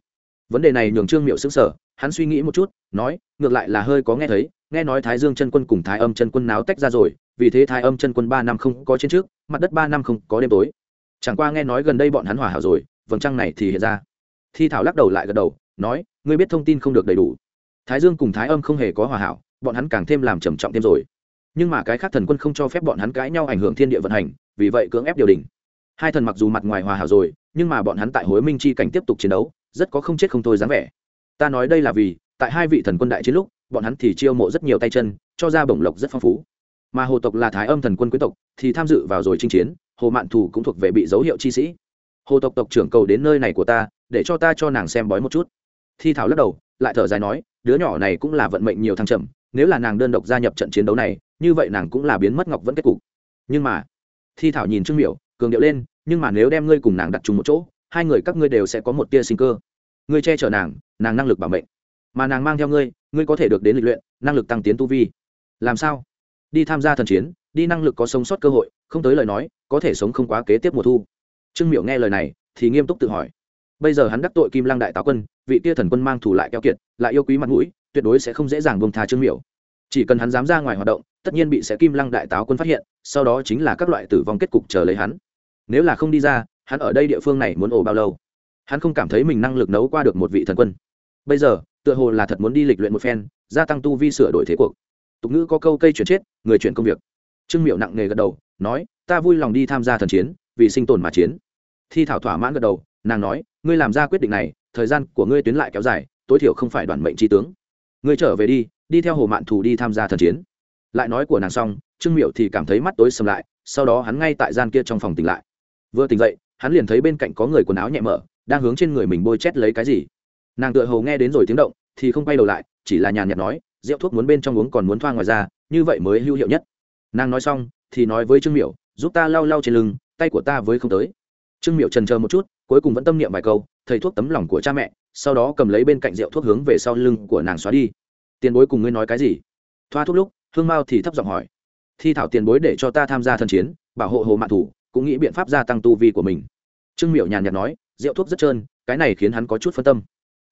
Vấn đề này nhường trương miệu xứng sở hắn suy nghĩ một chút, nói, ngược lại là hơi có nghe thấy, nghe nói thái dương chân quân cùng thái âm chân quân náo tách ra rồi, vì thế thái âm chân quân ba năm không có trên trước, mặt đất ba năm không có đêm tối. Chẳng qua nghe nói gần đây bọn hắn hòa hảo rồi, vầng trăng này thì hiện ra. Thi thảo lắc đầu lại gật đầu, nói, ngươi biết thông tin không được đầy đủ. Thái dương cùng thái âm không hề có hòa hảo, bọn hắn càng thêm làm trầm trọng thêm rồi nhưng mà cái khác thần quân không cho phép bọn hắn cãi nhau ảnh hưởng thiên địa vận hành, vì vậy cưỡng ép điều đình. Hai thần mặc dù mặt ngoài hòa hảo rồi, nhưng mà bọn hắn tại hối minh chi cảnh tiếp tục chiến đấu, rất có không chết không thôi dáng vẻ. Ta nói đây là vì, tại hai vị thần quân đại chiến lúc, bọn hắn thì chiêu mộ rất nhiều tay chân, cho ra bổng lộc rất phong phú. Mà hồ tộc là thái âm thần quân quý tộc, thì tham dự vào rồi chinh chiến, hồ mạn thù cũng thuộc về bị dấu hiệu chi sĩ. Hồ tộc tộc trưởng cầu đến nơi này của ta, để cho ta cho nàng xem bói một chút. Thi thảo lắc đầu, lại thở dài nói, đứa nhỏ này cũng là vận mệnh nhiều thăng trầm nếu là nàng đơn độc gia nhập trận chiến đấu này, như vậy nàng cũng là biến mất ngọc vẫn kết cục. Nhưng mà, thi thảo nhìn trương miểu, cường điệu lên, nhưng mà nếu đem ngươi cùng nàng đặt chung một chỗ, hai người các ngươi đều sẽ có một tia sinh cơ. Ngươi che chở nàng nàng năng lực bảo mệnh. Mà nàng mang theo ngươi ngươi có thể được đến lịch luyện, năng lực tăng tiến tu vi. Làm sao? Đi tham gia thần chiến, đi năng lực có sống sót cơ hội, không tới lời nói, có thể sống không quá kế tiếp mùa thu. Trương miểu nghe lời này, thì nghiêm túc tự hỏi. Bây giờ hắn đắc tội kim lăng đại táo quân, vị tia thần quân mang thủ lại keo kiệt, lại yêu quý mặt mũi tuyệt đối sẽ không dễ dàng bông tha trương miểu. Chỉ cần hắn dám ra ngoài hoạt động, tất nhiên bị sẽ kim lăng đại táo quân phát hiện, sau đó chính là các loại tử vong kết cục chờ lấy hắn. Nếu là không đi ra, hắn ở đây địa phương này muốn ổ bao lâu? Hắn không cảm thấy mình năng lực nấu qua được một vị thần quân. Bây giờ, tựa hồ là thật muốn đi lịch luyện một phen, gia tăng tu vi sửa đổi thế cuộc. Tục ngữ có câu cây chuyển chết, người chuyển công việc. Trương miệu nặng nề gật đầu, nói, ta vui lòng đi tham gia thần chiến, vì sinh tồn mà chiến. Thi thảo thỏa mãn gật đầu, nàng nói, ngươi làm ra quyết định này, thời gian của ngươi tuyến lại kéo dài, tối thiểu không phải đoàn mệnh tri tướng ngươi trở về đi đi theo hồ mạn thù đi tham gia thần chiến. Lại nói của nàng xong, trương miệu thì cảm thấy mắt tối sầm lại, sau đó hắn ngay tại gian kia trong phòng tỉnh lại. Vừa tỉnh dậy, hắn liền thấy bên cạnh có người quần áo nhẹ mở, đang hướng trên người mình bôi chét lấy cái gì. Nàng tựa hồ nghe đến rồi tiếng động, thì không quay đầu lại, chỉ là nhàn nhạt nói, rượu thuốc muốn bên trong uống còn muốn thoa ngoài ra, như vậy mới hữu hiệu nhất. Nàng nói xong, thì nói với trương miểu, giúp ta lau lau trên lưng, tay của ta với không tới. Trương miểu trần chờ một chút, cuối cùng vẫn tâm niệm vài câu, thầy thuốc tấm lòng của cha mẹ sau đó cầm lấy bên cạnh rượu thuốc hướng về sau lưng của nàng xóa đi. Tiền bối cùng ngươi nói cái gì? Thoa thuốc lúc, hương mao thì thấp giọng hỏi. Thi thảo tiền bối để cho ta tham gia thân chiến, bảo hộ hồ mạng thủ, cũng nghĩ biện pháp gia tăng tu vi của mình. Trương miểu nhàn nhạt nói, rượu thuốc rất trơn, cái này khiến hắn có chút phân tâm.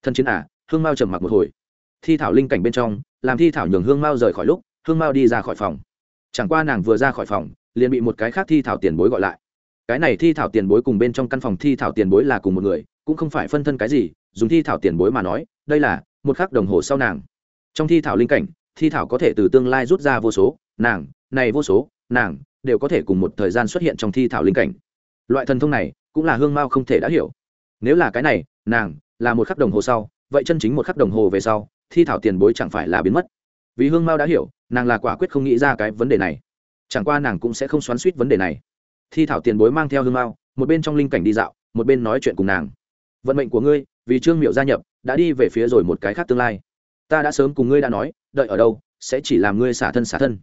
Thân chiến à? Hương mao trầm mặc một hồi. Thi thảo linh cảnh bên trong, làm thi thảo nhường hương mao rời khỏi lúc, hương mao đi ra khỏi phòng. Chẳng qua nàng vừa ra khỏi phòng, liền bị một cái khác thi thảo tiền bối gọi lại cái này thi thảo tiền bối cùng bên trong căn phòng thi thảo tiền bối là cùng một người, cũng không phải phân thân cái gì, dùng thi thảo tiền bối mà nói, đây là một khắc đồng hồ sau nàng. Trong thi thảo linh cảnh, thi thảo có thể từ tương lai rút ra vô số, nàng, này vô số, nàng, đều có thể cùng một thời gian xuất hiện trong thi thảo linh cảnh. Loại thần thông này, cũng là hương mao không thể đã hiểu. Nếu là cái này, nàng, là một khắc đồng hồ sau, vậy chân chính một khắc đồng hồ về sau, thi thảo tiền bối chẳng phải là biến mất. Vì hương mao đã hiểu, nàng là quả quyết không nghĩ ra cái vấn đề này. Chẳng qua nàng cũng sẽ không xoắn suýt vấn đề này thi thảo tiền bối mang theo hương mao, một bên trong linh cảnh đi dạo, một bên nói chuyện cùng nàng. Vận mệnh của ngươi, vì trương miệu gia nhập, đã đi về phía rồi một cái khác tương lai. Ta đã sớm cùng ngươi đã nói, đợi ở đâu, sẽ chỉ làm ngươi xả thân xả thân.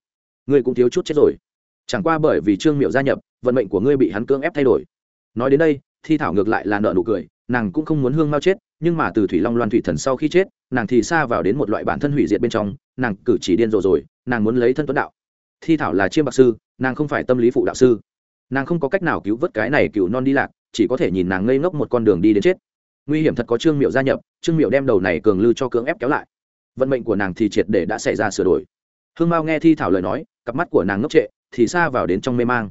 Ngươi cũng thiếu chút chết rồi. Chẳng qua bởi vì trương miệu gia nhập, vận mệnh của ngươi bị hắn cưỡng ép thay đổi. Nói đến đây, thi thảo ngược lại là nợ nụ cười, nàng cũng không muốn hương mao chết, nhưng mà từ thủy long loan thủy thần sau khi chết, nàng thì xa vào đến một loại bản thân hủy diệt bên trong, nàng cử chỉ điên rồ rồi, nàng muốn lấy thân tuấn đạo. Thi thảo là chiêm bạc sư, nàng không phải tâm lý phụ đạo sư nàng không có cách nào cứu vớt cái này cựu non đi lạc, chỉ có thể nhìn nàng ngây ngốc một con đường đi đến chết. Nguy hiểm thật có trương miệu gia nhập, trương miệu đem đầu này cường lư cho cưỡng ép kéo lại. Vận mệnh của nàng thì triệt để đã xảy ra sửa đổi. Hương mao nghe thi thảo lời nói, cặp mắt của nàng ngốc trệ, thì xa vào đến trong mê mang.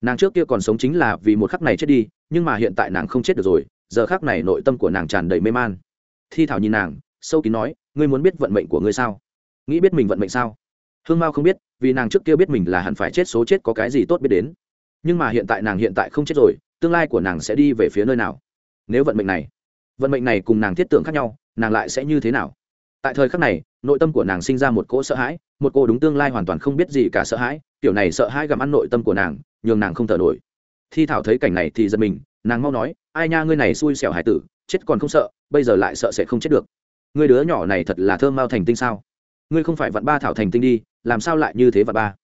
Nàng trước kia còn sống chính là vì một khắc này chết đi, nhưng mà hiện tại nàng không chết được rồi, giờ khắc này nội tâm của nàng tràn đầy mê man. Thi thảo nhìn nàng, sâu kín nói, ngươi muốn biết vận mệnh của ngươi sao? Nghĩ biết mình vận mệnh sao? Hương mao không biết, vì nàng trước kia biết mình là hẳn phải chết số chết có cái gì tốt biết đến nhưng mà hiện tại nàng hiện tại không chết rồi, tương lai của nàng sẽ đi về phía nơi nào? Nếu vận mệnh này, vận mệnh này cùng nàng thiết tưởng khác nhau, nàng lại sẽ như thế nào? Tại thời khắc này, nội tâm của nàng sinh ra một cỗ sợ hãi, một cô đúng tương lai hoàn toàn không biết gì cả sợ hãi, kiểu này sợ hãi gặm ăn nội tâm của nàng, nhường nàng không thở nổi. Thi thảo thấy cảnh này thì giật mình, nàng mau nói, ai nha, ngươi này xui xẻo hải tử, chết còn không sợ, bây giờ lại sợ sẽ không chết được. Ngươi đứa nhỏ này thật là thơm mau thành tinh sao? Ngươi không phải vặn ba thảo thành tinh đi, làm sao lại như thế vặn ba?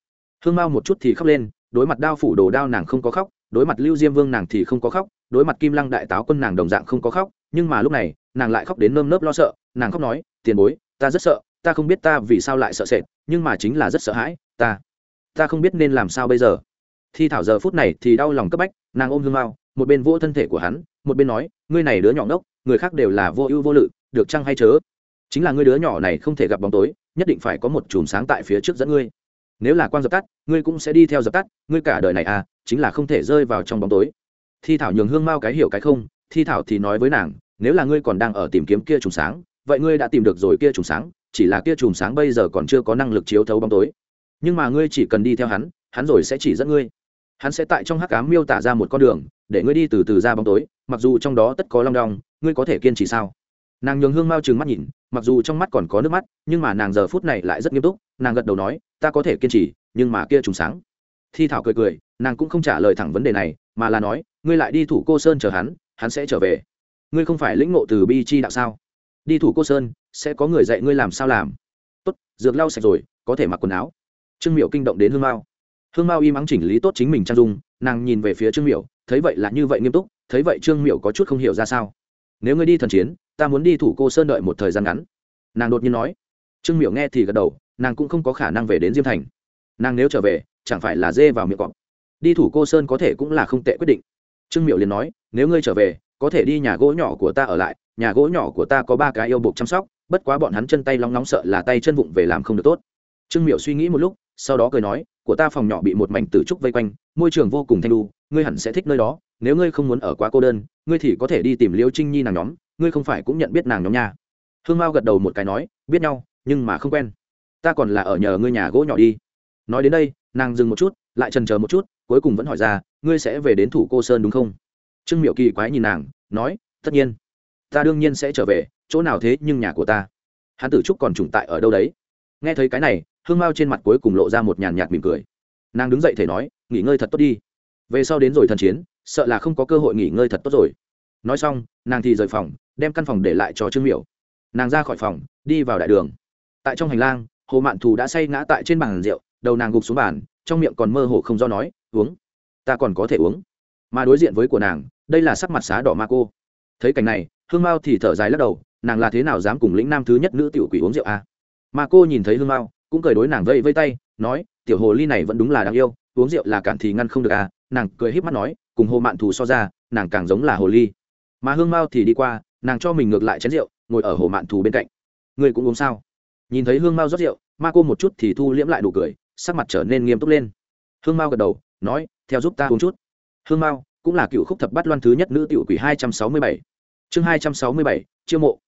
Hương mau một chút thì khóc lên đối mặt đao phủ đồ đao nàng không có khóc, đối mặt lưu diêm vương nàng thì không có khóc, đối mặt kim lăng đại táo quân nàng đồng dạng không có khóc, nhưng mà lúc này, nàng lại khóc đến nơm nớp lo sợ, nàng khóc nói, tiền bối, ta rất sợ, ta không biết ta vì sao lại sợ sệt, nhưng mà chính là rất sợ hãi, ta ta không biết nên làm sao bây giờ. Thi thảo giờ phút này thì đau lòng cấp bách, nàng ôm hương mao, một bên vỗ thân thể của hắn, một bên nói, ngươi này đứa nhỏ ngốc, người khác đều là vô ưu vô lự, được chăng hay chớ? Chính là ngươi đứa nhỏ này không thể gặp bóng tối, nhất định phải có một chùm sáng tại phía trước dẫn ngươi nếu là quan dập tắt, ngươi cũng sẽ đi theo dập tắt, ngươi cả đời này à chính là không thể rơi vào trong bóng tối. Thi thảo nhường hương mao cái hiểu cái không, thi thảo thì nói với nàng, nếu là ngươi còn đang ở tìm kiếm kia trùng sáng, vậy ngươi đã tìm được rồi kia trùng sáng, chỉ là kia trùng sáng bây giờ còn chưa có năng lực chiếu thấu bóng tối. Nhưng mà ngươi chỉ cần đi theo hắn hắn rồi sẽ chỉ dẫn ngươi. Hắn sẽ tại trong hắc cám miêu tả ra một con đường, để ngươi đi từ từ ra bóng tối, mặc dù trong đó tất có long đong, ngươi có thể kiên trì sao? Nàng nhường hương mao trừng mắt nhìn, mặc dù trong mắt còn có nước mắt, nhưng mà nàng giờ phút này lại rất nghiêm túc, nàng gật đầu nói, ta có thể kiên trì, nhưng mà kia trùng sáng. Thi thảo cười cười, nàng cũng không trả lời thẳng vấn đề này, mà là nói, ngươi lại đi thủ cô sơn chờ hắn hắn sẽ trở về. Ngươi không phải lĩnh ngộ từ bi chi đạo sao? Đi thủ cô sơn, sẽ có người dạy ngươi làm sao làm. Tốt, dược lau sạch rồi, có thể mặc quần áo. Trương miệu kinh động đến hương mao. Hương mao im mắng chỉnh lý tốt chính mình trang dung, nàng nhìn về phía trương miệu thấy vậy là như vậy nghiêm túc, thấy vậy trương miệu có chút không hiểu ra sao. Nếu ngươi đi thần chiến ta muốn đi thủ cô sơn đợi một thời gian ngắn nàng đột nhiên nói trương miệu nghe thì gật đầu nàng cũng không có khả năng về đến diêm thành nàng nếu trở về chẳng phải là dê vào miệng cọp. đi thủ cô sơn có thể cũng là không tệ quyết định trương miệu liền nói nếu ngươi trở về có thể đi nhà gỗ nhỏ của ta ở lại nhà gỗ nhỏ của ta có ba cái yêu buộc chăm sóc bất quá bọn hắn chân tay lóng nóng sợ là tay chân vụng về làm không được tốt trương miệu suy nghĩ một lúc sau đó cười nói của ta phòng nhỏ bị một mảnh tử trúc vây quanh môi trường vô cùng thanh lu, ngươi hẳn sẽ thích nơi đó nếu ngươi không muốn ở quá cô đơn ngươi thì có thể đi tìm liêu trinh nhi nàng nhóm ngươi không phải cũng nhận biết nàng nhóm nha. Hương mao gật đầu một cái nói, biết nhau, nhưng mà không quen. Ta còn là ở nhờ ngươi nhà gỗ nhỏ đi. Nói đến đây, nàng dừng một chút, lại trần chờ một chút, cuối cùng vẫn hỏi ra, ngươi sẽ về đến thủ cô sơn đúng không? Trương miệu kỳ quái nhìn nàng, nói, tất nhiên. Ta đương nhiên sẽ trở về, chỗ nào thế nhưng nhà của ta. Hắn tử trúc còn trùng tại ở đâu đấy? Nghe thấy cái này, hương mao trên mặt cuối cùng lộ ra một nhàn nhạt mỉm cười. Nàng đứng dậy thể nói, nghỉ ngơi thật tốt đi. Về sau đến rồi thần chiến, sợ là không có cơ hội nghỉ ngơi thật tốt rồi. Nói xong, nàng thì rời phòng đem căn phòng để lại cho trương miểu. Nàng ra khỏi phòng, đi vào đại đường. Tại trong hành lang, hồ mạn thù đã say ngã tại trên bàn rượu, đầu nàng gục xuống bàn, trong miệng còn mơ hồ không do nói, uống, ta còn có thể uống. Mà đối diện với của nàng, đây là sắc mặt xá đỏ ma cô. Thấy cảnh này, hương mao thì thở dài lắc đầu, nàng là thế nào dám cùng lĩnh nam thứ nhất nữ tiểu quỷ uống rượu a à? mà cô nhìn thấy hương mao, cũng cười đối nàng vây vây tay, nói, tiểu hồ ly này vẫn đúng là đáng yêu, uống rượu là cản thì ngăn không được à. Nàng cười híp mắt nói, cùng hồ mạn thù so ra, nàng càng giống là hồ ly. Mà hương mao thì đi qua nàng cho mình ngược lại chén rượu, ngồi ở hồ mạn thù bên cạnh. Người cũng uống sao? Nhìn thấy hương mao rót rượu, ma cô một chút thì thu liễm lại đủ cười, sắc mặt trở nên nghiêm túc lên. Hương mao gật đầu, nói, theo giúp ta uống chút. Hương mao cũng là cựu khúc thập bát loan thứ nhất nữ tiểu quỷ hai trăm sáu mươi bảy. Chương hai trăm sáu mươi bảy, chiêu mộ.